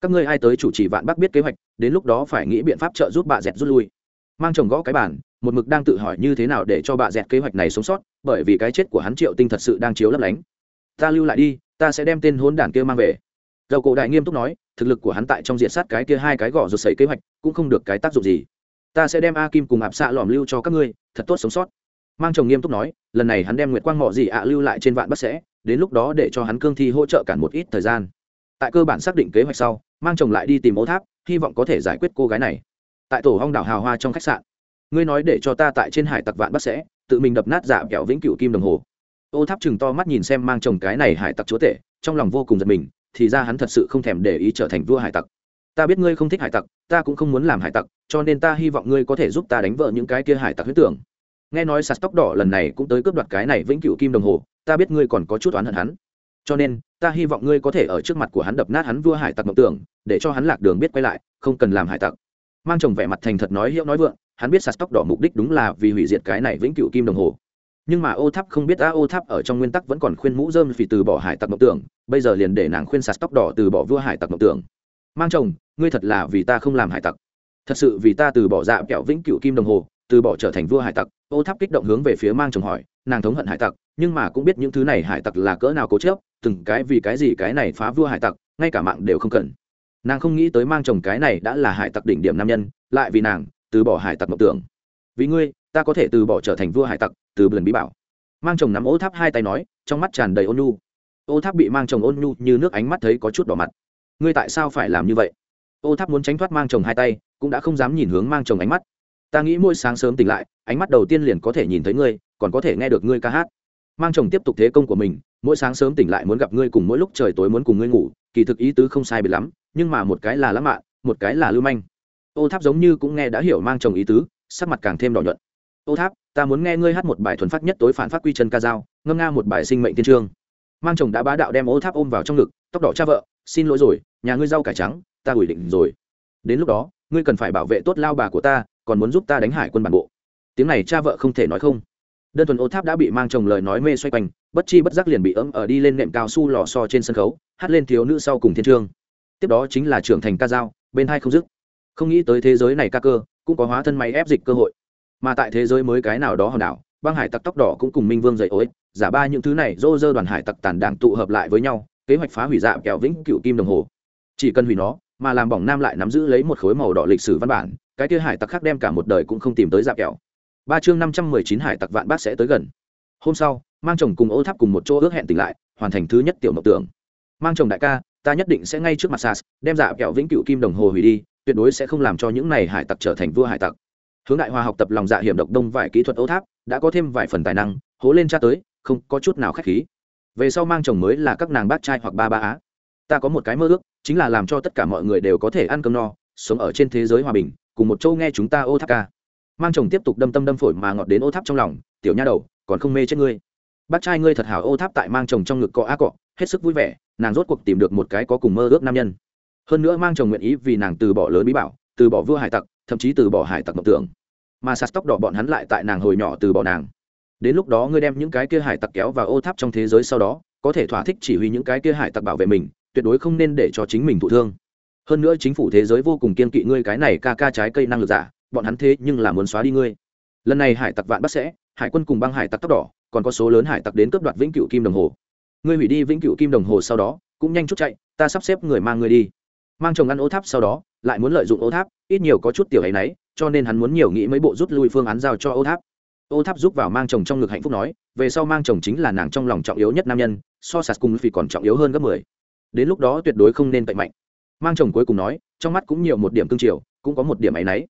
Các ngươi ai tới chủ trì vạn bắc biết kế hoạch, đến lúc đó phải nghĩ biện pháp trợ giúp bà dẹt rút lui mang chồng gõ cái bàn, một mực đang tự hỏi như thế nào để cho bà dẹt kế hoạch này sống sót bởi vì cái chết của hắn triệu tinh thật sự đang chiếu lấp lánh. Ta lưu lại đi ta sẽ đem tên hôn đản kia mang về. Dầu cổ đại nghiêm túc nói thực lực của hắn tại trong diện sát cái kia hai cái gõ rụt sẩy kế hoạch cũng không được cái tác dụng gì. Ta sẽ đem a kim cùng ạp xạ lòm lưu cho các ngươi thật tốt sống sót. Mang chồng nghiêm túc nói lần này hắn đem nguyệt quang mọ gì ạ lưu lại trên vạn bất sẽ đến lúc đó để cho hắn cương thi hỗ trợ cản một ít thời gian. Tại cơ bản xác định kế hoạch sau mang chồng lại đi tìm ô tháp hy vọng có thể giải quyết cô gái này tại tổ hong đảo hào hoa trong khách sạn. Ngươi nói để cho ta tại trên hải tặc vạn bắt sẽ, tự mình đập nát giả kẹo vĩnh cựu kim đồng hồ. Ô tháp chừng to mắt nhìn xem mang chồng cái này hải tặc chúa tể, trong lòng vô cùng giật mình, thì ra hắn thật sự không thèm để ý trở thành vua hải tặc. Ta biết ngươi không thích hải tặc, ta cũng không muốn làm hải tặc, cho nên ta hy vọng ngươi có thể giúp ta đánh vỡ những cái kia hải tặc huyết tưởng. Nghe nói sạt tóc đỏ lần này cũng tới cướp đoạt cái này vĩnh cựu kim đồng hồ, ta biết ngươi còn có chút oán hận hắn. Cho nên, ta hy vọng ngươi có thể ở trước mặt của hắn đập nát hắn vua hải tặc mộng tưởng, để cho hắn lạc đường biết quay lại, không cần làm hải tặc mang chồng vẻ mặt thành thật nói hiệu nói vượng, hắn biết sạt tóc đỏ mục đích đúng là vì hủy diệt cái này vĩnh cựu kim đồng hồ. Nhưng mà ô tháp không biết a ô tháp ở trong nguyên tắc vẫn còn khuyên mũ dơm vì từ bỏ hải tặc mộng tưởng, bây giờ liền để nàng khuyên sạt tóc đỏ từ bỏ vua hải tặc mộng tưởng. Mang chồng, ngươi thật là vì ta không làm hải tặc. Thật sự vì ta từ bỏ dạ kẹo vĩnh cựu kim đồng hồ, từ bỏ trở thành vua hải tặc. Ô tháp kích động hướng về phía mang chồng hỏi, nàng thống hận hải tặc, nhưng mà cũng biết những thứ này hải tặc là cỡ nào cố chớp từng cái vì cái gì cái này phá vua hải tặc, ngay cả mạng đều không cần nàng không nghĩ tới mang chồng cái này đã là hải tặc đỉnh điểm nam nhân, lại vì nàng, từ bỏ hải tặc mộng tưởng. Vì ngươi, ta có thể từ bỏ trở thành vua hải tặc, từ blần bí bảo. Mang chồng nắm ô tháp hai tay nói, trong mắt tràn đầy ôn nhu. Ô tháp bị mang chồng ôn nhu như nước ánh mắt thấy có chút đỏ mặt. Ngươi tại sao phải làm như vậy? Ô tháp muốn tránh thoát mang chồng hai tay, cũng đã không dám nhìn hướng mang chồng ánh mắt. Ta nghĩ mỗi sáng sớm tỉnh lại, ánh mắt đầu tiên liền có thể nhìn thấy ngươi, còn có thể nghe được ngươi ca hát. Mang chồng tiếp tục thế công của mình, mỗi sáng sớm tỉnh lại muốn gặp ngươi cùng mỗi lúc trời tối muốn cùng ngươi ngủ, kỳ thực ý tứ không sai biệt lắm nhưng mà một cái là lãng mạn, một cái là lưu manh. Ô tháp giống như cũng nghe đã hiểu mang chồng ý tứ, sắc mặt càng thêm đỏ nhuận. Ô tháp, ta muốn nghe ngươi hát một bài thuần phát nhất tối phản phát quy chân ca dao, ngâm nga một bài sinh mệnh tiên trương. Mang chồng đã bá đạo đem ô tháp ôm vào trong ngực, tóc đỏ cha vợ, xin lỗi rồi, nhà ngươi rau cải trắng, ta ủi định rồi. Đến lúc đó, ngươi cần phải bảo vệ tốt lao bà của ta, còn muốn giúp ta đánh hải quân bản bộ. Tiếng này cha vợ không thể nói không. Đơn thuần ô tháp đã bị mang chồng lời nói mê xoay quanh, bất chi bất giác liền bị ấm ở đi lên nệm cao su lò so trên sân khấu, hát lên thiếu nữ sau cùng thiên trương tiếp đó chính là trưởng thành ca dao, bên hai không dứt. Không nghĩ tới thế giới này ca cơ, cũng có hóa thân máy ép dịch cơ hội. Mà tại thế giới mới cái nào đó hòn đảo, băng hải tặc tóc đỏ cũng cùng minh vương dậy ối, giả ba những thứ này dô dơ đoàn hải tặc tàn đảng tụ hợp lại với nhau, kế hoạch phá hủy dạ kẹo vĩnh cựu kim đồng hồ. Chỉ cần hủy nó, mà làm bỏng nam lại nắm giữ lấy một khối màu đỏ lịch sử văn bản, cái kia hải tặc khác đem cả một đời cũng không tìm tới dạ kẹo. Ba chương năm trăm mười chín hải tặc vạn bát sẽ tới gần. Hôm sau, mang chồng cùng ô tháp cùng một chỗ ước hẹn tỉnh lại, hoàn thành thứ nhất tiểu mộng tưởng. Mang chồng đại ca ta nhất định sẽ ngay trước mặt sas, đem dạ kẹo vĩnh cựu kim đồng hồ hủy đi, tuyệt đối sẽ không làm cho những này hải tặc trở thành vua hải tặc. Hướng đại hòa học tập lòng dạ hiểm độc đông vài kỹ thuật ô tháp, đã có thêm vài phần tài năng, hố lên cha tới, không có chút nào k h á c h khí. Về sau mang chồng mới là các nàng bác trai hoặc ba ba á. Ta có một cái mơ ước, chính là làm cho tất cả mọi người đều có thể ăn cơm no, sống ở trên thế giới hòa bình, cùng một châu nghe chúng ta ô tháp ca. Mang chồng tiếp tục đâm tâm đâm phổi mà ngọt đến ô tháp trong lòng, tiểu nha đầu, còn không mê chết ngươi. Bác trai ngươi thật hảo ô tháp tại mang chồng trong ngực cọ á cọ hết sức vui vẻ, nàng rốt cuộc tìm được một cái có cùng mơ ước nam nhân. Hơn nữa mang chồng nguyện ý vì nàng từ bỏ lớn bí bảo, từ bỏ vua hải tặc, thậm chí từ bỏ hải tặc mộng tưởng. Mà sạt tóc đỏ bọn hắn lại tại nàng hồi nhỏ từ bỏ nàng. Đến lúc đó ngươi đem những cái kia hải tặc kéo vào ô tháp trong thế giới sau đó, có thể thỏa thích chỉ huy những cái kia hải tặc bảo vệ mình, tuyệt đối không nên để cho chính mình thụ thương. Hơn nữa chính phủ thế giới vô cùng kiên kỵ ngươi cái này ca ca trái cây năng lực giả, bọn hắn thế nhưng là muốn xóa đi ngươi. Lần này hải tặc vạn bắt sẽ, hải quân cùng băng hải tặc tóc đỏ, còn có số lớn hải tặc đến cướp đoạt vĩnh cựu kim đồng hồ ngươi hủy đi vĩnh cựu kim đồng hồ sau đó, cũng nhanh chút chạy, ta sắp xếp người mang ngươi đi. Mang chồng ăn ô tháp sau đó, lại muốn lợi dụng ô tháp, ít nhiều có chút tiểu ấy nấy, cho nên hắn muốn nhiều nghĩ mấy bộ rút lui phương án giao cho ô tháp. Ô tháp giúp vào mang chồng trong ngực hạnh phúc nói, về sau mang chồng chính là nàng trong lòng trọng yếu nhất nam nhân, so sạt cùng vì còn trọng yếu hơn gấp mười. Đến lúc đó tuyệt đối không nên tệ mạnh. Mang chồng cuối cùng nói, trong mắt cũng nhiều một điểm cương triều, cũng có một điểm áy náy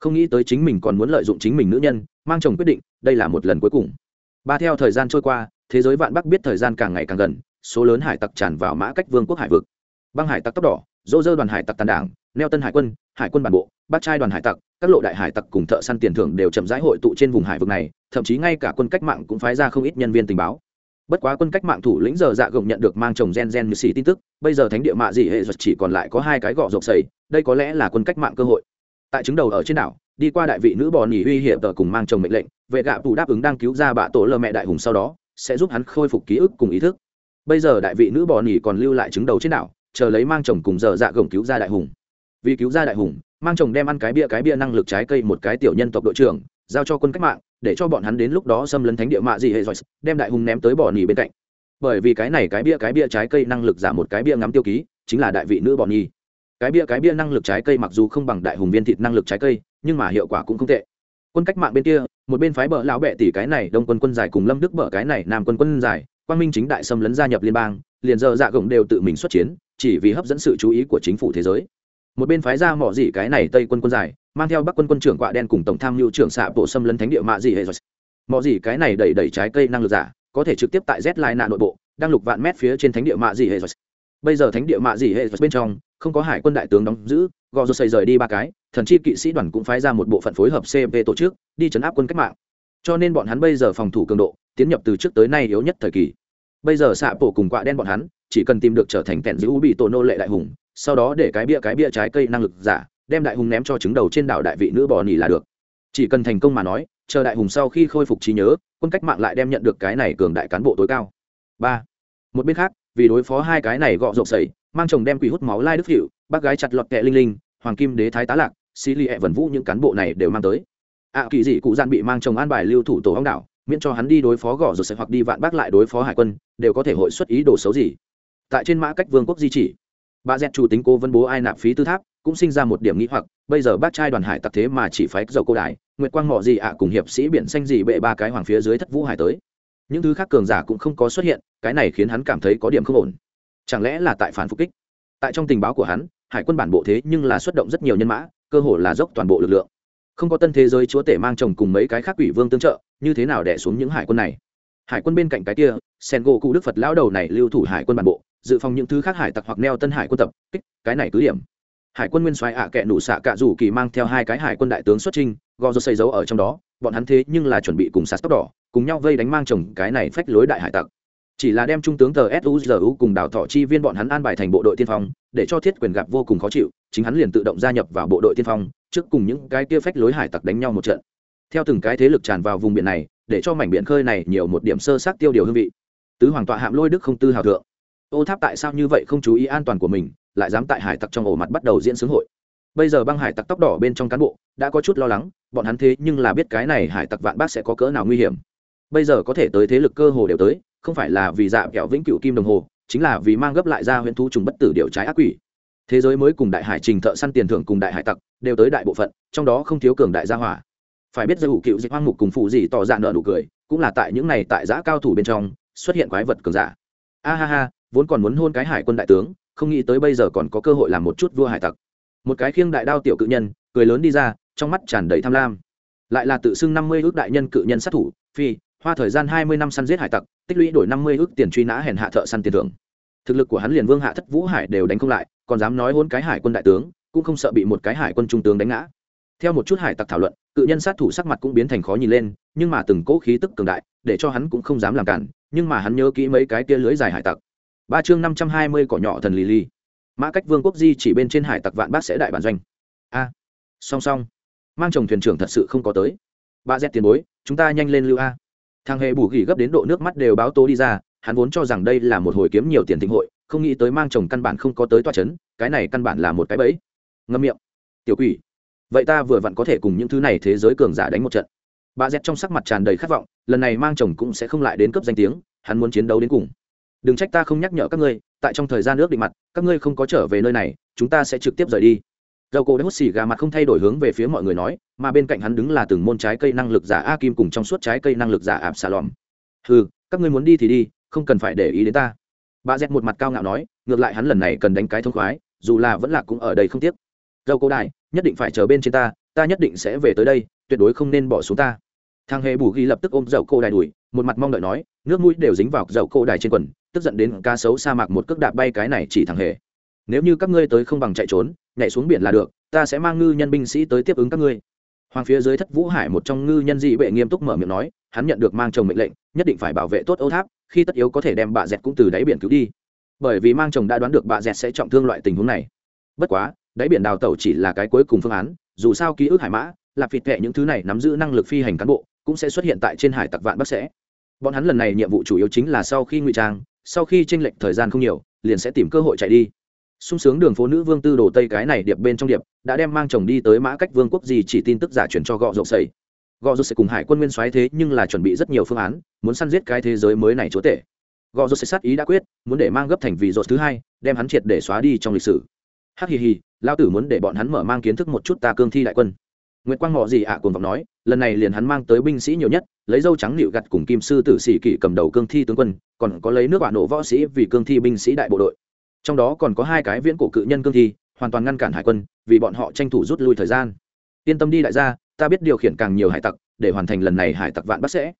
không nghĩ tới chính mình còn muốn lợi dụng chính mình nữ nhân, mang chồng quyết định, đây là một lần cuối cùng ba theo thời gian trôi qua, thế giới vạn bắc biết thời gian càng ngày càng gần, số lớn hải tặc tràn vào mã cách vương quốc hải vực. Băng hải tặc tóc đỏ dỗ dơ đoàn hải tặc tàn đảng, neo tân hải quân hải quân bản bộ bát trai đoàn hải tặc, các lộ đại hải tặc cùng thợ săn tiền thưởng đều chậm rãi hội tụ trên vùng hải vực này, thậm chí ngay cả quân cách mạng cũng phái ra không ít nhân viên tình báo. Bất quá quân cách mạng thủ lĩnh giờ dạ gồng nhận được mang chồng gen gen như xì tin tức, bây giờ thánh địa mạ dị hệ giật chỉ còn lại có hai cái gọ rộp xầy đây có lẽ là quân cách mạng cơ hội. Tại chứng đầu ở trên đảo đi qua đại vị nữ bò nỉ uy hiểm tờ cùng mang chồng mệnh lệnh, vệ gạ tù đáp ứng đang cứu ra bạ tổ lơ mẹ đại hùng sau đó, sẽ giúp hắn khôi phục ký ức cùng ý thức. Bây giờ đại vị nữ bò nỉ còn lưu lại chứng đầu trên đảo, chờ lấy mang chồng cùng giờ dạ gồng cứu ra đại hùng. Vì cứu ra đại hùng, mang chồng đem ăn cái bia cái bia năng lực trái cây một cái tiểu nhân tộc đội trưởng, giao cho quân cách mạng, để cho bọn hắn đến lúc đó xâm lấn thánh địa mạ gì hệ giỏi đem đại hùng ném tới bò nỉ bên cạnh. Bởi vì cái này cái bia cái bia trái cây năng lực giảm một cái bia ngắm tiêu ký, chính là đại vị nữ bò nhi cái bia cái bia năng lực trái cây mặc dù không bằng đại hùng viên thịt năng lực trái cây, nhưng mà hiệu quả cũng không tệ. Quân cách mạng bên kia, một bên phái bờ lão bệ tỷ cái này, đông quân quân giải cùng lâm đức bờ cái này, nam quân quân giải, quang minh chính đại xâm lấn gia nhập liên bang, liền giờ dạ gồng đều tự mình xuất chiến, chỉ vì hấp dẫn sự chú ý của chính phủ thế giới. Một bên phái ra mỏ dị cái này, tây quân quân giải, mang theo bắc quân quân trưởng quạ đen cùng tổng tham mưu trưởng xạ bộ xâm lấn thánh địa mạ dị hệ mỏ dị cái này đẩy đẩy trái cây năng lực giả, có thể trực tiếp tại z lai nạ nội bộ, đang lục vạn mét phía trên thánh địa mạ dị hệ bây giờ thánh địa mạ dị hệ bên trong không có hải quân đại tướng đóng giữ, gò rô xây rời đi ba cái, thần chi kỵ sĩ đoàn cũng phái ra một bộ phận phối hợp cp tổ chức, đi chấn áp quân cách mạng. Cho nên bọn hắn bây giờ phòng thủ cường độ, tiến nhập từ trước tới nay yếu nhất thời kỳ. Bây giờ xạ bổ cùng quạ đen bọn hắn, chỉ cần tìm được trở thành kẹn giữ bị tổ nô lệ đại hùng, sau đó để cái bia cái bia trái cây năng lực giả, đem đại hùng ném cho trứng đầu trên đảo đại vị nữ bò nỉ là được. Chỉ cần thành công mà nói, chờ đại hùng sau khi khôi phục trí nhớ, quân cách mạng lại đem nhận được cái này cường đại cán bộ tối cao. Ba. Một bên khác, vì đối phó hai cái này gọ rộp sẩy mang chồng đem quỷ hút máu lai đức hiệu bác gái chặt lọt kẹ linh linh, hoàng kim đế thái tá lạc xì lì ẹ vần vũ những cán bộ này đều mang tới. Ạ kỳ dị cụ gian bị mang chồng an bài lưu thủ tổ hóng đảo, miễn cho hắn đi đối phó gõ rồi sẽ hoặc đi vạn bác lại đối phó hải quân, đều có thể hội xuất ý đồ xấu gì. Tại trên mã cách vương quốc di chỉ, bà dẹt chủ tính cô vân bố ai nạp phí tư tháp, cũng sinh ra một điểm nghĩ hoặc, bây giờ bác trai đoàn hải tặc thế mà chỉ phái dầu cô đại nguyệt quang mỏ gì ạ cùng hiệp sĩ biển xanh gì bệ ba cái hoàng phía dưới thất vũ hải tới. Những thứ khác cường giả cũng không có xuất hiện, cái này khiến hắn cảm thấy có điểm không ổn chẳng lẽ là tại phản phục kích? Tại trong tình báo của hắn, hải quân bản bộ thế nhưng là xuất động rất nhiều nhân mã, cơ hồ là dốc toàn bộ lực lượng. Không có tân thế giới chúa tể mang chồng cùng mấy cái khác quỷ vương tương trợ, như thế nào đẻ xuống những hải quân này? Hải quân bên cạnh cái kia sen gỗ cụ đức phật lão đầu này lưu thủ hải quân bản bộ, dự phòng những thứ khác hải tặc hoặc neo tân hải quân tập, kích, cái này cứ điểm. Hải quân nguyên soái ạ kệ nụ xạ cạ rủ kỳ mang theo hai cái hải quân đại tướng xuất trinh gò rô xây dấu ở trong đó, bọn hắn thế nhưng là chuẩn bị cùng sạt tóc đỏ, cùng nhau vây đánh mang chồng cái này phách lối đại hải tặc chỉ là đem trung tướng tờ suzu cùng đào thọ chi viên bọn hắn an bài thành bộ đội tiên phong, để cho thiết quyền gặp vô cùng khó chịu, chính hắn liền tự động gia nhập vào bộ đội tiên phong, trước cùng những cái kia phách lối hải tặc đánh nhau một trận. Theo từng cái thế lực tràn vào vùng biển này, để cho mảnh biển khơi này nhiều một điểm sơ sát tiêu điều hương vị. Tứ hoàng tọa hạm lôi đức không tư hào thượng. Ô tháp tại sao như vậy không chú ý an toàn của mình, lại dám tại hải tặc trong ổ mặt bắt đầu diễn xướng hội. Bây giờ băng hải tặc tóc đỏ bên trong cán bộ, đã có chút lo lắng, bọn hắn thế nhưng là biết cái này hải tặc vạn bác sẽ có cỡ nào nguy hiểm bây giờ có thể tới thế lực cơ hồ đều tới, không phải là vì dạ kẹo vĩnh cựu kim đồng hồ, chính là vì mang gấp lại ra huyện thu trùng bất tử điều trái ác quỷ. Thế giới mới cùng đại hải trình thợ săn tiền thưởng cùng đại hải tặc đều tới đại bộ phận, trong đó không thiếu cường đại gia hỏa. Phải biết giới hủ cựu dịch hoang mục cùng phụ gì tỏ ra nợ nụ cười, cũng là tại những này tại giã cao thủ bên trong, xuất hiện quái vật cường giả. A ha ha, vốn còn muốn hôn cái hải quân đại tướng, không nghĩ tới bây giờ còn có cơ hội làm một chút vua hải tặc. Một cái khiêng đại đao tiểu cự nhân, cười lớn đi ra, trong mắt tràn đầy tham lam. Lại là tự xưng năm mươi ước đại nhân cự nhân sát thủ, phi hoa thời gian hai mươi năm săn giết hải tặc, tích lũy đổi năm mươi ước tiền truy nã hèn hạ thợ săn tiền thưởng. Thực lực của hắn liền vương hạ thất vũ hải đều đánh không lại, còn dám nói hôn cái hải quân đại tướng, cũng không sợ bị một cái hải quân trung tướng đánh ngã. Theo một chút hải tặc thảo luận, cự nhân sát thủ sắc mặt cũng biến thành khó nhìn lên, nhưng mà từng cỗ khí tức cường đại, để cho hắn cũng không dám làm cản, nhưng mà hắn nhớ kỹ mấy cái kia lưới dài hải tặc. Ba chương năm trăm hai mươi cỏ nhỏ thần lì lì. Mã cách vương quốc di chỉ bên trên hải tặc vạn bát sẽ đại bản doanh. A. Song song. Mang chồng thuyền trưởng thật sự không có tới. Ba z tiền bối, chúng ta nhanh lên lưu a thằng hề bù gỉ gấp đến độ nước mắt đều báo tố đi ra, hắn vốn cho rằng đây là một hồi kiếm nhiều tiền thịnh hội, không nghĩ tới mang chồng căn bản không có tới toa c h ấ n cái này căn bản là một cái bẫy. Ngâm miệng. Tiểu quỷ, vậy ta vừa vặn có thể cùng những thứ này thế giới cường giả đánh một trận. Bà z trong sắc mặt tràn đầy khát vọng, lần này mang chồng cũng sẽ không lại đến cấp danh tiếng, hắn muốn chiến đấu đến cùng. Đừng trách ta không nhắc nhở các ngươi, tại trong thời gian nước định mặt, các ngươi không có trở về nơi này, chúng ta sẽ trực tiếp rời đi dầu cổ đã hút xì gà mặt không thay đổi hướng về phía mọi người nói, mà bên cạnh hắn đứng là từng môn trái cây năng lực giả a kim cùng trong suốt trái cây năng lực giả ạp xà lòm ừ các ngươi muốn đi thì đi, không cần phải để ý đến ta. Bà dẹt một mặt cao ngạo nói, ngược lại hắn lần này cần đánh cái thông khoái, dù là vẫn là cũng ở đây không tiếc. Dâu cô đại nhất định phải chờ bên trên ta ta nhất định sẽ về tới đây, tuyệt đối không nên bỏ xuống ta. Thằng hề bù ghi lập tức ôm dậu cô đại đuổi, một mặt mong đợi nói, nước mũi đều dính vào dậu cô đại trên quần, tức giận đến ca sấu sa mạc một cước đạp bay cái này chỉ thằng hề. Nếu như các ngươi tới không bằng chạy trốn nhảy xuống biển là được, ta sẽ mang ngư nhân binh sĩ tới tiếp ứng các ngươi. Hoàng phía dưới thất vũ hải một trong ngư nhân dị bệ nghiêm túc mở miệng nói, hắn nhận được mang chồng mệnh lệnh, nhất định phải bảo vệ tốt âu tháp, khi tất yếu có thể đem bà dẹt cũng từ đáy biển cứu đi. Bởi vì mang chồng đã đoán được bà dẹt sẽ trọng thương loại tình huống này. Bất quá, đáy biển đào tẩu chỉ là cái cuối cùng phương án, dù sao ký ức hải mã lạp vịt vệ những thứ này nắm giữ năng lực phi hành cán bộ, cũng sẽ xuất hiện tại trên hải tặc vạn bắc sẽ. Bọn hắn lần này nhiệm vụ chủ yếu chính là sau khi ngụy trang, sau khi tranh lệch thời gian không nhiều, liền sẽ tìm cơ hội chạy đi sung sướng đường phố nữ vương tư đồ tây cái này điệp bên trong điệp đã đem mang chồng đi tới mã cách vương quốc gì chỉ tin tức giả chuyển cho gọ rộng sầy gò rộng sầy cùng hải quân nguyên soái thế nhưng là chuẩn bị rất nhiều phương án muốn săn giết cái thế giới mới này chúa tể. Gò rộng sầy sát ý đã quyết muốn để mang gấp thành vì rột thứ hai đem hắn triệt để xóa đi trong lịch sử. Hắc hì hì lao tử muốn để bọn hắn mở mang kiến thức một chút ta cương thi đại quân. Nguyệt Quang ngọ gì ạ à vọng nói, lần này liền hắn mang tới binh sĩ nhiều nhất, lấy dâu trắng nịu gặt cùng kim sư tử sĩ kỵ cầm đầu cương thi tướng quân, còn có lấy nước bạn nổ võ sĩ vì cương thi binh sĩ đại bộ đội. Trong đó còn có hai cái viễn cổ cự nhân cương thi, hoàn toàn ngăn cản hải quân vì bọn họ tranh thủ rút lui thời gian. Yên tâm đi đại gia ta biết điều khiển càng nhiều hải tặc để hoàn thành lần này hải tặc vạn bắt sẽ.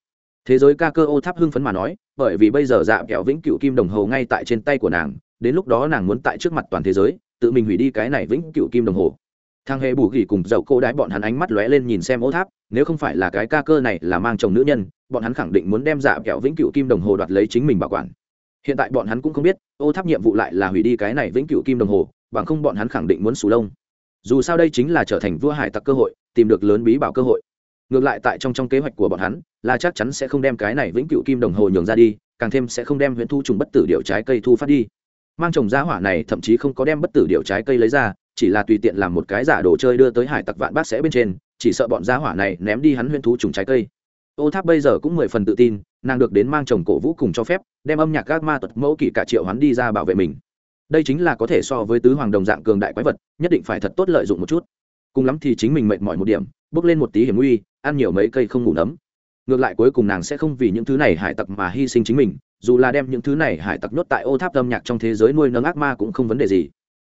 Thế giới ca cơ ô tháp hưng phấn mà nói bởi vì bây giờ dạ kẹo vĩnh cựu kim đồng hồ ngay tại trên tay của nàng đến lúc đó nàng muốn tại trước mặt toàn thế giới tự mình hủy đi cái này vĩnh cựu kim đồng hồ. Thang hề bù gỉ cùng dậu cô đái bọn hắn ánh mắt lóe lên nhìn xem ô tháp nếu không phải là cái ca cơ này là mang chồng nữ nhân bọn hắn khẳng định muốn đem dạ kẹo vĩnh cựu kim đồng hồ đoạt lấy chính mình bảo quản hiện tại bọn hắn cũng không biết, ô tháp nhiệm vụ lại là hủy đi cái này vĩnh cửu kim đồng hồ, bằng không bọn hắn khẳng định muốn sù lông. Dù sao đây chính là trở thành vua hải tặc cơ hội, tìm được lớn bí bảo cơ hội. Ngược lại tại trong trong kế hoạch của bọn hắn, là chắc chắn sẽ không đem cái này vĩnh cửu kim đồng hồ nhường ra đi, càng thêm sẽ không đem huyện thu trùng bất tử điệu trái cây thu phát đi. Mang trồng giá hỏa này thậm chí không có đem bất tử điệu trái cây lấy ra, chỉ là tùy tiện làm một cái giả đồ chơi đưa tới hải tặc vạn bác sẽ bên trên, chỉ sợ bọn giá hỏa này ném đi hắn huyện thu trùng trái cây ô tháp bây giờ cũng mười phần tự tin, nàng được đến mang chồng cổ vũ cùng cho phép, đem âm nhạc các ma tật mẫu kỷ cả triệu hắn đi ra bảo vệ mình. Đây chính là có thể so với tứ hoàng đồng dạng cường đại quái vật, nhất định phải thật tốt lợi dụng một chút. Cùng lắm thì chính mình mệt mỏi một điểm, bước lên một tí hiểm nguy, ăn nhiều mấy cây không ngủ nấm. Ngược lại cuối cùng nàng sẽ không vì những thứ này hải tặc mà hy sinh chính mình, dù là đem những thứ này hải tặc nhốt tại ô tháp âm nhạc trong thế giới nuôi nấng ác ma cũng không vấn đề gì.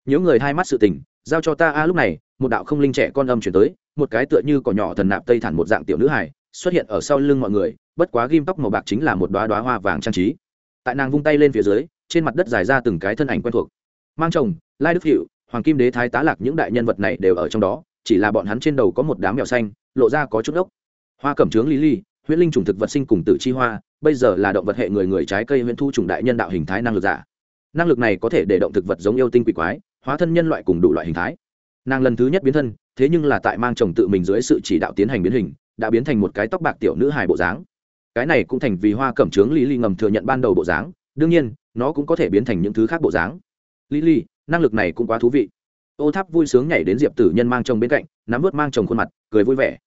Những người hai mắt sự tình, giao cho ta a, lúc này, một đạo không linh trẻ con âm chuyển tới, một cái tựa như cỏ nhỏ thần nạp tây thản một dạng tiểu nữ hải xuất hiện ở sau lưng mọi người, bất quá ghim tóc màu bạc chính là một đoá đoá hoa vàng trang trí. Tại nàng vung tay lên phía dưới, trên mặt đất dài ra từng cái thân ảnh quen thuộc. Mang chồng, lai đức hiệu, hoàng kim đế thái tá lạc, những đại nhân vật này đều ở trong đó, chỉ là bọn hắn trên đầu có một đám mèo xanh, lộ ra có chút ốc. Hoa cẩm trướng lý ly huyễn linh chủng thực vật sinh cùng tử chi hoa, bây giờ là động vật hệ người người trái cây huyễn thu chủng đại nhân đạo hình thái năng lực giả. Năng lực này có thể để động thực vật giống yêu tinh quỷ quái, hóa thân nhân loại cùng đủ loại hình thái. Nàng lần thứ nhất biến thân, thế nhưng là tại mang chồng tự mình dưới sự chỉ đạo tiến hành biến hình đã biến thành một cái tóc bạc tiểu nữ hài bộ dáng. Cái này cũng thành vì hoa cẩm trướng lý ly ngầm thừa nhận ban đầu bộ dáng, đương nhiên, nó cũng có thể biến thành những thứ khác bộ dáng. Lý ly năng lực này cũng quá thú vị. Ô tháp vui sướng nhảy đến diệp tử nhân mang chồng bên cạnh, nắm vớt mang chồng khuôn mặt, cười vui vẻ.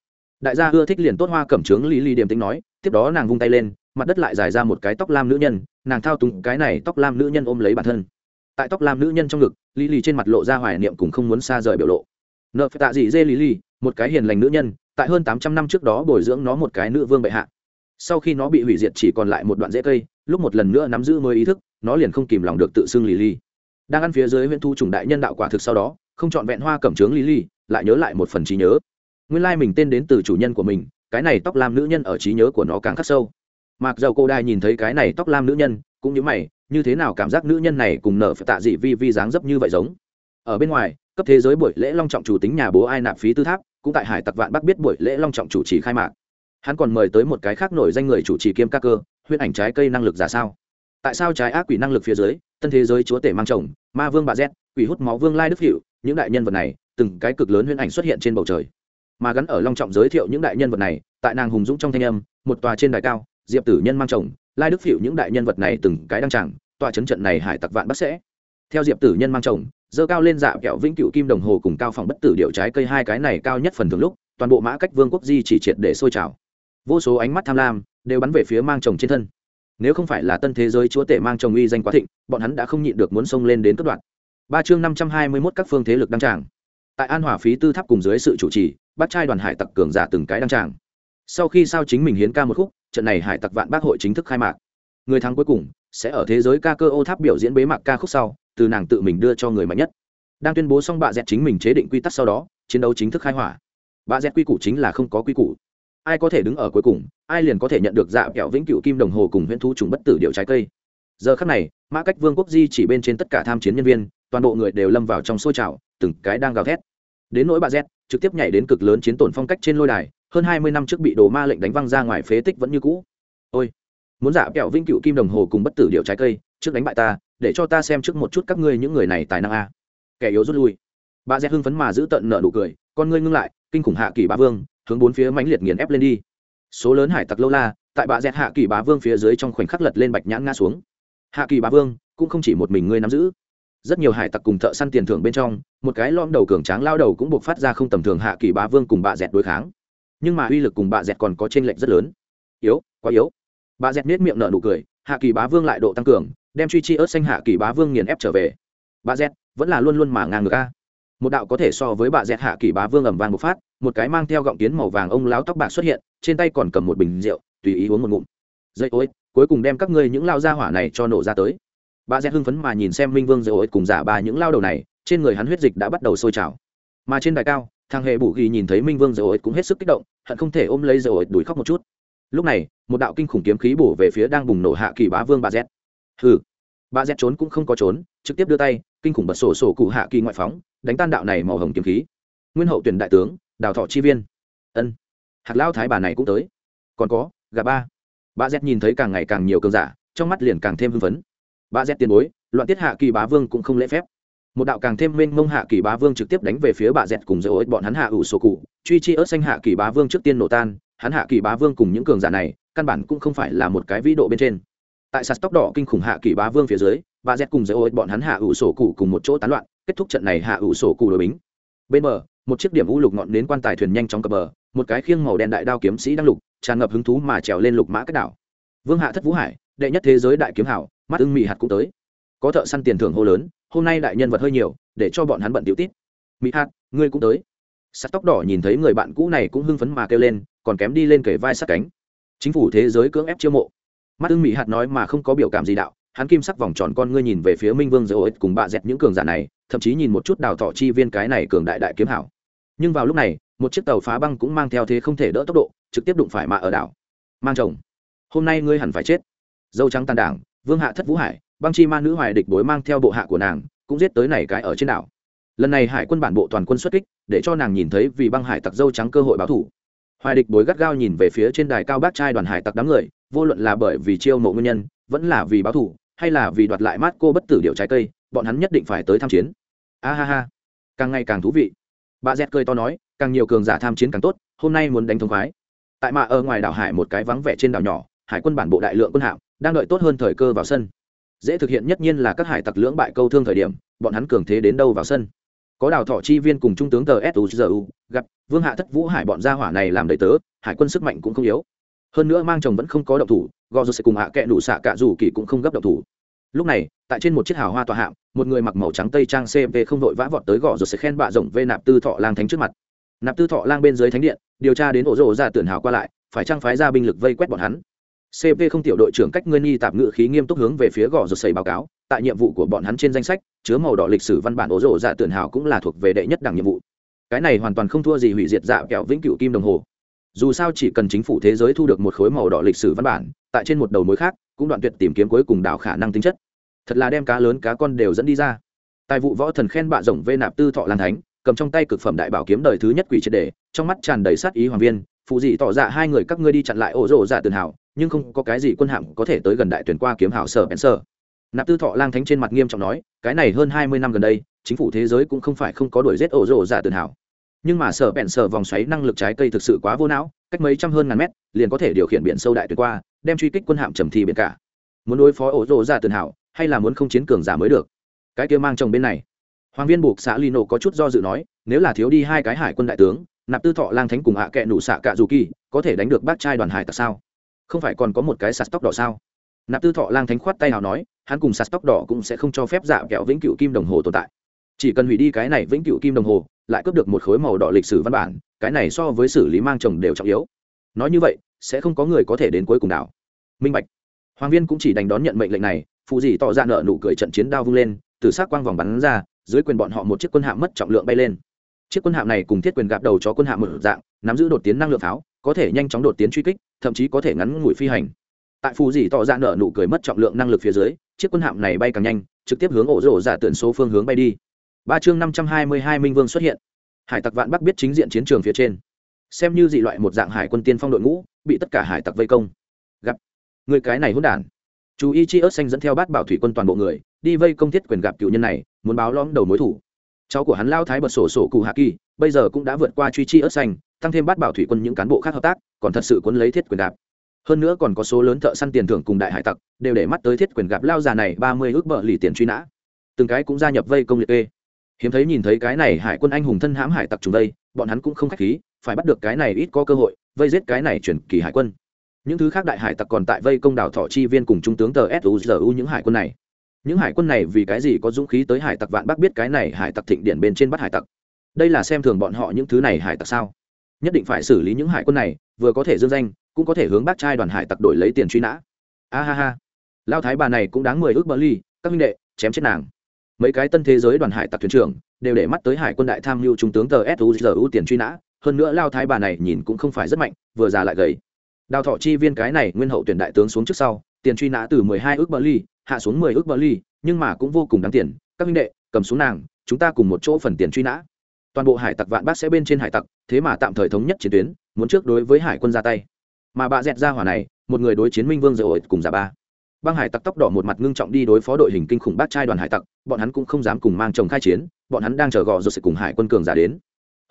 Đại gia ưa thích liền tốt hoa cẩm trướng lý ly điềm tính nói, tiếp đó nàng vung tay lên, mặt đất lại dài ra một cái tóc lam nữ nhân, nàng thao túng cái này tóc lam nữ nhân ôm lấy bản thân. Tại tóc lam nữ nhân trong ngực lý lì trên mặt lộ ra hoài niệm cùng không muốn xa rời biểu lộ. Nợ phải tạ gì dê lý lì một cái hiền lành nữ nhân tại hơn tám trăm năm trước đó bồi dưỡng nó một cái nữ vương bệ hạ. Sau khi nó bị hủy diệt chỉ còn lại một đoạn rễ cây, lúc một lần nữa nắm giữ mới ý thức, nó liền không kìm lòng được tự xưng lì lì đang ăn phía dưới huyện thu trùng đại nhân đạo quả thực sau đó, không chọn vẹn hoa cẩm trướng lì lì lại nhớ lại một phần trí nhớ. Nguyên lai mình tên đến từ chủ nhân của mình, cái này tóc lam nữ nhân ở trí nhớ của nó càng khắc sâu. Mặc dầu cô đai nhìn thấy cái này tóc lam nữ nhân, cũng như mày, như thế nào cảm giác nữ nhân này cùng nợ phải tạ dị vi vi dáng dấp như vậy giống? Ở bên ngoài, cấp thế giới buổi lễ long trọng chủ tính nhà bố ai nạp phí tư tháp cũng tại hải tặc vạn bắc biết buổi lễ long trọng chủ trì khai mạc. Hắn còn mời tới một cái khác nổi danh người chủ trì kiêm các cơ huyết ảnh trái cây năng lực giả sao? Tại sao trái ác quỷ năng lực phía dưới tân thế giới chúa tể mang chồng, ma vương bà z, quỷ hút máu vương lai đức hiệu, những đại nhân vật này, từng cái cực lớn huyễn ảnh xuất hiện trên bầu trời. Mà gắn ở long trọng giới thiệu những đại nhân vật này, tại nàng hùng dũng trong thanh âm, một tòa trên đài cao, diệp tử nhân mang chồng, lai đức phịu những đại nhân vật này từng cái đăng tràng, tòa chấn trận này hải tặc vạn bắt sẽ. Theo diệp tử nhân mang chồng dơ cao lên dạ kẹo vĩnh cựu kim đồng hồ cùng cao phòng bất tử điệu trái cây hai cái này cao nhất phần thường lúc, toàn bộ mã cách vương quốc di chỉ triệt để sôi trào. Vô số ánh mắt tham lam đều bắn về phía mang chồng trên thân. Nếu không phải là tân thế giới chúa tể mang chồng uy danh quá thịnh, bọn hắn đã không nhịn được muốn xông lên đến cất đoạn ba chương năm trăm hai mươi mốt các phương thế lực đăng tràng. Tại an hòa phí tư tháp cùng dưới sự chủ trì, bắt trai đoàn hải tặc cường giả từng cái đăng tràng. Sau khi sao chính mình hiến ca một khúc, trận này hải tặc vạn bác hội chính thức khai mạc. Người thắng cuối cùng sẽ ở thế giới ca cơ ô tháp biểu diễn bế mạc ca khúc sau từ nàng tự mình đưa cho người mạnh nhất. Đang tuyên bố xong bà dẹt chính mình chế định quy tắc sau đó, chiến đấu chính thức khai hỏa. Bà dẹt quy củ chính là không có quy củ. Ai có thể đứng ở cuối cùng, ai liền có thể nhận được dạ kẹo vĩnh cựu kim đồng hồ cùng huyễn thu trùng bất tử điệu trái cây. Giờ khắc này, mã cách vương quốc di chỉ bên trên tất cả tham chiến nhân viên, toàn bộ người đều lâm vào trong xôi trào, từng cái đang gào thét. Đến nỗi bà z trực tiếp nhảy đến cực lớn chiến tổn phong cách trên lôi đài, hơn hai mươi năm trước bị đồ ma lệnh đánh văng ra ngoài phế tích vẫn như cũ. Ôi, muốn giả kẹo vĩnh cựu kim đồng hồ cùng bất tử điệu trái cây, trước đánh bại ta để cho ta xem trước một chút các ngươi những người này tài năng a. Kẻ yếu rút lui. Bà dẹt hưng phấn mà giữ tận nợ nụ cười, con ngươi ngưng lại, kinh khủng hạ kỳ bá vương, hướng bốn phía mãnh liệt nghiền ép lên đi. Số lớn hải tặc lâu la, tại bà dẹt hạ kỳ bá vương phía dưới trong khoảnh khắc lật lên bạch nhãn ngã xuống. Hạ kỳ bá vương cũng không chỉ một mình ngươi nắm giữ. Rất nhiều hải tặc cùng thợ săn tiền thưởng bên trong, một cái lom đầu cường tráng lao đầu cũng buộc phát ra không tầm thường hạ kỳ bá vương cùng bà dẹt đối kháng. Nhưng mà uy lực cùng bà dẹt còn có t r ê n lệch rất lớn. Yếu, quá yếu. Bà dẹt nết miệng nở nụ cười, hạ kỳ bá vương lại độ tăng cường đem truy chi ớt xanh hạ kỳ bá vương nghiền ép trở về. Bà dẹt vẫn là luôn luôn mà ngang ngược a. Một đạo có thể so với bà dẹt hạ kỳ bá vương ẩm vàng một phát, một cái mang theo gọng kiến màu vàng ông láo tóc bạc xuất hiện, trên tay còn cầm một bình rượu, tùy ý uống một ngụm. Dây ối cuối cùng đem các ngươi những lao gia hỏa này cho nổ ra tới. Bà dẹt hưng phấn mà nhìn xem minh vương dây ối cùng giả bà những lao đầu này, trên người hắn huyết dịch đã bắt đầu sôi trào. Mà trên đài cao, thằng hệ bù ghi nhìn thấy minh vương dây ổi cũng hết sức kích động, hận không thể ôm lấy dây ổi đuổi khóc một chút. Lúc này, một đạo kinh khủng kiếm khí bổ về phía đang bùng nổ hạ kỳ bá vương bà z hừ. Bà dẹt trốn cũng không có trốn, trực tiếp đưa tay, kinh khủng bật sổ sổ cụ hạ kỳ ngoại phóng, đánh tan đạo này màu hồng kiếm khí. Nguyên hậu tuyển đại tướng, đào thọ chi viên. Ân. Hạt lao thái bà này cũng tới. Còn có, gà ba. Bà dẹt nhìn thấy càng ngày càng nhiều cơn giả, trong mắt liền càng thêm hưng phấn. Bà dẹt tiền bối, loạn tiết hạ kỳ bá vương cũng không lễ phép. Một đạo càng thêm mênh mông hạ kỳ bá vương trực tiếp đánh về phía bà dẹt cùng dỡ ối bọn hắn hạ ủ sổ cụ, truy chi ớt xanh hạ kỳ bá vương trước tiên nổ tan, hắn hạ kỳ bá vương cùng những cường giả này, căn bản cũng không phải là một cái vĩ độ bên trên tại sạt tóc đỏ kinh khủng hạ kỳ bá vương phía dưới, bà dẹt cùng dây ô bọn hắn hạ ủ sổ cụ cùng một chỗ tán loạn, kết thúc trận này hạ ủ sổ cụ đội bính. Bên bờ, một chiếc điểm u lục ngọn đến quan tài thuyền nhanh chóng cập bờ, một cái khiêng màu đen đại đao kiếm sĩ đang lục, tràn ngập hứng thú mà trèo lên lục mã cách đảo. Vương hạ thất vũ hải, đệ nhất thế giới đại kiếm hảo, mắt ưng mị hạt cũng tới. Có thợ săn tiền thưởng hô lớn, hôm nay đại nhân vật hơi nhiều, để cho bọn hắn bận tiểu tít. Mị hạt, ngươi cũng tới. Sắt tóc đỏ nhìn thấy người bạn cũ này cũng hưng phấn mà kêu lên, còn kém đi lên kể vai sát cánh. Chính phủ thế giới cưỡng ép chiêu mộ mắt ưng mỹ hạt nói mà không có biểu cảm gì đạo, hắn kim sắc vòng tròn con ngươi nhìn về phía minh vương dầu ích cùng bạ dẹt những cường giả này, thậm chí nhìn một chút đào thọ chi viên cái này cường đại đại kiếm hảo. Nhưng vào lúc này, một chiếc tàu phá băng cũng mang theo thế không thể đỡ tốc độ, trực tiếp đụng phải mạ ở đảo. Mang chồng, hôm nay ngươi hẳn phải chết. Dâu trắng tàn đảng, vương hạ thất vũ hải, băng chi ma nữ hoài địch bối mang theo bộ hạ của nàng, cũng giết tới này cái ở trên đảo. Lần này hải quân bản bộ toàn quân xuất kích, để cho nàng nhìn thấy vì băng hải tặc dâu trắng cơ hội báo thủ hoài địch bối gắt gao nhìn về phía trên đài cao bác trai đoàn hải tặc đám người, vô luận là bởi vì chiêu mộ nguyên nhân, vẫn là vì báo thủ hay là vì đoạt lại mát cô bất tử điệu trái cây, bọn hắn nhất định phải tới tham chiến. A ha ha. Càng ngày càng thú vị. Bà dẹt cười to nói, càng nhiều cường giả tham chiến càng tốt, hôm nay muốn đánh thông khoái. Tại mạ ở ngoài đảo hải một cái vắng vẻ trên đảo nhỏ, hải quân bản bộ đại lượng quân hạm, đang đợi tốt hơn thời cơ vào sân. Dễ thực hiện nhất nhiên là các hải tặc lưỡng bại câu thương thời điểm, bọn hắn cường thế đến đâu vào sân có đào thọ chi viên cùng trung tướng tờ suzu gặp vương hạ thất vũ hải bọn gia hỏa này làm đầy tớ, hải quân sức mạnh cũng không yếu. Hơn nữa mang chồng vẫn không có động thủ, gò dù sẽ cùng hạ kẹ đủ xạ cả dù kỳ cũng không gấp động thủ. Lúc này, tại trên một chiếc hào hoa tòa hạng một người mặc màu trắng tây trang cp không đội vã vọt tới gò dù sẽ khen bạ rộng vê nạp tư thọ lang thánh trước mặt. Nạp tư thọ lang bên dưới thánh điện, điều tra đến ổ rộ ra tưởng hào qua lại, phải trang phái ra binh lực vây quét bọn hắn cp không tiểu đội trưởng cách ngươi Nhi tạp ngự khí nghiêm túc hướng về phía gò rột sầy báo cáo, tại nhiệm vụ của bọn hắn trên danh sách, chứa màu đỏ lịch sử văn bản ố rộ dạ tưởng hào cũng là thuộc về đệ nhất đẳng nhiệm vụ. Cái này hoàn toàn không thua gì hủy diệt dạ kẹo vĩnh cửu kim đồng hồ. Dù sao chỉ cần chính phủ thế giới thu được một khối màu đỏ lịch sử văn bản, tại trên một đầu mối khác, cũng đoạn tuyệt tìm kiếm cuối cùng đảo khả năng tính chất. Thật là đem cá lớn cá con đều dẫn đi ra. Tài vụ võ thần khen bạ rộng vê nạp tư thọ lan thánh, cầm trong tay cực phẩm đại bảo kiếm đời thứ nhất quỷ triệt đề, trong mắt tràn đầy sát ý hoàng viên, phụ dị tỏ ra hai người các ngươi đi chặn lại ổ rộ dạ tường hảo nhưng không có cái gì quân hạm có thể tới gần đại tuyển qua kiếm hảo sở bèn sở nạp tư thọ lang thánh trên mặt nghiêm trọng nói, cái này hơn hai mươi năm gần đây, chính phủ thế giới cũng không phải không có đuổi giết ổ rộ giả tường hảo. Nhưng mà sở bèn sở vòng xoáy năng lực trái cây thực sự quá vô não, cách mấy trăm hơn ngàn mét, liền có thể điều khiển biển sâu đại tuyển qua, đem truy kích quân hạm trầm thi biển cả. Muốn đối phó ổ rộ giả tường hảo, hay là muốn không chiến cường giả mới được? Cái kia mang chồng bên này. Hoàng viên buộc xã lino có chút do dự nói, nếu là thiếu đi hai cái hải quân đại tướng, nạp tư thọ lang thánh cùng hạ kệ nụ xạ cạ dù kỳ có thể đánh được bác trai đoàn hải tại sao? Không phải còn có một cái sạt tóc đỏ sao? Nạp tư thọ lang thánh khoát tay nào nói, hắn cùng sạt tóc đỏ cũng sẽ không cho phép dạ kẹo vĩnh cửu kim đồng hồ tồn tại. Chỉ cần hủy đi cái này vĩnh cửu kim đồng hồ, lại cướp được một khối màu đỏ lịch sử văn bản, cái này so với xử lý mang chồng đều trọng yếu. Nói như vậy, sẽ không có người có thể đến cuối cùng đảo minh bạch. Hoàng viên cũng chỉ đành đón nhận mệnh lệnh này, phụ dì tỏ ra nợ nụ cười trận chiến đao vung lên, từ sát quang vòng bắn ra, dưới quyền bọn họ một chiếc quân hạm mất trọng lượng bay lên chiếc quân hạm này cùng thiết quyền gạp đầu cho quân hạm một dạng, nắm giữ đột tiến năng lượng pháo, có thể nhanh chóng đột tiến truy kích, thậm chí có thể ngắn ngủi phi hành. Tại phù dì tỏ ra nở nụ cười mất trọng lượng năng lực phía dưới, chiếc quân hạm này bay càng nhanh, trực tiếp hướng ổ rổ giả tuyển số phương hướng bay đi. Ba chương năm trăm hai mươi hai minh vương xuất hiện. Hải tặc vạn bắc biết chính diện chiến trường phía trên. Xem như dị loại một dạng hải quân tiên phong đội ngũ, bị tất cả hải tặc vây công. Gặp. Người cái này hỗn đản. Chú ý chi ớt xanh dẫn theo bát bảo thủy quân toàn bộ người, đi vây công thiết quyền gặp cựu nhân này, muốn báo lõm đầu mối thủ cháu của hắn lao thái bật sổ sổ cụ hạ kỳ, bây giờ cũng đã vượt qua truy chi ớt xanh, tăng thêm bát bảo thủy quân những cán bộ khác hợp tác, còn thật sự quân lấy thiết quyền đạp. Hơn nữa còn có số lớn thợ săn tiền thưởng cùng đại hải tặc, đều để mắt tới thiết quyền gặp lao già này ba mươi ước bợ lì tiền truy nã. Từng cái cũng gia nhập vây công liệt kê. Hiếm thấy nhìn thấy cái này hải quân anh hùng thân hãm hải tặc chúng đây, bọn hắn cũng không khách khí, phải bắt được cái này ít có cơ hội, vây giết cái này chuyển kỳ hải quân. Những thứ khác đại hải tặc còn tại vây công đảo thọ chi viên cùng trung tướng tờ suzu những hải quân này những hải quân này vì cái gì có dũng khí tới hải tặc vạn bác biết cái này hải tặc thịnh điển bên trên bắt hải tặc? Đây là xem thường bọn họ những thứ này hải tặc sao? Nhất định phải xử lý những hải quân này, vừa có thể dương danh, cũng có thể hướng bác trai đoàn hải tặc đổi lấy tiền truy nã. A ha ha. Lao thái bà này cũng đáng mười ước bờ ly, các minh đệ, chém chết nàng. Mấy cái tân thế giới đoàn hải tặc thuyền trưởng đều để mắt tới hải quân đại tham mưu trung tướng tờ suzu tiền truy nã, hơn nữa lao thái bà này nhìn cũng không phải rất mạnh, vừa già lại gầy. Đào thọ chi viên cái này nguyên hậu tuyển đại tướng xuống trước sau, tiền truy nã từ mười hai ước bờ ly hạ xuống mười ước bờ ly, nhưng mà cũng vô cùng đáng tiền. Các minh đệ, cầm xuống nàng, chúng ta cùng một chỗ phần tiền truy nã. Toàn bộ hải tặc vạn bác sẽ bên trên hải tặc, thế mà tạm thời thống nhất chiến tuyến, muốn trước đối với hải quân ra tay. Mà bà dẹt ra hỏa này, một người đối chiến minh vương dầu cùng giả ba. Băng hải tặc tóc đỏ một mặt ngưng trọng đi đối phó đội hình kinh khủng bát trai đoàn hải tặc, bọn hắn cũng không dám cùng mang chồng khai chiến, bọn hắn đang chờ gò rồi sẽ cùng hải quân cường giả đến.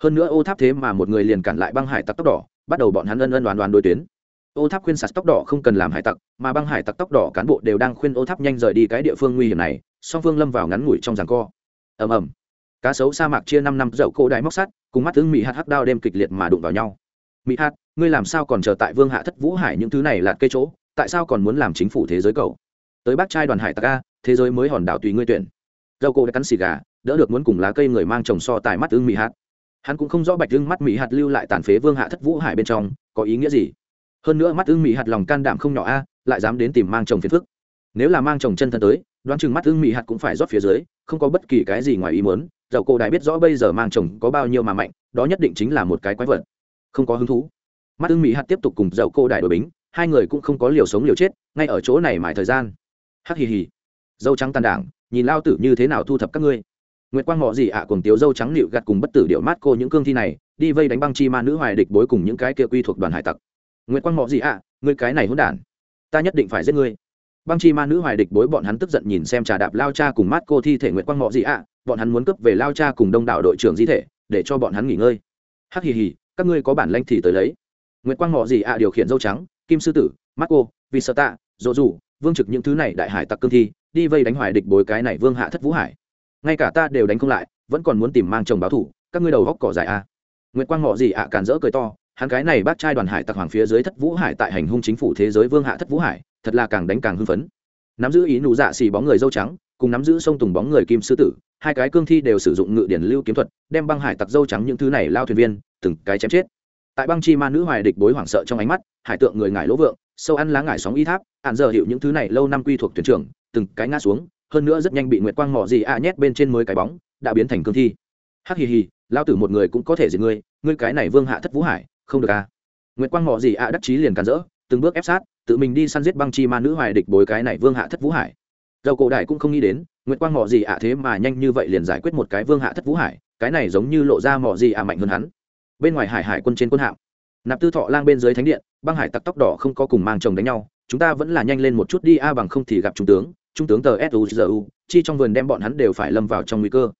Hơn nữa ô tháp thế mà một người liền cản lại băng hải tặc tóc đỏ, bắt đầu bọn hắn ân ân đoàn đoàn đối tuyến ô tháp khuyên sạt tóc đỏ không cần làm hải tặc, mà băng hải tặc tóc đỏ cán bộ đều đang khuyên ô tháp nhanh rời đi cái địa phương nguy hiểm này, song phương lâm vào ngắn ngủi trong giằng co. Ầm ầm. Cá sấu sa mạc chia năm năm, dậu cỗ đại móc sắt, cùng mắt tướng mỹ hạt hắc đao đêm kịch liệt mà đụng vào nhau. Mỹ hạt, ngươi làm sao còn chờ tại vương hạ thất vũ hải những thứ này là cây chỗ, tại sao còn muốn làm chính phủ thế giới cầu tới bác trai đoàn hải tặc a, thế giới mới hòn đảo tùy ngươi tuyển. Dậu cỗ đã cắn xì gà, đỡ được muốn cùng lá cây người mang trồng so tài mắt ưng mỹ hạt. Hắn cũng không rõ bạch ưng mắt mỹ hạt lưu lại tàn phế vương hạ thất vũ hải bên trong, có ý nghĩa gì hơn nữa mắt ưng mỹ hạt lòng can đảm không nhỏ a lại dám đến tìm mang chồng phiền phức. Nếu là mang chồng chân thân tới đoán chừng mắt ưng mỹ hạt cũng phải rót phía dưới không có bất kỳ cái gì ngoài ý muốn. Dầu cô đại biết rõ bây giờ mang chồng có bao nhiêu mà mạnh đó nhất định chính là một cái quái vật. Không có hứng thú. Mắt ưng mỹ hạt tiếp tục cùng dầu cô đại đội bính hai người cũng không có liều sống liều chết ngay ở chỗ này mãi thời gian. Hắc hì hì. Dâu trắng tàn đảng nhìn lao tử như thế nào thu thập các ngươi. Nguyệt Quang ngọ gì ạ cùng tiếu dâu trắng nịu gặt cùng bất tử điệu mát cô những cương thi này, đi vây đánh băng chi ma nữ hoài địch bối cùng những cái kia quy thuộc đoàn hải tặc. Nguyệt Quang mọ gì ạ, à, ngươi cái này hỗn đản, ta nhất định phải giết ngươi. Băng chi ma nữ hoài địch bối bọn hắn tức giận nhìn xem trà đạp lao cha cùng mát cô thi thể Nguyệt Quang mọ gì ạ, à, bọn hắn muốn cướp về lao cha cùng đông đảo đội trưởng di thể, để cho bọn hắn nghỉ ngơi. Hắc hì hì, các ngươi có bản lĩnh thì tới lấy. Nguyệt Quang mọ gì ạ à, điều khiển dâu trắng, kim sư tử, mát cô, vì sợ tạ, dỗ dụ, vương trực những thứ này đại hải tặc cương thi, đi vây đánh hoài địch bối cái này vương hạ thất vũ hải ngay cả ta đều đánh không lại vẫn còn muốn tìm mang chồng báo thủ các ngươi đầu góc cỏ dài a à. nguyệt quang mọ gì ạ à càn rỡ cười to hắn cái này bác trai đoàn hải tặc hoàng phía dưới thất vũ hải tại hành hung chính phủ thế giới vương hạ thất vũ hải, thật là càng đánh càng hưng phấn. Nắm giữ ý nụ dạ xì bóng người dâu trắng, cùng nắm giữ sông tùng bóng người kim sư tử, hai cái cương thi đều sử dụng ngự điển lưu kiếm thuật, đem băng hải tặc dâu trắng những thứ này lao thuyền viên, từng cái chém chết. Tại băng chi ma nữ hoài địch bối hoảng sợ trong ánh mắt, hải tượng người ngải lỗ vượng, sâu ăn lá ngải sóng y tháp hạn giờ hiệu những thứ này lâu năm quy thuộc thuyền trưởng, từng cái ngã xuống, hơn nữa rất nhanh bị nguyệt quang mỏ gì a nhét bên trên mới cái bóng, đã biến thành cương thi. Hắc hì hì, lao tử một người cũng có thể diệt ngươi ngươi cái này vương hạ thất vũ hải không được à? nguyệt quang mỏ gì à? đắc chí liền cản rỡ, từng bước ép sát, tự mình đi săn giết băng chi ma nữ hoài địch bối cái này vương hạ thất vũ hải dầu cổ đại cũng không nghĩ đến, nguyệt quang mỏ gì ạ thế mà nhanh như vậy liền giải quyết một cái vương hạ thất vũ hải, cái này giống như lộ ra mỏ gì ạ mạnh hơn hắn bên ngoài hải hải quân trên quân hạm, nạp tư thọ lang bên dưới thánh điện, băng hải tặc tóc đỏ không có cùng mang chồng đánh nhau, chúng ta vẫn là nhanh lên một chút đi a, bằng không thì gặp trung tướng trung tướng tờ suzu chi trong vườn đem bọn hắn đều phải lâm vào trong nguy cơ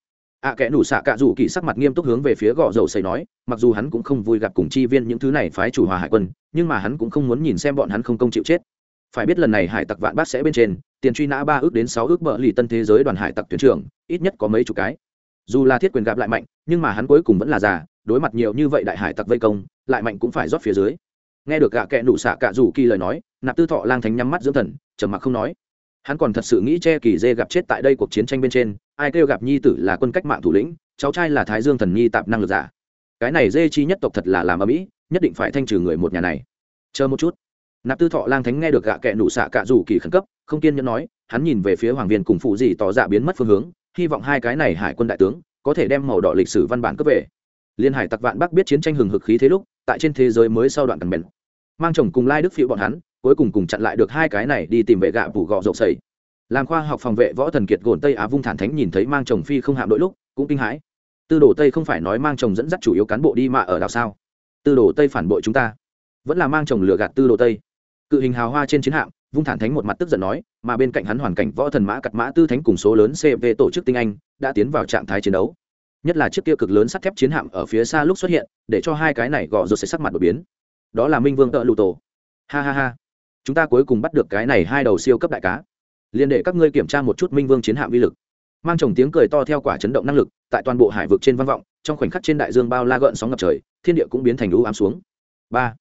ạ à, kẽ nủ xạ cạ rủ kỳ sắc mặt nghiêm túc hướng về phía gò dầu xây nói mặc dù hắn cũng không vui gặp cùng chi viên những thứ này phái chủ hòa hải quân nhưng mà hắn cũng không muốn nhìn xem bọn hắn không công chịu chết. Phải biết lần này hải tặc vạn bát sẽ bên trên tiền truy nã ba ước đến sáu ước bợ lì tân thế giới đoàn hải tặc tuyến trưởng ít nhất có mấy chục cái. Dù là thiết quyền gặp lại mạnh nhưng mà hắn cuối cùng vẫn là già đối mặt nhiều như vậy đại hải tặc vây công lại mạnh cũng phải rót phía dưới. Nghe được gạ kẽ nủ xạ cạ rủ kỳ lời nói nạp tư thọ lang thánh nhắm mắt dưỡng thần trầm mặc không nói hắn còn thật sự nghĩ che kỳ dê gặp chết tại đây cuộc chiến tranh bên trên, ai kêu gặp nhi tử là quân cách mạng thủ lĩnh, cháu trai là thái dương thần nhi tạp năng lực giả. Cái này dê chi nhất tộc thật là làm ở mỹ nhất định phải thanh trừ người một nhà này. Chờ một chút. Nạp tư thọ lang thánh nghe được gạ kệ nụ xạ cạ rủ kỳ khẩn cấp, không kiên nhẫn nói, hắn nhìn về phía hoàng viên cùng phụ dì tỏ dạ biến mất phương hướng, hy vọng hai cái này hải quân đại tướng có thể đem màu đỏ lịch sử văn bản cấp về. Liên hải tặc vạn bắc biết chiến tranh hừng hực khí thế lúc, tại trên thế giới mới sau đoạn cần bền mang chồng cùng lai đức phiệu bọn hắn cuối cùng cùng chặn lại được hai cái này đi tìm vệ gạ bù gọ rộng sầy. Làm khoa học phòng vệ võ thần kiệt gồn tây á vung thản thánh nhìn thấy mang chồng phi không hạm đội lúc, cũng kinh hãi. Tư đồ tây không phải nói mang chồng dẫn dắt chủ yếu cán bộ đi mà ở đảo sao? Tư đồ tây phản bội chúng ta. Vẫn là mang chồng lừa gạt tư đồ tây. Cự hình hào hoa trên chiến hạm, vung thản thánh một mặt tức giận nói, mà bên cạnh hắn hoàn cảnh võ thần mã cặt mã tư thánh cùng số lớn cv tổ chức tinh anh, đã tiến vào trạng thái chiến đấu. Nhất là chiếc kia cực lớn sắt thép chiến hạm ở phía xa lúc xuất hiện, để cho hai cái này gõ rột sẽ sắc mặt đột biến. Đó là minh vương tợ lụ tổ. Ha ha ha chúng ta cuối cùng bắt được cái này hai đầu siêu cấp đại cá. Liền để các ngươi kiểm tra một chút minh vương chiến hạm vi lực. Mang chồng tiếng cười to theo quả chấn động năng lực, tại toàn bộ hải vực trên văn vọng, trong khoảnh khắc trên đại dương bao la gợn sóng ngập trời, thiên địa cũng biến thành lũ ám xuống. Ba.